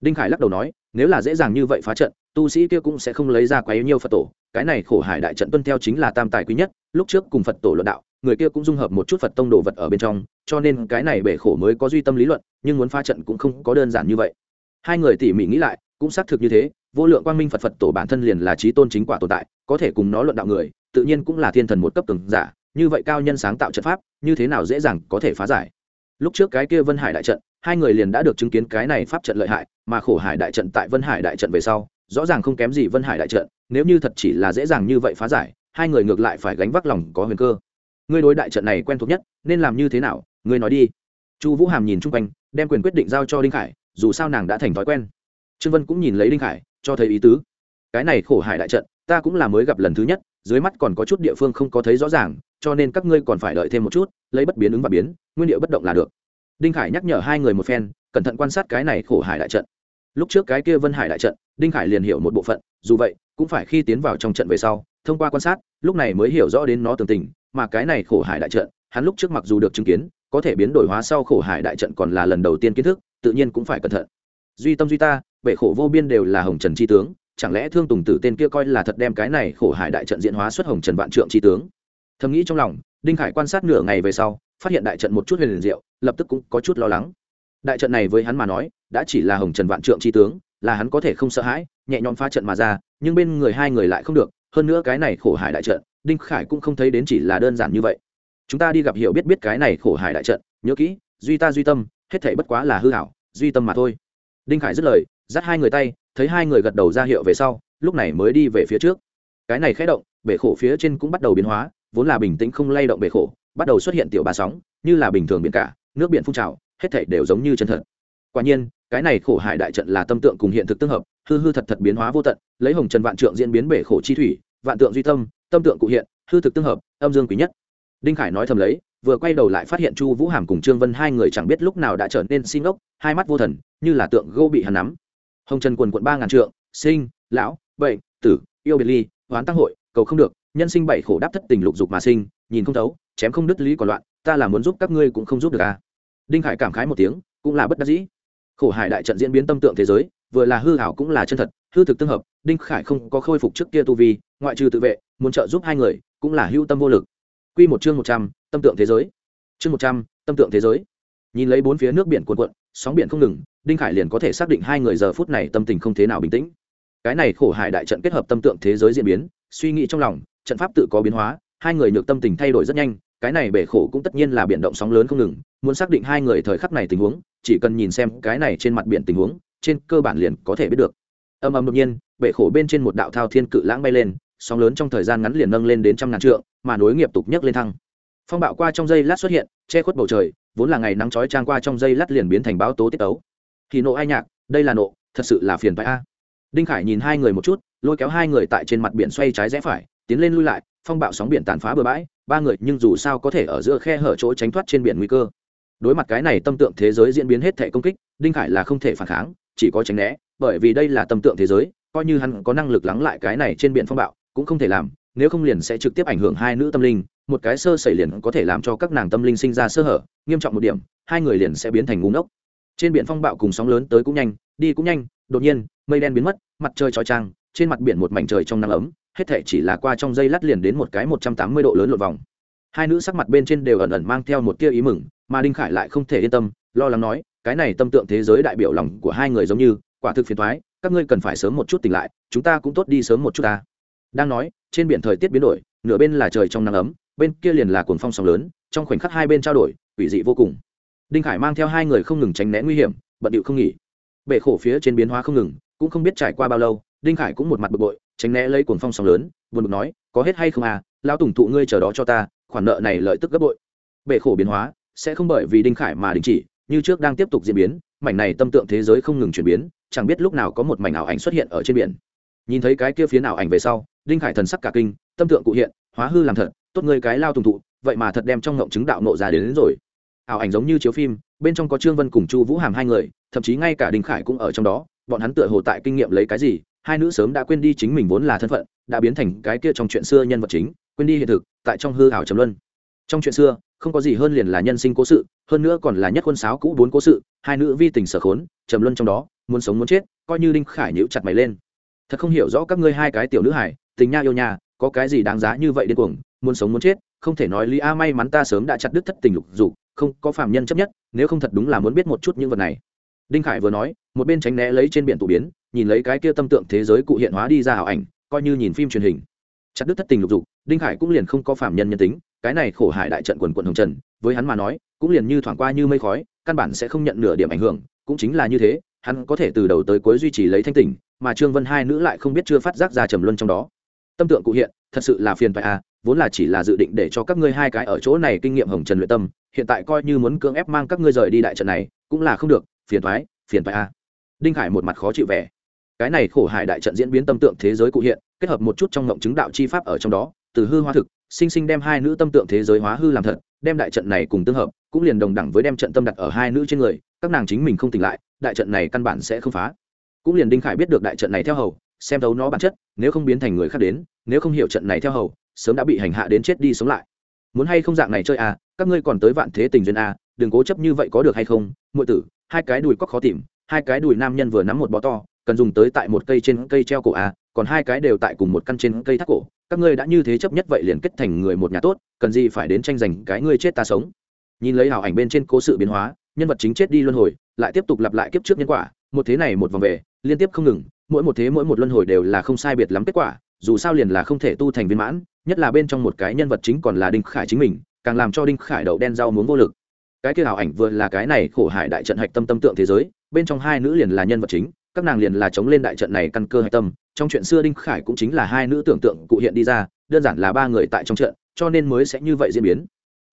Đinh khải lắc đầu nói, nếu là dễ dàng như vậy phá trận, tu sĩ kia cũng sẽ không lấy ra quá nhiều phật tổ. Cái này khổ hải đại trận tuân theo chính là tam tài quý nhất, lúc trước cùng phật tổ luận đạo, người kia cũng dung hợp một chút phật tông đồ vật ở bên trong, cho nên cái này bể khổ mới có duy tâm lý luận, nhưng muốn phá trận cũng không có đơn giản như vậy. Hai người tỉ mỉ nghĩ lại cũng xác thực như thế, vô lượng quang minh phật phật tổ bản thân liền là trí tôn chính quả tồn tại, có thể cùng nó luận đạo người, tự nhiên cũng là thiên thần một cấp từng giả, như vậy cao nhân sáng tạo trận pháp, như thế nào dễ dàng có thể phá giải? Lúc trước cái kia vân hải đại trận, hai người liền đã được chứng kiến cái này pháp trận lợi hại, mà khổ hải đại trận tại vân hải đại trận về sau, rõ ràng không kém gì vân hải đại trận, nếu như thật chỉ là dễ dàng như vậy phá giải, hai người ngược lại phải gánh vác lòng có huyền cơ. Ngươi đối đại trận này quen thuộc nhất, nên làm như thế nào? Ngươi nói đi. Chu vũ hàm nhìn chung quanh, đem quyền quyết định giao cho đinh khải, dù sao nàng đã thành thói quen trương vân cũng nhìn lấy đinh khải, cho thấy ý tứ. Cái này khổ hải đại trận, ta cũng là mới gặp lần thứ nhất, dưới mắt còn có chút địa phương không có thấy rõ ràng, cho nên các ngươi còn phải đợi thêm một chút, lấy bất biến ứng và biến, nguyên liệu bất động là được. Đinh khải nhắc nhở hai người một phen, cẩn thận quan sát cái này khổ hải đại trận. Lúc trước cái kia vân hải đại trận, đinh khải liền hiểu một bộ phận, dù vậy, cũng phải khi tiến vào trong trận về sau, thông qua quan sát, lúc này mới hiểu rõ đến nó tường tình, mà cái này khổ hải đại trận, hắn lúc trước mặc dù được chứng kiến, có thể biến đổi hóa sau khổ hải đại trận còn là lần đầu tiên kiến thức, tự nhiên cũng phải cẩn thận. Duy tâm duy ta bệ khổ vô biên đều là hồng trần chi tướng, chẳng lẽ thương tùng tử tên kia coi là thật đem cái này khổ hải đại trận diễn hóa xuất hồng trần vạn trượng chi tướng? Thầm nghĩ trong lòng, đinh khải quan sát nửa ngày về sau, phát hiện đại trận một chút huyền liền diệu, lập tức cũng có chút lo lắng. Đại trận này với hắn mà nói, đã chỉ là hồng trần vạn trượng chi tướng, là hắn có thể không sợ hãi, nhẹ nhõm phá trận mà ra, nhưng bên người hai người lại không được, hơn nữa cái này khổ hải đại trận, đinh khải cũng không thấy đến chỉ là đơn giản như vậy. Chúng ta đi gặp hiểu biết biết cái này khổ hải đại trận, nhớ kỹ, duy ta duy tâm, hết thể bất quá là hư hảo duy tâm mà thôi. Đinh khải dứt lời dắt hai người tay, thấy hai người gật đầu ra hiệu về sau, lúc này mới đi về phía trước. Cái này khẽ động, bể khổ phía trên cũng bắt đầu biến hóa, vốn là bình tĩnh không lay động bể khổ, bắt đầu xuất hiện tiểu ba sóng, như là bình thường biển cả, nước biển phun trào, hết thảy đều giống như chân thật. Quả nhiên, cái này khổ hải đại trận là tâm tượng cùng hiện thực tương hợp, hư hư thật thật biến hóa vô tận, lấy hồng trần vạn trượng diễn biến bể khổ chi thủy, vạn tượng duy tâm tâm tượng cụ hiện, hư thực tương hợp, âm dương quý nhất. Đinh khải nói thầm lấy, vừa quay đầu lại phát hiện chu vũ hàm cùng trương vân hai người chẳng biết lúc nào đã trở nên xin ốc hai mắt vô thần, như là tượng gô bị hắn nắm hồng trần quần quận ba ngàn trượng, sinh, lão, bệnh, tử, yêu biệt ly, hoán tăng hội, cầu không được, nhân sinh bảy khổ đáp thất tình lục dục mà sinh, nhìn không thấu, chém không đứt lý còn loạn, ta là muốn giúp các ngươi cũng không giúp được à. Đinh hải cảm khái một tiếng, cũng là bất đắc dĩ. Khổ hải đại trận diễn biến tâm tượng thế giới, vừa là hư hảo cũng là chân thật, hư thực tương hợp, đinh khải không có khôi phục trước kia tu vi, ngoại trừ tự vệ, muốn trợ giúp hai người, cũng là hưu tâm vô lực. Q một chương một trăm, tâm tượng thế giới. Chương một trăm, tâm tượng thế giới. Nhìn lấy bốn phía nước biển cuồn cuộn, sóng biển không ngừng đinh khải liền có thể xác định hai người giờ phút này tâm tình không thế nào bình tĩnh. Cái này khổ hải đại trận kết hợp tâm tượng thế giới diễn biến, suy nghĩ trong lòng, trận pháp tự có biến hóa, hai người nhược tâm tình thay đổi rất nhanh, cái này bể khổ cũng tất nhiên là biển động sóng lớn không ngừng, muốn xác định hai người thời khắc này tình huống, chỉ cần nhìn xem cái này trên mặt biển tình huống, trên cơ bản liền có thể biết được. Âm âm đột nhiên, bể khổ bên trên một đạo thao thiên cự lãng bay lên, sóng lớn trong thời gian ngắn liền nâng lên đến trăm ngàn trượng, mà nối nghiệp tục nhấc lên thăng. Phong bạo qua trong dây lát xuất hiện, che khuất bầu trời, vốn là ngày nắng chói trang qua trong dây lát liền biến thành báo tố tiết tấu thì nộ ai nhạc, đây là nộ, thật sự là phiền phải a. Đinh khải nhìn hai người một chút, lôi kéo hai người tại trên mặt biển xoay trái rẽ phải, tiến lên lui lại, phong bạo sóng biển tàn phá bừa bãi, ba người nhưng dù sao có thể ở giữa khe hở chỗ tránh thoát trên biển nguy cơ. Đối mặt cái này tâm tượng thế giới diễn biến hết thể công kích, đinh khải là không thể phản kháng, chỉ có tránh né, bởi vì đây là tâm tượng thế giới, coi như hắn có năng lực lắng lại cái này trên biển phong bạo, cũng không thể làm, nếu không liền sẽ trực tiếp ảnh hưởng hai nữ tâm linh, một cái sơ xảy liền có thể làm cho các nàng tâm linh sinh ra sơ hở, nghiêm trọng một điểm, hai người liền sẽ biến thành ngu ngốc trên biển phong bạo cùng sóng lớn tới cũng nhanh, đi cũng nhanh, đột nhiên, mây đen biến mất, mặt trời trói trang trên mặt biển một mảnh trời trong nắng ấm, hết thể chỉ là qua trong dây lát liền đến một cái một trăm tám mươi độ lớn lột vòng. Hai nữ sắc mặt bên trên đều ẩn ẩn mang theo một tia ý mừng, mà đinh khải lại không thể yên tâm, lo lắng nói, cái này tâm tượng thế giới đại biểu lòng của hai người giống như, quả thực phiền thoái các ngươi cần phải sớm một chút tỉnh lại, chúng ta cũng tốt đi sớm một chút ta. Đang nói, trên biển thời tiết biến đổi, nửa bên là trời trong nắng ấm, bên kia liền là cuồng phong sóng lớn, trong khoảnh khắc hai bên trao đổi, quỷ dị vô cùng đinh khải mang theo hai người không ngừng tránh né nguy hiểm bận điệu không nghỉ. Bể khổ phía trên biến hóa không ngừng cũng không biết trải qua bao lâu đinh khải cũng một mặt bực bội tránh né lấy cuồng phong sóng lớn buồn bực nói có hết hay không à Lao tùng thụ ngươi chờ đó cho ta khoản nợ này lợi tức gấp bội. Bể khổ biến hóa sẽ không bởi vì đinh khải mà đình chỉ như trước đang tiếp tục diễn biến mảnh này tâm tượng thế giới không ngừng chuyển biến chẳng biết lúc nào có một mảnh ảo ảnh xuất hiện ở trên biển. Nhìn thấy cái kia phía nào ảnh về sau đinh khải thần sắc cả kinh tâm tượng cụ hiện hóa hư làm thật tốt ngươi cái lao tùng thụ vậy mà thật đem trong ngộng chứng đạo nộ ra đến, đến rồi ảo ảnh giống như chiếu phim, bên trong có trương vân cùng chu vũ hàm hai người, thậm chí ngay cả đình khải cũng ở trong đó, bọn hắn tựa hồ tại kinh nghiệm lấy cái gì, hai nữ sớm đã quên đi chính mình vốn là thân phận, đã biến thành cái kia trong chuyện xưa nhân vật chính, quên đi hiện thực, tại trong hư ảo trầm luân. Trong chuyện xưa, không có gì hơn liền là nhân sinh cố sự, hơn nữa còn là nhất quân sáo cũ bốn cố sự, hai nữ vi tình sở khốn, trầm luân trong đó, muốn sống muốn chết, coi như đinh khải nhữ chặt mày lên. Thật không hiểu rõ các ngươi hai cái tiểu nữ hải tình nha yêu nha, có cái gì đáng giá như vậy điên cuồng, muốn sống muốn chết, không thể nói lý a may mắn ta sớm đã chặt đứt thất tình lục dục không có phạm nhân chấp nhất, nếu không thật đúng là muốn biết một chút những vật này. Đinh khải vừa nói, một bên tránh né lấy trên biển tụ biến, nhìn lấy cái kia tâm tượng thế giới cụ hiện hóa đi ra ảo ảnh, coi như nhìn phim truyền hình. Chặt đứt thất tình lục dục, đinh khải cũng liền không có phạm nhân nhân tính, cái này khổ hải đại trận quần quận hồng trần, với hắn mà nói, cũng liền như thoảng qua như mây khói, căn bản sẽ không nhận nửa điểm ảnh hưởng, cũng chính là như thế, hắn có thể từ đầu tới cuối duy trì lấy thanh tỉnh, mà trương vân hai nữ lại không biết chưa phát giác ra trầm luân trong đó. Tâm tượng cụ hiện, thật sự là phiền phải à vốn là chỉ là dự định để cho các ngươi hai cái ở chỗ này kinh nghiệm hồng trần luyện tâm hiện tại coi như muốn cưỡng ép mang các ngươi rời đi đại trận này, cũng là không được, phiền thoái phiền phải à đinh hải một mặt khó chịu vẻ. Cái này khổ hải đại trận diễn biến tâm tượng thế giới cụ hiện, kết hợp một chút trong ngộng chứng đạo chi pháp ở trong đó, từ hư hóa thực, sinh sinh đem hai nữ tâm tượng thế giới hóa hư làm thật, đem đại trận này cùng tương hợp, cũng liền đồng đẳng với đem trận tâm đặt ở hai nữ trên người, các nàng chính mình không tỉnh lại, đại trận này căn bản sẽ không phá. Cũng liền đinh khải biết được đại trận này theo hầu, xem thấu nó bản chất, nếu không biến thành người khác đến, nếu không hiểu trận này theo hầu, sớm đã bị hành hạ đến chết đi sống lại. Muốn hay không dạng này chơi à các ngươi còn tới vạn thế tình duyên à đừng cố chấp như vậy có được hay không? Muội tử, hai cái đùi có khó tìm, hai cái đùi nam nhân vừa nắm một bó to, cần dùng tới tại một cây trên cây treo cổ à còn hai cái đều tại cùng một căn trên cây thắt cổ. Các ngươi đã như thế chấp nhất vậy liền kết thành người một nhà tốt, cần gì phải đến tranh giành cái ngươi chết ta sống? Nhìn lấy hào ảnh bên trên cố sự biến hóa, nhân vật chính chết đi luân hồi, lại tiếp tục lặp lại kiếp trước nhân quả, một thế này một vòng về, liên tiếp không ngừng, mỗi một thế mỗi một luân hồi đều là không sai biệt lắm kết quả, dù sao liền là không thể tu thành viên mãn, nhất là bên trong một cái nhân vật chính còn là đinh khải chính mình càng làm cho đinh khải đậu đen rau muốn vô lực. Cái kia ảo ảnh vừa là cái này khổ hại đại trận hạch tâm tâm tượng thế giới, bên trong hai nữ liền là nhân vật chính, các nàng liền là chống lên đại trận này căn cơ hạch tâm. Trong chuyện xưa đinh khải cũng chính là hai nữ tưởng tượng cụ hiện đi ra, đơn giản là ba người tại trong trận, cho nên mới sẽ như vậy diễn biến.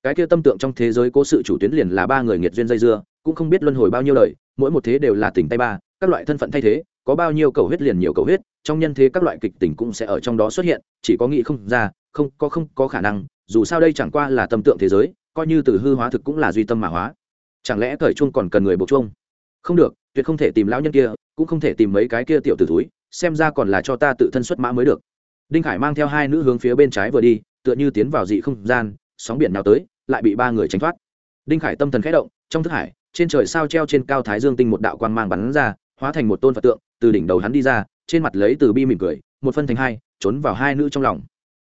Cái kia tâm tượng trong thế giới cố sự chủ tuyến liền là ba người nghiệt duyên dây dưa, cũng không biết luân hồi bao nhiêu lời mỗi một thế đều là tỉnh tay ba, các loại thân phận thay thế, có bao nhiêu cầu huyết liền nhiều cầu huyết, trong nhân thế các loại kịch tình cũng sẽ ở trong đó xuất hiện, chỉ có nghĩ không ra, không, có không có khả năng dù sao đây chẳng qua là tâm tượng thế giới, coi như từ hư hóa thực cũng là duy tâm mà hóa. Chẳng lẽ thời trung còn cần người buộc chung không được, tuyệt không thể tìm lão nhân kia, cũng không thể tìm mấy cái kia tiểu t túi xem ra còn là cho ta tự thân xuất mã mới được. Đinh khải mang theo hai nữ hướng phía bên trái vừa đi, tựa như tiến vào dị không gian, sóng biển nào tới, lại bị ba người tránh thoát. Đinh khải tâm thần khẽ động, trong thức hải, trên trời sao treo trên cao thái dương tinh một đạo quang mang bắn ra, hóa thành một tôn phật tượng, từ đỉnh đầu hắn đi ra, trên mặt lấy từ bi mỉm cười, một phân thành hai, trốn vào hai nữ trong lòng.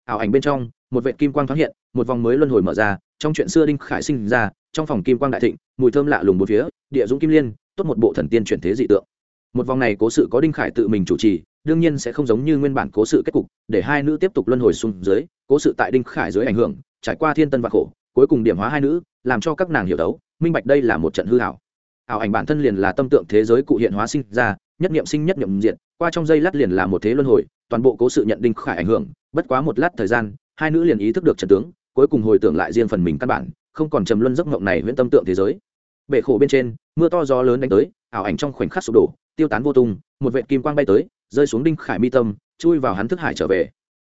Ảo ảnh bên trong một vệ kim quang thoáng hiện, một vòng mới luân hồi mở ra, trong chuyện xưa đinh khải sinh ra, trong phòng kim quang đại thịnh, mùi thơm lạ lùng một phía, địa dũng kim liên, tốt một bộ thần tiên chuyển thế dị tượng. Một vòng này cố sự có đinh khải tự mình chủ trì, đương nhiên sẽ không giống như nguyên bản cố sự kết cục, để hai nữ tiếp tục luân hồi xuống dưới, cố sự tại đinh khải dưới ảnh hưởng, trải qua thiên tân và khổ, cuối cùng điểm hóa hai nữ, làm cho các nàng hiểu đấu, minh bạch đây là một trận hư hảo ảo ảnh bản thân liền là tâm tượng thế giới cụ hiện hóa sinh ra, nhất niệm sinh nhất niệm diện qua trong giây lát liền là một thế luân hồi, toàn bộ cố sự nhận đinh khải ảnh hưởng, bất quá một lát thời gian hai nữ liền ý thức được trận tướng, cuối cùng hồi tưởng lại riêng phần mình căn bản, không còn trầm luân giấc mộng này huyễn tâm tượng thế giới. Bể khổ bên trên, mưa to gió lớn đánh tới, ảo ảnh trong khoảnh khắc sụp đổ, tiêu tán vô tung, một vệ kim quang bay tới, rơi xuống đinh khải mi tâm, chui vào hắn thức hải trở về.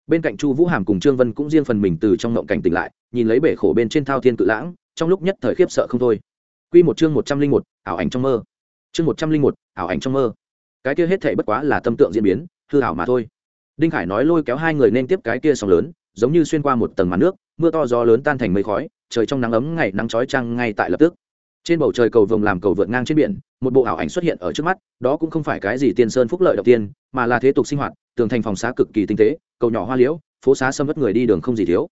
Bên cạnh chu vũ hàm cùng trương vân cũng riêng phần mình từ trong ngộng cảnh tỉnh lại, nhìn lấy bể khổ bên trên thao thiên cự lãng, trong lúc nhất thời khiếp sợ không thôi. Q một chương một trăm linh một, ảo ảnh trong mơ. Chương một trăm linh một, ảo ảnh trong mơ. Cái kia hết thể bất quá là tâm tượng diễn biến, hư ảo mà thôi. Đinh khải nói lôi kéo hai người nên tiếp cái kia sóng lớn giống như xuyên qua một tầng màn nước, mưa to gió lớn tan thành mây khói, trời trong nắng ấm, ngày nắng chói trăng ngay tại lập tức. Trên bầu trời cầu vồng làm cầu vượt ngang trên biển, một bộ ảo ảnh xuất hiện ở trước mắt, đó cũng không phải cái gì tiên sơn phúc lợi đầu tiên, mà là thế tục sinh hoạt, tường thành phòng xá cực kỳ tinh tế, cầu nhỏ hoa liễu, phố xá xâm vất người đi đường không gì thiếu.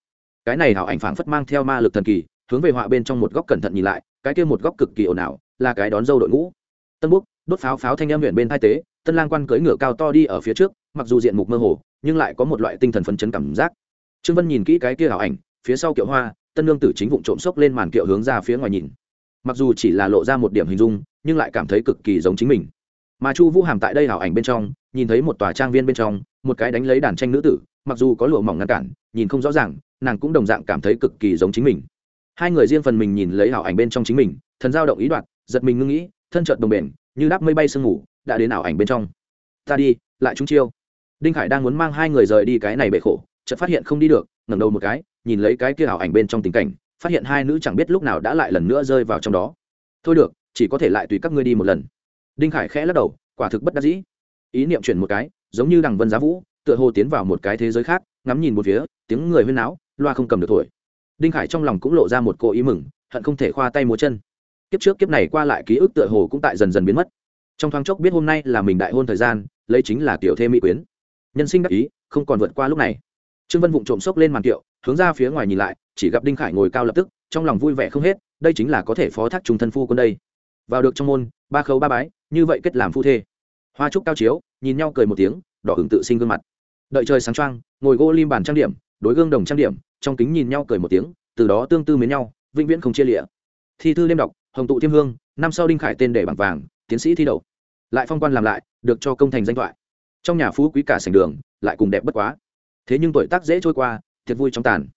Cái này ảo ảnh phảng phất mang theo ma lực thần kỳ, hướng về họa bên trong một góc cẩn thận nhìn lại, cái kia một góc cực kỳ ồn ào, là cái đón dâu đội ngũ. Tân búc, đốt pháo pháo thanh âm huyện bên thai tế, tân lang quan cưỡi ngựa cao to đi ở phía trước, mặc dù diện mục mơ hồ, nhưng lại có một loại tinh thần phấn chấn cảm giác trương vân nhìn kỹ cái kia ảo ảnh, phía sau kiệu hoa, tân lương tử chính vụng trộm sốc lên màn kiệu hướng ra phía ngoài nhìn. Mặc dù chỉ là lộ ra một điểm hình dung, nhưng lại cảm thấy cực kỳ giống chính mình. Mà chu vũ hàm tại đây ảo ảnh bên trong, nhìn thấy một tòa trang viên bên trong, một cái đánh lấy đàn tranh nữ tử, mặc dù có lụa mỏng ngăn cản, nhìn không rõ ràng, nàng cũng đồng dạng cảm thấy cực kỳ giống chính mình. Hai người riêng phần mình nhìn lấy ảo ảnh bên trong chính mình, thần giao động ý đoạt giật mình ngưng nghĩ, thân trợt đồng bền như đáp mây bay sương ngủ đã đến ảo ảnh bên trong. Ta đi, lại chúng chiêu. Đinh khải đang muốn mang hai người rời đi cái này bể khổ chợt phát hiện không đi được, ngẩng đầu một cái, nhìn lấy cái kia ảo ảnh bên trong tình cảnh, phát hiện hai nữ chẳng biết lúc nào đã lại lần nữa rơi vào trong đó. Thôi được, chỉ có thể lại tùy các ngươi đi một lần. Đinh khải khẽ lắc đầu, quả thực bất đắc dĩ. Ý niệm chuyển một cái, giống như đằng vân giá vũ, tựa hồ tiến vào một cái thế giới khác, ngắm nhìn một phía, tiếng người huyên náo, loa không cầm được thổi. Đinh khải trong lòng cũng lộ ra một cô ý mừng, hận không thể khoa tay múa chân. Kiếp trước kiếp này qua lại ký ức tựa hồ cũng tại dần dần biến mất. Trong thoáng chốc biết hôm nay là mình đại hôn thời gian, lấy chính là kiểu Thê mỹ quyến. Nhân sinh đắc ý, không còn vượt qua lúc này trương vân vụng trộm sốc lên màn kiệu, hướng ra phía ngoài nhìn lại, chỉ gặp đinh khải ngồi cao lập tức, trong lòng vui vẻ không hết, đây chính là có thể phó thác trung thân phu quân đây. Vào được trong môn, ba khấu ba bái, như vậy kết làm phu thê. Hoa trúc cao chiếu, nhìn nhau cười một tiếng, đỏ hứng tự sinh gương mặt. Đợi trời sáng trăng ngồi gỗ lim bàn trang điểm, đối gương đồng trang điểm, trong kính nhìn nhau cười một tiếng, từ đó tương tư mến nhau, vĩnh viễn không chia lịa. Thi thư đêm đọc, hồng tụ thiêm hương, năm sau đinh khải tên để bằng vàng, tiến sĩ thi đậu. Lại phong quan làm lại, được cho công thành danh thoại. Trong nhà phú quý cả sành đường, lại cùng đẹp bất quá thế nhưng tuổi tác dễ trôi qua, thiệt vui trong tàn.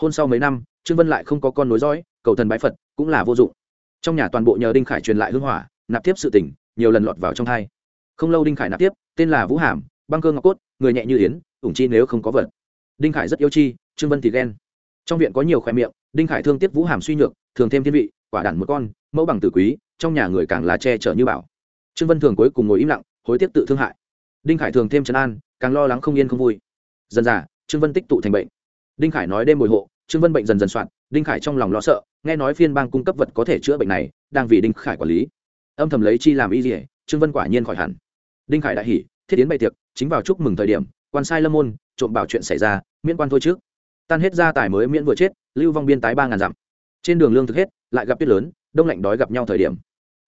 Hôn sau mấy năm, trương vân lại không có con nối dõi, cầu thần bái phật cũng là vô dụng. Trong nhà toàn bộ nhờ đinh khải truyền lại hưng hỏa, nạp tiếp sự tỉnh nhiều lần lọt vào trong thai. không lâu đinh khải nạp tiếp tên là vũ hàm, băng cơ ngọc cốt, người nhẹ như yến, ủng chi nếu không có vật. Đinh khải rất yêu chi, trương vân thì ghen. Trong viện có nhiều khoe miệng, đinh khải thương tiếc vũ hàm suy nhược, thường thêm thiên vị, quả đản một con, mẫu bằng tử quý, trong nhà người càng là che chở như bảo. Trương vân thường cuối cùng ngồi im lặng, hối tiếc tự thương hại. Đinh khải thường thêm trấn an, càng lo lắng không yên không vui dần dà trương vân tích tụ thành bệnh. Đinh khải nói đêm bồi hộ, trương vân bệnh dần dần soạn, đinh khải trong lòng lo sợ, nghe nói phiên bang cung cấp vật có thể chữa bệnh này, đang vì đinh khải quản lý. Âm thầm lấy chi làm y dỉa trương vân quả nhiên khỏi hẳn. Đinh khải đại hỉ, thiết yến bày tiệc, chính vào chúc mừng thời điểm, quan sai lâm môn, trộm bảo chuyện xảy ra, miễn quan thôi trước. Tan hết gia tài mới miễn vừa chết, lưu vong biên tái ba ngàn dặm. Trên đường lương thực hết, lại gặp tuyết lớn, đông lạnh đói gặp nhau thời điểm.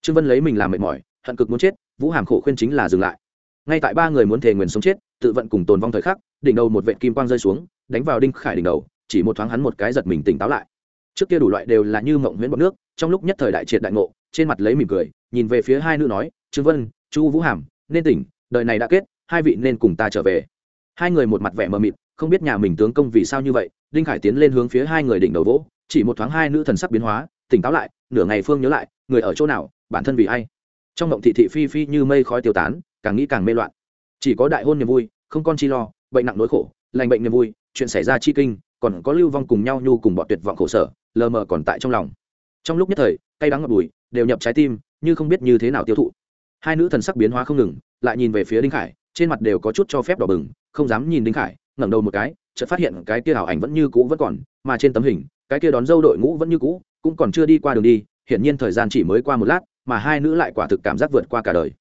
Trương vân lấy mình làm mệt mỏi, hận cực muốn chết, vũ hàm khổ khuyên chính là dừng lại. Ngay tại ba người muốn thề nguyền sống chết, tự vận cùng tồn vong thời khắc đỉnh đầu một vệ kim quang rơi xuống, đánh vào đinh khải đỉnh đầu, chỉ một thoáng hắn một cái giật mình tỉnh táo lại. Trước kia đủ loại đều là như mộng huyễn bọc nước, trong lúc nhất thời đại triệt đại ngộ, trên mặt lấy mỉm cười, nhìn về phía hai nữ nói, trương vân, chu vũ hàm, nên tỉnh, đời này đã kết, hai vị nên cùng ta trở về. Hai người một mặt vẻ mờ mịt, không biết nhà mình tướng công vì sao như vậy, đinh khải tiến lên hướng phía hai người đỉnh đầu vỗ, chỉ một thoáng hai nữ thần sắc biến hóa, tỉnh táo lại, nửa ngày phương nhớ lại, người ở chỗ nào, bản thân vì ai? Trong động thị thị phi phi như mây khói tiêu tán, càng nghĩ càng mê loạn. Chỉ có đại hôn niềm vui, không con chi lo bệnh nặng nỗi khổ, lành bệnh niềm vui, chuyện xảy ra chi kinh, còn có lưu vong cùng nhau nhu cùng bọn tuyệt vọng khổ sở, lờ mờ còn tại trong lòng. Trong lúc nhất thời, cay đắng ngập bùi đều nhập trái tim, như không biết như thế nào tiêu thụ. Hai nữ thần sắc biến hóa không ngừng, lại nhìn về phía đinh khải, trên mặt đều có chút cho phép đỏ bừng, không dám nhìn đinh khải, ngẩng đầu một cái, chợt phát hiện cái kia ảo ảnh vẫn như cũ vẫn còn, mà trên tấm hình, cái kia đón dâu đội ngũ vẫn như cũ, cũng còn chưa đi qua đường đi, hiển nhiên thời gian chỉ mới qua một lát, mà hai nữ lại quả thực cảm giác vượt qua cả đời.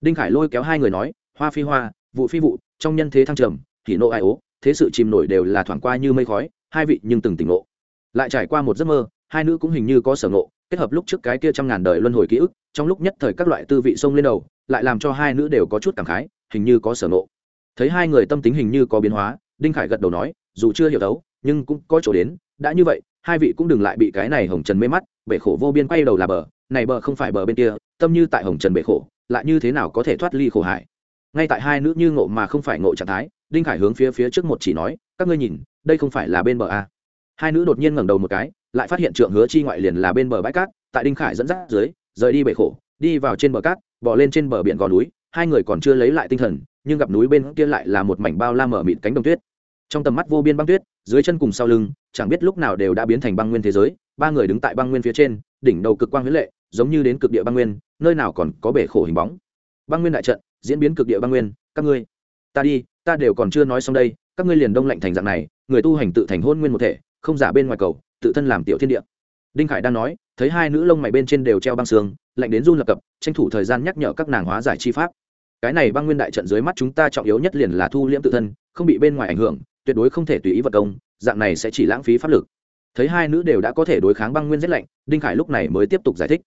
Đinh khải lôi kéo hai người nói, hoa phi hoa vụ phi vụ trong nhân thế thăng trầm thì nộ ai ố, thế sự chìm nổi đều là thoảng qua như mây khói, hai vị nhưng từng tỉnh ngộ. Lại trải qua một giấc mơ, hai nữ cũng hình như có sở ngộ, kết hợp lúc trước cái kia trăm ngàn đời luân hồi ký ức, trong lúc nhất thời các loại tư vị sông lên đầu, lại làm cho hai nữ đều có chút cảm khái, hình như có sở ngộ. Thấy hai người tâm tính hình như có biến hóa, đinh khải gật đầu nói, dù chưa hiểu đấu, nhưng cũng có chỗ đến, đã như vậy, hai vị cũng đừng lại bị cái này hồng trần mê mắt, bể khổ vô biên quay đầu là bờ, này bờ không phải bờ bên kia, tâm như tại hồng trần bể khổ, lại như thế nào có thể thoát ly khổ hải ngay tại hai nữ như ngộ mà không phải ngộ trạng thái đinh khải hướng phía phía trước một chỉ nói, các ngươi nhìn, đây không phải là bên bờ a hai nữ đột nhiên ngẩng đầu một cái, lại phát hiện trượng hứa chi ngoại liền là bên bờ bãi cát, tại đinh khải dẫn dắt dưới, rời đi bể khổ, đi vào trên bờ cát bỏ lên trên bờ biển gò núi, hai người còn chưa lấy lại tinh thần, nhưng gặp núi bên kia lại là một mảnh bao la mở mịt cánh đồng tuyết. Trong tầm mắt vô biên băng tuyết, dưới chân cùng sau lưng, chẳng biết lúc nào đều đã biến thành băng nguyên thế giới, ba người đứng tại băng nguyên phía trên, đỉnh đầu cực quang huyết lệ, giống như đến cực địa băng nguyên, nơi nào còn có bể khổ hình bóng. Băng nguyên đại trận, diễn biến cực địa băng nguyên, các ngươi, ta đi ta đều còn chưa nói xong đây, các ngươi liền đông lạnh thành dạng này, người tu hành tự thành hôn nguyên một thể, không giả bên ngoài cầu, tự thân làm tiểu thiên địa. Đinh khải đang nói, thấy hai nữ lông mày bên trên đều treo băng xương lạnh đến run lập cập, tranh thủ thời gian nhắc nhở các nàng hóa giải chi pháp. Cái này băng nguyên đại trận dưới mắt chúng ta trọng yếu nhất liền là thu liễm tự thân, không bị bên ngoài ảnh hưởng, tuyệt đối không thể tùy ý vật công, dạng này sẽ chỉ lãng phí pháp lực. Thấy hai nữ đều đã có thể đối kháng băng nguyên rét lạnh, đinh khải lúc này mới tiếp tục giải thích.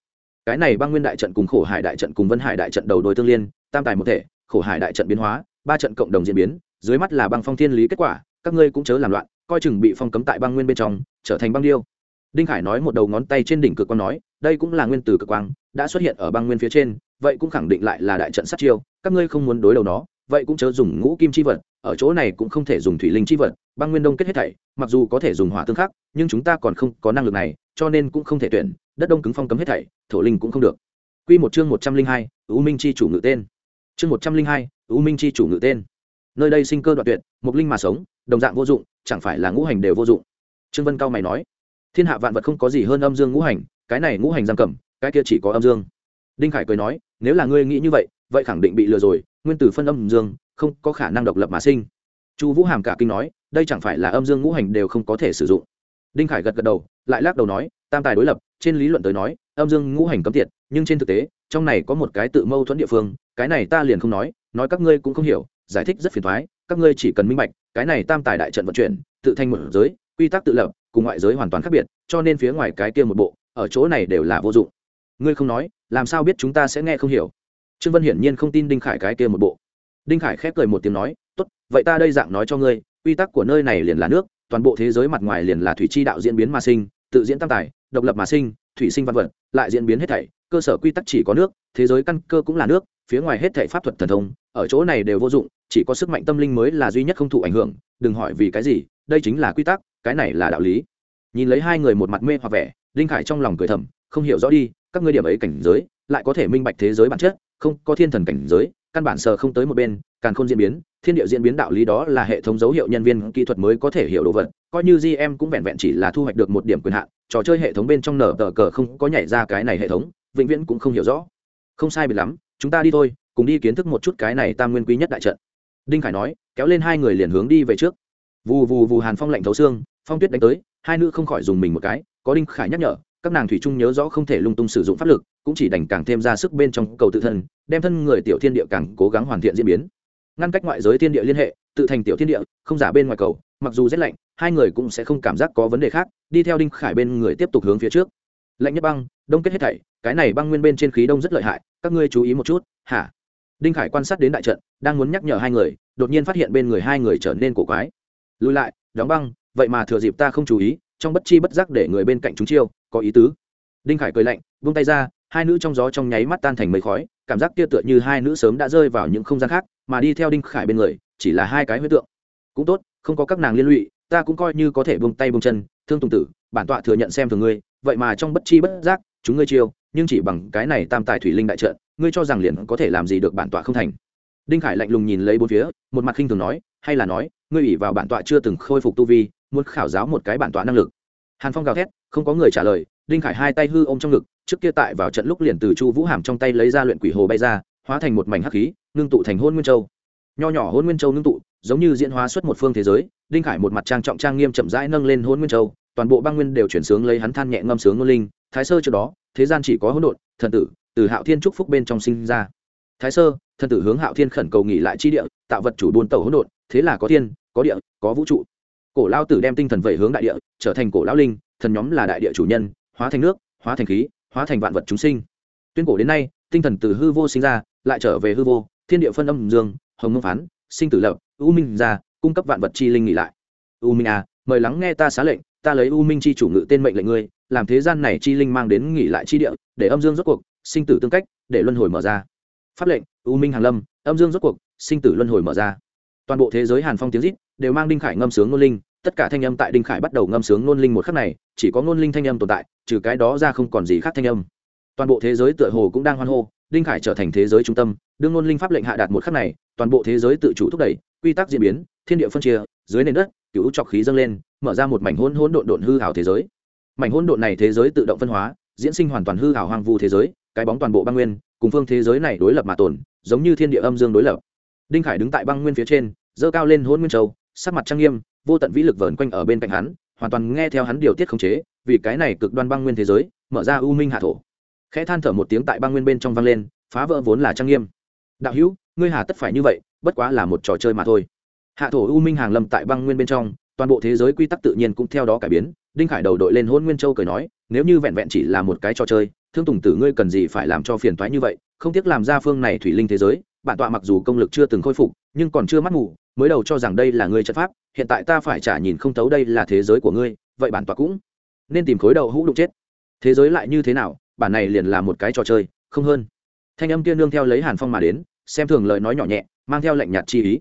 Cái này băng nguyên đại trận cùng khổ hải đại trận cùng vân hải đại trận đầu đôi tương liên, tam tài một thể, khổ hải đại trận biến hóa ba trận cộng đồng diễn biến dưới mắt là băng phong thiên lý kết quả các ngươi cũng chớ làm loạn coi chừng bị phong cấm tại băng nguyên bên trong trở thành băng điêu đinh khải nói một đầu ngón tay trên đỉnh cực quang nói đây cũng là nguyên tử cực quang đã xuất hiện ở băng nguyên phía trên vậy cũng khẳng định lại là đại trận sát chiêu các ngươi không muốn đối đầu nó vậy cũng chớ dùng ngũ kim chi vật ở chỗ này cũng không thể dùng thủy linh chi vật băng nguyên đông kết hết thảy mặc dù có thể dùng hỏa tương khắc nhưng chúng ta còn không có năng lực này cho nên cũng không thể tuyển đất đông cứng phong cấm hết thảy thổ linh cũng không được Quy một chương một trăm linh hai, U Minh chi chủ ngự tên. Chương một trăm linh hai, U Minh chi chủ ngự tên. Nơi đây sinh cơ đoạn tuyệt, mục linh mà sống, đồng dạng vô dụng, chẳng phải là ngũ hành đều vô dụng. Trương Vân cao mày nói, thiên hạ vạn vật không có gì hơn âm dương ngũ hành, cái này ngũ hành giam cầm, cái kia chỉ có âm dương. Đinh Khải cười nói, nếu là ngươi nghĩ như vậy, vậy khẳng định bị lừa rồi, nguyên tử phân âm dương, không có khả năng độc lập mà sinh. Chu Vũ Hàm cả kinh nói, đây chẳng phải là âm dương ngũ hành đều không có thể sử dụng. Đinh Khải gật gật đầu, lại lắc đầu nói, tam tài đối lập, trên lý luận tới nói, âm dương ngũ hành cấm tiệt nhưng trên thực tế trong này có một cái tự mâu thuẫn địa phương cái này ta liền không nói nói các ngươi cũng không hiểu, giải thích rất phiền thoái, các ngươi chỉ cần minh bạch, cái này tam tài đại trận vận chuyển, tự thành một giới, quy tắc tự lập, cùng ngoại giới hoàn toàn khác biệt, cho nên phía ngoài cái kia một bộ, ở chỗ này đều là vô dụng. Ngươi không nói, làm sao biết chúng ta sẽ nghe không hiểu? Trương vân hiển nhiên không tin đinh khải cái kia một bộ. Đinh khải khép cười một tiếng nói, tốt, vậy ta đây dạng nói cho ngươi, quy tắc của nơi này liền là nước, toàn bộ thế giới mặt ngoài liền là thủy chi đạo diễn biến mà sinh, tự diễn tam tài, độc lập mà sinh, thủy sinh văn vật, lại diễn biến hết thảy, cơ sở quy tắc chỉ có nước, thế giới căn cơ cũng là nước, phía ngoài hết thảy pháp thuật thần thông ở chỗ này đều vô dụng, chỉ có sức mạnh tâm linh mới là duy nhất không thụ ảnh hưởng, đừng hỏi vì cái gì, đây chính là quy tắc, cái này là đạo lý. Nhìn lấy hai người một mặt mê hoặc vẻ linh khải trong lòng cười thầm, không hiểu rõ đi, các ngươi điểm ấy cảnh giới, lại có thể minh bạch thế giới bản chất, không, có thiên thần cảnh giới, căn bản sờ không tới một bên càng không diễn biến, thiên địa diễn biến đạo lý đó là hệ thống dấu hiệu nhân viên kỹ thuật mới có thể hiểu đồ vật, coi như gm cũng vẹn vẹn chỉ là thu hoạch được một điểm quyền hạn, trò chơi hệ thống bên trong nở tờ cờ không có nhảy ra cái này hệ thống, vĩnh viễn cũng không hiểu rõ. Không sai biệt lắm, chúng ta đi thôi cùng đi kiến thức một chút cái này tam nguyên quý nhất đại trận. Đinh khải nói, kéo lên hai người liền hướng đi về trước. Vù vù vù hàn phong lạnh thấu xương, phong tuyết đánh tới, hai nữ không khỏi dùng mình một cái, có đinh khải nhắc nhở, các nàng thủy chung nhớ rõ không thể lung tung sử dụng pháp lực, cũng chỉ đành càng thêm ra sức bên trong cầu tự thân, đem thân người tiểu thiên địa càng cố gắng hoàn thiện diễn biến. Ngăn cách ngoại giới thiên địa liên hệ, tự thành tiểu thiên địa, không giả bên ngoài cầu, mặc dù rét lạnh, hai người cũng sẽ không cảm giác có vấn đề khác, đi theo đinh khải bên người tiếp tục hướng phía trước. Lạnh nhất băng, đông kết hết thảy, cái này băng nguyên bên trên khí đông rất lợi hại, các ngươi chú ý một chút, hả? Đinh khải quan sát đến đại trận, đang muốn nhắc nhở hai người, đột nhiên phát hiện bên người hai người trở nên cổ quái. Lùi lại, đóng băng, vậy mà thừa dịp ta không chú ý, trong bất chi bất giác để người bên cạnh chúng chiêu, có ý tứ. Đinh khải cười lạnh vung tay ra, hai nữ trong gió trong nháy mắt tan thành mây khói, cảm giác kia tựa như hai nữ sớm đã rơi vào những không gian khác, mà đi theo đinh khải bên người, chỉ là hai cái huyết tượng. Cũng tốt, không có các nàng liên lụy, ta cũng coi như có thể buông tay buông chân, thương tùng tử bản tọa thừa nhận xem thường ngươi, vậy mà trong bất chi bất giác, chúng ngươi chiêu, nhưng chỉ bằng cái này tam tài thủy linh đại trận, ngươi cho rằng liền có thể làm gì được bản tọa không thành. Đinh khải lạnh lùng nhìn lấy bốn phía, một mặt khinh thường nói, hay là nói, ngươi ủy vào bản tọa chưa từng khôi phục tu vi, muốn khảo giáo một cái bản tọa năng lực. Hàn phong gào thét, không có người trả lời, đinh khải hai tay hư ôm trong ngực, trước kia tại vào trận lúc liền từ chu vũ hàm trong tay lấy ra luyện quỷ hồ bay ra, hóa thành một mảnh hắc khí, ngưng tụ thành hôn nguyên châu. Nho nhỏ hôn nguyên châu ngưng tụ, giống như diễn hóa xuất một phương thế giới, đinh khải một mặt trang trọng trang nghiêm chậm rãi nâng lên hôn nguyên châu toàn bộ băng nguyên đều chuyển sướng lấy hắn than nhẹ ngâm sướng ngôn linh. Thái sơ trước đó, thế gian chỉ có hỗn độn, thần tử, từ hạo thiên trúc phúc bên trong sinh ra. Thái sơ, thần tử hướng hạo thiên khẩn cầu nghỉ lại chi địa, tạo vật chủ buôn tàu hỗn độn, thế là có thiên, có địa, có vũ trụ. Cổ lao tử đem tinh thần vẩy hướng đại địa, trở thành cổ lão linh, thần nhóm là đại địa chủ nhân, hóa thành nước, hóa thành khí, hóa thành vạn vật chúng sinh. Tuyên cổ đến nay, tinh thần từ hư vô sinh ra, lại trở về hư vô, thiên địa phân âm dương, hồng ngâm phán, sinh tử lập, u minh ra, cung cấp vạn vật chi linh nghỉ lại. U minh à mời lắng nghe ta xá lệnh ta lấy u minh chi chủ ngự tên mệnh lệnh ngươi, làm thế gian này chi linh mang đến nghỉ lại chi địa, để âm dương rốt cuộc, sinh tử tương cách, để luân hồi mở ra. Pháp lệnh, u minh hàng lâm, âm dương rốt cuộc, sinh tử luân hồi mở ra. Toàn bộ thế giới hàn phong tiếng rít đều mang đinh khải ngâm sướng ngôn linh, tất cả thanh âm tại đinh khải bắt đầu ngâm sướng ngôn linh một khắc này, chỉ có ngôn linh thanh âm tồn tại, trừ cái đó ra không còn gì khác thanh âm. Toàn bộ thế giới tựa hồ cũng đang hoan hô, đinh khải trở thành thế giới trung tâm đương ngôn linh pháp lệnh hạ đạt một khắc này, toàn bộ thế giới tự chủ thúc đẩy, quy tắc diễn biến, thiên địa phân chia, dưới nền đất cựu trọc khí dâng lên, mở ra một mảnh hôn hôn độn độn hư hảo thế giới. Mảnh hôn độn này thế giới tự động phân hóa, diễn sinh hoàn toàn hư hảo hoang vu thế giới, cái bóng toàn bộ băng nguyên, cùng phương thế giới này đối lập mà tồn, giống như thiên địa âm dương đối lập. Đinh khải đứng tại băng nguyên phía trên dơ cao lên hôn nguyên châu, sắc mặt trang nghiêm, vô tận vĩ lực vờn quanh ở bên cạnh hắn, hoàn toàn nghe theo hắn điều tiết khống chế, vì cái này cực đoan băng nguyên thế giới, mở ra u minh hạ thổ. Khẽ than thở một tiếng tại băng nguyên bên trong vang lên, phá vỡ vốn là trang nghiêm. Đạo hữu, ngươi hà tất phải như vậy, bất quá là một trò chơi mà thôi hạ thổ u minh hàng lâm tại băng nguyên bên trong, toàn bộ thế giới quy tắc tự nhiên cũng theo đó cải biến. Đinh khải đầu đội lên hôn nguyên châu cười nói, nếu như vẹn vẹn chỉ là một cái trò chơi, thương tùng tử ngươi cần gì phải làm cho phiền toái như vậy? Không tiếc làm ra phương này thủy linh thế giới, bản tọa mặc dù công lực chưa từng khôi phục, nhưng còn chưa mắt ngủ, mới đầu cho rằng đây là ngươi chất pháp, hiện tại ta phải trả nhìn không thấu đây là thế giới của ngươi, vậy bản tọa cũng nên tìm khối đầu hũ đục chết. Thế giới lại như thế nào, bản này liền là một cái trò chơi, không hơn. Thanh âm kia nương theo lấy hàn phong mà đến, xem thường lời nói nhỏ nhẹ, mang theo lệnh nhạt chi ý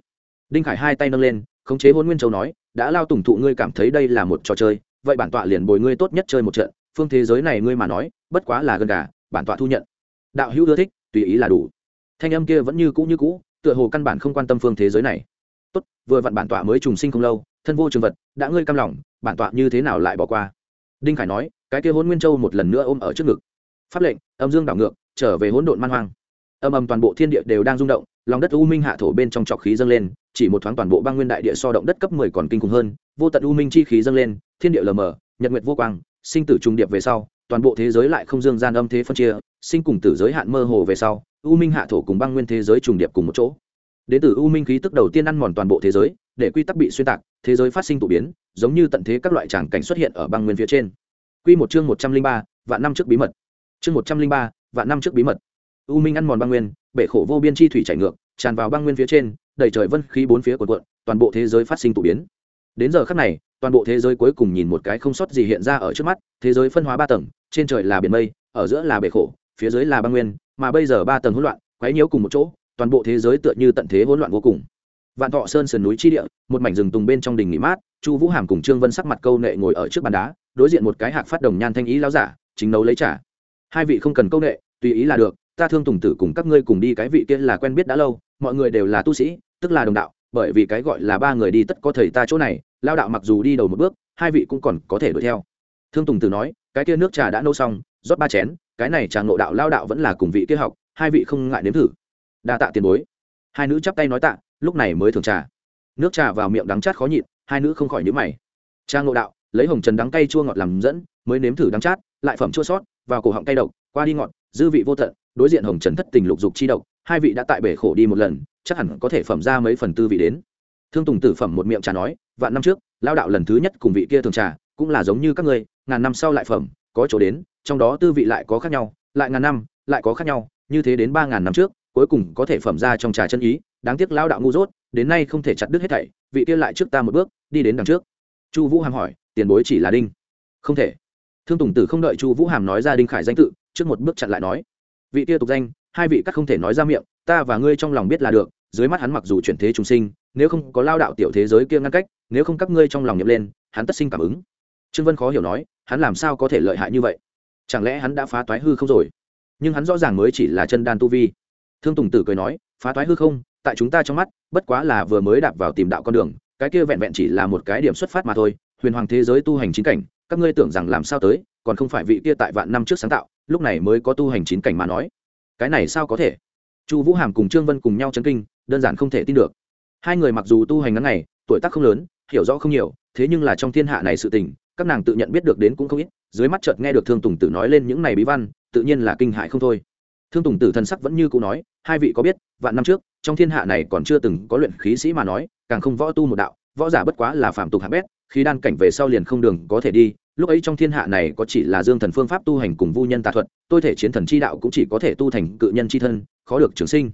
đinh khải hai tay nâng lên, khống chế hôn nguyên châu nói, đã lao tùng thụ ngươi cảm thấy đây là một trò chơi, vậy bản tọa liền bồi ngươi tốt nhất chơi một trận, phương thế giới này ngươi mà nói, bất quá là gần cả bản tọa thu nhận. Đạo hữu ưa thích, tùy ý là đủ. Thanh âm kia vẫn như cũ như cũ, tựa hồ căn bản không quan tâm phương thế giới này. Tốt, vừa vặn bản tọa mới trùng sinh không lâu, thân vô trường vật, đã ngươi cam lòng, bản tọa như thế nào lại bỏ qua? Đinh khải nói, cái kia hôn nguyên châu một lần nữa ôm ở trước ngực. Pháp lệnh, âm dương đảo ngược, trở về hỗn độn man hoang. Âm âm toàn bộ thiên địa đều đang rung động, lòng đất u minh hạ thổ bên trong trọc khí dâng lên chỉ một thoáng toàn bộ băng nguyên đại địa so động đất cấp mười còn kinh khủng hơn, vô tận u minh chi khí dâng lên, thiên địa lờ mờ, nhật nguyệt vô quang, sinh tử trùng điệp về sau, toàn bộ thế giới lại không dương gian âm thế phân chia, sinh cùng tử giới hạn mơ hồ về sau, u minh hạ thổ cùng băng nguyên thế giới trùng điệp cùng một chỗ. Đến từ u minh khí tức đầu tiên ăn mòn toàn bộ thế giới, để quy tắc bị xuyên tạc, thế giới phát sinh tụ biến, giống như tận thế các loại tràng cảnh xuất hiện ở băng nguyên phía trên. Quy một chương một trăm linh ba, vạn năm trước bí mật. Chương một trăm linh ba, vạn năm trước bí mật. U minh ăn mòn băng nguyên, bể khổ vô biên chi thủy chảy ngược, tràn vào băng nguyên phía trên đầy trời vân khí bốn phía cuộn cuộn, toàn bộ thế giới phát sinh tụ biến. Đến giờ khắc này, toàn bộ thế giới cuối cùng nhìn một cái không sót gì hiện ra ở trước mắt, thế giới phân hóa ba tầng, trên trời là biển mây, ở giữa là bể khổ, phía dưới là băng nguyên, mà bây giờ ba tầng hỗn loạn, quấy nhiễu cùng một chỗ, toàn bộ thế giới tựa như tận thế hỗn loạn vô cùng. Vạn thọ sơn sườn núi chi địa, một mảnh rừng tùng bên trong đình nghỉ mát, chu vũ hàm cùng trương vân sắc mặt câu nệ ngồi ở trước bàn đá, đối diện một cái hạc phát đồng nhan thanh ý láo giả, chính nấu lấy trả hai vị không cần câu nệ, tùy ý là được, ta thương tùng tử cùng các ngươi cùng đi cái vị kia là quen biết đã lâu mọi người đều là tu sĩ, tức là đồng đạo, bởi vì cái gọi là ba người đi tất có thầy ta chỗ này, lao đạo mặc dù đi đầu một bước, hai vị cũng còn có thể đuổi theo. Thương tùng tử nói, cái kia nước trà đã nấu xong, rót ba chén, cái này trà ngộ đạo lao đạo vẫn là cùng vị kia học, hai vị không ngại nếm thử. Đa tạ tiền bối. Hai nữ chắp tay nói tạ, lúc này mới thường trà. Nước trà vào miệng đắng chát khó nhịn, hai nữ không khỏi nhữ mày. Cha ngộ đạo, lấy hồng trần đắng cay chua ngọt làm dẫn, mới nếm thử đắng chát, lại phẩm chua sót, vào cổ họng cay độc, qua đi ngọt, dư vị vô tận, đối diện hồng trần thất tình lục dục chi độc hai vị đã tại bể khổ đi một lần, chắc hẳn có thể phẩm ra mấy phần tư vị đến. Thương tùng tử phẩm một miệng trà nói, vạn năm trước, lao đạo lần thứ nhất cùng vị kia thường trà, cũng là giống như các ngươi, ngàn năm sau lại phẩm, có chỗ đến, trong đó tư vị lại có khác nhau, lại ngàn năm, lại có khác nhau, như thế đến ba ngàn năm trước, cuối cùng có thể phẩm ra trong trà chân ý, đáng tiếc lao đạo ngu dốt, đến nay không thể chặt đứt hết thảy, vị kia lại trước ta một bước, đi đến đằng trước. Chu vũ hàm hỏi, tiền bối chỉ là đinh? Không thể. Thương tùng tử không đợi chu vũ hàm nói ra đinh khải danh tự, trước một bước chặn lại nói, vị kia tục danh hai vị các không thể nói ra miệng, ta và ngươi trong lòng biết là được, dưới mắt hắn mặc dù chuyển thế trùng sinh, nếu không có lao đạo tiểu thế giới kia ngăn cách, nếu không các ngươi trong lòng nhậm lên, hắn tất sinh cảm ứng. Trương vân khó hiểu nói, hắn làm sao có thể lợi hại như vậy? Chẳng lẽ hắn đã phá toái hư không rồi? Nhưng hắn rõ ràng mới chỉ là chân đan tu vi. Thương tùng tử cười nói, phá toái hư không, tại chúng ta trong mắt, bất quá là vừa mới đạp vào tìm đạo con đường, cái kia vẹn vẹn chỉ là một cái điểm xuất phát mà thôi, huyền hoàng thế giới tu hành chính cảnh, các ngươi tưởng rằng làm sao tới, còn không phải vị kia tại vạn năm trước sáng tạo, lúc này mới có tu hành chín cảnh mà nói cái này sao có thể? Chu vũ hàm cùng trương vân cùng nhau chấn kinh, đơn giản không thể tin được. Hai người mặc dù tu hành ngắn ngày, tuổi tác không lớn, hiểu rõ không nhiều, thế nhưng là trong thiên hạ này sự tình, các nàng tự nhận biết được đến cũng không ít, dưới mắt chợt nghe được thương tùng tử nói lên những này bí văn, tự nhiên là kinh hại không thôi. Thương tùng tử thần sắc vẫn như cũ nói, hai vị có biết, vạn năm trước, trong thiên hạ này còn chưa từng có luyện khí sĩ mà nói, càng không võ tu một đạo, võ giả bất quá là phạm tục hạng bét, khi đan cảnh về sau liền không đường có thể đi lúc ấy trong thiên hạ này có chỉ là dương thần phương pháp tu hành cùng vu nhân tà thuật, tôi thể chiến thần chi đạo cũng chỉ có thể tu thành cự nhân chi thân, khó được trường sinh.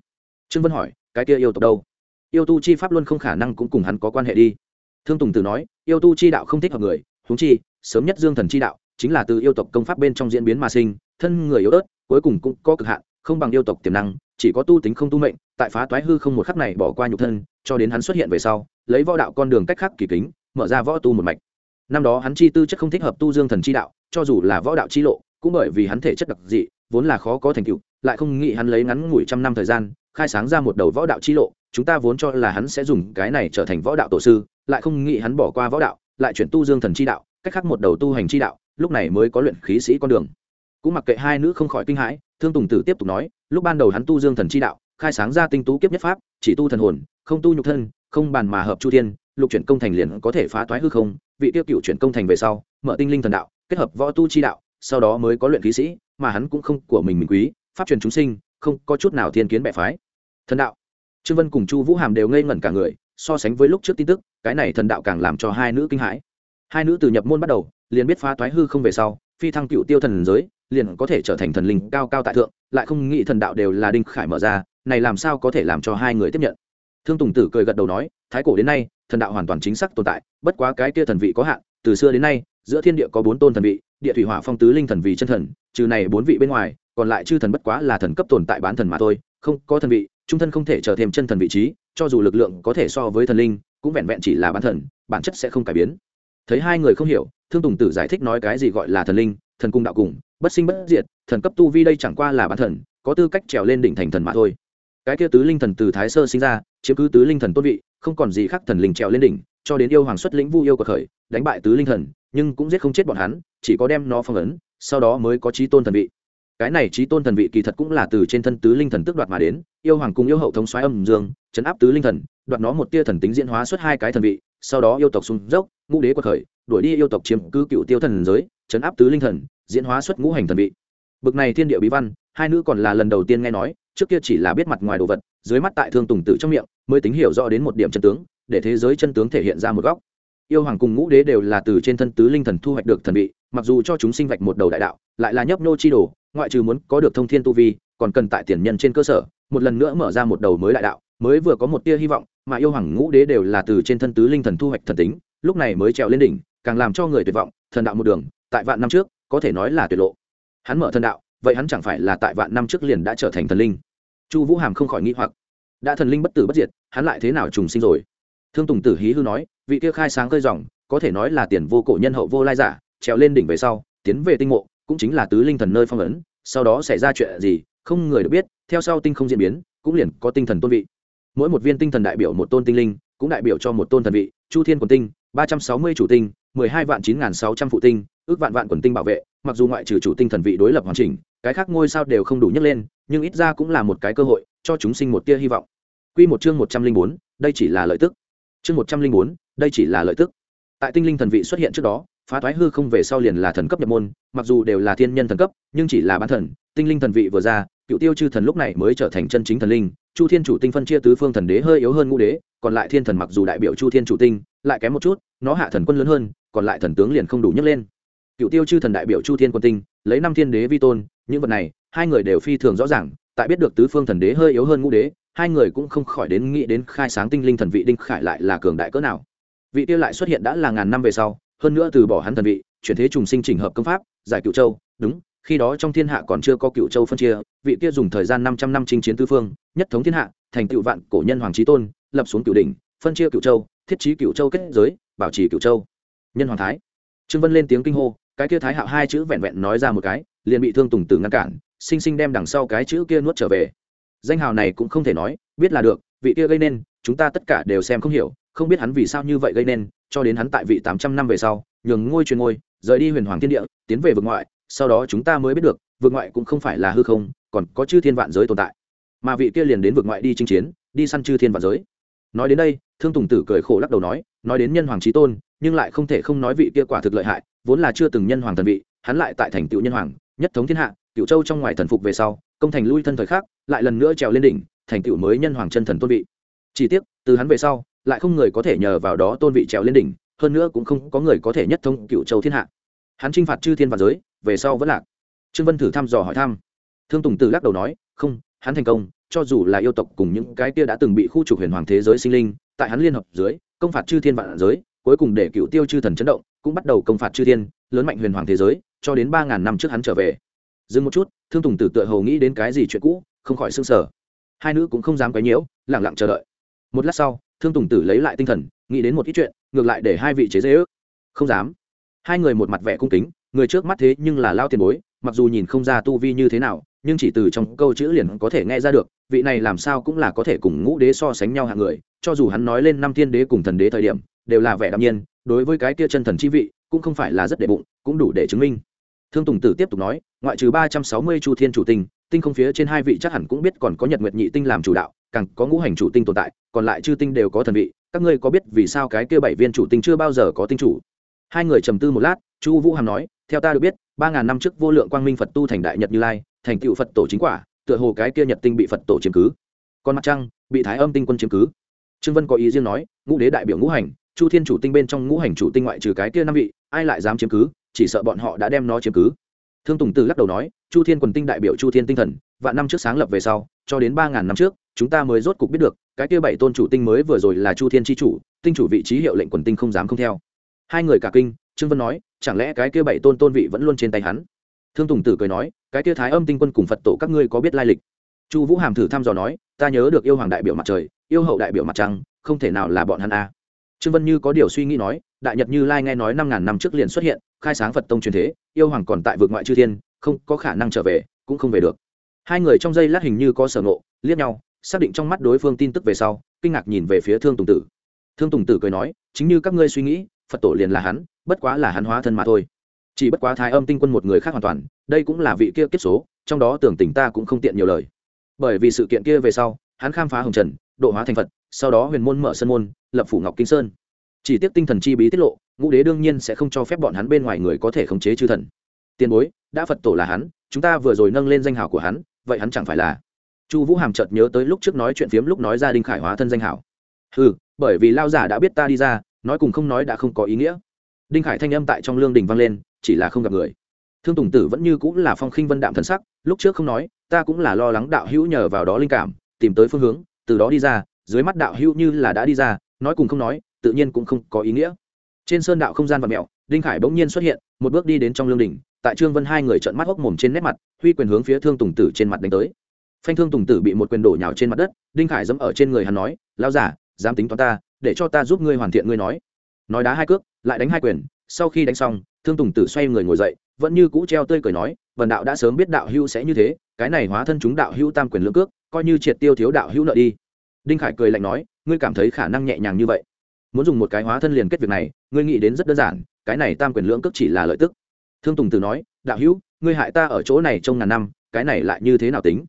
Trương vân hỏi, cái kia yêu tộc đâu? Yêu tu chi pháp luôn không khả năng cũng cùng hắn có quan hệ đi. Thương tùng tử nói, yêu tu chi đạo không thích hợp người, huống chi, sớm nhất dương thần chi đạo chính là từ yêu tộc công pháp bên trong diễn biến mà sinh, thân người yếu ớt, cuối cùng cũng có cực hạn, không bằng yêu tộc tiềm năng, chỉ có tu tính không tu mệnh, tại phá toái hư không một khắc này bỏ qua nhục thân, cho đến hắn xuất hiện về sau, lấy võ đạo con đường cách khác kỳ kính, mở ra võ tu một mạch năm đó hắn chi tư chất không thích hợp tu dương thần chi đạo, cho dù là võ đạo chi lộ, cũng bởi vì hắn thể chất đặc dị, vốn là khó có thành tựu, lại không nghĩ hắn lấy ngắn ngủi trăm năm thời gian, khai sáng ra một đầu võ đạo chi lộ, chúng ta vốn cho là hắn sẽ dùng cái này trở thành võ đạo tổ sư, lại không nghĩ hắn bỏ qua võ đạo, lại chuyển tu dương thần chi đạo, cách khác một đầu tu hành chi đạo, lúc này mới có luyện khí sĩ con đường. Cũng mặc kệ hai nữ không khỏi kinh hãi, thương tùng tử tiếp tục nói, lúc ban đầu hắn tu dương thần chi đạo, khai sáng ra tinh tú kiếp nhất pháp, chỉ tu thần hồn, không tu nhục thân, không bàn mà hợp chu thiên lục chuyển công thành liền có thể phá toái hư không, vị tiêu cựu chuyển công thành về sau, mở tinh linh thần đạo, kết hợp võ tu chi đạo, sau đó mới có luyện khí sĩ, mà hắn cũng không của mình mình quý, pháp truyền chúng sinh, không có chút nào thiên kiến bệ phái. Thần đạo. Trương vân cùng chu vũ hàm đều ngây ngẩn cả người, so sánh với lúc trước tin tức, cái này thần đạo càng làm cho hai nữ kinh hãi. Hai nữ từ nhập môn bắt đầu, liền biết phá toái hư không về sau, phi thăng cựu tiêu thần giới, liền có thể trở thành thần linh cao cao tại thượng, lại không nghĩ thần đạo đều là đinh khải mở ra, này làm sao có thể làm cho hai người tiếp nhận? Thương tùng tử cười gật đầu nói, thái cổ đến nay, thần đạo hoàn toàn chính xác tồn tại, bất quá cái kia thần vị có hạn, từ xưa đến nay, giữa thiên địa có bốn tôn thần vị, địa thủy hỏa phong tứ linh thần vị chân thần, trừ này bốn vị bên ngoài, còn lại chư thần bất quá là thần cấp tồn tại bán thần mà thôi, không có thần vị, trung thân không thể trở thêm chân thần vị trí, cho dù lực lượng có thể so với thần linh, cũng vẹn vẹn chỉ là bán thần, bản chất sẽ không cải biến. Thấy hai người không hiểu, thương tùng tử giải thích nói cái gì gọi là thần linh, thần cung đạo cùng, bất sinh bất diệt, thần cấp tu vi đây chẳng qua là bán thần, có tư cách trèo lên đỉnh thành thần mà thôi cái kia tứ linh thần từ thái sơ sinh ra, chiếm cứ tứ linh thần tôn vị, không còn gì khác thần linh trèo lên đỉnh, cho đến yêu hoàng xuất lĩnh vu yêu của khởi, đánh bại tứ linh thần, nhưng cũng giết không chết bọn hắn, chỉ có đem nó phong ấn, sau đó mới có trí tôn thần vị. Cái này trí tôn thần vị kỳ thật cũng là từ trên thân tứ linh thần tước đoạt mà đến, yêu hoàng cùng yêu hậu thống xoáy âm dương, chấn áp tứ linh thần, đoạt nó một tia thần tính diễn hóa xuất hai cái thần vị, sau đó yêu tộc sung dốc, ngũ đế quật khởi, đuổi đi yêu tộc chiếm cứ cựu tiêu thần giới, chấn áp tứ linh thần, diễn hóa xuất ngũ hành thần vị. Bực này thiên địa bí văn, hai nữ còn là lần đầu tiên nghe nói trước kia chỉ là biết mặt ngoài đồ vật, dưới mắt tại thương tùng tử trong miệng, mới tính hiểu rõ đến một điểm chân tướng, để thế giới chân tướng thể hiện ra một góc. Yêu hoàng cùng ngũ đế đều là từ trên thân tứ linh thần thu hoạch được thần vị, mặc dù cho chúng sinh vạch một đầu đại đạo, lại là nhấp nô chi đồ, ngoại trừ muốn có được thông thiên tu vi, còn cần tại tiền nhân trên cơ sở, một lần nữa mở ra một đầu mới đại đạo, mới vừa có một tia hy vọng, mà yêu hoàng ngũ đế đều là từ trên thân tứ linh thần thu hoạch thần tính, lúc này mới trèo lên đỉnh, càng làm cho người tuyệt vọng, thần đạo một đường, tại vạn năm trước, có thể nói là tuyệt lộ. Hắn mở thần đạo, vậy hắn chẳng phải là tại vạn năm trước liền đã trở thành thần linh chu vũ hàm không khỏi nghĩ hoặc. Đã thần linh bất tử bất diệt, hắn lại thế nào trùng sinh rồi? Thương tùng tử hí hư nói, vị kia khai sáng cơi dòng có thể nói là tiền vô cổ nhân hậu vô lai giả, trèo lên đỉnh về sau, tiến về tinh mộ, cũng chính là tứ linh thần nơi phong ấn, sau đó xảy ra chuyện gì, không người được biết, theo sau tinh không diễn biến, cũng liền có tinh thần tôn vị. Mỗi một viên tinh thần đại biểu một tôn tinh linh, cũng đại biểu cho một tôn thần vị, chu thiên quần tinh, ba trăm sáu mươi chủ tinh, mười hai vạn chín n g h n sáu trăm phụ tinh, ước vạn vạn quần tinh bảo vệ, mặc dù ngoại trừ chủ tinh thần vị đối lập hoàn chỉnh cái khác ngôi sao đều không đủ nhấc lên, nhưng ít ra cũng là một cái cơ hội cho chúng sinh một tia hy vọng. Q một chương một trăm linh bốn, đây chỉ là lợi tức. Chương một trăm linh bốn, đây chỉ là lợi tức. Tại tinh linh thần vị xuất hiện trước đó, phá thoái hư không về sau liền là thần cấp nhập môn, mặc dù đều là thiên nhân thần cấp, nhưng chỉ là bán thần, tinh linh thần vị vừa ra, cựu tiêu chư thần lúc này mới trở thành chân chính thần linh, chu thiên chủ tinh phân chia tứ phương thần đế hơi yếu hơn ngũ đế, còn lại thiên thần mặc dù đại biểu chu thiên chủ tinh, lại kém một chút, nó hạ thần quân lớn hơn, còn lại thần tướng liền không đủ nhấc lên. Cựu tiêu chư thần đại biểu chu thiên quân tinh lấy năm thiên đế vi tôn, những vật này, hai người đều phi thường rõ ràng, tại biết được tứ phương thần đế hơi yếu hơn ngũ đế, hai người cũng không khỏi đến nghĩ đến khai sáng tinh linh thần vị đinh khải lại là cường đại cỡ nào. Vị kia lại xuất hiện đã là ngàn năm về sau, hơn nữa từ bỏ hắn thần vị, chuyển thế trùng sinh chỉnh hợp công pháp, giải cựu châu, đúng, khi đó trong thiên hạ còn chưa có cựu châu phân chia, vị kia dùng thời gian năm trăm năm chinh chiến tư phương, nhất thống thiên hạ, thành cựu vạn cổ nhân hoàng trí tôn, lập xuống cựu đỉnh, phân chia cựu châu, thiết trí cựu châu kết giới, bảo trì cựu châu. Nhân hoàng thái. Trương vân lên tiếng kinh hô cái kia thái hạo hai chữ vẹn vẹn nói ra một cái, liền bị thương tùng tử ngăn cản sinh sinh đem đằng sau cái chữ kia nuốt trở về. Danh hào này cũng không thể nói, biết là được, vị kia gây nên, chúng ta tất cả đều xem không hiểu, không biết hắn vì sao như vậy gây nên, cho đến hắn tại vị tám trăm năm về sau, nhường ngôi truyền ngôi, rời đi huyền hoàng thiên địa, tiến về vực ngoại, sau đó chúng ta mới biết được, vực ngoại cũng không phải là hư không, còn có chư thiên vạn giới tồn tại. Mà vị kia liền đến vực ngoại đi chinh chiến, đi săn chư thiên vạn giới. Nói đến đây, thương tùng tử cười khổ lắc đầu nói nói đến nhân hoàng trí tôn, nhưng lại không thể không nói vị kia quả thực lợi hại vốn là chưa từng nhân hoàng thần vị, hắn lại tại thành tựu nhân hoàng, nhất thống thiên hạ cựu châu trong ngoài thần phục về sau, công thành lui thân thời khắc, lại lần nữa trèo lên đỉnh, thành tựu mới nhân hoàng chân thần tôn vị. Chỉ tiếc, từ hắn về sau, lại không người có thể nhờ vào đó tôn vị trèo lên đỉnh, hơn nữa cũng không có người có thể nhất thống cựu châu thiên hạ. Hắn chinh phạt chư thiên và giới, về sau vẫn lạc. Trương vân thử thăm dò hỏi thăm. Thương tùng tử lắc đầu nói, không, hắn thành công, cho dù là yêu tộc cùng những cái kia đã từng bị khu trục huyền hoàng thế giới sinh linh, tại hắn liên hợp dưới, công phạt chư thiên vạn giới, cuối cùng để cựu tiêu chư thần chấn động cũng bắt đầu công phạt chư thiên, lớn mạnh huyền hoàng thế giới, cho đến ba ngàn năm trước hắn trở về. Dừng một chút, thương tùng tử tựa hầu nghĩ đến cái gì chuyện cũ, không khỏi s ư n g sở hai nữ cũng không dám quấy nhiễu lẳng lặng chờ đợi. Một lát sau, thương tùng tử lấy lại tinh thần, nghĩ đến một ít chuyện, ngược lại để hai vị chế dễ ước. Không dám. Hai người một mặt vẻ cung kính, người trước mắt thế nhưng là lao tiền bối mặc dù nhìn không ra tu vi như thế nào, nhưng chỉ từ trong câu chữ liền có thể nghe ra được, vị này làm sao cũng là có thể cùng ngũ đế so sánh nhau hạng người, cho dù hắn nói lên năm thiên đế cùng thần đế thời điểm, đều là vẻ đạm nhiên, đối với cái kia chân thần chi vị, cũng không phải là rất đệ bụng, cũng đủ để chứng minh. Thương tùng tử tiếp tục nói, ngoại trừ ba trăm sáu mươi chu thiên chủ tinh tinh không phía trên hai vị chắc hẳn cũng biết còn có nhật nguyệt nhị tinh làm chủ đạo, càng có ngũ hành chủ tinh tồn tại, còn lại chư tinh đều có thần vị, các ngươi có biết vì sao cái kia bảy viên chủ tinh chưa bao giờ có tinh chủ? Hai người trầm tư một lát, chu vũ hàm nói, theo ta được biết ba ngàn năm trước vô lượng quang minh phật tu thành đại nhật như lai, thành tựu phật tổ chính quả, tựa hồ cái kia nhật tinh bị phật tổ chiếm cứ. Còn mặt trăng, bị thái âm tinh quân chiếm cứ. Trương vân có ý riêng nói, ngũ đế đại biểu ngũ hành, chu thiên chủ tinh bên trong ngũ hành chủ tinh ngoại trừ cái kia năm vị, ai lại dám chiếm cứ, chỉ sợ bọn họ đã đem nó chiếm cứ. Thương tùng từ lắc đầu nói, chu thiên quần tinh đại biểu chu thiên tinh thần, vạn năm trước sáng lập về sau, cho đến ba ngàn năm trước, chúng ta mới rốt cục biết được, cái kia bảy tôn chủ tinh mới vừa rồi là chu thiên tri chủ, tinh chủ vị trí hiệu lệnh quần tinh không dám không theo. Hai người cả kinh, trương vân nói chẳng lẽ cái kia bảy tôn tôn vị vẫn luôn trên tay hắn? Thương tùng tử cười nói, cái kia thái âm tinh quân cùng phật tổ các ngươi có biết lai lịch? Chu vũ hàm thử thăm dò nói, ta nhớ được yêu hoàng đại biểu mặt trời, yêu hậu đại biểu mặt trăng, không thể nào là bọn hắn a. Trương vân như có điều suy nghĩ nói, đại nhật như lai nghe nói năm ngàn năm trước liền xuất hiện, khai sáng phật tông truyền thế, yêu hoàng còn tại vượt ngoại chư thiên, không có khả năng trở về, cũng không về được. Hai người trong giây lát hình như có sở ngộ, liếc nhau, xác định trong mắt đối phương tin tức về sau, kinh ngạc nhìn về phía thương tùng tử. Thương tùng tử cười nói, chính như các ngươi suy nghĩ, phật tổ liền là hắn bất quá là hắn hóa thân mà thôi. Chỉ bất quá thái âm tinh quân một người khác hoàn toàn đây cũng là vị kia kiếp số trong đó tưởng tình ta cũng không tiện nhiều lời. Bởi vì sự kiện kia về sau hắn khám phá hồng trần độ hóa thành phật sau đó huyền môn mở sân môn lập phủ ngọc kinh sơn. Chỉ tiếc tinh thần chi bí tiết lộ ngũ đế đương nhiên sẽ không cho phép bọn hắn bên ngoài người có thể khống chế chư thần. Tiền bối đã phật tổ là hắn chúng ta vừa rồi nâng lên danh hào của hắn vậy hắn chẳng phải là? Chu vũ hàm chợt nhớ tới lúc trước nói chuyện phiếm lúc nói ra đinh khải hóa thân danh hào, ừ bởi vì lao giả đã biết ta đi ra nói cùng không nói đã không có ý nghĩa đinh khải thanh âm tại trong lương đình vang lên, chỉ là không gặp người. Thương tùng tử vẫn như cũng là phong khinh vân đạm thần sắc, lúc trước không nói, ta cũng là lo lắng đạo hữu nhờ vào đó linh cảm, tìm tới phương hướng, từ đó đi ra, dưới mắt đạo hữu như là đã đi ra, nói cùng không nói, tự nhiên cũng không có ý nghĩa. Trên sơn đạo không gian và mẹo đinh khải bỗng nhiên xuất hiện, một bước đi đến trong lương đình, tại trương vân hai người trợn mắt hốc mồm trên nét mặt, huy quyền hướng phía thương tùng tử trên mặt đánh tới. Phanh thương tùng tử bị một quyền đổ nhào trên mặt đất, đinh khải dẫm ở trên người hắn nói lao giả dám tính toán ta, để cho ta giúp ngươi hoàn thiện ngươi nói. Nói đá hai cước lại đánh hai quyền, sau khi đánh xong, thương tùng tử xoay người ngồi dậy, vẫn như cũ treo tươi cười nói vần đạo đã sớm biết đạo hưu sẽ như thế, cái này hóa thân chúng đạo hưu tam quyền lưỡng cước, coi như triệt tiêu thiếu đạo hưu nợ đi. Đinh khải cười lạnh nói, ngươi cảm thấy khả năng nhẹ nhàng như vậy? Muốn dùng một cái hóa thân liền kết việc này, ngươi nghĩ đến rất đơn giản, cái này tam quyền lưỡng cước chỉ là lợi tức. Thương tùng tử nói, đạo hữu, ngươi hại ta ở chỗ này trong ngàn năm, cái này lại như thế nào tính?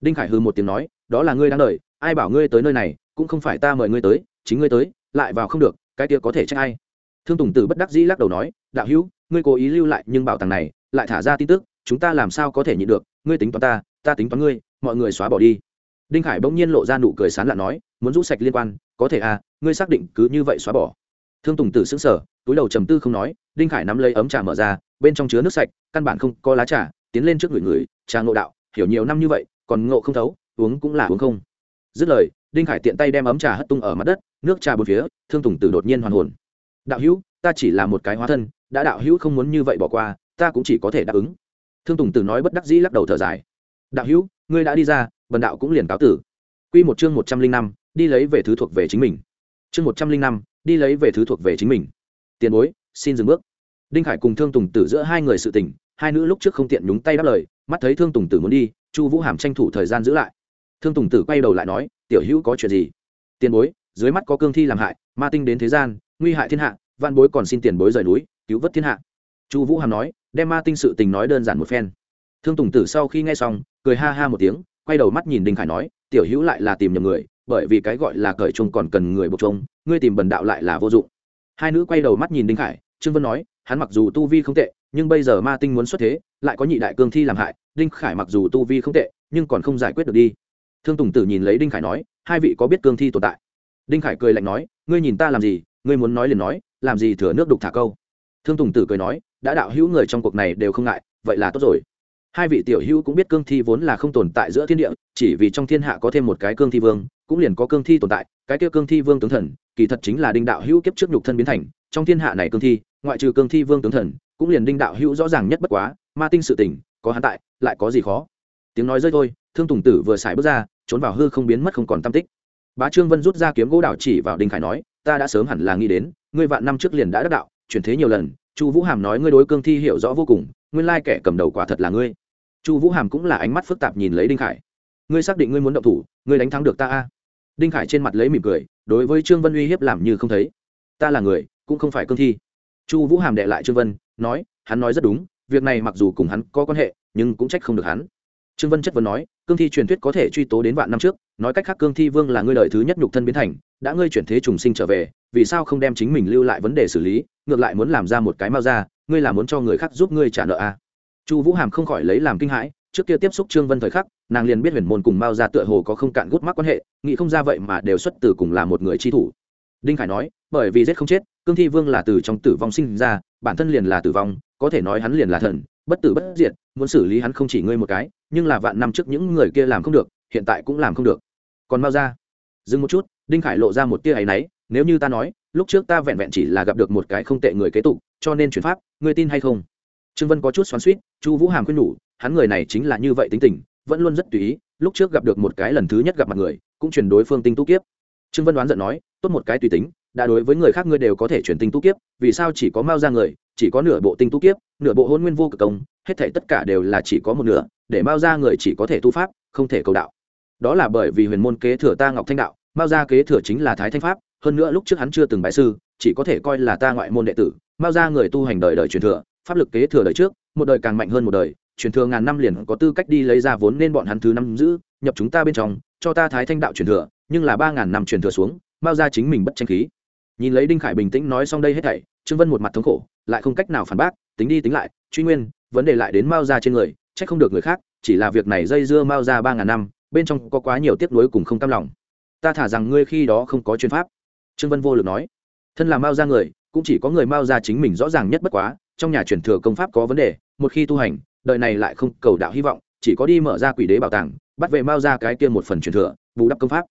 Đinh khải hư một tiếng nói, đó là ngươi đang đợi, ai bảo ngươi tới nơi này, cũng không phải ta mời ngươi tới, chính ngươi tới, lại vào không được, cái kia có thể trách ai? Thương tùng tử bất đắc dĩ lắc đầu nói, đạo hữu, ngươi cố ý lưu lại, nhưng bảo tàng này, lại thả ra tin tức, chúng ta làm sao có thể nhịn được, ngươi tính toán ta ta tính toán ngươi, mọi người xóa bỏ đi. Đinh khải bỗng nhiên lộ ra nụ cười sán lạ nói, muốn rũ sạch liên quan, có thể à ngươi xác định cứ như vậy xóa bỏ. Thương tùng tử xứng sở túi đầu trầm tư không nói, đinh khải nắm lấy ấm trà mở ra, bên trong chứa nước sạch, căn bản không có lá trà, tiến lên trước người người, trà ngộ đạo, hiểu nhiều năm như vậy, còn ngộ không thấu, uống cũng là uống không. Dứt lời, đinh khải tiện tay đem ấm trà hất tung ở mặt đất, nước trà bốn phía, thương tùng tử đột nhiên hoàn hồn đạo hữu, ta chỉ là một cái hóa thân, đã đạo hữu không muốn như vậy bỏ qua, ta cũng chỉ có thể đáp ứng. Thương tùng tử nói bất đắc dĩ lắc đầu thở dài. Đạo hữu, ngươi đã đi ra vần đạo cũng liền cáo tử. Q một chương một trăm linh năm, đi lấy về thứ thuộc về chính mình. Chương một trăm linh năm, đi lấy về thứ thuộc về chính mình. Tiền bối, xin dừng bước. Đinh khải cùng thương tùng tử giữa hai người sự tình, hai nữ lúc trước không tiện nhúng tay đáp lời, mắt thấy thương tùng tử muốn đi, chu vũ hàm tranh thủ thời gian giữ lại. Thương tùng tử quay đầu lại nói, tiểu hữu có chuyện gì? Tiền bối, dưới mắt có cương thi làm hại, ma tinh đến thế gian nguy hại thiên hạ văn bối còn xin tiền bối rời núi, cứu vớt thiên hạ. Chu vũ hàm nói, đem ma tinh sự tình nói đơn giản một phen. Thương tùng tử sau khi nghe xong, cười ha ha một tiếng, quay đầu mắt nhìn đinh khải nói, tiểu hữu lại là tìm nhầm người, bởi vì cái gọi là cởi chung còn cần người buộc chung ngươi tìm bần đạo lại là vô dụng. Hai nữ quay đầu mắt nhìn đinh khải, trương vân nói, hắn mặc dù tu vi không tệ, nhưng bây giờ ma tinh muốn xuất thế, lại có nhị đại cương thi làm hại, đinh khải mặc dù tu vi không tệ, nhưng còn không giải quyết được đi. Thương tùng tử nhìn lấy đinh khải nói, hai vị có biết cương thi tồn tại? Đinh khải cười lạnh nói, ngươi nhìn ta làm gì ngươi muốn nói liền nói, làm gì thừa nước đục thả câu. Thương tùng tử cười nói, đã đạo hữu người trong cuộc này đều không ngại, vậy là tốt rồi. Hai vị tiểu hữu cũng biết cương thi vốn là không tồn tại giữa thiên địa, chỉ vì trong thiên hạ có thêm một cái cương thi vương, cũng liền có cương thi tồn tại, cái kia cương thi vương tướng thần, kỳ thật chính là đinh đạo hữu kiếp trước nhục thân biến thành, trong thiên hạ này cương thi, ngoại trừ cương thi vương tướng thần, cũng liền đinh đạo hữu rõ ràng nhất bất quá, ma tinh sự tình, có hắn tại, lại có gì khó. Tiếng nói rơi thôi, thương tùng tử vừa xài bước ra, trốn vào hư không biến mất không còn tam tích. Bá trương vân rút ra kiếm gỗ đảo chỉ vào đinh khải nói ta đã sớm hẳn là nghĩ đến, ngươi vạn năm trước liền đã đắc đạo, chuyển thế nhiều lần, chu vũ hàm nói ngươi đối cương thi hiểu rõ vô cùng, nguyên lai kẻ cầm đầu quả thật là ngươi. Chu vũ hàm cũng là ánh mắt phức tạp nhìn lấy đinh khải. Ngươi xác định ngươi muốn động thủ, ngươi đánh thắng được ta a? Đinh khải trên mặt lấy mỉm cười, đối với trương vân uy hiếp làm như không thấy. Ta là người, cũng không phải cương thi. Chu vũ hàm đệ lại trương vân, nói, hắn nói rất đúng, việc này mặc dù cùng hắn có quan hệ, nhưng cũng trách không được hắn trương vân chất vấn nói, cương thi truyền thuyết có thể truy tố đến vạn năm trước, nói cách khác cương thi vương là ngươi đời thứ nhất nhục thân biến thành, đã ngươi chuyển thế trùng sinh trở về, vì sao không đem chính mình lưu lại vấn đề xử lý, ngược lại muốn làm ra một cái mao ra, ngươi là muốn cho người khác giúp ngươi trả nợ à. chu vũ hàm không khỏi lấy làm kinh hãi, trước kia tiếp xúc trương vân thời khắc, nàng liền biết huyền môn cùng mao ra tựa hồ có không cạn gút mắc quan hệ, nghĩ không ra vậy mà đều xuất từ cùng là một người chi thủ đinh khải nói, bởi vì giết không chết, cương thi vương là từ trong tử vong sinh ra, bản thân liền là tử vong, có thể nói hắn liền là thần bất tử bất diệt, muốn xử lý hắn không chỉ ngươi một cái, nhưng là vạn năm trước những người kia làm không được, hiện tại cũng làm không được. Còn mao ra. Dừng một chút, đinh khải lộ ra một tia áy náy, nếu như ta nói, lúc trước ta vẹn vẹn chỉ là gặp được một cái không tệ người kế tục, cho nên chuyển pháp, ngươi tin hay không? Trương vân có chút xoắn suýt chu vũ hàm khuyên nhủ, hắn người này chính là như vậy tính tình, vẫn luôn rất tùy ý, lúc trước gặp được một cái lần thứ nhất gặp mặt người, cũng chuyển đối phương tinh tú kiếp. Trương vân đoán giận nói, tốt một cái tùy tính đã đối với người khác ngươi đều có thể chuyển tinh tu kiếp, vì sao chỉ có mao ra người, chỉ có nửa bộ tinh tu kiếp, nửa bộ hôn nguyên vô cực công, hết thể tất cả đều là chỉ có một nửa, để mao ra người chỉ có thể tu pháp, không thể cầu đạo. Đó là bởi vì huyền môn kế thừa ta ngọc thanh đạo, mao ra kế thừa chính là thái thanh pháp, hơn nữa lúc trước hắn chưa từng bái sư, chỉ có thể coi là ta ngoại môn đệ tử, mao ra người tu hành đời đời truyền thừa, pháp lực kế thừa đời trước, một đời càng mạnh hơn một đời, truyền thừa ngàn năm liền có tư cách đi lấy ra vốn nên bọn hắn thứ năm giữ, nhập chúng ta bên trong, cho ta thái thanh đạo truyền thừa, nhưng là ba ngàn năm truyền thừa xuống, mao ra chính mình bất tranh khí nhìn lấy đinh khải bình tĩnh nói xong đây hết thảy, trương vân một mặt thống khổ, lại không cách nào phản bác, tính đi tính lại, truy nguyên, vấn đề lại đến mao ra trên người, trách không được người khác, chỉ là việc này dây dưa mao ra ba ngàn năm, bên trong có quá nhiều tiếc nuối cùng không cam lòng. Ta thả rằng ngươi khi đó không có chuyên pháp. Trương vân vô lực nói. Thân là mao ra người, cũng chỉ có người mao ra chính mình rõ ràng nhất bất quá, trong nhà truyền thừa công pháp có vấn đề, một khi tu hành, đời này lại không cầu đạo hy vọng, chỉ có đi mở ra quỷ đế bảo tàng, bắt về mao ra cái kia một phần truyền thừa, bù đắp công pháp.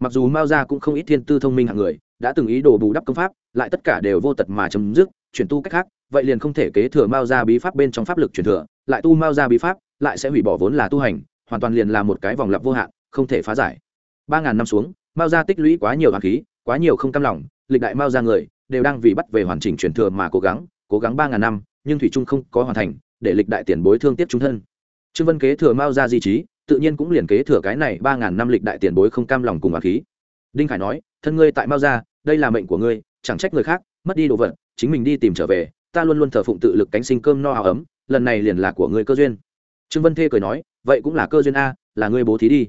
Mặc dù mao ra cũng không ít thiên tư thông minh hạng người đã từng ý đồ bù đắp công pháp, lại tất cả đều vô tật mà chấm dứt, chuyển tu cách khác, vậy liền không thể kế thừa mao ra bí pháp bên trong pháp lực truyền thừa, lại tu mao ra bí pháp, lại sẽ hủy bỏ vốn là tu hành, hoàn toàn liền là một cái vòng lặp vô hạn, không thể phá giải. Ba ngàn năm xuống, mao ra tích lũy quá nhiều hạt khí, quá nhiều không cam lòng, lịch đại mao ra người đều đang vì bắt về hoàn chỉnh truyền thừa mà cố gắng cố gắng ba ngàn năm, nhưng thủy trung không có hoàn thành, để lịch đại tiền bối thương tiếc chúng thân. Trương vân kế thừa mao ra di trí, tự nhiên cũng liền kế thừa cái này ba ngàn năm lịch đại tiền bối không cam lòng cùng hạt khí. Đinh khải nói thân ngươi tại mao ra, đây là mệnh của ngươi, chẳng trách người khác, mất đi đồ vật, chính mình đi tìm trở về, ta luôn luôn thờ phụng tự lực cánh sinh cơm no áo ấm, lần này liền là của ngươi cơ duyên. Trương vân thê cười nói, vậy cũng là cơ duyên a, là ngươi bố thí đi.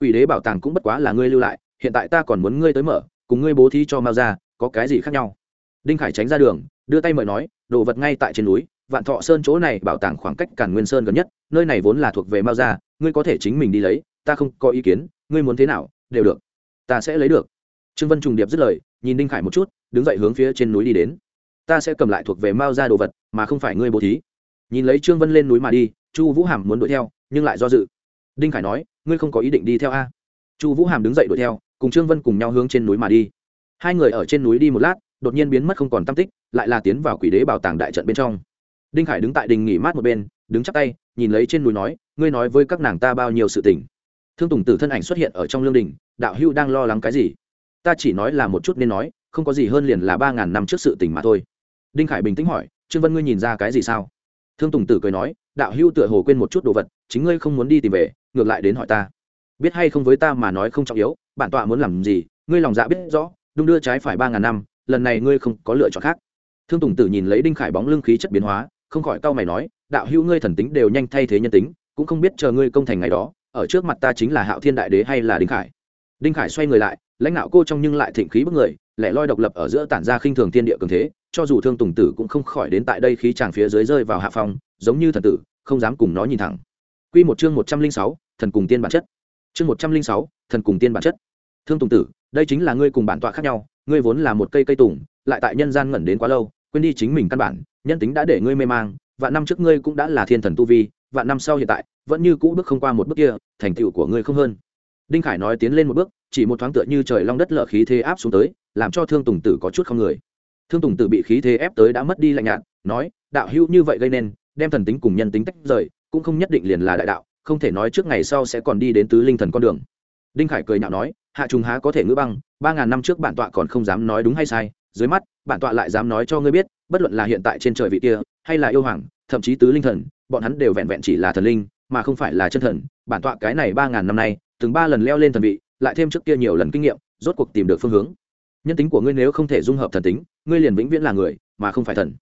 Ủy đế bảo tàng cũng bất quá là ngươi lưu lại, hiện tại ta còn muốn ngươi tới mở, cùng ngươi bố thí cho mao ra, có cái gì khác nhau? Đinh khải tránh ra đường, đưa tay mời nói, đồ vật ngay tại trên núi, vạn thọ sơn chỗ này bảo tàng khoảng cách cản nguyên sơn gần nhất, nơi này vốn là thuộc về mao ra, ngươi có thể chính mình đi lấy, ta không có ý kiến, ngươi muốn thế nào, đều được, ta sẽ lấy được trương vân trùng điệp dứt lời, nhìn đinh khải một chút, đứng dậy hướng phía trên núi đi đến. Ta sẽ cầm lại thuộc về mao ra đồ vật, mà không phải ngươi bố thí. Nhìn lấy trương vân lên núi mà đi, chu vũ hàm muốn đuổi theo, nhưng lại do dự. Đinh khải nói, ngươi không có ý định đi theo a? Chu vũ hàm đứng dậy đuổi theo, cùng trương vân cùng nhau hướng trên núi mà đi. Hai người ở trên núi đi một lát, đột nhiên biến mất không còn tam tích, lại là tiến vào quỷ đế bảo tàng đại trận bên trong. Đinh khải đứng tại đình nghỉ mát một bên, đứng chắp tay, nhìn lấy trên núi nói, ngươi nói với các nàng ta bao nhiêu sự tình. Thương tùng tử thân ảnh xuất hiện ở trong lương đình, đạo hưu đang lo lắng cái gì? Ta chỉ nói là một chút nên nói, không có gì hơn liền là ba ngàn năm trước sự tình mà thôi. Đinh khải bình tĩnh hỏi, trương vân ngươi nhìn ra cái gì sao? Thương tùng tử cười nói, đạo hưu tựa hồ quên một chút đồ vật, chính ngươi không muốn đi tìm về, ngược lại đến hỏi ta. Biết hay không với ta mà nói không trọng yếu, bản tọa muốn làm gì, ngươi lòng dạ biết rõ đung đưa trái phải ba ngàn năm, lần này ngươi không có lựa chọn khác. Thương tùng tử nhìn lấy đinh khải bóng lưng khí chất biến hóa, không khỏi cau mày nói, đạo hữu ngươi thần tính đều nhanh thay thế nhân tính, cũng không biết chờ ngươi công thành ngày đó, ở trước mặt ta chính là hạo thiên đại đế hay là đinh khải? Đinh khải xoay người lại lãnh đạo cô trong nhưng lại thịnh khí bức người lẻ loi độc lập ở giữa tản ra khinh thường thiên địa cường thế cho dù thương tùng tử cũng không khỏi đến tại đây khí chàng phía dưới rơi vào hạ phong giống như thần tử không dám cùng nó nhìn thẳng Quy một chương một trăm linh sáu, thần cùng tiên bản chất. Chương một trăm linh sáu, thần cùng tiên bản chất. Thương Tùng Tử, đây chính là ngươi cùng bản tọa khác nhau, ngươi vốn là một cây cây tùng, lại tại nhân gian ngẩn đến quá lâu, quên đi chính mình căn bản, nhân tính đã để ngươi mê mang, vạn năm trước ngươi cũng đã là thiên thần tu vi, vạn năm sau hiện tại, vẫn như cũ bước không qua một bước kia, thành tựu của ngươi không hơn. Đinh Khải nói tiến lên một bước, chỉ một thoáng tựa như trời long đất lở khí thế áp xuống tới, làm cho Thương Tùng Tử có chút không người. Thương Tùng Tử bị khí thế ép tới đã mất đi lạnh nhạt, nói, đạo hữu như vậy gây nên, đem thần tính cùng nhân tính tách rời, cũng không nhất định liền là đại đạo không thể nói trước ngày sau sẽ còn đi đến tứ linh thần con đường đinh khải cười nhạo nói hạ trùng há có thể ngữ băng ba ngàn năm trước bản tọa còn không dám nói đúng hay sai dưới mắt bản tọa lại dám nói cho ngươi biết bất luận là hiện tại trên trời vị kia hay là yêu hoàng thậm chí tứ linh thần bọn hắn đều vẹn vẹn chỉ là thần linh mà không phải là chân thần bản tọa cái này ba ngàn năm nay từng ba lần leo lên thần vị lại thêm trước kia nhiều lần kinh nghiệm, rốt cuộc tìm được phương hướng. Nhân tính của ngươi nếu không thể dung hợp thần tính, ngươi liền vĩnh viễn là người, mà không phải thần.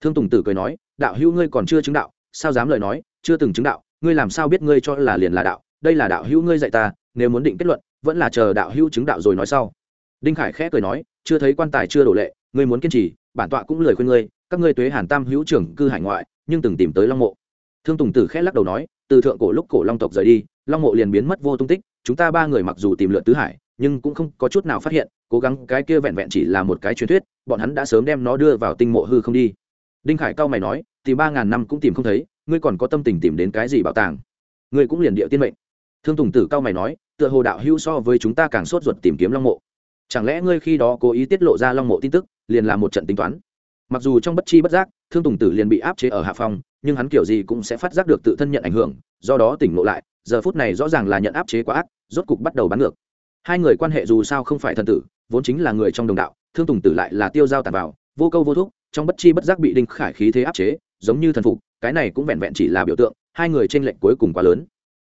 Thương tùng tử cười nói, đạo hữu ngươi còn chưa chứng đạo, sao dám lời nói, chưa từng chứng đạo, ngươi làm sao biết ngươi cho là liền là đạo, đây là đạo hữu ngươi dạy ta, nếu muốn định kết luận, vẫn là chờ đạo hữu chứng đạo rồi nói sau. Đinh khải khẽ cười nói, chưa thấy quan tài chưa đổ lệ, ngươi muốn kiên trì, bản tọa cũng lời khuyên ngươi, các ngươi tuế hàn tam hữu trưởng cư hải ngoại, nhưng từng tìm tới long mộ. Thương tùng tử khẽ lắc đầu nói, từ thượng cổ lúc cổ long tộc rời đi, long mộ liền biến mất vô tung tích chúng ta ba người mặc dù tìm lượn tứ hải, nhưng cũng không có chút nào phát hiện, cố gắng cái kia vẹn vẹn chỉ là một cái truyền thuyết, bọn hắn đã sớm đem nó đưa vào tinh mộ hư không đi. Đinh khải cao mày nói, tìm ba ngàn năm cũng tìm không thấy, ngươi còn có tâm tình tìm đến cái gì bảo tàng? Ngươi cũng liền địa tiên mệnh. Thương tùng tử cao mày nói, tựa hồ đạo hưu so với chúng ta càng sốt ruột tìm kiếm long mộ. Chẳng lẽ ngươi khi đó cố ý tiết lộ ra long mộ tin tức, liền là một trận tính toán? Mặc dù trong bất chi bất giác, thương tùng tử liền bị áp chế ở hạ phòng, nhưng hắn kiểu gì cũng sẽ phát giác được tự thân nhận ảnh hưởng, do đó tỉnh ngộ lại, giờ phút này rõ ràng là nhận áp chế quá ác rốt cục bắt đầu bắn ngược. Hai người quan hệ dù sao không phải thần tử, vốn chính là người trong đồng đạo, thương tùng tử lại là tiêu giao tàn vào vô câu vô thúc, trong bất chi bất giác bị đinh khải khí thế áp chế, giống như thần phục, cái này cũng vẹn vẹn chỉ là biểu tượng, hai người tranh lệch cuối cùng quá lớn.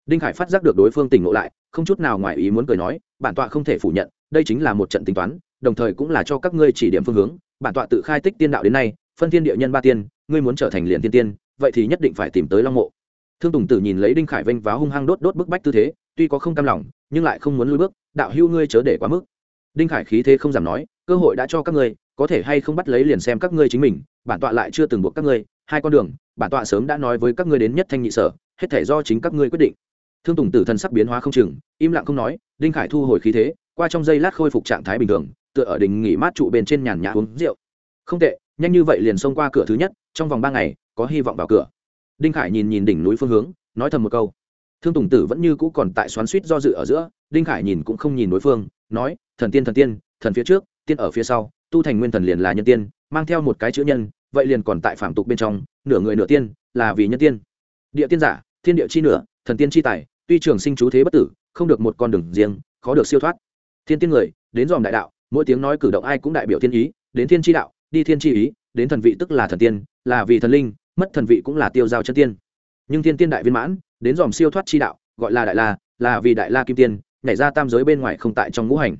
Đinh khải phát giác được đối phương tỉnh ngộ lại, không chút nào ngoài ý muốn cười nói, bản tọa không thể phủ nhận, đây chính là một trận tính toán, đồng thời cũng là cho các ngươi chỉ điểm phương hướng, bản tọa tự khai tích tiên đạo đến nay, phân thiên địa nhân ba tiên, ngươi muốn trở thành liền tiên tiên, vậy thì nhất định phải tìm tới long mộ. Thương tùng tử nhìn lấy đinh khải vênh váo hung hăng đốt đốt bức bách tư thế tuy có không cam lòng, nhưng lại không muốn lui bước, đạo hữu ngươi chớ để quá mức. Đinh khải khí thế không dám nói, cơ hội đã cho các ngươi, có thể hay không bắt lấy liền xem các ngươi chính mình, bản tọa lại chưa từng buộc các ngươi, hai con đường, bản tọa sớm đã nói với các ngươi đến nhất thanh nhị sở, hết thể do chính các ngươi quyết định. Thương tùng tử thần sắc biến hóa không chừng, im lặng không nói, đinh khải thu hồi khí thế, qua trong giây lát khôi phục trạng thái bình thường, tựa ở đỉnh nghỉ mát trụ bên trên nhàn nhã uống rượu. Không tệ, nhanh như vậy liền xông qua cửa thứ nhất, trong vòng ba ngày, có hy vọng vào cửa. Đinh khải nhìn nhìn đỉnh núi phương hướng, nói thầm một câu thương tùng tử vẫn như cũ còn tại xoắn suýt do dự ở giữa, đinh khải nhìn cũng không nhìn đối phương, nói, thần tiên thần tiên, thần phía trước, tiên ở phía sau, tu thành nguyên thần liền là nhân tiên, mang theo một cái chữ nhân, vậy liền còn tại phạm tục bên trong, nửa người nửa tiên, là vì nhân tiên. Địa tiên giả, thiên địa chi nửa, thần tiên chi tài, tuy trường sinh chú thế bất tử, không được một con đường riêng, khó được siêu thoát. Thiên tiên người, đến dòm đại đạo, mỗi tiếng nói cử động ai cũng đại biểu thiên ý, đến thiên chi đạo, đi thiên chi ý, đến thần vị tức là thần tiên, là vì thần linh, mất thần vị cũng là tiêu giao chân tiên. Nhưng thiên tiên đại viên mãn đến dòm siêu thoát chi đạo, gọi là đại la, là vì đại la kim tiên, nhảy ra tam giới bên ngoài không tại trong ngũ hành.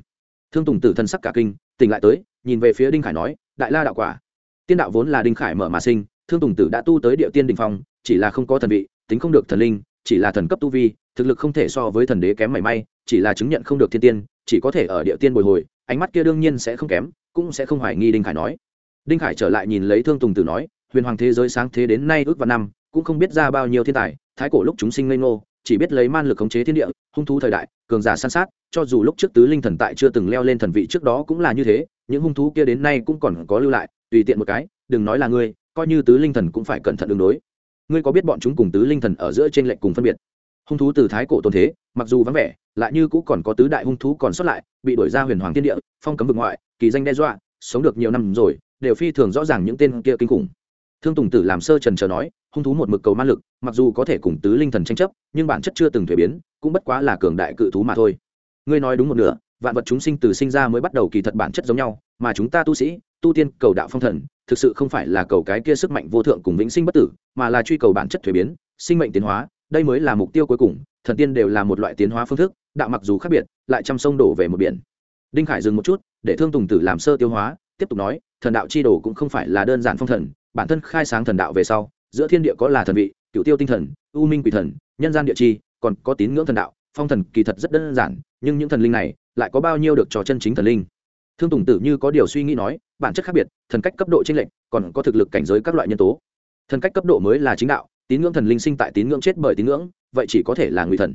Thương tùng tử thân sắc cả kinh, tỉnh lại tới, nhìn về phía đinh khải nói, đại la đạo quả. Tiên đạo vốn là đinh khải mở mà sinh, thương tùng tử đã tu tới địa tiên đình phong, chỉ là không có thần vị, tính không được thần linh, chỉ là thần cấp tu vi, thực lực không thể so với thần đế kém mảy may, chỉ là chứng nhận không được thiên tiên, chỉ có thể ở địa tiên bồi hồi, ánh mắt kia đương nhiên sẽ không kém, cũng sẽ không hoài nghi đinh khải nói. Đinh khải trở lại nhìn lấy thương tùng tử nói, huyền hoàng thế giới sáng thế đến nay ước vào năm cũng không biết ra bao nhiêu thiên tài, thái cổ lúc chúng sinh ngây ngô, chỉ biết lấy man lực khống chế thiên địa, hung thú thời đại, cường giả san sát, cho dù lúc trước tứ linh thần tại chưa từng leo lên thần vị trước đó cũng là như thế, những hung thú kia đến nay cũng còn có lưu lại, tùy tiện một cái, đừng nói là ngươi, coi như tứ linh thần cũng phải cẩn thận đường đối. Ngươi có biết bọn chúng cùng tứ linh thần ở giữa trên lệnh cùng phân biệt? Hung thú từ thái cổ tồn thế, mặc dù vắng vẻ, lại như cũng còn có tứ đại hung thú còn sót lại, bị đổi ra huyền hoàng thiên địa, phong cấm vực ngoại, kỳ danh đe dọa, sống được nhiều năm rồi, đều phi thường rõ ràng những tên kia kinh khủng thương tùng tử làm sơ trần trờ nói, hung thú một mực cầu ma lực, mặc dù có thể cùng tứ linh thần tranh chấp, nhưng bản chất chưa từng thuế biến, cũng bất quá là cường đại cự thú mà thôi. Ngươi nói đúng một nửa, vạn vật chúng sinh từ sinh ra mới bắt đầu kỳ thật bản chất giống nhau, mà chúng ta tu sĩ, tu tiên cầu đạo phong thần, thực sự không phải là cầu cái kia sức mạnh vô thượng cùng vĩnh sinh bất tử, mà là truy cầu bản chất thuế biến, sinh mệnh tiến hóa, đây mới là mục tiêu cuối cùng, thần tiên đều là một loại tiến hóa phương thức, đạo mặc dù khác biệt, lại chăm sông đổ về một biển. Đinh khải dừng một chút, để thương tùng tử làm sơ tiêu hóa, tiếp tục nói, thần đạo chi đồ cũng không phải là đơn giản phong thần bản thân khai sáng thần đạo về sau, giữa thiên địa có là thần vị cựu tiêu tinh thần, u minh quỷ thần, nhân gian địa chi, còn có tín ngưỡng thần đạo, phong thần kỳ thật rất đơn giản, nhưng những thần linh này lại có bao nhiêu được cho chân chính thần linh. Thương tùng tử như có điều suy nghĩ nói, bản chất khác biệt, thần cách cấp độ t r ê n lệch, còn có thực lực cảnh giới các loại nhân tố. Thần cách cấp độ mới là chính đạo, tín ngưỡng thần linh sinh tại tín ngưỡng chết bởi tín ngưỡng, vậy chỉ có thể là nguy thần.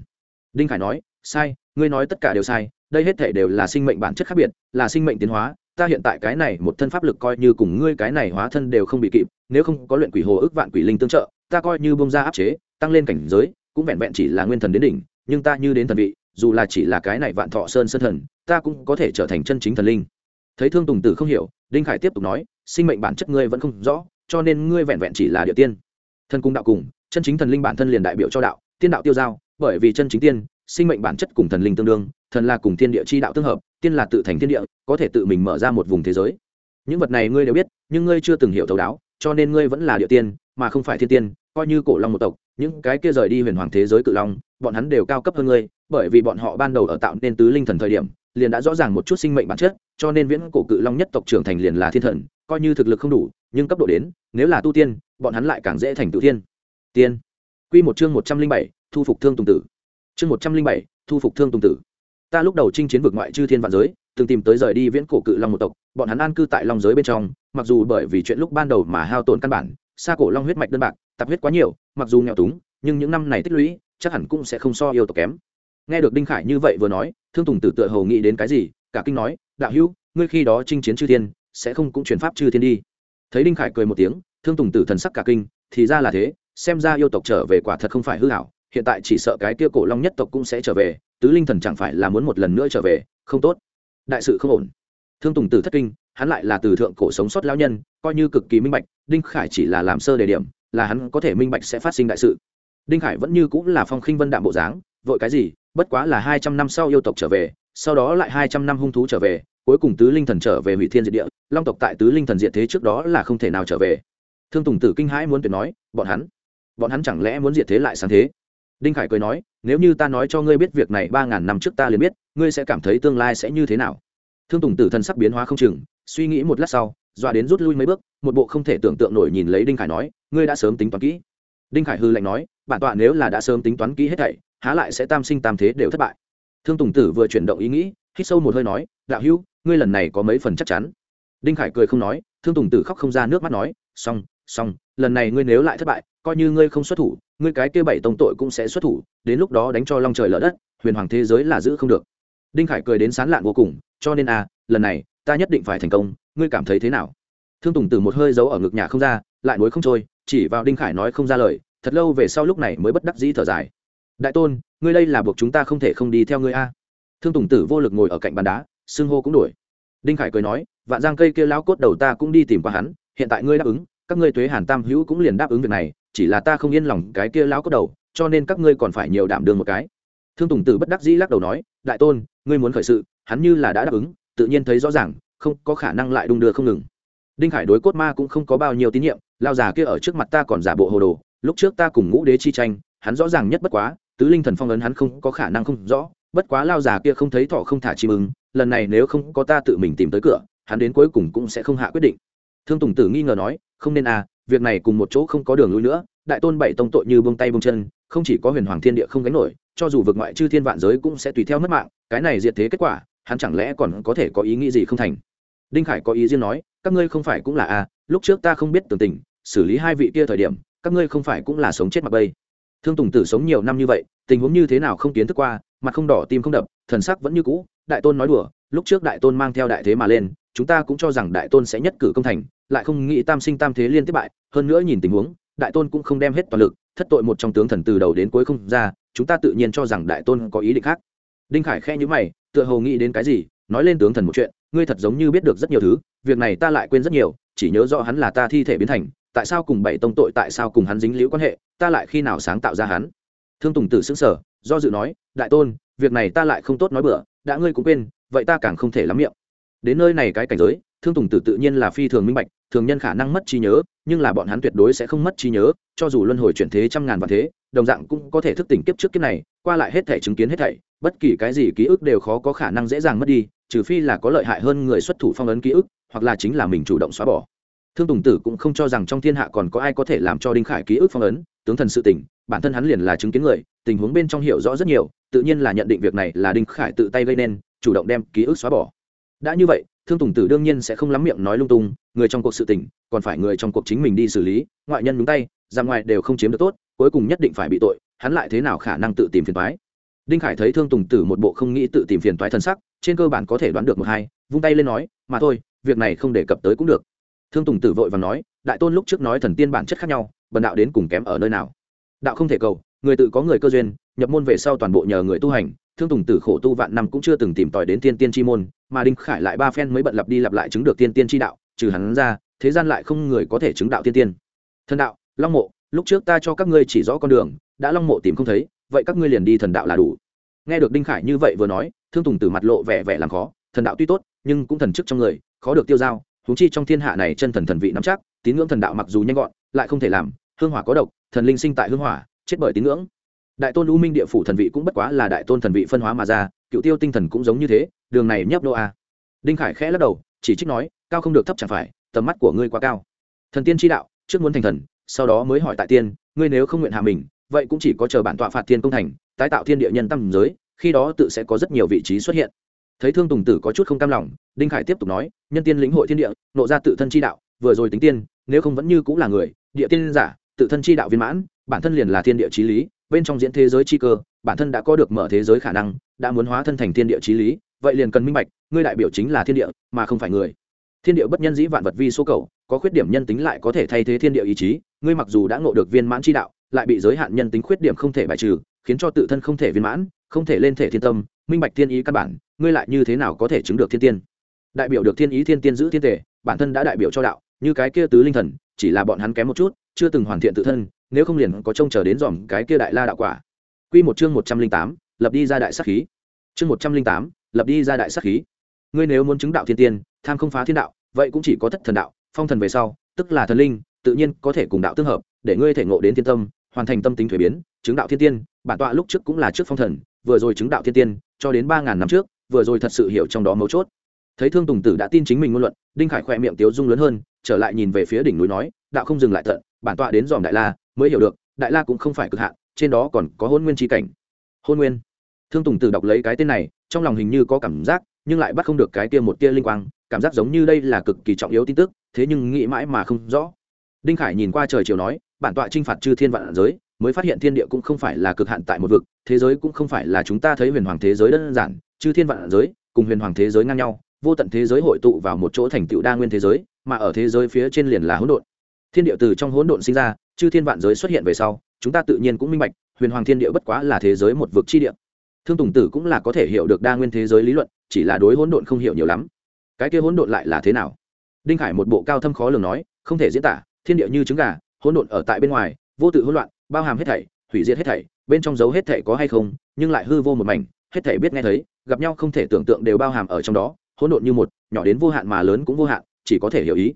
Đinh khải nói, sai, ngươi nói tất cả đều sai, đây hết thể đều là sinh mệnh bản chất khác biệt, là sinh mệnh tiến hóa ta hiện tại cái này một thân pháp lực coi như cùng ngươi cái này hóa thân đều không bị kịp, nếu không có luyện quỷ hồ ước vạn quỷ linh tương trợ, ta coi như bông ra áp chế, tăng lên cảnh giới, cũng vẹn vẹn chỉ là nguyên thần đến đỉnh, nhưng ta như đến thần vị, dù là chỉ là cái này vạn thọ sơn sơn thần, ta cũng có thể trở thành chân chính thần linh. Thấy thương tùng tử không hiểu, đinh khải tiếp tục nói, sinh mệnh bản chất ngươi vẫn không rõ, cho nên ngươi vẹn vẹn chỉ là địa tiên. Thần cung đạo cùng, chân chính thần linh bản thân liền đại biểu cho đạo, tiên đạo tiêu giao, bởi vì chân chính tiên, sinh mệnh bản chất cùng thần linh tương đương, thần là cùng thiên địa chi đạo tương hợp tiên là tự thành thiên địa, có thể tự mình mở ra một vùng thế giới. Những vật này ngươi đều biết, nhưng ngươi chưa từng hiểu thấu đáo, cho nên ngươi vẫn là địa tiên, mà không phải thiên tiên, coi như cổ long một tộc, những cái kia rời đi huyền hoàng thế giới cự long, bọn hắn đều cao cấp hơn ngươi, bởi vì bọn họ ban đầu ở tạo nên tứ linh thần thời điểm, liền đã rõ ràng một chút sinh mệnh bản chất, cho nên viễn cổ cự long nhất tộc trưởng thành liền là thiên thần, coi như thực lực không đủ, nhưng cấp độ đến, nếu là tu tiên, bọn hắn lại càng dễ thành tự tiên tiên. Quy một chương một trăm linh bảy, thu phục thương tùng tử. Chương một trăm linh bảy, thu phục thương tùng tử ta lúc đầu chinh chiến vực ngoại chư thiên vạn giới, từng tìm tới rời đi viễn cổ cự long một tộc, bọn hắn an cư tại long giới bên trong, mặc dù bởi vì chuyện lúc ban đầu mà hao tổn căn bản, xa cổ long huyết mạch đơn bạc, tạp huyết quá nhiều, mặc dù nghèo túng, nhưng những năm này tích lũy, chắc hẳn cũng sẽ không so yêu tộc kém. Nghe được đinh khải như vậy vừa nói, thương tùng tử tựa hầu nghĩ đến cái gì, cả kinh nói, đạo hữu, ngươi khi đó chinh chiến chư thiên, sẽ không cũng chuyển pháp chư thiên đi. Thấy đinh khải cười một tiếng, thương tùng tử thần sắc cả kinh, thì ra là thế, xem ra yêu tộc trở về quả thật không phải hư hảo hiện tại chỉ sợ cái kia cổ long nhất tộc cũng sẽ trở về, tứ linh thần chẳng phải là muốn một lần nữa trở về, không tốt. Đại sự không ổn. Thương tùng tử thất kinh, hắn lại là từ thượng cổ sống sót lão nhân, coi như cực kỳ minh bạch, đinh khải chỉ là làm sơ đề điểm, là hắn có thể minh bạch sẽ phát sinh đại sự. Đinh khải vẫn như cũng là phong khinh vân đạm bộ dáng, vội cái gì, bất quá là hai trăm năm sau yêu tộc trở về, sau đó lại hai trăm năm hung thú trở về, cuối cùng tứ linh thần trở về hủy thiên diệt địa, long tộc tại tứ linh thần diệt thế trước đó là không thể nào trở về. Thương tùng tử kinh hãi muốn tuyệt nói, bọn hắn bọn hắn chẳng lẽ muốn diệt thế lại sáng thế? Đinh khải cười nói, nếu như ta nói cho ngươi biết việc này ba ngàn năm trước ta liền biết, ngươi sẽ cảm thấy tương lai sẽ như thế nào. Thương tùng tử thần sắc biến hóa không chừng, suy nghĩ một lát sau, dọa đến rút lui mấy bước, một bộ không thể tưởng tượng nổi nhìn lấy đinh khải nói, ngươi đã sớm tính toán kỹ. Đinh khải hư lạnh nói, bản tọa nếu là đã sớm tính toán kỹ hết thảy, há lại sẽ tam sinh tam thế đều thất bại. Thương tùng tử vừa chuyển động ý nghĩ, hít sâu một hơi nói, đạo hữu, ngươi lần này có mấy phần chắc chắn? Đinh khải cười không nói, thương tùng tử khóc không ra nước mắt nói, xong xong, lần này ngươi nếu lại thất bại coi như ngươi không xuất thủ, ngươi cái kia bảy tông tội cũng sẽ xuất thủ, đến lúc đó đánh cho long trời lở đất, huyền hoàng thế giới là giữ không được. Đinh khải cười đến sán lạn vô cùng, cho nên à lần này, ta nhất định phải thành công, ngươi cảm thấy thế nào? Thương tùng tử một hơi giấu ở ngực nhà không ra, lại nối không trôi, chỉ vào đinh khải nói không ra lời, thật lâu về sau lúc này mới bất đắc dĩ thở dài. Đại tôn, ngươi đây là buộc chúng ta không thể không đi theo ngươi a. Thương tùng tử vô lực ngồi ở cạnh bàn đá, xưng hô cũng đổi đinh khải cười nói, vạn giang cây kia lao cốt đầu ta cũng đi tìm qua hắn, hiện tại ngươi đáp ứng, các ngươi tuế hàn tam hữu cũng liền đáp ứng việc này chỉ là ta không yên lòng cái kia lão cốt đầu, cho nên các ngươi còn phải nhiều đảm đương một cái. Thương tùng tử bất đắc dĩ lắc đầu nói, đại tôn, ngươi muốn khởi sự, hắn như là đã đáp ứng, tự nhiên thấy rõ ràng, không có khả năng lại đung đưa không ngừng. Đinh khải đối cốt ma cũng không có bao nhiêu tín nhiệm, lao già kia ở trước mặt ta còn giả bộ hồ đồ, lúc trước ta cùng ngũ đế chi tranh, hắn rõ ràng nhất bất quá, tứ linh thần phong ấn hắn không có khả năng không rõ, bất quá lao già kia không thấy thọ không thả chim ứng lần này nếu không có ta tự mình tìm tới cửa, hắn đến cuối cùng cũng sẽ không hạ quyết định. Thương tùng tử nghi ngờ nói, không nên à việc này cùng một chỗ không có đường lui nữa, đại tôn bảy tông tội như bông tay bông chân, không chỉ có huyền hoàng thiên địa không gánh nổi, cho dù vượt ngoại chư thiên vạn giới cũng sẽ tùy theo mất mạng, cái này diệt thế kết quả, hắn chẳng lẽ còn có thể có ý nghĩ gì không thành? Đinh khải có ý riêng nói, các ngươi không phải cũng là a, lúc trước ta không biết tường tình, xử lý hai vị kia thời điểm, các ngươi không phải cũng là sống chết mặt bây thương tùng tử sống nhiều năm như vậy, tình huống như thế nào không kiến thức qua, mặt không đỏ tim không đập, thần sắc vẫn như cũ, đại tôn nói đùa, lúc trước đại tôn mang theo đại thế mà lên, chúng ta cũng cho rằng đại tôn sẽ nhất cử công thành lại không nghĩ tam sinh tam thế liên tiếp bại, hơn nữa nhìn tình huống, đại tôn cũng không đem hết toàn lực, thất tội một trong tướng thần từ đầu đến cuối không ra, chúng ta tự nhiên cho rằng đại tôn có ý định khác. Đinh khải khe nhữ mày, tựa hồ nghĩ đến cái gì, nói lên tướng thần một chuyện, ngươi thật giống như biết được rất nhiều thứ, việc này ta lại quên rất nhiều, chỉ nhớ rõ hắn là ta thi thể biến thành, tại sao cùng bảy tông tội, tại sao cùng hắn dính liễu quan hệ, ta lại khi nào sáng tạo ra hắn? Thương tùng tử xứng sở do dự nói, đại tôn, việc này ta lại không tốt nói bừa, đã ngươi cũng quên, vậy ta càng không thể lắm miệng. Đến nơi này cái cảnh giới thương tùng tử tự nhiên là phi thường minh bạch, thường nhân khả năng mất trí nhớ, nhưng là bọn hắn tuyệt đối sẽ không mất trí nhớ, cho dù luân hồi chuyển thế trăm ngàn và thế, đồng dạng cũng có thể thức tỉnh kiếp trước kiếp này, qua lại hết thể chứng kiến hết thảy, bất kỳ cái gì ký ức đều khó có khả năng dễ dàng mất đi, trừ phi là có lợi hại hơn người xuất thủ phong ấn ký ức, hoặc là chính là mình chủ động xóa bỏ. Thương tùng tử cũng không cho rằng trong thiên hạ còn có ai có thể làm cho đinh khải ký ức phong ấn, tướng thần sự tỉnh bản thân hắn liền là chứng kiến người, tình huống bên trong hiểu rõ rất nhiều, tự nhiên là nhận định việc này là đinh khải tự tay gây nên, chủ động đem ký ức xóa bỏ. Đã như vậy thương tùng tử đương nhiên sẽ không lắm miệng nói lung tung, người trong cuộc sự tình, còn phải người trong cuộc chính mình đi xử lý, ngoại nhân nhúng tay, ra ngoài đều không chiếm được tốt, cuối cùng nhất định phải bị tội, hắn lại thế nào khả năng tự tìm phiền toái? Đinh khải thấy thương tùng tử một bộ không nghĩ tự tìm phiền toái thân sắc, trên cơ bản có thể đoán được một hai, vung tay lên nói, mà thôi, việc này không đề cập tới cũng được. Thương tùng tử vội và nói, đại tôn lúc trước nói thần tiên bản chất khác nhau, bần đạo đến cùng kém ở nơi nào? Đạo không thể cầu, người tự có người cơ duyên, nhập môn về sau toàn bộ nhờ người tu hành thương tùng tử khổ tu vạn năm cũng chưa từng tìm tòi đến tiên tiên chi môn, mà đinh khải lại ba phen mới bận lặp đi lặp lại chứng được tiên tiên chi đạo, trừ hắn ra, thế gian lại không người có thể chứng đạo tiên tiên. Thần đạo, long mộ, lúc trước ta cho các ngươi chỉ rõ con đường, đã long mộ tìm không thấy, vậy các ngươi liền đi thần đạo là đủ. Nghe được đinh khải như vậy vừa nói, thương tùng tử mặt lộ vẻ vẻ làm khó, thần đạo tuy tốt, nhưng cũng thần chức trong người, khó được tiêu dao thú chi trong thiên hạ này chân thần thần vị nắm chắc, tín ngưỡng thần đạo mặc dù nhanh gọn, lại không thể làm, hương hỏa có độc, thần linh sinh tại hương hỏa, chết bởi tín ngưỡng đại tôn u minh địa phủ thần vị cũng bất quá là đại tôn thần vị phân hóa mà ra, cựu tiêu tinh thần cũng giống như thế, đường này nhấp đô a. Đinh khải khẽ lắc đầu, chỉ trích nói, cao không được thấp chẳng phải, tầm mắt của ngươi quá cao. Thần tiên tri đạo, trước muốn thành thần, sau đó mới hỏi tại tiên, ngươi nếu không nguyện hạ mình, vậy cũng chỉ có chờ bản tọa phạt thiên công thành, tái tạo thiên địa nhân tâm giới, khi đó tự sẽ có rất nhiều vị trí xuất hiện. Thấy thương tùng tử có chút không cam lòng, đinh khải tiếp tục nói, nhân tiên lĩnh hội thiên địa, nộ ra tự thân chi đạo, vừa rồi tính tiên, nếu không vẫn như cũng là người, địa tiên giả, tự thân chi đạo viên mãn, bản thân liền là thiên địa trí lý bên trong diễn thế giới chi cơ, bản thân đã có được mở thế giới khả năng, đã muốn hóa thân thành thiên địa trí lý, vậy liền cần minh bạch, ngươi đại biểu chính là thiên địa, mà không phải người. Thiên địa bất nhân dĩ vạn vật vi số cầu, có khuyết điểm nhân tính lại có thể thay thế thiên địa ý chí, ngươi mặc dù đã ngộ được viên mãn chi đạo, lại bị giới hạn nhân tính khuyết điểm không thể bài trừ, khiến cho tự thân không thể viên mãn, không thể lên thể thiên tâm, minh bạch thiên ý căn bản, ngươi lại như thế nào có thể chứng được thiên tiên? Đại biểu được thiên ý thiên tiên giữ thiên tể bản thân đã đại biểu cho đạo, như cái kia tứ linh thần, chỉ là bọn hắn kém một chút, chưa từng hoàn thiện tự thân nếu không liền có trông chờ đến dòm cái kia đại la đạo quả. Quy một chương một trăm linh tám, lập đi ra đại sát khí. Chương một trăm linh tám, lập đi ra đại sát khí. Ngươi nếu muốn chứng đạo thiên tiên, tham không phá thiên đạo, vậy cũng chỉ có thất thần đạo, phong thần về sau, tức là thần linh, tự nhiên có thể cùng đạo tương hợp, để ngươi thể ngộ đến thiên tâm, hoàn thành tâm tính thuế biến, chứng đạo thiên tiên, bản tọa lúc trước cũng là trước phong thần, vừa rồi chứng đạo thiên tiên, cho đến ba ngàn năm trước, vừa rồi thật sự hiểu trong đó mấu chốt. Thấy thương tùng tử đã tin chính mình ngôn luận, đinh khải khỏe miệng tiếu dung lớn hơn, trở lại nhìn về phía đỉnh núi nói, đạo không dừng lại tận, bản tọa đến dòm đại la mới hiểu được, đại la cũng không phải cực hạn, trên đó còn có hôn nguyên tri cảnh. Hôn nguyên? Thương tùng tử đọc lấy cái tên này, trong lòng hình như có cảm giác, nhưng lại bắt không được cái tia một tia linh quang, cảm giác giống như đây là cực kỳ trọng yếu tin tức, thế nhưng nghĩ mãi mà không rõ. Đinh khải nhìn qua trời chiều nói, bản tọa t r i n h phạt chư thiên vạn giới, mới phát hiện thiên địa cũng không phải là cực hạn tại một vực, thế giới cũng không phải là chúng ta thấy huyền hoàng thế giới đơn giản, chư thiên vạn giới cùng huyền hoàng thế giới ngang nhau, vô tận thế giới hội tụ vào một chỗ thành tựu đa nguyên thế giới, mà ở thế giới phía trên liền là hỗn độn. Thiên địa từ trong hỗn độn sinh ra chư thiên vạn giới xuất hiện về sau, chúng ta tự nhiên cũng minh bạch, huyền hoàng thiên địa bất quá là thế giới một vực chi địa. Thương tùng tử cũng là có thể hiểu được đa nguyên thế giới lý luận, chỉ là đối hỗn độn không hiểu nhiều lắm. Cái kia hỗn độn lại là thế nào? Đinh hải một bộ cao thâm khó lường nói, không thể diễn tả, thiên địa như trứng gà, hỗn độn ở tại bên ngoài, vô tự hỗn loạn, bao hàm hết thảy, hủy diệt hết thảy, bên trong dấu hết thảy có hay không, nhưng lại hư vô một mảnh, hết thảy biết nghe thấy, gặp nhau không thể tưởng tượng đều bao hàm ở trong đó, hỗn độn như một, nhỏ đến vô hạn mà lớn cũng vô hạn, chỉ có thể hiểu ý.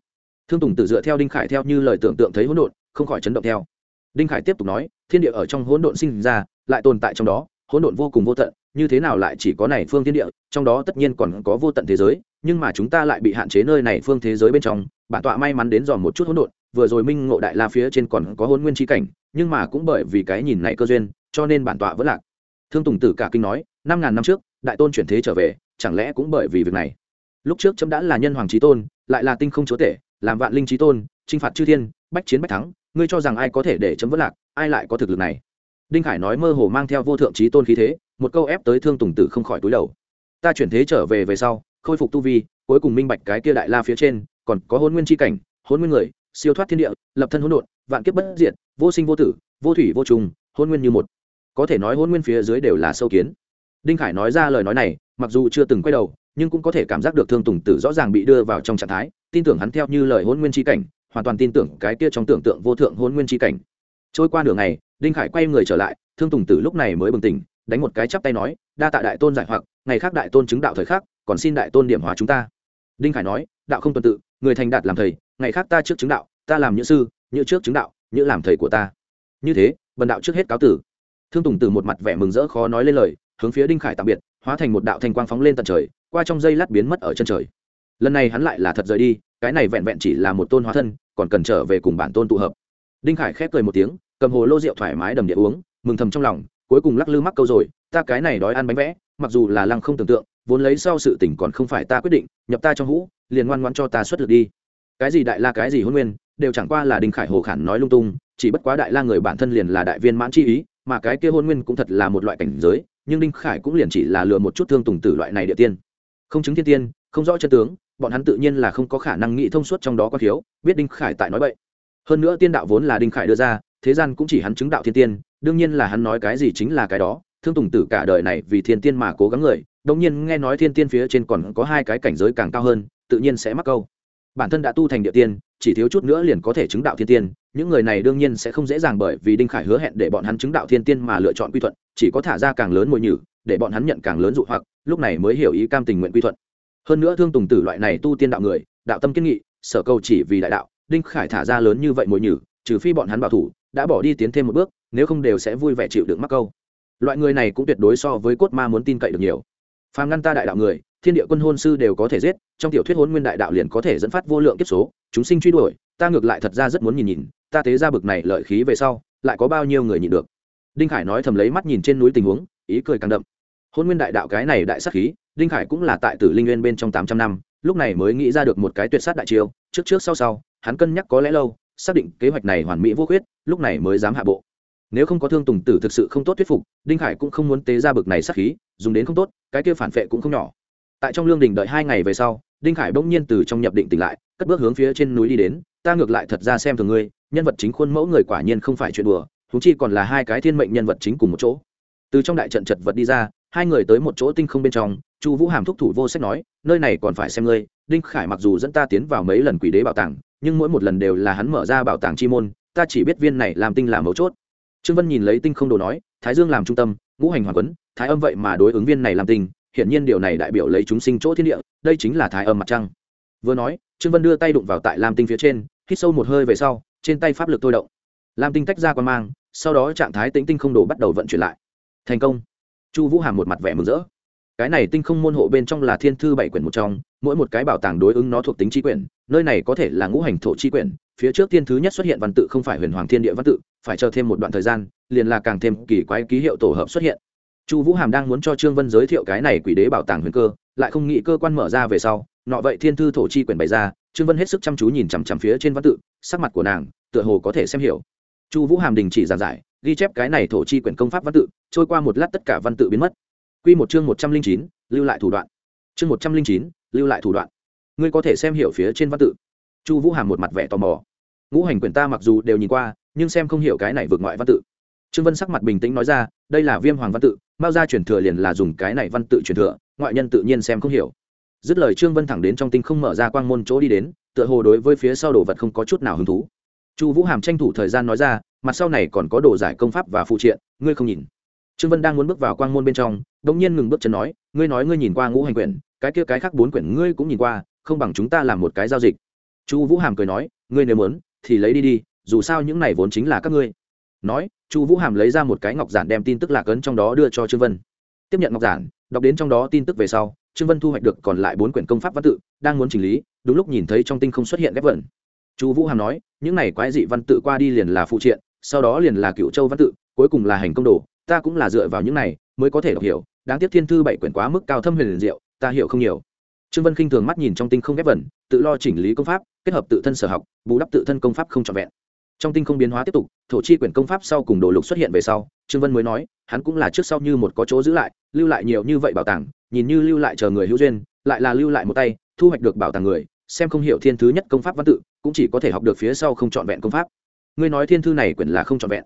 Thương tùng tự dựa theo đinh khải theo như lời tưởng tượng thấy hỗn độn không khỏi chấn động theo. Đinh khải tiếp tục nói, thiên địa ở trong hỗn độn sinh ra, lại tồn tại trong đó, hỗn độn vô cùng vô tận, như thế nào lại chỉ có này phương thiên địa, trong đó tất nhiên còn có vô tận thế giới, nhưng mà chúng ta lại bị hạn chế nơi này phương thế giới bên trong. Bản tọa may mắn đến dòm một chút hỗn độn, vừa rồi minh ngộ đại la phía trên còn có hôn nguyên chi cảnh, nhưng mà cũng bởi vì cái nhìn này cơ duyên, cho nên bản tọa vẫn lạc. Thương tùng tử cả kinh nói, năm ngàn năm trước, đại tôn chuyển thế trở về, chẳng lẽ cũng bởi vì việc này? Lúc trước chấm đã là nhân hoàng trí tôn, lại là tinh không chúa tể, làm vạn linh trí tôn, chinh phạt chư thiên bách chiến bách thắng, ngươi cho rằng ai có thể để chấm vất lạc, ai lại có thực lực này? Đinh khải nói mơ hồ mang theo vô thượng trí tôn khí thế, một câu ép tới thương tùng tử không khỏi túi đầu. Ta chuyển thế trở về về sau, khôi phục tu vi, cuối cùng minh bạch cái kia đại la phía trên, còn có hôn nguyên tri cảnh, hôn nguyên người, siêu thoát thiên địa, lập thân hỗn độn, vạn kiếp bất diệt, vô sinh vô tử, vô thủy vô trùng, hôn nguyên như một. Có thể nói hôn nguyên phía dưới đều là sâu kiến. Đinh khải nói ra lời nói này, mặc dù chưa từng quay đầu, nhưng cũng có thể cảm giác được thương tùng tử rõ ràng bị đưa vào trong trạng thái, tin tưởng hắn theo như lời hôn nguyên tri cảnh hoàn toàn tin tưởng cái kia trong tưởng tượng vô thượng hôn nguyên tri cảnh. Trôi qua đường này đinh khải quay người trở lại, thương tùng tử lúc này mới bừng tỉnh, đánh một cái chắp tay nói, đa tạ đại tôn giải hoặc, ngày khác đại tôn chứng đạo thời khắc, còn xin đại tôn điểm hóa chúng ta. Đinh khải nói, đạo không tuần tự, người thành đạt làm thầy, ngày khác ta trước chứng đạo, ta làm những sư như trước chứng đạo như làm thầy của ta. Như thế, bần đạo trước hết cáo tử. Thương tùng tử một mặt vẻ mừng rỡ khó nói lên lời, hướng phía đinh khải tạm biệt, hóa thành một đạo thanh quang phóng lên tận trời, qua trong dây lát biến mất ở chân trời. Lần này hắn lại là thật rời đi, cái này vẹn vẹn chỉ là một tôn hóa thân còn cần trở về cùng bản tôn tụ hợp. Đinh khải khép cười một tiếng, cầm hồ lô rượu thoải mái đầm địa uống, mừng thầm trong lòng, cuối cùng lắc lư mắc câu rồi, ta cái này đói ăn bánh vẽ, mặc dù là lăng không tưởng tượng, vốn lấy sau sự tỉnh còn không phải ta quyết định, nhập ta trong hũ, liền ngoan ngoan cho ta xuất lực đi. Cái gì đại la cái gì hôn nguyên, đều chẳng qua là đinh khải hồ khản nói lung tung, chỉ bất quá đại la người bản thân liền là đại viên mãn chi ý, mà cái kia hôn nguyên cũng thật là một loại cảnh giới, nhưng đinh khải cũng liền chỉ là lừa một chút thương tùng tử loại này địa tiên. Không chứng thiên tiên, không rõ chân tướng bọn hắn tự nhiên là không có khả năng nghĩ thông suốt trong đó có thiếu biết đinh khải tại nói vậy hơn nữa tiên đạo vốn là đinh khải đưa ra, thế gian cũng chỉ hắn chứng đạo thiên tiên, đương nhiên là hắn nói cái gì chính là cái đó, thương tùng tử cả đời này vì thiên tiên mà cố gắng người đông nhiên nghe nói thiên tiên phía trên còn có hai cái cảnh giới càng cao hơn, tự nhiên sẽ mắc câu. Bản thân đã tu thành địa tiên, chỉ thiếu chút nữa liền có thể chứng đạo thiên tiên, những người này đương nhiên sẽ không dễ dàng bởi vì đinh khải hứa hẹn để bọn hắn chứng đạo thiên tiên mà lựa chọn quy thuận, chỉ có thả ra càng lớn mồi nhử, để bọn hắn nhận càng lớn dụ hoặc, lúc này mới hiểu ý cam tình nguyện quy thuận hơn nữa thương tùng tử loại này tu tiên đạo người, đạo tâm kiên nghị, sở cầu chỉ vì đại đạo, đinh khải thả ra lớn như vậy mỗi nhử, trừ phi bọn hắn bảo thủ, đã bỏ đi tiến thêm một bước, nếu không đều sẽ vui vẻ chịu được mắc câu. Loại người này cũng tuyệt đối so với cốt ma muốn tin cậy được nhiều. Phàm ngăn ta đại đạo người, thiên địa quân hôn sư đều có thể giết, trong tiểu thuyết hôn nguyên đại đạo liền có thể dẫn phát vô lượng kiếp số, chúng sinh truy đuổi, ta ngược lại thật ra rất muốn nhìn nhìn, ta thế ra bực này lợi khí về sau, lại có bao nhiêu người nhịn được. Đinh khải nói thầm lấy mắt nhìn trên núi tình huống, ý cười càng đậm. Hôn nguyên đại đạo cái này đại sắc khí đinh khải cũng là tại tử linh nguyên bên trong tám trăm năm, lúc này mới nghĩ ra được một cái tuyệt sát đại chiêu, trước trước sau sau, hắn cân nhắc có lẽ lâu, xác định kế hoạch này hoàn mỹ vô khuyết, lúc này mới dám hạ bộ. Nếu không có thương tùng tử thực sự không tốt thuyết phục, đinh khải cũng không muốn tế ra bực này sát khí, dùng đến không tốt, cái kia phản vệ cũng không nhỏ. Tại trong lương đình đợi hai ngày về sau, đinh khải bỗng nhiên từ trong nhập định tỉnh lại, cất bước hướng phía trên núi đi đến, ta ngược lại thật ra xem thường ngươi, nhân vật chính khuôn mẫu người quả nhiên không phải chuyện đùa thúng chi còn là hai cái thiên mệnh nhân vật chính cùng một chỗ. Từ trong đại trận chật vật đi ra, hai người tới một chỗ tinh không bên trong chu vũ hàm thúc thủ vô sách nói, nơi này còn phải xem ngươi, đinh khải mặc dù dẫn ta tiến vào mấy lần quỷ đế bảo tàng, nhưng mỗi một lần đều là hắn mở ra bảo tàng chi môn, ta chỉ biết viên này làm tinh là mấu chốt. Trương vân nhìn lấy tinh không đồ nói, thái dương làm trung tâm, ngũ hành hoàng quấn, thái âm vậy mà đối ứng viên này làm tinh, hiển nhiên điều này đại biểu lấy chúng sinh chỗ thiên địa, đây chính là thái âm mặt trăng. Vừa nói, trương vân đưa tay đụng vào tại lam tinh phía trên, hít sâu một hơi về sau, trên tay pháp lực thôi động. Lam tinh tách ra quan mang, sau đó trạng thái tĩnh tinh không đồ bắt đầu vận chuyển lại. Thành công. Chu vũ hàm một mặt vẻ mừng rỡ cái này tinh không môn hộ bên trong là thiên thư bảy quyển một trong, mỗi một cái bảo tàng đối ứng nó thuộc tính tri quyển, nơi này có thể là ngũ hành thổ tri quyển, phía trước thiên thứ nhất xuất hiện văn tự không phải huyền hoàng thiên địa văn tự, phải chờ thêm một đoạn thời gian, liền là càng thêm kỳ quái ký hiệu tổ hợp xuất hiện. Chu vũ hàm đang muốn cho trương vân giới thiệu cái này quỷ đế bảo tàng huyền cơ, lại không nghĩ cơ quan mở ra về sau, nọ vậy thiên thư thổ chi quyển bày ra, trương vân hết sức chăm chú nhìn chằm chằm phía trên văn tự, sắc mặt của nàng tựa hồ có thể xem hiểu. Chu vũ hàm đình chỉ giảng giải, ghi chép cái này thổ chi quyển công pháp văn tự, trôi qua một lát tất cả văn tự biến mất. Quy một chương một trăm linh chín, lưu lại thủ đoạn. Chương một trăm linh chín, lưu lại thủ đoạn. Ngươi có thể xem hiểu phía trên văn tự. Chu vũ hàm một mặt vẻ tò mò. Ngũ hành quyển ta mặc dù đều nhìn qua, nhưng xem không hiểu cái này vượt ngoại văn tự. Trương vân sắc mặt bình tĩnh nói ra, đây là viêm hoàng văn tự, mao ra truyền thừa liền là dùng cái này văn tự truyền thừa, ngoại nhân tự nhiên xem không hiểu. Dứt lời trương vân thẳng đến trong tinh không mở ra quang môn chỗ đi đến, tựa hồ đối với phía sau đồ vật không có chút nào hứng thú. Chu vũ hàm tranh thủ thời gian nói ra, mặt sau này còn có đồ giải công pháp và phụ triện, ngươi không nhìn. Trương vân đang muốn bước vào quang môn bên trong đông nhiên ngừng bước chân nói, ngươi nói ngươi nhìn qua ngũ hành quyển, cái kia cái khác bốn quyển ngươi cũng nhìn qua, không bằng chúng ta làm một cái giao dịch. Chu vũ hàm cười nói, ngươi nếu muốn, thì lấy đi đi, dù sao những này vốn chính là các ngươi. Nói, chu vũ hàm lấy ra một cái ngọc giản đem tin tức lạc ấn trong đó đưa cho trương vân. Tiếp nhận ngọc giản, đọc đến trong đó tin tức về sau, trương vân thu hoạch được còn lại bốn quyển công pháp văn tự, đang muốn chỉnh lý, đúng lúc nhìn thấy trong tinh không xuất hiện ghép vẩn. Chu vũ hàm nói, những này quái dị văn tự qua đi liền là phụ triện, sau đó liền là cựu châu văn tự, cuối cùng là hành công đồ, ta cũng là dựa vào những này mới có thể đọc hiểu đáng tiếc thiên thư bảy quyển quá mức cao thâm huyền diệu, ta hiểu không nhiều. Trương vân khinh thường mắt nhìn trong tinh không ghép vẩn tự lo chỉnh lý công pháp, kết hợp tự thân sở học, bù đắp tự thân công pháp không trọn vẹn. Trong tinh không biến hóa tiếp tục, thổ chi quyển công pháp sau cùng đồ lục xuất hiện về sau, trương vân mới nói, hắn cũng là trước sau như một có chỗ giữ lại, lưu lại nhiều như vậy bảo tàng, nhìn như lưu lại chờ người hữu duyên, lại là lưu lại một tay, thu hoạch được bảo tàng người, xem không hiểu thiên thứ nhất công pháp văn tự, cũng chỉ có thể học được phía sau không trọn vẹn công pháp. Ngươi nói thiên thư này quyển là không trọn vẹn.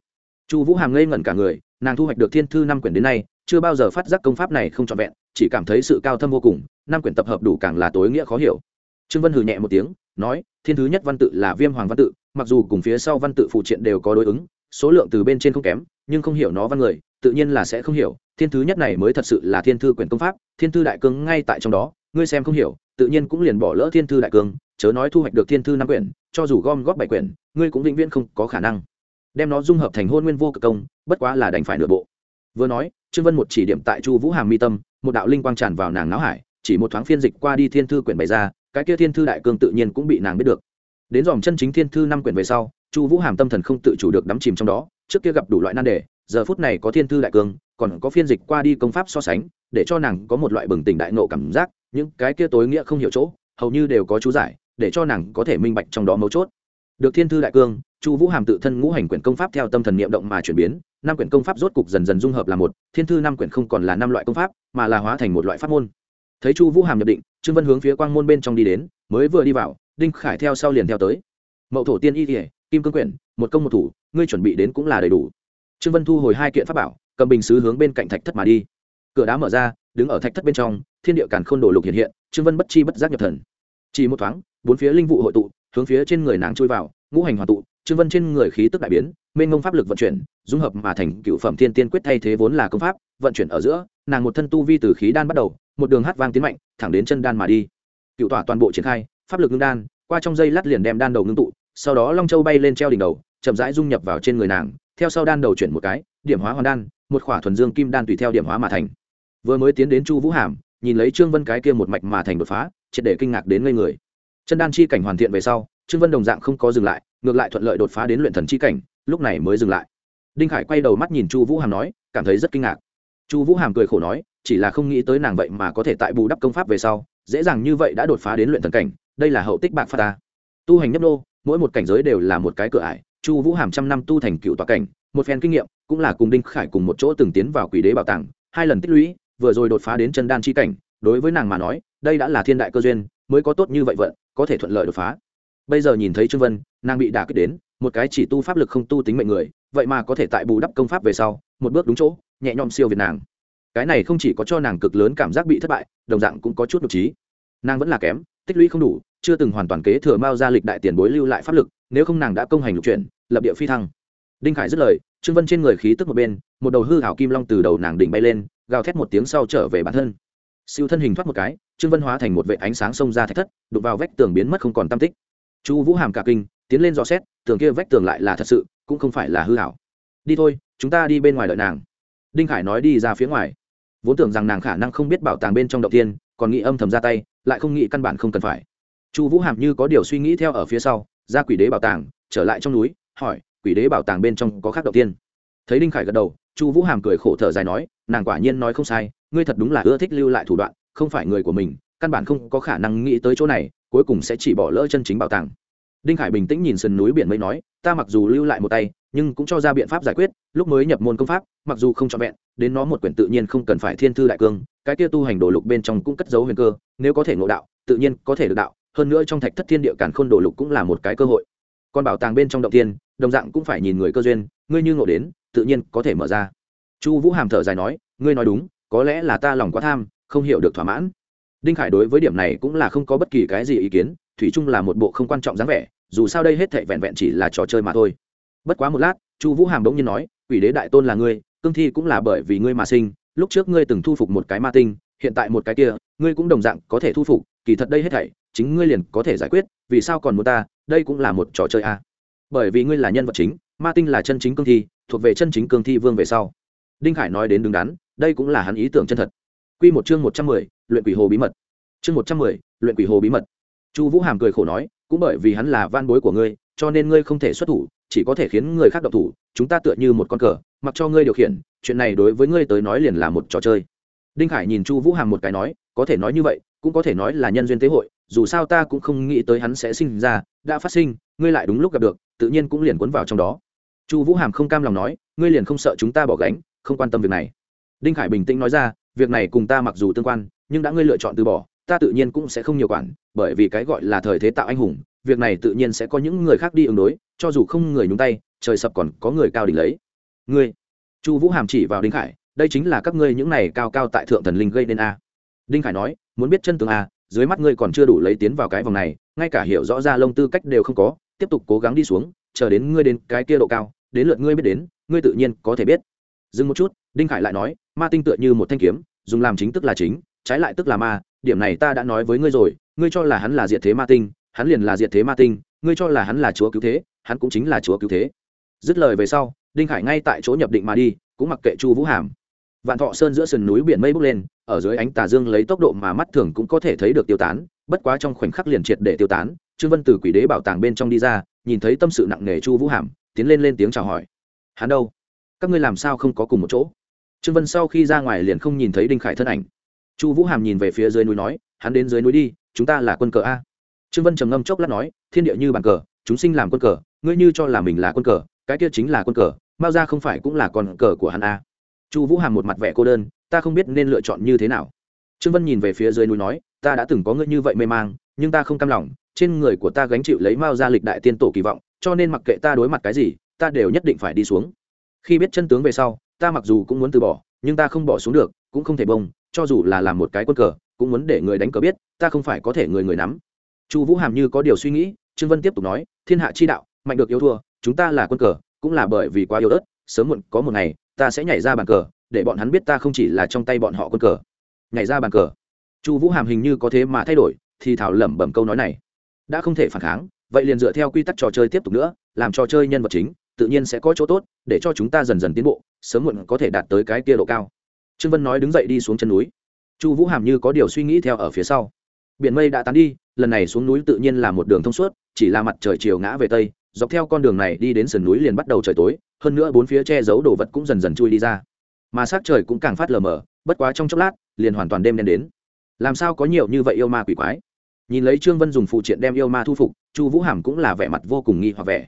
Chu vũ hàm ngây ngẩn cả người, nàng thu hoạch được thiên thư năm quyển đến nay chưa bao giờ phát giác công pháp này không trọn vẹn, chỉ cảm thấy sự cao thâm vô cùng, năm quyển tập hợp đủ càng là tối nghĩa khó hiểu. Trương vân hừ nhẹ một tiếng, nói, thiên thứ nhất văn tự là viêm hoàng văn tự, mặc dù cùng phía sau văn tự phụ triện đều có đối ứng, số lượng từ bên trên không kém, nhưng không hiểu nó văn người, tự nhiên là sẽ không hiểu, thiên thứ nhất này mới thật sự là thiên thư quyển công pháp, thiên thư đại cương ngay tại trong đó, ngươi xem không hiểu, tự nhiên cũng liền bỏ lỡ thiên thư đại cương, chớ nói thu hoạch được thiên thư năm quyển, cho dù gom góp bảy quyển, ngươi cũng vĩnh viễn không có khả năng. Đem nó dung hợp thành hôn nguyên vô cực công, bất quá là đành phải nửa bộ vừa nói, trương vân một chỉ điểm tại chu vũ hàm mi tâm, một đạo linh quang tràn vào nàng náo hải, chỉ một thoáng phiên dịch qua đi thiên thư quyển bày ra, cái kia thiên thư đại cương tự nhiên cũng bị nàng biết được. Đến dòm chân chính thiên thư năm quyển về sau, chu vũ hàm tâm thần không tự chủ được đắm chìm trong đó, trước kia gặp đủ loại nan đề, giờ phút này có thiên thư đại cương, còn có phiên dịch qua đi công pháp so sánh, để cho nàng có một loại bừng tỉnh đại nộ cảm giác, những cái kia tối nghĩa không hiểu chỗ, hầu như đều có chú giải, để cho nàng có thể minh bạch trong đó mấu chốt được thiên thư đại cương, chu vũ hàm tự thân ngũ hành quyển công pháp theo tâm thần niệm động mà chuyển biến, năm quyển công pháp rốt cục dần dần dung hợp là một, thiên thư năm quyển không còn là năm loại công pháp, mà là hóa thành một loại pháp môn. Thấy chu vũ hàm nhập định, trương vân hướng phía quang môn bên trong đi đến, mới vừa đi vào, đinh khải theo sau liền theo tới. Mậu thổ tiên y kỉa kim cương quyển, một công một thủ, ngươi chuẩn bị đến cũng là đầy đủ. Trương vân thu hồi hai kiện pháp bảo, cầm bình xứ hướng bên cạnh thạch thất mà đi. Cửa đá mở ra, đứng ở thạch thất bên trong, thiên địa càn khôn đổ lục hiện hiện, trương vân bất chi bất giác nhập thần. Chỉ một thoáng, bốn phía linh vụ hội tụ hướng phía trên người nàng trôi vào, ngũ hành hòa tụ, trương vân trên người khí tức đại biến, mênh mông pháp lực vận chuyển, dung hợp mà thành cựu phẩm thiên tiên quyết thay thế vốn là công pháp, vận chuyển ở giữa, nàng một thân tu vi từ khí đan bắt đầu, một đường hát vang tiến mạnh, thẳng đến chân đan mà đi. Cựu tỏa toàn bộ triển khai, pháp lực ngưng đan, qua trong dây lát liền đem đan đầu ngưng tụ, sau đó long châu bay lên treo đỉnh đầu, chậm rãi dung nhập vào trên người nàng, theo sau đan đầu chuyển một cái, điểm hóa hoàn đan, một khỏa thuần dương kim đan tùy theo điểm hóa mà thành. Vừa mới tiến đến chu vũ hàm, nhìn lấy trương vân cái kia một mạch mà thành đột phá, triệt để kinh ngạc đến ngây người chân đan chi cảnh hoàn thiện về sau, trương vân đồng dạng không có dừng lại, ngược lại thuận lợi đột phá đến luyện thần chi cảnh, lúc này mới dừng lại. Đinh khải quay đầu mắt nhìn chu vũ hàm nói, cảm thấy rất kinh ngạc. Chu vũ hàm cười khổ nói, chỉ là không nghĩ tới nàng vậy mà có thể tại bù đắp công pháp về sau, dễ dàng như vậy đã đột phá đến luyện thần cảnh, đây là hậu tích bạc pha ta. Tu hành nhấp nô, mỗi một cảnh giới đều là một cái cửa ải, chu vũ hàm trăm năm tu thành cựu tòa cảnh, một phen kinh nghiệm, cũng là cùng đinh khải cùng một chỗ từng tiến vào quỷ đế bảo tàng, hai lần tích lũy, vừa rồi đột phá đến chân đan chi cảnh, đối với nàng mà nói, đây đã là thiên đại cơ duyên mới có tốt như vậy vận, có thể thuận lợi đột phá. Bây giờ nhìn thấy trương vân, nàng bị đả kích đến, một cái chỉ tu pháp lực không tu tính mệnh người, vậy mà có thể tại bù đắp công pháp về sau, một bước đúng chỗ, nhẹ nhõm siêu việt nàng. Cái này không chỉ có cho nàng cực lớn cảm giác bị thất bại, đồng dạng cũng có chút nhục trí. Nàng vẫn là kém, tích lũy không đủ, chưa từng hoàn toàn kế thừa mao ra lịch đại tiền bối lưu lại pháp lực, nếu không nàng đã công hành lục chuyển, lập địa phi thăng. Đinh khải dứt lời, trương vân trên người khí tức một bên, một đầu hư hảo kim long từ đầu nàng đỉnh bay lên, gào thét một tiếng sau trở về bản thân siêu thân hình thoát một cái, trương vân hóa thành một vệ ánh sáng xông ra thạch thất đục vào vách tường biến mất không còn tam tích. Chu vũ hàm cả kinh, tiến lên dò xét, tường kia vách tường lại là thật sự, cũng không phải là hư hảo đi thôi, chúng ta đi bên ngoài đợi nàng. Đinh khải nói đi ra phía ngoài. Vốn tưởng rằng nàng khả năng không biết bảo tàng bên trong động tiên còn nghĩ âm thầm ra tay, lại không nghĩ căn bản không cần phải. Chu vũ hàm như có điều suy nghĩ theo ở phía sau, ra quỷ đế bảo tàng, trở lại trong núi, hỏi, quỷ đế bảo tàng bên trong có khác đầu tiên thấy đinh khải gật đầu, chu vũ hàm cười khổ thở dài nói, nàng quả nhiên nói không sai ngươi thật đúng là ưa thích lưu lại thủ đoạn, không phải người của mình, căn bản không có khả năng nghĩ tới chỗ này, cuối cùng sẽ chỉ bỏ lỡ chân chính bảo tàng. Đinh khải bình tĩnh nhìn sườn núi biển mới nói, ta mặc dù lưu lại một tay, nhưng cũng cho ra biện pháp giải quyết, lúc mới nhập môn công pháp, mặc dù không trọn vẹn, đến nó một quyển tự nhiên không cần phải thiên thư đại cương, cái kia tu hành đồ lục bên trong cũng cất giấu huyền cơ, nếu có thể ngộ đạo, tự nhiên có thể được đạo, hơn nữa trong thạch thất thiên địa cản khôn đồ lục cũng là một cái cơ hội. Còn bảo tàng bên trong động tiên đồng dạng cũng phải nhìn người cơ duyên, ngươi như ngộ đến, tự nhiên có thể mở ra. Chu vũ hàm thở dài nói, ngươi nói đúng có lẽ là ta lòng quá tham, không hiểu được thỏa mãn. Đinh khải đối với điểm này cũng là không có bất kỳ cái gì ý kiến, thủy chung là một bộ không quan trọng dáng vẻ, dù sao đây hết thệ vẹn vẹn chỉ là trò chơi mà thôi. Bất quá một lát, chu vũ hàm đống nhiên nói, quỷ đế đại tôn là ngươi, cương thi cũng là bởi vì ngươi mà sinh, lúc trước ngươi từng thu phục một cái ma tinh, hiện tại một cái kia, ngươi cũng đồng dạng có thể thu phục, kỳ thật đây hết thảy, chính ngươi liền có thể giải quyết, vì sao còn muốn ta, đây cũng là một trò chơi à. bởi vì ngươi là nhân vật chính, ma tinh là chân chính cương thi, thuộc về chân chính cương thi vương về sau. Đinh khải nói đến đứng đắn đây cũng là hắn ý tưởng chân thật. Q một chương một trăm mười, luyện quỷ hồ bí mật. Chương một trăm mười, luyện quỷ hồ bí mật. Chu vũ hàm cười khổ nói, cũng bởi vì hắn là van bối của ngươi, cho nên ngươi không thể xuất thủ, chỉ có thể khiến người khác độc thủ, chúng ta tựa như một con cờ, mặc cho ngươi điều khiển, chuyện này đối với ngươi tới nói liền là một trò chơi. Đinh khải nhìn chu vũ hàm một cái nói, có thể nói như vậy, cũng có thể nói là nhân duyên tế hội, dù sao ta cũng không nghĩ tới hắn sẽ sinh ra, đã phát sinh, ngươi lại đúng lúc gặp được, tự nhiên cũng liền cuốn vào trong đó. Chu vũ hàm không cam lòng nói, ngươi liền không sợ chúng ta bỏ gánh, không quan tâm việc này đinh khải bình tĩnh nói ra, việc này cùng ta mặc dù tương quan, nhưng đã ngươi lựa chọn từ bỏ, ta tự nhiên cũng sẽ không nhiều quản, bởi vì cái gọi là thời thế tạo anh hùng, việc này tự nhiên sẽ có những người khác đi ứng đối, cho dù không người nhúng tay, trời sập còn có người cao đỉnh lấy. Ngươi? Chu vũ hàm chỉ vào đinh khải, đây chính là các ngươi những này cao cao tại thượng thần linh gây nên a. Đinh khải nói, muốn biết chân tường a, dưới mắt ngươi còn chưa đủ lấy tiến vào cái vòng này, ngay cả hiểu rõ ra lông tư cách đều không có, tiếp tục cố gắng đi xuống, chờ đến ngươi đến cái kia độ cao, đến lượt ngươi biết đến, ngươi tự nhiên có thể biết. Dừng một chút đinh khải lại nói, ma tinh tựa như một thanh kiếm, dùng làm chính tức là chính, trái lại tức là ma, điểm này ta đã nói với ngươi rồi, ngươi cho là hắn là diệt thế ma tinh, hắn liền là diệt thế ma tinh, ngươi cho là hắn là chúa cứu thế, hắn cũng chính là chúa cứu thế. Dứt lời về sau, đinh khải ngay tại chỗ nhập định mà đi, cũng mặc kệ chu vũ hàm. Vạn thọ sơn giữa sườn núi biển mây bốc lên, ở dưới ánh tà dương lấy tốc độ mà mắt thường cũng có thể thấy được tiêu tán, bất quá trong khoảnh khắc liền triệt để tiêu tán, trương vân từ quỷ đế bảo tàng bên trong đi ra, nhìn thấy tâm sự nặng nề chu vũ hàm, tiến lên lên tiếng chào hỏi. Hắn đâu? Các ngươi làm sao không có cùng một chỗ? Trương vân sau khi ra ngoài liền không nhìn thấy đinh khải thân ảnh. Chu vũ hàm nhìn về phía dưới núi nói, hắn đến dưới núi đi, chúng ta là quân cờ a. Trương vân trầm ngâm chốc lát nói, thiên địa như bàn cờ, chúng sinh làm quân cờ, ngươi như cho là mình là quân cờ, cái kia chính là quân cờ mao ra không phải cũng là con cờ của hắn a. Chu vũ hàm một mặt vẻ cô đơn, ta không biết nên lựa chọn như thế nào. Trương vân nhìn về phía dưới núi nói, ta đã từng có ngươi như vậy mê mang, nhưng ta không cam lòng, trên người của ta gánh chịu lấy mao ra lịch đại tiên tổ kỳ vọng, cho nên mặc kệ ta đối mặt cái gì, ta đều nhất định phải đi xuống. Khi biết chân tướng về sau ta mặc dù cũng muốn từ bỏ, nhưng ta không bỏ xuống được, cũng không thể bông, cho dù là làm một cái quân cờ, cũng muốn để người đánh cờ biết, ta không phải có thể người người nắm. Chu vũ hàm như có điều suy nghĩ, trương vân tiếp tục nói, thiên hạ chi đạo, mạnh được yêu thua, chúng ta là quân cờ, cũng là bởi vì quá yếu ớt, sớm muộn có một ngày, ta sẽ nhảy ra bàn cờ, để bọn hắn biết ta không chỉ là trong tay bọn họ quân cờ. Nhảy ra bàn cờ. Chu vũ hàm hình như có thế mà thay đổi, thì thảo lẩm bẩm câu nói này. Đã không thể phản kháng, vậy liền dựa theo quy tắc trò chơi tiếp tục nữa, làm trò chơi nhân vật chính tự nhiên sẽ có chỗ tốt, để cho chúng ta dần dần tiến bộ, sớm muộn có thể đạt tới cái kia độ cao. Trương vân nói đứng dậy đi xuống chân núi. Chu vũ hàm như có điều suy nghĩ theo ở phía sau. Biển mây đã tán đi, lần này xuống núi tự nhiên là một đường thông suốt, chỉ là mặt trời chiều ngã về tây, dọc theo con đường này đi đến sườn núi liền bắt đầu trời tối, hơn nữa bốn phía che giấu đồ vật cũng dần dần chui đi ra. Mà sắc trời cũng càng phát lờ mờ, bất quá trong chốc lát, liền hoàn toàn đêm đen đến. Làm sao có nhiều như vậy yêu ma quỷ quái? Nhìn lấy trương vân dùng phụ triện đem yêu ma thu phục, chu vũ hàm cũng là vẻ mặt vô cùng nghi hoặc vẻ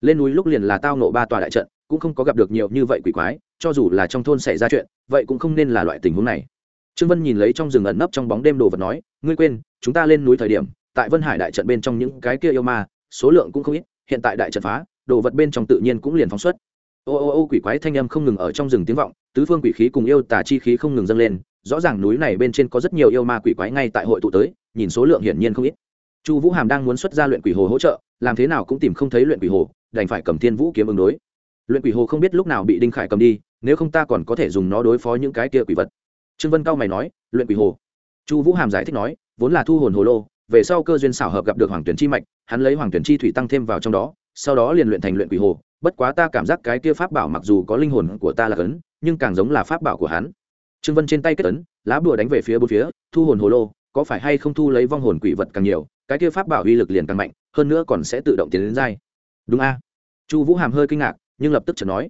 lên núi lúc liền là tao nộ ba tòa đại trận, cũng không có gặp được nhiều như vậy quỷ quái, cho dù là trong thôn xảy ra chuyện, vậy cũng không nên là loại tình huống này. Trương vân nhìn lấy trong rừng ẩn nấp trong bóng đêm đồ vật nói, ngươi quên, chúng ta lên núi thời điểm, tại vân hải đại trận bên trong những cái kia yêu ma, số lượng cũng không ít, hiện tại đại trận phá, đồ vật bên trong tự nhiên cũng liền phóng xuất. Ô ô ô, quỷ quái thanh âm không ngừng ở trong rừng tiếng vọng, tứ phương quỷ khí cùng yêu tà chi khí không ngừng dâng lên, rõ ràng núi này bên trên có rất nhiều yêu ma quỷ quái ngay tại hội tụ tới, nhìn số lượng hiển nhiên không ít. Chu vũ hàm đang muốn xuất ra luyện quỷ hồ hỗ trợ, làm thế nào cũng tìm không thấy luyện quỷ hồ đành phải cầm thiên vũ kiếm ứng đối. Luyện quỷ hồ không biết lúc nào bị đinh khải cầm đi, nếu không ta còn có thể dùng nó đối phó những cái kia quỷ vật. Trương vân cao mày nói, luyện quỷ hồ. Chu vũ hàm giải thích nói, vốn là thu hồn hồ lô, về sau cơ duyên xảo hợp gặp được hoàng tuyển chi mạch, hắn lấy hoàng tuyển chi thủy tăng thêm vào trong đó, sau đó liền luyện thành luyện quỷ hồ. Bất quá ta cảm giác cái kia pháp bảo mặc dù có linh hồn của ta là cấn, nhưng càng giống là pháp bảo của hắn. Trương vân trên tay kết ấn, lá bùa đánh về phía bốn phía, thu hồn hồ lô, có phải hay không thu lấy vong hồn quỷ vật càng nhiều, cái kia pháp bảo uy lực liền càng mạnh, hơn nữa còn sẽ tự động tiến đến dai đúng a. Chu vũ hàm hơi kinh ngạc, nhưng lập tức chợt nói,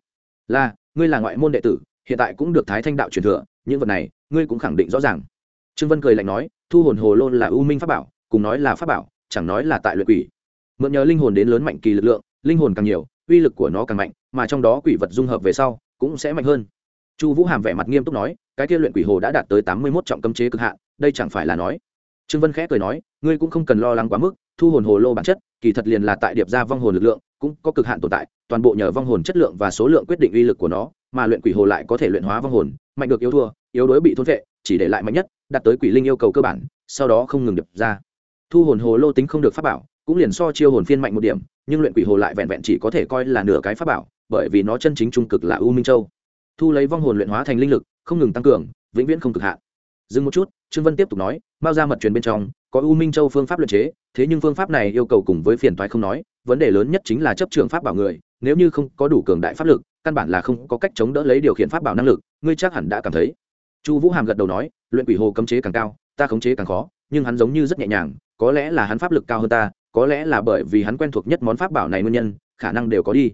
là, ngươi là ngoại môn đệ tử, hiện tại cũng được thái thanh đạo truyền thừa, những vật này, ngươi cũng khẳng định rõ ràng. Trương vân cười lạnh nói, thu hồn hồ lô là ưu minh pháp bảo, cùng nói là pháp bảo, chẳng nói là tại luyện quỷ. Mượn nhờ linh hồn đến lớn mạnh kỳ lực lượng, linh hồn càng nhiều, uy lực của nó càng mạnh, mà trong đó quỷ vật dung hợp về sau, cũng sẽ mạnh hơn. Chu vũ hàm vẻ mặt nghiêm túc nói, cái kia luyện quỷ hồ đã đạt tới tám mươi mốt trọng cấm chế cực hạn, đây chẳng phải là nói? Trương vân khẽ cười nói, ngươi cũng không cần lo lắng quá mức thu hồn hồ lô bản chất, kỳ thật liền là tại điệp ra vong hồn lực lượng, cũng có cực hạn tồn tại, toàn bộ nhờ vong hồn chất lượng và số lượng quyết định uy lực của nó, mà luyện quỷ hồ lại có thể luyện hóa vong hồn, mạnh được yếu thua, yếu đối bị thôn vệ, chỉ để lại mạnh nhất, đạt tới quỷ linh yêu cầu cơ bản, sau đó không ngừng điệp ra. Thu hồn hồ lô tính không được pháp bảo, cũng liền so chiêu hồn phiên mạnh một điểm, nhưng luyện quỷ hồ lại vẹn vẹn chỉ có thể coi là nửa cái pháp bảo, bởi vì nó chân chính trung cực là u minh châu. Thu lấy vong hồn luyện hóa thành linh lực, không ngừng tăng cường, vĩnh viễn không cực hạn. Dừng một chút, trương vân tiếp tục nói bao ra mật truyền bên trong có u minh châu phương pháp luyện chế, thế nhưng phương pháp này yêu cầu cùng với phiền toái không nói, vấn đề lớn nhất chính là chấp trường pháp bảo người, nếu như không có đủ cường đại pháp lực, căn bản là không có cách chống đỡ lấy điều khiển pháp bảo năng lực, ngươi chắc hẳn đã cảm thấy. Chu vũ hàm gật đầu nói, luyện quỷ hồ cấm chế càng cao, ta khống chế càng khó, nhưng hắn giống như rất nhẹ nhàng, có lẽ là hắn pháp lực cao hơn ta, có lẽ là bởi vì hắn quen thuộc nhất món pháp bảo này nguyên nhân, khả năng đều có đi.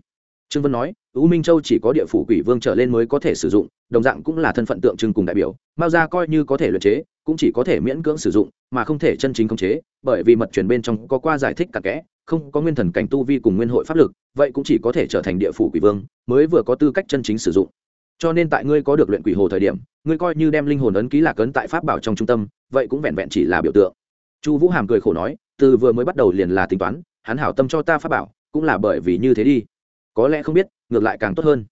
Trương vân nói u minh châu chỉ có địa phủ quỷ vương trở lên mới có thể sử dụng, đồng dạng cũng là thân phận tượng trưng cùng đại biểu, mao gia coi như có thể luyện chế, cũng chỉ có thể miễn cưỡng sử dụng, mà không thể chân chính khống chế, bởi vì mật truyền bên trong có qua giải thích cặn kẽ, không có nguyên thần cảnh tu vi cùng nguyên hội pháp lực, vậy cũng chỉ có thể trở thành địa phủ quỷ vương, mới vừa có tư cách chân chính sử dụng. Cho nên tại ngươi có được luyện quỷ hồ thời điểm, ngươi coi như đem linh hồn ấn ký lạc ấn tại pháp bảo trong trung tâm, vậy cũng vẹn vẹn chỉ là biểu tượng. Chu vũ hàm cười khổ nói, từ vừa mới bắt đầu liền là tính toán, hắn hảo tâm cho ta pháp bảo, cũng là bởi vì như thế đi có lẽ không biết ngược lại càng tốt hơn.